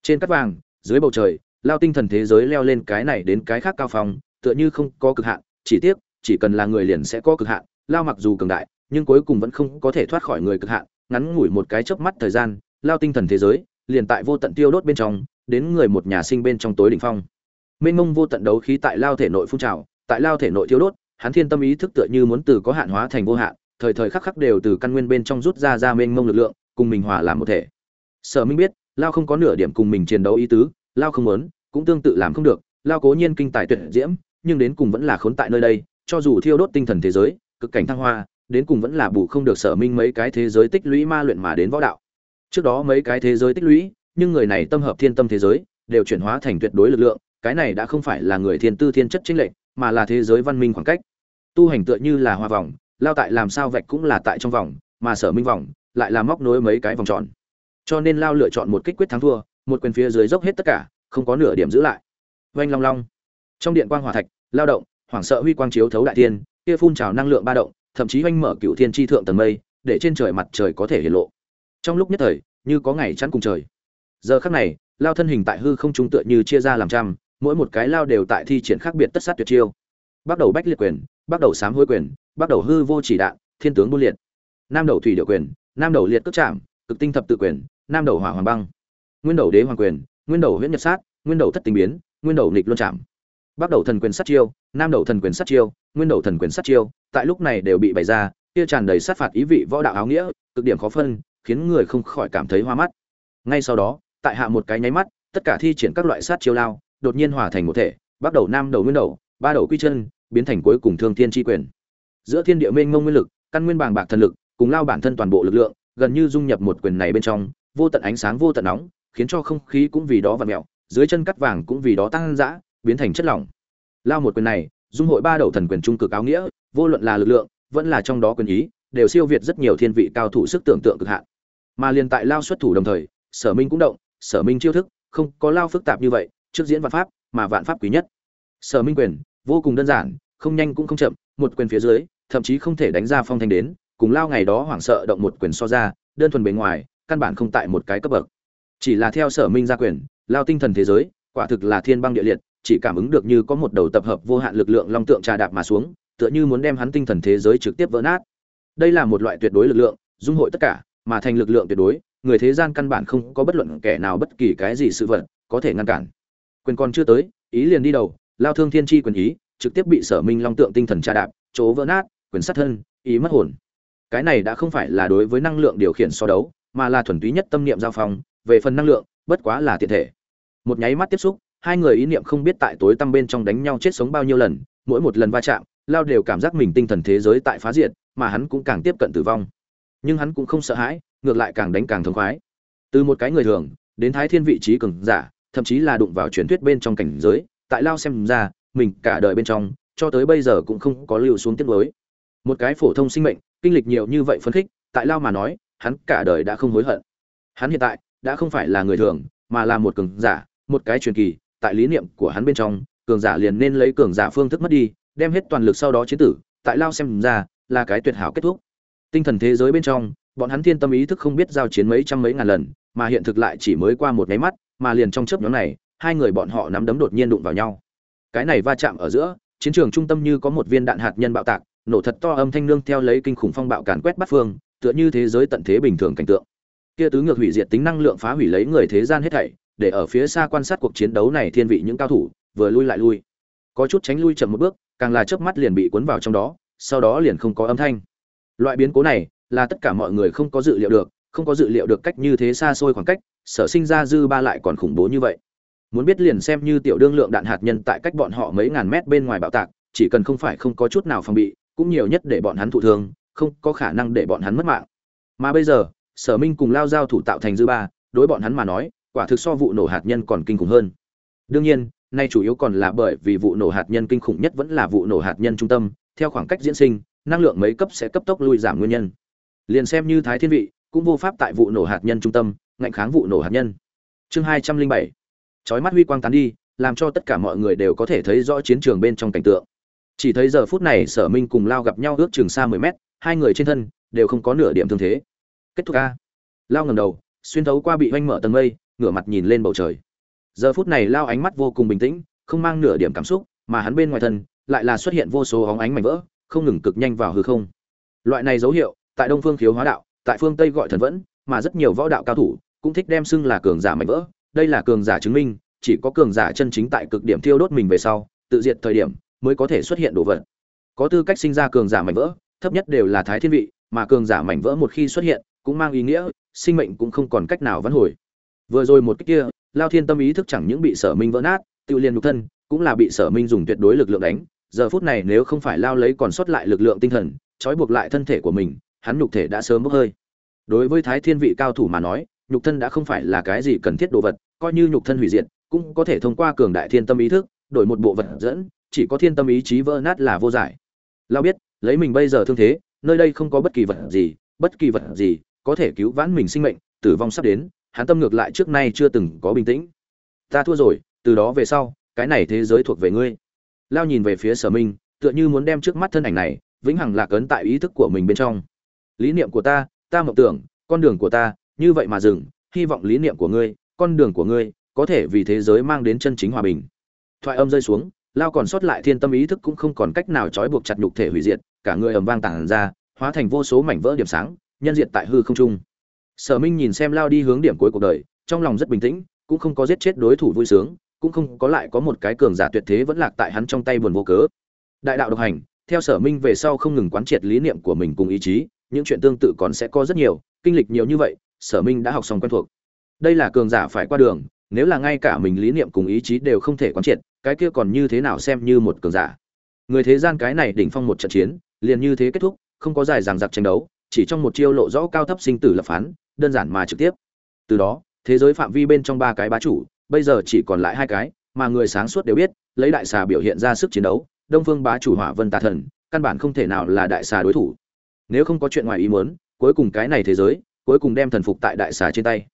Trên cát vàng, dưới bầu trời, lao tinh thần thế giới leo lên cái này đến cái khác cao phong, tựa như không có cực hạn, chỉ tiếc, chỉ cần là người liền sẽ có cực hạn, lao mặc dù cường đại, nhưng cuối cùng vẫn không có thể thoát khỏi người cực hạn, ngắn ngủi một cái chớp mắt thời gian, lao tinh thần thế giới liền tại vô tận tiêu đốt bên trong, đến người một nhà sinh bên trong tối đỉnh phong. Mênh mông vô tận đấu khí tại lao thể nội phun trào, tại lao thể nội tiêu đốt hắn thiên tâm ý thức tựa như muốn từ có hạn hóa thành vô hạn, thời thời khắc khắc đều từ căn nguyên bên trong rút ra ra mênh mông lực lượng, cùng mình hòa làm một thể. Sở minh biết, lao không có nửa điểm cùng mình chiến đấu ý tứ, lao không muốn, cũng tương tự làm không được, lao cố nhiên kinh tài tuyệt diễm, nhưng đến cùng vẫn là khốn tại nơi đây, cho dù thiêu đốt tinh thần thế giới, cực cảnh thăng hoa, đến cùng vẫn là bù không được sở minh mấy cái thế giới tích lũy ma luyện mà đến võ đạo. Trước đó mấy cái thế giới tích lũy, nhưng người này tâm hợp thiên tâm thế giới, đều chuyển hóa thành tuyệt đối lực lượng, cái này đã không phải là người thiên tư thiên chất chính lệnh mà là thế giới văn minh khoảng cách tu hành tựa như là hoa vòng, lao tại làm sao vạch cũng là tại trong vòng, mà sở minh vòng lại là móc nối mấy cái vòng tròn. Cho nên lao lựa chọn một kích quyết thắng thua, một quyền phía dưới dốc hết tất cả, không có nửa điểm giữ lại. Oanh long long. Trong điện quang hỏa thạch, lao động, hoảng sợ huy quang chiếu thấu đại thiên, kia phun trào năng lượng ba động, thậm chí oanh mở cựu thiên tri thượng tầng mây, để trên trời mặt trời có thể hiện lộ. Trong lúc nhất thời, như có ngày chắn cùng trời. Giờ khắc này, lao thân hình tại hư không trung tựa như chia ra làm trăm, mỗi một cái lao đều tại thi triển khác biệt tất sát tuyệt chiêu. Bắt đầu bách liệt quyền bắt đầu sám hối quyền, bắt đầu hư vô chỉ đạn, thiên tướng buôn liệt. Nam đầu thủy điệu quyền, nam đầu liệt cất chạm cực tinh thập tự quyền, nam đầu hỏa hoàng băng. Nguyên đầu đế hoàng quyền, nguyên đầu huyễn nhật sát, nguyên đầu thất tình biến, nguyên đầu nghịch luân chạm bắt đầu thần quyền sát chiêu, nam đầu thần quyền sát chiêu, nguyên đầu thần quyền sát chiêu, tại lúc này đều bị bày ra, kia tràn đầy sát phạt ý vị võ đạo áo nghĩa, cực điểm khó phân, khiến người không khỏi cảm thấy hoa mắt. Ngay sau đó, tại hạ một cái nháy mắt, tất cả thi triển các loại sát chiêu lao, đột nhiên hòa thành một thể, bắt đầu nam đầu nguyên đầu, ba đầu quy chân biến thành cuối cùng thương thiên tri quyền. Giữa thiên địa mênh mông nguyên lực, căn nguyên bàng bạc thần lực, cùng lao bản thân toàn bộ lực lượng, gần như dung nhập một quyền này bên trong, vô tận ánh sáng, vô tận nóng, khiến cho không khí cũng vì đó vặn mẹo dưới chân cắt vàng cũng vì đó tăng dã, biến thành chất lỏng. Lao một quyền này, dung hội ba đầu thần quyền trung cực áo nghĩa, vô luận là lực lượng, vẫn là trong đó quyền ý, đều siêu việt rất nhiều thiên vị cao thủ sức tưởng tượng cực hạn. Mà liền tại lao xuất thủ đồng thời, sở minh cũng động, sở minh chiêu thức, không có lao phức tạp như vậy, trước diễn vạn pháp, mà vạn pháp quý nhất. Sở minh quyền, vô cùng đơn giản không nhanh cũng không chậm, một quyền phía dưới, thậm chí không thể đánh ra phong thanh đến, cùng lao ngày đó hoảng sợ động một quyền so ra, đơn thuần bề ngoài, căn bản không tại một cái cấp bậc. Chỉ là theo sở minh gia quyền, lao tinh thần thế giới, quả thực là thiên băng địa liệt, chỉ cảm ứng được như có một đầu tập hợp vô hạn lực lượng long tượng trà đạp mà xuống, tựa như muốn đem hắn tinh thần thế giới trực tiếp vỡ nát. Đây là một loại tuyệt đối lực lượng, dung hội tất cả, mà thành lực lượng tuyệt đối, người thế gian căn bản không có bất luận kẻ nào bất kỳ cái gì sự vật có thể ngăn cản. Quyền còn chưa tới, ý liền đi đầu, lao thương thiên chi quyền ý trực tiếp bị sở minh long tượng tinh thần tra đạp, chỗ vỡ nát, quyền sát thân, ý mất hồn. Cái này đã không phải là đối với năng lượng điều khiển so đấu, mà là thuần túy nhất tâm niệm giao phong, về phần năng lượng, bất quá là tiện thể. Một nháy mắt tiếp xúc, hai người ý niệm không biết tại tối tăm bên trong đánh nhau chết sống bao nhiêu lần, mỗi một lần va chạm, lao đều cảm giác mình tinh thần thế giới tại phá diệt, mà hắn cũng càng tiếp cận tử vong. Nhưng hắn cũng không sợ hãi, ngược lại càng đánh càng thống khoái. Từ một cái người thường, đến thái thiên vị trí cường giả, thậm chí là đụng vào truyền thuyết bên trong cảnh giới, tại lao xem ra mình cả đời bên trong, cho tới bây giờ cũng không có lưu xuống tiết mới một cái phổ thông sinh mệnh, kinh lịch nhiều như vậy phấn khích, tại lao mà nói, hắn cả đời đã không hối hận. Hắn hiện tại đã không phải là người thường, mà là một cường giả, một cái truyền kỳ, tại lý niệm của hắn bên trong, cường giả liền nên lấy cường giả phương thức mất đi, đem hết toàn lực sau đó chiến tử, tại lao xem ra, là cái tuyệt hảo kết thúc. Tinh thần thế giới bên trong, bọn hắn thiên tâm ý thức không biết giao chiến mấy trăm mấy ngàn lần, mà hiện thực lại chỉ mới qua một cái mắt, mà liền trong chớp nhóm này, hai người bọn họ nắm đấm đột nhiên đụng vào nhau cái này va chạm ở giữa, chiến trường trung tâm như có một viên đạn hạt nhân bạo tạc, nổ thật to âm thanh nương theo lấy kinh khủng phong bạo càn quét bắt phương, tựa như thế giới tận thế bình thường cảnh tượng. Kia tứ ngược hủy diệt tính năng lượng phá hủy lấy người thế gian hết thảy, để ở phía xa quan sát cuộc chiến đấu này thiên vị những cao thủ, vừa lui lại lui. Có chút tránh lui chậm một bước, càng là chớp mắt liền bị cuốn vào trong đó, sau đó liền không có âm thanh. Loại biến cố này, là tất cả mọi người không có dự liệu được, không có dự liệu được cách như thế xa xôi khoảng cách, sở sinh ra dư ba lại còn khủng bố như vậy muốn biết liền xem như tiểu đương lượng đạn hạt nhân tại cách bọn họ mấy ngàn mét bên ngoài bạo tạc, chỉ cần không phải không có chút nào phòng bị, cũng nhiều nhất để bọn hắn thụ thương, không có khả năng để bọn hắn mất mạng. Mà bây giờ, sở minh cùng lao giao thủ tạo thành dư ba, đối bọn hắn mà nói, quả thực so vụ nổ hạt nhân còn kinh khủng hơn. Đương nhiên, nay chủ yếu còn là bởi vì vụ nổ hạt nhân kinh khủng nhất vẫn là vụ nổ hạt nhân trung tâm, theo khoảng cách diễn sinh, năng lượng mấy cấp sẽ cấp tốc lui giảm nguyên nhân. Liền xem như thái thiên vị, cũng vô pháp tại vụ nổ hạt nhân trung tâm, ngạnh kháng vụ nổ hạt nhân. Chương hai trăm linh bảy chói mắt huy quang tán đi, làm cho tất cả mọi người đều có thể thấy rõ chiến trường bên trong cảnh tượng. Chỉ thấy giờ phút này sở minh cùng lao gặp nhau ước chừng xa mười mét, hai người trên thân đều không có nửa điểm thương thế. Kết thúc a lao ngầm đầu, xuyên thấu qua bị oanh mở tầng mây, ngửa mặt nhìn lên bầu trời. Giờ phút này lao ánh mắt vô cùng bình tĩnh, không mang nửa điểm cảm xúc, mà hắn bên ngoài thân lại là xuất hiện vô số hóng ánh mảnh vỡ, không ngừng cực nhanh vào hư không. Loại này dấu hiệu, tại đông phương khiếu hóa đạo, tại phương tây gọi thần vẫn, mà rất nhiều võ đạo cao thủ cũng thích đem xưng là cường giả mảnh vỡ đây là cường giả chứng minh, chỉ có cường giả chân chính tại cực điểm thiêu đốt mình về sau, tự diệt thời điểm mới có thể xuất hiện đồ vật. Có tư cách sinh ra cường giả mảnh vỡ, thấp nhất đều là thái thiên vị, mà cường giả mảnh vỡ một khi xuất hiện, cũng mang ý nghĩa, sinh mệnh cũng không còn cách nào vãn hồi. Vừa rồi một cách kia, lao thiên tâm ý thức chẳng những bị sở minh vỡ nát tự liền nhục thân, cũng là bị sở minh dùng tuyệt đối lực lượng đánh. Giờ phút này nếu không phải lao lấy còn sót lại lực lượng tinh thần, trói buộc lại thân thể của mình, hắn nhục thể đã sớm bốc hơi. Đối với thái thiên vị cao thủ mà nói nhục thân đã không phải là cái gì cần thiết đồ vật, coi như nhục thân hủy diệt, cũng có thể thông qua cường đại thiên tâm ý thức, đổi một bộ vật dẫn, chỉ có thiên tâm ý chí vỡ nát là vô giải. Lao biết, lấy mình bây giờ thương thế, nơi đây không có bất kỳ vật gì, bất kỳ vật gì có thể cứu vãn mình sinh mệnh, tử vong sắp đến, hắn tâm ngược lại trước nay chưa từng có bình tĩnh. Ta thua rồi, từ đó về sau, cái này thế giới thuộc về ngươi. Lao nhìn về phía sở minh, tựa như muốn đem trước mắt thân ảnh này, vĩnh hằng lạc ấn tại ý thức của mình bên trong. Lý niệm của ta ta mộng tưởng, con đường của ta như vậy mà dừng, hy vọng lý niệm của ngươi, con đường của ngươi, có thể vì thế giới mang đến chân chính hòa bình. Thoại âm rơi xuống, lao còn sót lại thiên tâm ý thức cũng không còn cách nào trói buộc chặt nhục thể hủy diệt, cả người ầm vang tản ra, hóa thành vô số mảnh vỡ điểm sáng, nhân diệt tại hư không trung. Sở minh nhìn xem lao đi hướng điểm cuối cuộc đời, trong lòng rất bình tĩnh, cũng không có giết chết đối thủ vui sướng, cũng không có lại có một cái cường giả tuyệt thế vẫn lạc tại hắn trong tay buồn vô cớ. Đại đạo độc hành, theo sở minh về sau không ngừng quán triệt lý niệm của mình cùng ý chí, những chuyện tương tự còn sẽ có rất nhiều, kinh lịch nhiều như vậy sở minh đã học xong quen thuộc. Đây là cường giả phải qua đường, nếu là ngay cả mình lý niệm cùng ý chí đều không thể quán triệt, cái kia còn như thế nào xem như một cường giả? Người thế gian cái này đỉnh phong một trận chiến, liền như thế kết thúc, không có dài dằng dặc tranh đấu, chỉ trong một chiêu lộ rõ cao thấp sinh tử lập phán, đơn giản mà trực tiếp. Từ đó, thế giới phạm vi bên trong ba cái bá chủ, bây giờ chỉ còn lại hai cái, mà người sáng suốt đều biết, lấy đại xà biểu hiện ra sức chiến đấu, đông phương bá chủ hỏa vân tà thần, căn bản không thể nào là đại xà đối thủ. Nếu không có chuyện ngoài ý muốn, cuối cùng cái này thế giới cuối cùng đem thần phục tại đại xà trên tay.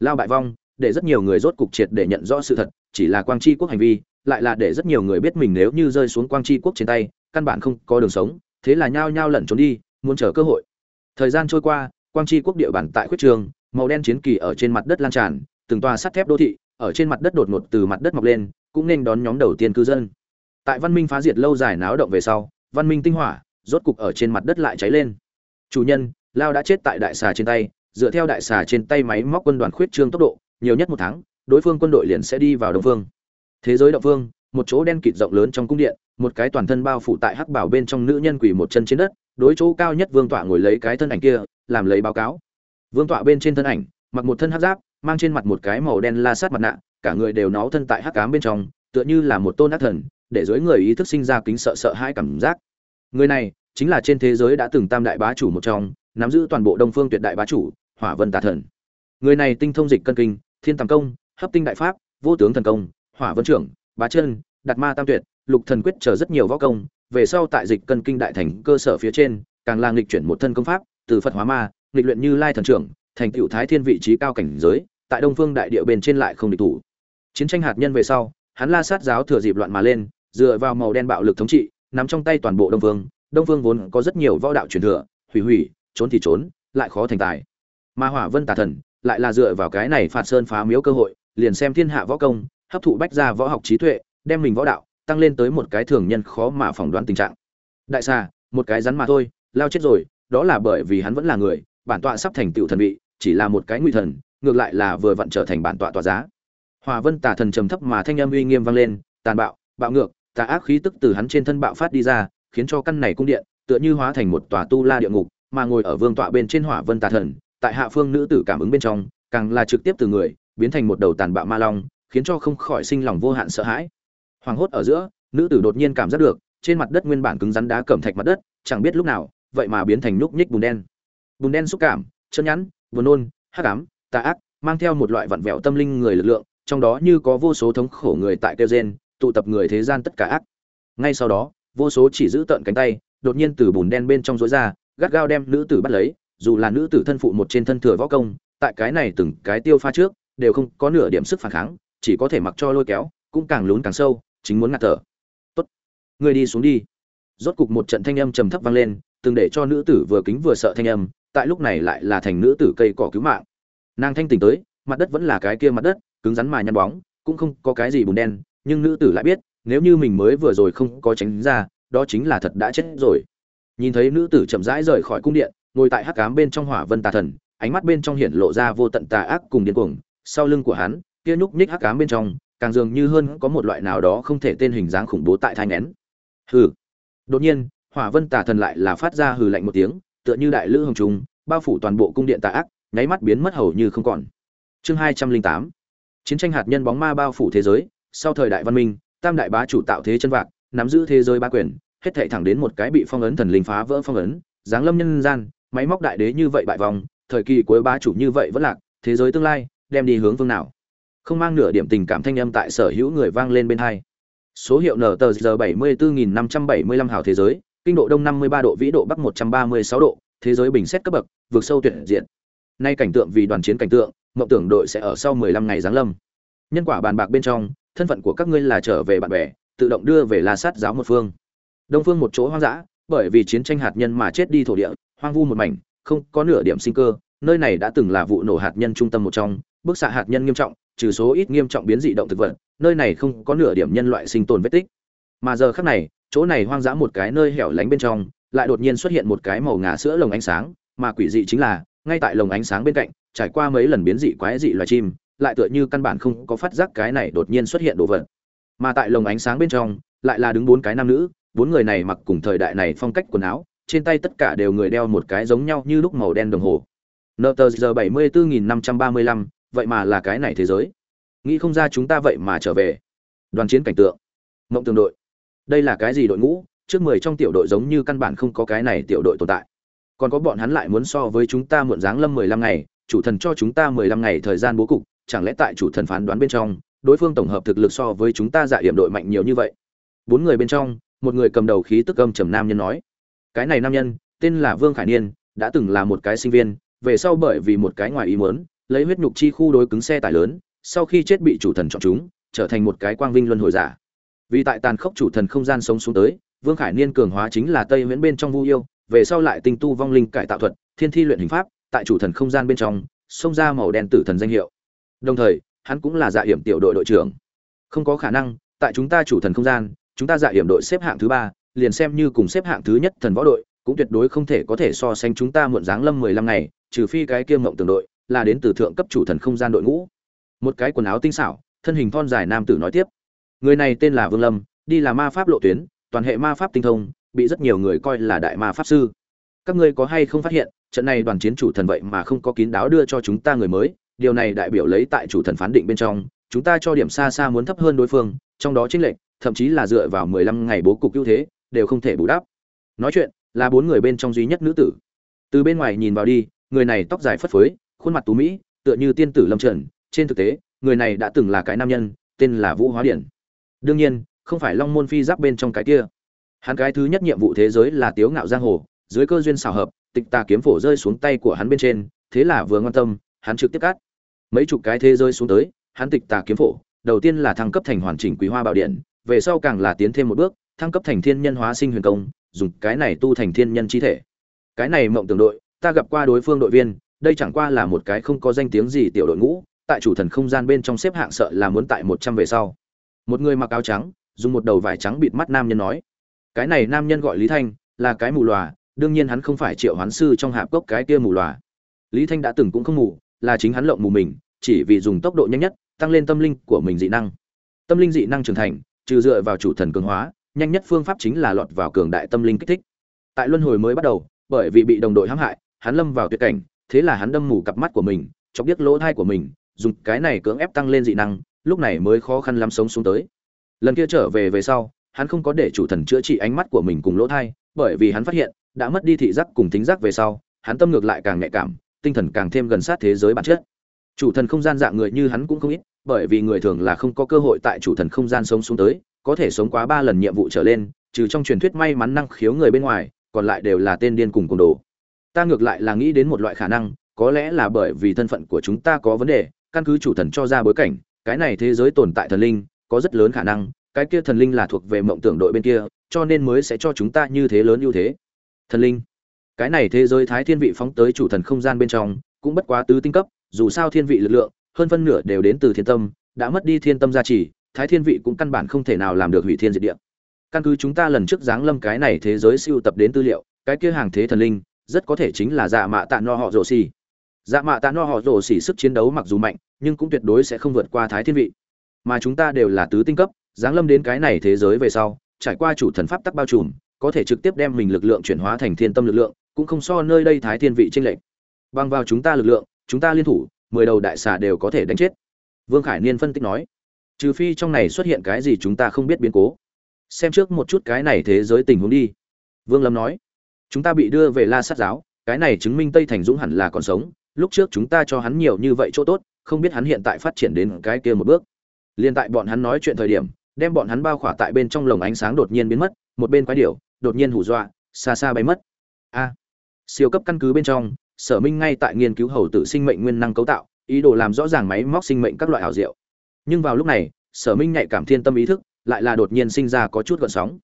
Lao bại vong, để rất nhiều người rốt cục triệt để nhận rõ sự thật, chỉ là quang tri quốc hành vi, lại là để rất nhiều người biết mình nếu như rơi xuống quang tri quốc trên tay, căn bản không có đường sống, thế là nhao nhao lẩn trốn đi, muốn chờ cơ hội. Thời gian trôi qua, quang tri quốc địa bàn tại khuyết trường, màu đen chiến kỳ ở trên mặt đất lan tràn, từng tòa sắt thép đô thị ở trên mặt đất đột ngột từ mặt đất mọc lên, cũng nên đón nhóm đầu tiên cư dân. Tại văn minh phá diệt lâu dài náo động về sau, văn minh tinh hỏa rốt cục ở trên mặt đất lại cháy lên. Chủ nhân lao đã chết tại đại xà trên tay, dựa theo đại xà trên tay máy móc quân đoàn khuyết trương tốc độ, nhiều nhất một tháng, đối phương quân đội liền sẽ đi vào đông phương. Thế giới động phương, một chỗ đen kịt rộng lớn trong cung điện, một cái toàn thân bao phủ tại hắc bảo bên trong nữ nhân quỳ một chân trên đất, đối chỗ cao nhất vương tọa ngồi lấy cái thân ảnh kia, làm lấy báo cáo. Vương tọa bên trên thân ảnh, mặc một thân hắc giáp, mang trên mặt một cái màu đen la sát mặt nạ, cả người đều nó thân tại hắc cám bên trong, tựa như là một tôn ác thần, để dưới người ý thức sinh ra kính sợ sợ hãi cảm giác. Người này chính là trên thế giới đã từng tam đại bá chủ một trong, nắm giữ toàn bộ đông phương tuyệt đại bá chủ, hỏa vân tà thần. Người này tinh thông dịch cân kinh, thiên tầm công, hấp tinh đại pháp, vô tướng thần công, hỏa vân trưởng, bá chân đặt ma tam tuyệt, lục thần quyết chờ rất nhiều võ công, về sau tại dịch cân kinh đại thành cơ sở phía trên, càng là nghịch chuyển một thân công pháp, từ phật hóa ma, nghịch luyện như lai thần trưởng, thành tựu thái thiên vị trí cao cảnh giới, tại đông phương đại địa bên trên lại không địch thủ. Chiến tranh hạt nhân về sau, hắn la sát giáo thừa dịp loạn mà lên, dựa vào màu đen bạo lực thống trị, nắm trong tay toàn bộ đông phương đông phương vốn có rất nhiều võ đạo truyền thừa, hủy hủy, trốn thì trốn, lại khó thành tài. Mà hỏa vân tà thần lại là dựa vào cái này phạt sơn phá miếu cơ hội, liền xem thiên hạ võ công, hấp thụ bách gia võ học trí tuệ, đem mình võ đạo tăng lên tới một cái thường nhân khó mà phỏng đoán tình trạng. Đại xà, một cái rắn mà thôi, lao chết rồi, đó là bởi vì hắn vẫn là người, bản tọa sắp thành tựu thần vị, chỉ là một cái nguy thần, ngược lại là vừa vặn trở thành bản tọa tọa giá. Hòa vân tà thần trầm thấp mà thanh âm uy nghiêm vang lên, tàn bạo bạo ngược, tà ác khí tức từ hắn trên thân bạo phát đi ra khiến cho căn này cung điện tựa như hóa thành một tòa tu la địa ngục mà ngồi ở vương tọa bên trên hỏa vân tà thần tại hạ phương nữ tử cảm ứng bên trong càng là trực tiếp từ người biến thành một đầu tàn bạo ma long khiến cho không khỏi sinh lòng vô hạn sợ hãi. Hoàng hốt ở giữa nữ tử đột nhiên cảm giác được trên mặt đất nguyên bản cứng rắn đá cẩm thạch mặt đất chẳng biết lúc nào vậy mà biến thành núc nhích bùn đen. Bùn đen xúc cảm chân nhắn, buồn nôn hắc ám tà ác mang theo một loại vặn vẹo tâm linh người lực lượng trong đó như có vô số thống khổ người tại kêu gen tụ tập người thế gian tất cả ác. Ngay sau đó vô số chỉ giữ tợn cánh tay, đột nhiên từ bùn đen bên trong rối ra, gắt gao đem nữ tử bắt lấy, dù là nữ tử thân phụ một trên thân thừa võ công, tại cái này từng cái tiêu pha trước, đều không có nửa điểm sức phản kháng, chỉ có thể mặc cho lôi kéo, cũng càng lún càng sâu, chính muốn ngạt thở. Tốt người đi xuống đi. Rốt cục một trận thanh âm trầm thấp vang lên, từng để cho nữ tử vừa kính vừa sợ thanh âm, tại lúc này lại là thành nữ tử cây cỏ cứu mạng. Nàng thanh tỉnh tới, mặt đất vẫn là cái kia mặt đất, cứng rắn mà nhăn bóng, cũng không có cái gì bùn đen, nhưng nữ tử lại biết nếu như mình mới vừa rồi không có tránh ra, đó chính là thật đã chết rồi. Nhìn thấy nữ tử chậm rãi rời khỏi cung điện, ngồi tại hắc cám bên trong hỏa vân tà thần, ánh mắt bên trong hiện lộ ra vô tận tà ác cùng điên cuồng. Sau lưng của hắn, kia nhúc nhích hắc cám bên trong, càng dường như hơn có một loại nào đó không thể tên hình dáng khủng bố tại thai nén hừ. Đột nhiên, hỏa vân tà thần lại là phát ra hừ lạnh một tiếng, tựa như đại lữ hồng trùng, bao phủ toàn bộ cung điện tà ác, nháy mắt biến mất hầu như không còn. Chương hai trăm linh tám. Chiến tranh hạt nhân bóng ma bao phủ thế giới, sau thời đại văn minh tam đại bá chủ tạo thế chân vạc, nắm giữ thế giới ba quyền, hết thảy thẳng đến một cái bị phong ấn thần linh phá vỡ phong ấn, giáng lâm nhân gian, máy móc đại đế như vậy bại vòng, thời kỳ cuối bá chủ như vậy vẫn lạc, thế giới tương lai, đem đi hướng phương nào. Không mang nửa điểm tình cảm thanh âm tại sở hữu người vang lên bên hai. Số hiệu nở tờ giờ bảy mươi bốn nghìn năm trăm bảy mươi lăm hào thế giới, kinh độ đông năm mươi ba độ, vĩ độ bắc một trăm ba mươi sáu độ, thế giới bình xét cấp bậc, vượt sâu tuyệt diện. Nay cảnh tượng vì đoàn chiến cảnh tượng, mộng tưởng đội sẽ ở sau mười lăm ngày giáng lâm. Nhân quả bàn bạc bên trong thân phận của các ngươi là trở về bạn bè, tự động đưa về la sát giáo một phương. Đông phương một chỗ hoang dã, bởi vì chiến tranh hạt nhân mà chết đi thổ địa, hoang vu một mảnh, không có nửa điểm sinh cơ, nơi này đã từng là vụ nổ hạt nhân trung tâm một trong, bức xạ hạt nhân nghiêm trọng, trừ số ít nghiêm trọng biến dị động thực vật, nơi này không có nửa điểm nhân loại sinh tồn vết tích. Mà giờ khác này, chỗ này hoang dã một cái nơi hẻo lánh bên trong, lại đột nhiên xuất hiện một cái màu ngà sữa lồng ánh sáng, mà quỷ dị chính là, ngay tại lồng ánh sáng bên cạnh, trải qua mấy lần biến dị quái dị loài chim lại tựa như căn bản không có phát giác cái này đột nhiên xuất hiện đồ vật. Mà tại lồng ánh sáng bên trong, lại là đứng bốn cái nam nữ, bốn người này mặc cùng thời đại này phong cách quần áo, trên tay tất cả đều người đeo một cái giống nhau như lúc màu đen đồng hồ. Nợ tờ giờ bảy mươi bốn nghìn năm trăm ba mươi lăm, vậy mà là cái này thế giới. Nghĩ không ra chúng ta vậy mà trở về. Đoàn chiến cảnh tượng. Mộng tường đội. Đây là cái gì đội ngũ? Trước mười trong tiểu đội giống như căn bản không có cái này tiểu đội tồn tại. Còn có bọn hắn lại muốn so với chúng ta muộn dáng lâm mười lăm ngày, chủ thần cho chúng ta mười lăm ngày thời gian bố cục chẳng lẽ tại chủ thần phán đoán bên trong, đối phương tổng hợp thực lực so với chúng ta dạ hiểm đội mạnh nhiều như vậy? Bốn người bên trong, một người cầm đầu khí tức âm trầm nam nhân nói, cái này nam nhân, tên là vương khải niên, đã từng là một cái sinh viên, về sau bởi vì một cái ngoài ý muốn, lấy huyết nhục chi khu đối cứng xe tải lớn, sau khi chết bị chủ thần chọn chúng, trở thành một cái quang vinh luân hồi giả. Vì tại tàn khốc chủ thần không gian sống xuống tới, vương khải niên cường hóa chính là tây nguyễn bên trong vu yêu, về sau lại tinh tu vong linh cải tạo thuật, thiên thi luyện hình pháp, tại chủ thần không gian bên trong, xông ra màu đen tử thần danh hiệu đồng thời, hắn cũng là dạ hiểm tiểu đội đội trưởng. Không có khả năng, tại chúng ta chủ thần không gian, chúng ta dạ hiểm đội xếp hạng thứ ba, liền xem như cùng xếp hạng thứ nhất thần võ đội, cũng tuyệt đối không thể có thể so sánh chúng ta muộn dáng lâm mười lăm ngày, trừ phi cái kia mộng tường đội, là đến từ thượng cấp chủ thần không gian đội ngũ. Một cái quần áo tinh xảo, thân hình thon dài nam tử nói tiếp. Người này tên là vương lâm, đi là ma pháp lộ tuyến, toàn hệ ma pháp tinh thông, bị rất nhiều người coi là đại ma pháp sư. Các ngươi có hay không phát hiện, trận này đoàn chiến chủ thần vậy mà không có kín đáo đưa cho chúng ta người mới điều này đại biểu lấy tại chủ thần phán định bên trong, chúng ta cho điểm xa xa muốn thấp hơn đối phương, trong đó chính lệnh thậm chí là dựa vào mười lăm ngày bố cục ưu thế, đều không thể bù đắp. Nói chuyện, là bốn người bên trong duy nhất nữ tử. Từ bên ngoài nhìn vào đi, người này tóc dài phất phới, khuôn mặt tú mỹ, tựa như tiên tử lâm trần. Trên thực tế, người này đã từng là cái nam nhân, tên là vũ hóa điển. Đương nhiên, không phải long môn phi giáp bên trong cái kia. Hắn cái thứ nhất nhiệm vụ thế giới là tiếu ngạo giang hồ, dưới cơ duyên xảo hợp, tịch tà kiếm phổ rơi xuống tay của hắn bên trên, thế là vừa ngoan tâm, hắn trực tiếp cắt mấy chục cái thế giới xuống tới, hắn tịch tà kiếm phổ, đầu tiên là thăng cấp thành hoàn chỉnh quý hoa bảo điện, về sau càng là tiến thêm một bước, thăng cấp thành thiên nhân hóa sinh huyền công, dùng cái này tu thành thiên nhân chi thể. Cái này mộng tưởng đội, ta gặp qua đối phương đội viên, đây chẳng qua là một cái không có danh tiếng gì tiểu đội ngũ, tại chủ thần không gian bên trong xếp hạng sợ là muốn tại một trăm về sau. Một người mặc áo trắng, dùng một đầu vải trắng bịt mắt nam nhân nói, cái này nam nhân gọi lý thanh, là cái mù lòa đương nhiên hắn không phải triệu hoán sư trong hạp cốc cái kia mù lòa lý thanh đã từng cũng không mù, là chính hắn lộng mù mình chỉ vì dùng tốc độ nhanh nhất, tăng lên tâm linh của mình dị năng. Tâm linh dị năng trưởng thành, trừ dựa vào chủ thần cường hóa, nhanh nhất phương pháp chính là lọt vào cường đại tâm linh kích thích. Tại luân hồi mới bắt đầu, bởi vì bị đồng đội hãm hại, hắn lâm vào tuyệt cảnh, thế là hắn đâm mù cặp mắt của mình, chọc biết lỗ thai của mình, dùng cái này cưỡng ép tăng lên dị năng, lúc này mới khó khăn lắm sống xuống tới. Lần kia trở về về sau, hắn không có để chủ thần chữa trị ánh mắt của mình cùng lỗ thai, bởi vì hắn phát hiện, đã mất đi thị giác cùng thính giác về sau, hắn tâm ngược lại càng nhạy cảm, tinh thần càng thêm gần sát thế giới bản chất chủ thần không gian dạng người như hắn cũng không ít, bởi vì người thường là không có cơ hội tại chủ thần không gian sống xuống tới, có thể sống quá ba lần nhiệm vụ trở lên, trừ trong truyền thuyết may mắn năng khiếu người bên ngoài, còn lại đều là tên điên cùng côn đồ. Ta ngược lại là nghĩ đến một loại khả năng, có lẽ là bởi vì thân phận của chúng ta có vấn đề, căn cứ chủ thần cho ra bối cảnh, cái này thế giới tồn tại thần linh, có rất lớn khả năng, cái kia thần linh là thuộc về mộng tưởng đội bên kia, cho nên mới sẽ cho chúng ta như thế lớn ưu thế. Thần linh. Cái này thế giới thái thiên vị phóng tới chủ thần không gian bên trong, cũng bất quá tứ tinh cấp dù sao thiên vị lực lượng, hơn phân nửa đều đến từ thiên tâm, đã mất đi thiên tâm gia trì, thái thiên vị cũng căn bản không thể nào làm được hủy thiên diệt địa. Căn cứ chúng ta lần trước giáng lâm cái này thế giới siêu tập đến tư liệu, cái kia hàng thế thần linh, rất có thể chính là dạ mạ tạ no họ rổ xì. Dạ mạ tạ no họ rổ xì sức chiến đấu mặc dù mạnh, nhưng cũng tuyệt đối sẽ không vượt qua thái thiên vị. Mà chúng ta đều là tứ tinh cấp, giáng lâm đến cái này thế giới về sau, trải qua chủ thần pháp tắc bao trùm, có thể trực tiếp đem mình lực lượng chuyển hóa thành thiên tâm lực lượng, cũng không so nơi đây thái thiên vị tranh lệch. Bằng vào chúng ta lực lượng chúng ta liên thủ, mười đầu đại xà đều có thể đánh chết. Vương khải niên phân tích nói, trừ phi trong này xuất hiện cái gì chúng ta không biết biến cố. Xem trước một chút cái này thế giới tình huống đi. Vương lâm nói, chúng ta bị đưa về la sát giáo, cái này chứng minh tây thành dũng hẳn là còn sống, lúc trước chúng ta cho hắn nhiều như vậy chỗ tốt, không biết hắn hiện tại phát triển đến cái kia một bước. Liền tại bọn hắn nói chuyện thời điểm, đem bọn hắn bao khỏa tại bên trong lồng ánh sáng đột nhiên biến mất, một bên quái điểu đột nhiên hù dọa, xa xa bay mất. A, siêu cấp căn cứ bên trong sở minh ngay tại nghiên cứu hầu tử sinh mệnh nguyên năng cấu tạo, ý đồ làm rõ ràng máy móc sinh mệnh các loại ảo diệu. Nhưng vào lúc này, sở minh nhạy cảm thiên tâm ý thức, lại là đột nhiên sinh ra có chút gợn sóng.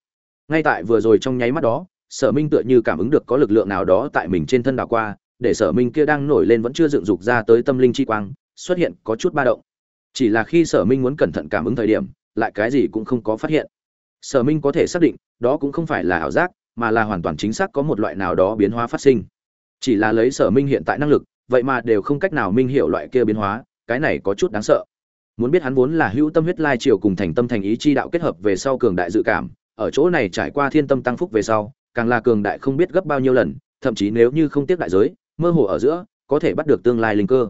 Ngay tại vừa rồi trong nháy mắt đó, sở minh tựa như cảm ứng được có lực lượng nào đó tại mình trên thân đảo qua, để sở minh kia đang nổi lên vẫn chưa dựng dục ra tới tâm linh chi quang, xuất hiện có chút ba động. Chỉ là khi sở minh muốn cẩn thận cảm ứng thời điểm, lại cái gì cũng không có phát hiện. Sở minh có thể xác định, đó cũng không phải là ảo giác, mà là hoàn toàn chính xác có một loại nào đó biến hóa phát sinh chỉ là lấy sở minh hiện tại năng lực, vậy mà đều không cách nào minh hiểu loại kia biến hóa, cái này có chút đáng sợ. Muốn biết hắn vốn là hữu tâm huyết lai triều cùng thành tâm thành ý chi đạo kết hợp về sau cường đại dự cảm, ở chỗ này trải qua thiên tâm tăng phúc về sau, càng là cường đại không biết gấp bao nhiêu lần, thậm chí nếu như không tiếc đại giới, mơ hồ ở giữa, có thể bắt được tương lai linh cơ.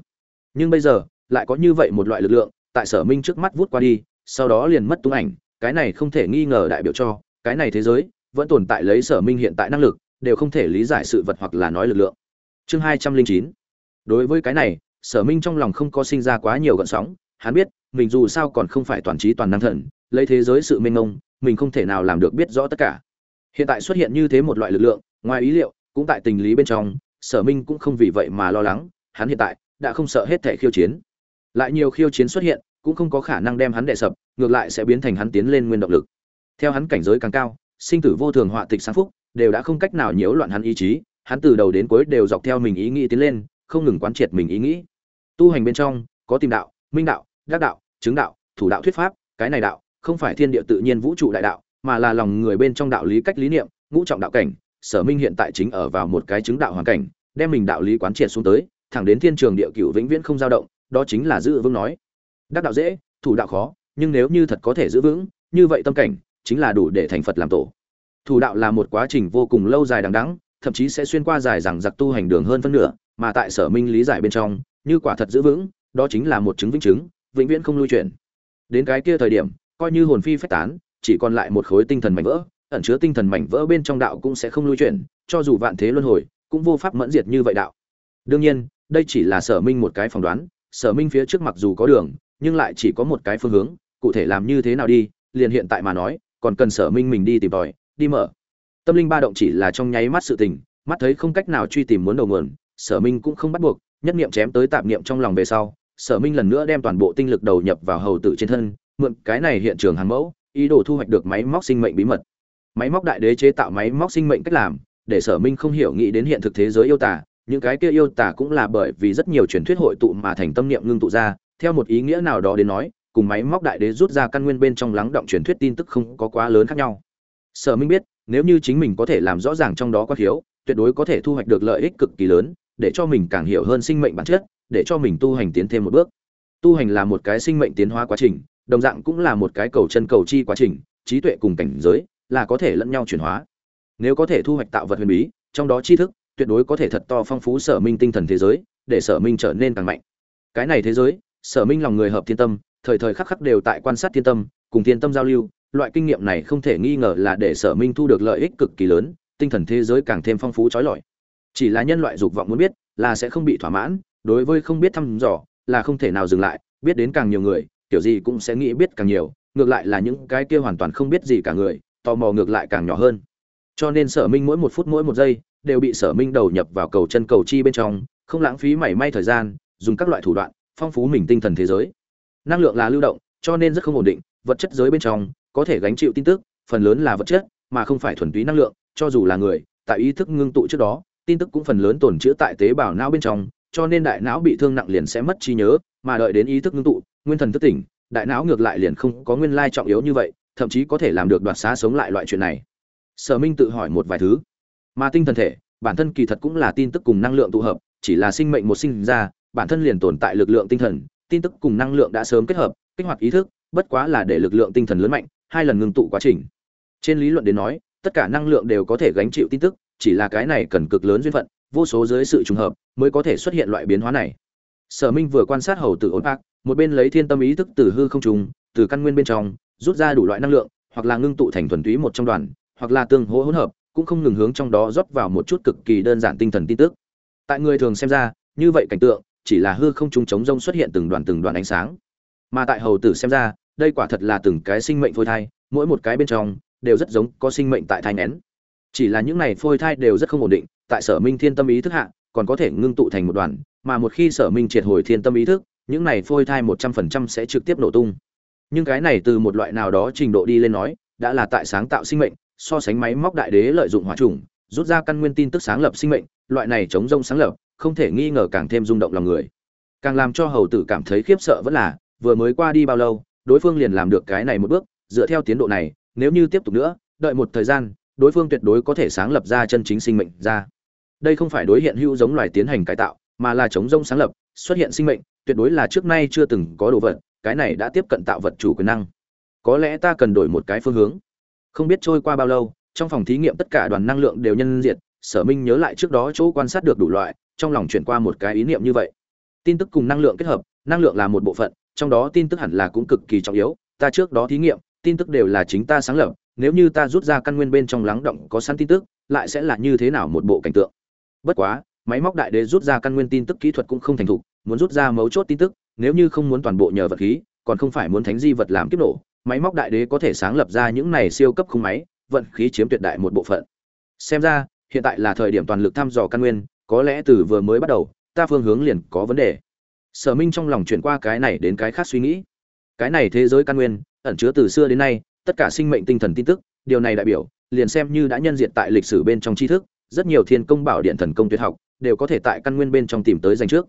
Nhưng bây giờ, lại có như vậy một loại lực lượng, tại sở minh trước mắt vút qua đi, sau đó liền mất tung ảnh, cái này không thể nghi ngờ đại biểu cho, cái này thế giới, vẫn tồn tại lấy sở minh hiện tại năng lực đều không thể lý giải sự vật hoặc là nói lực lượng. Chương hai trăm linh chín. Đối với cái này, sở minh trong lòng không có sinh ra quá nhiều gợn sóng, hắn biết, mình dù sao còn không phải toàn trí toàn năng thần, lấy thế giới sự mênh mông, mình không thể nào làm được biết rõ tất cả. Hiện tại xuất hiện như thế một loại lực lượng, ngoài ý liệu, cũng tại tình lý bên trong, sở minh cũng không vì vậy mà lo lắng, hắn hiện tại đã không sợ hết thể khiêu chiến. Lại nhiều khiêu chiến xuất hiện, cũng không có khả năng đem hắn đè sập, ngược lại sẽ biến thành hắn tiến lên nguyên động lực. Theo hắn cảnh giới càng cao, sinh tử vô thường họa tịch sáng phúc đều đã không cách nào nhiễu loạn hắn ý chí, hắn từ đầu đến cuối đều dọc theo mình ý nghĩ tiến lên, không ngừng quán triệt mình ý nghĩ. Tu hành bên trong, có tìm đạo, minh đạo, đắc đạo, chứng đạo, thủ đạo thuyết pháp, cái này đạo, không phải thiên địa tự nhiên vũ trụ đại đạo, mà là lòng người bên trong đạo lý cách lý niệm, ngũ trọng đạo cảnh, sở minh hiện tại chính ở vào một cái chứng đạo hoàn cảnh, đem mình đạo lý quán triệt xuống tới, thẳng đến thiên trường địa cửu vĩnh viễn không dao động, đó chính là giữ vững nói. Đắc đạo dễ, thủ đạo khó, nhưng nếu như thật có thể giữ vững, như vậy tâm cảnh, chính là đủ để thành phật làm tổ thủ đạo là một quá trình vô cùng lâu dài đằng đẵng, thậm chí sẽ xuyên qua dài rằng giặc tu hành đường hơn phân nửa, mà tại sở minh lý giải bên trong, như quả thật giữ vững, đó chính là một chứng vĩnh chứng, vĩnh viễn không lui chuyển. Đến cái kia thời điểm, coi như hồn phi phách tán, chỉ còn lại một khối tinh thần mảnh vỡ, ẩn chứa tinh thần mảnh vỡ bên trong đạo cũng sẽ không lui chuyển, cho dù vạn thế luân hồi, cũng vô pháp mẫn diệt như vậy đạo. Đương nhiên, đây chỉ là sở minh một cái phỏng đoán, sở minh phía trước mặc dù có đường, nhưng lại chỉ có một cái phương hướng, cụ thể làm như thế nào đi, liền hiện tại mà nói, còn cần sở minh mình đi tìm tòi đi mở. Tâm linh ba động chỉ là trong nháy mắt sự tình, mắt thấy không cách nào truy tìm muốn đầu nguồn, sở minh cũng không bắt buộc, nhất niệm chém tới tạp niệm trong lòng về sau, sở minh lần nữa đem toàn bộ tinh lực đầu nhập vào hầu tử trên thân, mượn cái này hiện trường hàng mẫu, ý đồ thu hoạch được máy móc sinh mệnh bí mật. Máy móc đại đế chế tạo máy móc sinh mệnh cách làm, để sở minh không hiểu nghĩ đến hiện thực thế giới yêu tả những cái kia yêu tả cũng là bởi vì rất nhiều truyền thuyết hội tụ mà thành tâm niệm ngưng tụ ra, theo một ý nghĩa nào đó đến nói, cùng máy móc đại đế rút ra căn nguyên bên trong lắng động truyền thuyết tin tức không có quá lớn khác nhau sở minh biết, nếu như chính mình có thể làm rõ ràng trong đó có thiếu tuyệt đối có thể thu hoạch được lợi ích cực kỳ lớn, để cho mình càng hiểu hơn sinh mệnh bản chất, để cho mình tu hành tiến thêm một bước. Tu hành là một cái sinh mệnh tiến hóa quá trình, đồng dạng cũng là một cái cầu chân cầu chi quá trình, trí tuệ cùng cảnh giới là có thể lẫn nhau chuyển hóa. Nếu có thể thu hoạch tạo vật huyền bí, trong đó tri thức tuyệt đối có thể thật to phong phú sở minh tinh thần thế giới, để sở minh trở nên càng mạnh. Cái này thế giới, sở minh lòng người hợp thiên tâm, thời thời khắc khắc đều tại quan sát thiên tâm, cùng thiên tâm giao lưu loại kinh nghiệm này không thể nghi ngờ là để sở minh thu được lợi ích cực kỳ lớn, tinh thần thế giới càng thêm phong phú trói lọi. Chỉ là nhân loại dục vọng muốn biết là sẽ không bị thỏa mãn, đối với không biết thăm dò là không thể nào dừng lại, biết đến càng nhiều người, kiểu gì cũng sẽ nghĩ biết càng nhiều, ngược lại là những cái kia hoàn toàn không biết gì cả người, tò mò ngược lại càng nhỏ hơn. Cho nên sở minh mỗi một phút mỗi một giây đều bị sở minh đầu nhập vào cầu chân cầu chi bên trong, không lãng phí mảy may thời gian, dùng các loại thủ đoạn phong phú mình tinh thần thế giới. Năng lượng là lưu động, cho nên rất không ổn định, vật chất giới bên trong có thể gánh chịu tin tức, phần lớn là vật chất, mà không phải thuần túy năng lượng, cho dù là người, tại ý thức ngưng tụ trước đó, tin tức cũng phần lớn tồn chữa tại tế bào não bên trong, cho nên đại não bị thương nặng liền sẽ mất trí nhớ, mà đợi đến ý thức ngưng tụ, nguyên thần thức tỉnh, đại não ngược lại liền không có nguyên lai trọng yếu như vậy, thậm chí có thể làm được đoạt xá sống lại loại chuyện này. Sở minh tự hỏi một vài thứ. Mà tinh thần thể, bản thân kỳ thật cũng là tin tức cùng năng lượng tụ hợp, chỉ là sinh mệnh một sinh ra, bản thân liền tồn tại lực lượng tinh thần, tin tức cùng năng lượng đã sớm kết hợp, kích hoạt ý thức, bất quá là để lực lượng tinh thần lớn mạnh hai lần ngưng tụ quá trình. Trên lý luận đến nói, tất cả năng lượng đều có thể gánh chịu tin tức, chỉ là cái này cần cực lớn duyên phận, vô số dưới sự trùng hợp mới có thể xuất hiện loại biến hóa này. Sở minh vừa quan sát hầu tử ổn bạc một bên lấy thiên tâm ý thức từ hư không trùng, từ căn nguyên bên trong, rút ra đủ loại năng lượng, hoặc là ngưng tụ thành thuần túy một trong đoàn, hoặc là tương hỗ hỗn hợp, cũng không ngừng hướng trong đó rót vào một chút cực kỳ đơn giản tinh thần tin tức. Tại người thường xem ra, như vậy cảnh tượng, chỉ là hư không trùng chống rông xuất hiện từng đoàn từng đoàn ánh sáng. Mà tại hầu tử xem ra đây quả thật là từng cái sinh mệnh phôi thai, mỗi một cái bên trong đều rất giống có sinh mệnh tại thai nén chỉ là những này phôi thai đều rất không ổn định, tại sở minh thiên tâm ý thức hạ, còn có thể ngưng tụ thành một đoàn, mà một khi sở minh triệt hồi thiên tâm ý thức, những này phôi thai một trăm phần trăm sẽ trực tiếp nổ tung. Nhưng cái này từ một loại nào đó trình độ đi lên nói, đã là tại sáng tạo sinh mệnh, so sánh máy móc đại đế lợi dụng hỏa trùng, rút ra căn nguyên tin tức sáng lập sinh mệnh, loại này chống rông sáng lập, không thể nghi ngờ càng thêm rung động lòng người. Càng làm cho hầu tử cảm thấy khiếp sợ vẫn là, vừa mới qua đi bao lâu đối phương liền làm được cái này một bước, dựa theo tiến độ này, nếu như tiếp tục nữa, đợi một thời gian, đối phương tuyệt đối có thể sáng lập ra chân chính sinh mệnh ra. Đây không phải đối hiện hữu giống loài tiến hành cải tạo, mà là chống rông sáng lập, xuất hiện sinh mệnh, tuyệt đối là trước nay chưa từng có đồ vật, cái này đã tiếp cận tạo vật chủ quyền năng. Có lẽ ta cần đổi một cái phương hướng. Không biết trôi qua bao lâu, trong phòng thí nghiệm tất cả đoàn năng lượng đều nhân diệt, sở minh nhớ lại trước đó chỗ quan sát được đủ loại, trong lòng chuyển qua một cái ý niệm như vậy. Tin tức cùng năng lượng kết hợp, năng lượng là một bộ phận trong đó tin tức hẳn là cũng cực kỳ trọng yếu, ta trước đó thí nghiệm, tin tức đều là chính ta sáng lập, nếu như ta rút ra căn nguyên bên trong lắng động có sẵn tin tức, lại sẽ là như thế nào một bộ cảnh tượng? Bất quá, máy móc đại đế rút ra căn nguyên tin tức kỹ thuật cũng không thành thục, muốn rút ra mấu chốt tin tức, nếu như không muốn toàn bộ nhờ vật khí, còn không phải muốn thánh di vật làm kiếp nổ, máy móc đại đế có thể sáng lập ra những này siêu cấp khung máy, vận khí chiếm tuyệt đại một bộ phận. Xem ra, hiện tại là thời điểm toàn lực thăm dò căn nguyên, có lẽ từ vừa mới bắt đầu, ta phương hướng liền có vấn đề sở minh trong lòng chuyển qua cái này đến cái khác suy nghĩ. Cái này thế giới căn nguyên, ẩn chứa từ xưa đến nay, tất cả sinh mệnh tinh thần tin tức, điều này đại biểu, liền xem như đã nhân diện tại lịch sử bên trong tri thức, rất nhiều thiên công bảo điện thần công tuyệt học, đều có thể tại căn nguyên bên trong tìm tới danh trước.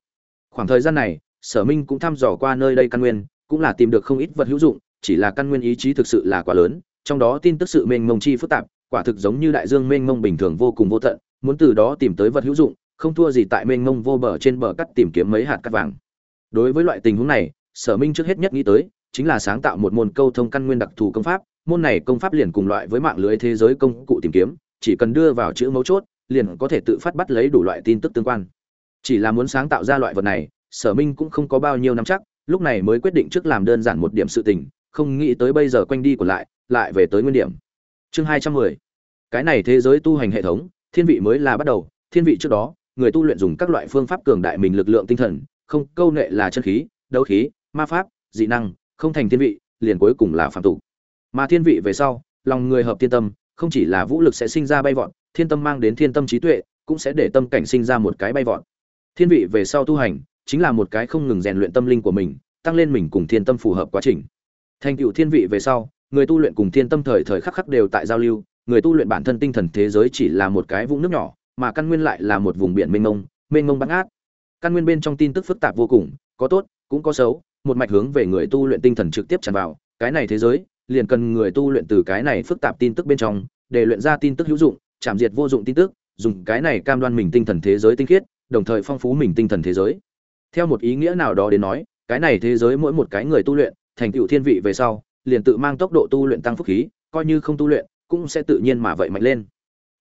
Khoảng thời gian này, sở minh cũng thăm dò qua nơi đây căn nguyên, cũng là tìm được không ít vật hữu dụng, chỉ là căn nguyên ý chí thực sự là quá lớn, trong đó tin tức sự mênh mông chi phức tạp, quả thực giống như đại dương mênh mông bình thường vô cùng vô tận, muốn từ đó tìm tới vật hữu dụng, không thua gì tại mênh mông vô bờ trên bờ cắt tìm kiếm mấy hạt cát vàng đối với loại tình huống này, sở minh trước hết nhất nghĩ tới, chính là sáng tạo một môn câu thông căn nguyên đặc thù công pháp, môn này công pháp liền cùng loại với mạng lưới thế giới công cụ tìm kiếm, chỉ cần đưa vào chữ mấu chốt, liền có thể tự phát bắt lấy đủ loại tin tức tương quan. Chỉ là muốn sáng tạo ra loại vật này, sở minh cũng không có bao nhiêu năm chắc, lúc này mới quyết định trước làm đơn giản một điểm sự tình, không nghĩ tới bây giờ quanh đi còn lại lại về tới nguyên điểm. Chương hai trăm mười. Cái này thế giới tu hành hệ thống, thiên vị mới là bắt đầu, thiên vị trước đó, người tu luyện dùng các loại phương pháp cường đại mình lực lượng tinh thần không, câu nệ là chân khí, đấu khí, ma pháp, dị năng, không thành thiên vị, liền cuối cùng là phạm tục. Mà thiên vị về sau, lòng người hợp thiên tâm, không chỉ là vũ lực sẽ sinh ra bay vọt, thiên tâm mang đến thiên tâm trí tuệ, cũng sẽ để tâm cảnh sinh ra một cái bay vọt. Thiên vị về sau tu hành, chính là một cái không ngừng rèn luyện tâm linh của mình, tăng lên mình cùng thiên tâm phù hợp quá trình. Thành tựu thiên vị về sau, người tu luyện cùng thiên tâm thời thời khắc khắc đều tại giao lưu, người tu luyện bản thân tinh thần thế giới chỉ là một cái vũng nước nhỏ, mà căn nguyên lại là một vùng biển mênh mông mênh mông bắn át căn nguyên bên trong tin tức phức tạp vô cùng, có tốt, cũng có xấu, một mạch hướng về người tu luyện tinh thần trực tiếp tràn vào, cái này thế giới, liền cần người tu luyện từ cái này phức tạp tin tức bên trong, để luyện ra tin tức hữu dụng, chạm diệt vô dụng tin tức, dùng cái này cam đoan mình tinh thần thế giới tinh khiết, đồng thời phong phú mình tinh thần thế giới. Theo một ý nghĩa nào đó đến nói, cái này thế giới mỗi một cái người tu luyện, thành tựu thiên vị về sau, liền tự mang tốc độ tu luyện tăng phúc khí, coi như không tu luyện, cũng sẽ tự nhiên mà vậy mạnh lên.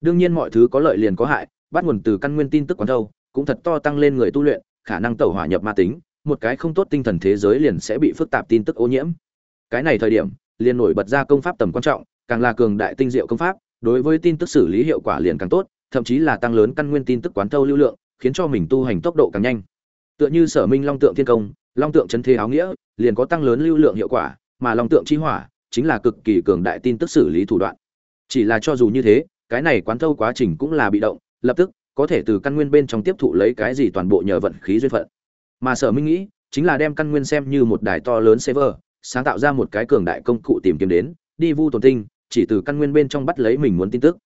Đương nhiên mọi thứ có lợi liền có hại, bắt nguồn từ căn nguyên tin tức quán thâu cũng thật to tăng lên người tu luyện, khả năng tẩu hỏa nhập ma tính, một cái không tốt tinh thần thế giới liền sẽ bị phức tạp tin tức ô nhiễm. Cái này thời điểm, liền nổi bật ra công pháp tầm quan trọng, càng là cường đại tinh diệu công pháp, đối với tin tức xử lý hiệu quả liền càng tốt, thậm chí là tăng lớn căn nguyên tin tức quán thâu lưu lượng, khiến cho mình tu hành tốc độ càng nhanh. Tựa như sở minh long tượng thiên công, long tượng chân thế áo nghĩa, liền có tăng lớn lưu lượng hiệu quả, mà long tượng chi hỏa chính là cực kỳ cường đại tin tức xử lý thủ đoạn. Chỉ là cho dù như thế, cái này quán thâu quá trình cũng là bị động, lập tức có thể từ căn nguyên bên trong tiếp thụ lấy cái gì toàn bộ nhờ vận khí duyên phận. Mà sở minh nghĩ, chính là đem căn nguyên xem như một đài to lớn server sáng tạo ra một cái cường đại công cụ tìm kiếm đến, đi vu tồn tinh, chỉ từ căn nguyên bên trong bắt lấy mình muốn tin tức.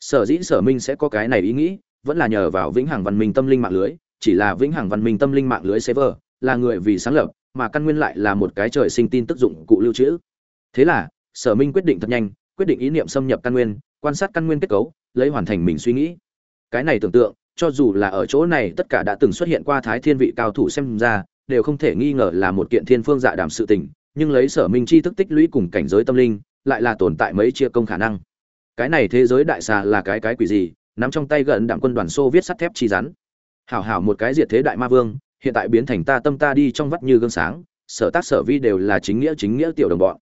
Sở dĩ sở minh sẽ có cái này ý nghĩ, vẫn là nhờ vào vĩnh hằng văn minh tâm linh mạng lưới, chỉ là vĩnh hằng văn minh tâm linh mạng lưới server là người vì sáng lập, mà căn nguyên lại là một cái trời sinh tin tức dụng cụ lưu trữ. Thế là, sở minh quyết định thật nhanh, quyết định ý niệm xâm nhập căn nguyên, quan sát căn nguyên kết cấu, lấy hoàn thành mình suy nghĩ cái này tưởng tượng, cho dù là ở chỗ này tất cả đã từng xuất hiện qua thái thiên vị cao thủ xem ra, đều không thể nghi ngờ là một kiện thiên phương dạ đàm sự tình, nhưng lấy sở minh chi thức tích lũy cùng cảnh giới tâm linh, lại là tồn tại mấy chia công khả năng. Cái này thế giới đại xà là cái cái quỷ gì, nắm trong tay gần đạm quân đoàn xô viết sắt thép chi rắn. Hảo hảo một cái diệt thế đại ma vương, hiện tại biến thành ta tâm ta đi trong vắt như gương sáng, sở tác sở vi đều là chính nghĩa chính nghĩa tiểu đồng bọn.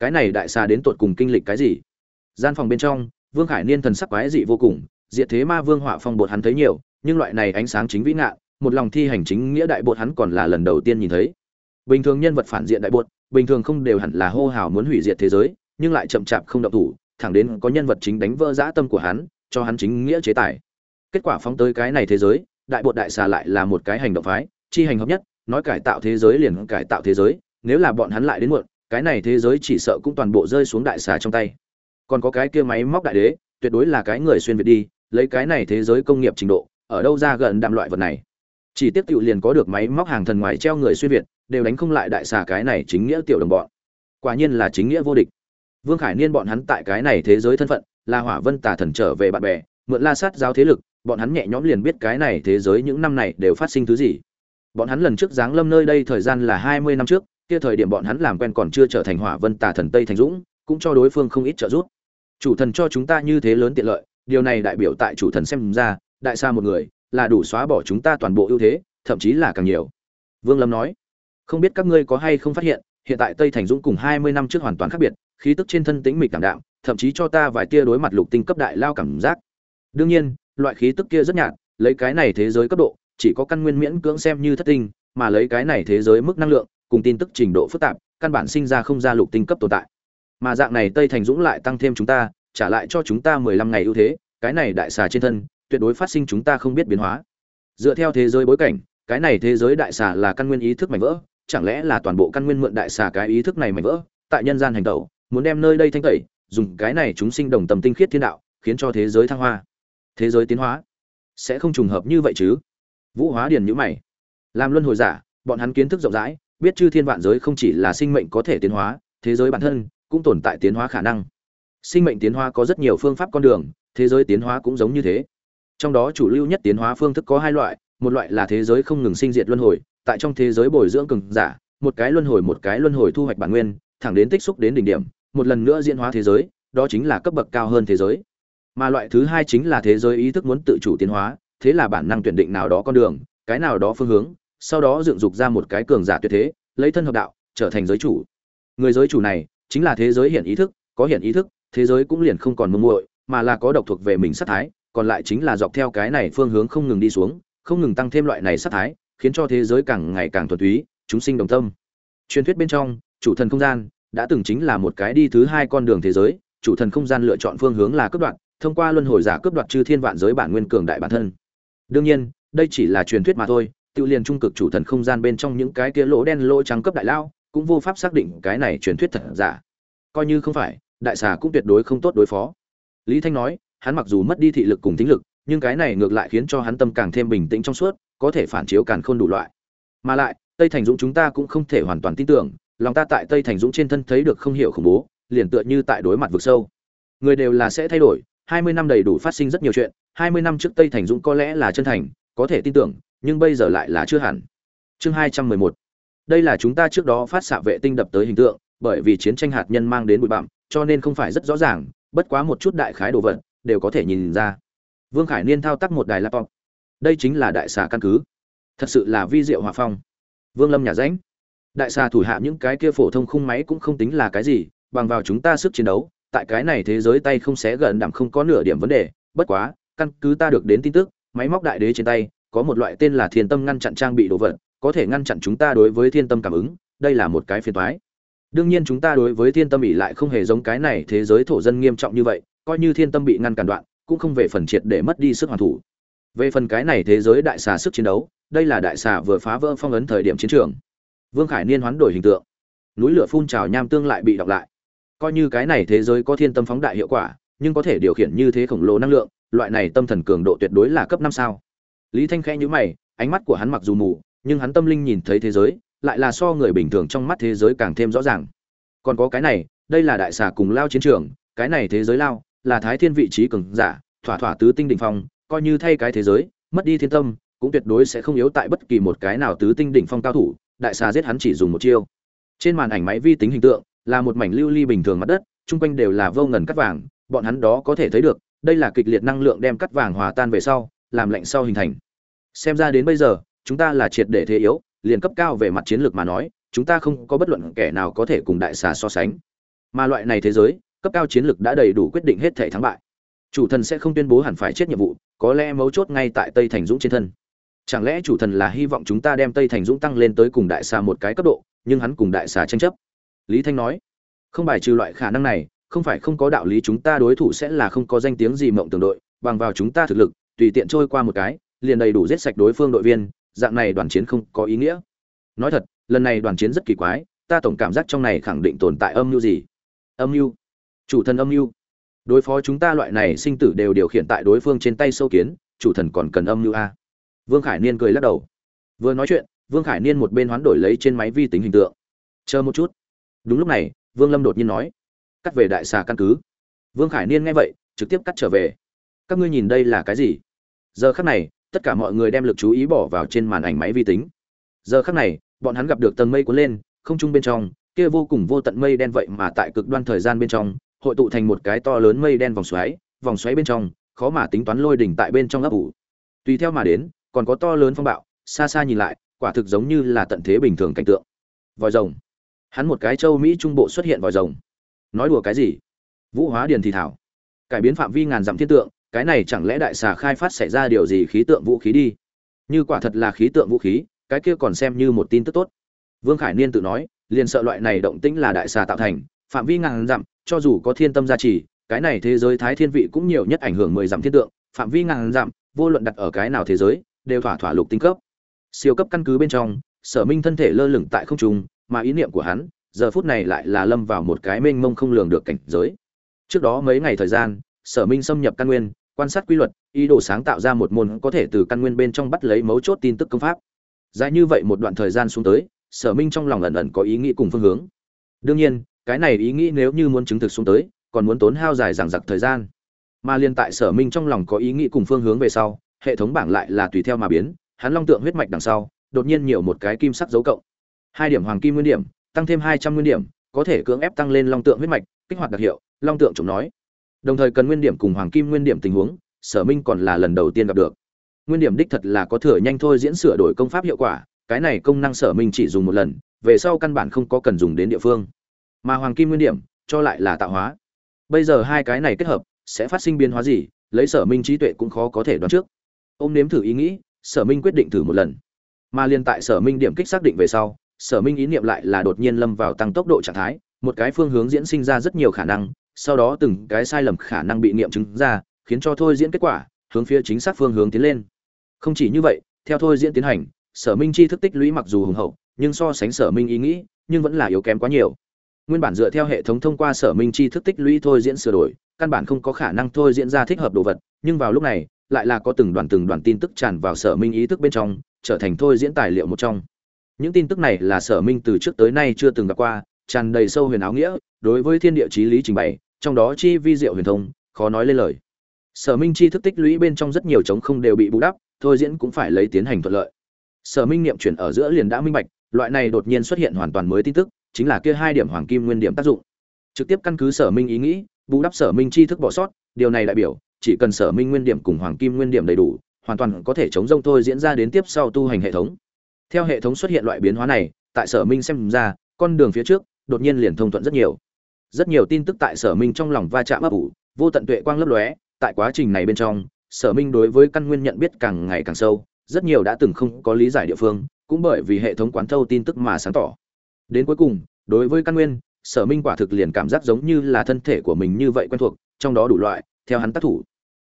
Cái này đại xà đến tột cùng kinh lịch cái gì? Gian phòng bên trong, vương khải niên thần sắc quái dị vô cùng diệt thế ma vương họa phong bột hắn thấy nhiều, nhưng loại này ánh sáng chính vĩ ngạn, một lòng thi hành chính nghĩa đại bột hắn còn là lần đầu tiên nhìn thấy. Bình thường nhân vật phản diện đại bột, bình thường không đều hẳn là hô hào muốn hủy diệt thế giới, nhưng lại chậm chạp không động thủ, thẳng đến có nhân vật chính đánh vỡ dã tâm của hắn, cho hắn chính nghĩa chế tài. Kết quả phóng tới cái này thế giới, đại bột đại xà lại là một cái hành động phái, chi hành hợp nhất, nói cải tạo thế giới liền cải tạo thế giới, nếu là bọn hắn lại đến muộn, cái này thế giới chỉ sợ cũng toàn bộ rơi xuống đại xà trong tay. Còn có cái kia máy móc đại đế, tuyệt đối là cái người xuyên việt đi lấy cái này thế giới công nghiệp trình độ, ở đâu ra gần đạm loại vật này? Chỉ tiếp tiểu liền có được máy móc hàng thần ngoài treo người xuyên việt, đều đánh không lại đại xà cái này chính nghĩa tiểu đồng bọn. Quả nhiên là chính nghĩa vô địch. Vương khải niên bọn hắn tại cái này thế giới thân phận, là hỏa vân tà thần trở về bạn bè, mượn la sát giao thế lực, bọn hắn nhẹ nhõm liền biết cái này thế giới những năm này đều phát sinh thứ gì. Bọn hắn lần trước giáng lâm nơi đây thời gian là hai mươi năm trước, kia thời điểm bọn hắn làm quen còn chưa trở thành hỏa vân tà thần tây thành dũng, cũng cho đối phương không ít trợ giúp. Chủ thần cho chúng ta như thế lớn tiện lợi điều này đại biểu tại chủ thần xem ra, đại xa một người là đủ xóa bỏ chúng ta toàn bộ ưu thế, thậm chí là càng nhiều. Vương lâm nói, không biết các ngươi có hay không phát hiện hiện tại tây thành dũng cùng hai mươi năm trước hoàn toàn khác biệt, khí tức trên thân tĩnh mịch cảm đạm, thậm chí cho ta vài tia đối mặt lục tinh cấp đại lao cảm giác. Đương nhiên, loại khí tức kia rất nhạt, lấy cái này thế giới cấp độ, chỉ có căn nguyên miễn cưỡng xem như thất tinh, mà lấy cái này thế giới mức năng lượng, cùng tin tức trình độ phức tạp, căn bản sinh ra không ra lục tinh cấp tồn tại. Mà dạng này tây thành dũng lại tăng thêm chúng ta trả lại cho chúng ta mười lăm ngày ưu thế, cái này đại xà trên thân, tuyệt đối phát sinh chúng ta không biết biến hóa. Dựa theo thế giới bối cảnh, cái này thế giới đại xà là căn nguyên ý thức mảnh vỡ, chẳng lẽ là toàn bộ căn nguyên mượn đại xà cái ý thức này mảnh vỡ, tại nhân gian hành tẩu, muốn đem nơi đây thanh tẩy, dùng cái này chúng sinh đồng tầm tinh khiết thiên đạo, khiến cho thế giới thăng hoa. Thế giới tiến hóa, sẽ không trùng hợp như vậy chứ? Vũ hóa điền nhữ mày. Làm luân hồi giả, bọn hắn kiến thức rộng rãi, biết chư thiên vạn giới không chỉ là sinh mệnh có thể tiến hóa, thế giới bản thân cũng tồn tại tiến hóa khả năng sinh mệnh tiến hóa có rất nhiều phương pháp con đường, thế giới tiến hóa cũng giống như thế. Trong đó chủ lưu nhất tiến hóa phương thức có hai loại, một loại là thế giới không ngừng sinh diệt luân hồi, tại trong thế giới bồi dưỡng cường giả, một cái luân hồi một cái luân hồi thu hoạch bản nguyên, thẳng đến tích xúc đến đỉnh điểm, một lần nữa diễn hóa thế giới, đó chính là cấp bậc cao hơn thế giới. Mà loại thứ hai chính là thế giới ý thức muốn tự chủ tiến hóa, thế là bản năng tuyển định nào đó con đường, cái nào đó phương hướng, sau đó dựng dục ra một cái cường giả tuyệt thế, lấy thân hợp đạo, trở thành giới chủ. Người giới chủ này chính là thế giới hiện ý thức, có hiện ý thức thế giới cũng liền không còn mông muội, mà là có độc thuộc về mình sát thái, còn lại chính là dọc theo cái này phương hướng không ngừng đi xuống, không ngừng tăng thêm loại này sát thái, khiến cho thế giới càng ngày càng thuần túy, chúng sinh đồng tâm. Truyền thuyết bên trong, chủ thần không gian đã từng chính là một cái đi thứ hai con đường thế giới, chủ thần không gian lựa chọn phương hướng là cướp đoạt, thông qua luân hồi giả cướp đoạt chư thiên vạn giới bản nguyên cường đại bản thân. Đương nhiên, đây chỉ là truyền thuyết mà thôi, tự liền trung cực chủ thần không gian bên trong những cái kia lỗ đen lỗ trắng cấp đại lao cũng vô pháp xác định cái này truyền thuyết thật giả. Coi như không phải đại xà cũng tuyệt đối không tốt đối phó. Lý thanh nói, hắn mặc dù mất đi thị lực cùng tính lực, nhưng cái này ngược lại khiến cho hắn tâm càng thêm bình tĩnh trong suốt, có thể phản chiếu càn khôn đủ loại. Mà lại, tây thành dũng chúng ta cũng không thể hoàn toàn tin tưởng, lòng ta tại tây thành dũng trên thân thấy được không hiểu khủng bố, liền tựa như tại đối mặt vực sâu. Người đều là sẽ thay đổi, hai mươi năm đầy đủ phát sinh rất nhiều chuyện, hai mươi năm trước tây thành dũng có lẽ là chân thành, có thể tin tưởng, nhưng bây giờ lại là chưa hẳn. Chương hai trăm mười một. Đây là chúng ta trước đó phát xạ vệ tinh đập tới hình tượng, bởi vì chiến tranh hạt nhân mang đến bụi bặm cho nên không phải rất rõ ràng, bất quá một chút đại khái đồ vật đều có thể nhìn ra. Vương khải niên thao tác một đài laptop. Đây chính là đại xà căn cứ. Thật sự là vi diệu hòa phong. Vương lâm nhà ránh đại xà thủ hạ những cái kia phổ thông khung máy cũng không tính là cái gì, bằng vào chúng ta sức chiến đấu, tại cái này thế giới tay không xé gần đảm không có nửa điểm vấn đề. Bất quá, căn cứ ta được đến tin tức, máy móc đại đế trên tay, có một loại tên là thiên tâm ngăn chặn trang bị đồ vật, có thể ngăn chặn chúng ta đối với thiên tâm cảm ứng. Đây là một cái phiền toái đương nhiên chúng ta đối với thiên tâm ỉ lại không hề giống cái này thế giới thổ dân nghiêm trọng như vậy, coi như thiên tâm bị ngăn cản đoạn, cũng không về phần triệt để mất đi sức hoàn thủ. Về phần cái này thế giới đại xà sức chiến đấu, đây là đại xà vừa phá vỡ phong ấn thời điểm chiến trường. Vương khải niên hoán đổi hình tượng. Núi lửa phun trào nham tương lại bị đọc lại. Coi như cái này thế giới có thiên tâm phóng đại hiệu quả, nhưng có thể điều khiển như thế khổng lồ năng lượng, loại này tâm thần cường độ tuyệt đối là cấp năm sao. Lý thanh khẽ nhíu mày, ánh mắt của hắn mặc dù mù, nhưng hắn tâm linh nhìn thấy thế giới lại là so người bình thường trong mắt thế giới càng thêm rõ ràng. Còn có cái này, đây là đại xà cùng lao chiến trường, cái này thế giới lao, là thái thiên vị trí cường giả, thỏa thỏa tứ tinh đỉnh phong, coi như thay cái thế giới, mất đi thiên tâm, cũng tuyệt đối sẽ không yếu tại bất kỳ một cái nào tứ tinh đỉnh phong cao thủ, đại xà giết hắn chỉ dùng một chiêu. Trên màn ảnh máy vi tính hình tượng, là một mảnh lưu ly bình thường mặt đất, chung quanh đều là vô ngần cắt vàng, bọn hắn đó có thể thấy được, đây là kịch liệt năng lượng đem cắt vàng hòa tan về sau, làm lạnh sau hình thành. Xem ra đến bây giờ, chúng ta là triệt để thế yếu liền cấp cao về mặt chiến lược mà nói, chúng ta không có bất luận kẻ nào có thể cùng đại xà so sánh. Mà loại này thế giới, cấp cao chiến lược đã đầy đủ quyết định hết thể thắng bại. Chủ thần sẽ không tuyên bố hẳn phải chết nhiệm vụ, có lẽ mấu chốt ngay tại tây thành dũng trên thân. Chẳng lẽ chủ thần là hy vọng chúng ta đem tây thành dũng tăng lên tới cùng đại xà một cái cấp độ, nhưng hắn cùng đại xà tranh chấp? Lý thanh nói, không bài trừ loại khả năng này, không phải không có đạo lý chúng ta đối thủ sẽ là không có danh tiếng gì mộng tưởng đội, bằng vào chúng ta thực lực, tùy tiện trôi qua một cái, liền đầy đủ giết sạch đối phương đội viên dạng này đoàn chiến không có ý nghĩa. Nói thật, lần này đoàn chiến rất kỳ quái, ta tổng cảm giác trong này khẳng định tồn tại âm mưu gì? Âm mưu? Chủ thần âm mưu? Đối phó chúng ta loại này sinh tử đều điều khiển tại đối phương trên tay sâu kiến, chủ thần còn cần âm mưu a? Vương khải niên cười lắc đầu. Vừa nói chuyện, vương khải niên một bên hoán đổi lấy trên máy vi tính hình tượng. Chờ một chút. Đúng lúc này, vương lâm đột nhiên nói. Cắt về đại xà căn cứ. Vương khải niên nghe vậy, trực tiếp cắt trở về. Các ngươi nhìn đây là cái gì? Giờ khắc này tất cả mọi người đem lực chú ý bỏ vào trên màn ảnh máy vi tính. Giờ khắc này, bọn hắn gặp được tầng mây cuốn lên, không trung bên trong, kia vô cùng vô tận mây đen vậy mà tại cực đoan thời gian bên trong, hội tụ thành một cái to lớn mây đen vòng xoáy vòng xoáy bên trong, khó mà tính toán lôi đỉnh tại bên trong ấp ủ. Tùy theo mà đến, còn có to lớn phong bạo, xa xa nhìn lại, quả thực giống như là tận thế bình thường cảnh tượng. Vòi rồng. Hắn một cái châu mỹ trung bộ xuất hiện vòi rồng. Nói đùa cái gì? Vũ hóa điền thì thảo. Cải biến phạm vi ngàn dặm thiên tượng cái này chẳng lẽ đại xà khai phát xảy ra điều gì khí tượng vũ khí đi? Như quả thật là khí tượng vũ khí, cái kia còn xem như một tin tức tốt. Vương khải niên tự nói, liền sợ loại này động tĩnh là đại xà tạo thành, phạm vi ngàn dặm, cho dù có thiên tâm gia trì, cái này thế giới thái thiên vị cũng nhiều nhất ảnh hưởng mười dặm thiên tượng, phạm vi ngàn dặm, vô luận đặt ở cái nào thế giới, đều thỏa thỏa lục tinh cấp. Siêu cấp căn cứ bên trong, sở minh thân thể lơ lửng tại không trung, mà ý niệm của hắn, giờ phút này lại là lâm vào một cái mênh mông không lường được cảnh giới. Trước đó mấy ngày thời gian, sở minh xâm nhập căn nguyên quan sát quy luật, ý đồ sáng tạo ra một môn có thể từ căn nguyên bên trong bắt lấy mấu chốt tin tức công pháp. Dài như vậy một đoạn thời gian xuống tới, sở minh trong lòng ẩn ẩn có ý nghĩ cùng phương hướng. Đương nhiên, cái này ý nghĩ nếu như muốn chứng thực xuống tới, còn muốn tốn hao dài dằng dặc thời gian. Mà liên tại sở minh trong lòng có ý nghĩ cùng phương hướng về sau, hệ thống bảng lại là tùy theo mà biến, hắn long tượng huyết mạch đằng sau, đột nhiên nhiều một cái kim sắc dấu cộng. Hai điểm hoàng kim nguyên điểm, tăng thêm hai trăm nguyên điểm, có thể cưỡng ép tăng lên long tượng huyết mạch, kích hoạt đặc hiệu, long tượng trộm nói đồng thời cần nguyên điểm cùng hoàng kim nguyên điểm tình huống, sở minh còn là lần đầu tiên gặp được. Nguyên điểm đích thật là có thừa nhanh thôi diễn sửa đổi công pháp hiệu quả, cái này công năng sở minh chỉ dùng một lần, về sau căn bản không có cần dùng đến địa phương. Mà hoàng kim nguyên điểm, cho lại là tạo hóa. Bây giờ hai cái này kết hợp, sẽ phát sinh biến hóa gì, lấy sở minh trí tuệ cũng khó có thể đoán trước. Ôm nếm thử ý nghĩ, sở minh quyết định thử một lần. Mà liên tại sở minh điểm kích xác định về sau, sở minh ý niệm lại là đột nhiên lâm vào tăng tốc độ trạng thái, một cái phương hướng diễn sinh ra rất nhiều khả năng sau đó từng cái sai lầm khả năng bị nghiệm chứng ra, khiến cho thôi diễn kết quả, hướng phía chính xác phương hướng tiến lên. Không chỉ như vậy, theo thôi diễn tiến hành, sở minh chi thức tích lũy mặc dù hùng hậu, nhưng so sánh sở minh ý nghĩ, nhưng vẫn là yếu kém quá nhiều. Nguyên bản dựa theo hệ thống thông qua sở minh chi thức tích lũy thôi diễn sửa đổi, căn bản không có khả năng thôi diễn ra thích hợp đồ vật, nhưng vào lúc này, lại là có từng đoàn từng đoàn tin tức tràn vào sở minh ý thức bên trong, trở thành thôi diễn tài liệu một trong. Những tin tức này là sở minh từ trước tới nay chưa từng gặp qua, tràn đầy sâu huyền áo nghĩa, đối với thiên địa chí lý trình bày trong đó chi vi diệu huyền thông, khó nói lên lời. Sở minh chi thức tích lũy bên trong rất nhiều trống không đều bị bù đắp, thôi diễn cũng phải lấy tiến hành thuận lợi. Sở minh niệm chuyển ở giữa liền đã minh bạch, loại này đột nhiên xuất hiện hoàn toàn mới tin tức, chính là kia hai điểm hoàng kim nguyên điểm tác dụng. Trực tiếp căn cứ sở minh ý nghĩ, bù đắp sở minh chi thức bỏ sót, điều này đại biểu, chỉ cần sở minh nguyên điểm cùng hoàng kim nguyên điểm đầy đủ, hoàn toàn có thể chống rông thôi diễn ra đến tiếp sau tu hành hệ thống. Theo hệ thống xuất hiện loại biến hóa này, tại sở minh xem ra, con đường phía trước, đột nhiên liền thông thuận rất nhiều rất nhiều tin tức tại sở minh trong lòng va chạm ấp ủ, vô tận tuệ quang lấp lóe, tại quá trình này bên trong, sở minh đối với căn nguyên nhận biết càng ngày càng sâu, rất nhiều đã từng không có lý giải địa phương, cũng bởi vì hệ thống quán thâu tin tức mà sáng tỏ. Đến cuối cùng, đối với căn nguyên, sở minh quả thực liền cảm giác giống như là thân thể của mình như vậy quen thuộc, trong đó đủ loại, theo hắn tác thủ.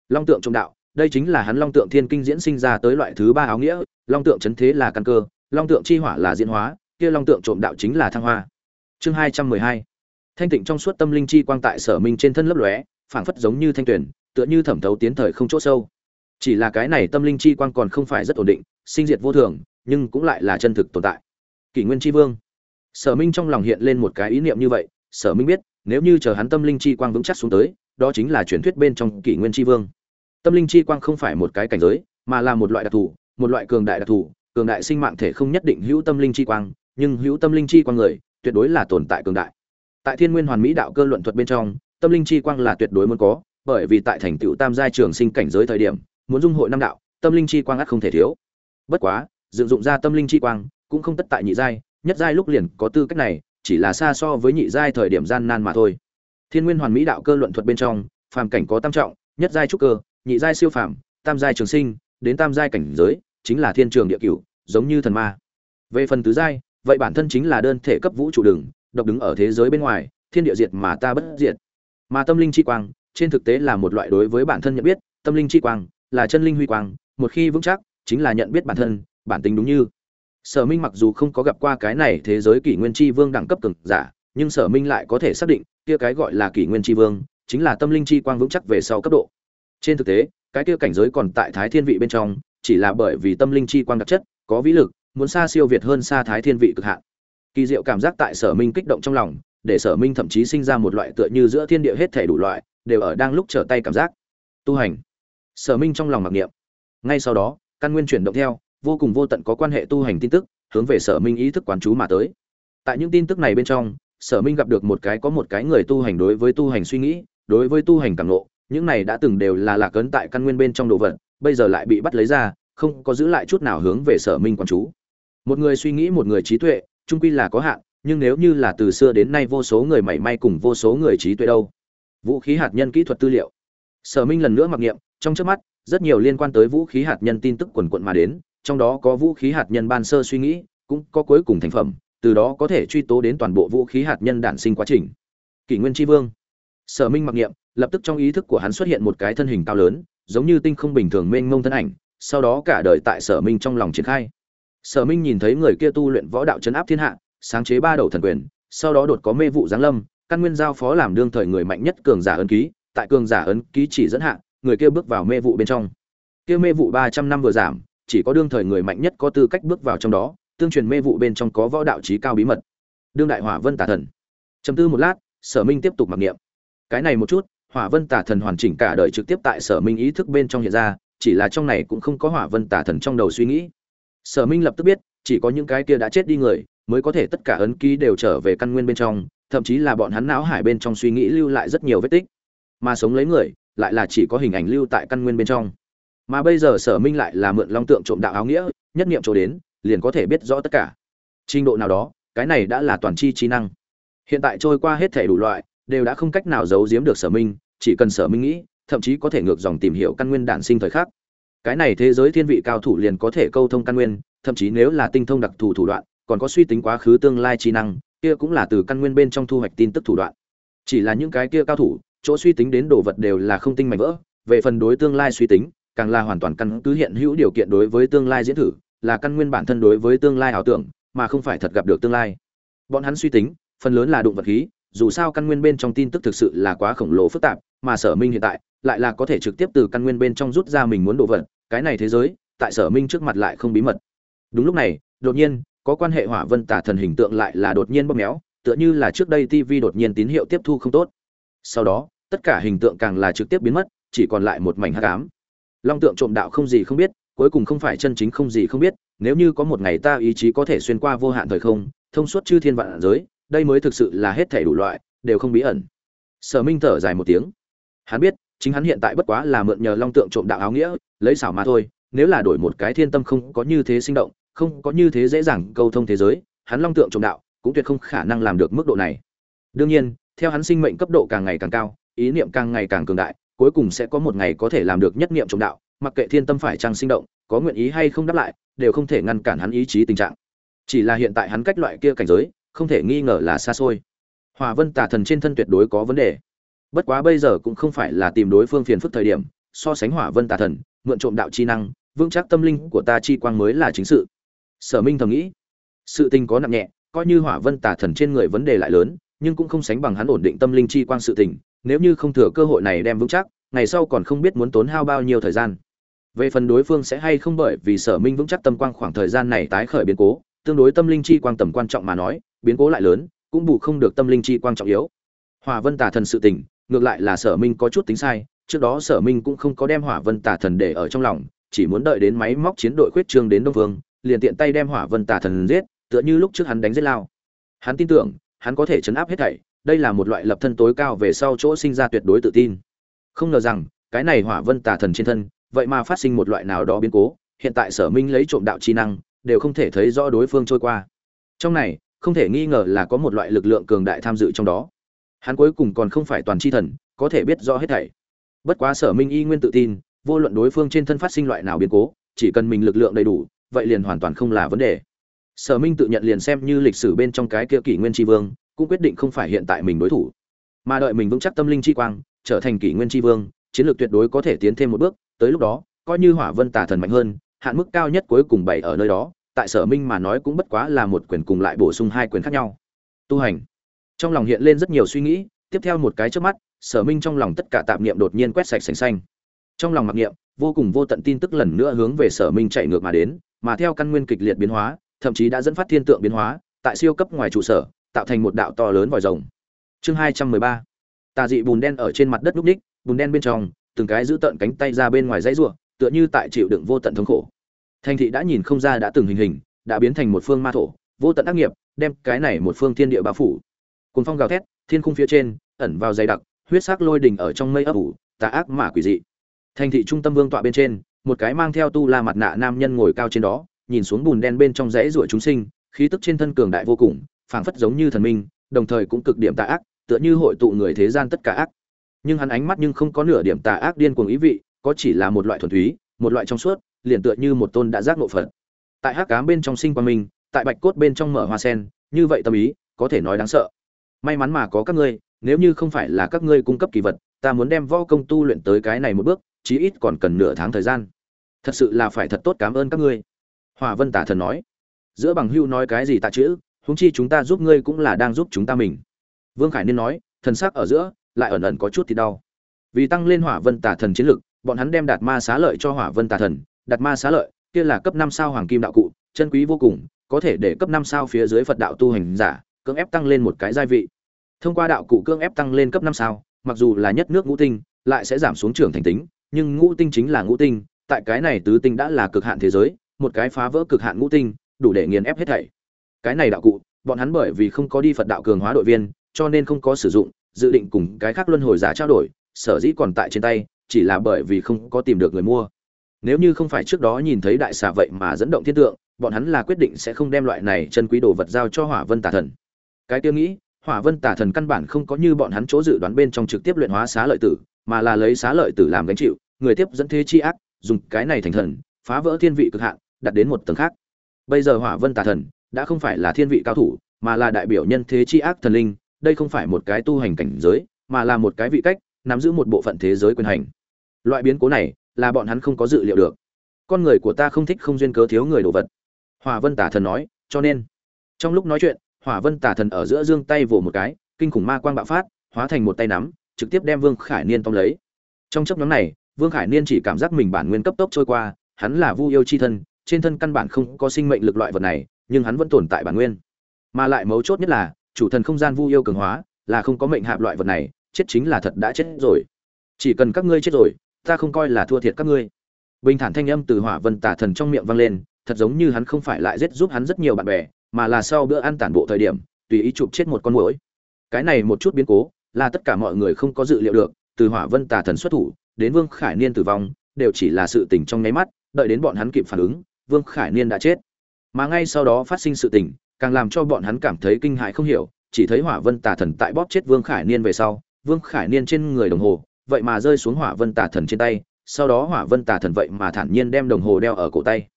Long tượng trọng đạo, đây chính là hắn long tượng thiên kinh diễn sinh ra tới loại thứ ba áo nghĩa, long tượng chấn thế là căn cơ, long tượng chi hỏa là diễn hóa, kia long tượng trộm đạo chính là thăng hoa. Chương hai trăm mười hai thanh tịnh trong suốt tâm linh chi quang tại sở minh trên thân lấp lóe, phảng phất giống như thanh tuyển tựa như thẩm thấu tiến thời không chỗ sâu. Chỉ là cái này tâm linh chi quang còn không phải rất ổn định, sinh diệt vô thường, nhưng cũng lại là chân thực tồn tại. Kỷ nguyên chi vương. Sở minh trong lòng hiện lên một cái ý niệm như vậy, sở minh biết, nếu như chờ hắn tâm linh chi quang vững chắc xuống tới, đó chính là truyền thuyết bên trong kỷ nguyên chi vương. Tâm linh chi quang không phải một cái cảnh giới, mà là một loại đặc thù, một loại cường đại đặc thù, cường đại sinh mạng thể không nhất định hữu tâm linh chi quang, nhưng hữu tâm linh chi quang người, tuyệt đối là tồn tại cường đại tại thiên nguyên hoàn mỹ đạo cơ luận thuật bên trong, tâm linh chi quang là tuyệt đối muốn có, bởi vì tại thành tựu tam giai trường sinh cảnh giới thời điểm, muốn dung hội năm đạo, tâm linh chi quang ắt không thể thiếu. Bất quá, dựng dụng ra tâm linh chi quang cũng không tất tại nhị giai, nhất giai lúc liền có tư cách này, chỉ là xa so với nhị giai thời điểm gian nan mà thôi. Thiên nguyên hoàn mỹ đạo cơ luận thuật bên trong, phàm cảnh có tam trọng, nhất giai trúc cơ, nhị giai siêu phàm, tam giai trường sinh, đến tam giai cảnh giới, chính là thiên trường địa cửu, giống như thần ma. Về phần tứ giai, vậy bản thân chính là đơn thể cấp vũ trụ đường độc đứng ở thế giới bên ngoài, thiên địa diệt mà ta bất diệt. Mà tâm linh chi quang, trên thực tế là một loại đối với bản thân nhận biết, tâm linh chi quang là chân linh huy quang, một khi vững chắc, chính là nhận biết bản thân, bản tính đúng như. Sở minh mặc dù không có gặp qua cái này thế giới kỷ nguyên chi vương đẳng cấp cường giả, nhưng sở minh lại có thể xác định, kia cái gọi là kỷ nguyên chi vương, chính là tâm linh chi quang vững chắc về sau cấp độ. Trên thực tế, cái kia cảnh giới còn tại thái thiên vị bên trong, chỉ là bởi vì tâm linh chi quang đặc chất, có vĩ lực, muốn xa siêu việt hơn xa thái thiên vị cực hạn kỳ diệu cảm giác tại sở minh kích động trong lòng, để sở minh thậm chí sinh ra một loại tựa như giữa thiên địa hết thể đủ loại, đều ở đang lúc trở tay cảm giác. Tu hành. Sở minh trong lòng mặc niệm. Ngay sau đó, căn nguyên chuyển động theo, vô cùng vô tận có quan hệ tu hành tin tức, hướng về sở minh ý thức quán chú mà tới. Tại những tin tức này bên trong, sở minh gặp được một cái có một cái người tu hành đối với tu hành suy nghĩ, đối với tu hành cảm nộ những này đã từng đều là lạc ấn tại căn nguyên bên trong đồ vật, bây giờ lại bị bắt lấy ra, không có giữ lại chút nào hướng về sở minh quán chú. Một người suy nghĩ, một người trí tuệ trung quy là có hạn, nhưng nếu như là từ xưa đến nay vô số người mảy may cùng vô số người trí tuệ đâu. Vũ khí hạt nhân kỹ thuật tư liệu. Sở minh lần nữa mặc niệm, trong trước mắt, rất nhiều liên quan tới vũ khí hạt nhân tin tức quần quận mà đến, trong đó có vũ khí hạt nhân ban sơ suy nghĩ, cũng có cuối cùng thành phẩm, từ đó có thể truy tố đến toàn bộ vũ khí hạt nhân đản sinh quá trình. Kỷ nguyên tri vương. Sở minh mặc niệm, lập tức trong ý thức của hắn xuất hiện một cái thân hình cao lớn, giống như tinh không bình thường mênh mông thân ảnh, sau đó cả đời tại sở minh trong lòng triển khai sở minh nhìn thấy người kia tu luyện võ đạo chấn áp thiên hạ, sáng chế ba đầu thần quyền, sau đó đột có mê vụ giáng lâm, căn nguyên giao phó làm đương thời người mạnh nhất cường giả ấn ký, tại cường giả ấn ký chỉ dẫn hạ, người kia bước vào mê vụ bên trong. Kia mê vụ ba trăm năm vừa giảm, chỉ có đương thời người mạnh nhất có tư cách bước vào trong đó, tương truyền mê vụ bên trong có võ đạo trí cao bí mật. Đương đại hỏa vân tả thần. Chấm tư một lát, sở minh tiếp tục mặc niệm. Cái này một chút, hỏa vân tả thần hoàn chỉnh cả đời trực tiếp tại sở minh ý thức bên trong hiện ra, chỉ là trong này cũng không có hỏa vân tả thần trong đầu suy nghĩ sở minh lập tức biết, chỉ có những cái kia đã chết đi người, mới có thể tất cả ấn ký đều trở về căn nguyên bên trong, thậm chí là bọn hắn não hải bên trong suy nghĩ lưu lại rất nhiều vết tích. Mà sống lấy người, lại là chỉ có hình ảnh lưu tại căn nguyên bên trong. Mà bây giờ sở minh lại là mượn long tượng trộm đạo áo nghĩa, nhất niệm chỗ đến, liền có thể biết rõ tất cả. Trình độ nào đó, cái này đã là toàn chi trí năng. Hiện tại trôi qua hết thể đủ loại, đều đã không cách nào giấu giếm được sở minh, chỉ cần sở minh nghĩ, thậm chí có thể ngược dòng tìm hiểu căn nguyên đản sinh thời khắc cái này thế giới thiên vị cao thủ liền có thể câu thông căn nguyên, thậm chí nếu là tinh thông đặc thù thủ đoạn, còn có suy tính quá khứ tương lai trí năng, kia cũng là từ căn nguyên bên trong thu hoạch tin tức thủ đoạn. Chỉ là những cái kia cao thủ, chỗ suy tính đến đồ vật đều là không tinh mảnh vỡ, về phần đối tương lai suy tính, càng là hoàn toàn căn cứ hiện hữu điều kiện đối với tương lai diễn thử, là căn nguyên bản thân đối với tương lai ảo tưởng, mà không phải thật gặp được tương lai. Bọn hắn suy tính, phần lớn là đụng vật khí, dù sao căn nguyên bên trong tin tức thực sự là quá khổng lồ phức tạp, mà sở minh hiện tại, lại là có thể trực tiếp từ căn nguyên bên trong rút ra mình muốn đồ vật cái này thế giới, tại sở minh trước mặt lại không bí mật. Đúng lúc này, đột nhiên, có quan hệ hỏa vân tả thần hình tượng lại là đột nhiên bóp méo, tựa như là trước đây tv đột nhiên tín hiệu tiếp thu không tốt. Sau đó, tất cả hình tượng càng là trực tiếp biến mất, chỉ còn lại một mảnh hắc ám. Long tượng trộm đạo không gì không biết, cuối cùng không phải chân chính không gì không biết, nếu như có một ngày ta ý chí có thể xuyên qua vô hạn thời không, thông suốt chư thiên vạn giới, đây mới thực sự là hết thảy đủ loại, đều không bí ẩn. Sở minh thở dài một tiếng. Hắn biết chính hắn hiện tại bất quá là mượn nhờ long tượng trộm đạo áo nghĩa, lấy xảo mà thôi, nếu là đổi một cái thiên tâm không có như thế sinh động, không có như thế dễ dàng câu thông thế giới, hắn long tượng trộm đạo cũng tuyệt không khả năng làm được mức độ này. Đương nhiên, theo hắn sinh mệnh cấp độ càng ngày càng cao, ý niệm càng ngày càng cường đại, cuối cùng sẽ có một ngày có thể làm được nhất niệm trộm đạo, mặc kệ thiên tâm phải trang sinh động, có nguyện ý hay không đáp lại, đều không thể ngăn cản hắn ý chí tình trạng. Chỉ là hiện tại hắn cách loại kia cảnh giới, không thể nghi ngờ là xa xôi. Hòa vân tà thần trên thân tuyệt đối có vấn đề bất quá bây giờ cũng không phải là tìm đối phương phiền phức thời điểm, so sánh hỏa vân tà thần, mượn trộm đạo chi năng, vững chắc tâm linh của ta chi quang mới là chính sự. Sở minh thầm nghĩ. Sự tình có nặng nhẹ, coi như hỏa vân tà thần trên người vấn đề lại lớn, nhưng cũng không sánh bằng hắn ổn định tâm linh chi quang sự tình, nếu như không thừa cơ hội này đem vững chắc, ngày sau còn không biết muốn tốn hao bao nhiêu thời gian. Về phần đối phương sẽ hay không bởi vì sở minh vững chắc tâm quang khoảng thời gian này tái khởi biến cố, tương đối tâm linh chi quang tầm quan trọng mà nói, biến cố lại lớn, cũng bù không được tâm linh chi quang trọng yếu. Hỏa vân tà thần sự tình ngược lại là sở minh có chút tính sai, trước đó sở minh cũng không có đem hỏa vân tà thần để ở trong lòng, chỉ muốn đợi đến máy móc chiến đội khuyết trương đến đông vương, liền tiện tay đem hỏa vân tà thần giết, tựa như lúc trước hắn đánh giết lao. Hắn tin tưởng, hắn có thể chấn áp hết thảy, đây là một loại lập thân tối cao về sau chỗ sinh ra tuyệt đối tự tin. Không ngờ rằng, cái này hỏa vân tà thần trên thân, vậy mà phát sinh một loại nào đó biến cố, hiện tại sở minh lấy trộm đạo chi năng, đều không thể thấy rõ đối phương trôi qua. Trong này, không thể nghi ngờ là có một loại lực lượng cường đại tham dự trong đó hắn cuối cùng còn không phải toàn chi thần, có thể biết rõ hết thảy. Bất quá sở minh y nguyên tự tin, vô luận đối phương trên thân phát sinh loại nào biến cố, chỉ cần mình lực lượng đầy đủ, vậy liền hoàn toàn không là vấn đề. Sở minh tự nhận liền xem như lịch sử bên trong cái kia kỷ nguyên tri vương, cũng quyết định không phải hiện tại mình đối thủ. Mà đợi mình vững chắc tâm linh chi quang, trở thành kỷ nguyên tri vương, chiến lược tuyệt đối có thể tiến thêm một bước, tới lúc đó, coi như hỏa vân tà thần mạnh hơn, hạn mức cao nhất cuối cùng bày ở nơi đó, tại sở minh mà nói cũng bất quá là một quyền cùng lại bổ sung hai quyền khác nhau. Tu hành trong lòng hiện lên rất nhiều suy nghĩ, tiếp theo một cái trước mắt, sở minh trong lòng tất cả tạp niệm đột nhiên quét sạch sành xanh. Trong lòng mặc niệm, vô cùng vô tận tin tức lần nữa hướng về sở minh chạy ngược mà đến, mà theo căn nguyên kịch liệt biến hóa, thậm chí đã dẫn phát thiên tượng biến hóa, tại siêu cấp ngoài trụ sở, tạo thành một đạo to lớn vòi rồng. Chương hai trăm mười ba. Tà dị bùn đen ở trên mặt đất núp ních, bùn đen bên trong, từng cái giữ tận cánh tay ra bên ngoài dãy ruộng tựa như tại chịu đựng vô tận thống khổ. Thành thị đã nhìn không ra đã từng hình hình, đã biến thành một phương ma thổ, vô tận ác nghiệp, đem cái này một phương thiên địa bao phủ cồn phong gào thét, thiên khung phía trên, ẩn vào dày đặc, huyết sắc lôi đỉnh ở trong mây ấp ủ, tà ác mà quỷ dị. Thành thị trung tâm vương tọa bên trên, một cái mang theo tu la mặt nạ nam nhân ngồi cao trên đó, nhìn xuống bùn đen bên trong rẫy ruộng chúng sinh, khí tức trên thân cường đại vô cùng, phảng phất giống như thần minh, đồng thời cũng cực điểm tà ác, tựa như hội tụ người thế gian tất cả ác. Nhưng hắn ánh mắt nhưng không có nửa điểm tà ác điên cuồng ý vị, có chỉ là một loại thuần túy, một loại trong suốt, liền tựa như một tôn đã giác ngộ phật. Tại hắc cám bên trong sinh qua mình tại bạch cốt bên trong mở hoa sen, như vậy tâm ý, có thể nói đáng sợ may mắn mà có các ngươi, nếu như không phải là các ngươi cung cấp kỳ vật, ta muốn đem võ công tu luyện tới cái này một bước, chí ít còn cần nửa tháng thời gian. Thật sự là phải thật tốt cảm ơn các ngươi. Hòa vân tả thần nói. Giữa bằng hưu nói cái gì tạ chữ húng chi chúng ta giúp ngươi cũng là đang giúp chúng ta mình. Vương khải niên nói, thần sắc ở giữa lại ẩn ẩn có chút thì đau. Vì tăng lên hỏa vân tả thần chiến lực, bọn hắn đem đạt ma xá lợi cho hỏa vân tả thần. Đạt ma xá lợi, kia là cấp năm sao hoàng kim đạo cụ, chân quý vô cùng, có thể để cấp năm sao phía dưới phật đạo tu hành giả cưỡng ép tăng lên một cái giai vị. Thông qua đạo cụ cưỡng ép tăng lên cấp năm sao, mặc dù là nhất nước ngũ tinh, lại sẽ giảm xuống trưởng thành tính, nhưng ngũ tinh chính là ngũ tinh, tại cái này tứ tinh đã là cực hạn thế giới, một cái phá vỡ cực hạn ngũ tinh, đủ để nghiền ép hết thảy. Cái này đạo cụ, bọn hắn bởi vì không có đi phật đạo cường hóa đội viên, cho nên không có sử dụng, dự định cùng cái khác luân hồi giả trao đổi, sở dĩ còn tại trên tay, chỉ là bởi vì không có tìm được người mua. Nếu như không phải trước đó nhìn thấy đại xà vậy mà dẫn động thiên tượng, bọn hắn là quyết định sẽ không đem loại này chân quý đồ vật giao cho hỏa vân tà thần cái tiêu nghĩ, hỏa vân tả thần căn bản không có như bọn hắn chỗ dự đoán bên trong trực tiếp luyện hóa xá lợi tử, mà là lấy xá lợi tử làm gánh chịu, người tiếp dẫn thế chi ác, dùng cái này thành thần, phá vỡ thiên vị cực hạn, đặt đến một tầng khác. Bây giờ hỏa vân tà thần đã không phải là thiên vị cao thủ, mà là đại biểu nhân thế chi ác thần linh, đây không phải một cái tu hành cảnh giới, mà là một cái vị cách, nắm giữ một bộ phận thế giới quyền hành. Loại biến cố này là bọn hắn không có dự liệu được. Con người của ta không thích không duyên cớ thiếu người đồ vật. Hỏa vân tả thần nói, cho nên, trong lúc nói chuyện hỏa vân tà thần ở giữa dương tay vỗ một cái, kinh khủng ma quang bạo phát, hóa thành một tay nắm, trực tiếp đem vương khải niên tóm lấy. Trong chấp nhóm này, vương khải niên chỉ cảm giác mình bản nguyên cấp tốc trôi qua, hắn là vu yêu chi thân, trên thân căn bản không có sinh mệnh lực loại vật này, nhưng hắn vẫn tồn tại bản nguyên. Mà lại mấu chốt nhất là, chủ thần không gian vu yêu cường hóa, là không có mệnh hạp loại vật này, chết chính là thật đã chết rồi. Chỉ cần các ngươi chết rồi, ta không coi là thua thiệt các ngươi. Bình thản thanh âm từ hỏa vân tà thần trong miệng vang lên, thật giống như hắn không phải lại giết giúp hắn rất nhiều bạn bè mà là sau bữa ăn tản bộ thời điểm, tùy ý chụp chết một con muỗi. Cái này một chút biến cố, là tất cả mọi người không có dự liệu được, từ hỏa vân tà thần xuất thủ, đến vương khải niên tử vong, đều chỉ là sự tình trong nháy mắt, đợi đến bọn hắn kịp phản ứng, vương khải niên đã chết. Mà ngay sau đó phát sinh sự tình, càng làm cho bọn hắn cảm thấy kinh hại không hiểu, chỉ thấy hỏa vân tà thần tại bóp chết vương khải niên về sau, vương khải niên trên người đồng hồ, vậy mà rơi xuống hỏa vân tà thần trên tay, sau đó hỏa vân tà thần vậy mà thản nhiên đem đồng hồ đeo ở cổ tay.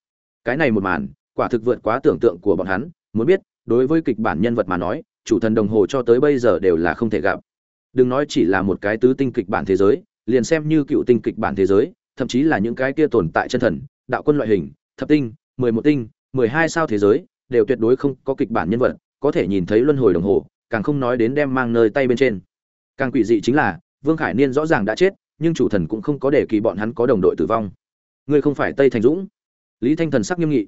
Cái này một màn, quả thực vượt quá tưởng tượng của bọn hắn muốn biết, đối với kịch bản nhân vật mà nói, chủ thần đồng hồ cho tới bây giờ đều là không thể gặp. Đừng nói chỉ là một cái tứ tinh kịch bản thế giới, liền xem như cựu tinh kịch bản thế giới, thậm chí là những cái kia tồn tại chân thần, đạo quân loại hình, thập tinh, mười một tinh, mười hai sao thế giới, đều tuyệt đối không có kịch bản nhân vật, có thể nhìn thấy luân hồi đồng hồ, càng không nói đến đem mang nơi tay bên trên. Càng quỷ dị chính là, vương khải niên rõ ràng đã chết, nhưng chủ thần cũng không có để kỳ bọn hắn có đồng đội tử vong. Ngươi không phải tây thành dũng. Lý thanh thần sắc nghiêm nghị.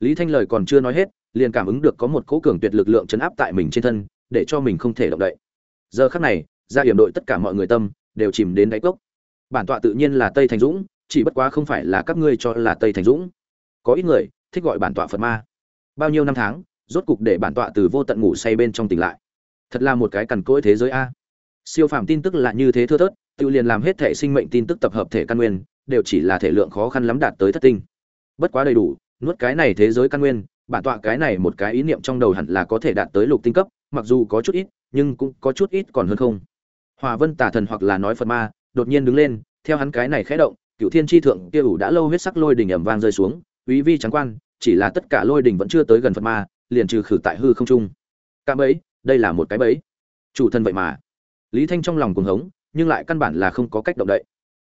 Lý thanh lời còn chưa nói hết liền cảm ứng được có một cỗ cường tuyệt lực lượng chấn áp tại mình trên thân, để cho mình không thể động đậy. Giờ khắc này, ra hiểm đội tất cả mọi người tâm đều chìm đến đáy cốc. Bản tọa tự nhiên là tây thành dũng, chỉ bất quá không phải là các ngươi cho là tây thành dũng. Có ít người thích gọi bản tọa phật ma. Bao nhiêu năm tháng, rốt cục để bản tọa từ vô tận ngủ say bên trong tỉnh lại. Thật là một cái cằn cỗi thế giới a. Siêu phàm tin tức là như thế thưa thớt, tự liền làm hết thể sinh mệnh tin tức tập hợp thể căn nguyên, đều chỉ là thể lượng khó khăn lắm đạt tới thất tinh. Bất quá đầy đủ, nuốt cái này thế giới căn nguyên bản tọa cái này một cái ý niệm trong đầu hẳn là có thể đạt tới lục tinh cấp, mặc dù có chút ít, nhưng cũng có chút ít còn hơn không. Hòa vân tả thần hoặc là nói phật ma, đột nhiên đứng lên, theo hắn cái này khẽ động, cửu thiên chi thượng kia ủ đã lâu huyết sắc lôi đỉnh ầm vang rơi xuống quý vi trắng quan, chỉ là tất cả lôi đỉnh vẫn chưa tới gần phật ma, liền trừ khử tại hư không trung cả bẫy, đây là một cái bẫy. Chủ thân vậy mà. Lý thanh trong lòng cuồng hống, nhưng lại căn bản là không có cách động đậy.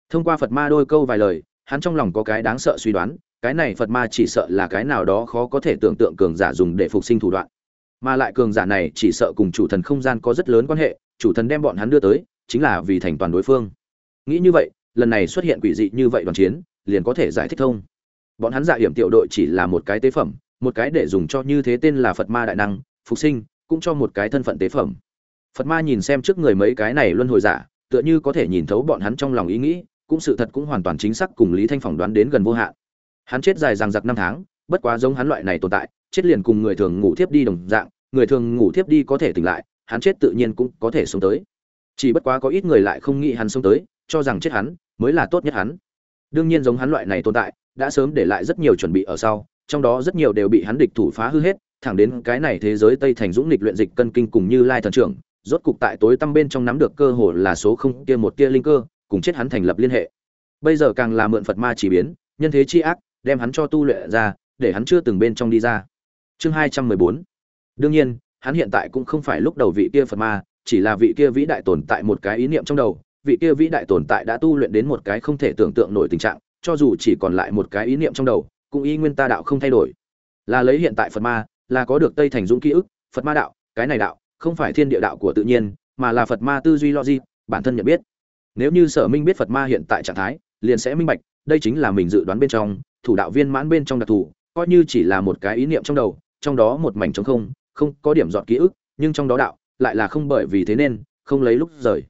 Thông qua phật ma đôi câu vài lời, hắn trong lòng có cái đáng sợ suy đoán cái này phật ma chỉ sợ là cái nào đó khó có thể tưởng tượng cường giả dùng để phục sinh thủ đoạn. Mà lại cường giả này chỉ sợ cùng chủ thần không gian có rất lớn quan hệ, chủ thần đem bọn hắn đưa tới, chính là vì thành toàn đối phương. Nghĩ như vậy, lần này xuất hiện quỷ dị như vậy đoàn chiến, liền có thể giải thích thông. Bọn hắn giả hiểm tiểu đội chỉ là một cái tế phẩm, một cái để dùng cho như thế tên là phật ma đại năng, phục sinh, cũng cho một cái thân phận tế phẩm. Phật ma nhìn xem trước người mấy cái này luân hồi giả, tựa như có thể nhìn thấu bọn hắn trong lòng ý nghĩ, cũng sự thật cũng hoàn toàn chính xác cùng lý thanh phỏng đoán đến gần vô hạn hắn chết dài rằng giặc năm tháng, bất quá giống hắn loại này tồn tại, chết liền cùng người thường ngủ thiếp đi đồng dạng, người thường ngủ thiếp đi có thể tỉnh lại, hắn chết tự nhiên cũng có thể sống tới. Chỉ bất quá có ít người lại không nghĩ hắn sống tới, cho rằng chết hắn mới là tốt nhất hắn. Đương nhiên giống hắn loại này tồn tại, đã sớm để lại rất nhiều chuẩn bị ở sau, trong đó rất nhiều đều bị hắn địch thủ phá hư hết, thẳng đến cái này thế giới tây thành dũng lịch luyện dịch cân kinh cùng như lai thần trưởng, rốt cục tại tối tăm bên trong nắm được cơ hội là số không kia một kia linh cơ, cùng chết hắn thành lập liên hệ. Bây giờ càng là mượn phật ma chỉ biến, nhân thế chi ác đem hắn cho tu luyện ra, để hắn chưa từng bên trong đi ra. Chương hai trăm mười bốn. Đương nhiên, hắn hiện tại cũng không phải lúc đầu vị kia phật ma, chỉ là vị kia vĩ đại tồn tại một cái ý niệm trong đầu. Vị kia vĩ đại tồn tại đã tu luyện đến một cái không thể tưởng tượng nổi tình trạng, cho dù chỉ còn lại một cái ý niệm trong đầu, cũng y nguyên ta đạo không thay đổi. Là lấy hiện tại phật ma, là có được tây thành dũng ký ức, phật ma đạo, cái này đạo, không phải thiên địa đạo của tự nhiên, mà là phật ma tư duy logic, bản thân nhận biết. Nếu như sở minh biết phật ma hiện tại trạng thái, liền sẽ minh bạch, đây chính là mình dự đoán bên trong thủ đạo viên mãn bên trong đặc thù, coi như chỉ là một cái ý niệm trong đầu, trong đó một mảnh trống không không có điểm dọn ký ức, nhưng trong đó đạo lại là không bởi vì thế nên không lấy lúc rời.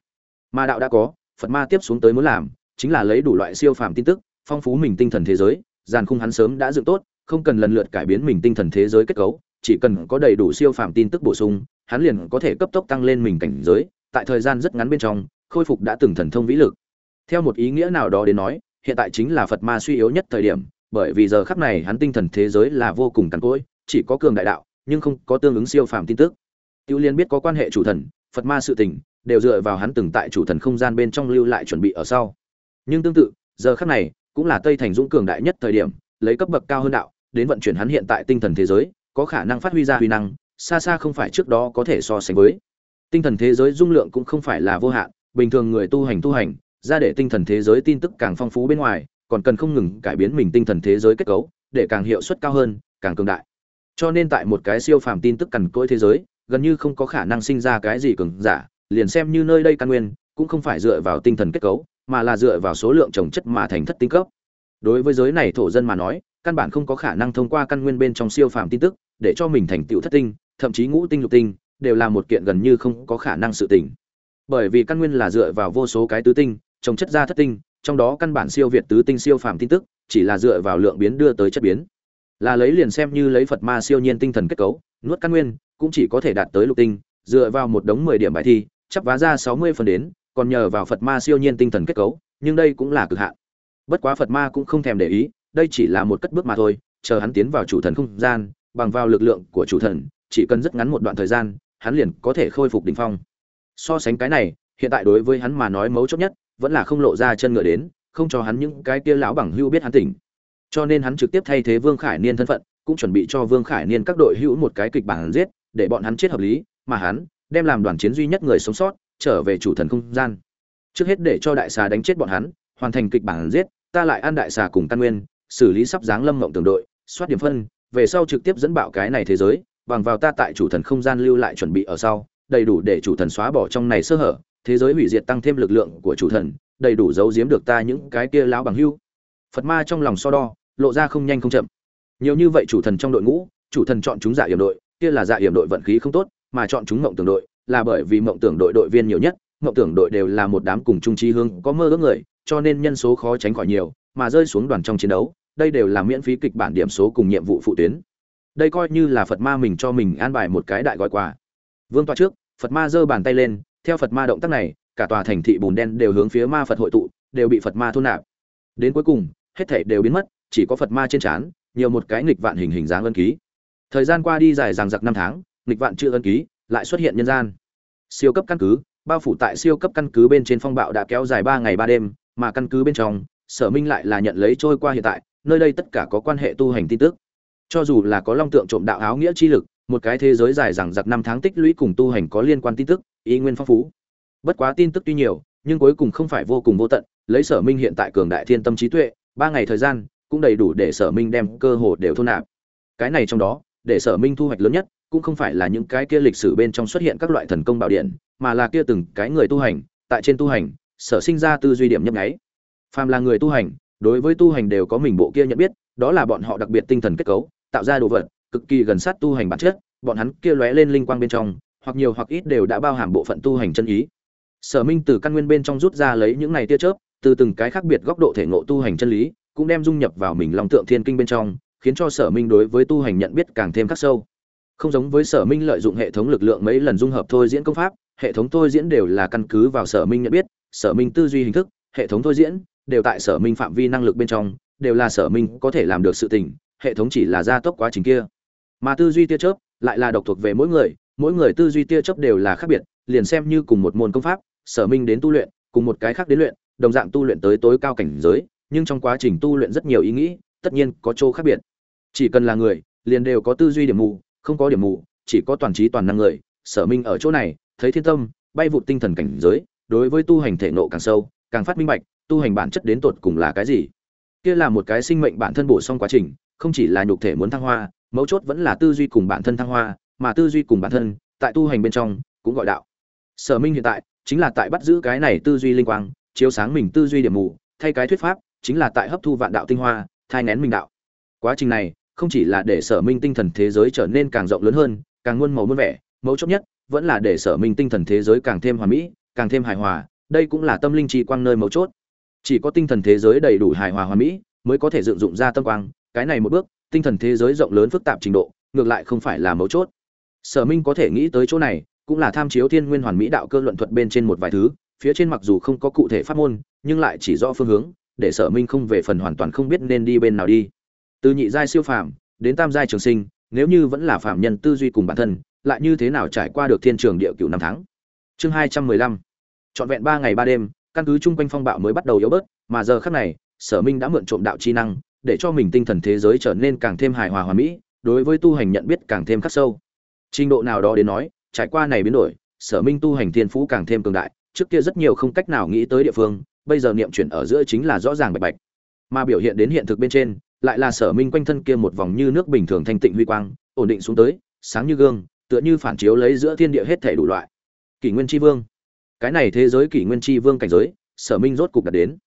Mà đạo đã có, phật ma tiếp xuống tới muốn làm, chính là lấy đủ loại siêu phàm tin tức, phong phú mình tinh thần thế giới giàn khung hắn sớm đã dựng tốt, không cần lần lượt cải biến mình tinh thần thế giới kết cấu, chỉ cần có đầy đủ siêu phàm tin tức bổ sung, hắn liền có thể cấp tốc tăng lên mình cảnh giới, tại thời gian rất ngắn bên trong, khôi phục đã từng thần thông vĩ lực. Theo một ý nghĩa nào đó đến nói, hiện tại chính là phật ma suy yếu nhất thời điểm bởi vì giờ khắc này hắn tinh thần thế giới là vô cùng cằn cỗi, chỉ có cường đại đạo, nhưng không có tương ứng siêu phàm tin tức. Tiêu liên biết có quan hệ chủ thần, phật ma sự tình, đều dựa vào hắn từng tại chủ thần không gian bên trong lưu lại chuẩn bị ở sau. Nhưng tương tự, giờ khắc này, cũng là tây thành dũng cường đại nhất thời điểm, lấy cấp bậc cao hơn đạo, đến vận chuyển hắn hiện tại tinh thần thế giới, có khả năng phát huy ra huy năng, xa xa không phải trước đó có thể so sánh với. Tinh thần thế giới dung lượng cũng không phải là vô hạn, bình thường người tu hành tu hành, ra để tinh thần thế giới tin tức càng phong phú bên ngoài còn cần không ngừng cải biến mình tinh thần thế giới kết cấu, để càng hiệu suất cao hơn, càng cường đại cho nên tại một cái siêu phàm tin tức cằn cỗi thế giới, gần như không có khả năng sinh ra cái gì cường giả, liền xem như nơi đây căn nguyên, cũng không phải dựa vào tinh thần kết cấu, mà là dựa vào số lượng trồng chất mà thành thất tinh cấp đối với giới này thổ dân mà nói, căn bản không có khả năng thông qua căn nguyên bên trong siêu phàm tin tức, để cho mình thành tựu thất tinh, thậm chí ngũ tinh lục tinh, đều là một kiện gần như không có khả năng sự tỉnh. bởi vì căn nguyên là dựa vào vô số cái tứ tinh, trồng chất ra thất tinh trong đó căn bản siêu việt tứ tinh siêu phàm tin tức, chỉ là dựa vào lượng biến đưa tới chất biến. Là lấy liền xem như lấy phật ma siêu nhiên tinh thần kết cấu, nuốt căn nguyên, cũng chỉ có thể đạt tới lục tinh, dựa vào một đống mười điểm bài thi, chắp vá ra sáu mươi phần đến, còn nhờ vào phật ma siêu nhiên tinh thần kết cấu, nhưng đây cũng là cực hạn. Bất quá phật ma cũng không thèm để ý, đây chỉ là một cất bước mà thôi, chờ hắn tiến vào chủ thần không gian, bằng vào lực lượng của chủ thần, chỉ cần rất ngắn một đoạn thời gian, hắn liền có thể khôi phục đỉnh phong. So sánh cái này, hiện tại đối với hắn mà nói mấu chốt nhất vẫn là không lộ ra chân ngựa đến, không cho hắn những cái kia lão bằng hưu biết hắn tỉnh. Cho nên hắn trực tiếp thay thế vương khải niên thân phận, cũng chuẩn bị cho vương khải niên các đội hữu một cái kịch bản giết, để bọn hắn chết hợp lý, mà hắn đem làm đoàn chiến duy nhất người sống sót, trở về chủ thần không gian. Trước hết để cho đại xà đánh chết bọn hắn, hoàn thành kịch bản giết, ta lại ăn đại xà cùng căn nguyên, xử lý sắp dáng lâm mộng tường đội, soát điểm phân, về sau trực tiếp dẫn bạo cái này thế giới, bằng vào ta tại chủ thần không gian lưu lại chuẩn bị ở sau, đầy đủ để chủ thần xóa bỏ trong này sơ hở thế giới hủy diệt tăng thêm lực lượng của chủ thần, đầy đủ giấu giếm được ta những cái kia lão bằng hưu. Phật ma trong lòng so đo, lộ ra không nhanh không chậm. Nhiều như vậy chủ thần trong đội ngũ, chủ thần chọn chúng giả hiểm đội, kia là giả hiểm đội vận khí không tốt, mà chọn chúng mộng tưởng đội, là bởi vì mộng tưởng đội đội viên nhiều nhất, mộng tưởng đội đều là một đám cùng chung trí hương có mơ ước người, cho nên nhân số khó tránh khỏi nhiều, mà rơi xuống đoàn trong chiến đấu, đây đều là miễn phí kịch bản điểm số cùng nhiệm vụ phụ tuyến. Đây coi như là phật ma mình cho mình an bài một cái đại gọi quà. Vương Toa trước, phật ma giơ bàn tay lên theo phật ma động tác này, cả tòa thành thị bùn đen đều hướng phía ma phật hội tụ, đều bị phật ma thôn nạp. Đến cuối cùng, hết thảy đều biến mất, chỉ có phật ma trên trán, nhiều một cái nghịch vạn hình hình dáng ân ký. Thời gian qua đi dài dằng dặc năm tháng, nghịch vạn chưa ân ký lại xuất hiện nhân gian. Siêu cấp căn cứ, bao phủ tại siêu cấp căn cứ bên trên phong bạo đã kéo dài ba ngày ba đêm, mà căn cứ bên trong, sở minh lại là nhận lấy trôi qua hiện tại, nơi đây tất cả có quan hệ tu hành tin tức. Cho dù là có long tượng trộm đạo áo nghĩa chi lực, một cái thế giới dài dằng dặc năm tháng tích lũy cùng tu hành có liên quan tin tức ý nguyên phong phú. Bất quá tin tức tuy nhiều, nhưng cuối cùng không phải vô cùng vô tận, lấy sở minh hiện tại cường đại thiên tâm trí tuệ, ba ngày thời gian, cũng đầy đủ để sở minh đem cơ hồ đều thôn nạp. Cái này trong đó, để sở minh thu hoạch lớn nhất, cũng không phải là những cái kia lịch sử bên trong xuất hiện các loại thần công bảo điện, mà là kia từng cái người tu hành, tại trên tu hành, sở sinh ra tư duy điểm nhấp nháy. Phàm là người tu hành, đối với tu hành đều có mình bộ kia nhận biết, đó là bọn họ đặc biệt tinh thần kết cấu, tạo ra đồ vật, cực kỳ gần sát tu hành bản chất, bọn hắn kia lóe lên linh quang bên trong hoặc nhiều hoặc ít đều đã bao hàm bộ phận tu hành chân ý. Sở minh từ căn nguyên bên trong rút ra lấy những này tia chớp, từ từng cái khác biệt góc độ thể ngộ tu hành chân lý, cũng đem dung nhập vào mình long tượng thiên kinh bên trong, khiến cho sở minh đối với tu hành nhận biết càng thêm khắc sâu. Không giống với sở minh lợi dụng hệ thống lực lượng mấy lần dung hợp thôi diễn công pháp, hệ thống thôi diễn đều là căn cứ vào sở minh nhận biết, sở minh tư duy hình thức, hệ thống thôi diễn đều tại sở minh phạm vi năng lực bên trong, đều là sở minh có thể làm được sự tình, hệ thống chỉ là gia tốc quá trình kia. Mà tư duy tia chớp lại là độc thuộc về mỗi người mỗi người tư duy tia chớp đều là khác biệt, liền xem như cùng một môn công pháp, sở minh đến tu luyện, cùng một cái khác đến luyện, đồng dạng tu luyện tới tối cao cảnh giới, nhưng trong quá trình tu luyện rất nhiều ý nghĩ, tất nhiên có chỗ khác biệt. Chỉ cần là người, liền đều có tư duy điểm mù, không có điểm mù, chỉ có toàn trí toàn năng người. Sở minh ở chỗ này, thấy thiên tâm, bay vụt tinh thần cảnh giới, đối với tu hành thể nộ càng sâu, càng phát minh bạch, tu hành bản chất đến tột cùng là cái gì? Kia là một cái sinh mệnh bản thân bổ sung quá trình, không chỉ là nhục thể muốn thăng hoa, mấu chốt vẫn là tư duy cùng bản thân thăng hoa mà tư duy cùng bản thân, tại tu hành bên trong, cũng gọi đạo. Sở minh hiện tại chính là tại bắt giữ cái này tư duy linh quang, chiếu sáng mình tư duy điểm mù, thay cái thuyết pháp, chính là tại hấp thu vạn đạo tinh hoa, thai nén minh đạo. Quá trình này không chỉ là để sở minh tinh thần thế giới trở nên càng rộng lớn hơn, càng muôn màu muôn vẻ, mấu chốt nhất vẫn là để sở minh tinh thần thế giới càng thêm hoàn mỹ, càng thêm hài hòa, đây cũng là tâm linh chi quang nơi mấu chốt. Chỉ có tinh thần thế giới đầy đủ hài hòa hoàn mỹ mới có thể dựng dụng ra tâm quang, cái này một bước, tinh thần thế giới rộng lớn phức tạp trình độ, ngược lại không phải là mấu chốt sở minh có thể nghĩ tới chỗ này, cũng là tham chiếu thiên nguyên hoàn mỹ đạo cơ luận thuật bên trên một vài thứ, phía trên mặc dù không có cụ thể pháp môn, nhưng lại chỉ rõ phương hướng, để sở minh không về phần hoàn toàn không biết nên đi bên nào đi. Từ nhị giai siêu phàm, đến tam giai trường sinh, nếu như vẫn là phạm nhân tư duy cùng bản thân, lại như thế nào trải qua được thiên trường địa cửu năm tháng? Chương hai trăm mười lăm. Trọn vẹn ba ngày ba đêm, căn cứ chung quanh phong bạo mới bắt đầu yếu bớt, mà giờ khắc này, sở minh đã mượn trộm đạo chi năng, để cho mình tinh thần thế giới trở nên càng thêm hài hòa hoàn mỹ, đối với tu hành nhận biết càng thêm khắc sâu trình độ nào đó đến nói, trải qua này biến đổi, sở minh tu hành thiên phú càng thêm cường đại, trước kia rất nhiều không cách nào nghĩ tới địa phương, bây giờ niệm chuyển ở giữa chính là rõ ràng bạch bạch. Mà biểu hiện đến hiện thực bên trên, lại là sở minh quanh thân kia một vòng như nước bình thường thanh tịnh huy quang, ổn định xuống tới, sáng như gương, tựa như phản chiếu lấy giữa thiên địa hết thể đủ loại. Kỷ nguyên tri vương. Cái này thế giới kỷ nguyên tri vương cảnh giới, sở minh rốt cục đạt đến.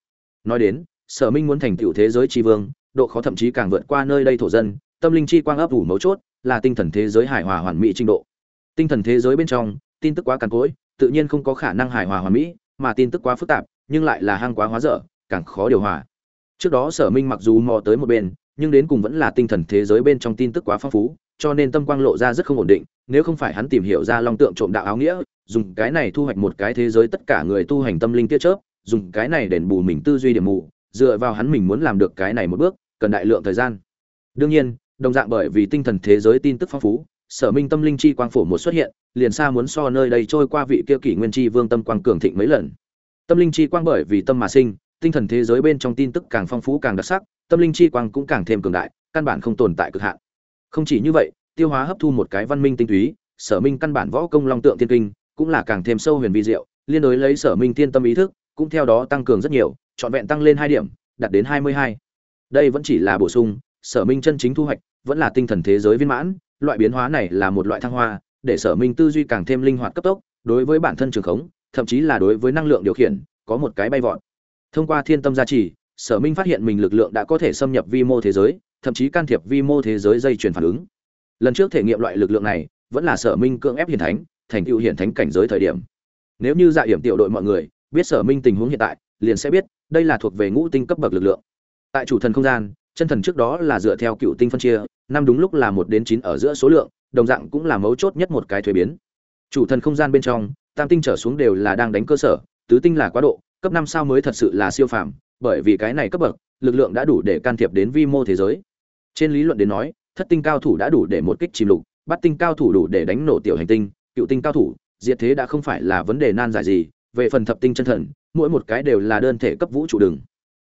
Nói đến, sở minh muốn thành tựu thế giới tri vương, độ khó thậm chí càng vượt qua nơi đây thổ dân, tâm linh chi quang ấp ủ mấu chốt là tinh thần thế giới hài hòa hoàn mỹ trình độ. Tinh thần thế giới bên trong, tin tức quá càn cỗi, tự nhiên không có khả năng hài hòa hoàn mỹ, mà tin tức quá phức tạp, nhưng lại là hang quá hóa dở, càng khó điều hòa. Trước đó sở minh mặc dù mò tới một bên, nhưng đến cùng vẫn là tinh thần thế giới bên trong tin tức quá phong phú, cho nên tâm quang lộ ra rất không ổn định, nếu không phải hắn tìm hiểu ra long tượng trộm đạo áo nghĩa, dùng cái này thu hoạch một cái thế giới tất cả người tu hành tâm linh tiết chớp, dùng cái này đền bù mình tư duy điểm mù, dựa vào hắn mình muốn làm được cái này một bước, cần đại lượng thời gian. Đương nhiên đồng dạng bởi vì tinh thần thế giới tin tức phong phú, sở minh tâm linh chi quang phổ một xuất hiện, liền xa muốn so nơi đây trôi qua vị kia kỷ nguyên chi vương tâm quang cường thịnh mấy lần. Tâm linh chi quang bởi vì tâm mà sinh, tinh thần thế giới bên trong tin tức càng phong phú càng đặc sắc, tâm linh chi quang cũng càng thêm cường đại, căn bản không tồn tại cực hạn. Không chỉ như vậy, tiêu hóa hấp thu một cái văn minh tinh túy, sở minh căn bản võ công long tượng tiên kinh, cũng là càng thêm sâu huyền vi diệu, liên đối lấy sở minh tiên tâm ý thức, cũng theo đó tăng cường rất nhiều, trọn vẹn tăng lên hai điểm, đạt đến hai mươi hai. Đây vẫn chỉ là bổ sung sở minh chân chính thu hoạch, vẫn là tinh thần thế giới viên mãn, loại biến hóa này là một loại thăng hoa, để sở minh tư duy càng thêm linh hoạt cấp tốc, đối với bản thân trường khống, thậm chí là đối với năng lượng điều khiển, có một cái bay vọt. Thông qua thiên tâm gia trì, sở minh phát hiện mình lực lượng đã có thể xâm nhập vi mô thế giới, thậm chí can thiệp vi mô thế giới dây chuyển phản ứng. Lần trước thể nghiệm loại lực lượng này, vẫn là sở minh cưỡng ép hiển thánh, thành tựu hiển thánh cảnh giới thời điểm. Nếu như dạ hiểm tiểu đội mọi người biết sở minh tình huống hiện tại, liền sẽ biết đây là thuộc về ngũ tinh cấp bậc lực lượng. Tại chủ thần không gian chân thần trước đó là dựa theo cựu tinh phân chia, năm đúng lúc là một đến chín ở giữa số lượng, đồng dạng cũng là mấu chốt nhất một cái thuế biến. Chủ thần không gian bên trong, tam tinh trở xuống đều là đang đánh cơ sở, tứ tinh là quá độ, cấp năm sao mới thật sự là siêu phàm, bởi vì cái này cấp bậc, lực lượng đã đủ để can thiệp đến vi mô thế giới. Trên lý luận đến nói, thất tinh cao thủ đã đủ để một kích chìm lục bắt tinh cao thủ đủ để đánh nổ tiểu hành tinh, cựu tinh cao thủ, diệt thế đã không phải là vấn đề nan giải gì, về phần thập tinh chân thần, mỗi một cái đều là đơn thể cấp vũ trụ đường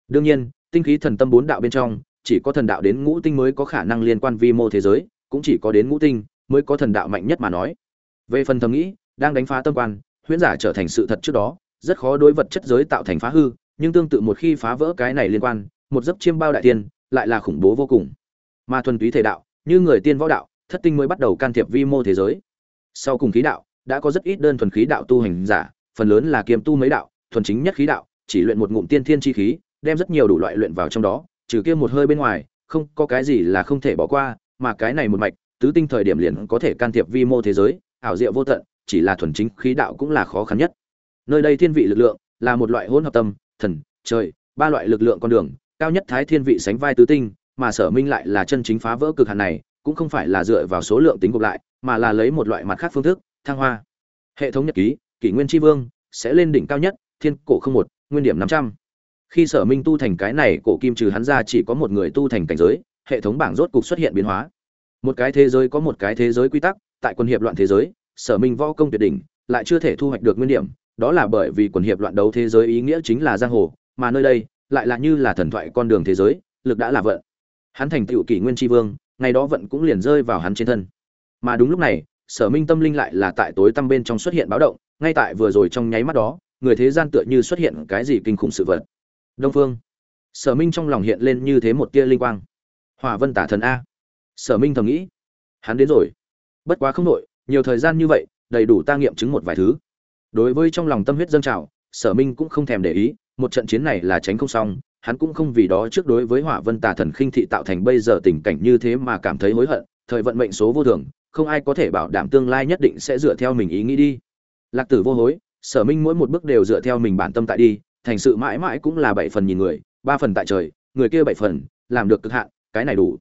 đương nhiên, tinh khí thần tâm bốn đạo bên trong chỉ có thần đạo đến ngũ tinh mới có khả năng liên quan vi mô thế giới, cũng chỉ có đến ngũ tinh mới có thần đạo mạnh nhất mà nói. Về phần thầm nghĩ, đang đánh phá tâm quan, huyễn giả trở thành sự thật trước đó, rất khó đối vật chất giới tạo thành phá hư, nhưng tương tự một khi phá vỡ cái này liên quan, một giấc chiêm bao đại tiên lại là khủng bố vô cùng. Mà thuần túy thể đạo, như người tiên võ đạo, thất tinh mới bắt đầu can thiệp vi mô thế giới. Sau cùng khí đạo, đã có rất ít đơn thuần khí đạo tu hành giả, phần lớn là kiêm tu mấy đạo, thuần chính nhất khí đạo, chỉ luyện một ngụm tiên thiên chi khí, đem rất nhiều đủ loại luyện vào trong đó trừ kia một hơi bên ngoài, không có cái gì là không thể bỏ qua, mà cái này một mạch, tứ tinh thời điểm liền có thể can thiệp vi mô thế giới, ảo diệu vô tận, chỉ là thuần chính khí đạo cũng là khó khăn nhất. Nơi đây thiên vị lực lượng là một loại hỗn hợp tâm, thần, trời, ba loại lực lượng con đường, cao nhất thái thiên vị sánh vai tứ tinh, mà sở minh lại là chân chính phá vỡ cực hạn này, cũng không phải là dựa vào số lượng tính gộp lại, mà là lấy một loại mặt khác phương thức, thăng hoa. Hệ thống nhật ký, kỷ nguyên tri vương, sẽ lên đỉnh cao nhất, thiên cổ không một, nguyên điểm năm trăm khi sở minh tu thành cái này, cổ kim trừ hắn ra chỉ có một người tu thành cảnh giới, hệ thống bảng rốt cục xuất hiện biến hóa. Một cái thế giới có một cái thế giới quy tắc, tại quân hiệp loạn thế giới, sở minh võ công tuyệt đỉnh, lại chưa thể thu hoạch được nguyên điểm, đó là bởi vì quần hiệp loạn đấu thế giới ý nghĩa chính là giang hồ, mà nơi đây, lại là như là thần thoại con đường thế giới, lực đã là vận. Hắn thành tựu kỷ nguyên tri vương, ngày đó vận cũng liền rơi vào hắn trên thân. Mà đúng lúc này, sở minh tâm linh lại là tại tối tăm bên trong xuất hiện báo động, ngay tại vừa rồi trong nháy mắt đó, người thế gian tựa như xuất hiện cái gì kinh khủng sự vật đông phương. Sở minh trong lòng hiện lên như thế một tia linh quang. Hòa vân tả thần a. Sở minh thầm nghĩ, hắn đến rồi. Bất quá không nội nhiều thời gian như vậy, đầy đủ ta nghiệm chứng một vài thứ. Đối với trong lòng tâm huyết dâng trào, sở minh cũng không thèm để ý, một trận chiến này là tránh không xong, hắn cũng không vì đó trước đối với hỏa vân tà thần khinh thị tạo thành bây giờ tình cảnh như thế mà cảm thấy hối hận, thời vận mệnh số vô thường, không ai có thể bảo đảm tương lai nhất định sẽ dựa theo mình ý nghĩ đi. Lạc tử vô hối, sở minh mỗi một bước đều dựa theo mình bản tâm tại đi thành sự mãi mãi cũng là bảy phần nhìn người, ba phần tại trời, người kia bảy phần, làm được cực hạn, cái này đủ.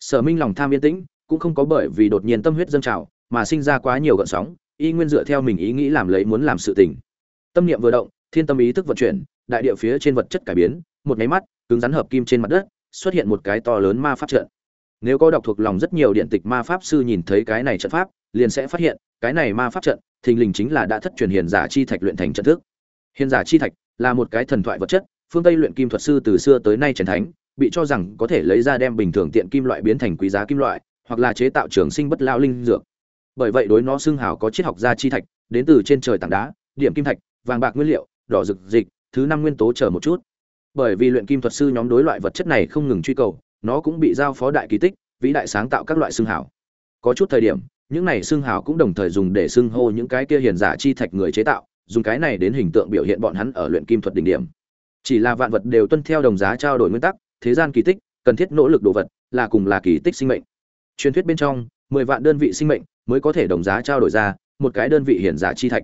Sở minh lòng tham yên tĩnh, cũng không có bởi vì đột nhiên tâm huyết dâng trào, mà sinh ra quá nhiều gợn sóng, y nguyên dựa theo mình ý nghĩ làm lấy muốn làm sự tình. Tâm niệm vừa động, thiên tâm ý thức vận chuyển, đại địa phía trên vật chất cải biến, một nháy mắt, cứng rắn hợp kim trên mặt đất, xuất hiện một cái to lớn ma pháp trận. Nếu có đọc thuộc lòng rất nhiều điện tịch ma pháp sư nhìn thấy cái này trận pháp, liền sẽ phát hiện, cái này ma pháp trận, thình lình chính là đã thất truyền hiền giả chi thạch luyện thành trận thức. Hiền giả chi thạch là một cái thần thoại vật chất, phương tây luyện kim thuật sư từ xưa tới nay trần thánh, bị cho rằng có thể lấy ra đem bình thường tiện kim loại biến thành quý giá kim loại, hoặc là chế tạo trường sinh bất lao linh dược. Bởi vậy đối nó xưng hào có triết học gia chi thạch, đến từ trên trời tảng đá, điểm kim thạch, vàng bạc nguyên liệu, đỏ rực dịch, thứ năm nguyên tố chờ một chút. Bởi vì luyện kim thuật sư nhóm đối loại vật chất này không ngừng truy cầu, nó cũng bị giao phó đại kỳ tích, vĩ đại sáng tạo các loại xưng hào. Có chút thời điểm, những này xưng hào cũng đồng thời dùng để xưng hô những cái kia hiền giả chi thạch người chế tạo dùng cái này đến hình tượng biểu hiện bọn hắn ở luyện kim thuật đỉnh điểm. Chỉ là vạn vật đều tuân theo đồng giá trao đổi nguyên tắc, thế gian kỳ tích, cần thiết nỗ lực đồ vật, là cùng là kỳ tích sinh mệnh. Truyền thuyết bên trong, mười vạn đơn vị sinh mệnh mới có thể đồng giá trao đổi ra, một cái đơn vị hiển giả chi thạch.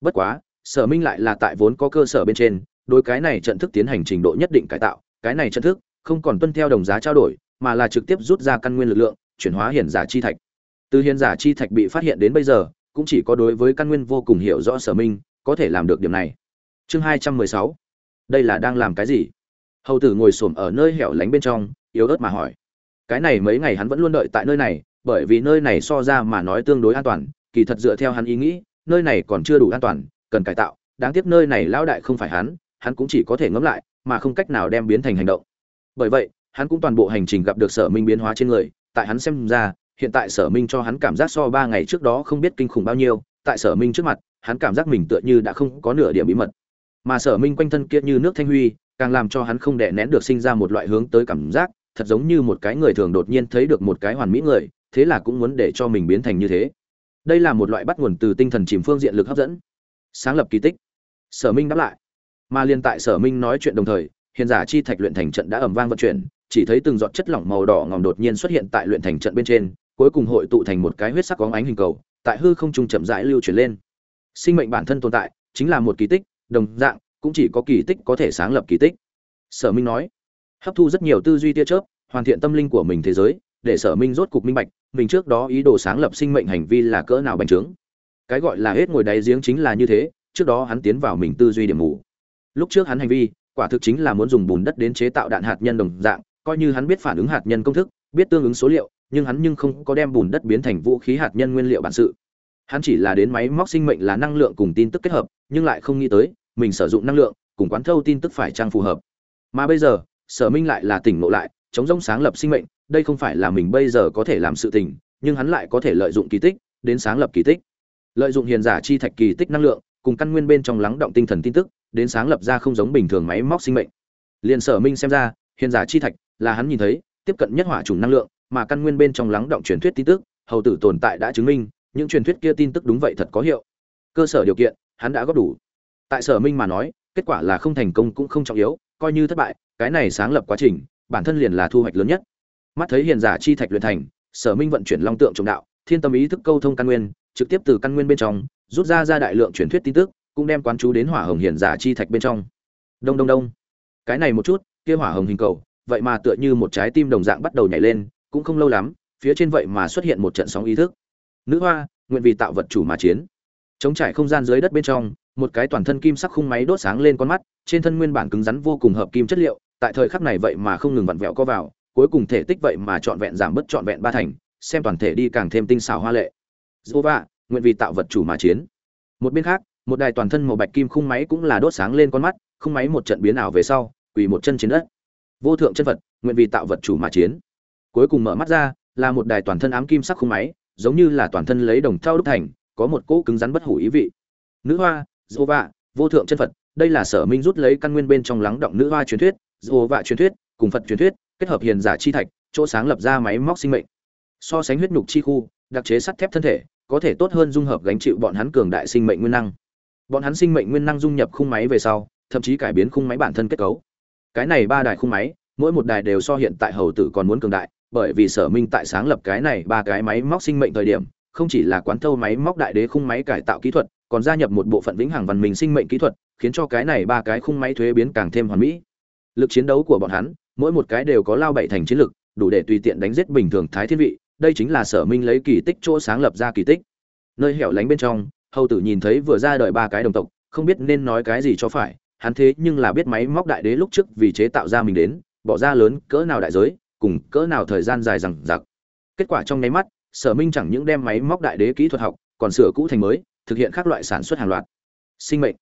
Bất quá, sở minh lại là tại vốn có cơ sở bên trên, đối cái này trận thức tiến hành trình độ nhất định cải tạo, cái này trận thức không còn tuân theo đồng giá trao đổi, mà là trực tiếp rút ra căn nguyên lực lượng, chuyển hóa hiển giả chi thạch. Từ hiển giả chi thạch bị phát hiện đến bây giờ, cũng chỉ có đối với căn nguyên vô cùng hiểu rõ sở minh có thể làm được điểm này. Chương hai trăm mười sáu. Đây là đang làm cái gì? Hầu tử ngồi xổm ở nơi hẻo lánh bên trong, yếu ớt mà hỏi. Cái này mấy ngày hắn vẫn luôn đợi tại nơi này, bởi vì nơi này so ra mà nói tương đối an toàn, kỳ thật dựa theo hắn ý nghĩ, nơi này còn chưa đủ an toàn, cần cải tạo. Đáng tiếc nơi này lão đại không phải hắn hắn cũng chỉ có thể ngẫm lại, mà không cách nào đem biến thành hành động. Bởi vậy, hắn cũng toàn bộ hành trình gặp được sở minh biến hóa trên người, tại hắn xem ra, hiện tại sở minh cho hắn cảm giác so ba ngày trước đó không biết kinh khủng bao nhiêu tại sở minh trước mặt, hắn cảm giác mình tựa như đã không có nửa điểm bí mật. Mà sở minh quanh thân kia như nước thanh huy, càng làm cho hắn không đè nén được sinh ra một loại hướng tới cảm giác, thật giống như một cái người thường đột nhiên thấy được một cái hoàn mỹ người, thế là cũng muốn để cho mình biến thành như thế. Đây là một loại bắt nguồn từ tinh thần chìm phương diện lực hấp dẫn. Sáng lập kỳ tích. Sở minh đáp lại. Mà liên tại sở minh nói chuyện đồng thời, hiền giả chi thạch luyện thành trận đã ầm vang vận chuyển, chỉ thấy từng giọt chất lỏng màu đỏ ngòm đột nhiên xuất hiện tại luyện thành trận bên trên, cuối cùng hội tụ thành một cái huyết sắc có ánh hình cầu tại hư không trung chậm rãi lưu chuyển lên. Sinh mệnh bản thân tồn tại, chính là một kỳ tích, đồng dạng, cũng chỉ có kỳ tích có thể sáng lập kỳ tích. Sở minh nói, hấp thu rất nhiều tư duy tia chớp, hoàn thiện tâm linh của mình thế giới, để sở minh rốt cục minh bạch, mình trước đó ý đồ sáng lập sinh mệnh hành vi là cỡ nào bành trướng. Cái gọi là hết ngồi đáy giếng chính là như thế, trước đó hắn tiến vào mình tư duy điểm mù. Lúc trước hắn hành vi, quả thực chính là muốn dùng bùn đất đến chế tạo đạn hạt nhân đồng dạng, coi như hắn biết phản ứng hạt nhân công thức, biết tương ứng số liệu nhưng hắn nhưng không có đem bùn đất biến thành vũ khí hạt nhân nguyên liệu bản sự. Hắn chỉ là đến máy móc sinh mệnh là năng lượng cùng tin tức kết hợp, nhưng lại không nghĩ tới, mình sử dụng năng lượng, cùng quán thâu tin tức phải trang phù hợp. Mà bây giờ, sở minh lại là tỉnh ngộ lại, chống rông sáng lập sinh mệnh, đây không phải là mình bây giờ có thể làm sự tình, nhưng hắn lại có thể lợi dụng kỳ tích, đến sáng lập kỳ tích. Lợi dụng hiền giả chi thạch kỳ tích năng lượng, cùng căn nguyên bên trong lắng động tinh thần tin tức, đến sáng lập ra không giống bình thường máy móc sinh mệnh. Liền sở minh xem ra, hiền giả chi thạch là hắn nhìn thấy, tiếp cận nhất hỏa chủng năng lượng mà căn nguyên bên trong lắng động truyền thuyết tin tức, hầu tử tồn tại đã chứng minh, những truyền thuyết kia tin tức đúng vậy thật có hiệu. Cơ sở điều kiện, hắn đã góp đủ. Tại sở minh mà nói, kết quả là không thành công cũng không trọng yếu, coi như thất bại, cái này sáng lập quá trình, bản thân liền là thu hoạch lớn nhất. Mắt thấy hiền giả chi thạch luyện thành, sở minh vận chuyển long tượng trọng đạo, thiên tâm ý thức câu thông căn nguyên, trực tiếp từ căn nguyên bên trong, rút ra ra đại lượng truyền thuyết tin tức, cũng đem quán chú đến hỏa hồng hiền giả chi thạch bên trong. Đông đông đông. Cái này một chút, kia hỏa hồng hình cầu, vậy mà tựa như một trái tim đồng dạng bắt đầu nhảy lên cũng không lâu lắm phía trên vậy mà xuất hiện một trận sóng ý thức. Nữ hoa nguyện vì tạo vật chủ mà chiến. Chống trải không gian dưới đất bên trong một cái toàn thân kim sắc khung máy đốt sáng lên con mắt trên thân nguyên bản cứng rắn vô cùng hợp kim chất liệu tại thời khắc này vậy mà không ngừng vặn vẹo co vào cuối cùng thể tích vậy mà trọn vẹn giảm bớt trọn vẹn ba thành xem toàn thể đi càng thêm tinh xảo hoa lệ. Jova, nguyện vì tạo vật chủ mà chiến. Một bên khác một đài toàn thân màu bạch kim khung máy cũng là đốt sáng lên con mắt khung máy một trận biến ảo về sau quỳ một chân trên đất. Vô thượng chân vật nguyện vì tạo vật chủ mà chiến cuối cùng mở mắt ra, là một đài toàn thân ám kim sắc khung máy, giống như là toàn thân lấy đồng thau đúc thành, có một cỗ cứng rắn bất hủ ý vị. Nữ hoa dô vạ vô thượng chân phật, đây là sở minh rút lấy căn nguyên bên trong lắng động nữ hoa truyền thuyết dô vạ truyền thuyết cùng phật truyền thuyết, kết hợp hiền giả chi thạch, chỗ sáng lập ra máy móc sinh mệnh. So sánh huyết nhục chi khu, đặc chế sắt thép thân thể, có thể tốt hơn dung hợp gánh chịu bọn hắn cường đại sinh mệnh nguyên năng. Bọn hắn sinh mệnh nguyên năng dung nhập khung máy về sau, thậm chí cải biến khung máy bản thân kết cấu. Cái này ba đài khung máy, mỗi một đài đều so hiện tại hầu tử còn muốn cường đại bởi vì sở minh tại sáng lập cái này ba cái máy móc sinh mệnh thời điểm, không chỉ là quán thâu máy móc đại đế khung máy cải tạo kỹ thuật, còn gia nhập một bộ phận vĩnh hằng văn minh sinh mệnh kỹ thuật, khiến cho cái này ba cái khung máy thuế biến càng thêm hoàn mỹ. Lực chiến đấu của bọn hắn, mỗi một cái đều có lao bảy thành chiến lực, đủ để tùy tiện đánh giết bình thường thái thiên vị, đây chính là sở minh lấy kỳ tích chỗ sáng lập ra kỳ tích. Nơi hẻo lánh bên trong, hầu tử nhìn thấy vừa ra đời ba cái đồng tộc, không biết nên nói cái gì cho phải, hắn thế nhưng là biết máy móc đại đế lúc trước vì chế tạo ra mình đến, bỏ ra lớn cỡ nào đại giới cùng cỡ nào thời gian dài rằng giặc kết quả trong nháy mắt, sở minh chẳng những đem máy móc đại đế kỹ thuật học, còn sửa cũ thành mới, thực hiện các loại sản xuất hàng loạt. Sinh mệnh.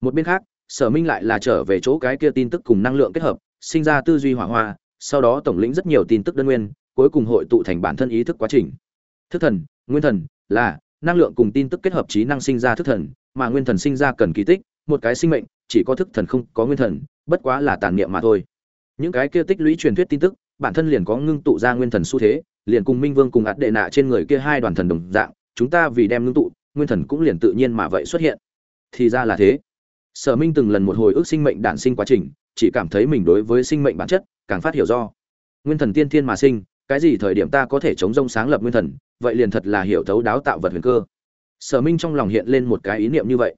Một bên khác, sở minh lại là trở về chỗ cái kia tin tức cùng năng lượng kết hợp, sinh ra tư duy hỏa hoa, sau đó tổng lĩnh rất nhiều tin tức đơn nguyên, cuối cùng hội tụ thành bản thân ý thức quá trình. Thức thần, nguyên thần, là, năng lượng cùng tin tức kết hợp trí năng sinh ra thức thần, mà nguyên thần sinh ra cần kỳ tích, một cái sinh mệnh, chỉ có thức thần không có nguyên thần, bất quá là tàn niệm mà thôi. Những cái kia tích lũy truyền thuyết tin tức bản thân liền có ngưng tụ ra nguyên thần xu thế, liền cùng minh vương cùng ạt đệ nạ trên người kia hai đoàn thần đồng dạng, chúng ta vì đem ngưng tụ, nguyên thần cũng liền tự nhiên mà vậy xuất hiện. Thì ra là thế. Sở minh từng lần một hồi ước sinh mệnh đản sinh quá trình, chỉ cảm thấy mình đối với sinh mệnh bản chất, càng phát hiểu do. Nguyên thần tiên thiên mà sinh, cái gì thời điểm ta có thể chống rông sáng lập nguyên thần, vậy liền thật là hiểu thấu đáo tạo vật huyền cơ. Sở minh trong lòng hiện lên một cái ý niệm như vậy.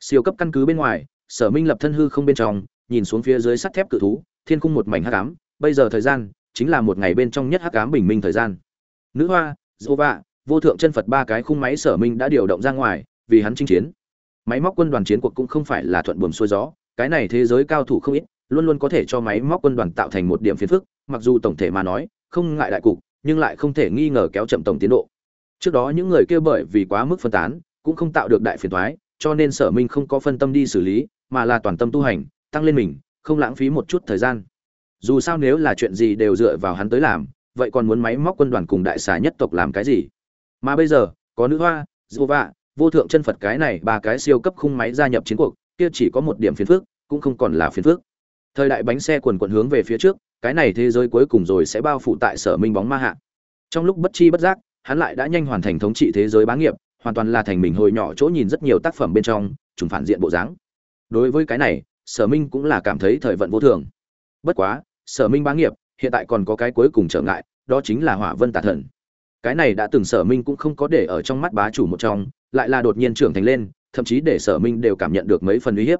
Siêu cấp căn cứ bên ngoài, sở minh lập thân hư không bên trong, nhìn xuống phía dưới sắt thép cự thú, thiên khung một mảnh hắc ám bây giờ thời gian chính là một ngày bên trong nhất hắc ám bình minh thời gian. Nữ hoa, dô vạ vô thượng chân phật ba cái khung máy sở minh đã điều động ra ngoài vì hắn chinh chiến. Máy móc quân đoàn chiến cuộc cũng không phải là thuận buồm xuôi gió, cái này thế giới cao thủ không ít, luôn luôn có thể cho máy móc quân đoàn tạo thành một điểm phiền phức, mặc dù tổng thể mà nói, không ngại đại cục, nhưng lại không thể nghi ngờ kéo chậm tổng tiến độ. Trước đó những người kia bởi vì quá mức phân tán, cũng không tạo được đại phiền toái, cho nên sở minh không có phân tâm đi xử lý, mà là toàn tâm tu hành, tăng lên mình, không lãng phí một chút thời gian dù sao nếu là chuyện gì đều dựa vào hắn tới làm, vậy còn muốn máy móc quân đoàn cùng đại xà nhất tộc làm cái gì? Mà bây giờ, có nữ hoa, dù vạ, vô thượng chân phật cái này ba cái siêu cấp khung máy gia nhập chiến cuộc, kia chỉ có một điểm phiền phức, cũng không còn là phiền phức. Thời đại bánh xe quần quận hướng về phía trước, cái này thế giới cuối cùng rồi sẽ bao phủ tại sở minh bóng ma hạ. Trong lúc bất chi bất giác, hắn lại đã nhanh hoàn thành thống trị thế giới bá nghiệp, hoàn toàn là thành mình hồi nhỏ chỗ nhìn rất nhiều tác phẩm bên trong, trùng phản diện bộ dáng. Đối với cái này, sở minh cũng là cảm thấy thời vận vô thường. Bất quá sở minh bá nghiệp, hiện tại còn có cái cuối cùng trở ngại, đó chính là hỏa vân tà thần. Cái này đã từng sở minh cũng không có để ở trong mắt bá chủ một trong, lại là đột nhiên trưởng thành lên, thậm chí để sở minh đều cảm nhận được mấy phần uy hiếp.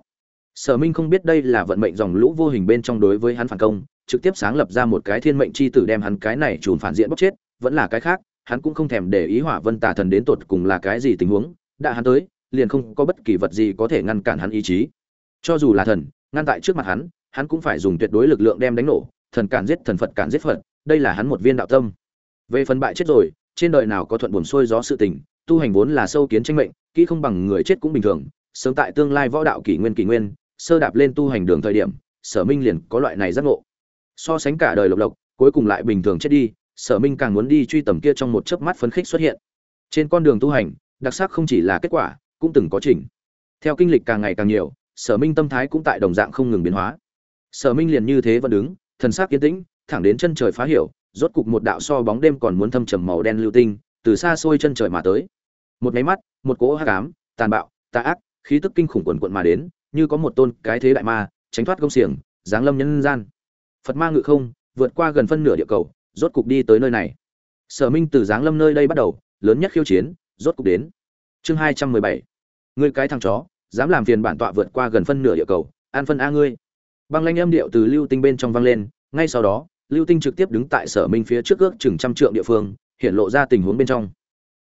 Sở minh không biết đây là vận mệnh dòng lũ vô hình bên trong đối với hắn phản công, trực tiếp sáng lập ra một cái thiên mệnh chi tử đem hắn cái này trùn phản diện bóc chết, vẫn là cái khác, hắn cũng không thèm để ý hỏa vân tà thần đến tột cùng là cái gì tình huống, đã hắn tới, liền không có bất kỳ vật gì có thể ngăn cản hắn ý chí. Cho dù là thần, ngăn tại trước mặt hắn hắn cũng phải dùng tuyệt đối lực lượng đem đánh nổ, thần cản giết thần phật cản giết phật, đây là hắn một viên đạo tâm. Về phần bại chết rồi, trên đời nào có thuận buồn xuôi gió sự tình, tu hành vốn là sâu kiến tranh mệnh, kỹ không bằng người chết cũng bình thường, sớm tại tương lai võ đạo kỷ nguyên kỷ nguyên, sơ đạp lên tu hành đường thời điểm, sở minh liền có loại này giác ngộ. So sánh cả đời lộc lộc, cuối cùng lại bình thường chết đi, sở minh càng muốn đi truy tầm kia trong một chớp mắt phấn khích xuất hiện. Trên con đường tu hành, đặc sắc không chỉ là kết quả, cũng từng có trình theo kinh lịch càng ngày càng nhiều, sở minh tâm thái cũng tại đồng dạng không ngừng biến hóa sở minh liền như thế vẫn đứng, thần sắc yên tĩnh, thẳng đến chân trời phá hiểu, rốt cục một đạo so bóng đêm còn muốn thâm trầm màu đen lưu tinh, từ xa xôi chân trời mà tới. Một máy mắt, một cỗ hắc ám, tàn bạo, tà ác, khí tức kinh khủng quần quận mà đến, như có một tôn cái thế đại ma, tránh thoát công xiềng, giáng lâm nhân gian. Phật ma ngự không, vượt qua gần phân nửa địa cầu, rốt cục đi tới nơi này. Sở minh từ giáng lâm nơi đây bắt đầu, lớn nhất khiêu chiến, rốt cục đến. Chương hai trăm mười bảy. Ngươi cái thằng chó, dám làm phiền bản tọa vượt qua gần phân nửa địa cầu, an phân a ngươi băng lanh âm điệu từ lưu tinh bên trong vang lên, ngay sau đó, lưu tinh trực tiếp đứng tại sở minh phía trước ước chừng trăm trượng địa phương, hiện lộ ra tình huống bên trong.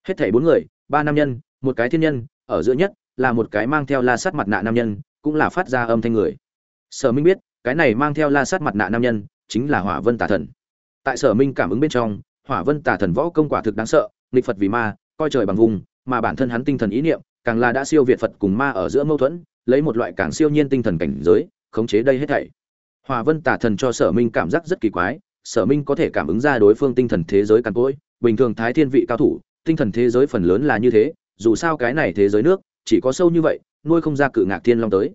Hết thảy bốn người, ba nam nhân, một cái thiên nhân, ở giữa nhất là một cái mang theo la sắt mặt nạ nam nhân, cũng là phát ra âm thanh người. Sở minh biết, cái này mang theo la sắt mặt nạ nam nhân, chính là hỏa vân tà thần. Tại sở minh cảm ứng bên trong, hỏa vân tà thần võ công quả thực đáng sợ, nghịch phật vì ma, coi trời bằng vùng, mà bản thân hắn tinh thần ý niệm, càng là đã siêu việt phật cùng ma ở giữa mâu thuẫn, lấy một loại càng siêu nhiên tinh thần cảnh giới khống chế đây hết thảy. Hòa vân tà thần cho sở minh cảm giác rất kỳ quái, sở minh có thể cảm ứng ra đối phương tinh thần thế giới càn cỗi, bình thường thái thiên vị cao thủ, tinh thần thế giới phần lớn là như thế, dù sao cái này thế giới nước, chỉ có sâu như vậy, nuôi không ra cự ngạc thiên long tới.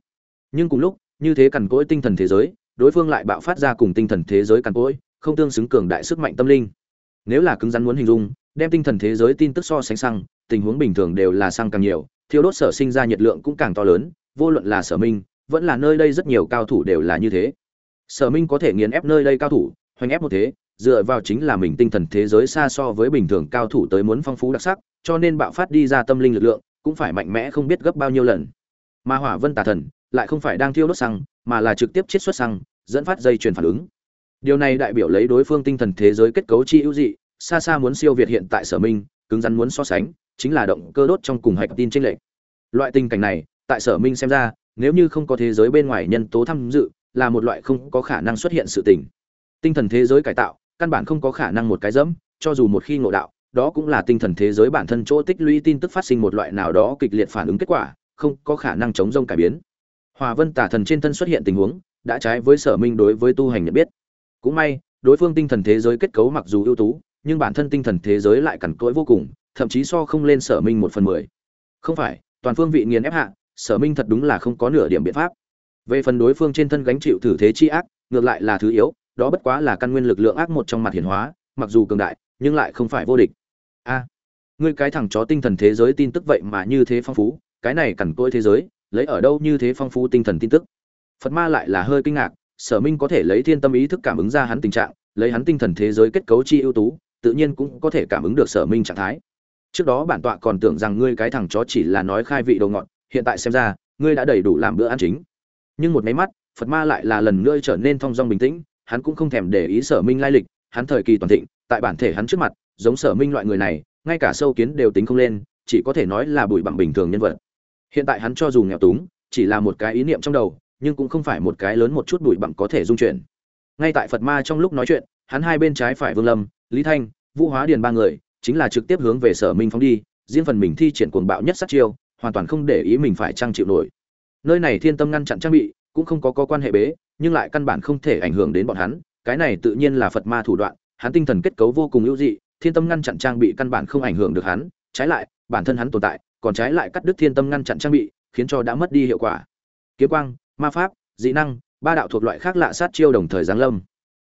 Nhưng cùng lúc, như thế cằn cỗi tinh thần thế giới, đối phương lại bạo phát ra cùng tinh thần thế giới cằn cỗi, không tương xứng cường đại sức mạnh tâm linh. Nếu là cứng rắn muốn hình dung, đem tinh thần thế giới tin tức so sánh xăng tình huống bình thường đều là xăng càng nhiều, thiêu đốt sở sinh ra nhiệt lượng cũng càng to lớn, vô luận là sở minh vẫn là nơi đây rất nhiều cao thủ đều là như thế. Sở minh có thể nghiền ép nơi đây cao thủ, hoành ép một thế, dựa vào chính là mình tinh thần thế giới xa so với bình thường cao thủ tới muốn phong phú đặc sắc, cho nên bạo phát đi ra tâm linh lực lượng, cũng phải mạnh mẽ không biết gấp bao nhiêu lần. Mà hỏa vân tà thần lại không phải đang thiêu đốt xăng, mà là trực tiếp chiết xuất xăng, dẫn phát dây chuyền phản ứng. Điều này đại biểu lấy đối phương tinh thần thế giới kết cấu chi ưu dị, xa xa muốn siêu việt hiện tại sở minh, cứng rắn muốn so sánh, chính là động cơ đốt trong cùng hạch tin tranh lệch. Loại tình cảnh này, tại sở minh xem ra nếu như không có thế giới bên ngoài nhân tố tham dự, là một loại không có khả năng xuất hiện sự tình. Tinh thần thế giới cải tạo, căn bản không có khả năng một cái dẫm, cho dù một khi ngộ đạo, đó cũng là tinh thần thế giới bản thân chỗ tích lũy tin tức phát sinh một loại nào đó kịch liệt phản ứng kết quả, không có khả năng chống rông cải biến. Hòa vân tả thần trên thân xuất hiện tình huống, đã trái với sở minh đối với tu hành nhận biết. Cũng may, đối phương tinh thần thế giới kết cấu mặc dù ưu tú, nhưng bản thân tinh thần thế giới lại cằn cỗi vô cùng, thậm chí so không lên sở minh một phần mười. Không phải, toàn phương vị nghiền ép hạ sở minh thật đúng là không có nửa điểm biện pháp. Về phần đối phương trên thân gánh chịu thử thế chi ác, ngược lại là thứ yếu, đó bất quá là căn nguyên lực lượng ác một trong mặt hiển hóa, mặc dù cường đại, nhưng lại không phải vô địch. A, ngươi cái thằng chó tinh thần thế giới tin tức vậy mà như thế phong phú, cái này cằn cỗi thế giới, lấy ở đâu như thế phong phú tinh thần tin tức? Phật ma lại là hơi kinh ngạc, sở minh có thể lấy thiên tâm ý thức cảm ứng ra hắn tình trạng, lấy hắn tinh thần thế giới kết cấu chi ưu tú, tự nhiên cũng có thể cảm ứng được sở minh trạng thái. Trước đó bản tọa còn tưởng rằng ngươi cái thằng chó chỉ là nói khai vị đầu ngọn hiện tại xem ra, ngươi đã đầy đủ làm bữa ăn chính. Nhưng một máy mắt, phật ma lại là lần nữa trở nên thong dong bình tĩnh, hắn cũng không thèm để ý sở minh lai lịch, hắn thời kỳ toàn thịnh, tại bản thể hắn trước mặt, giống sở minh loại người này, ngay cả sâu kiến đều tính không lên, chỉ có thể nói là bụi bặm bình thường nhân vật. Hiện tại hắn cho dù nghèo túng, chỉ là một cái ý niệm trong đầu, nhưng cũng không phải một cái lớn một chút bụi bặm có thể dung chuyển. Ngay tại phật ma trong lúc nói chuyện, hắn hai bên trái phải vương lâm, lý thanh, vũ hóa điền ba người, chính là trực tiếp hướng về sở minh phóng đi, riêng phần mình thi triển cuồng bạo nhất sát chiêu hoàn toàn không để ý mình phải trang chịu nổi. Nơi này thiên tâm ngăn chặn trang bị cũng không có, có quan hệ bế nhưng lại căn bản không thể ảnh hưởng đến bọn hắn. Cái này tự nhiên là phật ma thủ đoạn hắn tinh thần kết cấu vô cùng ưu dị thiên tâm ngăn chặn trang bị căn bản không ảnh hưởng được hắn. Trái lại bản thân hắn tồn tại còn trái lại cắt đứt thiên tâm ngăn chặn trang bị khiến cho đã mất đi hiệu quả. Kiếm quang ma pháp dị năng ba đạo thuộc loại khác lạ sát chiêu đồng thời giáng lâm.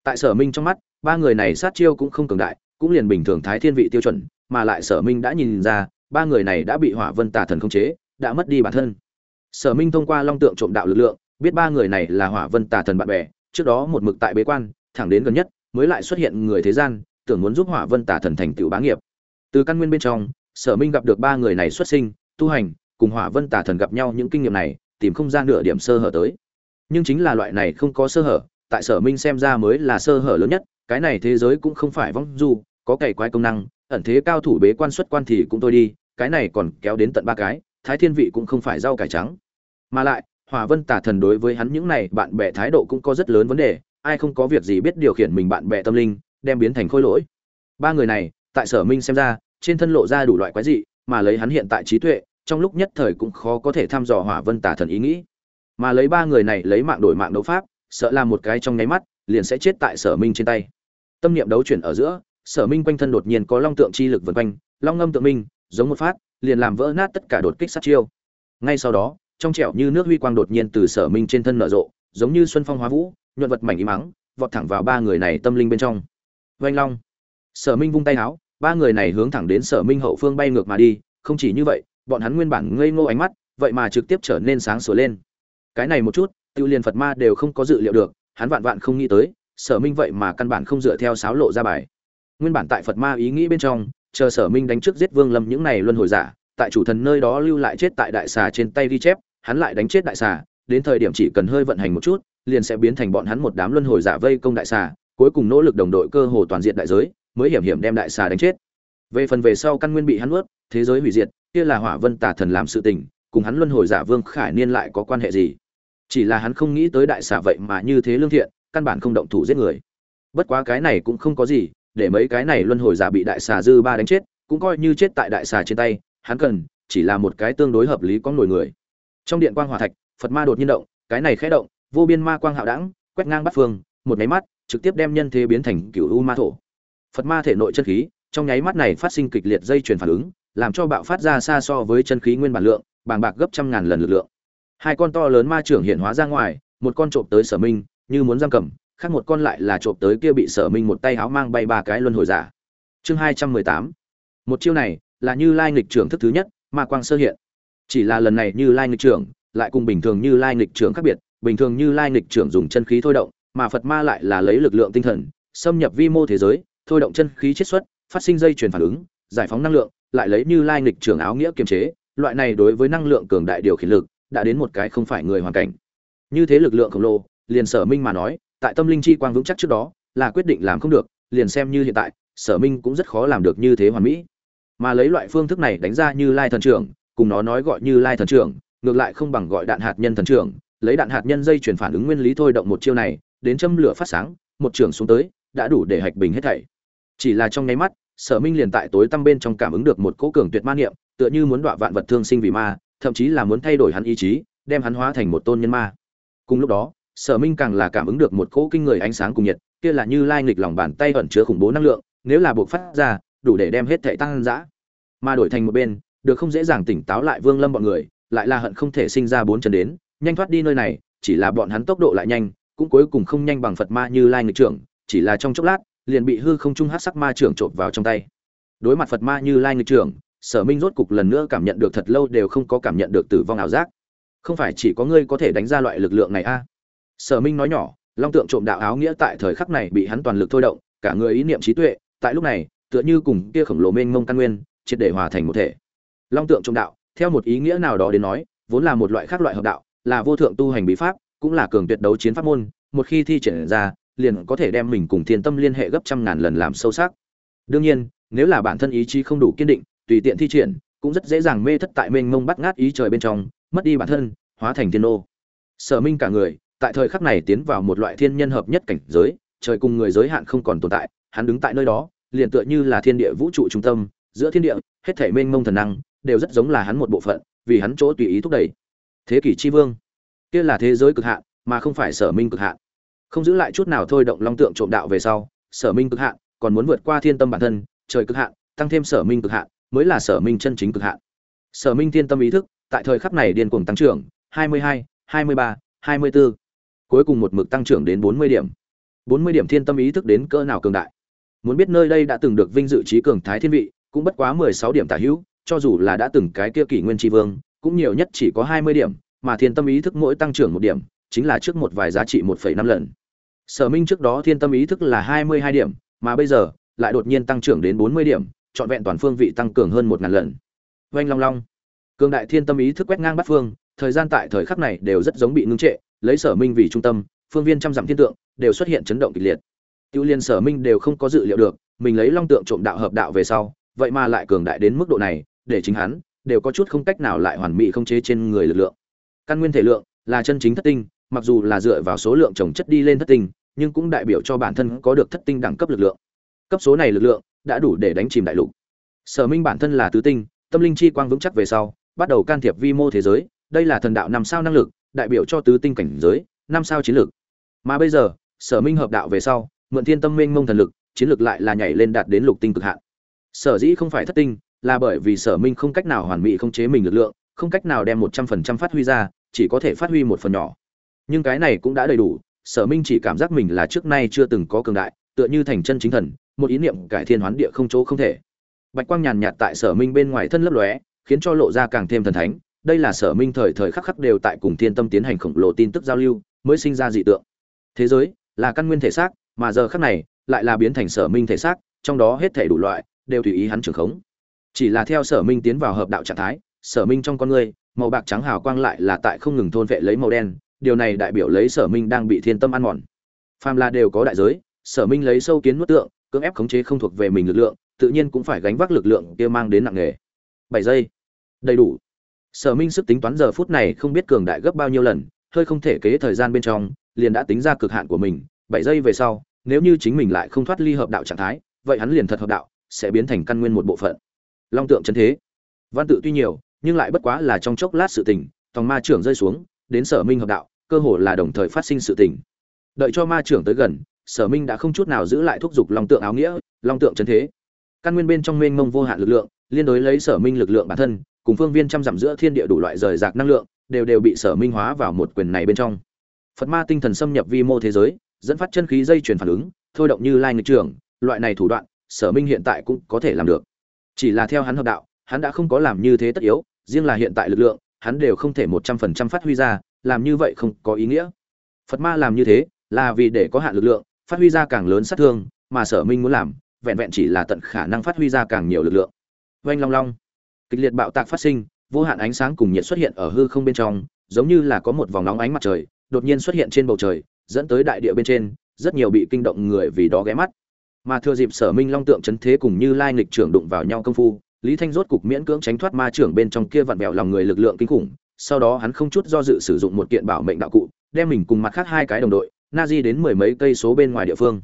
Tại sở minh trong mắt ba người này sát chiêu cũng không cường đại cũng liền bình thường thái thiên vị tiêu chuẩn mà lại sở minh đã nhìn ra ba người này đã bị hỏa vân tà thần khống chế, đã mất đi bản thân. Sở minh thông qua long tượng trộm đạo lực lượng, biết ba người này là hỏa vân tà thần bạn bè, trước đó một mực tại bế quan, thẳng đến gần nhất, mới lại xuất hiện người thế gian, tưởng muốn giúp hỏa vân tà thần thành tựu bá nghiệp. Từ căn nguyên bên trong, sở minh gặp được ba người này xuất sinh, tu hành, cùng hỏa vân tà thần gặp nhau những kinh nghiệm này, tìm không ra nửa điểm sơ hở tới. Nhưng chính là loại này không có sơ hở, tại sở minh xem ra mới là sơ hở lớn nhất, cái này thế giới cũng không phải vong du, có cày quái công năng ẩn thế cao thủ bế quan xuất quan thì cũng tôi đi, cái này còn kéo đến tận ba cái, thái thiên vị cũng không phải rau cải trắng. Mà lại, hỏa vân tả thần đối với hắn những này bạn bè thái độ cũng có rất lớn vấn đề, ai không có việc gì biết điều khiển mình bạn bè tâm linh, đem biến thành khôi lỗi. Ba người này, tại sở minh xem ra, trên thân lộ ra đủ loại quái dị, mà lấy hắn hiện tại trí tuệ, trong lúc nhất thời cũng khó có thể thăm dò hỏa vân tả thần ý nghĩ. Mà lấy ba người này lấy mạng đổi mạng đấu pháp, sợ là một cái trong nháy mắt, liền sẽ chết tại sở minh trên tay. Tâm niệm đấu chuyển ở giữa sở minh quanh thân đột nhiên có long tượng chi lực vần quanh, long ngâm tượng minh, giống một phát, liền làm vỡ nát tất cả đột kích sát chiêu. Ngay sau đó, trong trẻo như nước huy quang đột nhiên từ sở minh trên thân nở rộ, giống như xuân phong hóa vũ, nhuận vật mảnh ý mắng vọt thẳng vào ba người này tâm linh bên trong. Vanh long. Sở minh vung tay áo, ba người này hướng thẳng đến sở minh hậu phương bay ngược mà đi, không chỉ như vậy, bọn hắn nguyên bản ngây ngô ánh mắt, vậy mà trực tiếp trở nên sáng sửa lên. Cái này một chút, tiêu liền phật ma đều không có dự liệu được, hắn vạn vạn không nghĩ tới, sở minh vậy mà căn bản không dựa theo sáo lộ ra bài nguyên bản tại phật ma ý nghĩ bên trong, chờ sở minh đánh trước giết vương lâm những này luân hồi giả, tại chủ thần nơi đó lưu lại chết tại đại xà trên tay ghi chép, hắn lại đánh chết đại xà, đến thời điểm chỉ cần hơi vận hành một chút, liền sẽ biến thành bọn hắn một đám luân hồi giả vây công đại xà, cuối cùng nỗ lực đồng đội cơ hồ toàn diện đại giới, mới hiểm hiểm đem đại xà đánh chết. Về phần về sau căn nguyên bị hắn ướt thế giới hủy diệt, kia là hỏa vân tả thần làm sự tình, cùng hắn luân hồi giả vương khải niên lại có quan hệ gì? Chỉ là hắn không nghĩ tới đại xà vậy mà như thế lương thiện, căn bản không động thủ giết người. Bất quá cái này cũng không có gì để mấy cái này luân hồi giả bị đại xà dư ba đánh chết, cũng coi như chết tại đại xà trên tay, hắn cần chỉ là một cái tương đối hợp lý có nổi người. Trong điện quang hòa thạch, phật ma đột nhiên động, cái này khẽ động, vô biên ma quang hạo đẳng quét ngang bắt phương, một máy mắt, trực tiếp đem nhân thế biến thành cựu u ma thổ. Phật ma thể nội chân khí, trong nháy mắt này phát sinh kịch liệt dây chuyển phản ứng, làm cho bạo phát ra xa so với chân khí nguyên bản lượng, bàng bạc gấp trăm ngàn lần lực lượng. Hai con to lớn ma trưởng hiện hóa ra ngoài, một con trộm tới sở minh, như muốn giam cầm khác một con lại là trộm tới kia bị sở minh một tay áo mang bay ba cái luân hồi giả. Chương hai trăm mười tám. Một chiêu này là như lai nghịch trưởng thức thứ nhất, ma quang sơ hiện. Chỉ là lần này như lai nghịch trưởng lại cùng bình thường như lai nghịch trưởng khác biệt, bình thường như lai nghịch trưởng dùng chân khí thôi động, mà phật ma lại là lấy lực lượng tinh thần, xâm nhập vi mô thế giới, thôi động chân khí chiết xuất, phát sinh dây chuyển phản ứng, giải phóng năng lượng, lại lấy như lai nghịch trưởng áo nghĩa kiềm chế, loại này đối với năng lượng cường đại điều khiển lực, đã đến một cái không phải người hoàn cảnh. Như thế lực lượng khổng lồ, liền sở minh mà nói tại tâm linh chi quang vững chắc trước đó, là quyết định làm không được, liền xem như hiện tại, sở minh cũng rất khó làm được như thế hoàn mỹ. Mà lấy loại phương thức này đánh ra như lai thần trưởng, cùng nó nói gọi như lai thần trưởng, ngược lại không bằng gọi đạn hạt nhân thần trưởng, lấy đạn hạt nhân dây chuyển phản ứng nguyên lý thôi động một chiêu này, đến châm lửa phát sáng, một trường xuống tới, đã đủ để hạch bình hết thảy. Chỉ là trong nháy mắt, sở minh liền tại tối tăm bên trong cảm ứng được một cỗ cường tuyệt ma niệm, tựa như muốn đọa vạn vật thương sinh vì ma, thậm chí là muốn thay đổi hắn ý chí, đem hắn hóa thành một tôn nhân ma. Cùng lúc đó sở minh càng là cảm ứng được một cỗ kinh người ánh sáng cùng nhiệt, kia là như lai nghịch lòng bàn tay ẩn chứa khủng bố năng lượng, nếu là buộc phát ra, đủ để đem hết thệ tăng dã. Mà đổi thành một bên, được không dễ dàng tỉnh táo lại vương lâm bọn người, lại là hận không thể sinh ra bốn chân đến, nhanh thoát đi nơi này, chỉ là bọn hắn tốc độ lại nhanh, cũng cuối cùng không nhanh bằng phật ma như lai nghịch trưởng, chỉ là trong chốc lát, liền bị hư không trung hát sắc ma trưởng trộm vào trong tay. Đối mặt phật ma như lai nghịch trưởng, sở minh rốt cục lần nữa cảm nhận được thật lâu đều không có cảm nhận được tử vong ảo giác. Không phải chỉ có ngươi có thể đánh ra loại lực lượng này a? Sở minh nói nhỏ, long tượng trộm đạo áo nghĩa tại thời khắc này bị hắn toàn lực thôi động, cả người ý niệm trí tuệ, tại lúc này, tựa như cùng kia khổng lồ mênh mông căn nguyên, triệt để hòa thành một thể. Long tượng trộm đạo, theo một ý nghĩa nào đó đến nói, vốn là một loại khác loại hợp đạo, là vô thượng tu hành bí pháp, cũng là cường tuyệt đấu chiến pháp môn, một khi thi triển ra, liền có thể đem mình cùng thiên tâm liên hệ gấp trăm ngàn lần làm sâu sắc. Đương nhiên, nếu là bản thân ý chí không đủ kiên định, tùy tiện thi triển, cũng rất dễ dàng mê thất tại mênh mông bắt ngát ý trời bên trong, mất đi bản thân, hóa thành thiên ô sở minh cả người tại thời khắc này tiến vào một loại thiên nhân hợp nhất cảnh giới trời cùng người giới hạn không còn tồn tại hắn đứng tại nơi đó liền tựa như là thiên địa vũ trụ trung tâm giữa thiên địa hết thảy mênh mông thần năng đều rất giống là hắn một bộ phận vì hắn chỗ tùy ý thúc đẩy. Thế kỷ chi vương kia là thế giới cực hạn mà không phải sở minh cực hạn. Không giữ lại chút nào thôi động long tượng trộm đạo về sau sở minh cực hạn còn muốn vượt qua thiên tâm bản thân trời cực hạn tăng thêm sở minh cực hạn mới là sở minh chân chính cực hạn. Sở minh thiên tâm ý thức tại thời khắc này điên cuồng tăng trưởng 22, 23, 24 cuối cùng một mực tăng trưởng đến 40 điểm. 40 điểm thiên tâm ý thức đến cỡ nào cường đại? Muốn biết nơi đây đã từng được vinh dự trí cường thái thiên vị cũng bất quá 16 điểm tả hữu cho dù là đã từng cái kia kỷ nguyên tri vương cũng nhiều nhất chỉ có 20 điểm mà thiên tâm ý thức mỗi tăng trưởng một điểm chính là trước một vài giá trị 1,5 lần. Sở minh trước đó thiên tâm ý thức là 22 điểm mà bây giờ lại đột nhiên tăng trưởng đến 40 điểm trọn vẹn toàn phương vị tăng cường hơn một ngàn lần. Oanh long long. Cường đại thiên tâm ý thức quét ngang bắt phương thời gian tại thời khắc này đều rất giống bị ngưng trệ lấy sở minh vì trung tâm, phương viên trăm dặm thiên tượng, đều xuất hiện chấn động kịch liệt. Tiêu liên sở minh đều không có dự liệu được, mình lấy long tượng trộm đạo hợp đạo về sau, vậy mà lại cường đại đến mức độ này, để chính hắn, đều có chút không cách nào lại hoàn mỹ không chế trên người lực lượng. Căn nguyên thể lượng, là chân chính thất tinh, mặc dù là dựa vào số lượng trồng chất đi lên thất tinh, nhưng cũng đại biểu cho bản thân có được thất tinh đẳng cấp lực lượng. Cấp số này lực lượng, đã đủ để đánh chìm đại lục. Sở minh bản thân là tứ tinh, tâm linh chi quang vững chắc về sau, bắt đầu can thiệp vi mô thế giới, đây là thần đạo năm sao năng lực đại biểu cho tứ tinh cảnh giới, năm sao chiến lược mà bây giờ, sở minh hợp đạo về sau, mượn thiên tâm minh mông thần lực, chiến lược lại là nhảy lên đạt đến lục tinh cực hạn. Sở dĩ không phải thất tinh, là bởi vì sở minh không cách nào hoàn mỹ không chế mình lực lượng, không cách nào đem một trăm phần trăm phát huy ra, chỉ có thể phát huy một phần nhỏ. Nhưng cái này cũng đã đầy đủ, sở minh chỉ cảm giác mình là trước nay chưa từng có cường đại, tựa như thành chân chính thần, một ý niệm cải thiên hoán địa không chỗ không thể. Bạch quang nhàn nhạt tại sở minh bên ngoài thân lấp lóe, khiến cho lộ ra càng thêm thần thánh đây là sở minh thời thời khắc khắc đều tại cùng thiên tâm tiến hành khổng lồ tin tức giao lưu, mới sinh ra dị tượng. Thế giới là căn nguyên thể xác, mà giờ khắc này lại là biến thành sở minh thể xác, trong đó hết thể đủ loại đều tùy ý hắn trưởng khống. Chỉ là theo sở minh tiến vào hợp đạo trạng thái, sở minh trong con người, màu bạc trắng hào quang lại là tại không ngừng thôn vệ lấy màu đen, điều này đại biểu lấy sở minh đang bị thiên tâm ăn mòn. Phàm là đều có đại giới, sở minh lấy sâu kiến nuốt tượng, cưỡng ép khống chế không thuộc về mình lực lượng, tự nhiên cũng phải gánh vác lực lượng kia mang đến nặng nghề bảy giây. Đầy đủ sở minh sức tính toán giờ phút này không biết cường đại gấp bao nhiêu lần, hơi không thể kế thời gian bên trong, liền đã tính ra cực hạn của mình, bảy giây về sau, nếu như chính mình lại không thoát ly hợp đạo trạng thái, vậy hắn liền thật hợp đạo, sẽ biến thành căn nguyên một bộ phận. Long tượng chân thế. Văn tự tuy nhiều, nhưng lại bất quá là trong chốc lát sự tình, tòng ma trưởng rơi xuống, đến sở minh hợp đạo, cơ hồ là đồng thời phát sinh sự tình. Đợi cho ma trưởng tới gần, sở minh đã không chút nào giữ lại thúc giục long tượng áo nghĩa, long tượng chân thế. Căn nguyên bên trong mênh mông vô hạn lực lượng, liên đối lấy sở minh lực lượng bản thân cùng phương viên trăm dặm giữa thiên địa đủ loại rời rạc năng lượng, đều đều bị sở minh hóa vào một quyền này bên trong. Phật ma tinh thần xâm nhập vi mô thế giới, dẫn phát chân khí dây chuyển phản ứng, thôi động như lai nghịch trưởng loại này thủ đoạn, sở minh hiện tại cũng có thể làm được. Chỉ là theo hắn hợp đạo, hắn đã không có làm như thế tất yếu, riêng là hiện tại lực lượng, hắn đều không thể một trăm phần trăm phát huy ra, làm như vậy không có ý nghĩa. Phật ma làm như thế, là vì để có hạn lực lượng, phát huy ra càng lớn sát thương, mà sở minh muốn làm, vẹn vẹn chỉ là tận khả năng phát huy ra càng nhiều lực lượng. Oanh long long kịch liệt bạo tạc phát sinh, vô hạn ánh sáng cùng nhiệt xuất hiện ở hư không bên trong, giống như là có một vòng nóng ánh mặt trời, đột nhiên xuất hiện trên bầu trời, dẫn tới đại địa bên trên, rất nhiều bị kinh động người vì đó ghé mắt. Mà thừa dịp sở minh long tượng chấn thế cùng như lai nghịch trưởng đụng vào nhau công phu, lý thanh rốt cục miễn cưỡng tránh thoát ma trưởng bên trong kia vặn vẹo lòng người lực lượng kinh khủng, sau đó hắn không chút do dự sử dụng một kiện bảo mệnh đạo cụ, đem mình cùng mặt khác hai cái đồng đội, na di đến mười mấy cây số bên ngoài địa phương.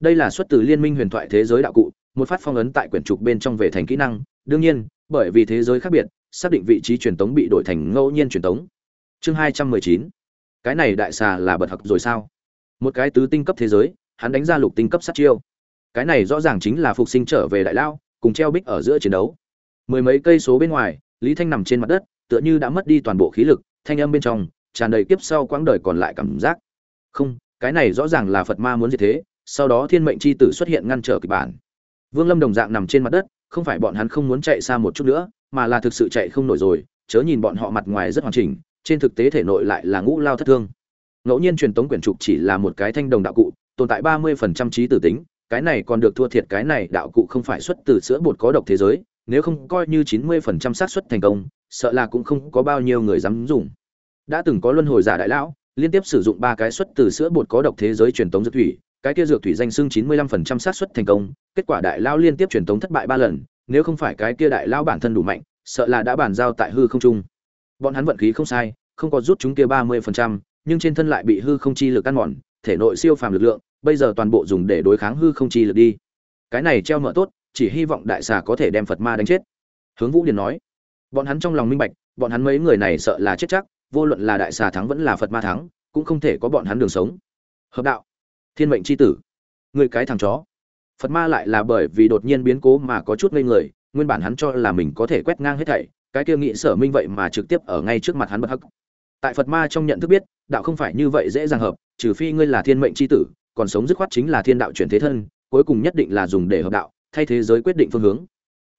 Đây là xuất từ liên minh huyền thoại thế giới đạo cụ, một phát phong ấn tại quyển trục bên trong về thành kỹ năng. Đương nhiên bởi vì thế giới khác biệt, xác định vị trí truyền tống bị đổi thành ngẫu nhiên truyền tống. Chương hai trăm mười chín. Cái này đại xà là bật học rồi sao? Một cái tứ tinh cấp thế giới, hắn đánh ra lục tinh cấp sát chiêu. Cái này rõ ràng chính là phục sinh trở về đại lao, cùng treo bích ở giữa chiến đấu. Mười mấy cây số bên ngoài, lý thanh nằm trên mặt đất, tựa như đã mất đi toàn bộ khí lực, thanh âm bên trong, tràn đầy kiếp sau quãng đời còn lại cảm giác. Không, cái này rõ ràng là phật ma muốn gì thế, sau đó thiên mệnh c h i tử xuất hiện ngăn trở kịch bản. Vương lâm đồng dạng nằm trên mặt đất không phải bọn hắn không muốn chạy xa một chút nữa, mà là thực sự chạy không nổi rồi, chớ nhìn bọn họ mặt ngoài rất hoàn chỉnh, trên thực tế thể nội lại là ngũ lao thất thương. Ngẫu nhiên truyền tống quyển trục chỉ là một cái thanh đồng đạo cụ, tồn tại ba mươi phần trăm trí tử tính, cái này còn được thua thiệt cái này đạo cụ không phải xuất từ sữa bột có độc thế giới, nếu không coi như chín mươi phần trăm xác suất thành công, sợ là cũng không có bao nhiêu người dám dùng. Đã từng có luân hồi giả đại lão, liên tiếp sử dụng ba cái xuất từ sữa bột có độc thế giới truyền tống dược thủy cái kia dược thủy danh xưng chín mươi lăm phần trăm xác suất thành công, kết quả đại lao liên tiếp truyền tống thất bại ba lần, nếu không phải cái kia đại lao bản thân đủ mạnh, sợ là đã bàn giao tại hư không trung bọn hắn vận khí không sai, không có rút chúng kia ba mươi phần trăm, nhưng trên thân lại bị hư không chi lực ăn mòn, thể nội siêu phàm lực lượng, bây giờ toàn bộ dùng để đối kháng hư không chi lực đi. Cái này treo mở tốt, chỉ hy vọng đại xà có thể đem phật ma đánh chết. Hướng vũ điền nói. Bọn hắn trong lòng minh bạch, bọn hắn mấy người này sợ là chết chắc, vô luận là đại xà thắng vẫn là phật ma thắng, cũng không thể có bọn hắn đường sống. Hợp đạo thiên mệnh c h i tử. Người cái thằng chó. Phật ma lại là bởi vì đột nhiên biến cố mà có chút ngây người, nguyên bản hắn cho là mình có thể quét ngang hết thảy, cái kia nghị sở minh vậy mà trực tiếp ở ngay trước mặt hắn bất hắc. Tại phật ma trong nhận thức biết, đạo không phải như vậy dễ dàng hợp, trừ phi ngươi là thiên mệnh c h i tử, còn sống dứt khoát chính là thiên đạo chuyển thế thân, cuối cùng nhất định là dùng để hợp đạo, thay thế giới quyết định phương hướng.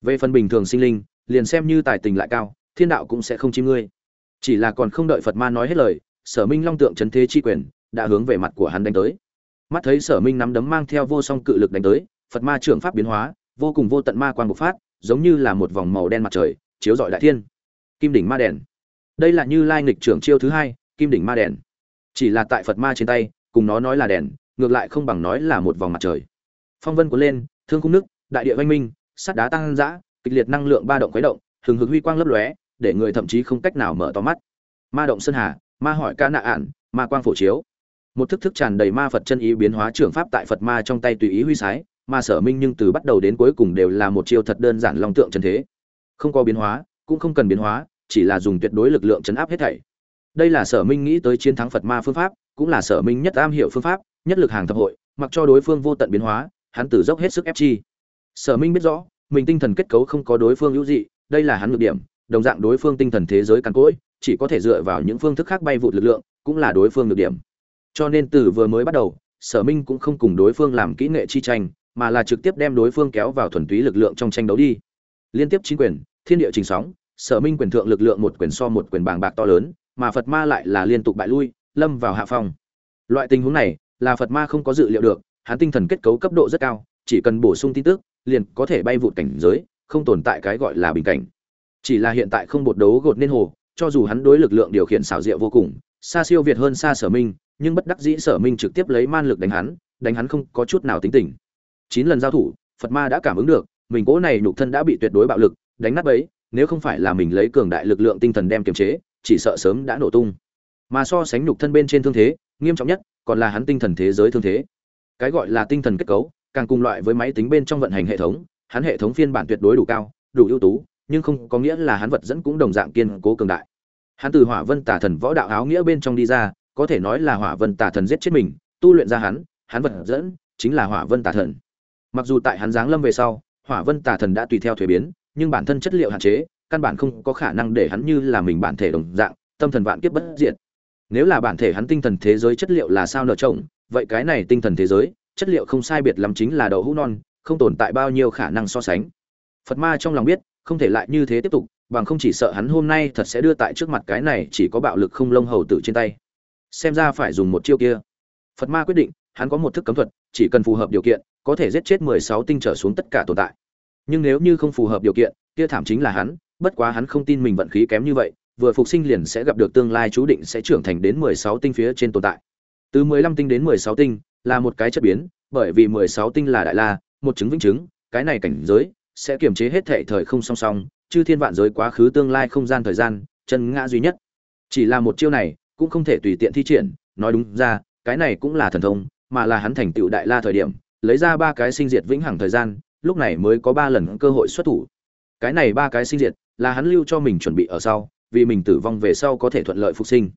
Về phần bình thường sinh linh, liền xem như tài tình lại cao, thiên đạo cũng sẽ không chim ngươi. Chỉ là còn không đợi phật ma nói hết lời, sở minh long tượng trấn thế chi quyền, đã hướng về mặt của hắn đánh tới mắt thấy sở minh nắm đấm mang theo vô song cự lực đánh tới, phật ma trưởng pháp biến hóa, vô cùng vô tận ma quan bộc phát, giống như là một vòng màu đen mặt trời, chiếu rọi đại thiên. Kim đỉnh ma đèn. Đây là như lai nghịch trưởng chiêu thứ hai, kim đỉnh ma đèn. Chỉ là tại phật ma trên tay, cùng nó nói là đèn, ngược lại không bằng nói là một vòng mặt trời. Phong vân cuốn lên, thương khung nước, đại địa văn minh, sắt đá tăng dã, kịch liệt năng lượng ba động khuấy động, hừng hực huy quang lấp lóe, để người thậm chí không cách nào mở to mắt. Ma động sơn hà, ma hỏi ca nạ ản ma quang phổ chiếu một thức thức tràn đầy ma phật chân ý biến hóa trưởng pháp tại phật ma trong tay tùy ý huy sái ma sở minh nhưng từ bắt đầu đến cuối cùng đều là một chiêu thật đơn giản long tượng chân thế. Không có biến hóa, cũng không cần biến hóa, chỉ là dùng tuyệt đối lực lượng chấn áp hết thảy. Đây là sở minh nghĩ tới chiến thắng phật ma phương pháp, cũng là sở minh nhất am hiểu phương pháp, nhất lực hàng thập hội, mặc cho đối phương vô tận biến hóa, hắn tử dốc hết sức ép chi. Sở minh biết rõ, mình tinh thần kết cấu không có đối phương hữu dị, đây là hắn ngược điểm, đồng dạng đối phương tinh thần thế giới càn cỗi, chỉ có thể dựa vào những phương thức khác bay vụt lực lượng, cũng là đối phương ngược điểm cho nên từ vừa mới bắt đầu, sở minh cũng không cùng đối phương làm kỹ nghệ chi tranh, mà là trực tiếp đem đối phương kéo vào thuần túy lực lượng trong tranh đấu đi. Liên tiếp chính quyền, thiên địa trình sóng, sở minh quyền thượng lực lượng một quyền so một quyền bàng bạc to lớn, mà phật ma lại là liên tục bại lui, lâm vào hạ phong. Loại tình huống này, là phật ma không có dự liệu được, hắn tinh thần kết cấu cấp độ rất cao, chỉ cần bổ sung tin tức, liền có thể bay vụt cảnh giới, không tồn tại cái gọi là bình cảnh. Chỉ là hiện tại không bột đấu gột nên hồ, cho dù hắn đối lực lượng điều khiển xảo diệu vô cùng, xa siêu việt hơn xa sở minh nhưng bất đắc dĩ sở minh trực tiếp lấy man lực đánh hắn đánh hắn không có chút nào tính tình. Chín lần giao thủ, phật ma đã cảm ứng được, mình cỗ này nhục thân đã bị tuyệt đối bạo lực, đánh nát bấy, nếu không phải là mình lấy cường đại lực lượng tinh thần đem kiềm chế, chỉ sợ sớm đã nổ tung. Mà so sánh nhục thân bên trên thương thế, nghiêm trọng nhất, còn là hắn tinh thần thế giới thương thế. Cái gọi là tinh thần kết cấu, càng cùng loại với máy tính bên trong vận hành hệ thống, hắn hệ thống phiên bản tuyệt đối đủ cao, đủ ưu tú, nhưng không có nghĩa là hắn vật dẫn cũng đồng dạng kiên cố cường đại. Hắn từ hỏa vân tả thần võ đạo áo nghĩa bên trong đi ra có thể nói là hỏa vân tả thần giết chết mình, tu luyện ra hắn hắn vật dẫn, chính là hỏa vân tả thần. Mặc dù tại hắn giáng lâm về sau, hỏa vân tả thần đã tùy theo thuế biến, nhưng bản thân chất liệu hạn chế, căn bản không có khả năng để hắn như là mình bản thể đồng dạng, tâm thần vạn kiếp bất diệt. Nếu là bản thể hắn tinh thần thế giới chất liệu là sao nợ trồng vậy cái này tinh thần thế giới, chất liệu không sai biệt lắm chính là đậu hũ non, không tồn tại bao nhiêu khả năng so sánh. Phật ma trong lòng biết, không thể lại như thế tiếp tục, bằng không chỉ sợ hắn hôm nay thật sẽ đưa tại trước mặt cái này chỉ có bạo lực không lông hầu tử trên tay xem ra phải dùng một chiêu kia. Phật ma quyết định, hắn có một thức cấm thuật, chỉ cần phù hợp điều kiện, có thể giết chết mười sáu tinh trở xuống tất cả tồn tại. Nhưng nếu như không phù hợp điều kiện, kia thảm chính là hắn, bất quá hắn không tin mình vận khí kém như vậy, vừa phục sinh liền sẽ gặp được tương lai chú định sẽ trưởng thành đến mười sáu tinh phía trên tồn tại. Từ mười lăm tinh đến mười sáu tinh là một cái chất biến, bởi vì mười sáu tinh là đại la, một chứng vĩnh chứng, cái này cảnh giới sẽ kiềm chế hết thệ thời không song song, chư thiên vạn giới quá khứ tương lai không gian thời gian, chân ngã duy nhất. Chỉ là một chiêu này cũng không thể tùy tiện thi triển, nói đúng ra, cái này cũng là thần thông, mà là hắn thành tựu đại la thời điểm, lấy ra ba cái sinh diệt vĩnh hằng thời gian, lúc này mới có ba lần cơ hội xuất thủ. Cái này ba cái sinh diệt là hắn lưu cho mình chuẩn bị ở sau, vì mình tử vong về sau có thể thuận lợi phục sinh.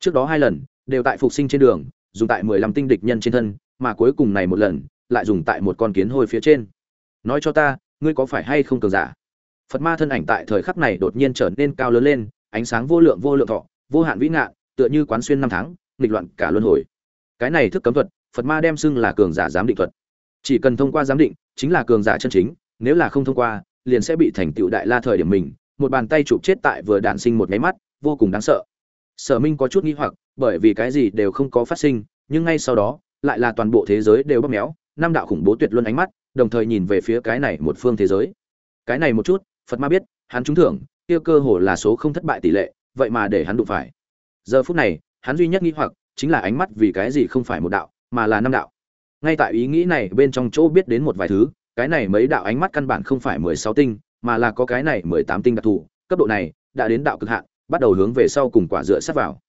Trước đó hai lần, đều tại phục sinh trên đường, dùng tại mười lăm tinh địch nhân trên thân, mà cuối cùng này một lần, lại dùng tại một con kiến hôi phía trên. Nói cho ta, ngươi có phải hay không cường giả? Phật ma thân ảnh tại thời khắc này đột nhiên trở nên cao lớn lên, ánh sáng vô lượng vô lượng thọ, vô hạn vĩ ngạn tựa như quán xuyên năm tháng, nghịch loạn cả luân hồi. Cái này thức cấm thuật, phật ma đem xưng là cường giả giám định thuật. Chỉ cần thông qua giám định, chính là cường giả chân chính, nếu là không thông qua, liền sẽ bị thành tựu đại la thời điểm mình, một bàn tay chụp chết tại vừa đạn sinh một nháy mắt, vô cùng đáng sợ. Sở minh có chút nghi hoặc, bởi vì cái gì đều không có phát sinh, nhưng ngay sau đó, lại là toàn bộ thế giới đều bóp méo, năm đạo khủng bố tuyệt luân ánh mắt, đồng thời nhìn về phía cái này một phương thế giới. Cái này một chút, phật ma biết, hắn trúng thưởng, kia cơ hồ là số không thất bại tỷ lệ, vậy mà để hắn đụng phải giờ phút này, hắn duy nhất nghĩ hoặc chính là ánh mắt vì cái gì không phải một đạo, mà là năm đạo. Ngay tại ý nghĩ này bên trong chỗ biết đến một vài thứ, cái này mấy đạo ánh mắt căn bản không phải mười sáu tinh, mà là có cái này mười tám tinh đặc thù, cấp độ này đã đến đạo cực hạn, bắt đầu hướng về sau cùng quả dựa sát vào.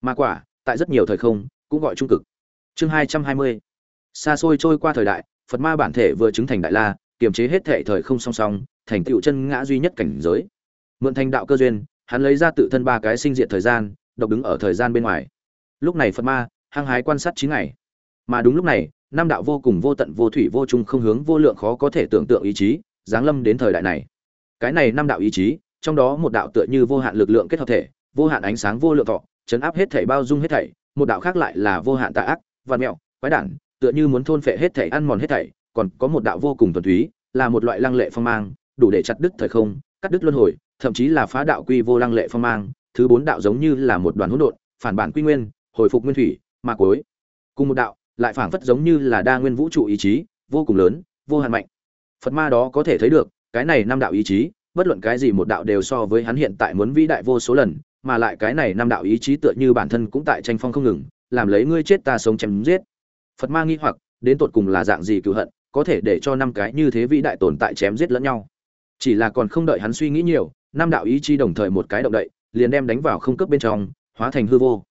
Mà quả, tại rất nhiều thời không, cũng gọi trung cực. Chương hai trăm hai mươi. Xa xôi trôi qua thời đại, phật ma bản thể vừa chứng thành đại la, kiềm chế hết thệ thời không song song, thành tựu chân ngã duy nhất cảnh giới. Mượn thành đạo cơ duyên, hắn lấy ra tự thân ba cái sinh diện thời gian độc đứng ở thời gian bên ngoài. Lúc này phật ma, hăng hái quan sát chín ngày. Mà đúng lúc này, năm đạo vô cùng vô tận, vô thủy, vô chung không hướng, vô lượng khó có thể tưởng tượng ý chí, giáng lâm đến thời đại này. Cái này năm đạo ý chí, trong đó một đạo tựa như vô hạn lực lượng kết hợp thể, vô hạn ánh sáng, vô lượng thọ, chấn áp hết thảy, bao dung hết thảy, một đạo khác lại là vô hạn tà ác văn mẹo, quái đản, tựa như muốn thôn phệ hết thảy, ăn mòn hết thảy, còn có một đạo vô cùng thuần túy, là một loại lăng lệ phong mang, đủ để chặt đứt thời không, cắt đứt luân hồi, thậm chí là phá đạo quy vô lăng lệ phong mang thứ bốn đạo giống như là một đoàn hỗn độn, phản bản quy nguyên, hồi phục nguyên thủy mà cuối cùng một đạo, lại phản phất giống như là đa nguyên vũ trụ ý chí, vô cùng lớn, vô hạn mạnh. Phật ma đó có thể thấy được, cái này năm đạo ý chí, bất luận cái gì một đạo đều so với hắn hiện tại muốn vĩ đại vô số lần, mà lại cái này năm đạo ý chí tựa như bản thân cũng tại tranh phong không ngừng, làm lấy ngươi chết ta sống chém giết. Phật ma nghi hoặc, đến tột cùng là dạng gì cựu hận, có thể để cho năm cái như thế vĩ đại tồn tại chém giết lẫn nhau. Chỉ là còn không đợi hắn suy nghĩ nhiều, năm đạo ý chí đồng thời một cái động đậy liền đem đánh vào không cấp bên trong, hóa thành hư vô.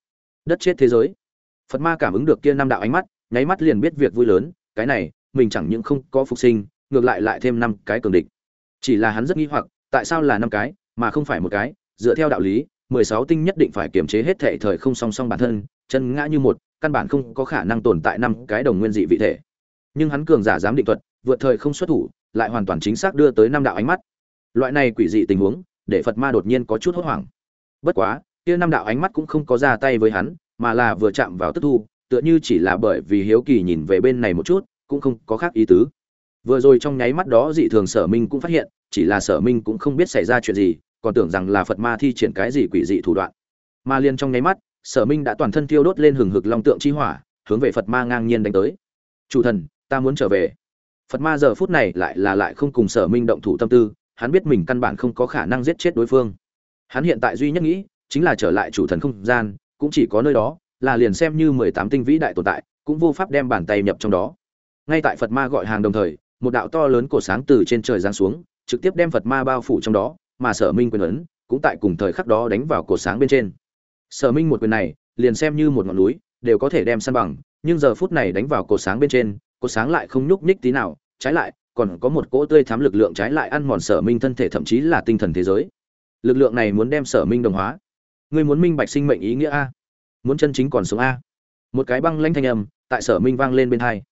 Đất chết thế giới. Phật ma cảm ứng được kia năm đạo ánh mắt, nháy mắt liền biết việc vui lớn, cái này, mình chẳng những không có phục sinh, ngược lại lại thêm năm cái cường địch. Chỉ là hắn rất nghi hoặc, tại sao là năm cái, mà không phải một cái, dựa theo đạo lý, mười sáu tinh nhất định phải kiềm chế hết thể thời không song song bản thân, chân ngã như một, căn bản không có khả năng tồn tại năm cái đồng nguyên dị vị thể. Nhưng hắn cường giả dám định thuật, vượt thời không xuất thủ, lại hoàn toàn chính xác đưa tới năm đạo ánh mắt. Loại này quỷ dị tình huống, để phật ma đột nhiên có chút hốt hoảng bất quá, kia năm đạo ánh mắt cũng không có ra tay với hắn, mà là vừa chạm vào tức thu, tựa như chỉ là bởi vì hiếu kỳ nhìn về bên này một chút, cũng không có khác ý tứ. Vừa rồi trong nháy mắt đó dị thường sở minh cũng phát hiện, chỉ là sở minh cũng không biết xảy ra chuyện gì, còn tưởng rằng là phật ma thi triển cái gì quỷ dị thủ đoạn. Mà liền trong nháy mắt, sở minh đã toàn thân tiêu đốt lên hừng hực long tượng chi hỏa, hướng về phật ma ngang nhiên đánh tới. Chủ thần, ta muốn trở về. Phật ma giờ phút này lại là lại không cùng sở minh động thủ tâm tư, hắn biết mình căn bản không có khả năng giết chết đối phương hắn hiện tại duy nhất nghĩ chính là trở lại chủ thần không gian, cũng chỉ có nơi đó, là liền xem như mười tám tinh vĩ đại tồn tại, cũng vô pháp đem bàn tay nhập trong đó. Ngay tại phật ma gọi hàng đồng thời, một đạo to lớn cổ sáng từ trên trời giáng xuống, trực tiếp đem phật ma bao phủ trong đó, mà sở minh quyền ấn cũng tại cùng thời khắc đó đánh vào cổ sáng bên trên. Sở minh một quyền này, liền xem như một ngọn núi, đều có thể đem săn bằng, nhưng giờ phút này đánh vào cổ sáng bên trên, cổ sáng lại không nhúc nhích tí nào, trái lại, còn có một cỗ tươi thắm lực lượng trái lại ăn mòn sở minh thân thể, thậm chí là tinh thần thế giới lực lượng này muốn đem sở minh đồng hóa. Ngươi muốn minh bạch sinh mệnh ý nghĩa a? Muốn chân chính còn sống a? Một cái băng lanh thanh âm tại sở minh vang lên bên hai.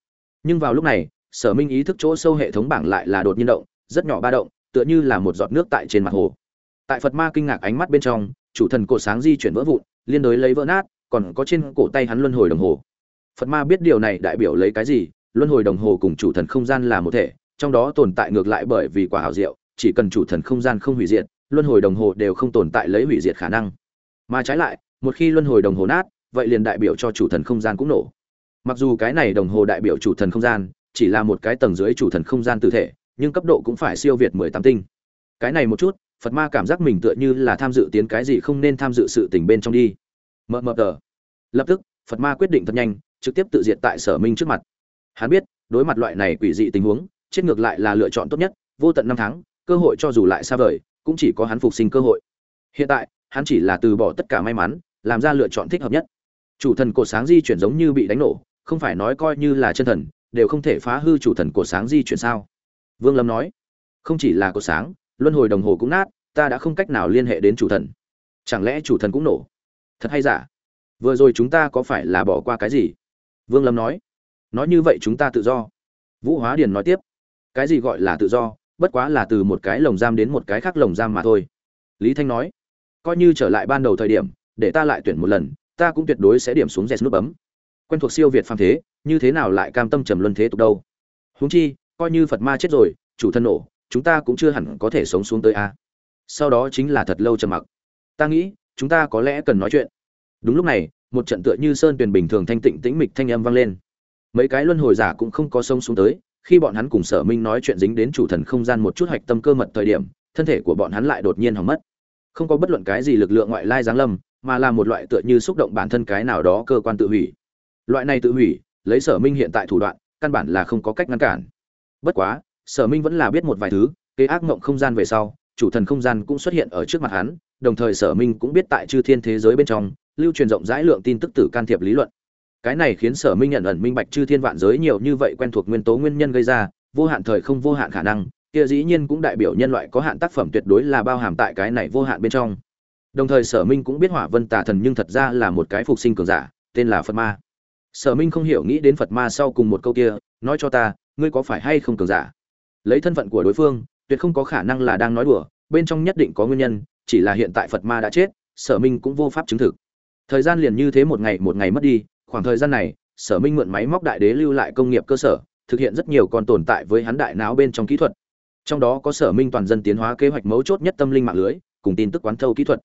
Nhưng vào lúc này, sở minh ý thức chỗ sâu hệ thống bảng lại là đột nhiên động, rất nhỏ ba động, tựa như là một giọt nước tại trên mặt hồ. Tại phật ma kinh ngạc ánh mắt bên trong, chủ thần cổ sáng di chuyển vỡ vụn, liên đối lấy vỡ nát, còn có trên cổ tay hắn luân hồi đồng hồ. Phật ma biết điều này đại biểu lấy cái gì? Luân hồi đồng hồ cùng chủ thần không gian là một thể, trong đó tồn tại ngược lại bởi vì quả hảo diệu, chỉ cần chủ thần không gian không hủy diệt luân hồi đồng hồ đều không tồn tại lấy hủy diệt khả năng. Mà trái lại, một khi luân hồi đồng hồ nát, vậy liền đại biểu cho chủ thần không gian cũng nổ. Mặc dù cái này đồng hồ đại biểu chủ thần không gian, chỉ là một cái tầng dưới chủ thần không gian tự thể, nhưng cấp độ cũng phải siêu việt mười tám tinh. Cái này một chút, phật ma cảm giác mình tựa như là tham dự tiến cái gì không nên tham dự sự tình bên trong đi. Mờ mờ tờ. Lập tức, phật ma quyết định thật nhanh, trực tiếp tự diệt tại sở minh trước mặt. Hắn biết, đối mặt loại này quỷ dị tình huống, chết ngược lại là lựa chọn tốt nhất, vô tận năm tháng, cơ hội cho dù lại xa vời cũng chỉ có hắn phục sinh cơ hội. Hiện tại, hắn chỉ là từ bỏ tất cả may mắn, làm ra lựa chọn thích hợp nhất. Chủ thần cổ sáng di chuyển giống như bị đánh nổ, không phải nói coi như là chân thần, đều không thể phá hư chủ thần cổ sáng di chuyển sao? Vương lâm nói, không chỉ là cổ sáng, luân hồi đồng hồ cũng nát, ta đã không cách nào liên hệ đến chủ thần. Chẳng lẽ chủ thần cũng nổ? Thật hay giả? Vừa rồi chúng ta có phải là bỏ qua cái gì? Vương lâm nói nói như vậy chúng ta tự do. Vũ hóa điền nói tiếp, cái gì gọi là tự do? Bất quá là từ một cái lồng giam đến một cái khác lồng giam mà thôi. Lý thanh nói, coi như trở lại ban đầu thời điểm, để ta lại tuyển một lần, ta cũng tuyệt đối sẽ điểm xuống dẹt nút bấm. Quen thuộc siêu việt phàm thế, như thế nào lại cam tâm trầm luân thế tục đâu? Huống chi, coi như phật ma chết rồi, chủ thân nổ, chúng ta cũng chưa hẳn có thể sống xuống tới a. Sau đó chính là thật lâu trầm mặc. Ta nghĩ, chúng ta có lẽ cần nói chuyện. Đúng lúc này, một trận tựa như sơn tuyền bình thường thanh tịnh tĩnh mịch thanh âm vang lên. Mấy cái luân hồi giả cũng không có sông xuống tới khi bọn hắn cùng sở minh nói chuyện dính đến chủ thần không gian một chút hạch tâm cơ mật thời điểm, thân thể của bọn hắn lại đột nhiên hỏng mất. Không có bất luận cái gì lực lượng ngoại lai giáng lâm, mà là một loại tựa như xúc động bản thân cái nào đó cơ quan tự hủy. Loại này tự hủy, lấy sở minh hiện tại thủ đoạn, căn bản là không có cách ngăn cản. Bất quá, sở minh vẫn là biết một vài thứ kế ác mộng không gian về sau, chủ thần không gian cũng xuất hiện ở trước mặt hắn, đồng thời sở minh cũng biết tại chư thiên thế giới bên trong, lưu truyền rộng rãi lượng tin tức tử can thiệp lý luận cái này khiến sở minh nhận ẩn minh bạch chư thiên vạn giới nhiều như vậy quen thuộc nguyên tố nguyên nhân gây ra, vô hạn thời không vô hạn khả năng, kia dĩ nhiên cũng đại biểu nhân loại có hạn tác phẩm tuyệt đối là bao hàm tại cái này vô hạn bên trong. Đồng thời sở minh cũng biết hỏa vân tà thần nhưng thật ra là một cái phục sinh cường giả, tên là phật ma. Sở minh không hiểu nghĩ đến phật ma sau cùng một câu kia, nói cho ta, ngươi có phải hay không cường giả? Lấy thân phận của đối phương, tuyệt không có khả năng là đang nói đùa, bên trong nhất định có nguyên nhân, chỉ là hiện tại phật ma đã chết, sở minh cũng vô pháp chứng thực. Thời gian liền như thế một ngày một ngày mất đi khoảng thời gian này, sở minh mượn máy móc đại đế lưu lại công nghiệp cơ sở, thực hiện rất nhiều còn tồn tại với hắn đại não bên trong kỹ thuật. Trong đó có sở minh toàn dân tiến hóa kế hoạch mấu chốt nhất tâm linh mạng lưới, cùng tin tức quán thâu kỹ thuật.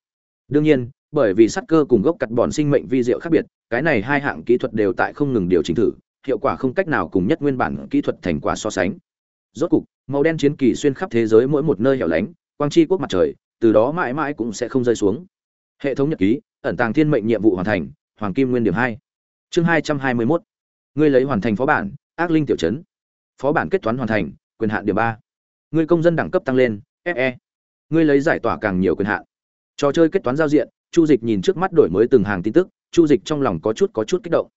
Đương nhiên, bởi vì sắt cơ cùng gốc cặt bòn sinh mệnh vi diệu khác biệt, cái này hai hạng kỹ thuật đều tại không ngừng điều chỉnh thử, hiệu quả không cách nào cùng nhất nguyên bản kỹ thuật thành quả so sánh. Rốt cục, màu đen chiến kỳ xuyên khắp thế giới mỗi một nơi hẻo lánh, quang chi quốc mặt trời, từ đó mãi mãi cũng sẽ không rơi xuống. Hệ thống nhật ký, ẩn tàng thiên mệnh nhiệm vụ hoàn thành, hoàng kim nguyên điểm hai chương hai trăm hai mươi mốt. Ngươi lấy hoàn thành phó bản, ác linh tiểu chấn. Phó bản kết toán hoàn thành, quyền hạn điểm ba. Ngươi công dân đẳng cấp tăng lên fe ngươi lấy giải tỏa càng nhiều quyền hạn. Trò chơi kết toán giao diện, chu dịch nhìn trước mắt đổi mới từng hàng tin tức, chu dịch trong lòng có chút có chút kích động.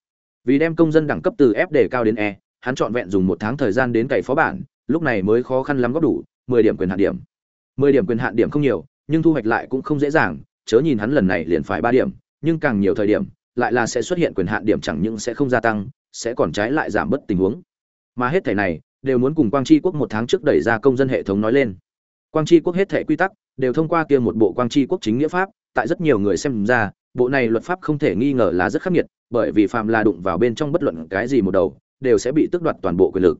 Vì đem công dân đẳng cấp từ f để cao đến e hắn trọn vẹn dùng một tháng thời gian đến cày phó bản, lúc này mới khó khăn lắm góp đủ, mười điểm quyền hạn điểm. Mười điểm quyền hạn điểm không nhiều, nhưng thu hoạch lại cũng không dễ dàng, chớ nhìn hắn lần này liền phải ba điểm, nhưng càng nhiều thời điểm lại là sẽ xuất hiện quyền hạn điểm chẳng những sẽ không gia tăng, sẽ còn trái lại giảm bớt tình huống. Mà hết thể này, đều muốn cùng quang tri quốc một tháng trước đẩy ra công dân hệ thống nói lên. Quang tri quốc hết thể quy tắc, đều thông qua kia một bộ quang tri quốc chính nghĩa pháp, tại rất nhiều người xem ra, bộ này luật pháp không thể nghi ngờ là rất khắc nghiệt, bởi vì phạm là đụng vào bên trong bất luận cái gì một đầu, đều sẽ bị tước đoạt toàn bộ quyền lực.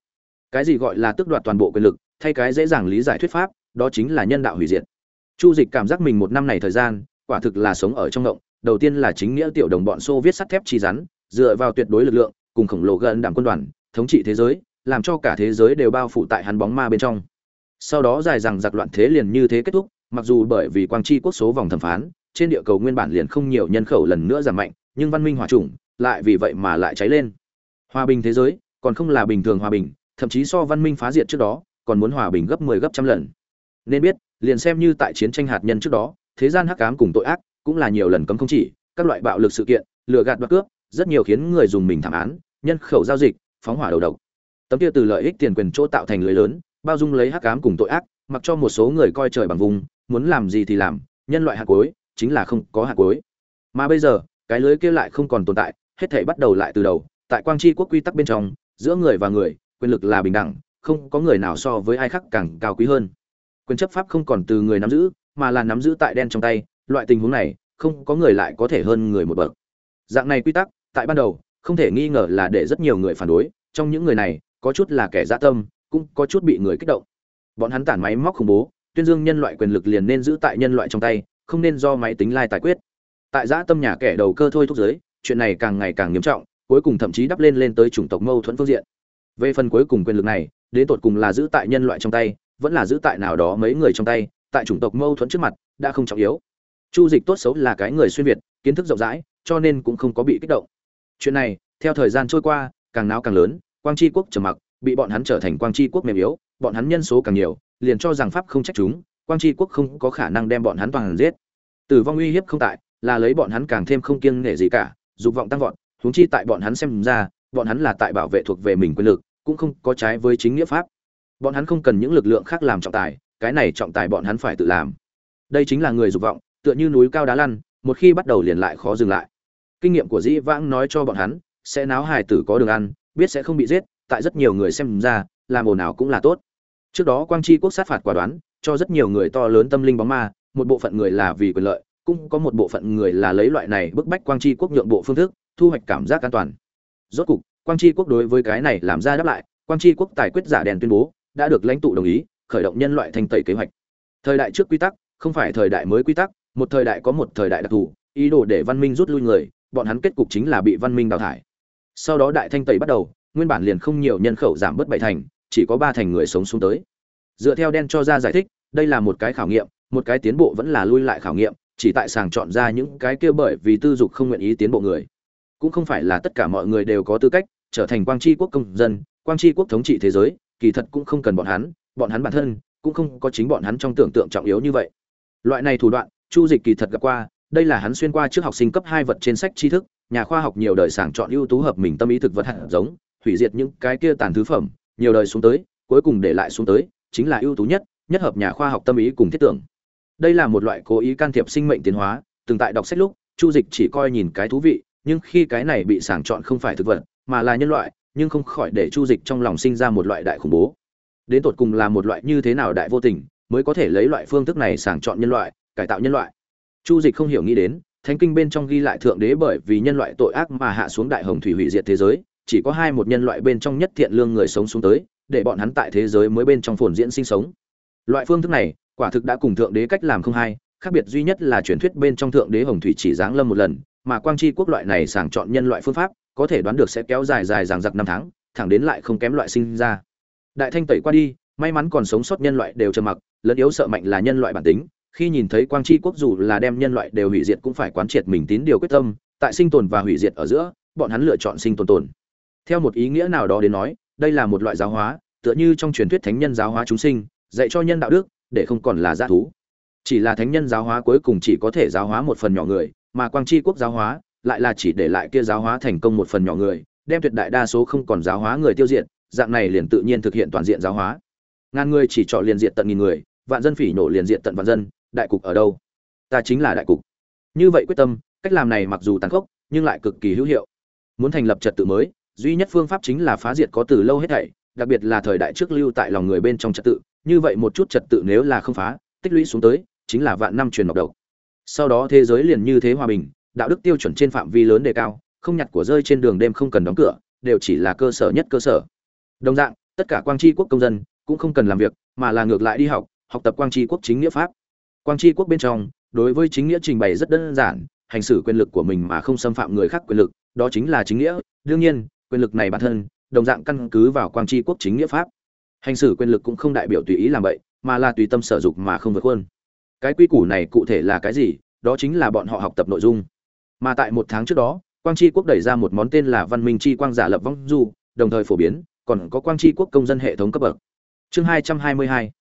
Cái gì gọi là tước đoạt toàn bộ quyền lực, thay cái dễ dàng lý giải thuyết pháp, đó chính là nhân đạo hủy diệt. Chu dịch cảm giác mình một năm này thời gian, quả thực là sống ở trong động đầu tiên là chính nghĩa tiểu đồng bọn xô viết sắt thép chi rắn, dựa vào tuyệt đối lực lượng, cùng khổng lồ gần đảm quân đoàn, thống trị thế giới, làm cho cả thế giới đều bao phủ tại hắn bóng ma bên trong. Sau đó dài rằng giặc loạn thế liền như thế kết thúc, mặc dù bởi vì quang chi quốc số vòng thẩm phán, trên địa cầu nguyên bản liền không nhiều nhân khẩu lần nữa giảm mạnh, nhưng văn minh hòa trùng lại vì vậy mà lại cháy lên. Hòa bình thế giới, còn không là bình thường hòa bình, thậm chí so văn minh phá diệt trước đó, còn muốn hòa bình gấp 10 gấp trăm lần. Nên biết, liền xem như tại chiến tranh hạt nhân trước đó, thế gian hắc ám cùng tội ác cũng là nhiều lần cấm không chỉ, các loại bạo lực sự kiện, lừa gạt bắt cướp, rất nhiều khiến người dùng mình thảm án, nhân khẩu giao dịch, phóng hỏa đầu độc. Tấm kia từ lợi ích tiền quyền chỗ tạo thành lưới lớn, bao dung lấy hắc ám cùng tội ác, mặc cho một số người coi trời bằng vùng, muốn làm gì thì làm, nhân loại hạt cuối, chính là không có hạt cuối. Mà bây giờ, cái lưới kia lại không còn tồn tại, hết thể bắt đầu lại từ đầu, tại quang tri quốc quy tắc bên trong, giữa người và người, quyền lực là bình đẳng, không có người nào so với ai khác càng cao quý hơn. Quyền chấp pháp không còn từ người nắm giữ, mà là nắm giữ tại đen trong tay loại tình huống này, không có người lại có thể hơn người một bậc. Dạng này quy tắc, tại ban đầu, không thể nghi ngờ là để rất nhiều người phản đối, trong những người này, có chút là kẻ dã tâm, cũng có chút bị người kích động. Bọn hắn tản máy móc khủng bố, tuyên dương nhân loại quyền lực liền nên giữ tại nhân loại trong tay, không nên do máy tính lai tài quyết. Tại dã tâm nhà kẻ đầu cơ thôi thúc giới, chuyện này càng ngày càng nghiêm trọng, cuối cùng thậm chí đắp lên lên tới chủng tộc mâu thuẫn phương diện. Về phần cuối cùng quyền lực này, đến tột cùng là giữ tại nhân loại trong tay, vẫn là giữ tại nào đó mấy người trong tay, tại chủng tộc mâu thuẫn trước mặt, đã không trọng yếu chu dịch tốt xấu là cái người xuyên việt, kiến thức rộng rãi, cho nên cũng không có bị kích động. Chuyện này, theo thời gian trôi qua, càng náo càng lớn, quang tri quốc trầm mặc, bị bọn hắn trở thành quang tri quốc mềm yếu, bọn hắn nhân số càng nhiều, liền cho rằng pháp không trách chúng, quang tri quốc không có khả năng đem bọn hắn toàn giết. Tử vong uy hiếp không tại, là lấy bọn hắn càng thêm không kiêng nể gì cả, dục vọng tăng vọt, huống chi tại bọn hắn xem ra, bọn hắn là tại bảo vệ thuộc về mình quyền lực, cũng không có trái với chính nghĩa pháp. Bọn hắn không cần những lực lượng khác làm trọng tài, cái này trọng tài bọn hắn phải tự làm. Đây chính là người dục vọng tựa như núi cao đá lăn, một khi bắt đầu liền lại khó dừng lại. Kinh nghiệm của dĩ vãng nói cho bọn hắn, sẽ náo hài tử có đường ăn, biết sẽ không bị giết, tại rất nhiều người xem ra, làm ồn ào cũng là tốt. Trước đó quang chi quốc sát phạt quả đoán, cho rất nhiều người to lớn tâm linh bóng ma, một bộ phận người là vì quyền lợi, cũng có một bộ phận người là lấy loại này bức bách quang chi quốc nhượng bộ phương thức, thu hoạch cảm giác an toàn. Rốt cục, quang chi quốc đối với cái này làm ra đáp lại, quang chi quốc tài quyết giả đèn tuyên bố, đã được lãnh tụ đồng ý, khởi động nhân loại thành tẩy kế hoạch. Thời đại trước quy tắc, không phải thời đại mới quy tắc một thời đại có một thời đại đặc thù, ý đồ để văn minh rút lui người, bọn hắn kết cục chính là bị văn minh đào thải. Sau đó đại thanh tẩy bắt đầu, nguyên bản liền không nhiều nhân khẩu giảm bớt bảy thành, chỉ có ba thành người sống xuống tới. Dựa theo đen cho ra giải thích, đây là một cái khảo nghiệm, một cái tiến bộ vẫn là lui lại khảo nghiệm, chỉ tại sàng chọn ra những cái kia bởi vì tư dục không nguyện ý tiến bộ người. Cũng không phải là tất cả mọi người đều có tư cách, trở thành quang tri quốc công dân, quang tri quốc thống trị thế giới, kỳ thật cũng không cần bọn hắn bọn hắn bản thân cũng không có chính bọn hắn trong tưởng tượng trọng yếu như vậy. Loại này thủ đoạn chu dịch kỳ thật gặp qua, đây là hắn xuyên qua trước học sinh cấp hai vật trên sách tri thức, nhà khoa học nhiều đời sàng chọn ưu tú hợp mình tâm ý thực vật hạt giống, hủy diệt những cái kia tàn thứ phẩm, nhiều đời xuống tới, cuối cùng để lại xuống tới, chính là ưu tú nhất nhất hợp nhà khoa học tâm ý cùng thiết tưởng. Đây là một loại cố ý can thiệp sinh mệnh tiến hóa, từng tại đọc sách lúc, chu dịch chỉ coi nhìn cái thú vị, nhưng khi cái này bị sàng chọn không phải thực vật, mà là nhân loại, nhưng không khỏi để chu dịch trong lòng sinh ra một loại đại khủng bố. Đến tột cùng là một loại như thế nào đại vô tình, mới có thể lấy loại phương thức này sàng chọn nhân loại cải tạo nhân loại. Chu dịch không hiểu nghĩ đến, thánh kinh bên trong ghi lại thượng đế bởi vì nhân loại tội ác mà hạ xuống đại hồng thủy hủy diệt thế giới, chỉ có hai một nhân loại bên trong nhất thiện lương người sống xuống tới, để bọn hắn tại thế giới mới bên trong phồn diễn sinh sống. Loại phương thức này, quả thực đã cùng thượng đế cách làm không hai, khác biệt duy nhất là truyền thuyết bên trong thượng đế hồng thủy chỉ giáng lâm một lần, mà quang chi quốc loại này sàng chọn nhân loại phương pháp, có thể đoán được sẽ kéo dài dài dằng dặc năm tháng, thẳng đến lại không kém loại sinh ra. Đại thanh tẩy qua đi, may mắn còn sống sót nhân loại đều trầm mặc, lẫn yếu sợ mạnh là nhân loại bản tính khi nhìn thấy quang chi quốc dù là đem nhân loại đều hủy diệt cũng phải quán triệt mình tín điều quyết tâm, tại sinh tồn và hủy diệt ở giữa, bọn hắn lựa chọn sinh tồn tồn. Theo một ý nghĩa nào đó đến nói, đây là một loại giáo hóa, tựa như trong truyền thuyết thánh nhân giáo hóa chúng sinh, dạy cho nhân đạo đức, để không còn là g thú. Chỉ là thánh nhân giáo hóa cuối cùng chỉ có thể giáo hóa một phần nhỏ người, mà quang chi quốc giáo hóa lại là chỉ để lại kia giáo hóa thành công một phần nhỏ người, đem tuyệt đại đa số không còn giáo hóa người tiêu diệt, dạng này liền tự nhiên thực hiện toàn diện giáo hóa. Ngàn người chỉ chọn liền diện tận nghìn người, vạn dân phỉ nổ liền diện tận vạn dân đại cục ở đâu? Ta chính là đại cục. Như vậy quyết tâm, cách làm này mặc dù tàn khốc, nhưng lại cực kỳ hữu hiệu. Muốn thành lập trật tự mới, duy nhất phương pháp chính là phá diệt có từ lâu hết thảy, đặc biệt là thời đại trước lưu tại lòng người bên trong trật tự. Như vậy một chút trật tự nếu là không phá, tích lũy xuống tới, chính là vạn năm truyền ngọc độc. Sau đó thế giới liền như thế hòa bình, đạo đức tiêu chuẩn trên phạm vi lớn đề cao, không nhặt của rơi trên đường đêm không cần đóng cửa, đều chỉ là cơ sở nhất cơ sở. Đồng dạng, tất cả quang tri quốc công dân cũng không cần làm việc, mà là ngược lại đi học học tập quang tri quốc chính nghĩa pháp quang tri quốc bên trong, đối với chính nghĩa trình bày rất đơn giản, hành xử quyền lực của mình mà không xâm phạm người khác quyền lực, đó chính là chính nghĩa. Đương nhiên, quyền lực này bản thân, đồng dạng căn cứ vào quang tri quốc chính nghĩa pháp. Hành xử quyền lực cũng không đại biểu tùy ý làm vậy, mà là tùy tâm sở dục mà không vượt hơn cái quy củ này cụ thể là cái gì? Đó chính là bọn họ học tập nội dung. Mà tại một tháng trước đó, quang tri quốc đẩy ra một món tên là văn minh chi quang giả lập vong du, đồng thời phổ biến, còn có quang tri quốc công dân hệ thống cấp bậc. Chương hai trăm hai mươi hai.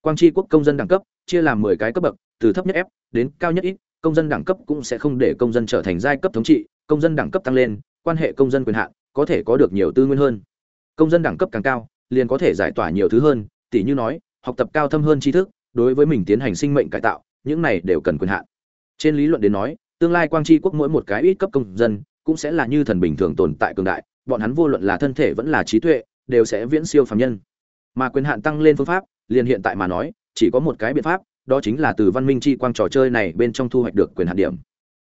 Quang tri quốc công dân đẳng cấp chia làm mười cái cấp bậc, từ thấp nhất f đến cao nhất ít công dân đẳng cấp cũng sẽ không để công dân trở thành giai cấp thống trị, công dân đẳng cấp tăng lên, quan hệ công dân quyền hạn có thể có được nhiều tư nguyên hơn. Công dân đẳng cấp càng cao, liền có thể giải tỏa nhiều thứ hơn, tỉ như nói, học tập cao thâm hơn tri thức, đối với mình tiến hành sinh mệnh cải tạo, những này đều cần quyền hạn. Trên lý luận đến nói, tương lai quang tri quốc mỗi một cái ít cấp công dân cũng sẽ là như thần bình thường tồn tại cường đại, bọn hắn vô luận là thân thể vẫn là trí tuệ, đều sẽ viễn siêu phàm nhân. Mà quyền hạn tăng lên phương pháp, liền hiện tại mà nói chỉ có một cái biện pháp, đó chính là từ văn minh chi quang trò chơi này bên trong thu hoạch được quyền hạn điểm.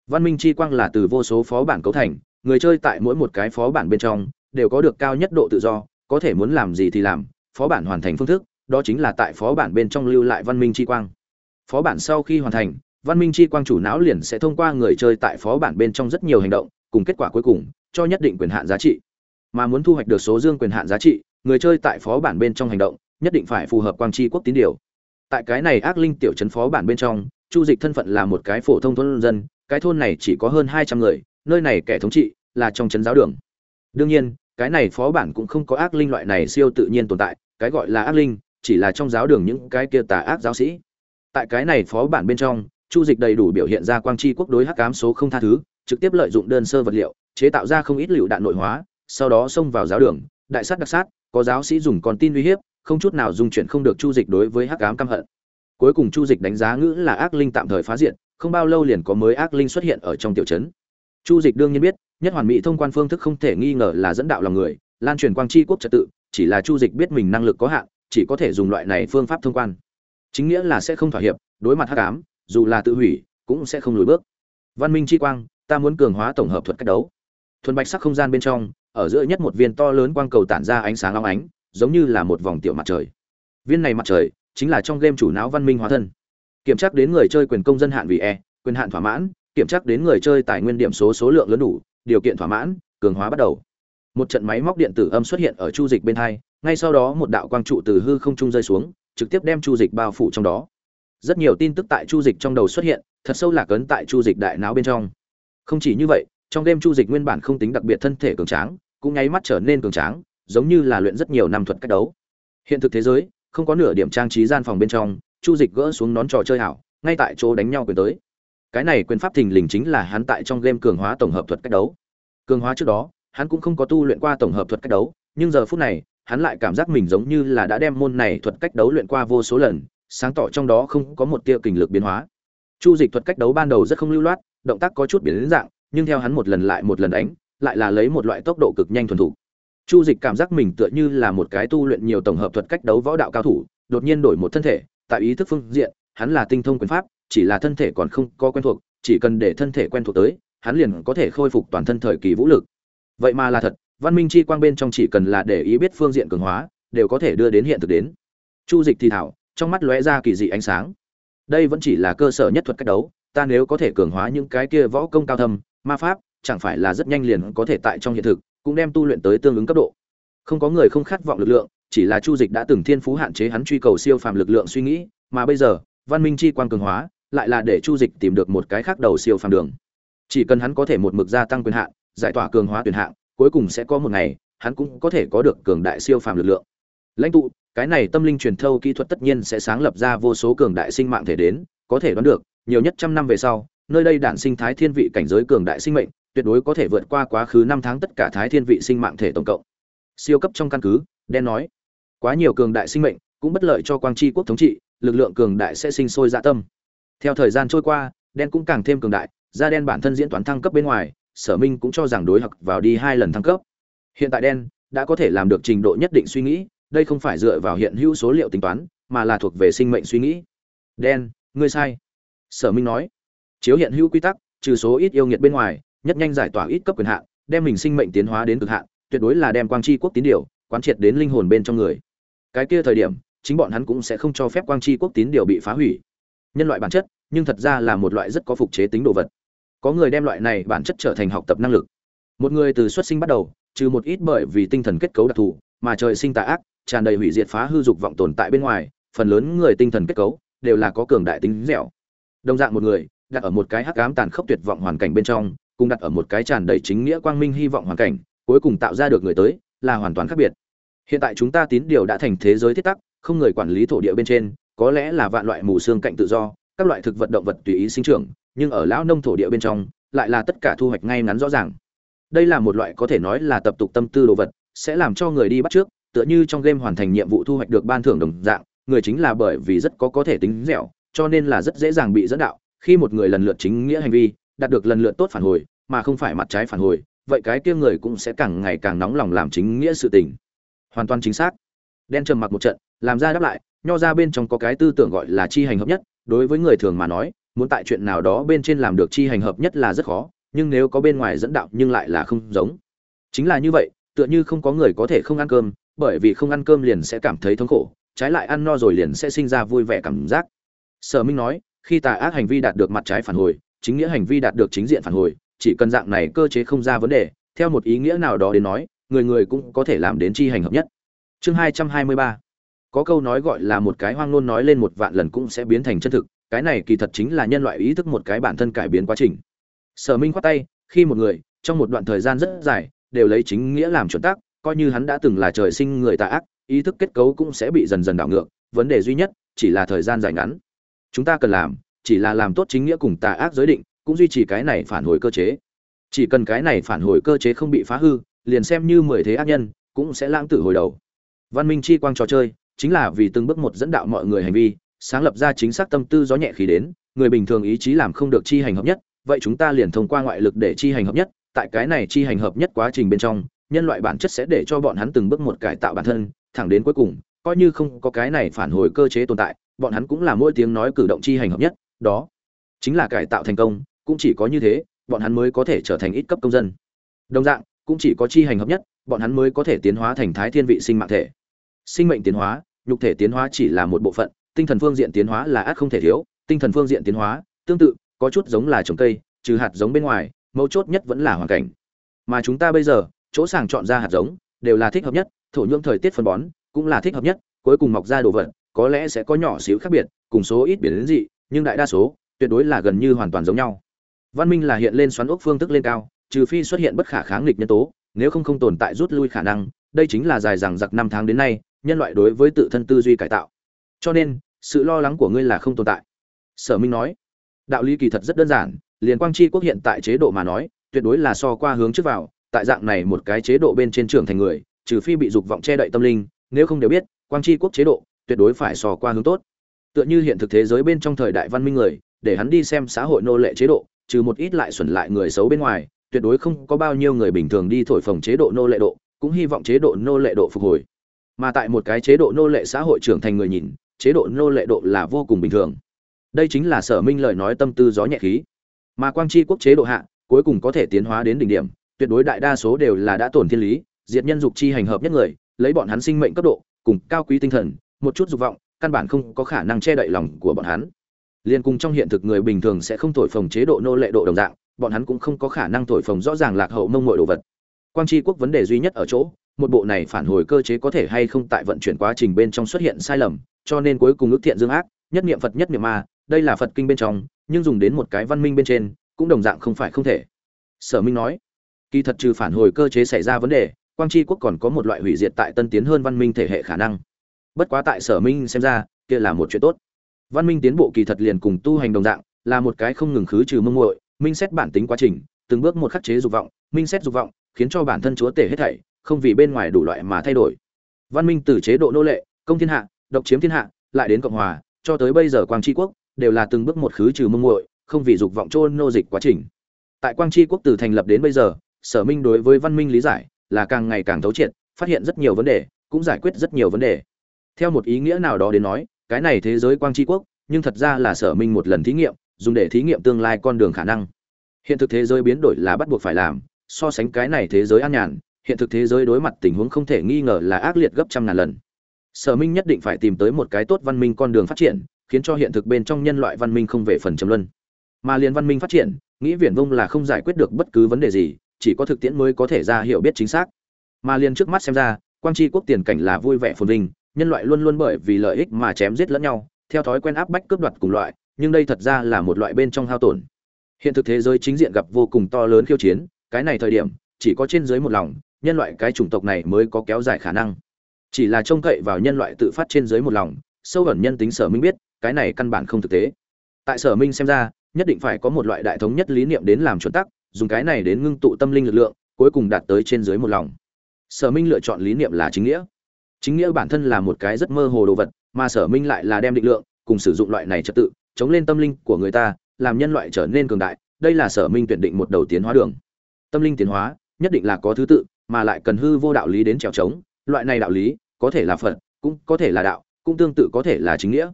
Văn minh chi quang là từ vô số phó bản cấu thành, người chơi tại mỗi một cái phó bản bên trong, đều có được cao nhất độ tự do, có thể muốn làm gì thì làm, phó bản hoàn thành phương thức, đó chính là tại phó bản bên trong lưu lại văn minh chi quang. Phó bản sau khi hoàn thành, văn minh chi quang chủ não liền sẽ thông qua người chơi tại phó bản bên trong rất nhiều hành động, cùng kết quả cuối cùng, cho nhất định quyền hạn giá trị. Mà muốn thu hoạch được số dương quyền hạn giá trị, người chơi tại phó bản bên trong hành động, nhất định phải phù hợp quang chi quốc tín điều tại cái này ác linh tiểu trấn phó bản bên trong, chu dịch thân phận là một cái phổ thông thôn dân, cái thôn này chỉ có hơn hai trăm người, nơi này kẻ thống trị là trong trấn giáo đường. Đương nhiên, cái này phó bản cũng không có ác linh loại này siêu tự nhiên tồn tại, cái gọi là ác linh, chỉ là trong giáo đường những cái kia tà ác giáo sĩ. Tại cái này phó bản bên trong, chu dịch đầy đủ biểu hiện ra quang chi quốc đối hắc ám số không tha thứ, trực tiếp lợi dụng đơn sơ vật liệu, chế tạo ra không ít lựu đạn nội hóa, sau đó xông vào giáo đường, đại sát đặc sát, có giáo sĩ dùng con tin uy hiếp không chút nào dung chuyển không được chu dịch đối với hắc ám căm hận. Cuối cùng chu dịch đánh giá ngữ là ác linh tạm thời phá diện không bao lâu liền có mới ác linh xuất hiện ở trong tiểu trấn. Chu dịch đương nhiên biết, nhất hoàn mỹ thông quan phương thức không thể nghi ngờ là dẫn đạo lòng người, lan truyền quang chi quốc trật tự, chỉ là chu dịch biết mình năng lực có hạn, chỉ có thể dùng loại này phương pháp thông quan. Chính nghĩa là sẽ không thỏa hiệp, đối mặt hắc ám, dù là tự hủy, cũng sẽ không lùi bước. Văn minh chi quang, ta muốn cường hóa tổng hợp thuật cách đấu. Thuần bạch sắc không gian bên trong, ở giữa nhất một viên to lớn quang cầu tản ra ánh sáng long ánh giống như là một vòng tiểu mặt trời. Viên này mặt trời chính là trong game chủ não văn minh hóa thân. Kiểm tra đến người chơi quyền công dân hạn vì e quyền hạn thỏa mãn, kiểm tra đến người chơi tài nguyên điểm số số lượng lớn đủ, điều kiện thỏa mãn, cường hóa bắt đầu. Một trận máy móc điện tử âm xuất hiện ở chu dịch bên hai, ngay sau đó một đạo quang trụ từ hư không trung rơi xuống, trực tiếp đem chu dịch bao phủ trong đó. Rất nhiều tin tức tại chu dịch trong đầu xuất hiện, thật sâu lạc ấn tại chu dịch đại não bên trong. Không chỉ như vậy, trong game chu dịch nguyên bản không tính đặc biệt thân thể cường tráng, cũng nháy mắt trở nên cường tráng giống như là luyện rất nhiều năm thuật cách đấu. Hiện thực thế giới, không có nửa điểm trang trí gian phòng bên trong, chu dịch gỡ xuống nón trò chơi hảo, ngay tại chỗ đánh nhau quyền tới. Cái này quyền pháp thình lình chính là hắn tại trong game cường hóa tổng hợp thuật cách đấu. Cường hóa trước đó, hắn cũng không có tu luyện qua tổng hợp thuật cách đấu, nhưng giờ phút này, hắn lại cảm giác mình giống như là đã đem môn này thuật cách đấu luyện qua vô số lần, sáng tỏ trong đó không có một tia kình lực biến hóa. Chu dịch thuật cách đấu ban đầu rất không lưu loát, động tác có chút biến dạng, nhưng theo hắn một lần lại một lần đánh, lại là lấy một loại tốc độ cực nhanh thuần thủ chu dịch cảm giác mình tựa như là một cái tu luyện nhiều tổng hợp thuật cách đấu võ đạo cao thủ, đột nhiên đổi một thân thể, tại ý thức phương diện, hắn là tinh thông quyền pháp, chỉ là thân thể còn không có quen thuộc, chỉ cần để thân thể quen thuộc tới, hắn liền có thể khôi phục toàn thân thời kỳ vũ lực. Vậy mà là thật, văn minh chi quang bên trong chỉ cần là để ý biết phương diện cường hóa, đều có thể đưa đến hiện thực đến. Chu dịch thì thảo, trong mắt lóe ra kỳ dị ánh sáng. Đây vẫn chỉ là cơ sở nhất thuật cách đấu, ta nếu có thể cường hóa những cái kia võ công cao thâm, ma pháp, chẳng phải là rất nhanh liền có thể tại trong hiện thực cũng đem tu luyện tới tương ứng cấp độ. Không có người không khát vọng lực lượng, chỉ là chu dịch đã từng thiên phú hạn chế hắn truy cầu siêu phàm lực lượng suy nghĩ, mà bây giờ, văn minh chi quan cường hóa, lại là để chu dịch tìm được một cái khác đầu siêu phàm đường. Chỉ cần hắn có thể một mực gia tăng quyền hạn, giải tỏa cường hóa tuyển hạng, cuối cùng sẽ có một ngày, hắn cũng có thể có được cường đại siêu phàm lực lượng. Lãnh tụ, cái này tâm linh truyền thâu kỹ thuật tất nhiên sẽ sáng lập ra vô số cường đại sinh mạng thể đến, có thể đoán được, nhiều nhất trăm năm về sau, nơi đây đản sinh thái thiên vị cảnh giới cường đại sinh mệnh tuyệt đối có thể vượt qua quá khứ năm tháng tất cả thái thiên vị sinh mạng thể tổng cộng. Siêu cấp trong căn cứ, đen nói, quá nhiều cường đại sinh mệnh cũng bất lợi cho quang tri quốc thống trị, lực lượng cường đại sẽ sinh sôi dạ tâm. Theo thời gian trôi qua, đen cũng càng thêm cường đại, da đen bản thân diễn toán thăng cấp bên ngoài, sở minh cũng cho rằng đối học vào đi hai lần thăng cấp. Hiện tại đen đã có thể làm được trình độ nhất định suy nghĩ, đây không phải dựa vào hiện hữu số liệu tính toán, mà là thuộc về sinh mệnh suy nghĩ. Đen, ngươi sai. Sở minh nói, chiếu hiện hữu quy tắc, trừ số ít yêu nghiệt bên ngoài nhất nhanh giải tỏa ít cấp quyền hạn, đem mình sinh mệnh tiến hóa đến cực hạn, tuyệt đối là đem quang chi quốc tín điều quán triệt đến linh hồn bên trong người. Cái kia thời điểm, chính bọn hắn cũng sẽ không cho phép quang chi quốc tín điều bị phá hủy. Nhân loại bản chất, nhưng thật ra là một loại rất có phục chế tính đồ vật. Có người đem loại này bản chất trở thành học tập năng lực. Một người từ xuất sinh bắt đầu, trừ một ít bởi vì tinh thần kết cấu đặc thù mà trời sinh tà ác, tràn đầy hủy diệt phá hư dục vọng tồn tại bên ngoài, phần lớn người tinh thần kết cấu đều là có cường đại tính dẻo. Đồng dạng một người, đặt ở một cái hắc ám tàn khốc tuyệt vọng hoàn cảnh bên trong cùng đặt ở một cái tràn đầy chính nghĩa quang minh hy vọng hoàn cảnh, cuối cùng tạo ra được người tới, là hoàn toàn khác biệt. Hiện tại chúng ta tín điều đã thành thế giới thiết tắc, không người quản lý thổ địa bên trên, có lẽ là vạn loại mù xương cạnh tự do, các loại thực vật động vật tùy ý sinh trưởng, nhưng ở lão nông thổ địa bên trong, lại là tất cả thu hoạch ngay ngắn rõ ràng. Đây là một loại có thể nói là tập tục tâm tư đồ vật, sẽ làm cho người đi bắt trước, tựa như trong game hoàn thành nhiệm vụ thu hoạch được ban thưởng đồng dạng, người chính là bởi vì rất có có thể tính dẻo, cho nên là rất dễ dàng bị dẫn đạo, khi một người lần lượt chính nghĩa hành vi đạt được lần lượt tốt phản hồi, mà không phải mặt trái phản hồi, vậy cái kia người cũng sẽ càng ngày càng nóng lòng làm chính nghĩa sự tình. Hoàn toàn chính xác. Đen trầm mặc một trận, làm ra đáp lại, nho ra bên trong có cái tư tưởng gọi là chi hành hợp nhất, đối với người thường mà nói, muốn tại chuyện nào đó bên trên làm được chi hành hợp nhất là rất khó, nhưng nếu có bên ngoài dẫn đạo nhưng lại là không giống. Chính là như vậy, tựa như không có người có thể không ăn cơm, bởi vì không ăn cơm liền sẽ cảm thấy thống khổ, trái lại ăn no rồi liền sẽ sinh ra vui vẻ cảm giác. Sở minh nói, khi tà ác hành vi đạt được mặt trái phản hồi chính nghĩa hành vi đạt được chính diện phản hồi, chỉ cần dạng này cơ chế không ra vấn đề, theo một ý nghĩa nào đó đến nói, người người cũng có thể làm đến chi hành hợp nhất. Chương hai trăm hai mươi ba. Có câu nói gọi là một cái hoang ngôn nói lên một vạn lần cũng sẽ biến thành chân thực, cái này kỳ thật chính là nhân loại ý thức một cái bản thân cải biến quá trình. Sở minh khoát tay, khi một người, trong một đoạn thời gian rất dài, đều lấy chính nghĩa làm chuẩn tắc, coi như hắn đã từng là trời sinh người tà ác, ý thức kết cấu cũng sẽ bị dần dần đảo ngược, vấn đề duy nhất chỉ là thời gian dài ngắn. Chúng ta cần làm chỉ là làm tốt chính nghĩa cùng tà ác giới định, cũng duy trì cái này phản hồi cơ chế. Chỉ cần cái này phản hồi cơ chế không bị phá hư, liền xem như mười thế ác nhân, cũng sẽ lãng tử hồi đầu. Văn minh chi quang trò chơi, chính là vì từng bước một dẫn đạo mọi người hành vi, sáng lập ra chính xác tâm tư gió nhẹ khí đến, người bình thường ý chí làm không được chi hành hợp nhất, vậy chúng ta liền thông qua ngoại lực để chi hành hợp nhất, tại cái này chi hành hợp nhất quá trình bên trong, nhân loại bản chất sẽ để cho bọn hắn từng bước một cải tạo bản thân, thẳng đến cuối cùng, coi như không có cái này phản hồi cơ chế tồn tại, bọn hắn cũng là mỗi tiếng nói cử động chi hành hợp nhất đó chính là cải tạo thành công, cũng chỉ có như thế, bọn hắn mới có thể trở thành ít cấp công dân. Đồng dạng, cũng chỉ có chi hành hợp nhất, bọn hắn mới có thể tiến hóa thành thái thiên vị sinh mạng thể. Sinh mệnh tiến hóa, nhục thể tiến hóa chỉ là một bộ phận, tinh thần phương diện tiến hóa là ác không thể thiếu, tinh thần phương diện tiến hóa, tương tự, có chút giống là trồng cây, trừ hạt giống bên ngoài, mấu chốt nhất vẫn là hoàn cảnh. Mà chúng ta bây giờ, chỗ sàng chọn ra hạt giống, đều là thích hợp nhất, thổ nhưỡng thời tiết phân bón, cũng là thích hợp nhất, cuối cùng mọc ra đồ vật, có lẽ sẽ có nhỏ xíu khác biệt, cùng số ít biển đến dị nhưng đại đa số tuyệt đối là gần như hoàn toàn giống nhau. Văn minh là hiện lên xoắn ốc phương thức lên cao, trừ phi xuất hiện bất khả kháng nghịch nhân tố, nếu không không tồn tại rút lui khả năng, đây chính là dài rằng giặc năm tháng đến nay, nhân loại đối với tự thân tư duy cải tạo. Cho nên, sự lo lắng của ngươi là không tồn tại. Sở minh nói, đạo lý kỳ thật rất đơn giản, liền quang chi quốc hiện tại chế độ mà nói, tuyệt đối là so qua hướng trước vào, tại dạng này một cái chế độ bên trên trưởng thành người, trừ phi bị dục vọng che đậy tâm linh, nếu không đều biết, quang chi quốc chế độ tuyệt đối phải so qua hướng tốt tựa như hiện thực thế giới bên trong thời đại văn minh người, để hắn đi xem xã hội nô lệ chế độ, trừ một ít lại xuẩn lại người xấu bên ngoài, tuyệt đối không có bao nhiêu người bình thường đi thổi phồng chế độ nô lệ độ, cũng hy vọng chế độ nô lệ độ phục hồi. Mà tại một cái chế độ nô lệ xã hội trưởng thành người nhìn, chế độ nô lệ độ là vô cùng bình thường. Đây chính là sở minh lời nói tâm tư gió nhẹ khí. Mà quang tri quốc chế độ hạ, cuối cùng có thể tiến hóa đến đỉnh điểm, tuyệt đối đại đa số đều là đã tổn thiên lý, diệt nhân dục chi hành hợp nhất người, lấy bọn hắn sinh mệnh cấp độ, cùng cao quý tinh thần, một chút dục vọng căn bản không có khả năng che đậy lòng của bọn hắn. Liên cùng trong hiện thực người bình thường sẽ không thổi phồng chế độ nô lệ độ đồng dạng, bọn hắn cũng không có khả năng thổi phồng rõ ràng lạc hậu mông mọi đồ vật. Quang tri quốc vấn đề duy nhất ở chỗ, một bộ này phản hồi cơ chế có thể hay không tại vận chuyển quá trình bên trong xuất hiện sai lầm, cho nên cuối cùng ước thiện dương ác, nhất niệm phật nhất niệm ma, đây là phật kinh bên trong, nhưng dùng đến một cái văn minh bên trên, cũng đồng dạng không phải không thể. Sở minh nói, kỳ thật trừ phản hồi cơ chế xảy ra vấn đề, quang tri quốc còn có một loại hủy diệt tại tân tiến hơn văn minh thể hệ khả năng bất quá tại sở minh xem ra, kia là một chuyện tốt. Văn minh tiến bộ kỳ thật liền cùng tu hành đồng dạng, là một cái không ngừng khứ trừ mông muội, minh xét bản tính quá trình, từng bước một khắc chế dục vọng, minh xét dục vọng, khiến cho bản thân chúa tể hết thảy, không vì bên ngoài đủ loại mà thay đổi. Văn minh từ chế độ nô lệ, công thiên hạ, độc chiếm thiên hạ, lại đến cộng hòa, cho tới bây giờ quang tri quốc, đều là từng bước một khứ trừ mông muội, không vì dục vọng trôn nô dịch quá trình. Tại quang tri quốc từ thành lập đến bây giờ, sở minh đối với văn minh lý giải là càng ngày càng thấu triệt, phát hiện rất nhiều vấn đề, cũng giải quyết rất nhiều vấn đề theo một ý nghĩa nào đó đến nói, cái này thế giới quang tri quốc, nhưng thật ra là sở minh một lần thí nghiệm, dùng để thí nghiệm tương lai con đường khả năng. Hiện thực thế giới biến đổi là bắt buộc phải làm, so sánh cái này thế giới an nhàn, hiện thực thế giới đối mặt tình huống không thể nghi ngờ là ác liệt gấp trăm ngàn lần. Sở minh nhất định phải tìm tới một cái tốt văn minh con đường phát triển, khiến cho hiện thực bên trong nhân loại văn minh không về phần chấm luân. Mà liền văn minh phát triển, nghĩ viển vông là không giải quyết được bất cứ vấn đề gì, chỉ có thực tiễn mới có thể ra hiểu biết chính xác. Mà liền trước mắt xem ra, quang tri quốc tiền cảnh là vui vẻ phồn vinh nhân loại luôn luôn bởi vì lợi ích mà chém giết lẫn nhau, theo thói quen áp bách cướp đoạt cùng loại, nhưng đây thật ra là một loại bên trong hao tổn. Hiện thực thế giới chính diện gặp vô cùng to lớn khiêu chiến, cái này thời điểm, chỉ có trên dưới một lòng, nhân loại cái chủng tộc này mới có kéo dài khả năng. Chỉ là trông cậy vào nhân loại tự phát trên dưới một lòng, sâu ẩn nhân tính sở minh biết, cái này căn bản không thực tế. Tại sở minh xem ra, nhất định phải có một loại đại thống nhất lý niệm đến làm chuẩn tắc, dùng cái này đến ngưng tụ tâm linh lực lượng, cuối cùng đạt tới trên dưới một lòng. Sở minh lựa chọn lý niệm là chính nghĩa chính nghĩa bản thân là một cái rất mơ hồ đồ vật, mà sở minh lại là đem định lượng cùng sử dụng loại này trật tự, chống lên tâm linh của người ta, làm nhân loại trở nên cường đại, đây là sở minh tuyển định một đầu tiến hóa đường. Tâm linh tiến hóa, nhất định là có thứ tự, mà lại cần hư vô đạo lý đến trèo trống, loại này đạo lý, có thể là phật, cũng có thể là đạo, cũng tương tự có thể là chính nghĩa.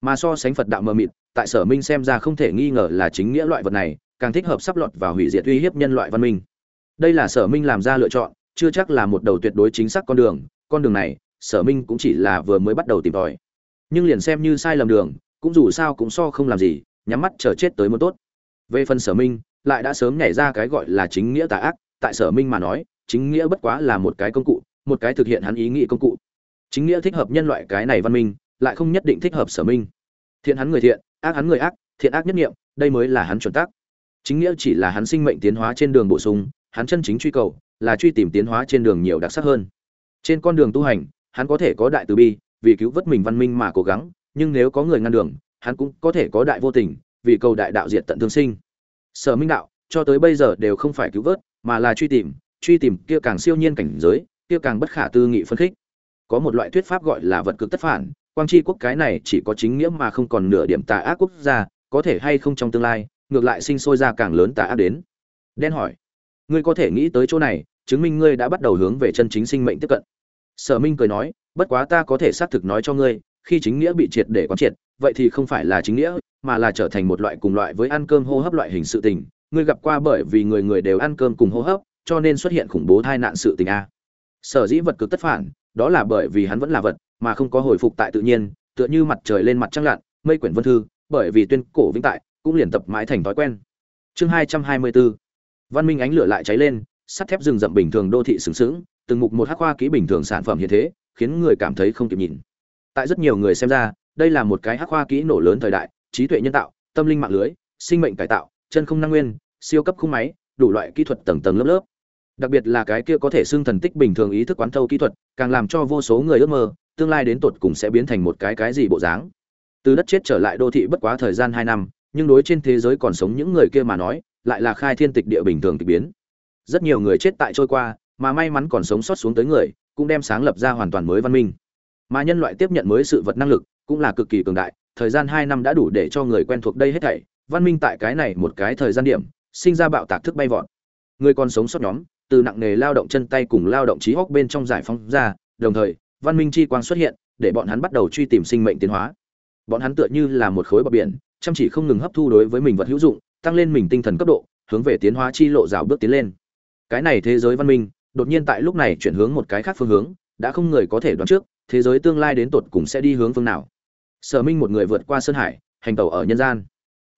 Mà so sánh phật đạo mờ mịt, tại sở minh xem ra không thể nghi ngờ là chính nghĩa loại vật này, càng thích hợp sắp lọt vào hủy diệt uy hiếp nhân loại văn minh. Đây là sở minh làm ra lựa chọn, chưa chắc là một đầu tuyệt đối chính xác con đường con đường này, sở minh cũng chỉ là vừa mới bắt đầu tìm tòi. Nhưng liền xem như sai lầm đường, cũng dù sao cũng so không làm gì, nhắm mắt chờ chết tới một tốt. Về phần sở minh, lại đã sớm nhảy ra cái gọi là chính nghĩa tà ác, tại sở minh mà nói, chính nghĩa bất quá là một cái công cụ, một cái thực hiện hắn ý nghĩ công cụ. Chính nghĩa thích hợp nhân loại cái này văn minh, lại không nhất định thích hợp sở minh. Thiện hắn người thiện, ác hắn người ác, thiện ác nhất nghiệm đây mới là hắn chuẩn tắc chính nghĩa chỉ là hắn sinh mệnh tiến hóa trên đường bổ sung, hắn chân chính truy cầu, là truy tìm tiến hóa trên đường nhiều đặc sắc hơn trên con đường tu hành, hắn có thể có đại từ bi, vì cứu vớt mình văn minh mà cố gắng, nhưng nếu có người ngăn đường, hắn cũng có thể có đại vô tình, vì cầu đại đạo diệt tận thương sinh. Sở minh đạo, cho tới bây giờ đều không phải cứu vớt, mà là truy tìm truy tìm kia càng siêu nhiên cảnh giới, kia càng bất khả tư nghị phân khích. Có một loại thuyết pháp gọi là vật cực tất phản, quang tri quốc cái này chỉ có chính nghĩa mà không còn nửa điểm tà ác quốc gia, có thể hay không trong tương lai, ngược lại sinh sôi ra càng lớn tà ác đến. Đen hỏi, ngươi có thể nghĩ tới chỗ này, chứng minh ngươi đã bắt đầu hướng về chân chính sinh mệnh tiếp cận sở minh cười nói, bất quá ta có thể xác thực nói cho ngươi, khi chính nghĩa bị triệt để quán triệt, vậy thì không phải là chính nghĩa, mà là trở thành một loại cùng loại với ăn cơm hô hấp loại hình sự tình. Ngươi gặp qua bởi vì người người đều ăn cơm cùng hô hấp, cho nên xuất hiện khủng bố tai nạn sự tình a. Sở dĩ vật cực tất phản, đó là bởi vì hắn vẫn là vật, mà không có hồi phục tại tự nhiên, tựa như mặt trời lên mặt trăng lặn, mây quyển vân thư, bởi vì tuyên cổ vĩnh tại, cũng liền tập mãi thành thói quen. Chương hai trăm hai mươi bốn. Văn minh ánh lửa lại cháy lên, sắt thép rừng rậm bình thường đô thị sừng sững từng mục một hắc hoa kỹ bình thường sản phẩm hiện thế, khiến người cảm thấy không kịp nhìn. Tại rất nhiều người xem ra, đây là một cái hắc hoa kỹ nổ lớn thời đại, trí tuệ nhân tạo, tâm linh mạng lưới, sinh mệnh cải tạo, chân không năng nguyên, siêu cấp khung máy, đủ loại kỹ thuật tầng tầng lớp lớp. Đặc biệt là cái kia có thể xưng thần tích bình thường ý thức quán thâu kỹ thuật, càng làm cho vô số người ước mơ, tương lai đến tột cùng sẽ biến thành một cái cái gì bộ dáng. Từ đất chết trở lại đô thị bất quá thời gian hai năm, nhưng đối trên thế giới còn sống những người kia mà nói, lại là khai thiên tịch địa bình thường kịch biến. Rất nhiều người chết tại trôi qua mà may mắn còn sống sót xuống tới người, cũng đem sáng lập ra hoàn toàn mới văn minh. Mà nhân loại tiếp nhận mới sự vật năng lực cũng là cực kỳ cường đại, thời gian hai năm đã đủ để cho người quen thuộc đây hết thảy, văn minh tại cái này một cái thời gian điểm, sinh ra bạo tạc thức bay vọt. Người còn sống sót nhóm, từ nặng nghề lao động chân tay cùng lao động trí hóc bên trong giải phóng ra, đồng thời, văn minh chi quang xuất hiện, để bọn hắn bắt đầu truy tìm sinh mệnh tiến hóa. Bọn hắn tựa như là một khối bờ biển, chăm chỉ không ngừng hấp thu đối với mình vật hữu dụng, tăng lên mình tinh thần cấp độ, hướng về tiến hóa chi lộ rào bước tiến lên. Cái này thế giới văn minh đột nhiên tại lúc này chuyển hướng một cái khác phương hướng, đã không người có thể đoán trước, thế giới tương lai đến tột cùng sẽ đi hướng phương nào. Sở minh một người vượt qua sơn hải, hành tẩu ở nhân gian.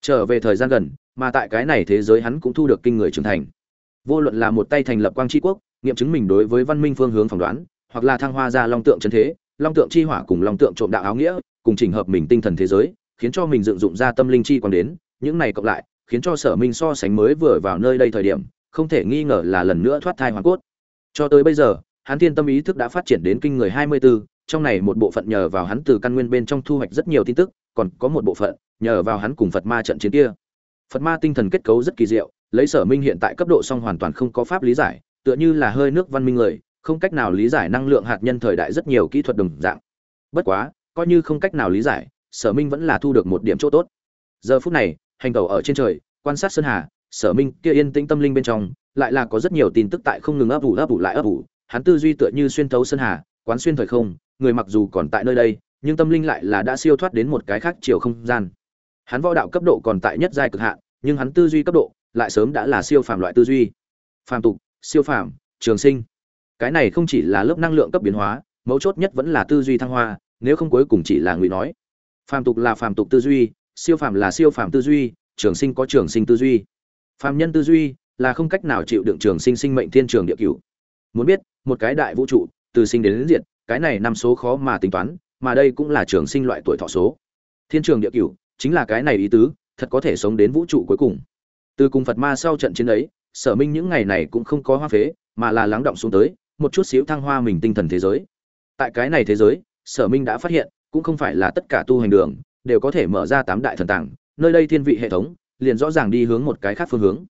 Trở về thời gian gần, mà tại cái này thế giới hắn cũng thu được kinh người trưởng thành. Vô luận là một tay thành lập quang tri quốc, nghiệm chứng mình đối với văn minh phương hướng phỏng đoán, hoặc là thăng hoa ra long tượng chân thế, long tượng chi hỏa cùng long tượng trộm đạo áo nghĩa, cùng chỉnh hợp mình tinh thần thế giới, khiến cho mình dựng dụng ra tâm linh chi quan đến, những này cộng lại, khiến cho sở minh so sánh mới vừa vào nơi đây thời điểm, không thể nghi ngờ là lần nữa thoát thai hoàn cốt cho tới bây giờ hắn thiên tâm ý thức đã phát triển đến kinh người hai mươi 24, trong này một bộ phận nhờ vào hắn từ căn nguyên bên trong thu hoạch rất nhiều tin tức còn có một bộ phận nhờ vào hắn cùng phật ma trận chiến kia. Phật ma tinh thần kết cấu rất kỳ diệu lấy sở minh hiện tại cấp độ song hoàn toàn không có pháp lý giải tựa như là hơi nước văn minh người không cách nào lý giải năng lượng hạt nhân thời đại rất nhiều kỹ thuật đồng dạng. Bất quá coi như không cách nào lý giải sở minh vẫn là thu được một điểm chỗ tốt. Giờ phút này hành tẩu ở trên trời quan sát sơn hà sở minh kia yên tĩnh tâm linh bên trong lại là có rất nhiều tin tức tại không ngừng ấp ủ ấp ủ lại ấp ủ. Hắn tư duy tựa như xuyên thấu sơn hà, quán xuyên thời không, người mặc dù còn tại nơi đây, nhưng tâm linh lại là đã siêu thoát đến một cái khác chiều không gian. Hắn võ đạo cấp độ còn tại nhất giai cực hạn, nhưng hắn tư duy cấp độ lại sớm đã là siêu phàm loại tư duy. Phàm tục, siêu phàm, trường sinh. Cái này không chỉ là lớp năng lượng cấp biến hóa, mấu chốt nhất vẫn là tư duy thăng hoa, nếu không cuối cùng chỉ là ngụy nói. Phàm tục là phàm tục tư duy, siêu phàm là siêu phàm tư duy, trường sinh có trường sinh tư duy. Phàm nhân tư duy là không cách nào chịu đựng trường sinh sinh mệnh thiên trường địa cửu. Muốn biết một cái đại vũ trụ từ sinh đến, đến diệt cái này năm số khó mà tính toán mà đây cũng là trường sinh loại tuổi thọ số. Thiên trường địa cửu chính là cái này ý tứ thật có thể sống đến vũ trụ cuối cùng. Từ cùng phật ma sau trận chiến ấy sở minh những ngày này cũng không có hoa phế mà là lắng động xuống tới một chút xíu thăng hoa mình tinh thần thế giới. Tại cái này thế giới sở minh đã phát hiện cũng không phải là tất cả tu hành đường đều có thể mở ra tám đại thần tàng nơi đây thiên vị hệ thống liền rõ ràng đi hướng một cái khác phương hướng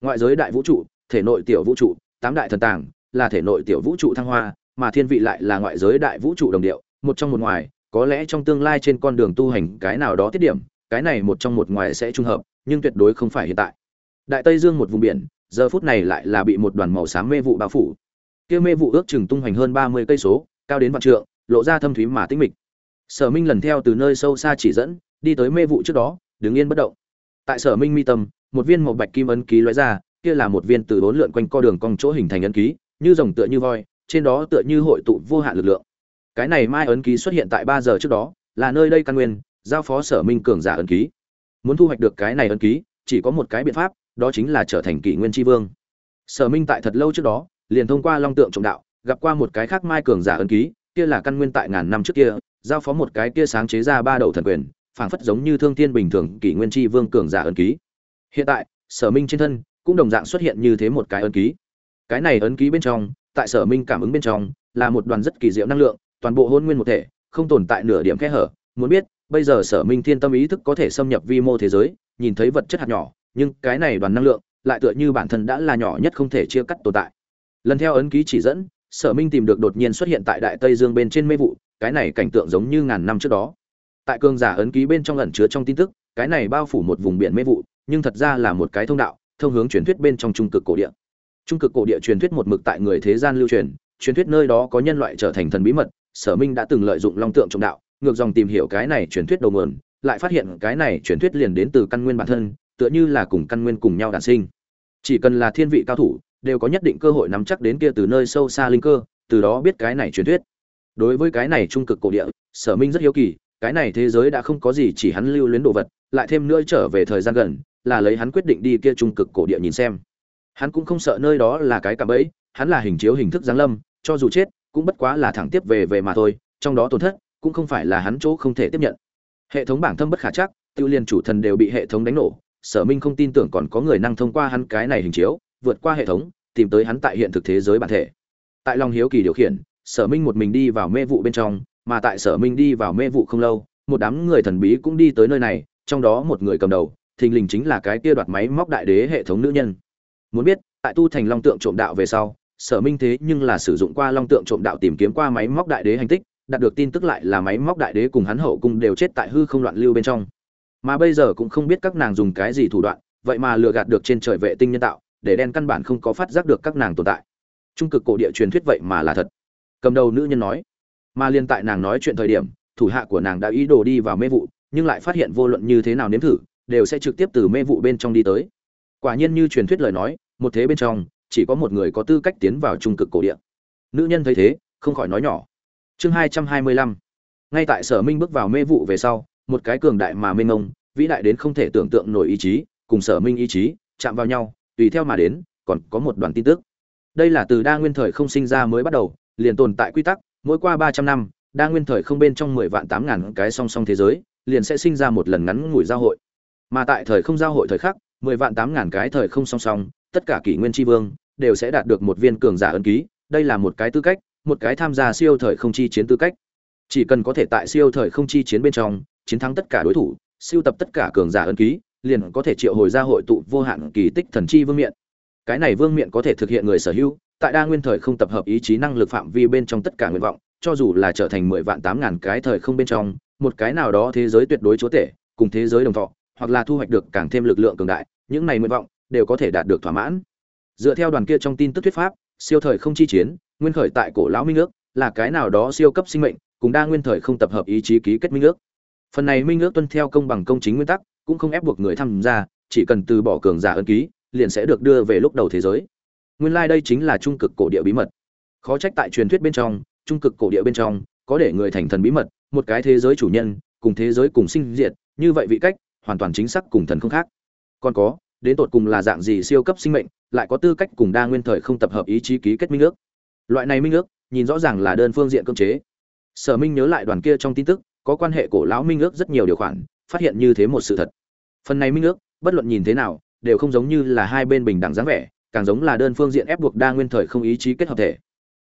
ngoại giới đại vũ trụ, thể nội tiểu vũ trụ, tám đại thần tàng, là thể nội tiểu vũ trụ thăng hoa, mà thiên vị lại là ngoại giới đại vũ trụ đồng điệu, một trong một ngoài, có lẽ trong tương lai trên con đường tu hành cái nào đó tiết điểm, cái này một trong một ngoài sẽ trung hợp, nhưng tuyệt đối không phải hiện tại. Đại tây dương một vùng biển, giờ phút này lại là bị một đoàn màu xám mê vụ bao phủ. Kia mê vụ ước chừng tung hoành hơn ba mươi cây số, cao đến vạn trượng, lộ ra thâm thúy mà tĩnh mịch. Sở minh lần theo từ nơi sâu xa chỉ dẫn, đi tới mê vụ trước đó, đứng yên bất động. Tại sở minh mi tâm một viên màu bạch kim ấn ký lóe ra, kia là một viên từ bốn lượn quanh co đường cong chỗ hình thành ấn ký, như rồng tựa như voi, trên đó tựa như hội tụ vô hạn lực lượng. Cái này mai ấn ký xuất hiện tại ba giờ trước đó, là nơi đây căn nguyên, giao phó sở minh cường giả ấn ký. Muốn thu hoạch được cái này ấn ký, chỉ có một cái biện pháp, đó chính là trở thành kỷ nguyên chi vương. Sở minh tại thật lâu trước đó, liền thông qua long tượng trọng đạo, gặp qua một cái khác mai cường giả ấn ký, kia là căn nguyên tại ngàn năm trước kia, giao phó một cái kia sáng chế ra ba đầu thần quyền, phảng phất giống như thương thiên bình thường kỷ nguyên chi vương cường giả ấn ký hiện tại, sở minh trên thân cũng đồng dạng xuất hiện như thế một cái ấn ký. Cái này ấn ký bên trong, tại sở minh cảm ứng bên trong, là một đoàn rất kỳ diệu năng lượng, toàn bộ hôn nguyên một thể, không tồn tại nửa điểm kẽ hở. Muốn biết, bây giờ sở minh thiên tâm ý thức có thể xâm nhập vi mô thế giới, nhìn thấy vật chất hạt nhỏ, nhưng cái này đoàn năng lượng lại tựa như bản thân đã là nhỏ nhất không thể chia cắt tồn tại. Lần theo ấn ký chỉ dẫn, sở minh tìm được đột nhiên xuất hiện tại đại tây dương bên trên mê vụ, cái này cảnh tượng giống như ngàn năm trước đó. Tại cương giả ấn ký bên trong ẩn chứa trong tin tức, cái này bao phủ một vùng biển mê vụ nhưng thật ra là một cái thông đạo, thông hướng truyền thuyết bên trong trung cực cổ địa. Trung cực cổ địa truyền thuyết một mực tại người thế gian lưu truyền truyền thuyết nơi đó có nhân loại trở thành thần bí mật, sở minh đã từng lợi dụng long tượng trọng đạo, ngược dòng tìm hiểu cái này truyền thuyết đầu nguồn, lại phát hiện cái này truyền thuyết liền đến từ căn nguyên bản thân, tựa như là cùng căn nguyên cùng nhau đản sinh. Chỉ cần là thiên vị cao thủ, đều có nhất định cơ hội nắm chắc đến kia từ nơi sâu xa linh cơ, từ đó biết cái này truyền thuyết. Đối với cái này trung cực cổ địa, sở minh rất hiếu kỳ, cái này thế giới đã không có gì chỉ hắn lưu luyến đồ vật, lại thêm nữa trở về thời gian gần là lấy hắn quyết định đi kia trung cực cổ địa nhìn xem. Hắn cũng không sợ nơi đó là cái cạm bẫy, hắn là hình chiếu hình thức giáng lâm, cho dù chết, cũng bất quá là thẳng tiếp về về mà thôi, trong đó tổn thất cũng không phải là hắn chỗ không thể tiếp nhận. Hệ thống bảng thâm bất khả chắc, tiêu liên chủ thần đều bị hệ thống đánh nổ, sở minh không tin tưởng còn có người năng thông qua hắn cái này hình chiếu, vượt qua hệ thống, tìm tới hắn tại hiện thực thế giới bản thể. Tại lòng hiếu kỳ điều khiển, sở minh một mình đi vào mê vụ bên trong, mà tại sở minh đi vào mê vụ không lâu, một đám người thần bí cũng đi tới nơi này, trong đó một người cầm đầu thình lình chính là cái kia đoạt máy móc đại đế hệ thống nữ nhân. Muốn biết, tại tu thành long tượng trộm đạo về sau, sở minh thế nhưng là sử dụng qua long tượng trộm đạo tìm kiếm qua máy móc đại đế hành tích, đạt được tin tức lại là máy móc đại đế cùng hắn hậu cung đều chết tại hư không loạn lưu bên trong. Mà bây giờ cũng không biết các nàng dùng cái gì thủ đoạn, vậy mà lừa gạt được trên trời vệ tinh nhân tạo, để đen căn bản không có phát giác được các nàng tồn tại. Trung cực cổ địa truyền thuyết vậy mà là thật. Cầm đầu nữ nhân nói, mà liên tại nàng nói chuyện thời điểm, thủ hạ của nàng đã ý đồ đi vào mê vụ, nhưng lại phát hiện vô luận như thế nào nếm thử đều sẽ trực tiếp từ mê vụ bên trong đi tới. Quả nhiên như truyền thuyết lời nói, một thế bên trong, chỉ có một người có tư cách tiến vào trung cực cổ địa. Nữ nhân thấy thế, không khỏi nói nhỏ. Chương hai trăm hai mươi lăm. Ngay tại sở minh bước vào mê vụ về sau, một cái cường đại mà mênh mông, vĩ đại đến không thể tưởng tượng nổi ý chí, cùng sở minh ý chí, chạm vào nhau, tùy theo mà đến, còn có một đoàn tin tức. Đây là từ đa nguyên thời không sinh ra mới bắt đầu, liền tồn tại quy tắc, mỗi qua ba trăm năm, đa nguyên thời không bên trong mười vạn tám ngàn cái song song thế giới, liền sẽ sinh ra một lần ngắn ngủi giao hội mà tại thời không giao hội thời khắc, mười vạn tám ngàn cái thời không song song, tất cả kỷ nguyên tri vương đều sẽ đạt được một viên cường giả ân ký. Đây là một cái tư cách, một cái tham gia siêu thời không chi chiến tư cách. Chỉ cần có thể tại siêu thời không chi chiến bên trong chiến thắng tất cả đối thủ, siêu tập tất cả cường giả ân ký, liền có thể triệu hồi ra hội tụ vô hạn kỳ tích thần chi vương miện. Cái này vương miện có thể thực hiện người sở hữu, tại đa nguyên thời không tập hợp ý chí năng lực phạm vi bên trong tất cả nguyện vọng, cho dù là trở thành mười vạn tám ngàn cái thời không bên trong, một cái nào đó thế giới tuyệt đối chúa tể, cùng thế giới đồng thọ hoặc là thu hoạch được càng thêm lực lượng cường đại, những này nguyện vọng đều có thể đạt được thỏa mãn. Dựa theo đoàn kia trong tin tức thuyết pháp, siêu thời không chi chiến, nguyên khởi tại cổ lão minh ước, là cái nào đó siêu cấp sinh mệnh, cùng đa nguyên thời không tập hợp ý chí ký kết minh ước. Phần này minh ước tuân theo công bằng công chính nguyên tắc, cũng không ép buộc người tham gia, chỉ cần từ bỏ cường giả ân ký, liền sẽ được đưa về lúc đầu thế giới. Nguyên lai like đây chính là trung cực cổ địa bí mật. Khó trách tại truyền thuyết bên trong, trung cực cổ địa bên trong, có để người thành thần bí mật, một cái thế giới chủ nhân, cùng thế giới cùng sinh diệt, như vậy vị cách hoàn toàn chính xác cùng thần không khác. Còn có, đến tột cùng là dạng gì siêu cấp sinh mệnh, lại có tư cách cùng đa nguyên thời không tập hợp ý chí ký kết minh ước. Loại này minh ước, nhìn rõ ràng là đơn phương diện cơ chế. Sở minh nhớ lại đoàn kia trong tin tức, có quan hệ cổ lão minh ước rất nhiều điều khoản, phát hiện như thế một sự thật. Phần này minh ước, bất luận nhìn thế nào, đều không giống như là hai bên bình đẳng dáng vẻ, càng giống là đơn phương diện ép buộc đa nguyên thời không ý chí kết hợp thể.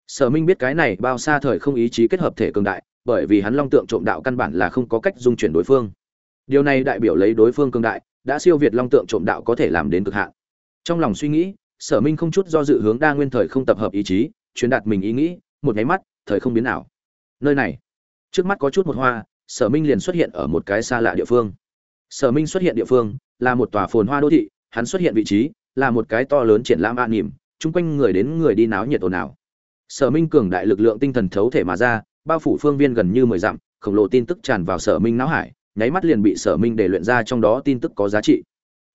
Sở minh biết cái này bao xa thời không ý chí kết hợp thể cường đại, bởi vì hắn long tượng trộm đạo căn bản là không có cách dung chuyển đối phương điều này đại biểu lấy đối phương cường đại, đã siêu việt long tượng trộm đạo có thể làm đến cực hạn. Trong lòng suy nghĩ, sở minh không chút do dự hướng đa nguyên thời không tập hợp ý chí, truyền đạt mình ý nghĩ, một nháy mắt, thời không biến ảo. Nơi này, trước mắt có chút một hoa, sở minh liền xuất hiện ở một cái xa lạ địa phương. Sở minh xuất hiện địa phương, là một tòa phồn hoa đô thị, hắn xuất hiện vị trí, là một cái to lớn triển lãm an nỉm, chung quanh người đến người đi náo nhiệt ồn ào. Sở minh cường đại lực lượng tinh thần thấu thể mà ra, bao phủ phương viên gần như mười dặm, khổng lồ tin tức tràn vào sở minh não hải nháy mắt liền bị sở minh để luyện ra trong đó tin tức có giá trị.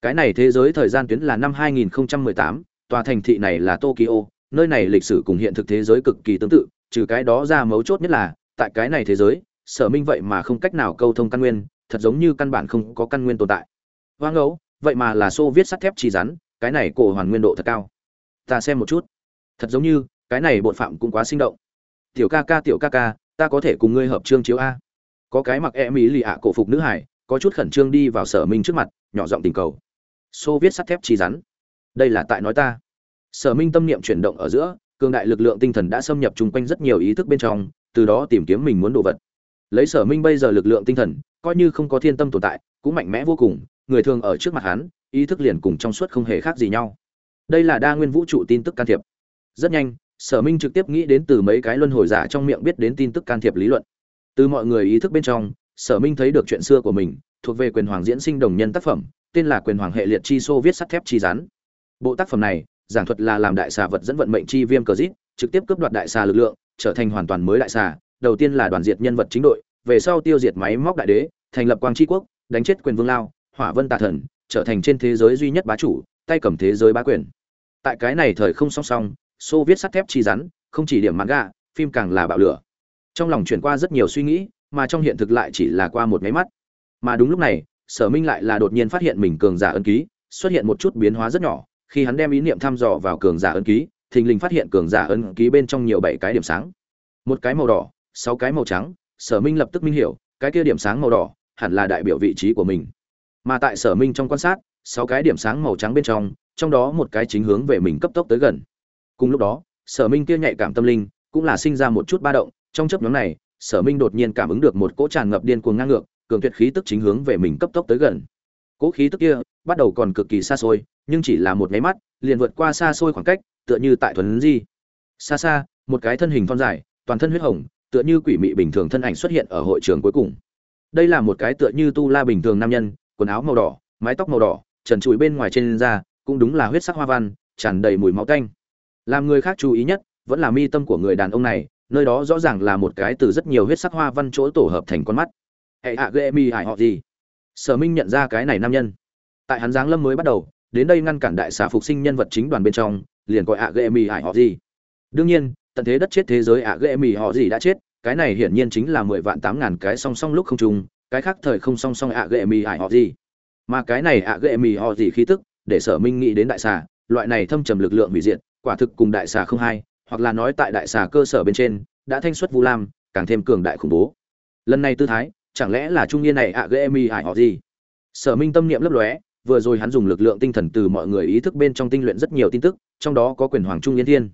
Cái này thế giới thời gian tuyến là năm 2018, tòa thành thị này là tokyo nơi này lịch sử cùng hiện thực thế giới cực kỳ tương tự trừ cái đó ra mấu chốt nhất là tại cái này thế giới sở minh vậy mà không cách nào câu thông căn nguyên thật giống như căn bản không có căn nguyên tồn tại. Hoang ngẫu vậy mà là xô viết sắt thép chỉ rắn cái này cổ hoàn nguyên độ thật cao. Ta xem một chút. Thật giống như cái này bột phạm cũng quá sinh động. Tiểu ca ca tiểu ca ca ta có thể cùng ngươi hợp trương chiếu a có cái mặc e mỹ lì ạ cổ phục nữ hải, có chút khẩn trương đi vào sở minh trước mặt, nhỏ giọng tình cầu. Xô viết sắt thép chi rắn. Đây là tại nói ta. Sở minh tâm niệm chuyển động ở giữa, cường đại lực lượng tinh thần đã xâm nhập chung quanh rất nhiều ý thức bên trong, từ đó tìm kiếm mình muốn đồ vật. Lấy sở minh bây giờ lực lượng tinh thần, coi như không có thiên tâm tồn tại, cũng mạnh mẽ vô cùng, người thường ở trước mặt hắn, ý thức liền cùng trong suốt không hề khác gì nhau. Đây là đa nguyên vũ trụ tin tức can thiệp. Rất nhanh, sở minh trực tiếp nghĩ đến từ mấy cái luân hồi giả trong miệng biết đến tin tức can thiệp lý luận từ mọi người ý thức bên trong, sở minh thấy được chuyện xưa của mình, thuộc về quyền hoàng diễn sinh đồng nhân tác phẩm, tên là quyền hoàng hệ liệt chi xô viết sắt thép chi rắn. Bộ tác phẩm này, giảng thuật là làm đại xà vật dẫn vận mệnh chi viêm cờ rít trực tiếp cướp đoạt đại xà lực lượng, trở thành hoàn toàn mới đại xà, đầu tiên là đoàn diệt nhân vật chính đội, về sau tiêu diệt máy móc đại đế, thành lập quang tri quốc, đánh chết quyền vương lao, hỏa vân tà thần, trở thành trên thế giới duy nhất bá chủ, tay cầm thế giới bá quyền. Tại cái này thời không song song, xô viết sắt thép chi rắn, không chỉ điểm manga, phim càng là bạo lửa trong lòng chuyển qua rất nhiều suy nghĩ, mà trong hiện thực lại chỉ là qua một máy mắt. Mà đúng lúc này, sở minh lại là đột nhiên phát hiện mình cường giả ân ký, xuất hiện một chút biến hóa rất nhỏ, khi hắn đem ý niệm thăm dò vào cường giả ân ký, thình lình phát hiện cường giả ân ký bên trong nhiều bảy cái điểm sáng. Một cái màu đỏ, sáu cái màu trắng, sở minh lập tức minh hiểu, cái kia điểm sáng màu đỏ hẳn là đại biểu vị trí của mình. Mà tại sở minh trong quan sát, sáu cái điểm sáng màu trắng bên trong trong đó một cái chính hướng về mình cấp tốc tới gần. Cùng lúc đó, sở minh kia nhạy cảm tâm linh cũng là sinh ra một chút ba động trong chấp nhóm này, sở minh đột nhiên cảm ứng được một cỗ tràn ngập điên cuồng ngang ngược, cường tuyệt khí tức chính hướng về mình cấp tốc tới gần. Cỗ khí tức kia bắt đầu còn cực kỳ xa xôi, nhưng chỉ là một nháy mắt, liền vượt qua xa xôi khoảng cách, tựa như tại thuần di. Xa xa, một cái thân hình thon dài, toàn thân huyết hồng, tựa như quỷ mị bình thường thân ảnh xuất hiện ở hội trường cuối cùng. Đây là một cái tựa như tu la bình thường nam nhân, quần áo màu đỏ, mái tóc màu đỏ, trần trụi bên ngoài trên da, cũng đúng là huyết sắc hoa văn, tràn đầy mùi máu tanh. Làm người khác chú ý nhất, vẫn là mi tâm của người đàn ông này nơi đó rõ ràng là một cái từ rất nhiều huyết sắc hoa văn chỗ tổ hợp thành con mắt. Hệ hạ ghê mi hải họ gì? Sở minh nhận ra cái này nam nhân. Tại hắn giáng lâm mới bắt đầu, đến đây ngăn cản đại xà phục sinh nhân vật chính đoàn bên trong, liền gọi ạ ghê mi hải họ gì. Đương nhiên, tận thế đất chết thế giới ạ ghê mi họ gì đã chết, cái này hiển nhiên chính là mười vạn tám ngàn cái song song lúc không trùng, cái khác thời không song song ạ ghệ mì hải họ gì. Mà cái này ạ ghệ mì họ gì khí tức, để sở minh nghĩ đến đại xà, loại này thâm trầm lực lượng hủy diệt, quả thực cùng đại xà không hai hoặc là nói tại đại xà cơ sở bên trên, đã thanh xuất vu lam, càng thêm cường đại khủng bố. Lần này tư thái, chẳng lẽ là trung niên này ạ gây mi hải họ gì? Sở minh tâm niệm lấp lóe, vừa rồi hắn dùng lực lượng tinh thần từ mọi người ý thức bên trong tinh luyện rất nhiều tin tức, trong đó có quyền hoàng trung yên thiên.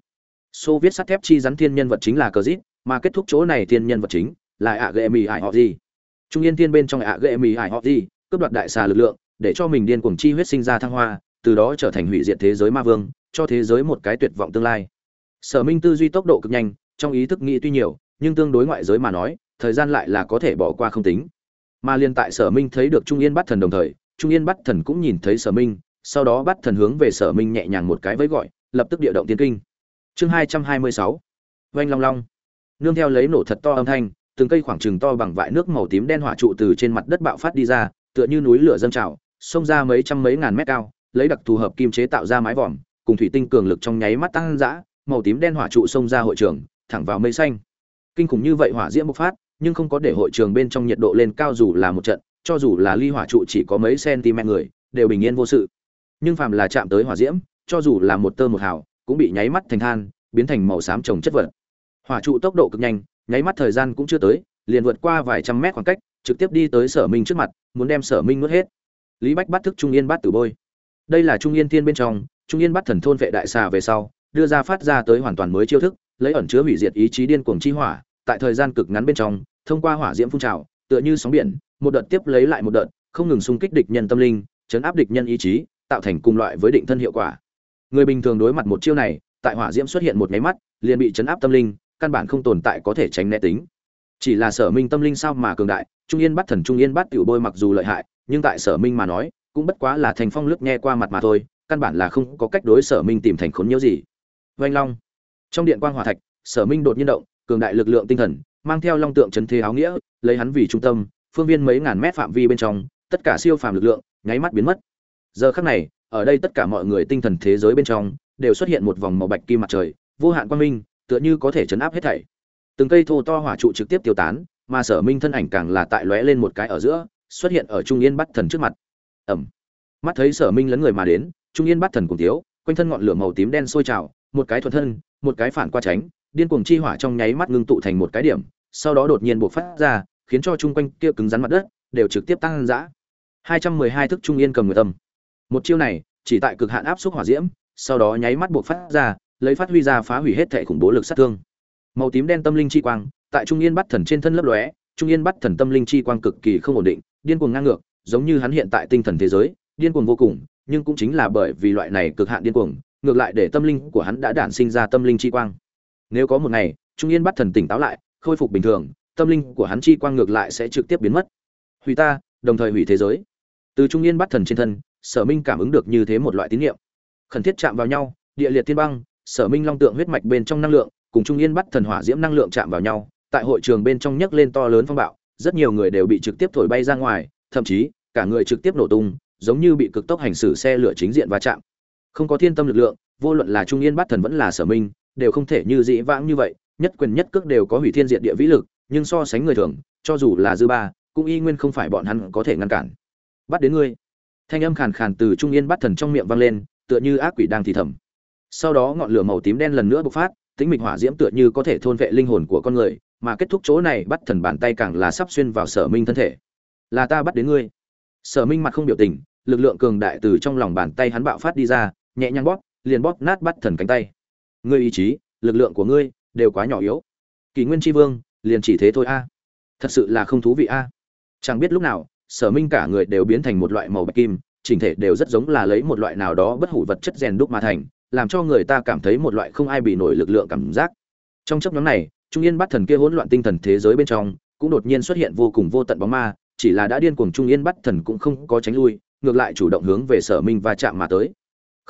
Xô viết sắt thép chi rắn thiên nhân vật chính là cờ dít, mà kết thúc chỗ này thiên nhân vật chính là ạ gây mi hải họ gì? Trung yên thiên bên trong ạ gây mi hải họ gì, cướp đoạt đại xà lực lượng, để cho mình điên cuồng chi huyết sinh ra thăng hoa, từ đó trở thành hủy diệt thế giới ma vương, cho thế giới một cái tuyệt vọng tương lai sở minh tư duy tốc độ cực nhanh, trong ý thức nghĩ tuy nhiều, nhưng tương đối ngoại giới mà nói, thời gian lại là có thể bỏ qua không tính. Mà liên tại sở minh thấy được trung yên bắt thần đồng thời, trung yên bắt thần cũng nhìn thấy sở minh, sau đó bắt thần hướng về sở minh nhẹ nhàng một cái với gọi, lập tức địa động tiên kinh. Chương hai trăm hai mươi sáu. Oanh long long. Nương theo lấy nổ thật to âm thanh, từng cây khoảng trừng to bằng vại nước màu tím đen hỏa trụ từ trên mặt đất bạo phát đi ra, tựa như núi lửa dâng trào, xông ra mấy trăm mấy ngàn mét cao, lấy đặc thù hợp kim chế tạo ra mái vòm, cùng thủy tinh cường lực trong nháy mắt tăng dã màu tím đen hỏa trụ xông ra hội trường, thẳng vào mây xanh. Kinh khủng như vậy hỏa diễm bộc phát, nhưng không có để hội trường bên trong nhiệt độ lên cao dù là một trận, cho dù là ly hỏa trụ chỉ có mấy cm người, đều bình yên vô sự. Nhưng phàm là chạm tới hỏa diễm, cho dù là một tơ một hào, cũng bị nháy mắt thành than, biến thành màu xám trồng chất vật. Hỏa trụ tốc độ cực nhanh, nháy mắt thời gian cũng chưa tới, liền vượt qua vài trăm mét khoảng cách, trực tiếp đi tới sở minh trước mặt, muốn đem sở minh nuốt hết. Lý bách bắt thức trung yên bát tử bôi. Đây là trung yên thiên bên trong, trung yên bát thần thôn vệ đại xà về sau đưa ra phát ra tới hoàn toàn mới chiêu thức, lấy ẩn chứa hủy diệt ý chí điên cuồng chi hỏa, tại thời gian cực ngắn bên trong, thông qua hỏa diễm phun trào, tựa như sóng biển, một đợt tiếp lấy lại một đợt, không ngừng xung kích địch nhân tâm linh, chấn áp địch nhân ý chí, tạo thành cùng loại với định thân hiệu quả. Người bình thường đối mặt một chiêu này, tại hỏa diễm xuất hiện một nháy mắt, liền bị chấn áp tâm linh, căn bản không tồn tại có thể tránh né tính. Chỉ là sở minh tâm linh sao mà cường đại, trung yên bắt thần trung yên bắt tiểu bôi mặc dù lợi hại, nhưng tại sở minh mà nói, cũng bất quá là thành phong lướt nghe qua mặt mà thôi, căn bản là không có cách đối sở minh tìm thành khốn nhiễu gì oanh long. Trong điện quang hỏa thạch, sở minh đột nhiên động, cường đại lực lượng tinh thần, mang theo long tượng chấn thế áo nghĩa, lấy hắn vì trung tâm, phương viên mấy ngàn mét phạm vi bên trong, tất cả siêu phàm lực lượng, nháy mắt biến mất. Giờ khắc này, ở đây tất cả mọi người tinh thần thế giới bên trong, đều xuất hiện một vòng màu bạch kim mặt trời, vô hạn quang minh, tựa như có thể chấn áp hết thảy. Từng cây thô to hỏa trụ trực tiếp tiêu tán, mà sở minh thân ảnh càng là tại lóe lên một cái ở giữa, xuất hiện ở trung yên bắt thần trước mặt. Ẩm. Mắt thấy sở minh lấn người mà đến, trung yên bắt thần cùng thiếu, quanh thân ngọn lửa màu tím đen sôi trào một cái thuận thân một cái phản qua tránh điên cuồng chi hỏa trong nháy mắt ngưng tụ thành một cái điểm sau đó đột nhiên bộc phát ra khiến cho chung quanh kia cứng rắn mặt đất đều trực tiếp tăng dã. 212 thức trung yên cầm người tâm. Một chiêu này, chỉ tại cực hạn áp xúc hỏa diễm, sau đó nháy mắt bộc phát ra, lấy phát huy ra phá hủy hết thể khủng bố lực sát thương. Màu tím đen tâm linh chi quang, tại trung yên bắt thần trên thân lấp lóe, trung yên bắt thần tâm linh chi quang cực kỳ không ổn định, điên cuồng ngang ngược, giống như hắn hiện tại tinh thần thế giới, điên cuồng vô cùng, nhưng cũng chính là bởi vì loại này cực hạn điên cuồng, ngược lại để tâm linh của hắn đã đản sinh ra tâm linh chi quang. Nếu có một ngày, trung yên bắt thần tỉnh táo lại, khôi phục bình thường, tâm linh của hắn chi quang ngược lại sẽ trực tiếp biến mất. Hủy ta đồng thời hủy thế giới. Từ trung Yên bắt thần trên thân sở minh cảm ứng được như thế một loại tín niệm. Khẩn thiết chạm vào nhau địa liệt thiên băng sở minh long tượng huyết mạch bên trong năng lượng cùng trung yên bắt thần hỏa diễm năng lượng chạm vào nhau tại hội trường bên trong nhấc lên to lớn phong bạo rất nhiều người đều bị trực tiếp thổi bay ra ngoài thậm chí cả người trực tiếp nổ tung giống như bị cực tốc hành xử xe lửa chính diện va chạm không có thiên tâm lực lượng, vô luận là trung yên bát thần vẫn là sở minh, đều không thể như dĩ vãng như vậy. Nhất quyền nhất cước đều có hủy thiên diện địa vĩ lực, nhưng so sánh người thường, cho dù là dư ba, cũng y nguyên không phải bọn hắn có thể ngăn cản. Bắt đến ngươi. Thanh âm khàn khàn từ trung yên bát thần trong miệng vang lên, tựa như ác quỷ đang thì thầm. Sau đó ngọn lửa màu tím đen lần nữa bộc phát tính mịch hỏa diễm tựa như có thể thôn vệ linh hồn của con người, mà kết thúc chỗ này bắt thần bàn tay càng là sắp xuyên vào sở minh thân thể. Là ta bắt đến ngươi. Sở minh mặt không biểu tình, lực lượng cường đại từ trong lòng bàn tay hắn bạo phát đi ra nhẹ nhàng bóp, liền bóp nát bắt thần cánh tay. Ngươi ý chí, lực lượng của ngươi đều quá nhỏ yếu. Kỷ nguyên tri vương, liền chỉ thế thôi a. Thật sự là không thú vị a. Chẳng biết lúc nào, sở minh cả người đều biến thành một loại màu bạch kim, chỉnh thể đều rất giống là lấy một loại nào đó bất hủ vật chất rèn đúc mà thành, làm cho người ta cảm thấy một loại không ai bị nổi lực lượng cảm giác. Trong chấp nhóm này, trung yên bắt thần kia hỗn loạn tinh thần thế giới bên trong, cũng đột nhiên xuất hiện vô cùng vô tận bóng ma, chỉ là đã điên cuồng trung yên bắt thần cũng không có tránh lui, ngược lại chủ động hướng về sở minh và chạm mà tới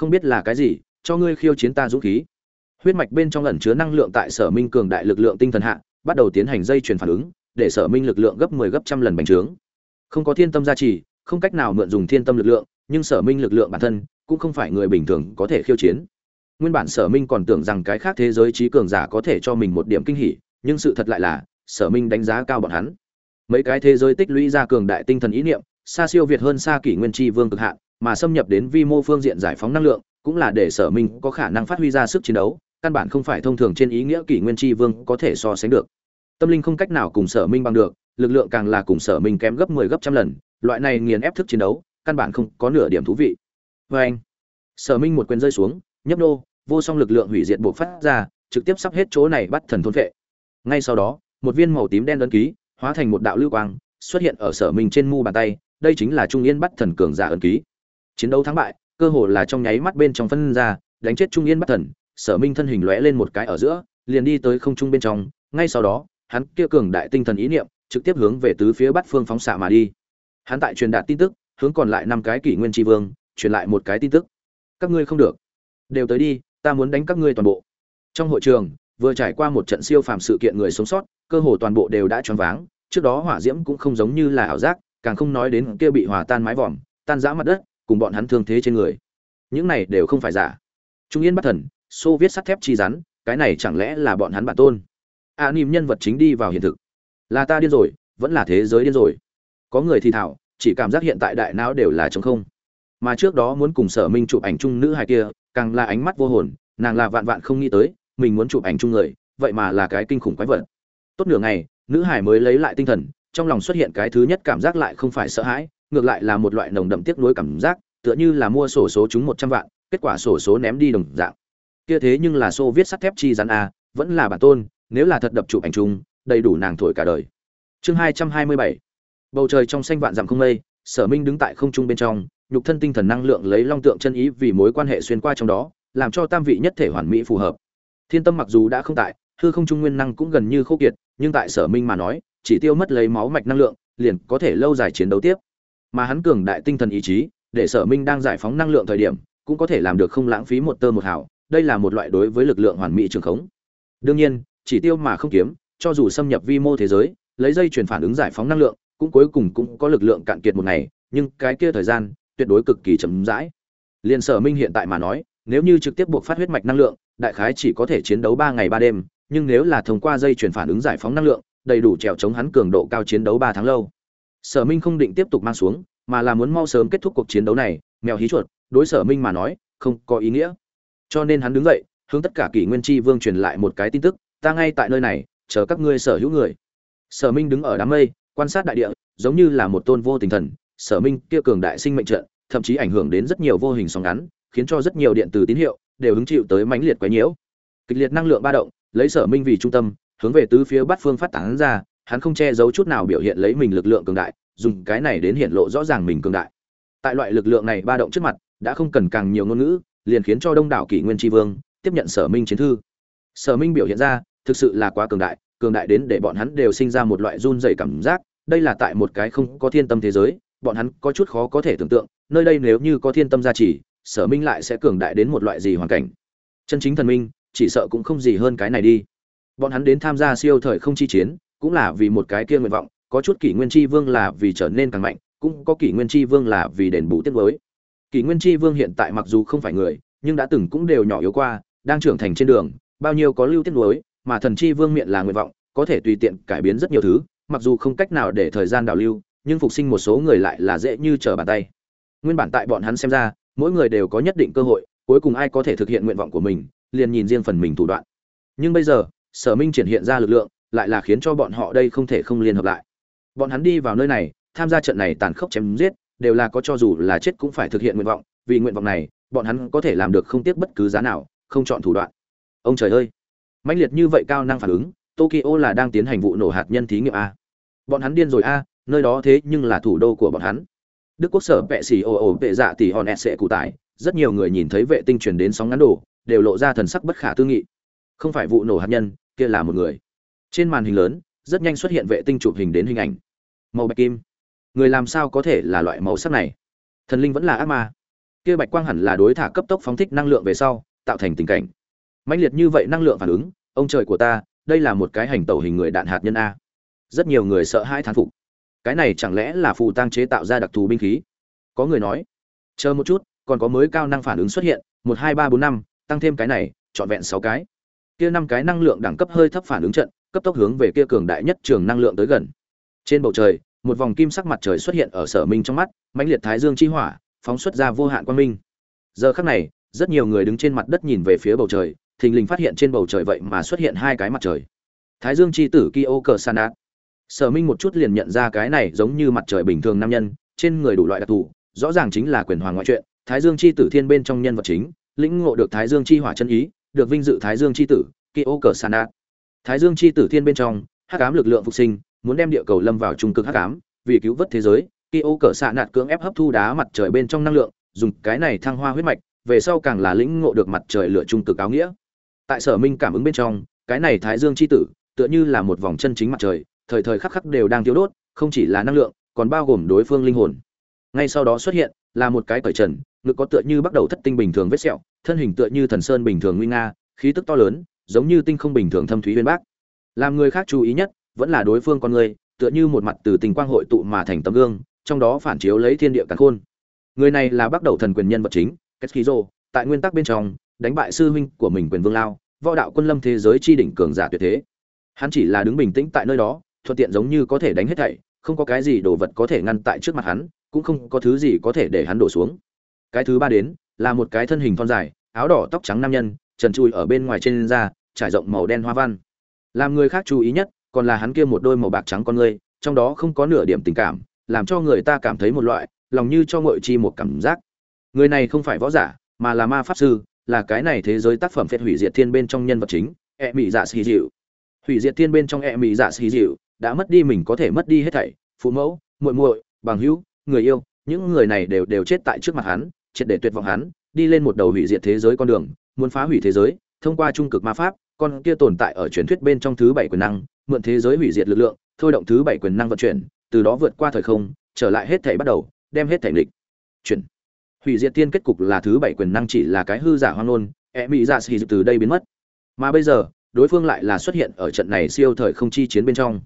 không biết là cái gì, cho ngươi khiêu chiến ta dũng khí. Huyết mạch bên trong ẩn chứa năng lượng tại sở minh cường đại lực lượng tinh thần hạ, bắt đầu tiến hành dây chuyển phản ứng, để sở minh lực lượng gấp 10 gấp trăm lần bành trướng. Không có thiên tâm gia trì, không cách nào mượn dùng thiên tâm lực lượng, nhưng sở minh lực lượng bản thân cũng không phải người bình thường có thể khiêu chiến. Nguyên bản sở minh còn tưởng rằng cái khác thế giới trí cường giả có thể cho mình một điểm kinh hỉ, nhưng sự thật lại là, sở minh đánh giá cao bọn hắn. Mấy cái thế giới tích lũy ra cường đại tinh thần ý niệm, xa siêu việt hơn xa kỷ nguyên tri vương cực hạn mà xâm nhập đến vi mô phương diện giải phóng năng lượng, cũng là để sở minh có khả năng phát huy ra sức chiến đấu, căn bản không phải thông thường trên ý nghĩa kỷ nguyên tri vương có thể so sánh được. Tâm linh không cách nào cùng sở minh bằng được, lực lượng càng là cùng sở minh kém gấp 10 gấp trăm lần, loại này nghiền ép thức chiến đấu, căn bản không có nửa điểm thú vị. Vê anh, sở minh một quyền rơi xuống, nhấp nô, vô song lực lượng hủy diệt buộc phát ra, trực tiếp sắp hết chỗ này bắt thần thôn vệ. Ngay sau đó, một viên màu tím đen đơn ký, hóa thành một đạo lưu quang, xuất hiện ở sở minh trên mu bàn tay, đây chính là trung yên bắt thần cường giả ấn ký chiến đấu thắng bại, cơ hồ là trong nháy mắt bên trong phân ra, đánh chết trung yên bắt thần, sở minh thân hình lóe lên một cái ở giữa, liền đi tới không trung bên trong, ngay sau đó, hắn kia cường đại tinh thần ý niệm trực tiếp hướng về tứ phía bắt phương phóng xạ mà đi. Hắn tại truyền đạt tin tức, hướng còn lại năm cái kỷ nguyên tri vương, truyền lại một cái tin tức. Các ngươi không được. Đều tới đi, ta muốn đánh các ngươi toàn bộ. Trong hội trường, vừa trải qua một trận siêu phàm sự kiện người sống sót, cơ hồ toàn bộ đều đã choáng váng, trước đó hỏa diễm cũng không giống như là ảo giác, càng không nói đến kia bị hòa tan mái vòm, tan rã mặt đất cùng bọn hắn thương thế trên người. Những này đều không phải giả. Trung yên bắt thần, xô viết sắt thép chi rắn, cái này chẳng lẽ là bọn hắn bản tôn? A nìm nhân vật chính đi vào hiện thực. Là ta điên rồi, vẫn là thế giới điên rồi. Có người thì thảo, chỉ cảm giác hiện tại đại não đều là trống không. Mà trước đó muốn cùng sở minh chụp ảnh chung nữ hài kia, càng là ánh mắt vô hồn, nàng là vạn vạn không nghĩ tới, mình muốn chụp ảnh chung người, vậy mà là cái kinh khủng quái vật. Tốt nửa ngày, nữ hải mới lấy lại tinh thần, trong lòng xuất hiện cái thứ nhất cảm giác lại không phải sợ hãi ngược lại là một loại nồng đậm tiếc nuối cảm giác, tựa như là mua sổ số chúng một trăm vạn, kết quả sổ số ném đi đồng dạng. Kia thế nhưng là xô viết sắt thép chi rắn a, vẫn là bản tôn, nếu là thật đập chụp ảnh chung, đầy đủ nàng thổi cả đời. Chương hai trăm hai mươi bảy. Bầu trời trong xanh vạn dặm không mây, sở minh đứng tại không trung bên trong, nhục thân tinh thần năng lượng lấy long tượng chân ý vì mối quan hệ xuyên qua trong đó, làm cho tam vị nhất thể hoàn mỹ phù hợp. Thiên tâm mặc dù đã không tại, hư không trung nguyên năng cũng gần như khô kiệt, nhưng tại sở minh mà nói, chỉ tiêu mất lấy máu mạch năng lượng, liền có thể lâu dài chiến đấu tiếp mà hắn cường đại tinh thần ý chí, để sở minh đang giải phóng năng lượng thời điểm, cũng có thể làm được không lãng phí một tơ một hào, đây là một loại đối với lực lượng hoàn mỹ trường khống. Đương nhiên, chỉ tiêu mà không kiếm, cho dù xâm nhập vi mô thế giới, lấy dây chuyển phản ứng giải phóng năng lượng, cũng cuối cùng cũng có lực lượng cạn kiệt một ngày, nhưng cái kia thời gian, tuyệt đối cực kỳ chậm rãi. Liên sở minh hiện tại mà nói, nếu như trực tiếp buộc phát huyết mạch năng lượng, đại khái chỉ có thể chiến đấu ba ngày ba đêm, nhưng nếu là thông qua dây chuyển phản ứng giải phóng năng lượng, đầy đủ trèo chống hắn cường độ cao chiến đấu ba tháng lâu sở minh không định tiếp tục mang xuống, mà là muốn mau sớm kết thúc cuộc chiến đấu này, mèo hí chuột, đối sở minh mà nói, không có ý nghĩa. Cho nên hắn đứng dậy, hướng tất cả kỷ nguyên tri vương truyền lại một cái tin tức, ta ngay tại nơi này, chờ các ngươi sở hữu người. Sở minh đứng ở đám mây, quan sát đại địa, giống như là một tôn vô tình thần. Sở minh kia cường đại sinh mệnh trận, thậm chí ảnh hưởng đến rất nhiều vô hình sóng ngắn, khiến cho rất nhiều điện từ tín hiệu đều hứng chịu tới mãnh liệt quấy nhiễu. Kịch liệt năng lượng ba động, lấy sở minh vì trung tâm, hướng về tứ phía bát phương phát tán ra hắn không che giấu chút nào biểu hiện lấy mình lực lượng cường đại, dùng cái này đến hiện lộ rõ ràng mình cường đại. Tại loại lực lượng này ba động trước mặt, đã không cần càng nhiều ngôn ngữ, liền khiến cho đông đảo kỷ nguyên tri vương tiếp nhận sở minh chiến thư. Sở minh biểu hiện ra, thực sự là quá cường đại cường đại đến để bọn hắn đều sinh ra một loại run rẩy cảm giác, đây là tại một cái không có thiên tâm thế giới, bọn hắn có chút khó có thể tưởng tượng, nơi đây nếu như có thiên tâm gia trì, sở minh lại sẽ cường đại đến một loại gì hoàn cảnh. Chân chính thần minh, chỉ sợ cũng không gì hơn cái này đi. Bọn hắn đến tham gia siêu thời không chi chiến cũng là vì một cái kia nguyện vọng, có chút kỷ nguyên tri vương là vì trở nên càng mạnh, cũng có kỷ nguyên tri vương là vì đền bù tiết mới. Kỷ nguyên tri vương hiện tại mặc dù không phải người, nhưng đã từng cũng đều nhỏ yếu qua, đang trưởng thành trên đường, bao nhiêu có lưu tiết nối mà thần tri vương miệng là nguyện vọng, có thể tùy tiện cải biến rất nhiều thứ, mặc dù không cách nào để thời gian đảo lưu, nhưng phục sinh một số người lại là dễ như trở bàn tay. Nguyên bản tại bọn hắn xem ra, mỗi người đều có nhất định cơ hội, cuối cùng ai có thể thực hiện nguyện vọng của mình, liền nhìn riêng phần mình thủ đoạn. Nhưng bây giờ, sở minh triển hiện ra lực lượng lại là khiến cho bọn họ đây không thể không liên hợp lại. Bọn hắn đi vào nơi này, tham gia trận này tàn khốc chém giết, đều là có cho dù là chết cũng phải thực hiện nguyện vọng, vì nguyện vọng này, bọn hắn có thể làm được không tiếc bất cứ giá nào, không chọn thủ đoạn. Ông trời ơi! Mãnh liệt như vậy cao năng phản ứng, tokyo là đang tiến hành vụ nổ hạt nhân thí nghiệm a. Bọn hắn điên rồi a, nơi đó thế nhưng là thủ đô của bọn hắn. Đức quốc sở vệ sĩ ồ ồ vệ dạ tỷ hòn sẽ cụ tải, rất nhiều người nhìn thấy vệ tinh truyền đến sóng ngắn đổ, đều lộ ra thần sắc bất khả tư nghị. Không phải vụ nổ hạt nhân, kia là một người trên màn hình lớn, rất nhanh xuất hiện vệ tinh chụp hình đến hình ảnh. Màu bạch kim. Người làm sao có thể là loại màu sắc này? Thần linh vẫn là ác ma. Kia bạch quang hẳn là đối thả cấp tốc phóng thích năng lượng về sau, tạo thành tình cảnh. Mãnh liệt như vậy năng lượng phản ứng, ông trời của ta, đây là một cái hành tẩu hình người đạn hạt nhân a. Rất nhiều người sợ hãi thán phục. Cái này chẳng lẽ là phù tăng chế tạo ra đặc thù binh khí? Có người nói. Chờ một chút, còn có mới cao năng phản ứng xuất hiện, một, hai, ba, bốn, năm, tăng thêm cái này, trọn vẹn sáu cái. Kia năm cái năng lượng đẳng cấp hơi thấp phản ứng trận cấp tốc hướng về kia cường đại nhất trường năng lượng tới gần. Trên bầu trời, một vòng kim sắc mặt trời xuất hiện ở sở minh trong mắt, mãnh liệt thái dương chi hỏa, phóng xuất ra vô hạn quang minh. Giờ khắc này, rất nhiều người đứng trên mặt đất nhìn về phía bầu trời, thình lình phát hiện trên bầu trời vậy mà xuất hiện hai cái mặt trời. Thái dương chi tử ki ô sở minh một chút liền nhận ra cái này giống như mặt trời bình thường nam nhân, trên người đủ loại đặc thù, rõ ràng chính là quyền hoàng ngoại truyện, thái dương chi tử thiên bên trong nhân vật chính, lĩnh ngộ được thái dương chi hỏa chân ý, được vinh dự thái dương chi tử ki ô thái dương chi tử thiên bên trong, hắc ám lực lượng phục sinh, muốn đem địa cầu lâm vào trung cực hắc ám, vì cứu vớt thế giới ki ô xạ nạt cưỡng ép hấp thu đá mặt trời bên trong năng lượng, dùng cái này thăng hoa huyết mạch, về sau càng là lĩnh ngộ được mặt trời lửa trung cực áo nghĩa. Tại sở minh cảm ứng bên trong, cái này thái dương chi tử, tựa như là một vòng chân chính mặt trời, thời thời khắc khắc đều đang thiếu đốt, không chỉ là năng lượng, còn bao gồm đối phương linh hồn. Ngay sau đó xuất hiện, là một cái cởi trần, ngực có tựa như bắt đầu thất tinh bình thường vết sẹo, thân hình tựa như thần sơn bình thường nguy nga, khí tức to lớn giống như tinh không bình thường thâm thúy uyên bác. Làm người khác chú ý nhất vẫn là đối phương con người tựa như một mặt từ tình quang hội tụ mà thành tấm gương trong đó phản chiếu lấy thiên địa cả khôn. Người này là bắt đầu thần quyền nhân vật chính Keskizo, tại nguyên tắc bên trong đánh bại sư huynh của mình quyền vương lao võ đạo quân lâm thế giới chi đỉnh cường giả tuyệt thế. Hắn chỉ là đứng bình tĩnh tại nơi đó thuận tiện giống như có thể đánh hết thảy không có cái gì đồ vật có thể ngăn tại trước mặt hắn cũng không có thứ gì có thể để hắn đổ xuống. Cái thứ ba đến là một cái thân hình thon dài áo đỏ tóc trắng nam nhân trần trụi ở bên ngoài trên da trải rộng màu đen hoa văn. Làm người khác chú ý nhất, còn là hắn kia một đôi màu bạc trắng con ngươi, trong đó không có nửa điểm tình cảm, làm cho người ta cảm thấy một loại, lòng như cho ngội chi một cảm giác. Người này không phải võ giả, mà là ma pháp sư, là cái này thế giới tác phẩm phết hủy diệt thiên bên trong nhân vật chính e mỹ dạ xì dịu. Hủy diệt thiên bên trong e mỹ dạ xì dịu đã mất đi mình có thể mất đi hết thảy, phụ mẫu, muội muội, bằng hữu, người yêu, những người này đều đều chết tại trước mặt hắn, triệt để tuyệt vọng hắn, đi lên một đầu hủy diệt thế giới con đường, muốn phá hủy thế giới thông qua trung cực ma pháp, con kia tồn tại ở truyền thuyết bên trong thứ bảy quyền năng, mượn thế giới hủy diệt lực lượng, thôi động thứ bảy quyền năng vận chuyển, từ đó vượt qua thời không, trở lại hết thảy bắt đầu, đem hết thảy lịch chuyển. Hủy diệt tiên kết cục là thứ bảy quyền năng chỉ là cái hư giả hoang ngôn e mỹ giả xì từ đây biến mất. Mà bây giờ, đối phương lại là xuất hiện ở trận này siêu thời không chi chiến bên trong.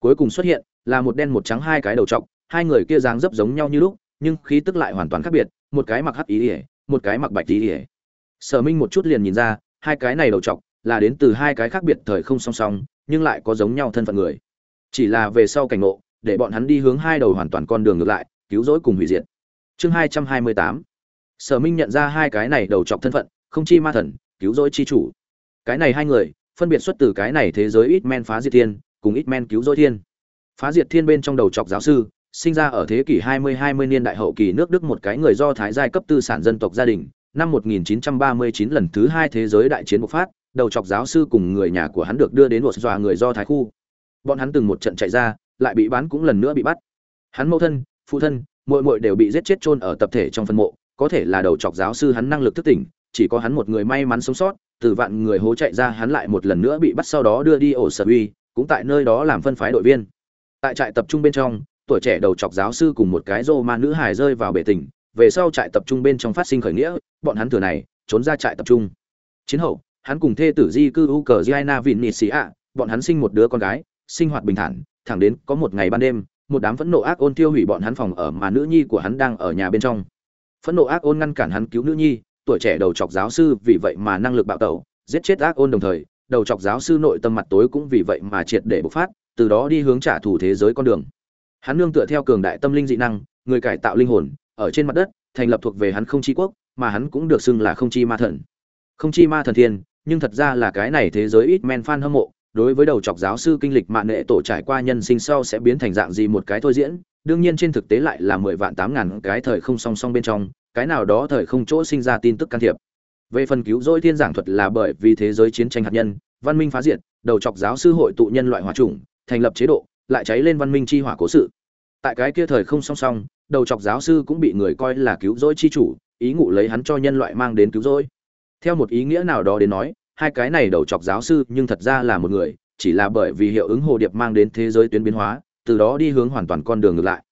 Cuối cùng xuất hiện là một đen một trắng hai cái đầu trọc, hai người kia dáng dấp giống nhau như lúc, nhưng khí tức lại hoàn toàn khác biệt, một cái mặc hắc ý ỉa một cái mặc bạch ý ỉa sở minh một chút liền nhìn ra hai cái này đầu trọc là đến từ hai cái khác biệt thời không song song nhưng lại có giống nhau thân phận người. Chỉ là về sau cảnh ngộ để bọn hắn đi hướng hai đầu hoàn toàn con đường ngược lại cứu rỗi cùng hủy diệt. Chương hai trăm hai mươi tám. Sở minh nhận ra hai cái này đầu trọc thân phận không chi ma thần cứu rỗi chi chủ. Cái này hai người phân biệt xuất từ cái này thế giới ít men phá diệt thiên cùng ít men cứu rỗi thiên. Phá diệt thiên bên trong đầu trọc giáo sư sinh ra ở thế kỷ 20-20 niên đại hậu kỳ nước Đức một cái người do thái giai cấp tư sản dân tộc gia đình, năm 1939 lần thứ hai thế giới đại chiến bộc phát, đầu chọc giáo sư cùng người nhà của hắn được đưa đến một dòa người do thái khu. Bọn hắn từng một trận chạy ra, lại bị bán cũng lần nữa bị bắt. Hắn mẫu thân, phụ thân, muội muội đều bị giết chết chôn ở tập thể trong phân mộ, có thể là đầu chọc giáo sư hắn năng lực thức tỉnh, chỉ có hắn một người may mắn sống sót, từ vạn người hố chạy ra hắn lại một lần nữa bị bắt sau đó đưa đi ổ sở uy, cũng tại nơi đó làm phân phái đội viên. Tại trại tập trung bên trong, tuổi trẻ đầu chọc giáo sư cùng một cái rô ma nữ hài rơi vào bể tình về sau trại tập trung bên trong phát sinh khởi nghĩa, bọn hắn thừa này, trốn ra trại tập trung. Chiến hậu, hắn cùng thê tử di cư u cờ giana vịn nịt xì ạ bọn hắn sinh một đứa con gái, sinh hoạt bình thản, thẳng đến có một ngày ban đêm, một đám phẫn nộ ác ôn tiêu hủy bọn hắn phòng ở mà nữ nhi của hắn đang ở nhà bên trong. Phẫn nộ ác ôn ngăn cản hắn cứu nữ nhi, tuổi trẻ đầu chọc giáo sư vì vậy mà năng lực bạo tẩu, giết chết ác ôn đồng thời, đầu chọc giáo sư nội tâm mặt tối cũng vì vậy mà triệt để bộc phát, từ đó đi hướng trả thù thế giới con đường. Hắn nương tựa theo cường đại tâm linh dị năng, người cải tạo linh hồn ở trên mặt đất, thành lập thuộc về hắn không chi quốc, mà hắn cũng được xưng là không chi ma thần. Không chi ma thần thiên, nhưng thật ra là cái này thế giới ít men fan hâm mộ, đối với đầu chọc giáo sư kinh lịch mạng nghệ tổ trải qua nhân sinh sau sẽ biến thành dạng gì một cái thôi diễn, đương nhiên trên thực tế lại là mười vạn tám ngàn cái thời không song song bên trong, cái nào đó thời không chỗ sinh ra tin tức can thiệp. Về phần cứu rỗi thiên giảng thuật là bởi vì thế giới chiến tranh hạt nhân, văn minh phá diệt, đầu chọc giáo sư hội tụ nhân loại hòa chủng, thành lập chế độ, lại cháy lên văn minh chi hỏa cố sự. Tại cái kia thời không song song đầu chọc giáo sư cũng bị người coi là cứu rỗi chi chủ, ý ngụ lấy hắn cho nhân loại mang đến cứu rỗi. Theo một ý nghĩa nào đó đến nói, hai cái này đầu chọc giáo sư nhưng thật ra là một người, chỉ là bởi vì hiệu ứng hồ điệp mang đến thế giới tuyến biến hóa, từ đó đi hướng hoàn toàn con đường ngược lại.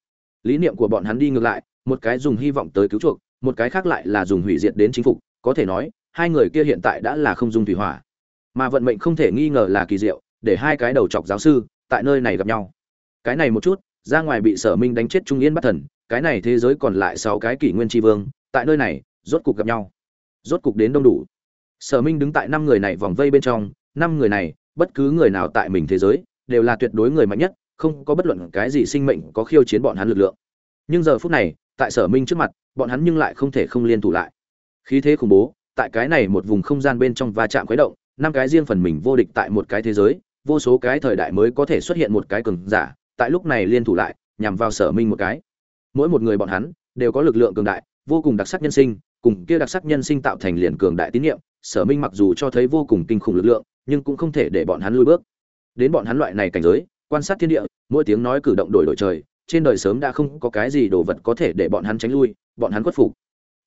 Lý niệm của bọn hắn đi ngược lại, một cái dùng hy vọng tới cứu chuộc, một cái khác lại là dùng hủy diệt đến chính phục, có thể nói, hai người kia hiện tại đã là không dung thủy hỏa. Mà vận mệnh không thể nghi ngờ là kỳ diệu, để hai cái đầu chọc giáo sư tại nơi này gặp nhau. Cái này một chút, ra ngoài bị sở minh đánh chết trung yên bắt thần cái này thế giới còn lại sáu cái kỷ nguyên tri vương, tại nơi này, rốt cục gặp nhau. Rốt cục đến đông đủ. Sở minh đứng tại năm người này vòng vây bên trong, năm người này, bất cứ người nào tại mình thế giới, đều là tuyệt đối người mạnh nhất, không có bất luận cái gì sinh mệnh có khiêu chiến bọn hắn lực lượng. Nhưng giờ phút này, tại sở minh trước mặt, bọn hắn nhưng lại không thể không liên thủ lại. Khí thế khủng bố, tại cái này một vùng không gian bên trong va chạm khuấy động, năm cái riêng phần mình vô địch tại một cái thế giới, vô số cái thời đại mới có thể xuất hiện một cái cường giả, tại lúc này liên thủ lại, nhằm vào sở minh một cái mỗi một người bọn hắn đều có lực lượng cường đại vô cùng đặc sắc nhân sinh cùng kia đặc sắc nhân sinh tạo thành liền cường đại tín nhiệm sở minh mặc dù cho thấy vô cùng kinh khủng lực lượng nhưng cũng không thể để bọn hắn lui bước đến bọn hắn loại này cảnh giới quan sát thiên địa mỗi tiếng nói cử động đổi đổi trời trên đời sớm đã không có cái gì đồ vật có thể để bọn hắn tránh lui bọn hắn khuất phục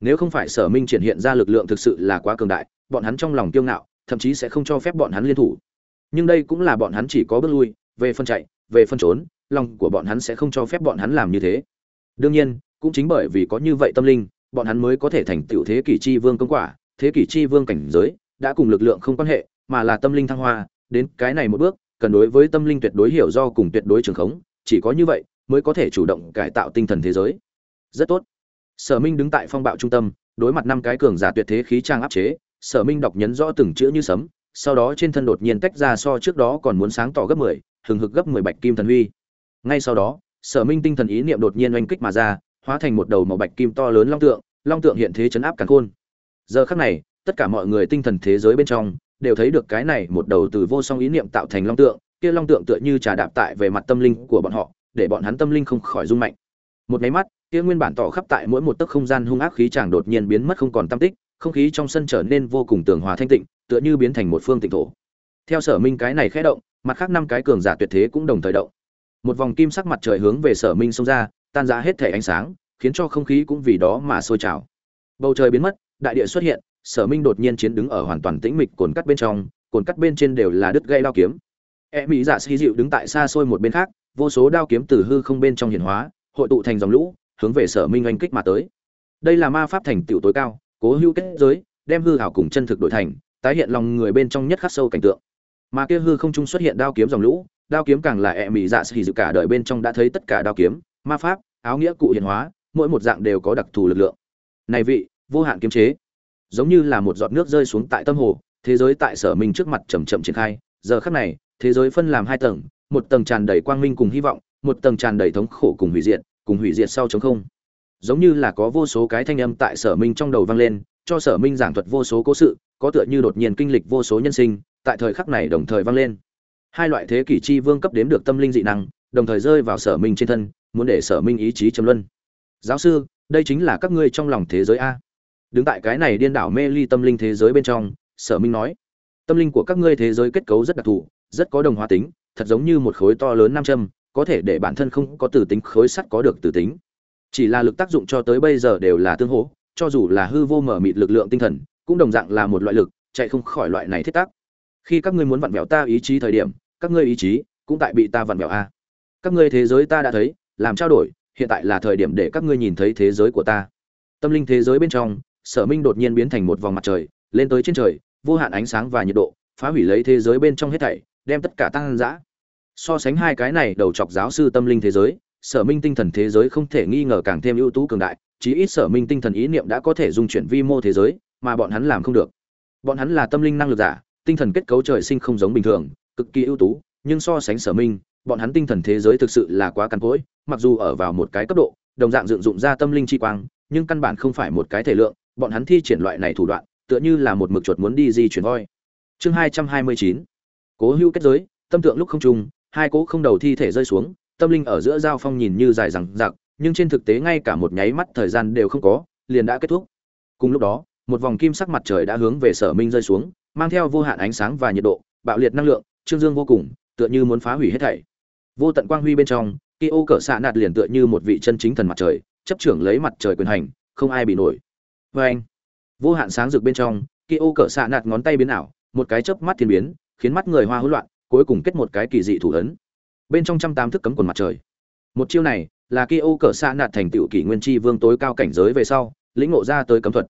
nếu không phải sở minh triển hiện ra lực lượng thực sự là quá cường đại bọn hắn trong lòng kiêu ngạo thậm chí sẽ không cho phép bọn hắn liên thủ nhưng đây cũng là bọn hắn chỉ có bước lui về phân chạy về phân trốn lòng của bọn hắn sẽ không cho phép bọn hắn làm như thế đương nhiên, cũng chính bởi vì có như vậy tâm linh, bọn hắn mới có thể thành tựu thế kỷ chi vương công quả, thế kỷ chi vương cảnh giới, đã cùng lực lượng không quan hệ, mà là tâm linh thăng hoa, đến cái này một bước, cần đối với tâm linh tuyệt đối hiểu do cùng tuyệt đối trường khống, chỉ có như vậy, mới có thể chủ động cải tạo tinh thần thế giới. Rất tốt. Sở minh đứng tại phong bạo trung tâm, đối mặt năm cái cường giả tuyệt thế khí trang áp chế, sở minh đọc nhấn rõ từng chữ như sấm, sau đó trên thân đột nhiên tách ra so trước đó còn muốn sáng tỏ gấp mười, hừng hực gấp mười bạch kim thần huy. Ngay sau đó sở minh tinh thần ý niệm đột nhiên oanh kích mà ra, hóa thành một đầu màu bạch kim to lớn long tượng long tượng hiện thế chấn áp càn khôn. Giờ khắc này, tất cả mọi người tinh thần thế giới bên trong đều thấy được cái này một đầu từ vô song ý niệm tạo thành long tượng, kia long tượng tựa như trà đạp tại về mặt tâm linh của bọn họ, để bọn hắn tâm linh không khỏi rung mạnh. Một máy mắt, kia nguyên bản tỏ khắp tại mỗi một tấc không gian hung ác khí chàng đột nhiên biến mất không còn tâm tích, không khí trong sân trở nên vô cùng tường hòa thanh tịnh, tựa như biến thành một phương tịnh thổ. Theo sở minh cái này khẽ động, mặt khác năm cái cường giả tuyệt thế cũng đồng thời động một vòng kim sắc mặt trời hướng về sở minh xông ra, tan ra hết thể ánh sáng, khiến cho không khí cũng vì đó mà sôi trào. Bầu trời biến mất, đại địa xuất hiện, sở minh đột nhiên chiến đứng ở hoàn toàn tĩnh mịch cồn cắt bên trong, cồn cắt bên trên đều là đứt gây đao kiếm. E mỹ dạ xì dịu đứng tại xa xôi một bên khác, vô số đao kiếm từ hư không bên trong hiển hóa, hội tụ thành dòng lũ, hướng về sở minh oanh kích mà tới. Đây là ma pháp thành tựu tối cao, cố hữu kết giới, đem hư hảo cùng chân thực đổi thành, tái hiện lòng người bên trong nhất khắc sâu cảnh tượng. Mà kia hư không trung xuất hiện đao kiếm dòng lũ đao kiếm càng là ẹ mỹ dạ xì dự cả đời bên trong đã thấy tất cả đao kiếm, ma pháp, áo nghĩa cụ hiện hóa, mỗi một dạng đều có đặc thù lực lượng. Này vị, vô hạn kiếm chế. Giống như là một giọt nước rơi xuống tại tâm hồ, thế giới tại sở minh trước mặt chầm chậm triển khai. Giờ khắc này, thế giới phân làm hai tầng, một tầng tràn đầy quang minh cùng hy vọng, một tầng tràn đầy thống khổ cùng hủy diệt, cùng hủy diệt sau chống không. Giống như là có vô số cái thanh âm tại sở minh trong đầu vang lên, cho sở minh giảng thuật vô số cố sự, có tựa như đột nhiên kinh lịch vô số nhân sinh, tại thời khắc này đồng thời vang lên hai loại thế kỷ chi vương cấp đếm được tâm linh dị năng, đồng thời rơi vào sở minh trên thân, muốn để sở minh ý chí châm luân. Giáo sư, đây chính là các ngươi trong lòng thế giới a. Đứng tại cái này điên đảo mê ly tâm linh thế giới bên trong, sở minh nói, tâm linh của các ngươi thế giới kết cấu rất đặc thù, rất có đồng hóa tính, thật giống như một khối to lớn nam châm, có thể để bản thân không có từ tính, khối sắt có được từ tính. Chỉ là lực tác dụng cho tới bây giờ đều là tương hỗ, cho dù là hư vô mở mịt lực lượng tinh thần, cũng đồng dạng là một loại lực, chạy không khỏi loại này thiết tác. Khi các ngươi muốn vặn vẹo ta ý chí thời điểm các ngươi ý chí cũng tại bị ta vặn vẹo a. Các ngươi thế giới ta đã thấy, làm trao đổi, hiện tại là thời điểm để các ngươi nhìn thấy thế giới của ta. Tâm linh thế giới bên trong, sở minh đột nhiên biến thành một vòng mặt trời, lên tới trên trời, vô hạn ánh sáng và nhiệt độ, phá hủy lấy thế giới bên trong hết thảy, đem tất cả tăng dã. So sánh hai cái này, đầu chọc giáo sư tâm linh thế giới, sở minh tinh thần thế giới không thể nghi ngờ càng thêm ưu tú cường đại, chí ít sở minh tinh thần ý niệm đã có thể dung chuyển vi mô thế giới, mà bọn hắn làm không được. Bọn hắn là tâm linh năng lực giả, tinh thần kết cấu trời sinh không giống bình thường cực kỳ ưu tú, nhưng so sánh sở minh, bọn hắn tinh thần thế giới thực sự là quá cằn cỗi, mặc dù ở vào một cái cấp độ, đồng dạng dựng dụng ra tâm linh chi quang, nhưng căn bản không phải một cái thể lượng, bọn hắn thi triển loại này thủ đoạn, tựa như là một mực chuột muốn đi di chuyển voi. Chương hai trăm hai mươi chín. Cố hữu kết giới, tâm tượng lúc không trùng, hai cố không đầu thi thể rơi xuống, tâm linh ở giữa giao phong nhìn như dài rằng giặc nhưng trên thực tế ngay cả một nháy mắt thời gian đều không có, liền đã kết thúc. Cùng lúc đó, một vòng kim sắc mặt trời đã hướng về sở minh rơi xuống, mang theo vô hạn ánh sáng và nhiệt độ, bạo liệt năng lượng trương dương vô cùng, tựa như muốn phá hủy hết thảy. Vô tận quang huy bên trong kỳ ô cỡ xạ nạt liền tựa như một vị chân chính thần mặt trời, chấp trưởng lấy mặt trời quyền hành, không ai bị nổi. Vê anh vô hạn sáng rực bên trong kỳ ô cỡ xạ nạt ngón tay biến ảo, một cái chớp mắt thiên biến, khiến mắt người hoa hỗn loạn, cuối cùng kết một cái kỳ dị thủ ấn. Bên trong trăm tám thức cấm quần mặt trời. Một chiêu này, là kỳ ô cỡ xạ nạt thành tựu kỷ nguyên chi vương tối cao cảnh giới về sau, lĩnh ngộ ra tới cấm thuật.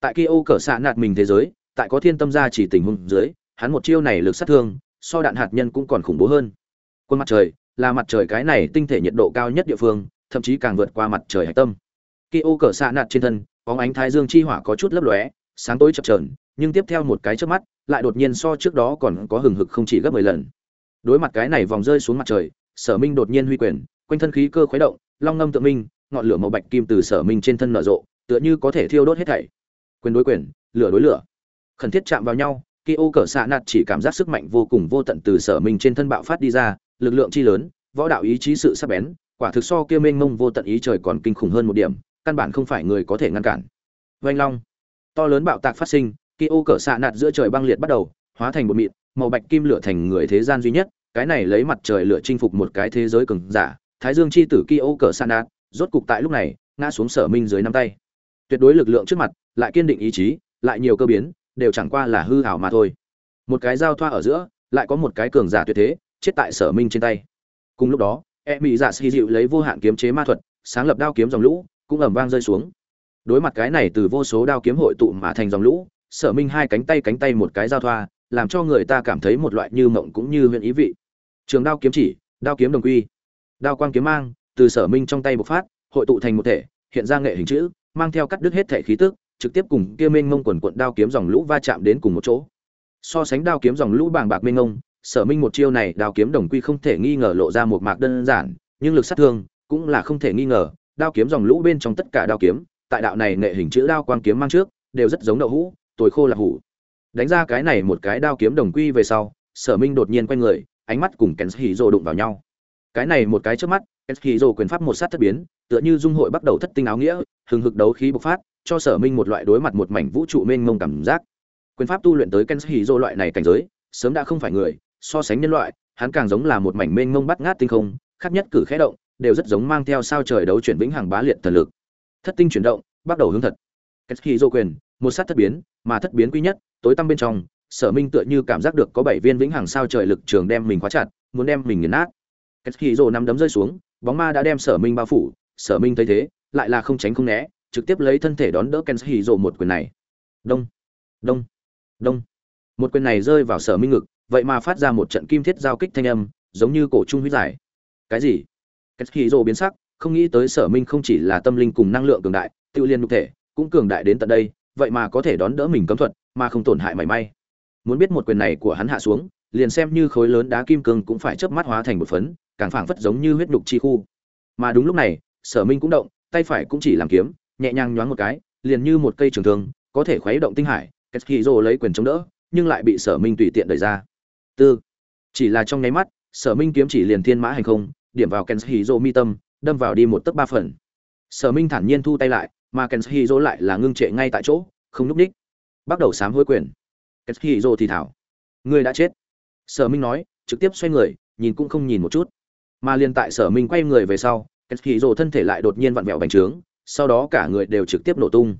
Tại kỳ ô cỡ xạ nạt mình thế giới, tại có thiên tâm gia chỉ tình huống dưới, hắn một chiêu này lực sát thương so đạn hạt nhân cũng còn khủng bố hơn. Quân mặt trời là mặt trời cái này tinh thể nhiệt độ cao nhất địa phương, thậm chí càng vượt qua mặt trời hạch tâm. Khi ô cỡ xạ nạt trên thân, bóng ánh thái dương chi hỏa có chút lấp lóe, sáng tối chập trờn nhưng tiếp theo một cái trước mắt, lại đột nhiên so trước đó còn có hừng hực không chỉ gấp mười lần. Đối mặt cái này vòng rơi xuống mặt trời, sở minh đột nhiên huy quyền, quanh thân khí cơ khuấy động, long ngâm tự minh, ngọn lửa màu bạch kim từ sở minh trên thân nở rộ, tựa như có thể thiêu đốt hết thảy. Quyền đối quyền, lửa đối lửa. Khẩn thiết chạm vào nhau kỳ ô cỡ xạ nạt chỉ cảm giác sức mạnh vô cùng vô tận từ sở mình trên thân bạo phát đi ra, lực lượng chi lớn, võ đạo ý chí sự sắc bén, quả thực so kia mênh mông vô tận ý trời còn kinh khủng hơn một điểm, căn bản không phải người có thể ngăn cản. Vanh long. To lớn bạo tạc phát sinh kỳ ô cỡ xạ nạt giữa trời băng liệt bắt đầu, hóa thành một mịn, màu bạch kim lửa thành người thế gian duy nhất, cái này lấy mặt trời lửa chinh phục một cái thế giới cường giả, thái dương chi tử kỳ ô cỡ xạ nạt, rốt cục tại lúc này, ngã xuống sở minh dưới năm tay. Tuyệt đối lực lượng trước mặt, lại kiên định ý chí, lại nhiều cơ biến đều chẳng qua là hư hảo mà thôi. Một cái giao thoa ở giữa, lại có một cái cường giả tuyệt thế, chết tại sở minh trên tay. Cùng lúc đó e mỹ dạ xì dịu lấy vô hạn kiếm chế ma thuật, sáng lập đao kiếm dòng lũ, cũng ẩm vang rơi xuống. Đối mặt cái này từ vô số đao kiếm hội tụ mà thành dòng lũ, sở minh hai cánh tay cánh tay một cái giao thoa, làm cho người ta cảm thấy một loại như mộng cũng như huyện ý vị. Trường đao kiếm chỉ, đao kiếm đồng quy. Đao quang kiếm mang, từ sở minh trong tay bộc phát, hội tụ thành một thể, hiện ra nghệ hình chữ, mang theo cắt đứt hết thể khí tức trực tiếp cùng kia mênh mông quần quận đao kiếm dòng lũ va chạm đến cùng một chỗ. So sánh đao kiếm dòng lũ bàng bạc mênh mông, sở minh một chiêu này đao kiếm đồng quy không thể nghi ngờ lộ ra một mạc đơn giản, nhưng lực sát thương cũng là không thể nghi ngờ. Đao kiếm dòng lũ bên trong tất cả đao kiếm, tại đạo này nghệ hình chữ đao quang kiếm mang trước, đều rất giống đậu hũ, tồi khô là hủ. Đánh ra cái này một cái đao kiếm đồng quy về sau, sở minh đột nhiên quay người, ánh mắt cùng kèn hì rồ đụng vào nhau. Cái này một cái trước mắt kèn hì rồ quyền pháp một sát thất biến, tựa như dung hội bắt đầu thất tinh áo nghĩa, hừng hực đấu khí bộc phát cho sở minh một loại đối mặt một mảnh vũ trụ mênh mông cảm giác. Quyền pháp tu luyện tới ken hì dô loại này cảnh giới, sớm đã không phải người, so sánh nhân loại, hắn càng giống là một mảnh mênh mông bắt ngát tinh không khác nhất cử khẽ động, đều rất giống mang theo sao trời đấu chuyển vĩnh hằng bá liệt thần lực. Thất tinh chuyển động, bắt đầu hướng thật. Ken hì dô quyền, một sát thất biến, mà thất biến quý nhất, tối tăm bên trong, sở minh tựa như cảm giác được có bảy viên vĩnh hằng sao trời lực trường đem mình khóa chặt, muốn đem mình nghiền nát. Ken hì dô nắm đấm rơi xuống, bóng ma đã đem sở minh bao phủ, sở minh thấy thế, lại là không tránh không né trực tiếp lấy thân thể đón đỡ Kenshiro một quyền này. Đông, đông, đông. Một quyền này rơi vào Sở Minh ngực, vậy mà phát ra một trận kim thiết giao kích thanh âm, giống như cổ trung huyết giải. Cái gì? Kenshiro biến sắc, không nghĩ tới Sở Minh không chỉ là tâm linh cùng năng lượng cường đại, tiêu liên nhục thể, cũng cường đại đến tận đây, vậy mà có thể đón đỡ mình cấm thuật, mà không tổn hại mảy may. Muốn biết một quyền này của hắn hạ xuống, liền xem như khối lớn đá kim cương cũng phải chớp mắt hóa thành một phấn, càng phảng phất giống như huyết nhục chi khu. Mà đúng lúc này, Sở Minh cũng động, tay phải cũng chỉ làm kiếm, nhẹ nhàng nhoáng một cái, liền như một cây trường thương, có thể khuấy động tinh hải Keshiro lấy quyền chống đỡ, nhưng lại bị sở minh tùy tiện đẩy ra. Tư, chỉ là trong nháy mắt, sở minh kiếm chỉ liền thiên mã hành không, điểm vào Keshiro mi tâm, đâm vào đi một tấc ba phần. Sở minh thản nhiên thu tay lại, mà Keshiro lại là ngưng trệ ngay tại chỗ, không núp ních bắt đầu sám hối quyền. Keshiro thì thảo. Người đã chết. Sở minh nói, trực tiếp xoay người, nhìn cũng không nhìn một chút. Mà liền tại sở minh quay người về sau Keshiro thân thể lại đột nhiên vặn vẹo bành trướng sau đó cả người đều trực tiếp nổ tung.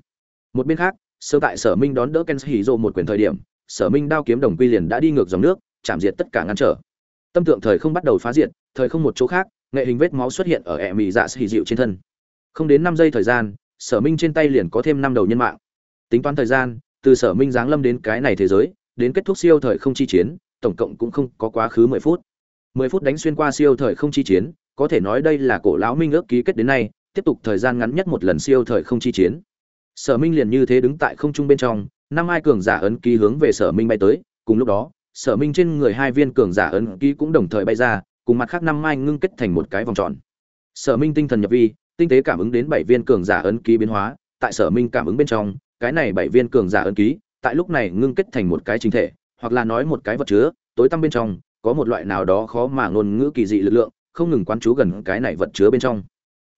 Một bên khác, sơ tại sở minh đón đỡ ken hiro một quyền thời điểm, sở minh đao kiếm đồng quy liền đã đi ngược dòng nước, chạm diệt tất cả ngăn trở. Tâm tượng thời không bắt đầu phá diệt, thời không một chỗ khác, nghệ hình vết máu xuất hiện ở ẹ mị dạ xì dịu trên thân. Không đến năm giây thời gian, sở minh trên tay liền có thêm năm đầu nhân mạng. Tính toán thời gian, từ sở minh giáng lâm đến cái này thế giới, đến kết thúc siêu thời không chi chiến, tổng cộng cũng không có quá khứ mười phút. Mười phút đánh xuyên qua siêu thời không chi chiến, có thể nói đây là cổ lão minh ước ký kết đến nay tiếp tục thời gian ngắn nhất một lần siêu thời không chi chiến. Sở minh liền như thế đứng tại không trung bên trong, năm ai cường giả ấn ký hướng về sở minh bay tới, cùng lúc đó, sở minh trên người hai viên cường giả ấn ký cũng đồng thời bay ra, cùng mặt khác năm mai ngưng kết thành một cái vòng tròn. Sở minh tinh thần nhập vi, tinh tế cảm ứng đến bảy viên cường giả ấn ký biến hóa, tại sở minh cảm ứng bên trong, cái này bảy viên cường giả ấn ký, tại lúc này ngưng kết thành một cái chính thể, hoặc là nói một cái vật chứa, tối tăm bên trong, có một loại nào đó khó mà ngôn ngữ kỳ dị lực lượng, không ngừng quán chú gần cái này vật chứa bên trong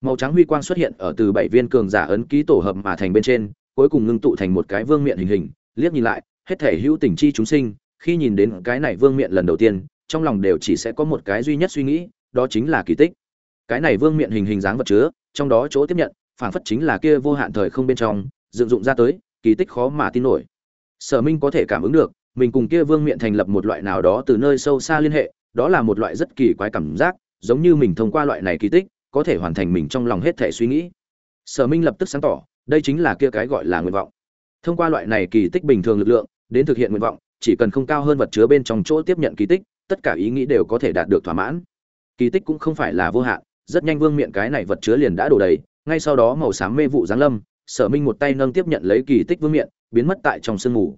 màu trắng huy quang xuất hiện ở từ bảy viên cường giả ấn ký tổ hợp mà thành bên trên, cuối cùng ngưng tụ thành một cái vương miện hình hình. Liếc nhìn lại, hết thể hữu tình chi chúng sinh, khi nhìn đến cái này vương miện lần đầu tiên, trong lòng đều chỉ sẽ có một cái duy nhất suy nghĩ, đó chính là kỳ tích. Cái này vương miện hình hình dáng vật chứa, trong đó chỗ tiếp nhận, phảng phất chính là kia vô hạn thời không bên trong, dựng dụng ra tới, kỳ tích khó mà tin nổi. Sở minh có thể cảm ứng được, mình cùng kia vương miện thành lập một loại nào đó từ nơi sâu xa liên hệ, đó là một loại rất kỳ quái cảm giác, giống như mình thông qua loại này kỳ tích có thể hoàn thành mình trong lòng hết thể suy nghĩ. Sở minh lập tức sáng tỏ, đây chính là kia cái gọi là nguyện vọng. Thông qua loại này kỳ tích bình thường lực lượng, đến thực hiện nguyện vọng, chỉ cần không cao hơn vật chứa bên trong chỗ tiếp nhận kỳ tích, tất cả ý nghĩ đều có thể đạt được thỏa mãn. Kỳ tích cũng không phải là vô hạn, rất nhanh vương miệng cái này vật chứa liền đã đổ đầy, ngay sau đó màu xám mê vụ giáng lâm, sở minh một tay nâng tiếp nhận lấy kỳ tích vương miện, biến mất tại trong sương mù.